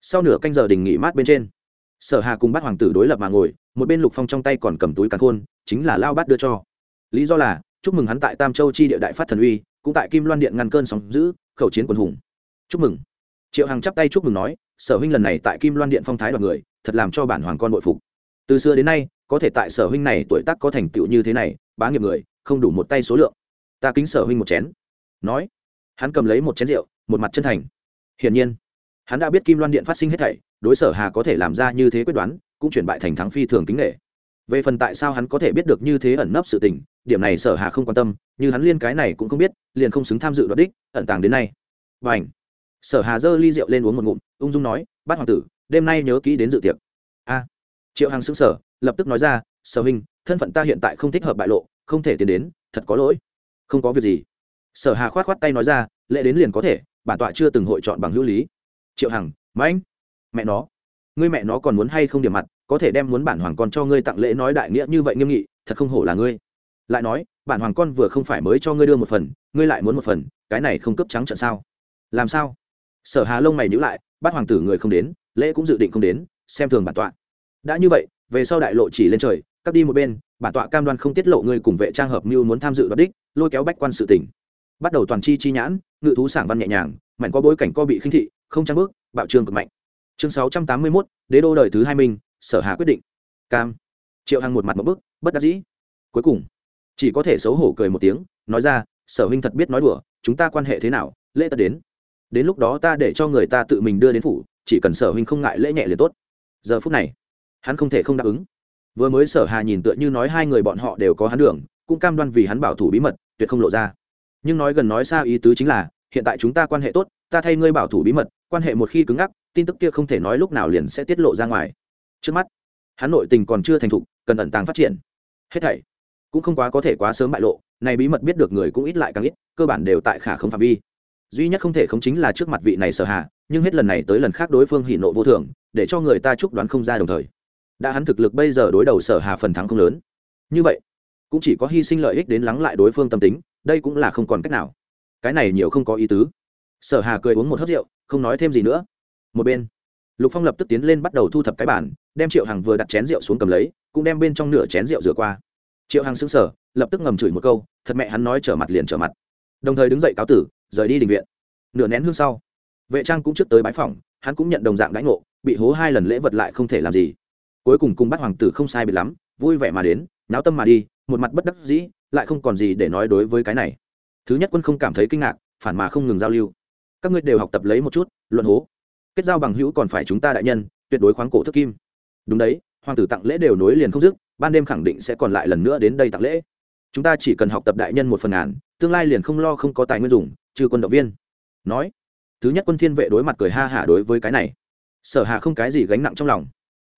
Sau nửa canh giờ đình nghỉ mát bên trên, sở hà cùng bắt hoàng tử đối lập mà ngồi, một bên lục phong trong tay còn cầm túi càn khôn, chính là lao bát đưa cho. Lý do là, chúc mừng hắn tại tam châu chi địa đại phát thần uy, cũng tại kim loan điện ngăn cơn sóng giữ khẩu chiến quân hùng. Chúc mừng. Triệu hằng chắp tay chúc mừng nói, sở huynh lần này tại kim loan điện phong thái đoàn người, thật làm cho bản hoàng con bội phục. Từ xưa đến nay, có thể tại sở huynh này tuổi tác có thành tựu như thế này bá nghiệp người, không đủ một tay số lượng. Ta kính sở huynh một chén. Nói, hắn cầm lấy một chén rượu, một mặt chân thành. Hiển nhiên, hắn đã biết kim loan điện phát sinh hết thảy, đối sở hà có thể làm ra như thế quyết đoán, cũng chuyển bại thành thắng phi thường kính nghệ về phần tại sao hắn có thể biết được như thế ẩn nấp sự tình, điểm này sở hà không quan tâm, như hắn liên cái này cũng không biết, liền không xứng tham dự đoạt đích, ẩn tàng đến nay. Và ảnh sở hà giơ ly rượu lên uống một ngụm, ung dung nói, bát hoàng tử, đêm nay nhớ kỹ đến dự tiệc. A. Triệu hằng xứng sở lập tức nói ra, sở huynh thân phận ta hiện tại không thích hợp bại lộ, không thể tiến đến, thật có lỗi. Không có việc gì. Sở hà khoát khoát tay nói ra, lễ đến liền có thể, bản tọa chưa từng hội chọn bằng hữu lý. Triệu hằng, mãnh, mẹ nó. Ngươi mẹ nó còn muốn hay không điểm mặt, có thể đem muốn bản hoàng con cho ngươi tặng lễ nói đại nghĩa như vậy nghiêm nghị, thật không hổ là ngươi. Lại nói, bản hoàng con vừa không phải mới cho ngươi đưa một phần, ngươi lại muốn một phần, cái này không cấp trắng trận sao? Làm sao? Sở hà lông mày nhữ lại, bắt hoàng tử người không đến, lễ cũng dự định không đến, xem thường bản tọa. Đã như vậy, về sau đại lộ chỉ lên trời cắt đi một bên bản tọa cam đoan không tiết lộ ngươi cùng vệ trang hợp mưu muốn tham dự đoạt đích lôi kéo bách quan sự tỉnh bắt đầu toàn chi chi nhãn ngự thú sảng văn nhẹ nhàng mạnh có bối cảnh co bị khinh thị không trang bước bạo trương cực mạnh. Chương sáu trăm tám mươi 681, đế đô đời thứ hai minh sở hà quyết định. Cam. Triệu hằng một mặt một bức bất đắc dĩ. Cuối cùng chỉ có thể xấu hổ cười một tiếng nói ra sở huynh thật biết nói đùa chúng ta quan hệ thế nào lễ tất đến. Đến lúc đó ta để cho người ta tự mình đưa đến phủ chỉ cần sở huynh không ngại lễ nhẹ liền tốt. Giờ phút này hắn không thể không đáp ứng vừa mới sở hà nhìn tựa như nói hai người bọn họ đều có hắn đường, cũng cam đoan vì hắn bảo thủ bí mật, tuyệt không lộ ra. Nhưng nói gần nói xa ý tứ chính là, hiện tại chúng ta quan hệ tốt, ta thay ngươi bảo thủ bí mật, quan hệ một khi cứng ngắc, tin tức kia không thể nói lúc nào liền sẽ tiết lộ ra ngoài. Trước mắt, hắn nội tình còn chưa thành thục, cần ẩn tàng phát triển. Hết thảy cũng không quá có thể quá sớm bại lộ, này bí mật biết được người cũng ít lại càng ít, cơ bản đều tại khả không phạm vi. Duy nhất không thể không chính là trước mặt vị này sở hạ nhưng hết lần này tới lần khác đối phương hỉ nộ vô thường, để cho người ta chúc đoán không ra đồng thời đã hắn thực lực bây giờ đối đầu sở hà phần thắng không lớn. Như vậy, cũng chỉ có hy sinh lợi ích đến lắng lại đối phương tâm tính, đây cũng là không còn cách nào. Cái này nhiều không có ý tứ. Sở hà cười uống một hớt rượu, không nói thêm gì nữa. Một bên, lục phong lập tức tiến lên bắt đầu thu thập cái bản đem triệu hằng vừa đặt chén rượu xuống cầm lấy, cũng đem bên trong nửa chén rượu rửa qua. Triệu hằng xứng sở lập tức ngầm chửi một câu, thật mẹ hắn nói trở mặt liền trở mặt. Đồng thời đứng dậy cáo tử, rời đi đình viện. Nửa nén hương sau, vệ trang cũng trước tới bái phòng hắn cũng nhận đồng dạng đãi ngộ, bị hố hai lần lễ vật lại không thể làm gì cuối cùng cùng bắt hoàng tử không sai biệt lắm, vui vẻ mà đến, náo tâm mà đi, một mặt bất đắc dĩ, lại không còn gì để nói đối với cái này. Thứ nhất quân không cảm thấy kinh ngạc, phản mà không ngừng giao lưu. Các ngươi đều học tập lấy một chút, luận hố. Kết giao bằng hữu còn phải chúng ta đại nhân, tuyệt đối khoáng cổ thức kim. Đúng đấy, hoàng tử tặng lễ đều nối liền không dứt, ban đêm khẳng định sẽ còn lại lần nữa đến đây tặng lễ. Chúng ta chỉ cần học tập đại nhân một phần ngàn, tương lai liền không lo không có tài nguyên dùng, trừ quân động viên. Nói. Thứ nhất quân thiên vệ đối mặt cười ha hả đối với cái này. Sở hà không cái gì gánh nặng trong lòng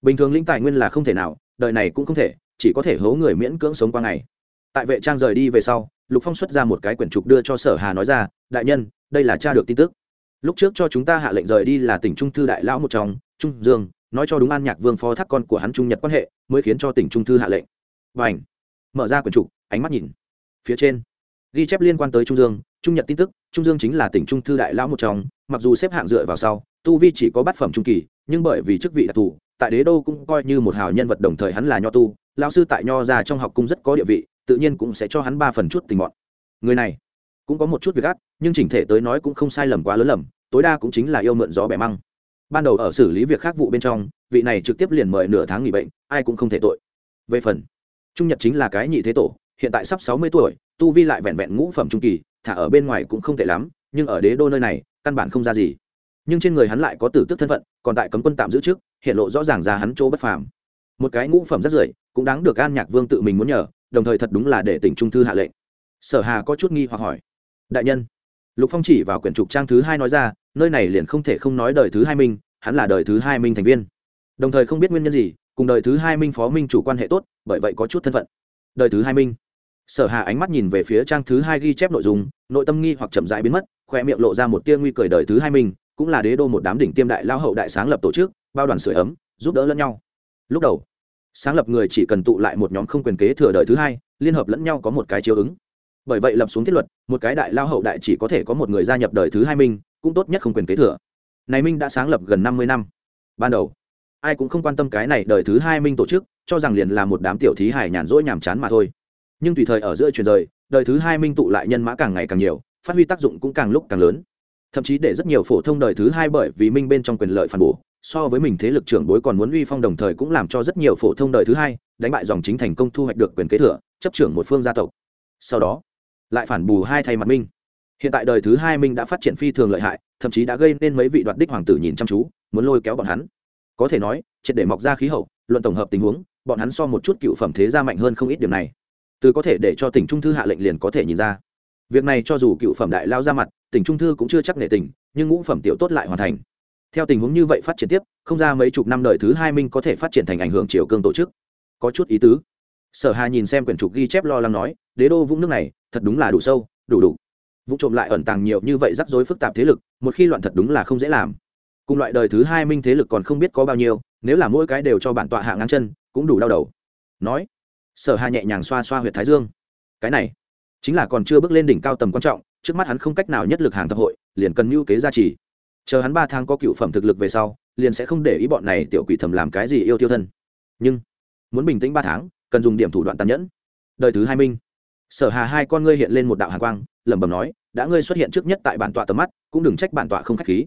bình thường linh tài nguyên là không thể nào, đời này cũng không thể, chỉ có thể hố người miễn cưỡng sống qua ngày. Tại vệ trang rời đi về sau, lục phong xuất ra một cái quyển trục đưa cho sở hà nói ra, đại nhân, đây là cha được tin tức. Lúc trước cho chúng ta hạ lệnh rời đi là tỉnh trung thư đại lão một trong, trung dương, nói cho đúng an nhạc vương phó thác con của hắn trung nhật quan hệ, mới khiến cho tỉnh trung thư hạ lệnh. Và ảnh mở ra quyển trục, ánh mắt nhìn. Phía trên, ghi chép liên quan tới trung dương, trung nhật tin tức, trung dương chính là tỉnh trung thư đại lão một trong, mặc dù xếp hạng dựa vào sau, tu vi chỉ có bát phẩm trung kỳ, nhưng bởi vì chức vị đặc thù tại đế đô cũng coi như một hào nhân vật đồng thời hắn là nho tu lao sư tại nho ra trong học cung rất có địa vị, tự nhiên cũng sẽ cho hắn ba phần chút tình bọn. Người này cũng có một chút việc ác, nhưng chỉnh thể tới nói cũng không sai lầm quá lớn lầm, tối đa cũng chính là yêu mượn gió bẻ măng. Ban đầu ở xử lý việc khác vụ bên trong, vị này trực tiếp liền mời nửa tháng nghỉ bệnh, ai cũng không thể tội. Về phần trung nhật chính là cái nhị thế tổ, hiện tại sắp sáu mươi tuổi, tu vi lại vẹn vẹn ngũ phẩm trung kỳ, thả ở bên ngoài cũng không tệ lắm, nhưng ở đế đô nơi này, căn bản không ra gì nhưng trên người hắn lại có tử tức thân phận, còn tại cấm quân tạm giữ trước, hiện lộ rõ ràng ra hắn chỗ bất phàm. Một cái ngũ phẩm rất rưởi, cũng đáng được an nhạc vương tự mình muốn nhờ, đồng thời thật đúng là để tỉnh trung thư hạ lệnh. Sở hà có chút nghi hoặc hỏi, đại nhân. Lục phong chỉ vào quyển trục trang thứ hai nói ra, nơi này liền không thể không nói đời thứ hai minh, hắn là đời thứ hai minh thành viên. Đồng thời không biết nguyên nhân gì, cùng đời thứ hai minh phó minh chủ quan hệ tốt, bởi vậy có chút thân phận. Đời thứ hai minh. Sở hà ánh mắt nhìn về phía trang thứ hai ghi chép nội dung, nội tâm nghi hoặc chậm rãi biến mất, khoe miệng lộ ra một tia nguy cười đời thứ hai minh cũng là đế đô một đám đỉnh tiêm đại lao hậu đại sáng lập tổ chức, bao đoàn sửa ấm, giúp đỡ lẫn nhau. Lúc đầu, sáng lập người chỉ cần tụ lại một nhóm không quyền kế thừa đời thứ hai, liên hợp lẫn nhau có một cái chiếu ứng. Bởi vậy lập xuống thiết luật, một cái đại lao hậu đại chỉ có thể có một người gia nhập đời thứ hai minh, cũng tốt nhất không quyền kế thừa. Này minh đã sáng lập gần năm mươi năm. Ban đầu, ai cũng không quan tâm cái này đời thứ hai minh tổ chức, cho rằng liền là một đám tiểu thí hải nhàn rỗi nhàm chán mà thôi. Nhưng tùy thời ở giữa truyền rời, đời thứ hai minh tụ lại nhân mã càng ngày càng nhiều, phát huy tác dụng cũng càng lúc càng lớn thậm chí để rất nhiều phổ thông đời thứ hai bởi vì minh bên trong quyền lợi phản bổ, so với mình thế lực trưởng bối còn muốn uy phong đồng thời cũng làm cho rất nhiều phổ thông đời thứ hai đánh bại dòng chính thành công thu hoạch được quyền kế thừa, chấp trưởng một phương gia tộc. Sau đó, lại phản bù hai thay mặt minh. Hiện tại đời thứ hai minh đã phát triển phi thường lợi hại, thậm chí đã gây nên mấy vị đoạt đích hoàng tử nhìn chăm chú, muốn lôi kéo bọn hắn. Có thể nói, triệt để mọc ra khí hậu, luận tổng hợp tình huống, bọn hắn so một chút cựu phẩm thế gia mạnh hơn không ít điểm này. Từ có thể để cho tỉnh trung thư hạ lệnh liền có thể nhìn ra việc này cho dù cựu phẩm đại lao ra mặt, tỉnh trung thư cũng chưa chắc nể tình, nhưng ngũ phẩm tiểu tốt lại hoàn thành. Theo tình huống như vậy phát triển tiếp, không ra mấy chục năm đời thứ hai minh có thể phát triển thành ảnh hưởng triều cương tổ chức. Có chút ý tứ. Sở hà nhìn xem quyển trục ghi chép lo lắng nói, đế đô vũng nước này, thật đúng là đủ sâu, đủ đủ. Vụ trộm lại ẩn tàng nhiều như vậy rắc rối phức tạp thế lực, một khi loạn thật đúng là không dễ làm. Cùng loại đời thứ hai minh thế lực còn không biết có bao nhiêu, nếu là mỗi cái đều cho bản tọa hạ ngang chân, cũng đủ đau đầu. Nói. Sở hà nhẹ nhàng xoa xoa huyệt thái dương. Cái này chính là còn chưa bước lên đỉnh cao tầm quan trọng, trước mắt hắn không cách nào nhất lực hàng tập hội, liền cần mưu kế gia trì. Chờ hắn ba tháng có cựu phẩm thực lực về sau, liền sẽ không để ý bọn này tiểu quỷ thầm làm cái gì yêu tiêu thân. Nhưng, muốn bình tĩnh ba tháng, cần dùng điểm thủ đoạn tàn nhẫn. Đời thứ hai minh, sở hà hai con ngươi hiện lên một đạo hàn quang, lẩm bẩm nói, đã ngươi xuất hiện trước nhất tại bản tọa tầm mắt, cũng đừng trách bản tọa không khách khí.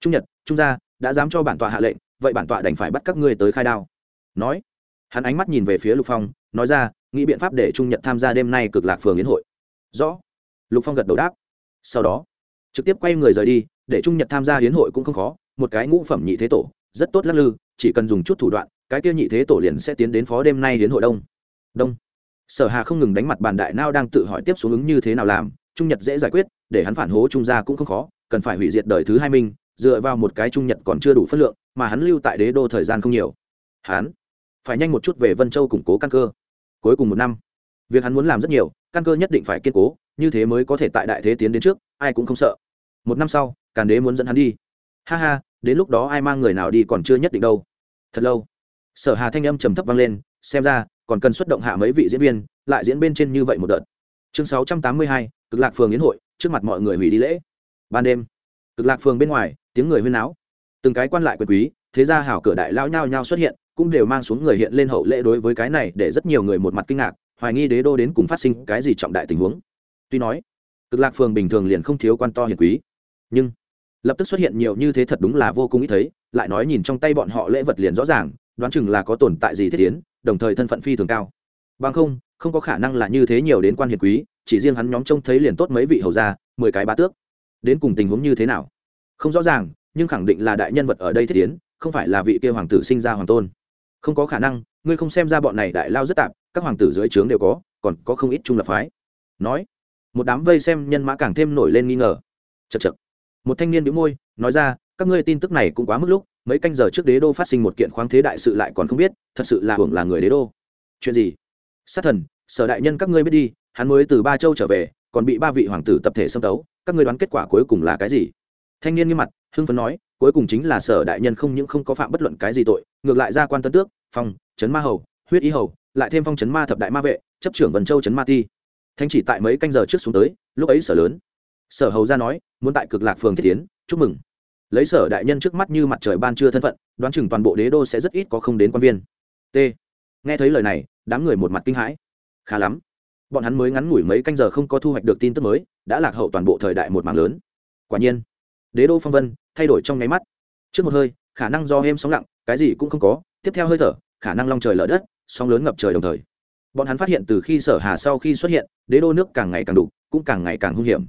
Trung nhật, trung gia, đã dám cho bản tọa hạ lệnh, vậy bản tọa đành phải bắt các ngươi tới khai đao. Nói, hắn ánh mắt nhìn về phía lục phong, nói ra, nghĩ biện pháp để trung nhật tham gia đêm nay cực lạc phường yến hội rõ. Lục phong gật đầu đáp. Sau đó, trực tiếp quay người rời đi, để trung nhật tham gia hiến hội cũng không khó, một cái ngũ phẩm nhị thế tổ, rất tốt lắc lư, chỉ cần dùng chút thủ đoạn, cái kia nhị thế tổ liền sẽ tiến đến phó đêm nay hiến hội đông. Đông. Sở hà không ngừng đánh mặt bàn đại nao đang tự hỏi tiếp xuống ứng như thế nào làm, trung nhật dễ giải quyết, để hắn phản hố trung gia cũng không khó, cần phải hủy diệt đời thứ hai minh dựa vào một cái trung nhật còn chưa đủ phất lượng, mà hắn lưu tại đế đô thời gian không nhiều. Hắn phải nhanh một chút về vân châu củng cố căn cơ. Cuối cùng một năm việc hắn muốn làm rất nhiều, căn cơ nhất định phải kiên cố, như thế mới có thể tại đại thế tiến đến trước, ai cũng không sợ. Một năm sau, càn đế muốn dẫn hắn đi. Ha ha, đến lúc đó ai mang người nào đi còn chưa nhất định đâu. Thật lâu, sở hà thanh âm trầm thấp vang lên, xem ra, còn cần xuất động hạ mấy vị diễn viên, lại diễn bên trên như vậy một đợt. Chương sáu trăm tám mươi hai, cực lạc phường yến hội, trước mặt mọi người hủy đi lễ. Ban đêm, cực lạc phường bên ngoài, tiếng người huyên náo. Từng cái quan lại quyền quý, thế gia hảo cửa đại lao nhao nhao xuất hiện, cũng đều mang xuống người hiện lên hậu lễ đối với cái này để rất nhiều người một mặt kinh ngạc hoài nghi đế đô đến cùng phát sinh cái gì trọng đại tình huống. Tuy nói, cực lạc phường bình thường liền không thiếu quan to hiền quý, nhưng lập tức xuất hiện nhiều như thế thật đúng là vô cùng ít thấy, lại nói nhìn trong tay bọn họ lễ vật liền rõ ràng, đoán chừng là có tồn tại gì thiết tiến, đồng thời thân phận phi thường cao. Bằng không không có khả năng là như thế nhiều đến quan hiền quý, chỉ riêng hắn nhóm trông thấy liền tốt mấy vị hầu gia, mười cái bá tước. Đến cùng tình huống như thế nào? Không rõ ràng, nhưng khẳng định là đại nhân vật ở đây thiết tiến, không phải là vị kia hoàng tử sinh ra hoàng tôn. Không có khả năng, ngươi không xem ra bọn này đại lao rất tạp các hoàng tử dưới trướng đều có, còn có không ít trung lập phái. Nói, một đám vây xem nhân mã càng thêm nổi lên nghi ngờ. Chật chật một thanh niên đĩu môi, nói ra, các ngươi tin tức này cũng quá mức lúc, mấy canh giờ trước đế đô phát sinh một kiện khoáng thế đại sự lại còn không biết, thật sự là hưởng là người đế đô. Chuyện gì? Sát thần, sở đại nhân các ngươi biết đi, hắn mới từ ba châu trở về, còn bị ba vị hoàng tử tập thể xâm tấu, các ngươi đoán kết quả cuối cùng là cái gì? Thanh niên nghiêm mặt, hưng phấn nói, cuối cùng chính là sở đại nhân không những không có phạm bất luận cái gì tội, ngược lại ra quan tân tước, phong, trấn ma hầu, huyết ý hầu lại thêm phong trấn ma thập đại ma vệ, chấp trưởng vân châu trấn ma ti. Thanh chỉ tại mấy canh giờ trước xuống tới, lúc ấy sở lớn. Sở hầu ra nói, muốn tại cực lạc phường thiết tiến, chúc mừng. Lấy sở đại nhân trước mắt như mặt trời ban trưa thân phận, đoán chừng toàn bộ đế đô sẽ rất ít có không đến quan viên. T. Nghe thấy lời này, đám người một mặt kinh hãi. Khá lắm. Bọn hắn mới ngắn ngủi mấy canh giờ không có thu hoạch được tin tức mới, đã lạc hậu toàn bộ thời đại một mảng lớn. Quả nhiên, đế đô phong vân thay đổi trong nháy mắt. Trước một hơi, khả năng do êm sóng lặng, cái gì cũng không có, tiếp theo hơi thở khả năng long trời lở đất, sóng lớn ngập trời đồng thời. Bọn hắn phát hiện từ khi sở hà sau khi xuất hiện, đế đô nước càng ngày càng đủ cũng càng ngày càng hung hiểm.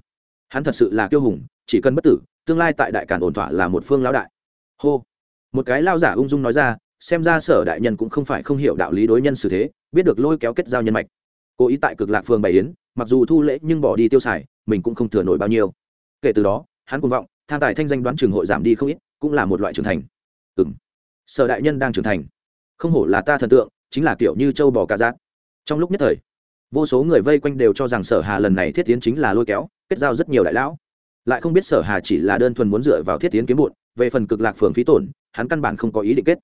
Hắn thật sự là kiêu hùng, chỉ cần bất tử, tương lai tại đại cản ổn thỏa là một phương lão đại. Hô. Một cái lao giả ung dung nói ra, xem ra sở đại nhân cũng không phải không hiểu đạo lý đối nhân xử thế, biết được lôi kéo kết giao nhân mạch. Cố ý tại cực lạc phường bày yến, mặc dù thu lễ nhưng bỏ đi tiêu xài, mình cũng không thừa nổi bao nhiêu. Kể từ đó, hắn cuồng vọng, tham tài thanh danh đoán trường hội giảm đi không ít, cũng là một loại trưởng thành. Ừ sở đại nhân đang trưởng thành không hổ là ta thần tượng, chính là kiểu như châu bò ca giác trong lúc nhất thời, vô số người vây quanh đều cho rằng sở hà lần này thiết tiến chính là lôi kéo, kết giao rất nhiều đại lão. Lại không biết sở hà chỉ là đơn thuần muốn dựa vào thiết tiến kiếm bụn, về phần cực lạc phường phí tổn, hắn căn bản không có ý định kết.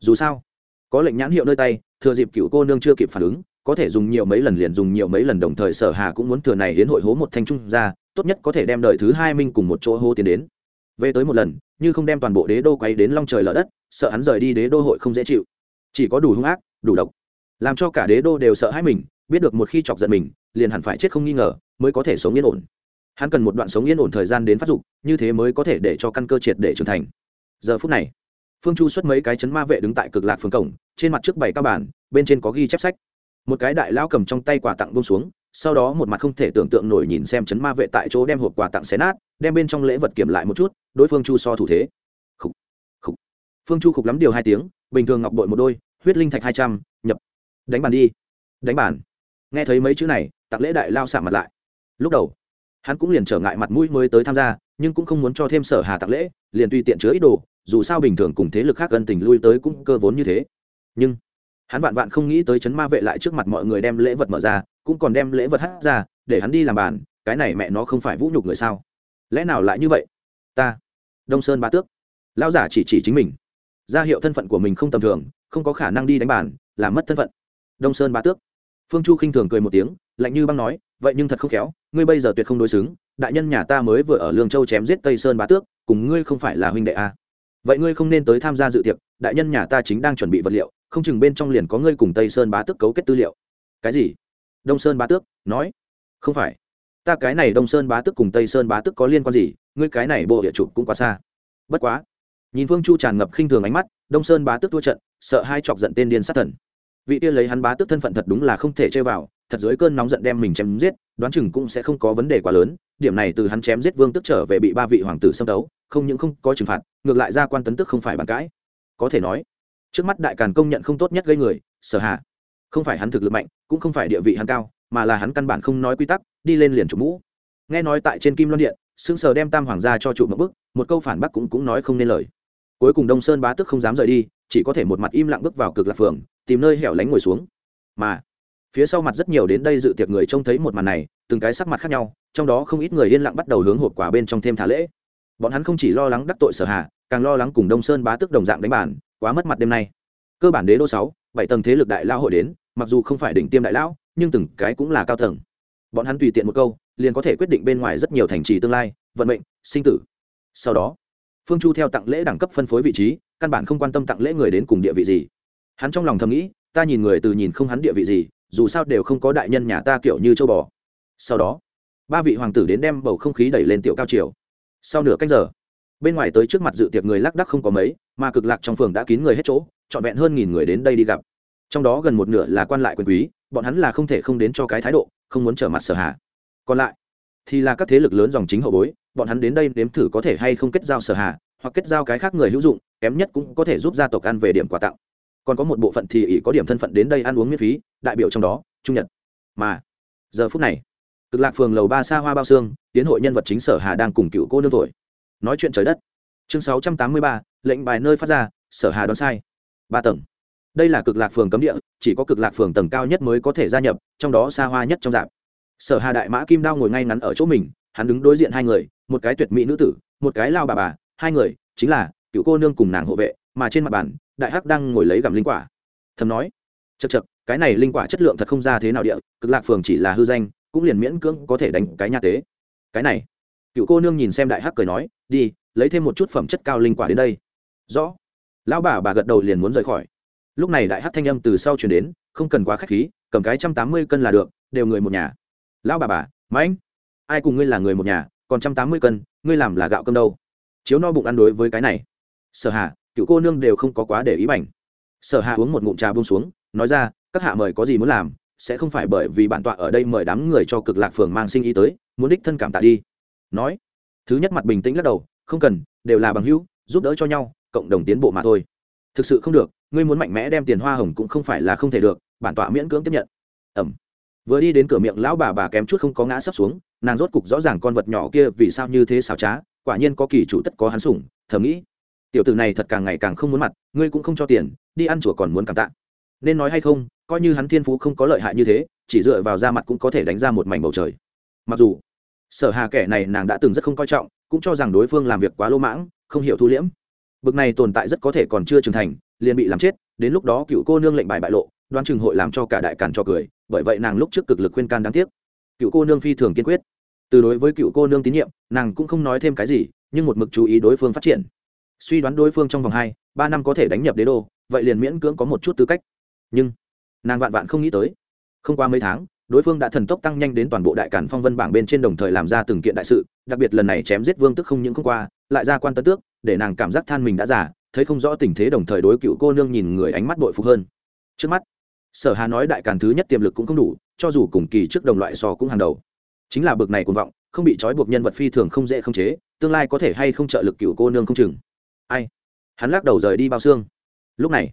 Dù sao, có lệnh nhãn hiệu nơi tay, thừa dịp cựu cô nương chưa kịp phản ứng, có thể dùng nhiều mấy lần liền dùng nhiều mấy lần đồng thời sở hà cũng muốn thừa này hiến hội hố một thanh trung ra, tốt nhất có thể đem đợi thứ hai minh cùng một chỗ hô tiến đến. Về tới một lần, như không đem toàn bộ đế đô quay đến long trời lở đất, sợ hắn rời đi đế đô hội không dễ chịu chỉ có đủ hung ác, đủ độc. Làm cho cả đế đô đều sợ hãi mình, biết được một khi chọc giận mình, liền hẳn phải chết không nghi ngờ, mới có thể sống yên ổn. Hắn cần một đoạn sống yên ổn thời gian đến phát dục, như thế mới có thể để cho căn cơ triệt để trưởng thành. Giờ phút này, phương chu xuất mấy cái chấn ma vệ đứng tại cực lạc phương cổng, trên mặt trước bảy cao bản bên trên có ghi chép sách. Một cái đại lão cầm trong tay quà tặng bông xuống, sau đó một mặt không thể tưởng tượng nổi nhìn xem chấn ma vệ tại chỗ đem hộp quà tặng xé nát, đem bên trong lễ vật kiểm lại một chút, đối phương chu so thủ thế. Khục khục. Phương chu khục lắm điều hai tiếng bình thường ngọc bội một đôi, huyết linh thạch hai trăm, nhập. Đánh bàn đi. Đánh bàn nghe thấy mấy chữ này tặc lễ đại lao xạ mặt lại. Lúc đầu, hắn cũng liền trở ngại mặt mũi mới tới tham gia, nhưng cũng không muốn cho thêm sở hà tặc lễ, liền tùy tiện chứa ít đồ, dù sao bình thường cùng thế lực khác gần tình lui tới cũng cơ vốn như thế. Nhưng, hắn vạn vạn không nghĩ tới chấn ma vệ lại trước mặt mọi người đem lễ vật mở ra, cũng còn đem lễ vật hát ra, để hắn đi làm bàn, cái này mẹ nó không phải vũ nhục người sao? Lẽ nào lại như vậy? Ta, đông sơn ba tước. Lao giả chỉ chỉ chính mình ra hiệu thân phận của mình không tầm thường, không có khả năng đi đánh bàn làm mất thân phận. Đông sơn bá tước. Phương chu khinh thường cười một tiếng, lạnh như băng nói, vậy nhưng thật không khéo, ngươi bây giờ tuyệt không đối xứng, đại nhân nhà ta mới vừa ở lương châu chém giết tây sơn bá tước, cùng ngươi không phải là huynh đệ a à. vậy ngươi không nên tới tham gia dự tiệc, đại nhân nhà ta chính đang chuẩn bị vật liệu, không chừng bên trong liền có ngươi cùng tây sơn bá tước cấu kết tư liệu. Cái gì? Đông sơn bá tước nói. Không phải. Ta cái này đông sơn bá tước cùng tây sơn bá tước có liên quan gì, ngươi cái này bộ địa chụp cũng quá xa. Bất quá nhìn phương chu tràn ngập khinh thường ánh mắt, đông sơn bá tước thua trận, sợ hai chọc giận tên điên sát thần. Vị kia lấy hắn bá tước thân phận thật đúng là không thể chơi vào, thật dưới cơn nóng giận đem mình chém giết, đoán chừng cũng sẽ không có vấn đề quá lớn, điểm này từ hắn chém giết vương tức trở về bị ba vị hoàng tử xâm tấu, không những không có trừng phạt, ngược lại ra quan tấn tức không phải bàn cãi. Có thể nói, trước mắt đại càn công nhận không tốt nhất gây người, sở hạ. Không phải hắn thực lực mạnh, cũng không phải địa vị hắn cao, mà là hắn căn bản không nói quy tắc, đi lên liền chủ mũ. Nghe nói tại trên kim loan điện, sững sờ đem tam hoàng gia cho trụ một bức, một câu phản bác cũng cũng nói không nên lời cuối cùng đông sơn bá tức không dám rời đi, chỉ có thể một mặt im lặng bước vào cực lạc phường, tìm nơi hẻo lánh ngồi xuống. Mà, phía sau mặt rất nhiều đến đây dự tiệc người trông thấy một màn này, từng cái sắc mặt khác nhau, trong đó không ít người yên lặng bắt đầu hướng hộp quả bên trong thêm thả lễ. Bọn hắn không chỉ lo lắng đắc tội sở hạ càng lo lắng cùng đông sơn bá tức đồng dạng đánh bản, quá mất mặt đêm nay. Cơ bản đế đô sáu, bảy tầng thế lực đại lao hội đến, mặc dù không phải đỉnh tiêm đại lão, nhưng từng cái cũng là cao tầng. Bọn hắn tùy tiện một câu, liền có thể quyết định bên ngoài rất nhiều thành trì tương lai, vận mệnh, sinh tử. Sau đó phương chu theo tặng lễ đẳng cấp phân phối vị trí, căn bản không quan tâm tặng lễ người đến cùng địa vị gì. Hắn trong lòng thầm nghĩ, ta nhìn người từ nhìn không hắn địa vị gì, dù sao đều không có đại nhân nhà ta kiểu như châu bò. Sau đó, ba vị hoàng tử đến đem bầu không khí đẩy lên tiểu cao triều. Sau nửa canh giờ, bên ngoài tới trước mặt dự tiệc người lác đắc không có mấy, mà cực lạc trong phường đã kín người hết chỗ, trọn vẹn hơn nghìn người đến đây đi gặp. Trong đó gần một nửa là quan lại quyền quý, bọn hắn là không thể không đến cho cái thái độ, không muốn trở mặt sở hạ. Còn lại thì là các thế lực lớn dòng chính hậu bối bọn hắn đến đây nếm thử có thể hay không kết giao sở hà, hoặc kết giao cái khác người hữu dụng kém nhất cũng có thể giúp gia tộc ăn về điểm quà tặng. Còn có một bộ phận thì ỷ có điểm thân phận đến đây ăn uống miễn phí đại biểu trong đó trung nhật. Mà giờ phút này cực lạc phường lầu ba xa hoa bao xương tiến hội nhân vật chính sở hà đang cùng cựu cô nương tuổi. Nói chuyện trời đất. Chương sáu trăm tám mươi ba lệnh bài nơi phát ra sở hà đón sai. Ba tầng. Đây là cực lạc phường cấm địa chỉ có cực lạc phường tầng cao nhất mới có thể gia nhập trong đó xa hoa nhất trong dạp sở hà đại mã kim đao ngồi ngay ngắn ở chỗ mình, hắn đứng đối diện hai người, một cái tuyệt mỹ nữ tử, một cái lao bà bà, hai người, chính là cựu cô nương cùng nàng hộ vệ, mà trên mặt bàn, đại hắc đang ngồi lấy gặm linh quả. Thầm nói chật chật cái này linh quả chất lượng thật không ra thế nào địa, cực lạc phường chỉ là hư danh, cũng liền miễn cưỡng có thể đánh cái nhà tế. Cái này, cựu cô nương nhìn xem đại hắc cười nói, đi, lấy thêm một chút phẩm chất cao linh quả đến đây. Rõ. Lão bà bà gật đầu liền muốn rời khỏi. Lúc này đại hắc thanh âm từ sau chuyển đến, không cần quá khách khí, cầm cái trăm tám mươi cân là được, đều người một nhà lão bà bà, mãnh, ai cùng ngươi là người một nhà, còn trăm tám mươi cân, ngươi làm là gạo cơm đâu? Chiếu no bụng ăn đối với cái này. Sở hạ cựu cô nương đều không có quá để ý bảnh. Sở hạ uống một ngụm trà buông xuống, nói ra, các hạ mời có gì muốn làm, sẽ không phải bởi vì bản tọa ở đây mời đám người cho cực lạc phường mang sinh ý tới, muốn đích thân cảm tạ đi. Nói, thứ nhất mặt bình tĩnh lắc đầu, không cần, đều là bằng hữu, giúp đỡ cho nhau, cộng đồng tiến bộ mà thôi. Thực sự không được, ngươi muốn mạnh mẽ đem tiền hoa hồng cũng không phải là không thể được, bản tọa miễn cưỡng tiếp nhận. Ẩm vừa đi đến cửa miệng lão bà bà kém chút không có ngã sắp xuống, nàng rốt cục rõ ràng con vật nhỏ kia vì sao như thế xảo trá, quả nhiên có kỳ chủ tất có hắn sủng, thầm nghĩ. Tiểu tử này thật càng ngày càng không muốn mặt, ngươi cũng không cho tiền, đi ăn chùa còn muốn cảm tạ. Nên nói hay không, coi như hắn thiên phú không có lợi hại như thế, chỉ dựa vào da mặt cũng có thể đánh ra một mảnh bầu trời. Mặc dù, sở hà kẻ này nàng đã từng rất không coi trọng, cũng cho rằng đối phương làm việc quá lỗ mãng, không hiểu thu liễm. Bực này tồn tại rất có thể còn chưa trưởng thành, liền bị làm chết, đến lúc đó cựu cô nương lệnh bài bại lộ đoan chừng hội làm cho cả đại càn cho cười bởi vậy nàng lúc trước cực lực khuyên can đáng tiếc. Cựu cô nương phi thường kiên quyết. Từ đối với cựu cô nương tín nhiệm, nàng cũng không nói thêm cái gì, nhưng một mực chú ý đối phương phát triển. Suy đoán đối phương trong vòng hai, ba năm có thể đánh nhập đế đô, vậy liền miễn cưỡng có một chút tư cách. Nhưng, nàng vạn vạn không nghĩ tới. Không qua mấy tháng, đối phương đã thần tốc tăng nhanh đến toàn bộ đại cản phong vân bảng bên trên đồng thời làm ra từng kiện đại sự, đặc biệt lần này chém giết vương tức không những không qua, lại ra quan tân tước, để nàng cảm giác than mình đã già, thấy không rõ tình thế đồng thời đối cựu cô nương nhìn người ánh mắt bội phục hơn. Trước mắt sở hà nói đại càn thứ nhất tiềm lực cũng không đủ, cho dù cùng kỳ trước đồng loại so cũng hàng đầu. Chính là bực này cuồng vọng, không bị trói buộc nhân vật phi thường không dễ không chế, tương lai có thể hay không trợ lực cựu cô nương không chừng. Ai? Hắn lắc đầu rời đi bao xương. Lúc này,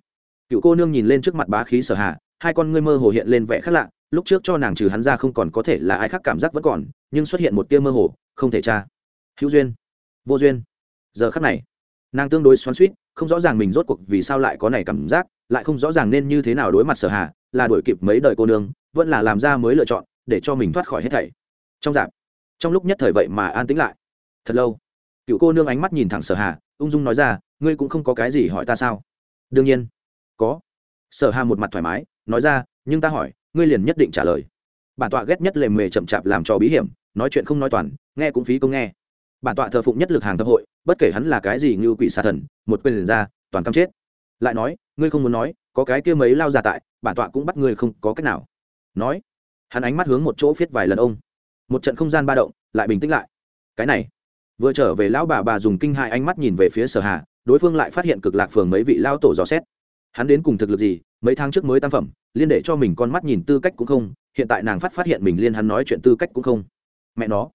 cựu cô nương nhìn lên trước mặt bá khí sở hà, hai con ngươi mơ hồ hiện lên vẻ khác lạ, lúc trước cho nàng trừ hắn ra không còn có thể là ai khác cảm giác vẫn còn, nhưng xuất hiện một tia mơ hồ, không thể tra. Hữu duyên. Vô duyên. Giờ khắc này, nàng tương đối xoắn suýt không rõ ràng mình rốt cuộc vì sao lại có này cảm giác, lại không rõ ràng nên như thế nào đối mặt sở hà, là đuổi kịp mấy đời cô nương, vẫn là làm ra mới lựa chọn để cho mình thoát khỏi hết thảy. Trong dạp, trong lúc nhất thời vậy mà an tĩnh lại. Thật lâu, cựu cô nương ánh mắt nhìn thẳng sở hà, ung dung nói ra, ngươi cũng không có cái gì hỏi ta sao? Đương nhiên, có. Sở hà một mặt thoải mái, nói ra, nhưng ta hỏi, ngươi liền nhất định trả lời. Bản tọa ghét nhất lề mề chậm chạp làm cho bí hiểm, nói chuyện không nói toàn, nghe cũng phí công nghe bản tọa thờ phụng nhất lực hàng thập hội, bất kể hắn là cái gì như quỷ xà thần, một quyền ra, toàn cam chết. Lại nói, ngươi không muốn nói, có cái kia mấy lao giả tại, bản tọa cũng bắt ngươi không có cách nào. Nói, hắn ánh mắt hướng một chỗ viết vài lần ông. Một trận không gian ba động, lại bình tĩnh lại. Cái này, vừa trở về lão bà bà dùng kinh hai ánh mắt nhìn về phía sở hà, đối phương lại phát hiện cực lạc phường mấy vị lao tổ dò xét. Hắn đến cùng thực lực gì, mấy tháng trước mới tam phẩm, liên để cho mình con mắt nhìn tư cách cũng không, hiện tại nàng phát phát hiện mình liên hắn nói chuyện tư cách cũng không. Mẹ nó,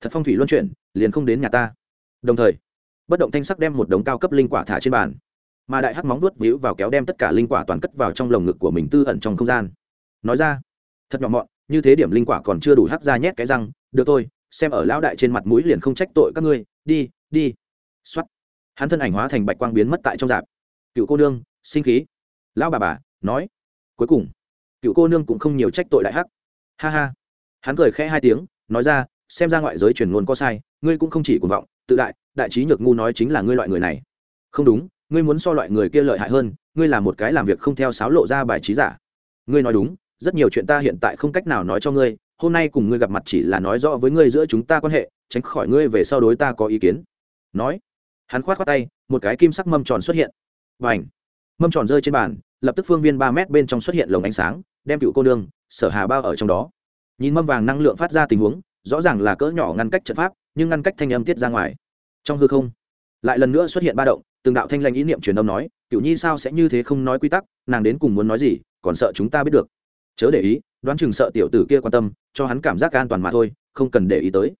thật phong thủy luân chuyển liền không đến nhà ta. Đồng thời, bất động thanh sắc đem một đống cao cấp linh quả thả trên bàn. Mà đại hắc móng vuốt víu vào kéo đem tất cả linh quả toàn cất vào trong lồng ngực của mình tư ẩn trong không gian. Nói ra, thật nhỏ mọn, như thế điểm linh quả còn chưa đủ hắc ra nhét cái răng, được thôi, xem ở lão đại trên mặt mũi liền không trách tội các ngươi, đi đi. Xuất hắn thân ảnh hóa thành bạch quang biến mất tại trong dạp. Cựu cô nương, sinh khí. Lão bà bà nói. Cuối cùng, cựu cô nương cũng không nhiều trách tội đại hắc. Ha ha. Hắn cười khẽ hai tiếng, nói ra xem ra ngoại giới truyền ngôn có sai, ngươi cũng không chỉ cuồng vọng, tự đại đại trí nhược ngu nói chính là ngươi loại người này. Không đúng, ngươi muốn so loại người kia lợi hại hơn, ngươi là một cái làm việc không theo sáo lộ ra bài trí giả. Ngươi nói đúng, rất nhiều chuyện ta hiện tại không cách nào nói cho ngươi, hôm nay cùng ngươi gặp mặt chỉ là nói rõ với ngươi giữa chúng ta quan hệ, tránh khỏi ngươi về sau đối ta có ý kiến. Nói. Hắn khoát khoát tay, một cái kim sắc mâm tròn xuất hiện. Và ảnh mâm tròn rơi trên bàn, lập tức phương viên ba mét bên trong xuất hiện lồng ánh sáng, đem cựu cô nương, sở hà bao ở trong đó. Nhìn mâm vàng năng lượng phát ra tình huống rõ ràng là cỡ nhỏ ngăn cách trận pháp, nhưng ngăn cách thanh âm tiết ra ngoài. Trong hư không, lại lần nữa xuất hiện ba động, từng đạo thanh lanh ý niệm truyền âm nói cựu nhi sao sẽ như thế không nói quy tắc, nàng đến cùng muốn nói gì, còn sợ chúng ta biết được. Chớ để ý, đoán chừng sợ tiểu tử kia quan tâm, cho hắn cảm giác an toàn mà thôi, không cần để ý tới.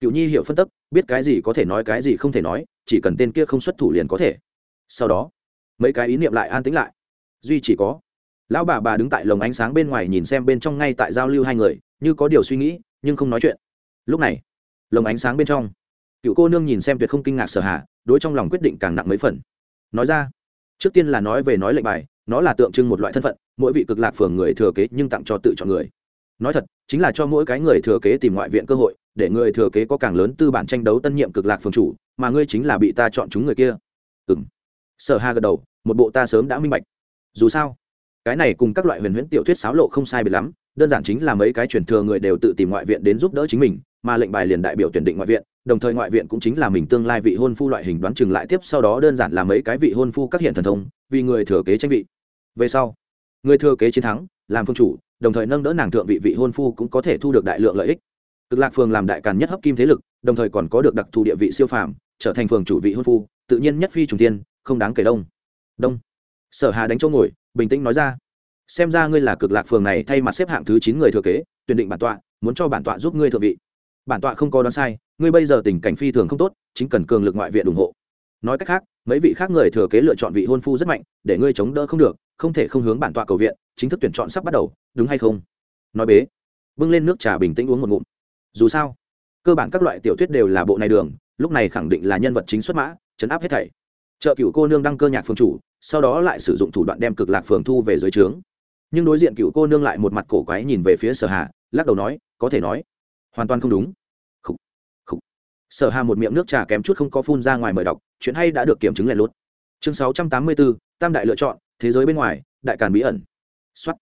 Cựu nhi hiểu phân tức, biết cái gì có thể nói, cái gì không thể nói, chỉ cần tên kia không xuất thủ liền có thể. Sau đó, mấy cái ý niệm lại an tĩnh lại. Duy chỉ có, lão bà bà đứng tại lồng ánh sáng bên ngoài nhìn xem bên trong ngay tại giao lưu hai người, như có điều suy nghĩ, nhưng không nói chuyện lúc này, lồng ánh sáng bên trong, cựu cô nương nhìn xem tuyệt không kinh ngạc sở hạ đối trong lòng quyết định càng nặng mấy phần. Nói ra, trước tiên là nói về nói lệnh bài, nó là tượng trưng một loại thân phận, mỗi vị cực lạc phường người thừa kế nhưng tặng cho tự chọn người. Nói thật, chính là cho mỗi cái người thừa kế tìm ngoại viện cơ hội, để người thừa kế có càng lớn tư bản tranh đấu tân nhiệm cực lạc phường chủ, mà ngươi chính là bị ta chọn chúng người kia. Ừng sở hà gật đầu, một bộ ta sớm đã minh bạch. Dù sao, cái này cùng các loại huyền huyễn tiểu thuyết xáo lộ không sai biệt lắm, đơn giản chính là mấy cái truyền thừa người đều tự tìm ngoại viện đến giúp đỡ chính mình mà lệnh bài liền đại biểu tuyển định ngoại viện, đồng thời ngoại viện cũng chính là mình tương lai vị hôn phu loại hình đoán chừng lại tiếp sau đó đơn giản là mấy cái vị hôn phu các hiện thần thông, vì người thừa kế tranh vị. Về sau, người thừa kế chiến thắng, làm phương chủ, đồng thời nâng đỡ nàng thượng vị vị hôn phu cũng có thể thu được đại lượng lợi ích. Cực lạc phường làm đại càn nhất hấp kim thế lực, đồng thời còn có được đặc thù địa vị siêu phàm, trở thành phường chủ vị hôn phu, tự nhiên nhất phi trùng tiên không đáng kể đông. Đông. Sở hà đánh chỗ ngồi, bình tĩnh nói ra. Xem ra ngươi là cực lạc phường này thay mặt xếp hạng thứ chín người thừa kế, tuyển định bản tọa, muốn cho bản tọa giúp ngươi thượng vị bản tọa không có đoán sai, ngươi bây giờ tình cảnh phi thường không tốt, chính cần cường lực ngoại viện ủng hộ. Nói cách khác, mấy vị khác người thừa kế lựa chọn vị hôn phu rất mạnh, để ngươi chống đỡ không được, không thể không hướng bản tọa cầu viện, chính thức tuyển chọn sắp bắt đầu, đúng hay không? Nói bế, bưng lên nước trà bình tĩnh uống một ngụm. Dù sao, cơ bản các loại tiểu thuyết đều là bộ này đường, lúc này khẳng định là nhân vật chính xuất mã, chấn áp hết thảy. Trợ cựu cô nương đăng cơ nhạc phương chủ, sau đó lại sử dụng thủ đoạn đem cực lạc phường thu về dưới trướng. Nhưng đối diện cựu cô nương lại một mặt cổ quái nhìn về phía sở hà, lắc đầu nói, có thể nói hoàn toàn không đúng. Khủ, khủ. sở hà một miệng nước trà kém chút không có phun ra ngoài mời đọc chuyện hay đã được kiểm chứng lại lút. Chương 684, tam đại lựa chọn thế giới bên ngoài đại càn bí ẩn. Xuất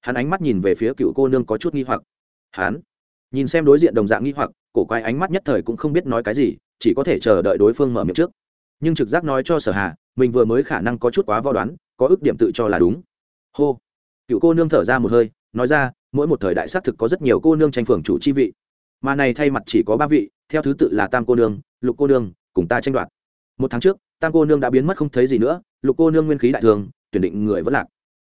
hắn ánh mắt nhìn về phía cựu cô nương có chút nghi hoặc. Hắn nhìn xem đối diện đồng dạng nghi hoặc cổ quái ánh mắt nhất thời cũng không biết nói cái gì chỉ có thể chờ đợi đối phương mở miệng trước. Nhưng trực giác nói cho sở hà mình vừa mới khả năng có chút quá vo đoán có ước điểm tự cho là đúng. Hô. Cựu cô nương thở ra một hơi nói ra mỗi một thời đại xác thực có rất nhiều cô nương tranh phường chủ chi vị mà này thay mặt chỉ có ba vị, theo thứ tự là tam cô nương, lục cô nương, cùng ta tranh đoạt. Một tháng trước, tam cô nương đã biến mất không thấy gì nữa, lục cô nương nguyên khí đại thường, tuyển định người vẫn lạc.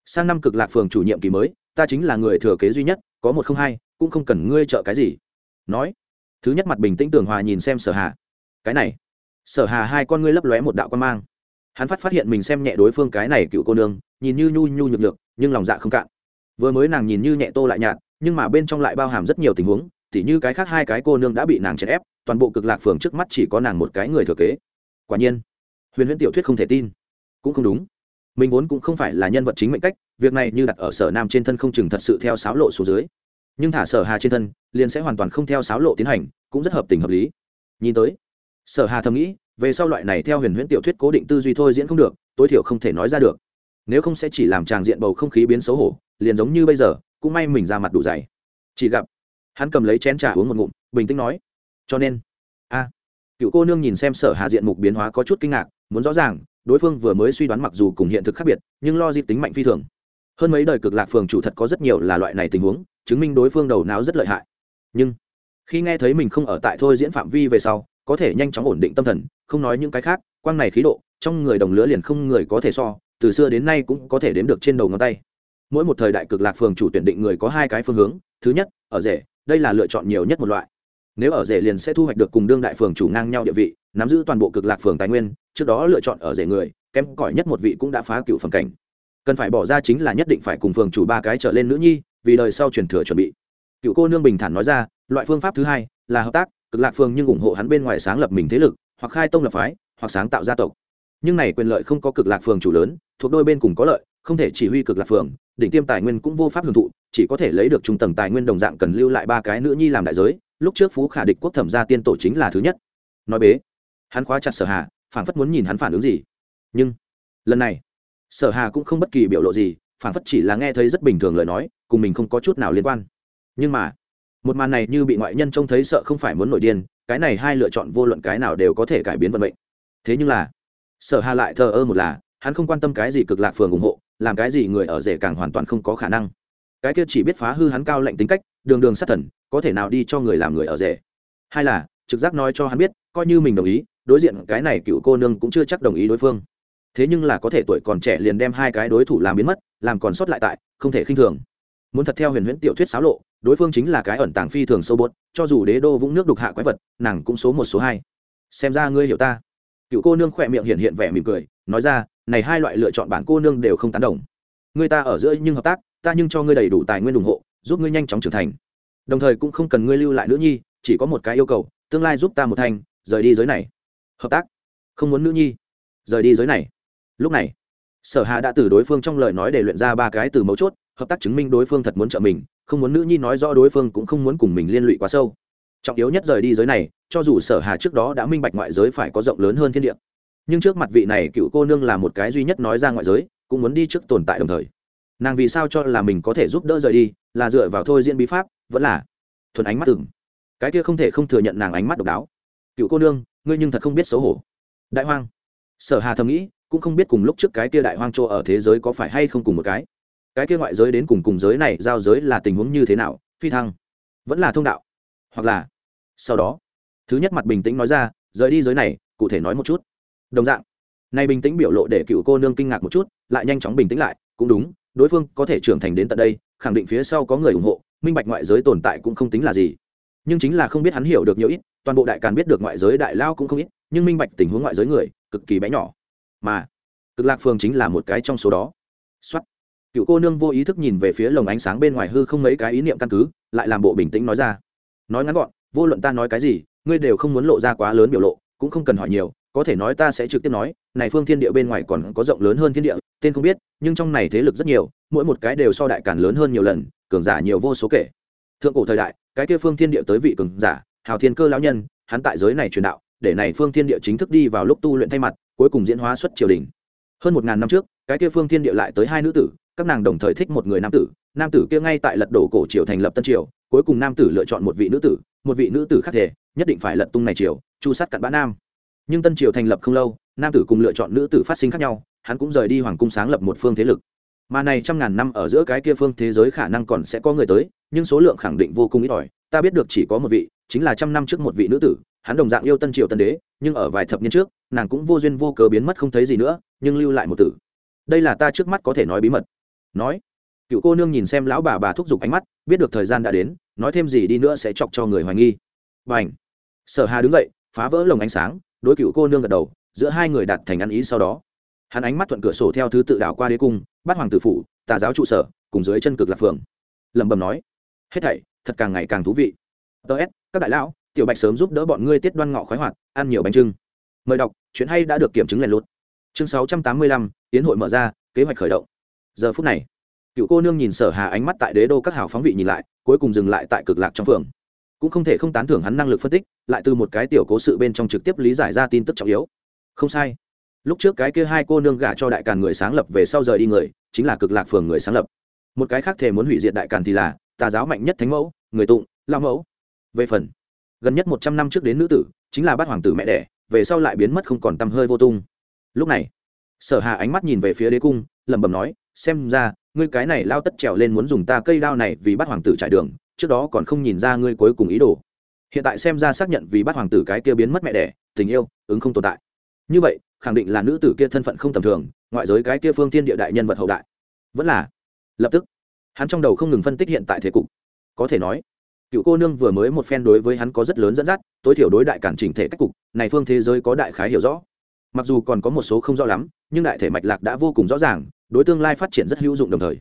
Sang năm cực lạc phường chủ nhiệm kỳ mới, ta chính là người thừa kế duy nhất, có một không hai, cũng không cần ngươi trợ cái gì. Nói, thứ nhất mặt bình tĩnh tường hòa nhìn xem sở hà. Cái này, sở hà hai con ngươi lấp lóe một đạo quan mang. Hắn phát phát hiện mình xem nhẹ đối phương cái này cựu cô nương, nhìn như nhu nhu nhược nhược, nhưng lòng dạ không cạn. Vừa mới nàng nhìn như nhẹ tô lại nhạt, nhưng mà bên trong lại bao hàm rất nhiều tình huống tỉ như cái khác hai cái cô nương đã bị nàng chèn ép, toàn bộ cực lạc phường trước mắt chỉ có nàng một cái người thừa kế. Quả nhiên, huyền huyễn tiểu thuyết không thể tin. Cũng không đúng. Mình vốn cũng không phải là nhân vật chính mệnh cách, việc này như đặt ở sở nam trên thân không chừng thật sự theo sáo lộ số dưới. Nhưng thả sở hà trên thân, liền sẽ hoàn toàn không theo sáo lộ tiến hành, cũng rất hợp tình hợp lý. Nhìn tới, sở hà thầm nghĩ, về sau loại này theo huyền huyễn tiểu thuyết cố định tư duy thôi diễn không được, tối thiểu không thể nói ra được. Nếu không sẽ chỉ làm tràng diện bầu không khí biến xấu hổ, liền giống như bây giờ, cũng may mình ra mặt đủ dày. Chỉ gặp hắn cầm lấy chén trà uống một ngụm, bình tĩnh nói, cho nên, a. Cựu cô nương nhìn xem sở hạ diện mục biến hóa có chút kinh ngạc, muốn rõ ràng, đối phương vừa mới suy đoán mặc dù cùng hiện thực khác biệt, nhưng lo dịp tính mạnh phi thường. Hơn mấy đời cực lạc phường chủ thật có rất nhiều là loại này tình huống, chứng minh đối phương đầu não rất lợi hại. Nhưng, khi nghe thấy mình không ở tại thôi diễn phạm vi về sau, có thể nhanh chóng ổn định tâm thần, không nói những cái khác, quang này khí độ, trong người đồng lứa liền không người có thể so, từ xưa đến nay cũng có thể đếm được trên đầu ngón tay. Mỗi một thời đại cực lạc phường chủ tuyển định người có hai cái phương hướng, thứ nhất, ở rể đây là lựa chọn nhiều nhất một loại. Nếu ở rể liền sẽ thu hoạch được cùng đương đại phường chủ ngang nhau địa vị, nắm giữ toàn bộ cực lạc phường tài nguyên, trước đó lựa chọn ở rể người, kém cỏi nhất một vị cũng đã phá cựu phẩm cảnh. Cần phải bỏ ra chính là nhất định phải cùng phường chủ ba cái trở lên nữ nhi, vì đời sau truyền thừa chuẩn bị. Cựu cô nương bình thản nói ra, loại phương pháp thứ hai là hợp tác, cực lạc phường nhưng ủng hộ hắn bên ngoài sáng lập mình thế lực, hoặc khai tông lập phái, hoặc sáng tạo gia tộc. Nhưng này quyền lợi không có cực lạc phường chủ lớn, thuộc đôi bên cùng có lợi, không thể chỉ huy cực lạc phường đỉnh tiêm tài nguyên cũng vô pháp hưởng thụ, chỉ có thể lấy được trung tầng tài nguyên đồng dạng cần lưu lại ba cái nữ nhi làm đại giới, lúc trước phú khả địch quốc thẩm gia tiên tổ chính là thứ nhất. Nói bế, hắn khóa chặt sở hà phản phất muốn nhìn hắn phản ứng gì. Nhưng, lần này, sở hà cũng không bất kỳ biểu lộ gì phản phất chỉ là nghe thấy rất bình thường lời nói, cùng mình không có chút nào liên quan. Nhưng mà, một màn này như bị ngoại nhân trông thấy sợ không phải muốn nổi điên, cái này hai lựa chọn vô luận cái nào đều có thể cải biến vận mệnh. Thế nhưng là, sở hà lại thờ ơ một là, hắn không quan tâm cái gì cực lạc phường ủng hộ làm cái gì người ở rể càng hoàn toàn không có khả năng. Cái kia chỉ biết phá hư hắn cao lạnh tính cách, đường đường sát thần, có thể nào đi cho người làm người ở rể. Hay là, trực giác nói cho hắn biết, coi như mình đồng ý, đối diện cái này cựu cô nương cũng chưa chắc đồng ý đối phương. Thế nhưng là có thể tuổi còn trẻ liền đem hai cái đối thủ làm biến mất, làm còn sót lại tại, không thể khinh thường. Muốn thật theo huyền huyễn tiểu thuyết xáo lộ, đối phương chính là cái ẩn tàng phi thường sâu bốt cho dù đế đô vũng nước đục hạ quái vật, nàng cũng số một số hai. Xem ra ngươi hiểu ta. Cựu cô nương khỏe miệng hiện hiện vẻ mỉm cười, nói ra này hai loại lựa chọn bản cô nương đều không tán đồng. Người ta ở giữa nhưng hợp tác, ta nhưng cho ngươi đầy đủ tài nguyên ủng hộ, giúp ngươi nhanh chóng trưởng thành. Đồng thời cũng không cần ngươi lưu lại nữ nhi, chỉ có một cái yêu cầu, tương lai giúp ta một thành, rời đi giới này. Hợp tác. Không muốn nữ nhi, rời đi giới này. Lúc này, sở hà đã từ đối phương trong lời nói để luyện ra ba cái từ mấu chốt, hợp tác chứng minh đối phương thật muốn trợ mình, không muốn nữ nhi nói rõ đối phương cũng không muốn cùng mình liên lụy quá sâu. Trọng yếu nhất rời đi giới này, cho dù sở hà trước đó đã minh bạch ngoại giới phải có rộng lớn hơn thiên địa nhưng trước mặt vị này cựu cô nương là một cái duy nhất nói ra ngoại giới, cũng muốn đi trước tồn tại đồng thời. Nàng vì sao cho là mình có thể giúp đỡ rời đi, là dựa vào thôi diễn bí pháp, vẫn là thuần ánh mắt từng cái kia không thể không thừa nhận nàng ánh mắt độc đáo. Cựu cô nương, ngươi nhưng thật không biết xấu hổ. Đại hoang. Sở hà thầm nghĩ, cũng không biết cùng lúc trước cái kia đại hoang chỗ ở thế giới có phải hay không cùng một cái. Cái kia ngoại giới đến cùng cùng giới này giao giới là tình huống như thế nào, phi thăng, vẫn là thông đạo. Hoặc là, sau đó, thứ nhất mặt bình tĩnh nói ra, rời đi giới này, cụ thể nói một chút đồng dạng, nay bình tĩnh biểu lộ để cựu cô nương kinh ngạc một chút, lại nhanh chóng bình tĩnh lại, cũng đúng, đối phương có thể trưởng thành đến tận đây, khẳng định phía sau có người ủng hộ, minh bạch ngoại giới tồn tại cũng không tính là gì. Nhưng chính là không biết hắn hiểu được nhiều ít, toàn bộ đại càn biết được ngoại giới đại lao cũng không ít, nhưng minh bạch tình huống ngoại giới người, cực kỳ bé nhỏ. Mà, cực lạc phương chính là một cái trong số đó. Xuất cựu cô nương vô ý thức nhìn về phía lồng ánh sáng bên ngoài hư không mấy cái ý niệm căn cứ, lại làm bộ bình tĩnh nói ra. Nói ngắn gọn, vô luận ta nói cái gì, ngươi đều không muốn lộ ra quá lớn biểu lộ, cũng không cần hỏi nhiều có thể nói ta sẽ trực tiếp nói, này phương thiên địa bên ngoài còn có rộng lớn hơn thiên địa, tên không biết, nhưng trong này thế lực rất nhiều, mỗi một cái đều so đại càn lớn hơn nhiều lần, cường giả nhiều vô số kể. Thượng cổ thời đại, cái kia phương thiên địa tới vị cường giả, hào thiên cơ lão nhân, hắn tại giới này truyền đạo, để này phương thiên địa chính thức đi vào lúc tu luyện thay mặt, cuối cùng diễn hóa xuất triều đình. Hơn một ngàn năm trước, cái kia phương thiên địa lại tới hai nữ tử, các nàng đồng thời thích một người nam tử nam tử kia ngay tại lật đổ cổ triều thành lập tân triều, cuối cùng nam tử lựa chọn một vị nữ tử, một vị nữ tử khác thể, nhất định phải lật tung này triều, chu sát cặn bã nam nhưng tân triều thành lập không lâu, nam tử cùng lựa chọn nữ tử phát sinh khác nhau, hắn cũng rời đi hoàng cung sáng lập một phương thế lực. Mà này trăm ngàn năm ở giữa cái kia phương thế giới khả năng còn sẽ có người tới, nhưng số lượng khẳng định vô cùng ít ỏi. Ta biết được chỉ có một vị, chính là trăm năm trước một vị nữ tử, hắn đồng dạng yêu tân triều tân đế, nhưng ở vài thập niên trước, nàng cũng vô duyên vô cớ biến mất không thấy gì nữa, nhưng lưu lại một tử. Đây là ta trước mắt có thể nói bí mật. Nói. Cựu cô nương nhìn xem lão bà bà thúc giục ánh mắt, biết được thời gian đã đến, nói thêm gì đi nữa sẽ chọc cho người hoài nghi. Và ảnh sở hà đứng dậy, phá vỡ lồng ánh sáng đối cựu cô nương gật đầu, giữa hai người đạt thành ăn ý sau đó. Hắn ánh mắt thuận cửa sổ theo thứ tự đảo qua đế cung, bắt hoàng tử phủ, tà giáo trụ sở, cùng dưới chân cực lạc phường lẩm bẩm nói, hết thảy, thật càng ngày càng thú vị. Ts các đại lão, tiểu bạch sớm giúp đỡ bọn ngươi tiết đoan ngọ khoái hoạt, ăn nhiều bánh trưng. Mời đọc, chuyện hay đã được kiểm chứng lèn lút. Chương sáu trăm tám mươi lăm tiến hội mở ra, kế hoạch khởi động. Giờ phút này, cựu cô nương nhìn sở hà ánh mắt tại đế đô các hào phóng vị nhìn lại, cuối cùng dừng lại tại cực lạc trong phường cũng không thể không tán thưởng hắn năng lực phân tích, lại từ một cái tiểu cố sự bên trong trực tiếp lý giải ra tin tức trọng yếu. Không sai. Lúc trước cái kia hai cô nương gả cho đại càn người sáng lập về sau rời đi người, chính là cực lạc phường người sáng lập. Một cái khác thể muốn hủy diệt đại càn thì là, tà giáo mạnh nhất thánh mẫu, người tụng lao mẫu. Về phần, gần nhất một trăm năm trước đến nữ tử, chính là bát hoàng tử mẹ đẻ, về sau lại biến mất không còn tăm hơi vô tung. Lúc này, sở hà ánh mắt nhìn về phía đế cung, lẩm bẩm nói, xem ra, ngươi cái này lao tất trèo lên muốn dùng ta cây đao này vì bắt hoàng tử trải đường trước đó còn không nhìn ra ngươi cuối cùng ý đồ. Hiện tại xem ra xác nhận vì bắt hoàng tử cái kia biến mất mẹ đẻ, tình yêu, ứng không tồn tại. Như vậy, khẳng định là nữ tử kia thân phận không tầm thường, ngoại giới cái kia phương tiên địa đại nhân vật hậu đại. Vẫn là, lập tức, hắn trong đầu không ngừng phân tích hiện tại thế cục. Có thể nói, cựu cô nương vừa mới một phen đối với hắn có rất lớn dẫn dắt, tối thiểu đối đại cản chỉnh thể cách cục, này phương thế giới có đại khái hiểu rõ. Mặc dù còn có một số không rõ lắm, nhưng đại thể mạch lạc đã vô cùng rõ ràng, đối tương lai phát triển rất hữu dụng đồng thời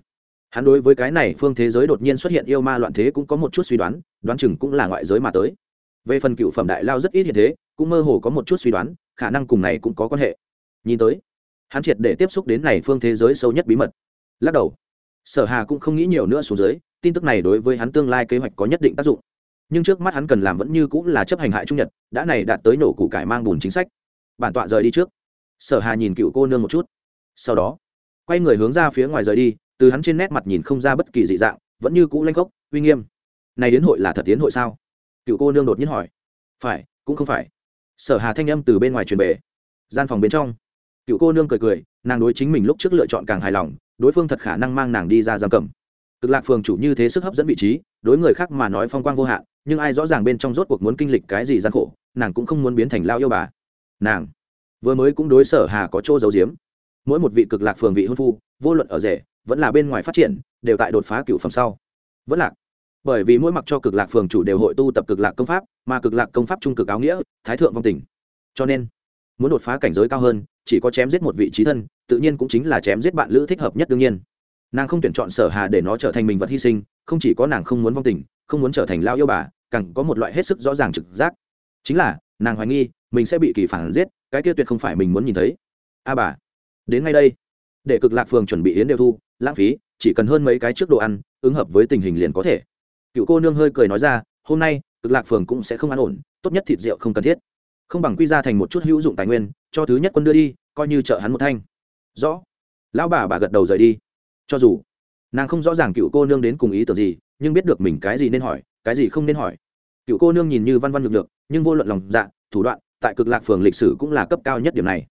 hắn đối với cái này phương thế giới đột nhiên xuất hiện yêu ma loạn thế cũng có một chút suy đoán đoán chừng cũng là ngoại giới mà tới. Về phần cựu phẩm đại lao rất ít hiện thế, cũng mơ hồ có một chút suy đoán, khả năng cùng này cũng có quan hệ. Nhìn tới, hắn triệt để tiếp xúc đến này phương thế giới sâu nhất bí mật. Lắc đầu, sở hà cũng không nghĩ nhiều nữa xuống dưới, tin tức này đối với hắn tương lai kế hoạch có nhất định tác dụng. Nhưng trước mắt hắn cần làm vẫn như cũng là chấp hành hại trung nhật, đã này đạt tới nổ củ cải mang bùn chính sách. Bản tọa rời đi trước. Sở hà nhìn cựu cô nương một chút. Sau đó, quay người hướng ra phía ngoài rời đi từ hắn trên nét mặt nhìn không ra bất kỳ dị dạng, vẫn như cũ lanh gốc uy nghiêm. Này đến hội là thật tiến hội sao? Cựu cô nương đột nhiên hỏi. Phải, cũng không phải. Sở hà thanh âm từ bên ngoài truyền về. Gian phòng bên trong, cựu cô nương cười cười, nàng đối chính mình lúc trước lựa chọn càng hài lòng, đối phương thật khả năng mang nàng đi ra giam cầm. Cực lạc phường chủ như thế sức hấp dẫn vị trí, đối người khác mà nói phong quang vô hạn, nhưng ai rõ ràng bên trong rốt cuộc muốn kinh lịch cái gì gian khổ, nàng cũng không muốn biến thành lao yêu bà. Nàng vừa mới cũng đối sở hà có chỗ giấu giếm. Mỗi một vị cực lạc phường vị hôn phu, vô luận ở rể vẫn là bên ngoài phát triển, đều tại đột phá cựu phẩm sau. Vẫn lạc. Bởi vì mỗi mặc cho cực lạc phường chủ đều hội tu tập cực lạc công pháp, mà cực lạc công pháp trung cực áo nghĩa, thái thượng vong tình. Cho nên, muốn đột phá cảnh giới cao hơn, chỉ có chém giết một vị trí thân, tự nhiên cũng chính là chém giết bạn lữ thích hợp nhất đương nhiên. Nàng không tuyển chọn sở hà để nó trở thành mình vật hy sinh, không chỉ có nàng không muốn vong tình, không muốn trở thành lao yêu bà, càng có một loại hết sức rõ ràng trực giác. Chính là, nàng hoài nghi, mình sẽ bị kỳ phản giết, cái kia tuyệt không phải mình muốn nhìn thấy. A bà, đến ngay đây để cực lạc phường chuẩn bị yến đều thu, lãng phí, chỉ cần hơn mấy cái trước đồ ăn, ứng hợp với tình hình liền có thể. Cựu cô nương hơi cười nói ra, hôm nay, cực lạc phường cũng sẽ không an ổn, tốt nhất thịt rượu không cần thiết. Không bằng quy ra thành một chút hữu dụng tài nguyên, cho thứ nhất quân đưa đi, coi như trợ hắn một thanh. Rõ. Lão bà bà gật đầu rời đi. Cho dù nàng không rõ ràng cựu cô nương đến cùng ý tưởng gì, nhưng biết được mình cái gì nên hỏi, cái gì không nên hỏi. Cựu cô nương nhìn như văn văn ngược được nhưng vô luận lòng dạ thủ đoạn, tại cực lạc phường lịch sử cũng là cấp cao nhất điểm này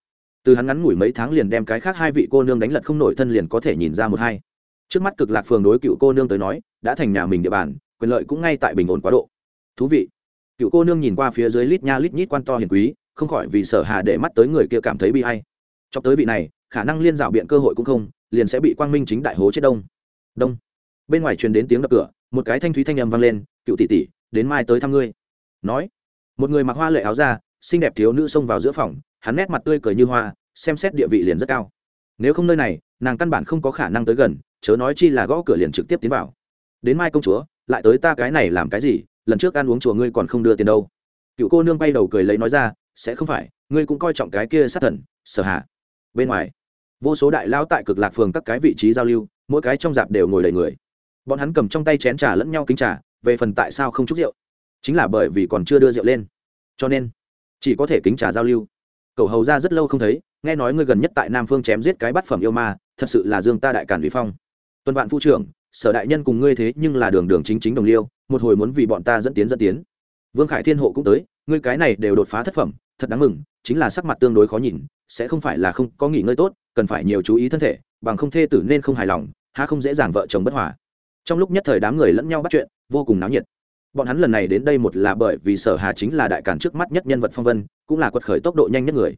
từ hắn ngắn ngủi mấy tháng liền đem cái khác hai vị cô nương đánh lật không nổi thân liền có thể nhìn ra một hai. Trước mắt cực lạc phường đối cựu cô nương tới nói, đã thành nhà mình địa bàn, quyền lợi cũng ngay tại bình ổn quá độ. Thú vị. Cựu cô nương nhìn qua phía dưới lít nha lít nhít quan to hiền quý, không khỏi vì sở hà để mắt tới người kia cảm thấy bi hay. Cho tới vị này, khả năng liên dạo biện cơ hội cũng không, liền sẽ bị quang minh chính đại hố chết đông. Đông. Bên ngoài truyền đến tiếng đập cửa, một cái thanh thúy thanh âm vang lên, cựu tỷ tỷ, đến mai tới thăm ngươi. Nói. Một người mặc hoa lệ áo ra xinh đẹp thiếu nữ xông vào giữa phòng, hắn nét mặt tươi cười như hoa, xem xét địa vị liền rất cao. Nếu không nơi này, nàng căn bản không có khả năng tới gần, chớ nói chi là gõ cửa liền trực tiếp tiến vào. Đến mai công chúa, lại tới ta cái này làm cái gì, lần trước ăn uống chùa ngươi còn không đưa tiền đâu. Cựu cô nương bay đầu cười lấy nói ra, sẽ không phải, ngươi cũng coi trọng cái kia sát thần, sở hạ. Bên ngoài, vô số đại lao tại cực lạc phường các cái vị trí giao lưu, mỗi cái trong dạp đều ngồi đầy người. Bọn hắn cầm trong tay chén trà lẫn nhau kính trà, về phần tại sao không chúc rượu? Chính là bởi vì còn chưa đưa rượu lên. Cho nên chỉ có thể kính trà giao lưu. Cậu hầu ra rất lâu không thấy, nghe nói ngươi gần nhất tại nam phương chém giết cái bát phẩm yêu ma, thật sự là dương ta đại càn uy phong. Tuần vạn phu trưởng, sở đại nhân cùng ngươi thế nhưng là đường đường chính chính đồng liêu, một hồi muốn vì bọn ta dẫn tiến dẫn tiến. Vương khải thiên hộ cũng tới, ngươi cái này đều đột phá thất phẩm, thật đáng mừng, chính là sắc mặt tương đối khó nhìn, sẽ không phải là không có nghỉ ngơi tốt, cần phải nhiều chú ý thân thể, bằng không thê tử nên không hài lòng, há không dễ dàng vợ chồng bất hòa. Trong lúc nhất thời đám người lẫn nhau bắt chuyện, vô cùng náo nhiệt bọn hắn lần này đến đây một là bởi vì sở hà chính là đại cản trước mắt nhất nhân vật phong vân, cũng là quật khởi tốc độ nhanh nhất người.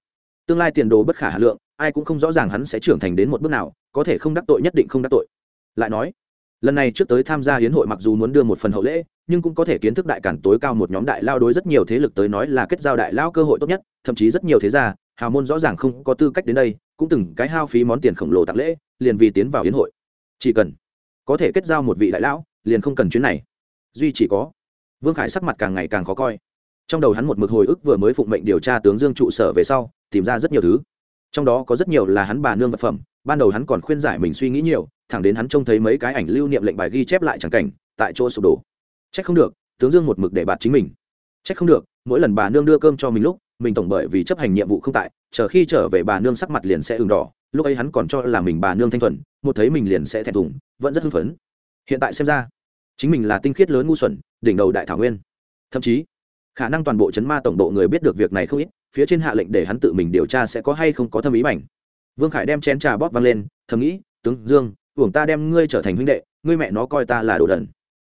Tương lai tiền đồ bất khả hà lượng, ai cũng không rõ ràng hắn sẽ trưởng thành đến một bước nào, có thể không đắc tội nhất định không đắc tội. Lại nói, lần này trước tới tham gia hiến hội mặc dù muốn đưa một phần hậu lễ, nhưng cũng có thể kiến thức đại cản tối cao một nhóm đại lao đối rất nhiều thế lực tới nói là kết giao đại lao cơ hội tốt nhất, thậm chí rất nhiều thế gia, hào môn rõ ràng không có tư cách đến đây, cũng từng cái hao phí món tiền khổng lồ tặng lễ, liền vì tiến vào hiến hội. Chỉ cần có thể kết giao một vị đại lão liền không cần chuyến này. Duy chỉ có vương khải sắc mặt càng ngày càng khó coi. Trong đầu hắn một mực hồi ức vừa mới phụng mệnh điều tra tướng dương trụ sở về sau, tìm ra rất nhiều thứ. Trong đó có rất nhiều là hắn bà nương vật phẩm, ban đầu hắn còn khuyên giải mình suy nghĩ nhiều, thẳng đến hắn trông thấy mấy cái ảnh lưu niệm lệnh bài ghi chép lại chẳng cảnh, tại chỗ sụp đổ. Trách không được, tướng dương một mực để bạt chính mình. Trách không được, mỗi lần bà nương đưa cơm cho mình lúc, mình tổng bởi vì chấp hành nhiệm vụ không tại, chờ khi trở về bà nương sắc mặt liền sẽ ửng đỏ, lúc ấy hắn còn cho là mình bà nương thanh thuần, một thấy mình liền sẽ thẹn thùng, vẫn rất hưng phấn. Hiện tại xem ra chính mình là tinh khiết lớn ngu xuẩn, đỉnh đầu đại thảo nguyên. Thậm chí, khả năng toàn bộ chấn ma tổng độ người biết được việc này không ít, phía trên hạ lệnh để hắn tự mình điều tra sẽ có hay không có thâm ý mảnh. Vương khải đem chén trà bóp văng lên, thầm nghĩ, tướng dương uổng ta đem ngươi trở thành huynh đệ, ngươi mẹ nó coi ta là đồ đần.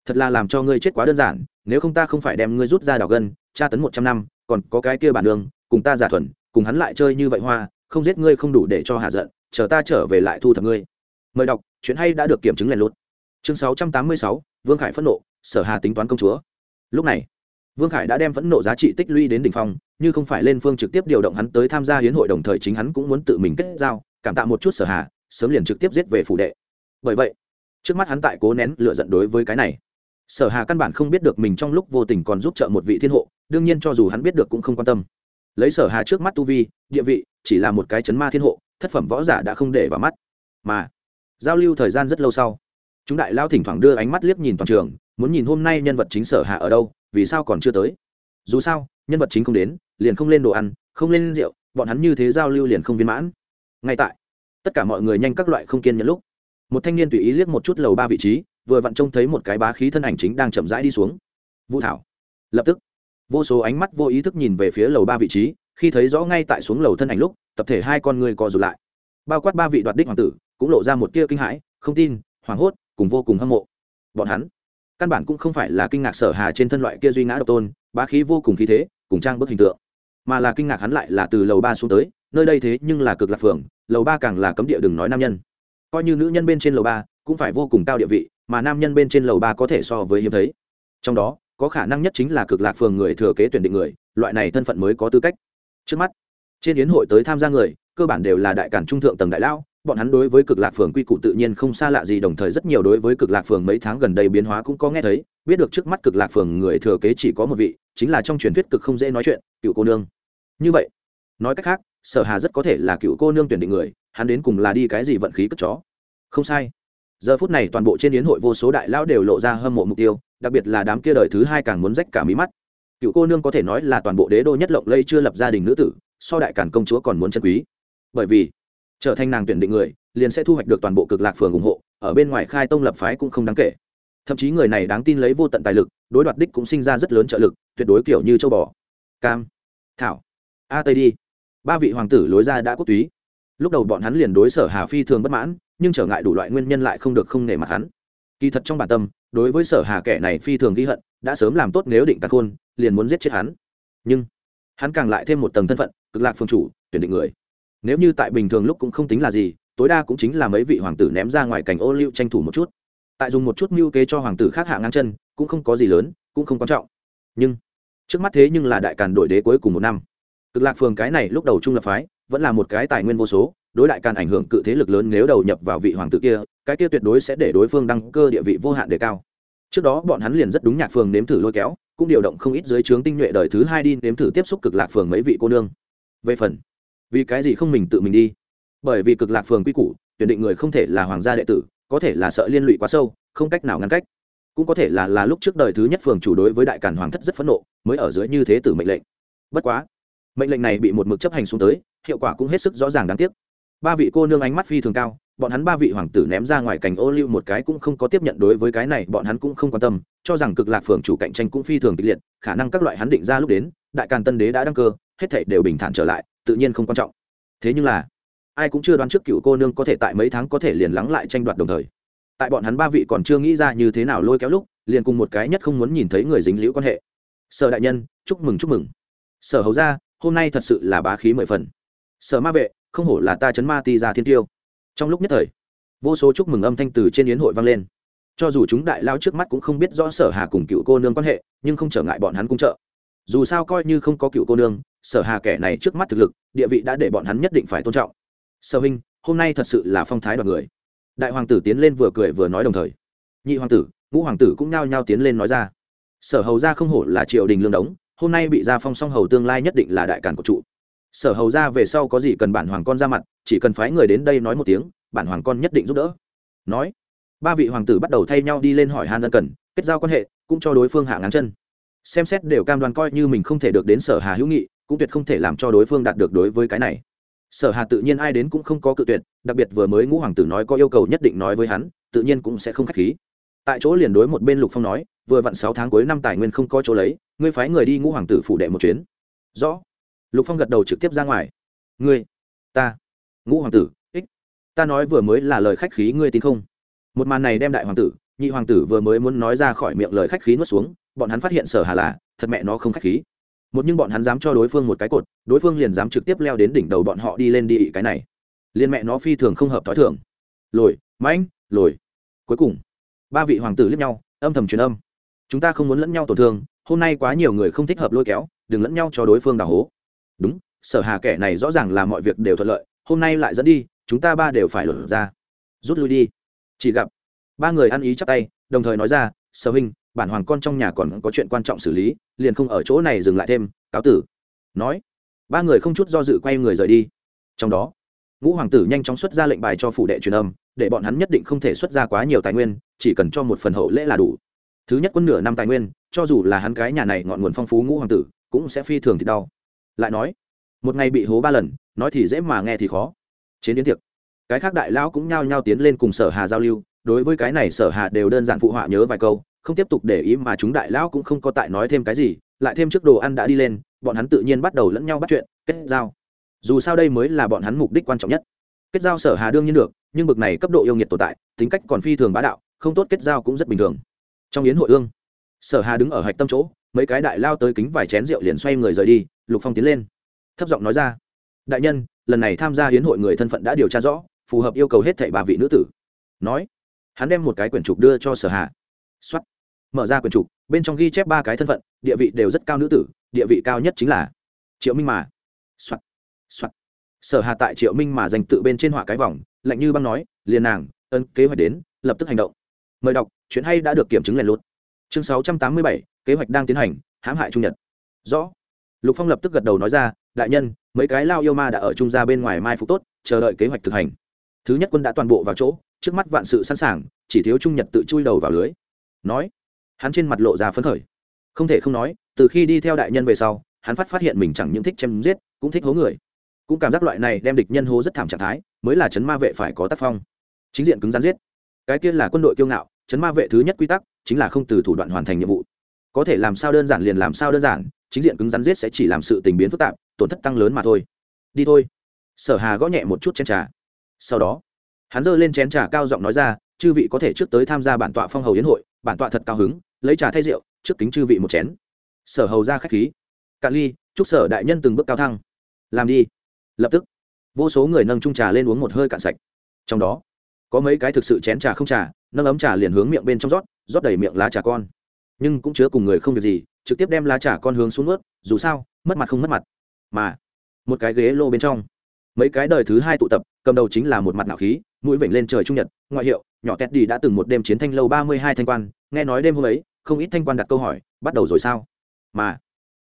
Thật là làm cho ngươi chết quá đơn giản, nếu không ta không phải đem ngươi rút ra đào gân, tra tấn một trăm năm, còn có cái kia bản đường, cùng ta giả thuần, cùng hắn lại chơi như vậy hoa, không giết ngươi không đủ để cho hạ giận, chờ ta trở về lại thu thập ngươi. Mời đọc, chuyện hay đã được kiểm chứng lèn lút. Chương sáu trăm tám mươi sáu vương khải phẫn nộ, sở hà tính toán công chúa. Lúc này, vương khải đã đem phẫn nộ giá trị tích lũy đến đ ỉ n h phong, như không phải lên phương trực tiếp điều động hắn tới tham gia hiến hội đồng thời chính hắn cũng muốn tự mình kết giao, cảm tạ một chút sở hà, sớm liền trực tiếp giết về phủ đệ. Bởi vậy, trước mắt hắn tại cố nén lựa giận đối với cái này. Sở hà căn bản không biết được mình trong lúc vô tình còn giúp trợ một vị thiên hộ, đương nhiên cho dù hắn biết được cũng không quan tâm. Lấy sở hà trước mắt tu vi, địa vị, chỉ là một cái chấn ma thiên hộ, thất phẩm võ giả đã không để vào mắt. Mà, giao lưu thời gian rất lâu sau chúng đại lao thỉnh thoảng đưa ánh mắt liếc nhìn toàn trường, muốn nhìn hôm nay nhân vật chính sở hạ ở đâu, vì sao còn chưa tới. Dù sao, nhân vật chính không đến, liền không lên đồ ăn, không lên rượu, bọn hắn như thế giao lưu liền không viên mãn. Ngay tại, tất cả mọi người nhanh các loại không kiên nhẫn lúc, một thanh niên tùy ý liếc một chút lầu ba vị trí, vừa vặn trông thấy một cái bá khí thân ảnh chính đang chậm rãi đi xuống. Vũ thảo, lập tức, vô số ánh mắt vô ý thức nhìn về phía lầu ba vị trí, khi thấy rõ ngay tại xuống lầu thân ảnh lúc, tập thể hai con người co rụt lại. Bao quát ba vị đoạt đích hoàng tử, cũng lộ ra một tia kinh hãi, không tin, hoảng hốt cùng vô cùng hâm mộ. Bọn hắn căn bản cũng không phải là kinh ngạc sở hà trên thân loại kia duy ngã độc tôn, bá khí vô cùng khí thế, cùng trang bức hình tượng. Mà là kinh ngạc hắn lại là từ lầu ba xuống tới, nơi đây thế nhưng là cực lạc phường, lầu ba càng là cấm địa đừng nói nam nhân. Coi như nữ nhân bên trên lầu ba cũng phải vô cùng cao địa vị, mà nam nhân bên trên lầu ba có thể so với hiếm thấy. Trong đó, có khả năng nhất chính là cực lạc phường người thừa kế tuyển định người, loại này thân phận mới có tư cách. Trước mắt, trên yến hội tới tham gia người, cơ bản đều là đại cản trung thượng tầng đại lão bọn hắn đối với cực lạc phường quy củ tự nhiên không xa lạ gì, đồng thời rất nhiều đối với cực lạc phường mấy tháng gần đây biến hóa cũng có nghe thấy. Biết được trước mắt cực lạc phường người thừa kế chỉ có một vị, chính là trong truyền thuyết cực không dễ nói chuyện, cựu cô nương. Như vậy, nói cách khác, sở hà rất có thể là cựu cô nương tuyển định người, hắn đến cùng là đi cái gì vận khí cất chó? Không sai. Giờ phút này toàn bộ trên yến hội vô số đại lão đều lộ ra hâm mộ mục tiêu, đặc biệt là đám kia đời thứ hai càng muốn rách cả mí mắt. Cựu cô nương có thể nói là toàn bộ đế đô nhất lộng lây chưa lập gia đình nữ tử, so đại cản công chúa còn muốn chân quý. Bởi vì trở thành nàng tuyển định người, liền sẽ thu hoạch được toàn bộ cực lạc phường ủng hộ, ở bên ngoài khai tông lập phái cũng không đáng kể. Thậm chí người này đáng tin lấy vô tận tài lực, đối đoạt đích cũng sinh ra rất lớn trợ lực, tuyệt đối kiểu như châu bò. Cam, thảo, a tây đi. Ba vị hoàng tử lối ra đã quốc túy. Lúc đầu bọn hắn liền đối sở hà phi thường bất mãn, nhưng trở ngại đủ loại nguyên nhân lại không được không nể mặt hắn. Kỳ thật trong bản tâm, đối với sở hà kẻ này phi thường ghi hận, đã sớm làm tốt nếu định cả khôn, liền muốn giết chết hắn. Nhưng, hắn càng lại thêm một tầng thân phận, cực lạc phương chủ, tuyển định người nếu như tại bình thường lúc cũng không tính là gì, tối đa cũng chính là mấy vị hoàng tử ném ra ngoài cảnh ô liu tranh thủ một chút. Tại dùng một chút mưu kế cho hoàng tử khác hạ ngang chân, cũng không có gì lớn, cũng không quan trọng. Nhưng, trước mắt thế nhưng là đại càn đổi đế cuối cùng một năm. Cực lạc phường cái này lúc đầu trung lập phái, vẫn là một cái tài nguyên vô số, đối đại càn ảnh hưởng cự thế lực lớn nếu đầu nhập vào vị hoàng tử kia, cái kia tuyệt đối sẽ để đối phương đăng cơ địa vị vô hạn đề cao. Trước đó bọn hắn liền rất đúng nhạc phường nếm thử lôi kéo, cũng điều động không ít dưới trướng tinh nhuệ đời thứ hai đi nếm thử tiếp xúc cực lạc phường mấy vị cô nương. Về phần vì cái gì không mình tự mình đi? Bởi vì cực lạc phường quy củ, tuyển định người không thể là hoàng gia đệ tử, có thể là sợ liên lụy quá sâu, không cách nào ngăn cách. Cũng có thể là là lúc trước đời thứ nhất phường chủ đối với đại cản hoàng thất rất phẫn nộ, mới ở dưới như thế tử mệnh lệnh. Bất quá, mệnh lệnh này bị một mực chấp hành xuống tới, hiệu quả cũng hết sức rõ ràng đáng tiếc. Ba vị cô nương ánh mắt phi thường cao, bọn hắn ba vị hoàng tử ném ra ngoài cành ô liu một cái cũng không có tiếp nhận đối với cái này, bọn hắn cũng không quan tâm, cho rằng cực lạc phường chủ cạnh tranh cũng phi thường kịch liệt, khả năng các loại hắn định ra lúc đến, đại càn tân đế đã đăng cơ, hết thảy đều bình thản trở lại tự nhiên không quan trọng. Thế nhưng là, ai cũng chưa đoán trước cựu cô nương có thể tại mấy tháng có thể liền lắng lại tranh đoạt đồng thời. Tại bọn hắn ba vị còn chưa nghĩ ra như thế nào lôi kéo lúc, liền cùng một cái nhất không muốn nhìn thấy người dính liễu quan hệ. Sở đại nhân, chúc mừng chúc mừng. Sở hầu ra hôm nay thật sự là bá khí mười phần. Sở ma vệ, không hổ là ta chấn ma ti ra thiên tiêu. Trong lúc nhất thời, vô số chúc mừng âm thanh từ trên yến hội vang lên. Cho dù chúng đại lao trước mắt cũng không biết rõ sở hà cùng cựu cô nương quan hệ, nhưng không trở ngại bọn hắn cung trợ. Dù sao coi như không có cựu cô nương sở hà kẻ này trước mắt thực lực, địa vị đã để bọn hắn nhất định phải tôn trọng. Sở huynh, hôm nay thật sự là phong thái đoàn người. Đại hoàng tử tiến lên vừa cười vừa nói đồng thời. Nhị hoàng tử, ngũ hoàng tử cũng nhao nhao tiến lên nói ra. Sở hầu ra không hổ là triều đình lương đống, hôm nay bị gia phong song hầu tương lai nhất định là đại cản của trụ. Sở hầu ra về sau có gì cần bản hoàng con ra mặt, chỉ cần phái người đến đây nói một tiếng, bản hoàng con nhất định giúp đỡ. Nói, ba vị hoàng tử bắt đầu thay nhau đi lên hỏi han ân cần, kết giao quan hệ, cũng cho đối phương hạ ngáng chân. Xem xét đều cam đoan coi như mình không thể được đến sở hà hữu nghị cũng tuyệt không thể làm cho đối phương đạt được đối với cái này. Sở hà tự nhiên ai đến cũng không có cự tuyệt, đặc biệt vừa mới ngũ hoàng tử nói có yêu cầu nhất định nói với hắn, tự nhiên cũng sẽ không khách khí. Tại chỗ liền đối một bên lục phong nói, vừa vặn sáu tháng cuối năm tài nguyên không có chỗ lấy, ngươi phái người đi ngũ hoàng tử phủ đệ một chuyến. Rõ. Lục phong gật đầu trực tiếp ra ngoài. Ngươi, ta. Ngũ hoàng tử, ích. Ta nói vừa mới là lời khách khí, ngươi tin không? Một màn này đem đại hoàng tử, nhị hoàng tử vừa mới muốn nói ra khỏi miệng lời khách khí nuốt xuống, bọn hắn phát hiện sở hà là, thật mẹ nó không khách khí một nhưng bọn hắn dám cho đối phương một cái cột, đối phương liền dám trực tiếp leo đến đỉnh đầu bọn họ đi lên đi ị cái này. Liên mẹ nó phi thường không hợp t h ó i thường. Lồi, mãnh, lồi. Cuối cùng, ba vị hoàng tử liếc nhau, âm thầm truyền âm. Chúng ta không muốn lẫn nhau tổn thương, hôm nay quá nhiều người không thích hợp lôi kéo, đừng lẫn nhau cho đối phương đào hố. Đúng, sở hà kẻ này rõ ràng là mọi việc đều thuận lợi, hôm nay lại dẫn đi, chúng ta ba đều phải lột ra. Rút lui đi. Chỉ gặp, ba người ăn ý chắp tay, đồng thời nói ra, sở huynh bản hoàng con trong nhà còn có chuyện quan trọng xử lý, liền không ở chỗ này dừng lại thêm, cáo tử. Nói, ba người không chút do dự quay người rời đi. Trong đó, ngũ hoàng tử nhanh chóng xuất ra lệnh bài cho phủ đệ truyền âm, để bọn hắn nhất định không thể xuất ra quá nhiều tài nguyên, chỉ cần cho một phần hậu lễ là đủ. Thứ nhất quân nửa năm tài nguyên, cho dù là hắn cái nhà này ngọn nguồn phong phú ngũ hoàng tử, cũng sẽ phi thường thì đau. Lại nói, một ngày bị hố ba lần, nói thì dễ mà nghe thì khó. Chế đến tiệc. Cái khác đại lão cũng nhao nhao tiến lên cùng sở hà giao lưu, đối với cái này sở hà đều đơn giản phụ họa nhớ vài câu không tiếp tục để ý mà chúng đại lão cũng không có tại nói thêm cái gì, lại thêm trước đồ ăn đã đi lên, bọn hắn tự nhiên bắt đầu lẫn nhau bắt chuyện, kết giao. Dù sao đây mới là bọn hắn mục đích quan trọng nhất. Kết giao sở hà đương nhiên được, nhưng bực này cấp độ yêu nghiệt tồn tại, tính cách còn phi thường bá đạo, không tốt kết giao cũng rất bình thường. Trong yến hội ương, sở hà đứng ở hạch tâm chỗ, mấy cái đại lao tới kính vài chén rượu liền xoay người rời đi, lục phong tiến lên, thấp giọng nói ra, đại nhân, lần này tham gia hiến hội người thân phận đã điều tra rõ, phù hợp yêu cầu hết thảy ba vị nữ tử. Nói, hắn đem một cái quyển trục đưa cho sở hà. Xuất mở ra quyển trục, bên trong ghi chép ba cái thân phận, địa vị đều rất cao nữ tử, địa vị cao nhất chính là triệu minh mà. Soạt soạt. Sở hà tại triệu minh mà dành tự bên trên họa cái vòng, lạnh như băng nói, liền nàng, ân, kế hoạch đến, lập tức hành động. Mời đọc, chuyện hay đã được kiểm chứng lèn lút. Chương sáu trăm tám mươi bảy, kế hoạch đang tiến hành, hãm hại trung nhật. Rõ. Lục phong lập tức gật đầu nói ra, đại nhân, mấy cái lao yêu ma đã ở trung gia bên ngoài mai phục tốt, chờ đợi kế hoạch thực hành. Thứ nhất quân đã toàn bộ vào chỗ, trước mắt vạn sự sẵn sàng, chỉ thiếu trung nhật tự chui đầu vào lưới. Nói hắn trên mặt lộ ra phấn khởi. Không thể không nói, từ khi đi theo đại nhân về sau, hắn phát phát hiện mình chẳng những thích chém giết, cũng thích hố người. Cũng cảm giác loại này đem địch nhân hố rất thảm trạng thái, mới là chấn ma vệ phải có tác phong. Chính diện cứng rắn giết. Cái kia là quân đội kiêu ngạo, chấn ma vệ thứ nhất quy tắc chính là không từ thủ đoạn hoàn thành nhiệm vụ. Có thể làm sao đơn giản liền làm sao đơn giản, chính diện cứng rắn giết sẽ chỉ làm sự tình biến phức tạp, tổn thất tăng lớn mà thôi. Đi thôi. Sở hà gõ nhẹ một chút chén trà. Sau đó, hắn giơ lên chén trà cao giọng nói ra chư vị có thể trước tới tham gia bản tọa phong hầu yến hội, bản tọa thật cao hứng, lấy trà thay rượu, trước kính chư vị một chén. Sở hầu ra khách khí. Cạn ly, chúc sở đại nhân từng bước cao thăng. Làm đi. Lập tức, vô số người nâng trung trà lên uống một hơi cạn sạch. Trong đó, có mấy cái thực sự chén trà không trà, nâng ấm trà liền hướng miệng bên trong rót rót đầy miệng lá trà con. Nhưng cũng chứa cùng người không việc gì, trực tiếp đem lá trà con hướng xuống ướt dù sao, mất mặt không mất mặt. Mà, một cái ghế lô bên trong mấy cái đời thứ hai tụ tập, cầm đầu chính là một mặt nạo khí, mũi vểnh lên trời trung nhật, ngoại hiệu, nhỏ tét đi đã từng một đêm chiến thanh lâu ba mươi hai thanh quan, nghe nói đêm hôm ấy, không ít thanh quan đặt câu hỏi, bắt đầu rồi sao? Mà,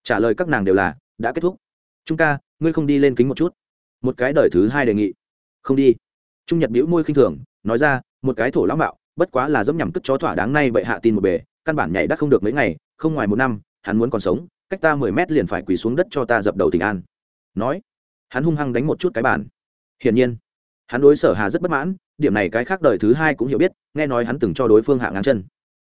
trả lời các nàng đều là, đã kết thúc. Trung ca, ngươi không đi lên kính một chút. Một cái đời thứ hai đề nghị. Không đi. Trung nhật bĩu môi khinh thường, nói ra, một cái thổ lão mạo, bất quá là dẫm nhằm cất chó thỏa đáng nay bệ hạ tin một bề, căn bản nhảy đắt không được mấy ngày, không ngoài một năm, hắn muốn còn sống, cách ta mười mét liền phải quỳ xuống đất cho ta dập đầu tình an. Nói hắn hung hăng đánh một chút cái bàn. Hiển nhiên, hắn đối sở hà rất bất mãn, điểm này cái khác đời thứ hai cũng hiểu biết, nghe nói hắn từng cho đối phương hạ ngang chân.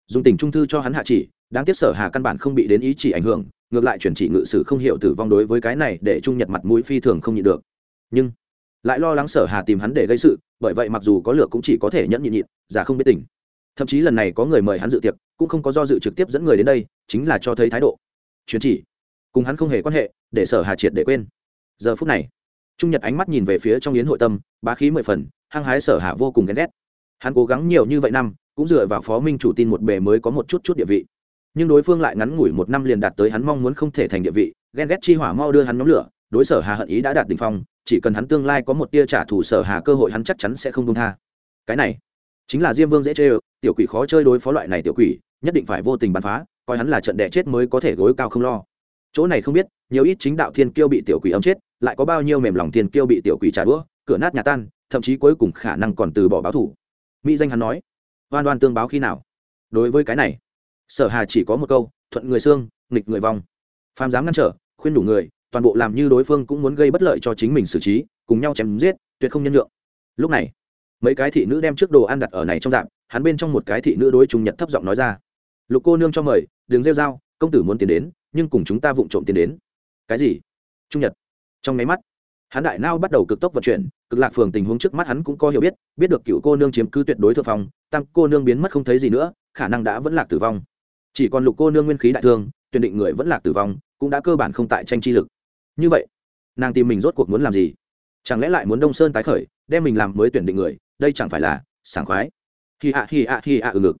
Dùng tình trung thư cho hắn hạ chỉ, đáng tiếc sở hà căn bản không bị đến ý chỉ ảnh hưởng, ngược lại chuyển chỉ ngự sử không hiểu tử vong đối với cái này để trung nhật mặt mũi phi thường không nhịn được. Nhưng, lại lo lắng sở hà tìm hắn để gây sự, bởi vậy mặc dù có lửa cũng chỉ có thể nhẫn nhịn nhịn, giả không biết tình. Thậm chí lần này có người mời hắn dự tiệc, cũng không có do dự trực tiếp dẫn người đến đây, chính là cho thấy thái độ. Chuyến chỉ, cùng hắn không hề quan hệ, để sở hà triệt để quên giờ phút này, trung nhật ánh mắt nhìn về phía trong yến hội tâm, bá khí mười phần, hăng hái sở hạ vô cùng ghen ghét. Hắn cố gắng nhiều như vậy năm, cũng dựa vào phó minh chủ tin một bề mới có một chút chút địa vị. Nhưng đối phương lại ngắn ngủi một năm liền đạt tới hắn mong muốn không thể thành địa vị, ghen ghét chi hỏa mau đưa hắn nhóm lửa, đối sở hà hận ý đã đạt đỉnh phong, chỉ cần hắn tương lai có một tia trả thù sở hà cơ hội hắn chắc chắn sẽ không công tha. Cái này, chính là diêm vương dễ chơi tiểu quỷ khó chơi đối phó loại này tiểu quỷ, nhất định phải vô tình bắn phá, coi hắn là trận đẻ chết mới có thể gối cao không lo. Chỗ này không biết, nhiều ít chính đạo thiên kiêu bị tiểu quỷ ấm chết lại có bao nhiêu mềm lòng tiền kiêu bị tiểu quỷ trả đũa, cửa nát nhà tan, thậm chí cuối cùng khả năng còn từ bỏ báo thủ. Mỹ danh hắn nói, oan oan tương báo khi nào? Đối với cái này, sở hà chỉ có một câu, thuận người xương, nghịch người vong. Phàm dám ngăn trở, khuyên đủ người, toàn bộ làm như đối phương cũng muốn gây bất lợi cho chính mình xử trí, cùng nhau chém giết, tuyệt không nhân lượng lúc này, mấy cái thị nữ đem trước đồ ăn đặt ở này trong dạng, hắn bên trong một cái thị nữ đối trung nhật thấp giọng nói ra, lục cô nương cho mời, đừng rêu dao công tử muốn tiền đến, nhưng cùng chúng ta vụng trộm tiền đến. Cái gì? Trung nhật trong máy mắt, hắn đại nao bắt đầu cực tốc vận chuyển, cực lạc phường tình huống trước mắt hắn cũng có hiểu biết biết được cựu cô nương chiếm cứ tuyệt đối thượng phong tăng cô nương biến mất không thấy gì nữa, khả năng đã vẫn lạc tử vong. Chỉ còn lục cô nương nguyên khí đại thương, tuyển định người vẫn lạc tử vong, cũng đã cơ bản không tại tranh chi lực. Như vậy, nàng tìm mình rốt cuộc muốn làm gì? Chẳng lẽ lại muốn đông sơn tái khởi, đem mình làm mới tuyển định người, đây chẳng phải là sảng khoái? Hi ạ hi ạ hi ạ ừ ngực.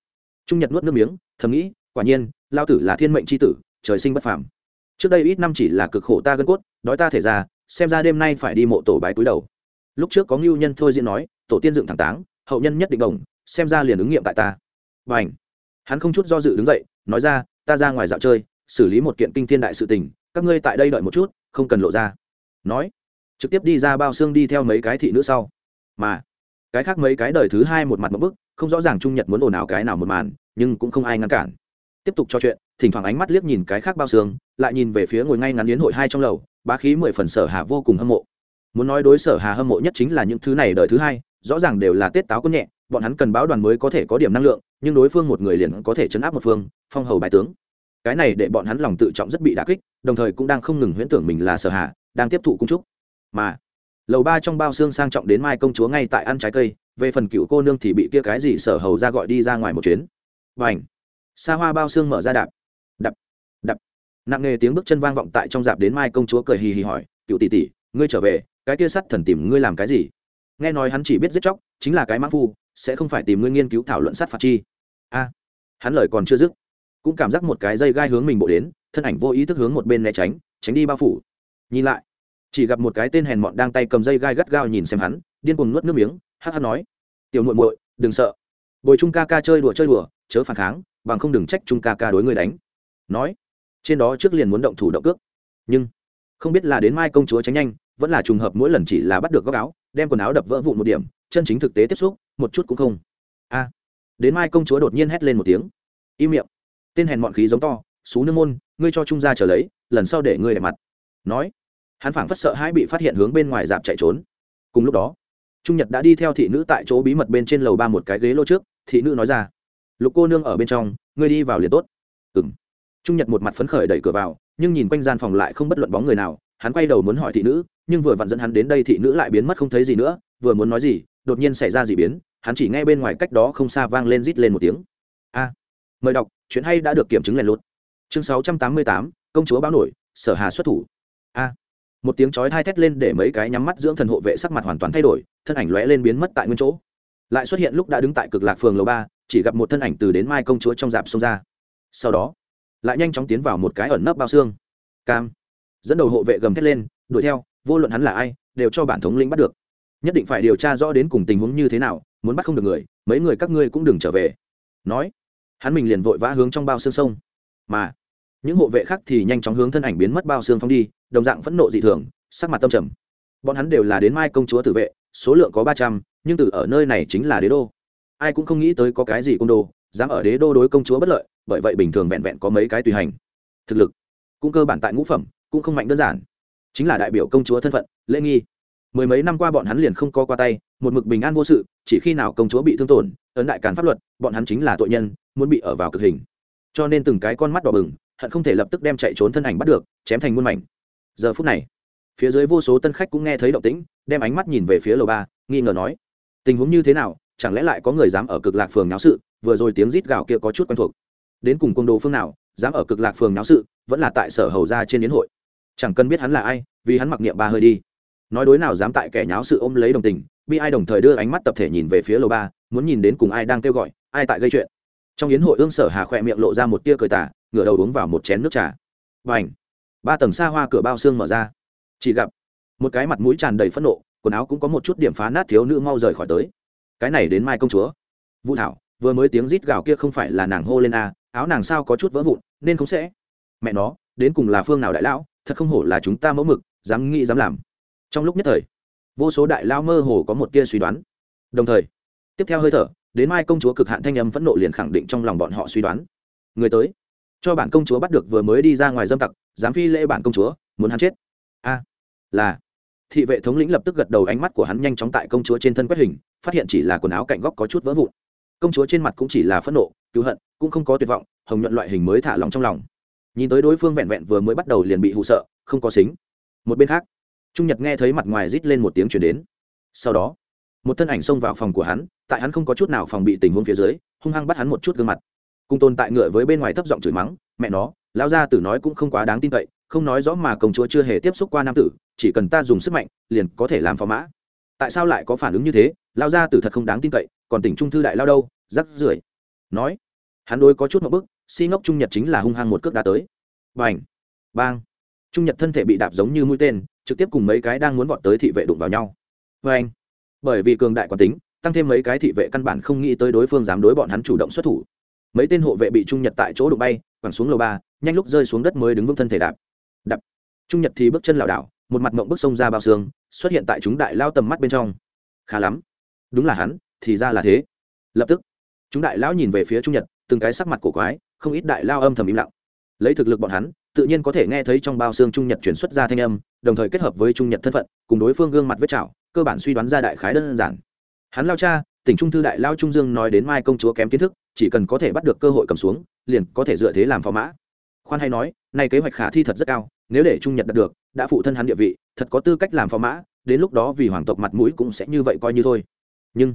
Trung nhật nuốt nước miếng, thầm nghĩ, quả nhiên lao tử là thiên mệnh c h i tử, trời sinh bất phàm. Trước đây ít năm chỉ là cực khổ ta gân cốt đói ta thể ra, xem ra đêm nay phải đi mộ tổ bái túi đầu. Lúc trước có ngưu nhân thôi diễn nói, tổ tiên dựng thẳng táng, hậu nhân nhất định đồng, xem ra liền ứng nghiệm tại ta. Và ảnh hắn không chút do dự đứng dậy, nói ra, ta ra ngoài dạo chơi, xử lý một kiện kinh thiên đại sự tình, các ngươi tại đây đợi một chút, không cần lộ ra. Nói, trực tiếp đi ra bao xương đi theo mấy cái thị nữ sau. Mà, cái khác mấy cái đời thứ hai một mặt một bức, không rõ ràng trung nhật muốn ồn ào cái nào một màn, nhưng cũng không ai ngăn cản. Tiếp tục trò chuyện, thỉnh thoảng ánh mắt liếc nhìn cái khác bao xương, lại nhìn về phía ngồi ngay ngắn yến hội hai trong lầu bá khí mười phần sở hà vô cùng hâm mộ. Muốn nói đối sở hà hâm mộ nhất chính là những thứ này đời thứ hai, rõ ràng đều là tết táo có nhẹ, bọn hắn cần báo đoàn mới có thể có điểm năng lượng, nhưng đối phương một người liền có thể chấn áp một phương, phong hầu bài tướng. Cái này để bọn hắn lòng tự trọng rất bị đả kích, đồng thời cũng đang không ngừng huyễn tưởng mình là sở hà, đang tiếp thụ cung trúc. Mà, lầu ba trong bao xương sang trọng đến mai công chúa ngay tại ăn trái cây, về phần cựu cô nương thì bị kia cái gì sở hầu ra gọi đi ra ngoài một chuyến. Và ảnh xa hoa bao xương mở ra đạp nặng nề tiếng bước chân vang vọng tại trong dạp đến mai công chúa cười hì hì hỏi, cựu tỷ tỷ, ngươi trở về, cái kia sắt thần tìm ngươi làm cái gì? Nghe nói hắn chỉ biết giết chóc, chính là cái mã phu, sẽ không phải tìm ngươi nghiên cứu thảo luận sát phạt chi. A, hắn lời còn chưa dứt, cũng cảm giác một cái dây gai hướng mình bộ đến, thân ảnh vô ý thức hướng một bên né tránh tránh đi bao phủ. Nhìn lại, chỉ gặp một cái tên hèn mọn đang tay cầm dây gai gắt gao nhìn xem hắn, điên cuồng nuốt nước miếng, hắc hắc nói, tiểu muội muội, đừng sợ. Bồi trung ca ca chơi đùa chơi đùa, chớ phản kháng, bằng không đừng trách trung ca ca đối người đánh. Nói trên đó trước liền muốn động thủ động cước. Nhưng, không biết là đến mai công chúa tránh nhanh, vẫn là trùng hợp mỗi lần chỉ là bắt được góc áo, đem quần áo đập vỡ vụn một điểm, chân chính thực tế tiếp xúc, một chút cũng không. A. Đến mai công chúa đột nhiên hét lên một tiếng. Im miệng. Tên hèn mọn khí giống to, xú nương môn, ngươi cho trung gia trở lấy, lần sau để ngươi đẹp mặt. Nói, hắn phảng phất sợ hãi bị phát hiện hướng bên ngoài dạp chạy trốn. Cùng lúc đó, trung nhật đã đi theo thị nữ tại chỗ bí mật bên trên lầu ba một cái ghế lô trước, thị nữ nói ra, lục cô nương ở bên trong, ngươi đi vào liền tốt. Ừ m trung nhật một mặt phấn khởi đẩy cửa vào, nhưng nhìn quanh gian phòng lại không bất luận bóng người nào, hắn quay đầu muốn hỏi thị nữ, nhưng vừa vặn dẫn hắn đến đây thị nữ lại biến mất không thấy gì nữa, vừa muốn nói gì, đột nhiên xảy ra gì biến, hắn chỉ nghe bên ngoài cách đó không xa vang lên rít lên một tiếng. A, mời đọc, chuyện hay đã được kiểm chứng lèn lút. Chương sáu trăm tám mươi tám, công chúa báo nổi, sở hà xuất thủ. A. Một tiếng chói thai thét lên để mấy cái nhắm mắt dưỡng thần hộ vệ sắc mặt hoàn toàn thay đổi, thân ảnh lóe lên biến mất tại nguyên chỗ. Lại xuất hiện lúc đã đứng tại cực lạc phường lầu ba, chỉ gặp một thân ảnh từ đến mai công chúa trong dạp xông ra. Sau đó lại nhanh chóng tiến vào một cái ẩn nấp bao xương. Cam. Dẫn đầu hộ vệ gầm thét lên, đuổi theo, vô luận hắn là ai, đều cho bản thống lĩnh bắt được. Nhất định phải điều tra rõ đến cùng tình huống như thế nào, muốn bắt không được người, mấy người các ngươi cũng đừng trở về. Nói. Hắn mình liền vội vã hướng trong bao xương sông. Mà, những hộ vệ khác thì nhanh chóng hướng thân ảnh biến mất bao xương phong đi, đồng dạng phẫn nộ dị thường, sắc mặt tâm trầm. Bọn hắn đều là đến mai công chúa tử vệ, số lượng có ba trăm, nhưng từ ở nơi này chính là đế đô. Ai cũng không nghĩ tới có cái gì cung đồ dám ở đế đô đối công chúa bất lợi, bởi vậy bình thường vẹn vẹn có mấy cái tùy hành. Thực lực, cũng cơ bản tại ngũ phẩm, cũng không mạnh đơn giản. Chính là đại biểu công chúa thân phận, lễ nghi. Mười mấy năm qua bọn hắn liền không có qua tay, một mực bình an vô sự, chỉ khi nào công chúa bị thương tổn, ấn đại cản pháp luật, bọn hắn chính là tội nhân, muốn bị ở vào cực hình. Cho nên từng cái con mắt đỏ bừng, hận không thể lập tức đem chạy trốn thân ảnh bắt được, chém thành muôn mảnh. Giờ phút này, phía dưới vô số tân khách cũng nghe thấy động tĩnh, đem ánh mắt nhìn về phía lầu ba, nghi ngờ nói, tình huống như thế nào? Chẳng lẽ lại có người dám ở cực lạc phường náo sự? Vừa rồi tiếng rít gào kia có chút quen thuộc. Đến cùng côn đồ phương nào, dám ở cực lạc phường náo sự, vẫn là tại sở hầu ra trên yến hội. Chẳng cần biết hắn là ai, vì hắn mặc niệm ba hơi đi. Nói đối nào dám tại kẻ nháo sự ôm lấy đồng tình bi ai đồng thời đưa ánh mắt tập thể nhìn về phía lầu ba, muốn nhìn đến cùng ai đang kêu gọi, ai tại gây chuyện. Trong yến hội ương sở hà khỏe miệng lộ ra một tia cười tả ngửa đầu uống vào một chén nước trà. Và ảnh ba tầng xa hoa cửa bao xương mở ra. Chỉ gặp, một cái mặt mũi tràn đầy phẫn nộ, quần áo cũng có một chút điểm phá nát thiếu nữ mau rời khỏi tới. Cái này đến mai công chúa. Vũ thảo vừa mới tiếng rít gào kia không phải là nàng hô lên a, áo nàng sao có chút vỡ vụn, nên không sẽ. Mẹ nó, đến cùng là phương nào đại lão, thật không hổ là chúng ta mẫu mực, dám nghĩ dám làm. Trong lúc nhất thời, vô số đại lao mơ hồ có một tia suy đoán. Đồng thời, tiếp theo hơi thở, đến mai công chúa cực hạn thanh âm phẫn nộ liền khẳng định trong lòng bọn họ suy đoán. Người tới, cho bản công chúa bắt được vừa mới đi ra ngoài dâm tặc, dám phi lễ bản công chúa, muốn hắn chết. A, là, thị vệ thống lĩnh lập tức gật đầu, ánh mắt của hắn nhanh chóng tại công chúa trên thân quét hình, phát hiện chỉ là quần áo cạnh góc có chút vỡ vụn công chúa trên mặt cũng chỉ là phẫn nộ, cứu hận, cũng không có tuyệt vọng, hồng nhuận loại hình mới thả lòng trong lòng. Nhìn tới đối phương vẹn vẹn vừa mới bắt đầu liền bị hụ sợ, không có xính. Một bên khác, trung nhật nghe thấy mặt ngoài rít lên một tiếng chuyển đến. Sau đó, một thân ảnh xông vào phòng của hắn, tại hắn không có chút nào phòng bị tình huống phía dưới, hung hăng bắt hắn một chút gương mặt. Cùng tồn tại ngựa với bên ngoài thấp giọng chửi mắng, mẹ nó, lão gia tử nói cũng không quá đáng tin cậy, không nói rõ mà công chúa chưa hề tiếp xúc qua nam tử, chỉ cần ta dùng sức mạnh, liền có thể làm phò mã. Tại sao lại có phản ứng như thế? Lão gia tử thật không đáng tin cậy còn tỉnh trung thư đại lao đâu, rắc rưởi. Nói, hắn đôi có chút một bức, si ngốc trung nhật chính là hung hăng một cước đá tới. B à n bang. Trung nhật thân thể bị đạp giống như mũi tên, trực tiếp cùng mấy cái đang muốn vọt tới thị vệ đụng vào nhau. B à n bởi vì cường đại quán tính, tăng thêm mấy cái thị vệ căn bản không nghĩ tới đối phương dám đối bọn hắn chủ động xuất thủ. Mấy tên hộ vệ bị trung nhật tại chỗ đụng bay, quẳng xuống lầu ba, nhanh lúc rơi xuống đất mới đứng vững thân thể đạp. Đạp. Trung nhật thì bước chân lảo đảo, một mặt mộng bước sông ra bao xương, xuất hiện tại chúng đại lao tầm mắt bên trong. Khá lắm. Đúng là hắn thì ra là thế. Lập tức, chúng đại lão nhìn về phía trung nhật, từng cái sắc mặt cổ quái, không ít đại lao âm thầm im lặng. Lấy thực lực bọn hắn, tự nhiên có thể nghe thấy trong bao xương trung nhật chuyển xuất ra thanh âm, đồng thời kết hợp với trung nhật thân phận, cùng đối phương gương mặt vết trào cơ bản suy đoán ra đại khái đơn giản. Hắn lao cha, tỉnh trung thư đại lao trung dương nói đến mai công chúa kém kiến thức, chỉ cần có thể bắt được cơ hội cầm xuống, liền có thể dựa thế làm phò mã. Khoan hay nói, nay kế hoạch khả thi thật rất cao, nếu để trung nhật đạt được, đã phụ thân hắn địa vị, thật có tư cách làm phò mã, đến lúc đó vì hoàng tộc mặt mũi cũng sẽ như vậy coi như thôi. Nhưng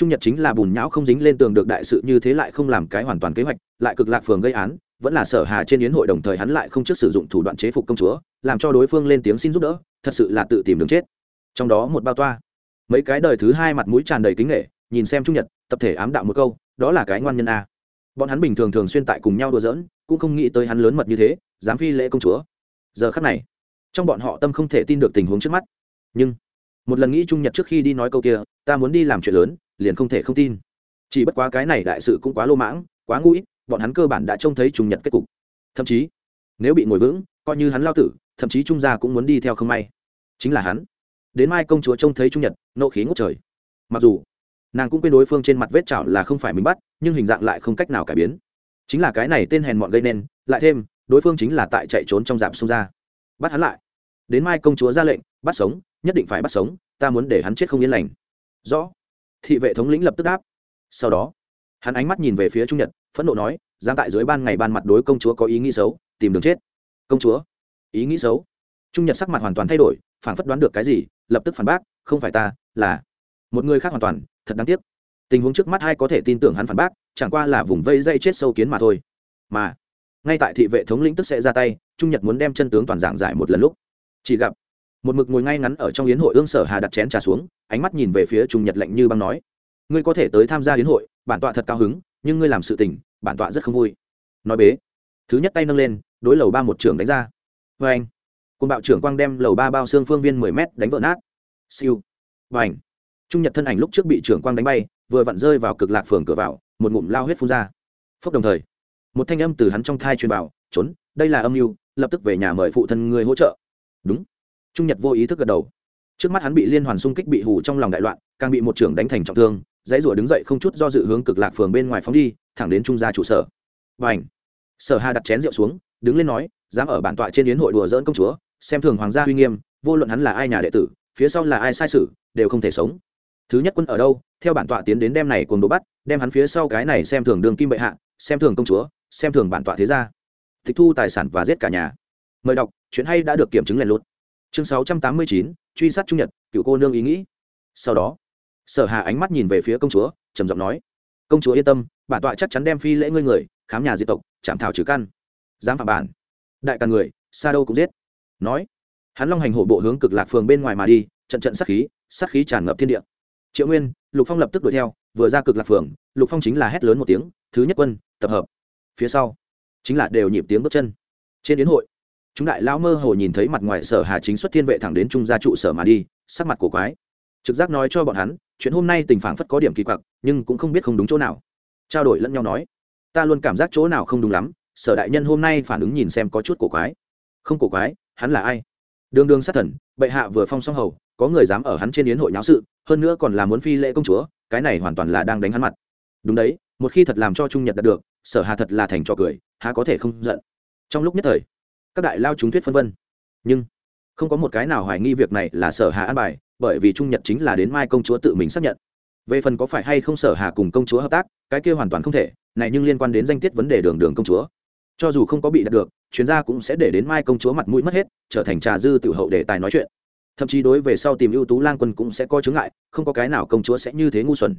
trung nhật chính là bùn nhão không dính lên tường được đại sự như thế lại không làm cái hoàn toàn kế hoạch, lại cực lạc phường gây án, vẫn là sở hà trên yến hội đồng thời hắn lại không trước sử dụng thủ đoạn chế phục công chúa, làm cho đối phương lên tiếng xin giúp đỡ, thật sự là tự tìm đường chết. Trong đó một bao toa. Mấy cái đời thứ hai mặt mũi tràn đầy kính nghệ nhìn xem trung nhật, tập thể ám đạo một câu, đó là cái ngoan nhân a. Bọn hắn bình thường thường xuyên tại cùng nhau đùa giỡn, cũng không nghĩ tới hắn lớn mật như thế, dám phi lễ công chúa. Giờ khắc này, trong bọn họ tâm không thể tin được tình huống trước mắt. Nhưng, một lần nghĩ trung nhật trước khi đi nói câu kia, ta muốn đi làm chuyện lớn liền không thể không tin. Chỉ bất quá cái này đại sự cũng quá lô mãng, quá ngu ít, bọn hắn cơ bản đã trông thấy trung nhật kết cục. Thậm chí, nếu bị ngồi vững, coi như hắn lao tử, thậm chí trung gia cũng muốn đi theo không may. Chính là hắn. Đến mai công chúa trông thấy trung nhật, nộ khí ngút trời. Mặc dù, nàng cũng quên đối phương trên mặt vết chảo là không phải mình bắt, nhưng hình dạng lại không cách nào cải biến. Chính là cái này tên hèn mọn gây nên, lại thêm, đối phương chính là tại chạy trốn trong dạp xung ra bắt hắn lại. Đến mai công chúa ra lệnh, bắt sống, nhất định phải bắt sống, ta muốn để hắn chết không yên lành. Rõ thị vệ thống lĩnh lập tức đáp. Sau đó, hắn ánh mắt nhìn về phía trung nhật, phẫn nộ nói, giang tại dưới ban ngày ban mặt đối công chúa có ý nghĩ xấu, tìm đường chết. Công chúa? Ý nghĩ xấu? Trung nhật sắc mặt hoàn toàn thay đổi, phản phất đoán được cái gì, lập tức phản bác, không phải ta, là một người khác hoàn toàn, thật đáng tiếc. Tình huống trước mắt hai có thể tin tưởng hắn phản bác, chẳng qua là vùng vây dây chết sâu kiến mà thôi. Mà, ngay tại thị vệ thống lĩnh tức sẽ ra tay, trung nhật muốn đem chân tướng toàn giảng giải một lần lúc. Chỉ gặp một mực ngồi ngay ngắn ở trong yến hội ương sở hà đặt chén trà xuống, ánh mắt nhìn về phía trung nhật lạnh như băng nói, ngươi có thể tới tham gia yến hội, bản tọa thật cao hứng, nhưng ngươi làm sự tình, bản tọa rất không vui. Nói bế, thứ nhất tay nâng lên, đối lầu ba một trưởng đánh ra. Vê anh côn bạo trưởng quang đem lầu ba bao xương phương viên mười m đánh vỡ nát. Siêu, và ảnh trung nhật thân ảnh lúc trước bị trưởng quang đánh bay, vừa vặn rơi vào cực lạc phường cửa vào, một ngụm lao huyết phun ra. Phốc đồng thời, một thanh âm từ hắn trong thai truyền vào, trốn, đây là âm mưu, lập tức về nhà mời phụ thân ngươi hỗ trợ. Đúng trung nhật vô ý thức gật đầu. Trước mắt hắn bị liên hoàn xung kích bị hù trong lòng đại loạn, càng bị một trưởng đánh thành trọng thương, dãy rủa đứng dậy không chút do dự hướng cực lạc phường bên ngoài phóng đi, thẳng đến trung gia trụ sở. Và ảnh sở hà đặt chén rượu xuống, đứng lên nói, dám ở bản tọa trên yến hội đùa dỡn công chúa, xem thường hoàng gia uy nghiêm, vô luận hắn là ai nhà đệ tử, phía sau là ai sai sự, đều không thể sống. Thứ nhất quân ở đâu, theo bản tọa tiến đến đem này cùng đồ bắt, đem hắn phía sau cái này xem thường đường kim bệ hạ, xem thường công chúa, xem thường bản tọa thế gia. Tịch thu tài sản và giết cả nhà. Mời đọc, chuyện hay đã được kiểm chứng lèn lút chương sáu trăm tám mươi chín, truy sát trung nhật, cựu cô nương ý nghĩ. Sau đó, sở hà ánh mắt nhìn về phía công chúa, trầm giọng nói, công chúa yên tâm, bản tọa chắc chắn đem phi lễ ngươi người, khám nhà diệt tộc, chạm thảo trừ căn. Dám phạm bản. Đại càng người xa đâu cũng giết. Nói, hắn long hành hổ bộ hướng cực lạc phường bên ngoài mà đi, trận trận sát khí sát khí tràn ngập thiên địa. Triệu nguyên, lục phong lập tức đuổi theo, vừa ra cực lạc phường, lục phong chính là hét lớn một tiếng, thứ nhất quân, tập hợp. Phía sau, chính là đều nhịp tiếng bước chân. Trên đến hội chúng đại lão mơ hồ nhìn thấy mặt ngoài sở hà chính xuất thiên vệ thẳng đến trung gia trụ sở mà đi, sắc mặt cổ quái. Trực giác nói cho bọn hắn, chuyện hôm nay tình phản phất có điểm kỳ quặc, nhưng cũng không biết không đúng chỗ nào. Trao đổi lẫn nhau nói, ta luôn cảm giác chỗ nào không đúng lắm, sở đại nhân hôm nay phản ứng nhìn xem có chút cổ quái. Không cổ quái, hắn là ai? Đường đường sát thần, bệ hạ vừa phong song hầu, có người dám ở hắn trên yến hội nháo sự, hơn nữa còn là muốn phi lễ công chúa, cái này hoàn toàn là đang đánh hắn mặt. Đúng đấy, một khi thật làm cho trung nhật đạt được, sở hà thật là thành trò cười, há có thể không giận. Trong lúc nhất thời các đại lao chúng thuyết phân vân. Nhưng, không có một cái nào hoài nghi việc này là sở hà an bài, bởi vì trung nhật chính là đến mai công chúa tự mình xác nhận. Về phần có phải hay không sở hà cùng công chúa hợp tác, cái kia hoàn toàn không thể, này nhưng liên quan đến danh tiết vấn đề đường đường công chúa. Cho dù không có bị đạt được, chuyên gia cũng sẽ để đến mai công chúa mặt mũi mất hết, trở thành trà dư tiểu hậu để tài nói chuyện. Thậm chí đối về sau tìm ưu tú lang quân cũng sẽ có chướng ngại, không có cái nào công chúa sẽ như thế ngu xuẩn.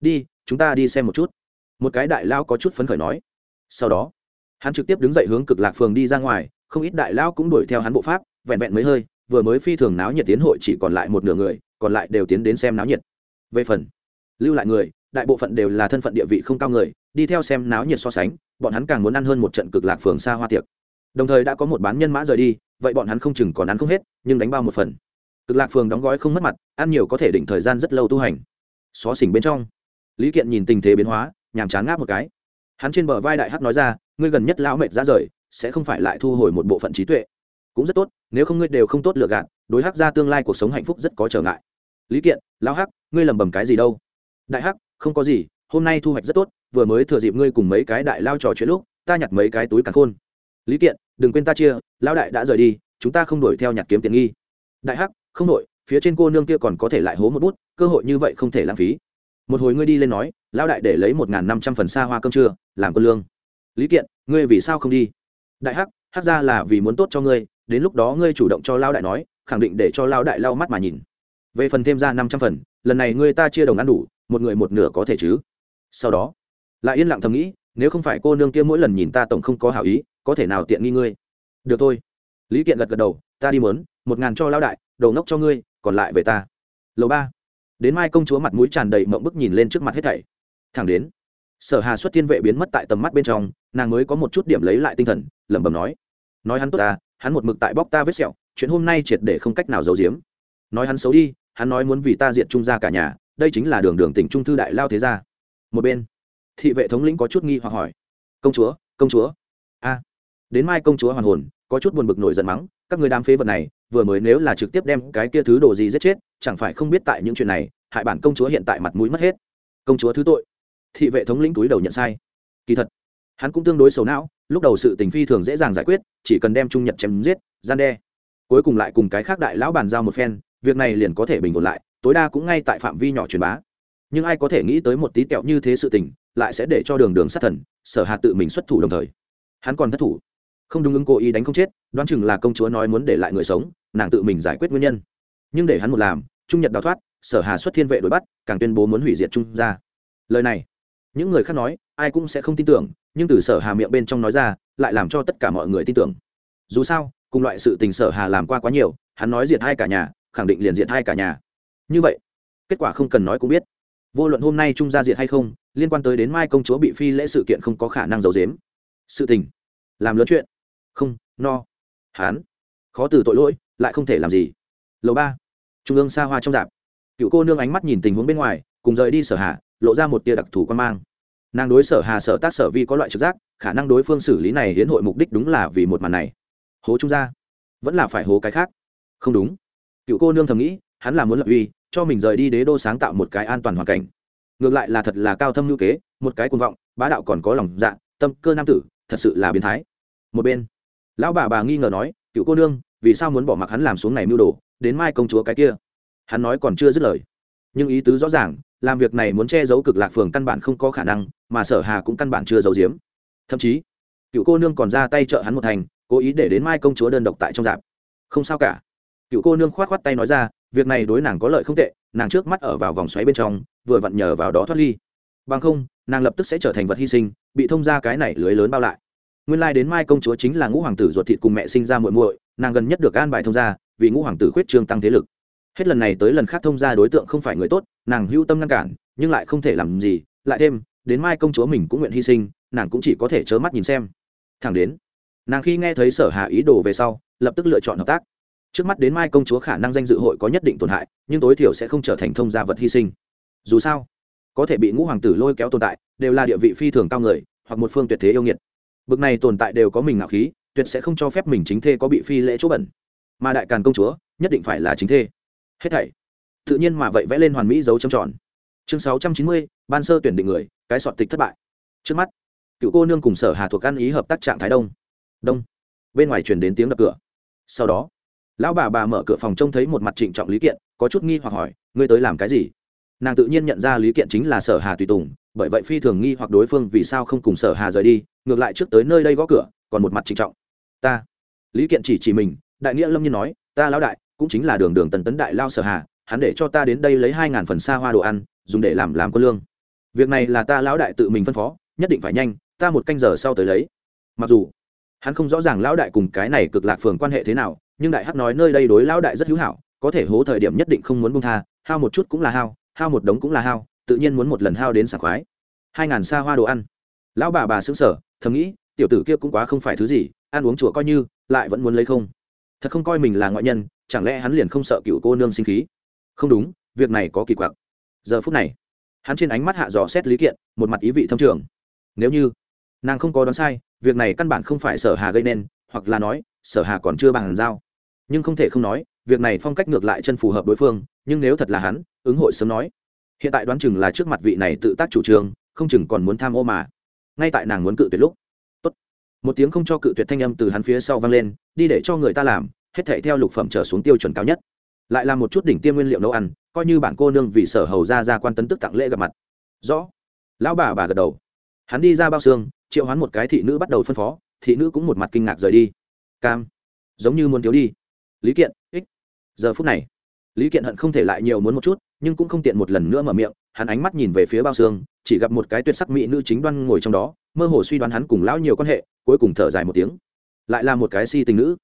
Đi, chúng ta đi xem một chút. Một cái đại lao có chút phấn khởi nói. Sau đó, hắn trực tiếp đứng dậy hướng cực lạc phường đi ra ngoài không ít đại lao cũng đuổi theo hắn bộ pháp, vẹn vẹn mấy hơi, vừa mới phi thường náo nhiệt tiến hội chỉ còn lại một nửa người, còn lại đều tiến đến xem náo nhiệt. Về phần lưu lại người, đại bộ phận đều là thân phận địa vị không cao người, đi theo xem náo nhiệt so sánh, bọn hắn càng muốn ăn hơn một trận cực lạc phường xa hoa tiệc. Đồng thời đã có một bán nhân mã rời đi, vậy bọn hắn không chừng còn ăn không hết, nhưng đánh bao một phần. Cực lạc phường đóng gói không mất mặt, ăn nhiều có thể định thời gian rất lâu tu hành. Xó xỉnh bên trong, lý kiện nhìn tình thế biến hóa, nhàm chán ngáp một cái. Hắn trên bờ vai đại hắc nói ra, ngươi gần nhất lão mệt ra rời sẽ không phải lại thu hồi một bộ phận trí tuệ. Cũng rất tốt, nếu không ngươi đều không tốt lựa gạt, đối hắc ra tương lai cuộc sống hạnh phúc rất có trở ngại. Lý kiện, lão hắc, ngươi lầm bầm cái gì đâu? Đại hắc, không có gì, hôm nay thu hoạch rất tốt, vừa mới thừa dịp ngươi cùng mấy cái đại lao trò chuyện lúc, ta nhặt mấy cái túi càn khôn. Lý kiện, đừng quên ta chia, lão đại đã rời đi, chúng ta không đuổi theo nhặt kiếm tiền nghi. Đại hắc, không đội phía trên cô nương kia còn có thể lại hố một bút, cơ hội như vậy không thể lãng phí. Một hồi ngươi đi lên nói, lão đại để lấy một n g h n năm trăm phần xa hoa cơm trưa, làm quân lương. Lý kiện, ngươi vì sao không đi? Đại hắc hắc ra là vì muốn tốt cho ngươi, đến lúc đó ngươi chủ động cho lao đại nói, khẳng định để cho lao đại lau mắt mà nhìn. Về phần thêm ra năm trăm phần, lần này ngươi ta chia đồng ăn đủ, một người một nửa có thể chứ? Sau đó, lại yên lặng thầm nghĩ, nếu không phải cô nương kia mỗi lần nhìn ta tổng không có hảo ý, có thể nào tiện nghi ngươi? Được thôi. Lý kiện gật gật đầu, ta đi mớn, một ngàn cho lao đại đầu ngốc cho ngươi, còn lại về ta. Lầu ba. Đến mai công chúa mặt mũi tràn đầy mộng bức nhìn lên trước mặt hết thảy. Thẳng đến, sở hà xuất thiên vệ biến mất tại tầm mắt bên trong, nàng mới có một chút điểm lấy lại tinh thần lẩm bẩm nói. Nói hắn tốt ta, hắn một mực tại bóc ta vết sẹo, chuyện hôm nay triệt để không cách nào giấu giếm. Nói hắn xấu đi, hắn nói muốn vì ta diệt trung ra cả nhà, đây chính là đường đường tỉnh trung thư đại lao thế gia. Một bên, thị vệ thống lĩnh có chút nghi hoặc hỏi. Công chúa công chúa. A. Đến mai công chúa hoàn hồn, có chút buồn bực nổi giận mắng, các người đam phế vật này, vừa mới nếu là trực tiếp đem cái kia thứ đồ gì giết chết, chẳng phải không biết tại những chuyện này, hại bản công chúa hiện tại mặt mũi mất hết. Công chúa thứ tội. Thị vệ thống lĩnh túi đầu nhận sai. Kỳ thật hắn cũng tương đối xấu não, lúc đầu sự tình phi thường dễ dàng giải quyết, chỉ cần đem trung nhật chém giết, gian đe. Cuối cùng lại cùng cái khác đại lão bàn giao một phen, việc này liền có thể bình ổn lại, tối đa cũng ngay tại phạm vi nhỏ truyền bá. Nhưng ai có thể nghĩ tới một tí tẹo như thế sự tình, lại sẽ để cho đường đường sát thần, sở hạ tự mình xuất thủ đồng thời. Hắn còn thất thủ. Không đúng ứng cố ý đánh không chết, đoán chừng là công chúa nói muốn để lại người sống, nàng tự mình giải quyết nguyên nhân. Nhưng để hắn một làm, trung nhật đào thoát, sở hà xuất thiên vệ đuổi bắt, càng tuyên bố muốn hủy diệt trung ra lời này, những người khác nói, ai cũng sẽ không tin tưởng nhưng từ sở hà miệng bên trong nói ra, lại làm cho tất cả mọi người tin tưởng. Dù sao, cùng loại sự tình sở hà làm qua quá nhiều, hắn nói diệt hai cả nhà, khẳng định liền diệt hai cả nhà. Như vậy, kết quả không cần nói cũng biết. Vô luận hôm nay trung gia diệt hay không, liên quan tới đến mai công chúa bị phi lễ sự kiện không có khả năng giấu giếm. Sự tình, làm lớn chuyện. Không, no. Hán, khó từ tội lỗi, lại không thể làm gì. Lầu ba, trung ương xa hoa trong dạp. Cựu cô nương ánh mắt nhìn tình huống bên ngoài, cùng rời đi sở hạ lộ ra một tia đặc thù quan mang nàng đối sở hà sở tác sở vi có loại trực giác, khả năng đối phương xử lý này hiến hội mục đích đúng là vì một màn này. Hố trung gia. Vẫn là phải hố cái khác. Không đúng. Cựu cô nương thầm nghĩ, hắn là muốn lập uy, cho mình rời đi đế đô sáng tạo một cái an toàn hoàn cảnh. Ngược lại là thật là cao thâm lưu kế, một cái cuồng vọng, bá đạo còn có lòng dạ tâm cơ nam tử, thật sự là biến thái. Một bên, lão bà bà nghi ngờ nói, cựu cô nương, vì sao muốn bỏ mặc hắn làm xuống này mưu đồ, đến mai công chúa cái kia? Hắn nói còn chưa dứt lời, nhưng ý tứ rõ ràng làm việc này muốn che giấu cực lạc phường căn bản không có khả năng, mà sở hà cũng căn bản chưa giấu giếm. Thậm chí, cựu cô nương còn ra tay trợ hắn một thành, cố ý để đến mai công chúa đơn độc tại trong dạp. Không sao cả. Cựu cô nương khoát khoát tay nói ra, việc này đối nàng có lợi không tệ, nàng trước mắt ở vào vòng xoáy bên trong, vừa vặn nhờ vào đó thoát ly. Bằng không, nàng lập tức sẽ trở thành vật hy sinh, bị thông ra cái này lưới lớn bao lại. Nguyên lai、like、đến mai công chúa chính là ngũ hoàng tử ruột thịt cùng mẹ sinh ra muội muội, nàng gần nhất được an bài thông ra vì ngũ hoàng tử khuyết trương tăng thế lực hết lần này tới lần khác thông ra đối tượng không phải người tốt, nàng hưu tâm ngăn cản, nhưng lại không thể làm gì, lại thêm, đến mai công chúa mình cũng nguyện hy sinh, nàng cũng chỉ có thể trớ mắt nhìn xem. Thẳng đến, nàng khi nghe thấy sở hà ý đồ về sau, lập tức lựa chọn hợp tác. Trước mắt đến mai công chúa khả năng danh dự hội có nhất định tổn hại, nhưng tối thiểu sẽ không trở thành thông gia vật hy sinh. Dù sao, có thể bị ngũ hoàng tử lôi kéo tồn tại, đều là địa vị phi thường cao người, hoặc một phương tuyệt thế yêu nghiệt. Bực này tồn tại đều có mình ngạo khí, tuyệt sẽ không cho phép mình chính thê có bị phi lễ chỗ bẩn. Mà đại càn công chúa, nhất định phải là chính thê hết thảy. Tự nhiên mà vậy vẽ lên hoàn mỹ dấu trầm tròn. Chương sáu trăm chín mươi, ban sơ tuyển định người, cái soạn tịch thất bại. Trước mắt, cựu cô nương cùng sở hà thuộc ăn ý hợp tác trạng thái đông. Đông. Bên ngoài truyền đến tiếng đập cửa. Sau đó, lão bà bà mở cửa phòng trông thấy một mặt trịnh trọng lý kiện, có chút nghi hoặc hỏi, ngươi tới làm cái gì? Nàng tự nhiên nhận ra lý kiện chính là sở hà tùy tùng, bởi vậy phi thường nghi hoặc đối phương vì sao không cùng sở hà rời đi, ngược lại trước tới nơi đây gõ cửa, còn một mặt trịnh trọng. Ta. Lý kiện chỉ chỉ mình, đại nghĩa lâm nhiên nói, ta lão đại cũng chính là đường đường tần tấn đại lao sở hà, hắn để cho ta đến đây lấy hai ngàn phần xa hoa đồ ăn, dùng để làm làm quân lương. Việc này là ta lão đại tự mình phân phó, nhất định phải nhanh, ta một canh giờ sau tới lấy. Mặc dù, hắn không rõ ràng lão đại cùng cái này cực lạc phường quan hệ thế nào, nhưng đại hắc nói nơi đây đối lão đại rất hữu hảo, có thể hố thời điểm nhất định không muốn buông tha, hao một chút cũng là hao hao một đống cũng là hao, tự nhiên muốn một lần hao đến sảng khoái. Hai ngàn xa hoa đồ ăn. Lão bà bà xứng sở thầm nghĩ, tiểu tử kia cũng quá không phải thứ gì, ăn uống chùa coi như, lại vẫn muốn lấy không. Thật không coi mình là ngoại nhân chẳng lẽ hắn liền không sợ cựu cô nương sinh khí? Không đúng, việc này có kỳ quặc. Giờ phút này, hắn trên ánh mắt hạ dò xét lý kiện, một mặt ý vị thâm trường. Nếu như nàng không có đoán sai, việc này căn bản không phải sở hà gây nên, hoặc là nói, sở hà còn chưa bàn giao. Nhưng không thể không nói, việc này phong cách ngược lại chân phù hợp đối phương, nhưng nếu thật là hắn, ứng hội sớm nói. Hiện tại đoán chừng là trước mặt vị này tự tác chủ trương, không chừng còn muốn tham ô mà. Ngay tại nàng muốn cự tuyệt lúc. Tốt. một tiếng không cho cự tuyệt thanh âm từ hắn phía sau vang lên, đi để cho người ta làm hết thảy theo lục phẩm trở xuống tiêu chuẩn cao nhất. Lại làm một chút đỉnh tiêm nguyên liệu nấu ăn, coi như bản cô nương vì sở hầu ra ra quan tấn tức tặng lễ gặp mặt. Rõ. Lão bà bà gật đầu. Hắn đi ra bao xương, triệu hoán một cái thị nữ bắt đầu phân phó, thị nữ cũng một mặt kinh ngạc rời đi. Cam. Giống như muốn thiếu đi. Lý kiện, ích. Giờ phút này, lý kiện hận không thể lại nhiều muốn một chút, nhưng cũng không tiện một lần nữa mở miệng, hắn ánh mắt nhìn về phía bao xương, chỉ gặp một cái tuyệt sắc mỹ nữ chính đoan ngồi trong đó, mơ hồ suy đoán hắn cùng lão nhiều quan hệ, cuối cùng thở dài một tiếng. Lại là một cái si tình nữ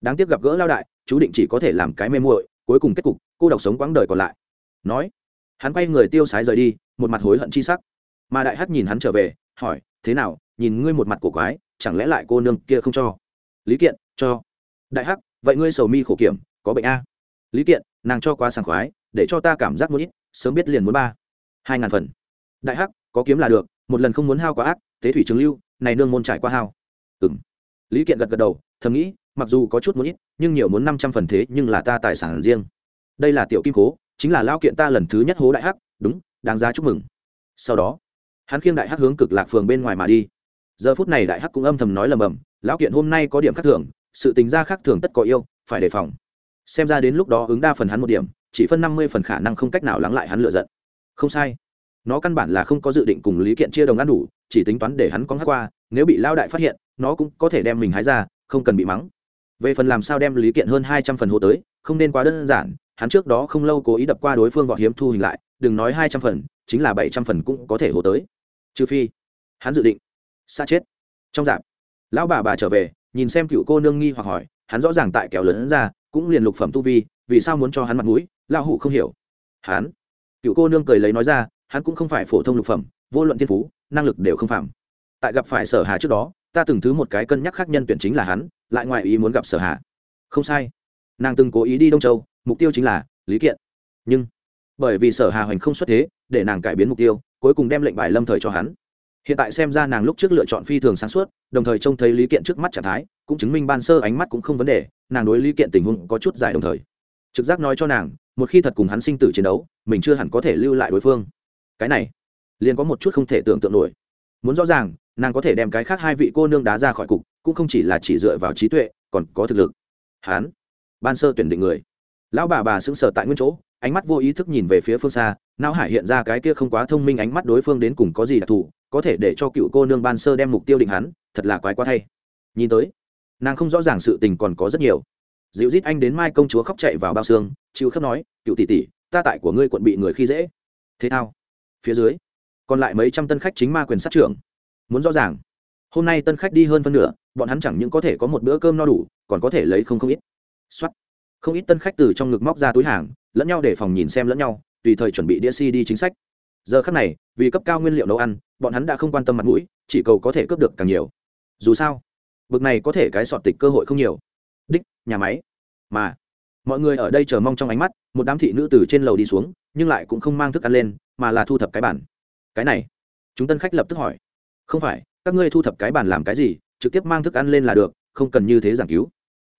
đáng tiếc gặp gỡ lao đại, chú định chỉ có thể làm cái mê muội, cuối cùng kết cục, cô độc sống quãng đời còn lại. Nói, hắn quay người tiêu sái rời đi, một mặt hối hận chi sắc. Mà đại hắc nhìn hắn trở về, hỏi, thế nào, nhìn ngươi một mặt cổ quái, chẳng lẽ lại cô nương kia không cho? Lý kiện, cho. Đại hắc, vậy ngươi sầu mi khổ kiểm, có bệnh a? Lý kiện, nàng cho quá sảng khoái, để cho ta cảm giác muốn ít, sớm biết liền muốn ba, hai ngàn phần. Đại hắc, có kiếm là được, một lần không muốn hao quá ác tế thủy trường lưu, này nương môn trải qua hao. Ừ m lý kiện gật gật đầu, thầm nghĩ mặc dù có chút muốn ít, nhưng nhiều muốn năm trăm phần thế nhưng là ta tài sản riêng. Đây là tiểu kim cố chính là lao kiện ta lần thứ nhất hố đại hắc, đúng, đáng giá chúc mừng. Sau đó, hắn khiêng đại hắc hướng cực lạc phường bên ngoài mà đi. Giờ phút này đại hắc cũng âm thầm nói lầm bầm, lão kiện hôm nay có điểm khác thường, sự tính ra khác thường tất có yêu, phải đề phòng. Xem ra đến lúc đó ứng đa phần hắn một điểm, chỉ phân năm mươi phần khả năng không cách nào lắng lại hắn lựa giận. Không sai. Nó căn bản là không có dự định cùng lý kiện chia đồng ăn đủ, chỉ tính toán để hắn có hát qua, nếu bị lao đại phát hiện, nó cũng có thể đem mình hái ra, không cần bị mắng về phần làm sao đem lý kiện hơn hai trăm phần hô tới, không nên quá đơn giản, hắn trước đó không lâu cố ý đập qua đối phương võ hiếm thu hình lại, đừng nói hai trăm phần, chính là bảy trăm phần cũng có thể hô tới. Trừ phi, hắn dự định xa chết. Trong dạp lão bà bà trở về, nhìn xem cựu cô nương nghi hoặc hỏi, hắn rõ ràng tại kéo lớn ra, cũng liền lục phẩm tu vi, vì sao muốn cho hắn mặt mũi, lão hủ không hiểu. Hắn, cựu cô nương cười lấy nói ra, hắn cũng không phải phổ thông lục phẩm, vô luận thiên phú, năng lực đều không phạm. Tại gặp phải sở hà trước đó ta từng thứ một cái cân nhắc khác nhân tuyển chính là hắn, lại ngoài ý muốn gặp sở hà. Không sai. Nàng từng cố ý đi đông châu, mục tiêu chính là lý kiện. Nhưng, bởi vì sở hà hoành không xuất thế, để nàng cải biến mục tiêu, cuối cùng đem lệnh bài lâm thời cho hắn. Hiện tại xem ra nàng lúc trước lựa chọn phi thường sáng suốt, đồng thời trông thấy lý kiện trước mắt trạng thái, cũng chứng minh ban sơ ánh mắt cũng không vấn đề, nàng đối lý kiện tình huống có chút dài đồng thời. Trực giác nói cho nàng, một khi thật cùng hắn sinh tử chiến đấu, mình chưa hẳn có thể lưu lại đối phương. Cái này, liền có một chút không thể tưởng tượng nổi. Muốn rõ ràng nàng có thể đem cái khác hai vị cô nương đá ra khỏi cục, cũng không chỉ là chỉ dựa vào trí tuệ, còn có thực lực. Hán, ban sơ tuyển định người. Lão bà bà sững sờ tại nguyên chỗ, ánh mắt vô ý thức nhìn về phía phương xa, não hải hiện ra cái kia không quá thông minh ánh mắt đối phương đến cùng có gì đặc thù, có thể để cho cựu cô nương ban sơ đem mục tiêu định hắn, thật là quái quá thay. Nhìn tới, nàng không rõ ràng sự tình còn có rất nhiều. Dịu rít anh đến mai công chúa khóc chạy vào bao xương, chịu khóc nói, cựu tỷ tỷ, ta tại của ngươi quận bị người khi dễ. Thế thao. Phía dưới, còn lại mấy trăm tân khách chính ma quyền sát trưởng muốn rõ ràng. Hôm nay tân khách đi hơn phân nửa, bọn hắn chẳng những có thể có một bữa cơm no đủ, còn có thể lấy không không ít. Xuất không ít tân khách từ trong ngực móc ra túi hàng, lẫn nhau để phòng nhìn xem lẫn nhau, tùy thời chuẩn bị đĩa si đi chính sách. Giờ khắc này, vì cấp cao nguyên liệu nấu ăn, bọn hắn đã không quan tâm mặt mũi, chỉ cầu có thể cướp được càng nhiều. Dù sao, bực này có thể cái sọt tịch cơ hội không nhiều. Đích, nhà máy. Mà, mọi người ở đây chờ mong trong ánh mắt, một đám thị nữ từ trên lầu đi xuống, nhưng lại cũng không mang thức ăn lên, mà là thu thập cái bản cái này, chúng tân khách lập tức hỏi không phải, các ngươi thu thập cái bàn làm cái gì, trực tiếp mang thức ăn lên là được, không cần như thế giảng cứu.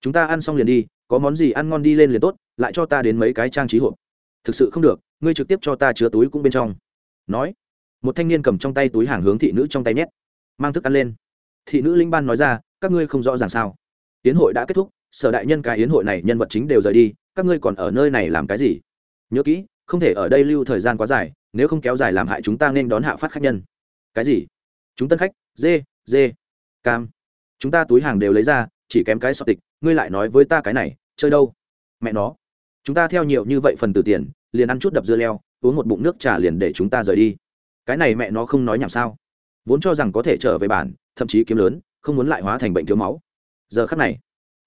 Chúng ta ăn xong liền đi, có món gì ăn ngon đi lên liền tốt, lại cho ta đến mấy cái trang trí hộp. Thực sự không được, ngươi trực tiếp cho ta chứa túi cũng bên trong. Nói, một thanh niên cầm trong tay túi hàng hướng thị nữ trong tay nhét, mang thức ăn lên. Thị nữ linh ban nói ra, các ngươi không rõ ràng sao. Yến hội đã kết thúc, sở đại nhân cái yến hội này nhân vật chính đều rời đi, các ngươi còn ở nơi này làm cái gì? Nhớ kỹ, không thể ở đây lưu thời gian quá dài, nếu không kéo dài làm hại chúng ta nên đón hạ phát khách nhân. Cái gì? Chúng tân khách, dê dê, cam. Chúng ta túi hàng đều lấy ra, chỉ kém cái sọt tịch, ngươi lại nói với ta cái này, chơi đâu? Mẹ nó. Chúng ta theo nhiều như vậy phần từ tiền, liền ăn chút đập dưa leo, uống một bụng nước trà liền để chúng ta rời đi. Cái này mẹ nó không nói nhảm sao? Vốn cho rằng có thể trở về bản, thậm chí kiếm lớn, không muốn lại hóa thành bệnh thiếu máu. Giờ khắc này,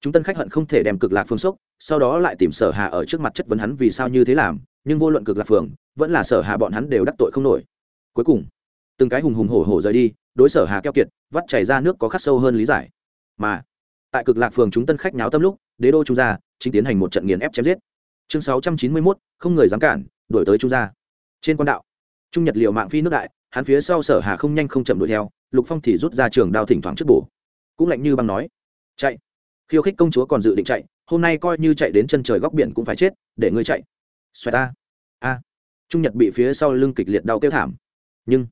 chúng tân khách hận không thể đem cực lạc phương sốc, sau đó lại tìm sở hà ở trước mặt chất vấn hắn vì sao như thế làm, nhưng vô luận cực lạc phường, vẫn là sở hà bọn hắn đều đắc tội không nổi. Cuối cùng, từng cái hùng hùng hổ hổ rời đi đối sở hà keo kiệt vắt chảy ra nước có khắc sâu hơn lý giải. Mà tại cực lạc phường chúng tân khách nháo tâm lúc đế đô trung gia chính tiến hành một trận nghiền ép chém giết. Chương 691, không người dám cản đuổi tới trung gia. Trên quan đạo trung nhật liều mạng phi nước đại hắn phía sau sở hà không nhanh không chậm đuổi theo lục phong thì rút ra trường đao thỉnh thoảng trước bổ. Cũng lạnh như băng nói chạy. Khiêu khích công chúa còn dự định chạy hôm nay coi như chạy đến chân trời góc biển cũng phải chết để ngươi chạy. Xoẹt a a. Trung nhật bị phía sau lưng kịch liệt đau kêu thảm. Nhưng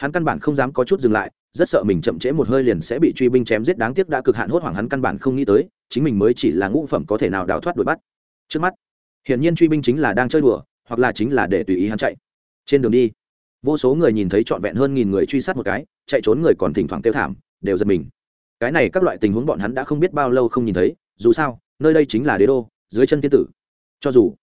hắn căn bản không dám có chút dừng lại, rất sợ mình chậm trễ một hơi liền sẽ bị truy binh chém giết đáng tiếc đã cực hạn hốt hoảng hắn căn bản không nghĩ tới, chính mình mới chỉ là ngũ phẩm có thể nào đào thoát đuổi bắt. Trước mắt, hiển nhiên truy binh chính là đang chơi đùa, hoặc là chính là để tùy ý hắn chạy. Trên đường đi, vô số người nhìn thấy trọn vẹn hơn nghìn người truy sát một cái, chạy trốn người còn thỉnh thoảng kêu thảm, đều giật mình. Cái này các loại tình huống bọn hắn đã không biết bao lâu không nhìn thấy, dù sao, nơi đây chính là đế đô, dưới chân thiên tử. Cho dù,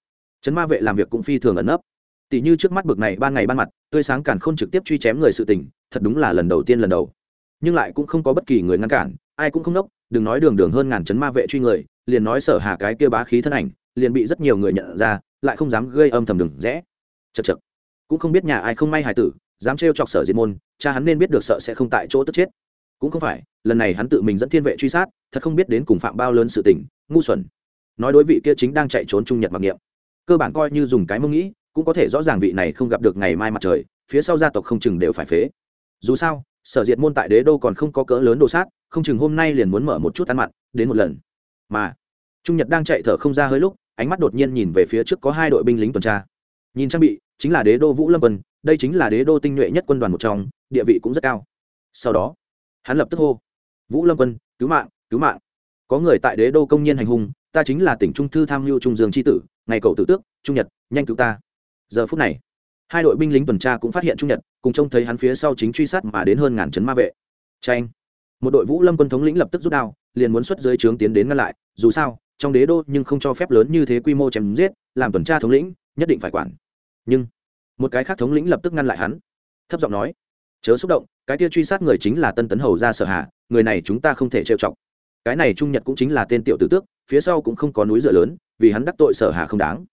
trấn ma vệ làm việc cũng phi thường ẩn nấp tỷ như trước mắt bực này ban ngày ban mặt, tươi sáng càn khôn trực tiếp truy chém người sự tình, thật đúng là lần đầu tiên lần đầu. Nhưng lại cũng không có bất kỳ người ngăn cản, ai cũng không nốc, đừng nói đường đường hơn ngàn chấn ma vệ truy người, liền nói sở hà cái kia bá khí thân ảnh, liền bị rất nhiều người nhận ra, lại không dám gây âm thầm đừng rẽ. Chật chật cũng không biết nhà ai không may hài tử, dám trêu chọc sở diệt môn, cha hắn nên biết được sợ sẽ không tại chỗ tức chết. Cũng không phải, lần này hắn tự mình dẫn thiên vệ truy sát, thật không biết đến cùng phạm bao lớn sự tình, ngu xuẩn. Nói đối vị kia chính đang chạy trốn trung nhật mặc niệm. Cơ bản coi như dùng cái mông nghĩ cũng có thể rõ ràng vị này không gặp được ngày mai mặt trời, phía sau gia tộc không chừng đều phải phế. Dù sao, sở diệt môn tại đế đô còn không có cỡ lớn đồ sát, không chừng hôm nay liền muốn mở một chút ăn mặn, đến một lần. Mà, trung nhật đang chạy thở không ra hơi lúc, ánh mắt đột nhiên nhìn về phía trước có hai đội binh lính tuần tra. Nhìn trang bị, chính là đế đô vũ lâm quân, đây chính là đế đô tinh nhuệ nhất quân đoàn một trong, địa vị cũng rất cao. Sau đó, hắn lập tức hô, vũ lâm quân, cứu mạng cứu mạng. Có người tại đế đô công nhiên hành hung, ta chính là tỉnh trung thư tham mưu trung dương tri tử, ngày cậu tử tước, trung nhật, nhanh cứu ta giờ phút này, hai đội binh lính tuần tra cũng phát hiện trung nhật, cùng trông thấy hắn phía sau chính truy sát mà đến hơn ngàn chấn ma vệ. Tranh một đội vũ lâm quân thống lĩnh lập tức rút đao, liền muốn xuất dưới trướng tiến đến ngăn lại. Dù sao, trong đế đô nhưng không cho phép lớn như thế quy mô chém giết, làm tuần tra thống lĩnh, nhất định phải quản. Nhưng, một cái khác thống lĩnh lập tức ngăn lại hắn. Thấp giọng nói, chớ xúc động, cái kia truy sát người chính là tân tấn hầu ra sở hạ người này chúng ta không thể trêu chọc. Cái này trung nhật cũng chính là tên tiểu tử tước, phía sau cũng không có núi dựa lớn, vì hắn đắc tội sở hạ không đáng.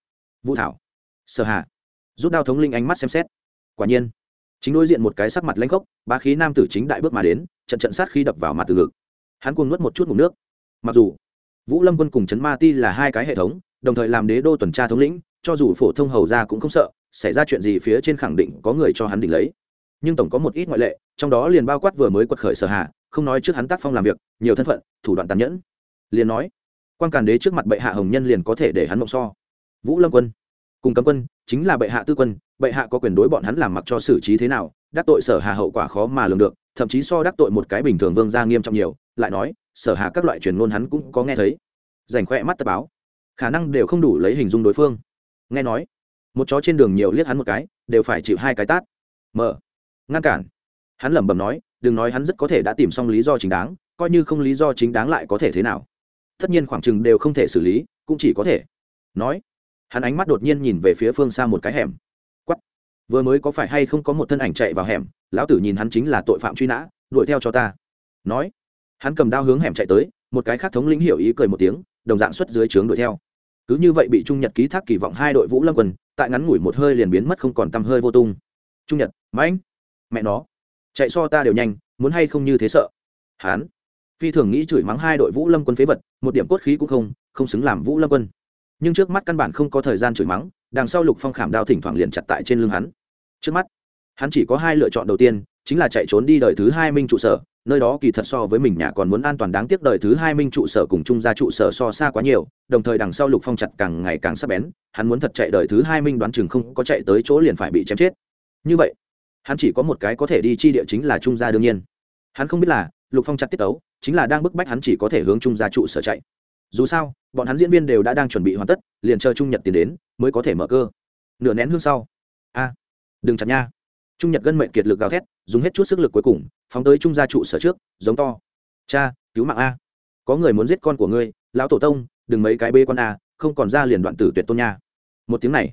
Vũ thảo, sở hạ rút đao thống linh ánh mắt xem xét. Quả nhiên, chính đối diện một cái sắc mặt lãnh khốc ba khí nam tử chính đại bước mà đến, trận trận sát khi đập vào mặt từ ngực. Hắn cuồng nuốt một chút ngủ nước. Mặc dù, vũ lâm quân cùng trấn ma ti là hai cái hệ thống, đồng thời làm đế đô tuần tra thống lĩnh, cho dù phổ thông hầu ra cũng không sợ, xảy ra chuyện gì phía trên khẳng định có người cho hắn định lấy. Nhưng tổng có một ít ngoại lệ, trong đó liền bao quát vừa mới quật khởi sở hạ không nói trước hắn tác phong làm việc, nhiều thân phận, thủ đoạn tàn nhẫn. Liền nói quan càn đế trước mặt bệ hạ hồng nhân liền có thể để hắn mộng so. Vũ lâm quân, cùng cấm quân chính là bệ hạ tư quân, bệ hạ có quyền đối bọn hắn làm mặc cho xử trí thế nào, đắc tội sở hà hậu quả khó mà lường được, thậm chí so đắc tội một cái bình thường vương gia nghiêm trọng nhiều, lại nói, sở hà các loại truyền ngôn hắn cũng có nghe thấy. Rảnh khỏe mắt tập báo. Khả năng đều không đủ lấy hình dung đối phương. Nghe nói, một chó trên đường nhiều liếc hắn một cái, đều phải chịu hai cái tát. Mở. Ngăn cản. Hắn lẩm bẩm nói, đừng nói hắn rất có thể đã tìm xong lý do chính đáng, coi như không lý do chính đáng lại có thể thế nào. Tất nhiên khoảng chừng đều không thể xử lý, cũng chỉ có thể nói hắn ánh mắt đột nhiên nhìn về phía phương xa một cái hẻm. Quắp vừa mới có phải hay không có một thân ảnh chạy vào hẻm, lão tử nhìn hắn chính là tội phạm truy nã, đuổi theo cho ta. Nói. Hắn cầm đao hướng hẻm chạy tới, một cái khác thống lĩnh hiểu ý cười một tiếng, đồng dạng xuất dưới trướng đuổi theo. Cứ như vậy bị trung nhật ký thác kỳ vọng hai đội vũ lâm quân, tại ngắn ngủi một hơi liền biến mất không còn tăm hơi vô tung. Trung nhật mãnh mẹ nó, chạy so ta đều nhanh, muốn hay không như thế sợ? Hán phi thường nghĩ chửi mắng hai đội vũ lâm quân phế vật, một điểm cốt khí cũng không không xứng làm vũ lâm quân nhưng trước mắt căn bản không có thời gian chửi mắng, đằng sau lục phong khảm đao thỉnh thoảng liền chặt tại trên lưng hắn. Trước mắt, hắn chỉ có hai lựa chọn đầu tiên, chính là chạy trốn đi đời thứ hai minh trụ sở, nơi đó kỳ thật so với mình nhà còn muốn an toàn đáng tiếc đời thứ hai minh trụ sở cùng chung ra trụ sở so xa quá nhiều, đồng thời đằng sau lục phong chặt càng ngày càng sắp bén, hắn muốn thật chạy đời thứ hai minh đoán chừng không có chạy tới chỗ liền phải bị chém chết. Như vậy, hắn chỉ có một cái có thể đi chi địa chính là trung gia đương nhiên. Hắn không biết là, lục phong chặt tiết tấu, chính là đang bức bách hắn chỉ có thể hướng trung gia trụ sở chạy dù sao, bọn hắn diễn viên đều đã đang chuẩn bị hoàn tất, liền chờ trung nhật tiền đến mới có thể mở cơ. Nửa nén hương sau. A, đừng chặt nha. Trung nhật gân mệnh kiệt lực gào thét, dùng hết chút sức lực cuối cùng, phóng tới trung gia trụ sở trước, giống to. Cha, cứu mạng a. Có người muốn giết con của ngươi, lão tổ tông, đừng mấy cái bê con a, không còn ra liền đoạn tử tuyệt tôn nha. Một tiếng này,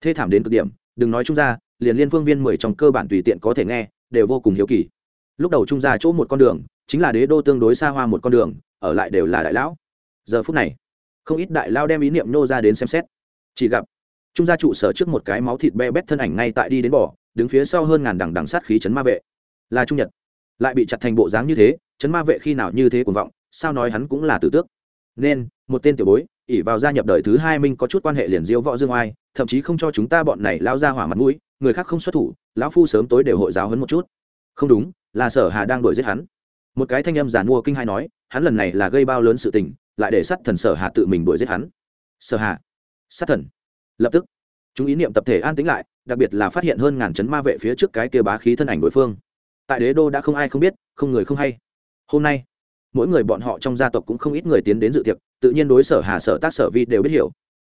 thê thảm đến cực điểm, đừng nói trung gia, liền liên phương viên mười trong cơ bản tùy tiện có thể nghe, đều vô cùng hiếu kỳ. Lúc đầu trung gia chỗ một con đường, chính là đế đô tương đối xa hoa một con đường, ở lại đều là đại lão giờ phút này, không ít đại lao đem ý niệm nô ra đến xem xét. Chỉ gặp, trung gia trụ sở trước một cái máu thịt be bét thân ảnh ngay tại đi đến bỏ đứng phía sau hơn ngàn đằng đằng sát khí chấn ma vệ. Là trung nhật. Lại bị chặt thành bộ dáng như thế, chấn ma vệ khi nào như thế cuồng vọng, sao nói hắn cũng là tử tước. Nên, một tên tiểu bối ỉ vào gia nhập đời thứ hai minh có chút quan hệ liền diễu võ dương oai, thậm chí không cho chúng ta bọn này lao ra hỏa mặt mũi, người khác không xuất thủ, lão phu sớm tối đều hội giáo hấn một chút. Không đúng, là sở hà đang đuổi giết hắn. Một cái thanh âm giàn mua kinh hai nói, hắn lần này là gây bao lớn sự tình lại để sát thần sở hà tự mình đuổi giết hắn. Sở hà. Sát thần. Lập tức, chúng ý niệm tập thể an tĩnh lại, đặc biệt là phát hiện hơn ngàn chấn ma vệ phía trước cái kia bá khí thân ảnh đối phương. Tại đế đô đã không ai không biết, không người không hay. Hôm nay, mỗi người bọn họ trong gia tộc cũng không ít người tiến đến dự tiệc, tự nhiên đối sở hà, sở tác, sở vi đều biết hiểu.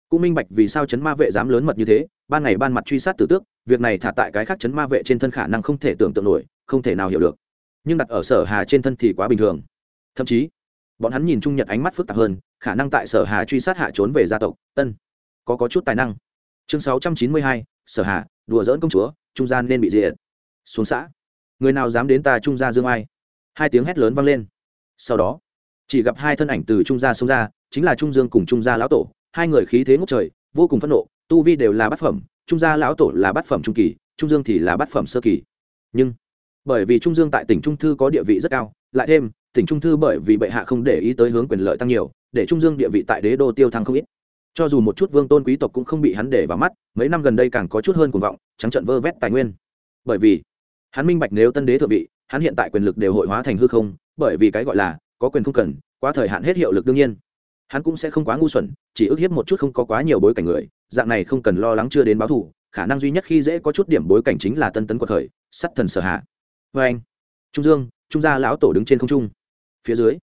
Cũng minh bạch vì sao chấn ma vệ dám lớn mật như thế, ban ngày ban mặt truy sát tử tước, việc này thả tại cái khác chấn ma vệ trên thân khả năng không thể tưởng tượng nổi, không thể nào hiểu được. Nhưng đặt ở sở hà trên thân thì quá bình thường. Thậm chí bọn hắn nhìn trung nhật ánh mắt phức tạp hơn khả năng tại sở hà truy sát hạ trốn về gia tộc. Ân có có chút tài năng. Chương 692, sở hà đùa dỡn công chúa trung gian nên bị diệt. Xuống xã. Người nào dám đến ta trung gia dương ai? Hai tiếng hét lớn vang lên. Sau đó chỉ gặp hai thân ảnh từ trung gia xông ra chính là trung dương cùng trung gia lão tổ. Hai người khí thế ngốc trời vô cùng phẫn nộ tu vi đều là bát phẩm trung gia lão tổ là bát phẩm trung kỳ trung dương thì là bát phẩm sơ kỳ. Nhưng bởi vì trung dương tại tỉnh trung thư có địa vị rất cao lại thêm tỉnh trung thư bởi vì bệ hạ không để ý tới hướng quyền lợi tăng nhiều, để trung dương địa vị tại đế đô tiêu thăng không ít. Cho dù một chút vương tôn quý tộc cũng không bị hắn để vào mắt, mấy năm gần đây càng có chút hơn cuồng vọng, trắng trận vơ vét tài nguyên. Bởi vì, hắn minh bạch nếu tân đế thượng vị, hắn hiện tại quyền lực đều hội hóa thành hư không, bởi vì cái gọi là, có quyền không cần, quá thời hạn hết hiệu lực đương nhiên. Hắn cũng sẽ không quá ngu xuẩn, chỉ ức hiếp một chút không có quá nhiều bối cảnh người, dạng này không cần lo lắng chưa đến báo thù, khả năng duy nhất khi dễ có chút điểm bối cảnh chính là tân tấn của thời sắt thần sở hạ. Vê anh, trung dương, trung gia lão tổ đứng trên không trung phía dưới.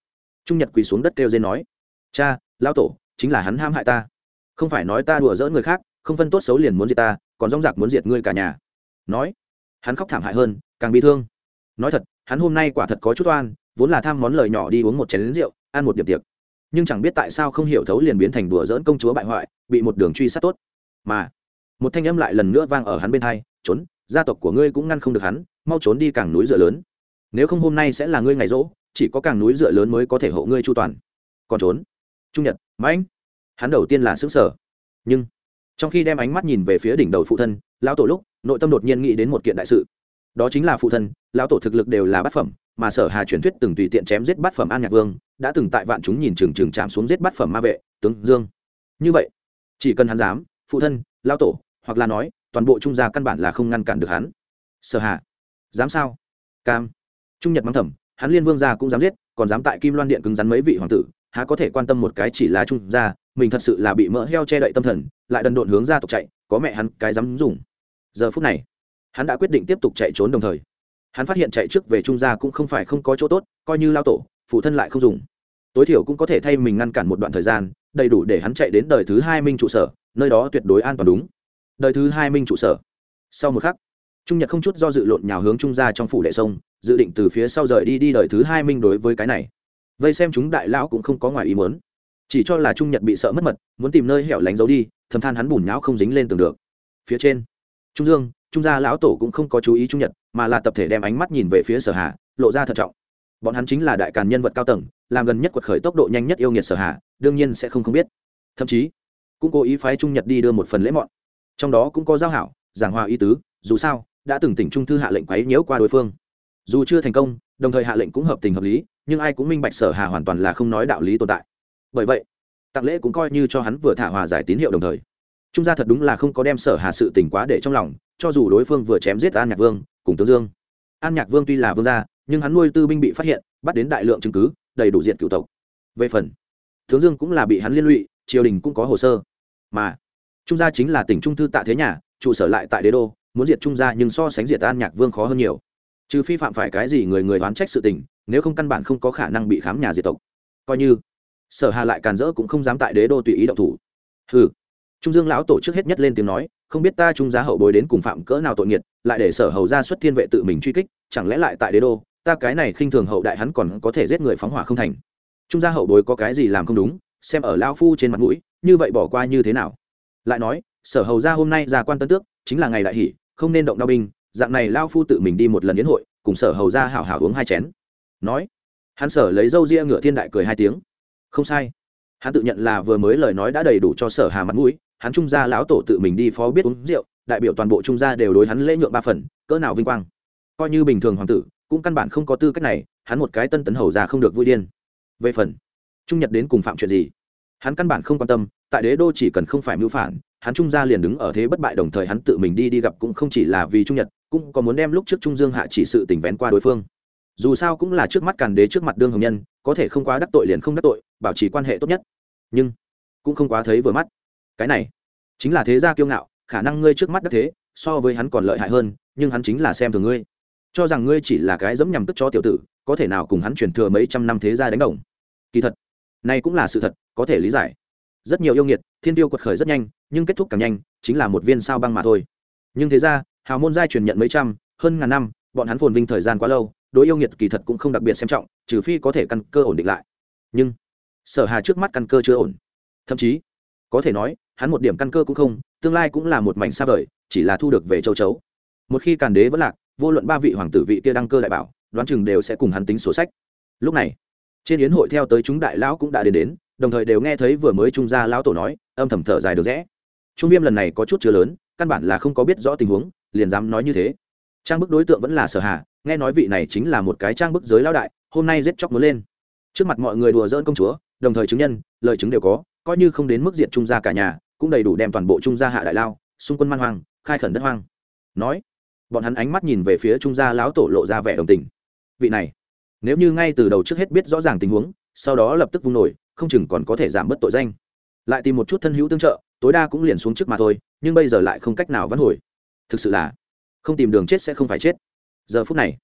Trung nhật quỳ xuống đất kêu dên nói, cha, lão tổ, chính là hắn ham hại ta. Không phải nói ta đùa dỡ người khác, không phân tốt xấu liền muốn diệt ta, còn rong giặc muốn diệt ngươi cả nhà. Nói, hắn khóc thảm hại hơn, càng bị thương. Nói thật, hắn hôm nay quả thật có chút oan, vốn là tham món lời nhỏ đi uống một chén rượu, ăn một điểm tiệc. Nhưng chẳng biết tại sao không hiểu thấu liền biến thành đùa dỡn công chúa bại hoại, bị một đường truy sát tốt. Mà, một thanh âm lại lần nữa vang ở hắn bên hai, trốn, gia tộc của ngươi cũng ngăn không được hắn, mau trốn đi càng núi dựa lớn nếu không hôm nay sẽ là ngươi ngày rỗ, chỉ có càng núi dựa lớn mới có thể hộ ngươi chu toàn. Còn trốn. Trung nhật, mãnh. Hắn đầu tiên là xứng sở nhưng, trong khi đem ánh mắt nhìn về phía đỉnh đầu phụ thân, lão tổ lúc, nội tâm đột nhiên nghĩ đến một kiện đại sự. Đó chính là phụ thân, lão tổ thực lực đều là bát phẩm, mà sở hà truyền thuyết từng tùy tiện chém giết bát phẩm an nhạc vương, đã từng tại vạn chúng nhìn trường trường chạm xuống giết bát phẩm ma vệ, tướng dương. Như vậy, chỉ cần hắn dám, phụ thân, lão tổ, hoặc là nói, toàn bộ trung gia căn bản là không ngăn cản được hắn. Sở hà, dám sao? Cam trung nhật mắng thầm, hắn liên vương gia cũng dám giết, còn dám tại kim loan điện cứng rắn mấy vị hoàng tử, há có thể quan tâm một cái chỉ là trung gia, mình thật sự là bị mỡ heo che đậy tâm thần, lại đần độn hướng ra tộc chạy, có mẹ hắn cái dám dùng. Giờ phút này, hắn đã quyết định tiếp tục chạy trốn đồng thời. Hắn phát hiện chạy trước về trung gia cũng không phải không có chỗ tốt, coi như lao tổ, phụ thân lại không dùng. Tối thiểu cũng có thể thay mình ngăn cản một đoạn thời gian, đầy đủ để hắn chạy đến đời thứ hai minh trụ sở, nơi đó tuyệt đối an toàn đúng. Đời thứ hai minh trụ sở. Sau một khắc trung nhật không chút do dự lộn nhào hướng trung ra trong phủ đệ sông, dự định từ phía sau rời đi đi đời thứ hai minh đối với cái này. Vây xem chúng đại lão cũng không có ngoài ý muốn. Chỉ cho là trung nhật bị sợ mất mật, muốn tìm nơi hẻo lánh giấu đi, thầm than hắn bùn nhão không dính lên tường được. Phía trên, trung dương, trung gia lão tổ cũng không có chú ý trung nhật, mà là tập thể đem ánh mắt nhìn về phía sở hà, lộ ra thận trọng. Bọn hắn chính là đại càn nhân vật cao tầng, làm gần nhất quật khởi tốc độ nhanh nhất yêu nghiệt sở hà, đương nhiên sẽ không không biết. Thậm chí, cũng cố ý phái trung nhật đi đưa một phần lễ mọn. Trong đó cũng có giao hảo, giảng hòa ý tứ, dù sao đã từng tỉnh trung thư hạ lệnh quấy nhiễu qua đối phương. Dù chưa thành công, đồng thời hạ lệnh cũng hợp tình hợp lý, nhưng ai cũng minh bạch sở hà hoàn toàn là không nói đạo lý tồn tại. Bởi vậy, tặng lễ cũng coi như cho hắn vừa thả hòa giải tín hiệu đồng thời. Trung gia thật đúng là không có đem sở hà sự tình quá để trong lòng, cho dù đối phương vừa chém giết an nhạc vương, cùng tướng dương. An nhạc vương tuy là vương gia, nhưng hắn nuôi tư binh bị phát hiện, bắt đến đại lượng chứng cứ, đầy đủ diện cựu tộc. Về phần tướng dương cũng là bị hắn liên lụy, triều đình cũng có hồ sơ. Mà, trung gia chính là tỉnh trung thư tạ thế nhà, trụ sở lại tại đế đô muốn diệt trung gia nhưng so sánh diệt an nhạc vương khó hơn nhiều. Trừ phi phạm phải cái gì người người đoán trách sự tình, nếu không căn bản không có khả năng bị khám nhà diệt tộc. Coi như, sở hà lại càn rỡ cũng không dám tại đế đô tùy ý động thủ. Hừ. Trung dương lão tổ trước hết nhất lên tiếng nói, không biết ta trung giá hậu bối đến cùng phạm cỡ nào tội nghiệt, lại để sở hầu ra xuất thiên vệ tự mình truy kích, chẳng lẽ lại tại đế đô, ta cái này khinh thường hậu đại hắn còn có thể giết người phóng hỏa không thành. Trung gia hậu bối có cái gì làm không đúng, xem ở lao phu trên mặt mũi, như vậy bỏ qua như thế nào? Lại nói, sở hầu ra hôm nay ra quan tân tước, chính là ngày đại hỷ không nên động đao binh, dạng này lao phu tự mình đi một lần đến hội, cùng sở hầu ra hảo hảo uống hai chén. Nói, hắn sở lấy dâu ria ngựa thiên đại cười hai tiếng. Không sai. Hắn tự nhận là vừa mới lời nói đã đầy đủ cho sở hà mặt mũi, hắn trung gia lão tổ tự mình đi phó biết uống rượu, đại biểu toàn bộ trung gia đều đối hắn lễ nhượng ba phần, cỡ nào vinh quang. Coi như bình thường hoàng tử, cũng căn bản không có tư cách này, hắn một cái tân tấn hầu ra không được vui điên. Về phần, trung nhật đến cùng phạm chuyện gì? Hắn căn bản không quan tâm, tại đế đô chỉ cần không phải mưu phản, hắn trung gia liền đứng ở thế bất bại đồng thời hắn tự mình đi đi gặp cũng không chỉ là vì trung nhật, cũng có muốn đem lúc trước trung dương hạ chỉ sự tình vén qua đối phương. Dù sao cũng là trước mắt càn đế trước mặt đương hồng nhân, có thể không quá đắc tội liền không đắc tội, bảo trì quan hệ tốt nhất. Nhưng, cũng không quá thấy vừa mắt. Cái này, chính là thế gia kiêu ngạo, khả năng ngươi trước mắt đắc thế, so với hắn còn lợi hại hơn, nhưng hắn chính là xem thường ngươi. Cho rằng ngươi chỉ là cái dẫm nhằm tức cho tiểu tử, có thể nào cùng hắn truyền thừa mấy trăm năm thế gia đánh đồng. Kỳ thật, này cũng là sự thật có thể lý giải. Rất nhiều yêu nghiệt, thiên tiêu quật khởi rất nhanh, nhưng kết thúc càng nhanh, chính là một viên sao băng mà thôi. Nhưng thế ra, hào môn giai truyền nhận mấy trăm, hơn ngàn năm, bọn hắn phồn vinh thời gian quá lâu, đối yêu nghiệt kỳ thật cũng không đặc biệt xem trọng, trừ phi có thể căn cơ ổn định lại. Nhưng, sở hà trước mắt căn cơ chưa ổn. Thậm chí, có thể nói, hắn một điểm căn cơ cũng không, tương lai cũng là một mảnh xa vời, chỉ là thu được về châu chấu. Một khi càn đế vẫn lạc, vô luận ba vị hoàng tử vị kia đăng cơ đại bảo, đoán chừng đều sẽ cùng hắn tính sổ sách. Lúc này, trên yến hội theo tới chúng đại lão cũng đã đến đến đồng thời đều nghe thấy vừa mới trung gia lão tổ nói, âm thầm thở dài được rẽ. Trung viêm lần này có chút chứa lớn, căn bản là không có biết rõ tình huống, liền dám nói như thế. Trang bức đối tượng vẫn là sở hà, nghe nói vị này chính là một cái trang bức giới lão đại, hôm nay giết chóc muốn lên. Trước mặt mọi người đùa dỡn công chúa, đồng thời chứng nhân, lời chứng đều có, coi như không đến mức diệt trung gia cả nhà, cũng đầy đủ đem toàn bộ trung gia hạ đại lao, xung quân man hoang, khai khẩn đất hoang. Nói, bọn hắn ánh mắt nhìn về phía trung gia lão tổ lộ ra vẻ đồng tình. Vị này, nếu như ngay từ đầu trước hết biết rõ ràng tình huống, sau đó lập tức vung nổi không chừng còn có thể giảm bớt tội danh. Lại tìm một chút thân hữu tương trợ, tối đa cũng liền xuống trước mà thôi, nhưng bây giờ lại không cách nào vãn hồi. Thực sự là, không tìm đường chết sẽ không phải chết. Giờ phút này,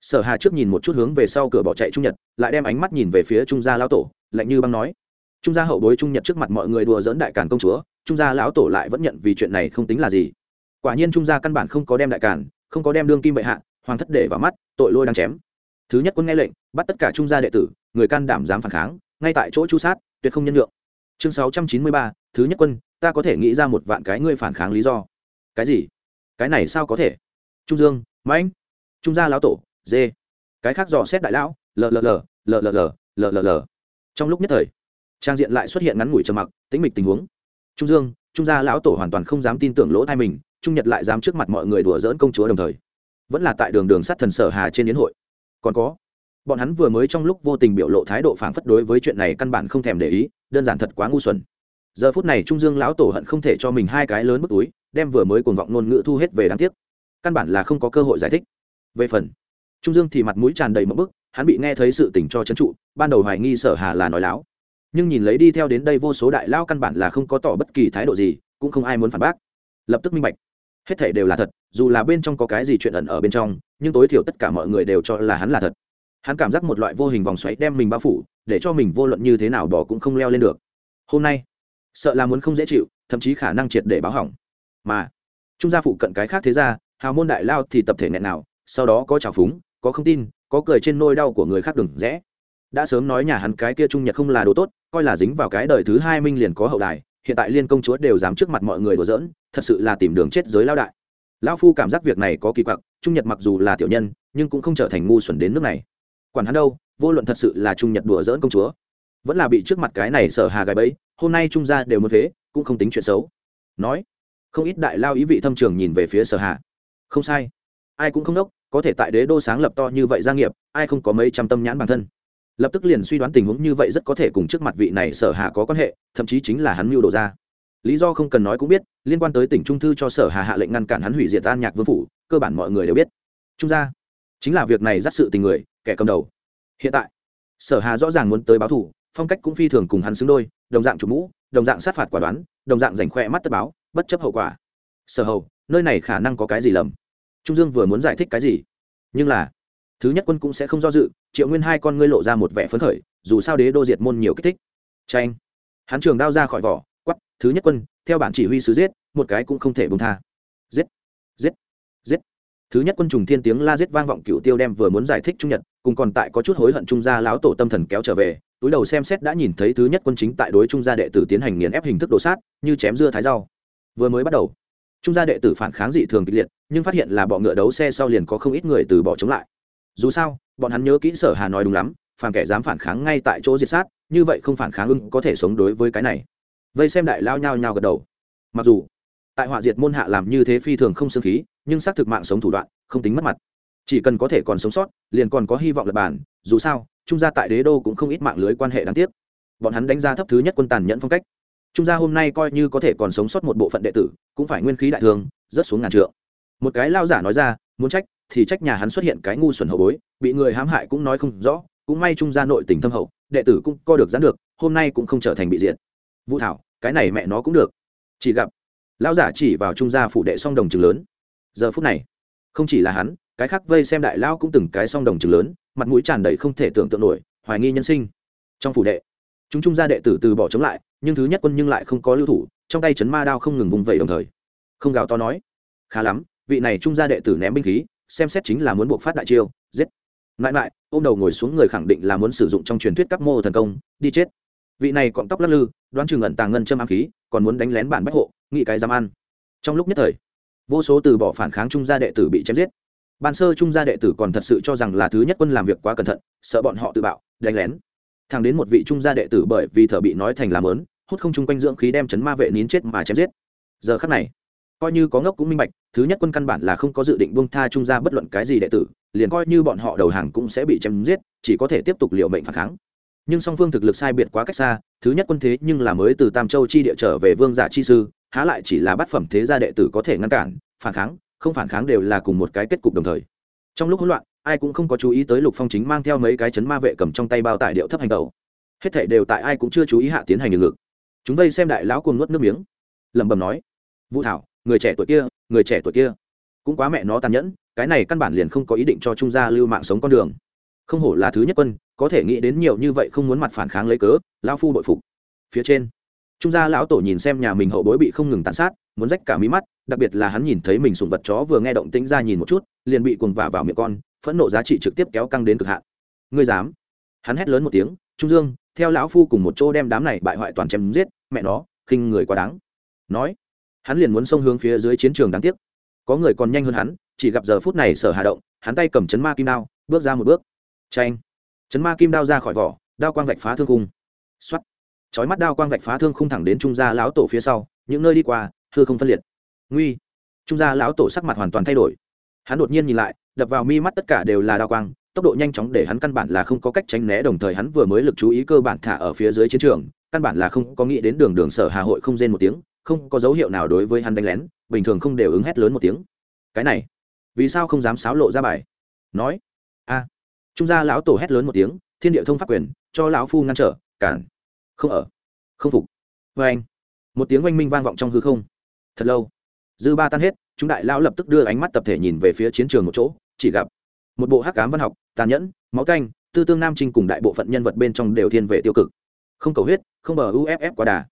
sở hà trước nhìn một chút hướng về sau cửa bỏ chạy trung nhật, lại đem ánh mắt nhìn về phía trung gia lão tổ, lạnh như băng nói. Trung gia hậu bối trung nhật trước mặt mọi người đùa dỡn đại càn công chúa, trung gia lão tổ lại vẫn nhận vì chuyện này không tính là gì. Quả nhiên trung gia căn bản không có đem đại càn, không có đem đương kim bệ hạ, hoàng thất để vào mắt, tội lôi đang chém. Thứ nhất quân nghe lệnh, bắt tất cả trung gia đệ tử, người can đảm dám phản kháng ngay tại chỗ chu sát, tuyệt không nhân lượng chương sáu trăm chín mươi ba, thứ nhất quân, ta có thể nghĩ ra một vạn cái ngươi phản kháng lý do. Cái gì? Cái này sao có thể? Trung dương, mãnh, trung gia lão tổ, dê. Cái khác dò xét đại lão lll lll lll lll trong lúc nhất thời, trang diện lại xuất hiện ngắn ngủi trầm mặc, tĩnh mịch tình huống. Trung dương, trung gia lão tổ hoàn toàn không dám tin tưởng lỗ thai mình, trung nhật lại dám trước mặt mọi người đùa dỡn công chúa đồng thời. Vẫn là tại đường đường sắt thần sở hà trên yến hội. Còn có bọn hắn vừa mới trong lúc vô tình biểu lộ thái độ phản phất đối với chuyện này căn bản không thèm để ý, đơn giản thật quá ngu xuẩn. Giờ phút này trung dương lão tổ hận không thể cho mình hai cái lớn bức túi, đem vừa mới cuồng vọng ngôn ngữ thu hết về đáng tiếc. Căn bản là không có cơ hội giải thích. Về phần, trung dương thì mặt mũi tràn đầy mẫu bức, hắn bị nghe thấy sự tình cho trấn trụ, ban đầu hoài nghi sở hà là nói láo. Nhưng nhìn lấy đi theo đến đây vô số đại lao căn bản là không có tỏ bất kỳ thái độ gì, cũng không ai muốn phản bác. Lập tức minh bạch, hết thể đều là thật, dù là bên trong có cái gì chuyện ẩn ở bên trong, nhưng tối thiểu tất cả mọi người đều cho là hắn là thật hắn cảm giác một loại vô hình vòng xoáy đem mình bao phủ, để cho mình vô luận như thế nào bỏ cũng không leo lên được. Hôm nay, sợ là muốn không dễ chịu, thậm chí khả năng triệt để báo hỏng. Mà, trung gia phụ cận cái khác thế ra hào môn đại lao thì tập thể nghẹn nào, sau đó có trào phúng, có không tin, có cười trên nôi đau của người khác đừng rẽ. Đã sớm nói nhà hắn cái kia trung nhật không là đồ tốt, coi là dính vào cái đời thứ hai minh liền có hậu đài, hiện tại liên công chúa đều dám trước mặt mọi người đùa giỡn, thật sự là tìm đường chết giới lao đại. Lao phu cảm giác việc này có kỳ quặc, trung nhật mặc dù là tiểu nhân, nhưng cũng không trở thành ngu xuẩn đến nước này quản hắn đâu, vô luận thật sự là trung nhật đùa dỡn công chúa. Vẫn là bị trước mặt cái này sở hà gài bẫy, hôm nay trung gia đều muốn thế, cũng không tính chuyện xấu. Nói, không ít đại lao ý vị thâm trường nhìn về phía sở hà. Không sai. Ai cũng không đốc, có thể tại đế đô sáng lập to như vậy gia nghiệp, ai không có mấy trăm tâm nhãn bản thân. Lập tức liền suy đoán tình huống như vậy rất có thể cùng trước mặt vị này sở hà có quan hệ, thậm chí chính là hắn mưu đồ ra. Lý do không cần nói cũng biết, liên quan tới tỉnh trung thư cho sở hà hạ lệnh ngăn cản hắn hủy diệt an nhạc vương phủ, cơ bản mọi người đều biết. Trung gia, chính là việc này dắt sự tình người kẻ cầm đầu. Hiện tại, sở hà rõ ràng muốn tới báo thủ phong cách cũng phi thường cùng hắn xứng đôi, đồng dạng chủ mũ, đồng dạng sát phạt quả đoán, đồng dạng rảnh khoe mắt tất báo, bất chấp hậu quả. Sở hầu, nơi này khả năng có cái gì lầm? Trung dương vừa muốn giải thích cái gì? Nhưng là, thứ nhất quân cũng sẽ không do dự, triệu nguyên hai con ngươi lộ ra một vẻ phấn khởi, dù sao đế đô diệt môn nhiều kích thích. Tranh hắn trường đao ra khỏi vỏ quắp thứ nhất quân, theo bản chỉ huy sứ giết, một cái cũng không thể buông tha. Giết giết giết thứ nhất quân trùng thiên tiếng la giết vang vọng cựu tiêu đem vừa muốn giải thích trung nhật, cùng còn tại có chút hối hận trung gia lão tổ tâm thần kéo trở về, túi đầu xem xét đã nhìn thấy thứ nhất quân chính tại đối trung gia đệ tử tiến hành nghiền ép hình thức đồ sát, như chém dưa thái rau. Vừa mới bắt đầu, trung gia đệ tử phản kháng dị thường kịch liệt, nhưng phát hiện là bọ ngựa đấu xe sau liền có không ít người từ bỏ chống lại. Dù sao, bọn hắn nhớ kỹ sở hà nói đúng lắm, phàm kẻ dám phản kháng ngay tại chỗ diệt sát, như vậy không phản kháng ưng có thể sống đối với cái này. Vây xem đại lao nhao nhao gật đầu. Mặc dù, tại họa diệt môn hạ làm như thế phi thường không xương khí nhưng xác thực mạng sống thủ đoạn, không tính mất mặt. Chỉ cần có thể còn sống sót, liền còn có hy vọng lập bản, dù sao, trung gia tại đế đô cũng không ít mạng lưới quan hệ đáng tiếc. Bọn hắn đánh giá thấp thứ nhất quân tàn nhẫn phong cách. Trung gia hôm nay coi như có thể còn sống sót một bộ phận đệ tử, cũng phải nguyên khí đại thương, rớt xuống ngàn trượng. Một cái lao giả nói ra, muốn trách, thì trách nhà hắn xuất hiện cái ngu xuẩn hậu bối, bị người hãm hại cũng nói không rõ, cũng may trung gia nội tình thâm hậu, đệ tử cũng co được gián được, hôm nay cũng không trở thành bị diện vũ thảo, cái này mẹ nó cũng được. Chỉ gặp lão giả chỉ vào trung gia phụ đệ song đồng trường lớn giờ phút này, không chỉ là hắn, cái khác vây xem đại lao cũng từng cái song đồng trường lớn, mặt mũi tràn đầy không thể tưởng tượng nổi, hoài nghi nhân sinh. Trong phủ đệ, chúng trung gia đệ tử từ bỏ chống lại, nhưng thứ nhất quân nhưng lại không có lưu thủ, trong tay chấn ma đao không ngừng vùng vẩy đồng thời. Không gào to nói, khá lắm, vị này trung gia đệ tử ném binh khí, xem xét chính là muốn buộc phát đại chiêu, giết. Mãi mãi, ôm đầu ngồi xuống người khẳng định là muốn sử dụng trong truyền thuyết các mô thần công, đi chết. Vị này cọng tóc lắc lư, đoán chừng ẩn tàng ngân châm ám khí, còn muốn đánh lén bản bách hộ nghị cái dám ăn. Trong lúc nhất thời vô số từ bỏ phản kháng trung gia đệ tử bị chém giết. Ban sơ trung gia đệ tử còn thật sự cho rằng là thứ nhất quân làm việc quá cẩn thận, sợ bọn họ tự bạo, đánh lén. Thằng đến một vị trung gia đệ tử bởi vì thợ bị nói thành làm lớn hút không chung quanh dưỡng khí đem chấn ma vệ nín chết mà chém giết. Giờ khắc này, coi như có ngốc cũng minh bạch, thứ nhất quân căn bản là không có dự định buông tha trung gia bất luận cái gì đệ tử, liền coi như bọn họ đầu hàng cũng sẽ bị chém giết, chỉ có thể tiếp tục liệu mệnh phản kháng. Nhưng song phương thực lực sai biệt quá cách xa, thứ nhất quân thế nhưng là mới từ tam châu chi địa trở về vương giả chi sư há lại chỉ là bát phẩm thế gia đệ tử có thể ngăn cản, phản kháng, không phản kháng đều là cùng một cái kết cục đồng thời. Trong lúc hỗn loạn, ai cũng không có chú ý tới lục phong chính mang theo mấy cái chấn ma vệ cầm trong tay bao tải điệu thấp hành tàu hết thể đều tại ai cũng chưa chú ý hạ tiến hành lực. Chúng vây xem đại lão cuồng nuốt nước miếng. Lẩm bẩm nói, vũ thảo, người trẻ tuổi kia, người trẻ tuổi kia. Cũng quá mẹ nó tàn nhẫn, cái này căn bản liền không có ý định cho trung gia lưu mạng sống con đường. Không hổ là thứ nhất quân, có thể nghĩ đến nhiều như vậy không muốn mặt phản kháng lấy cớ, lão phu bội phục. Phía trên trung gia lão tổ nhìn xem nhà mình hậu bối bị không ngừng tàn sát, muốn rách cả mí mắt, đặc biệt là hắn nhìn thấy mình sùng vật chó vừa nghe động tĩnh ra nhìn một chút, liền bị cuồng vả vào miệng con, phẫn nộ giá trị trực tiếp kéo căng đến cực hạn. Ngươi dám? Hắn hét lớn một tiếng, trung dương, theo lão phu cùng một chỗ đem đám này bại hoại toàn chém giết, mẹ nó, khinh người quá đáng. Nói, hắn liền muốn xông hướng phía dưới chiến trường đáng tiếc. Có người còn nhanh hơn hắn, chỉ gặp giờ phút này sở hà động, hắn tay cầm chấn ma kim đao, bước ra một bước. Tranh chấn ma kim đao ra khỏi vỏ, đao quang vạch phá thương cung xuất chói mắt đao quang vạch phá thương không thẳng đến trung gia lão tổ phía sau, những nơi đi qua, hư không phân liệt. Nguy. Trung gia lão tổ sắc mặt hoàn toàn thay đổi. Hắn đột nhiên nhìn lại, đập vào mi mắt tất cả đều là đao quang, tốc độ nhanh chóng để hắn căn bản là không có cách tránh né, đồng thời hắn vừa mới lực chú ý cơ bản thả ở phía dưới chiến trường, căn bản là không có nghĩ đến đường đường sở hà hội không rên một tiếng, không có dấu hiệu nào đối với hắn đánh lén, bình thường không đều ứng hét lớn một tiếng. Cái này, vì sao không dám xáo lộ ra bài? Nói. A trung gia lão tổ hét lớn một tiếng, thiên địa thông pháp quyền, cho lão phu ngăn trở, cản không ở. Không phục. Vê anh. Một tiếng oanh minh vang vọng trong hư không. Thật lâu. Dư ba tan hết, chúng đại lão lập tức đưa ánh mắt tập thể nhìn về phía chiến trường một chỗ, chỉ gặp một bộ hắc cám văn học, tàn nhẫn, máu canh, tư tương nam trinh cùng đại bộ phận nhân vật bên trong đều thiên về tiêu cực. Không cầu huyết, không bờ uff quá đà.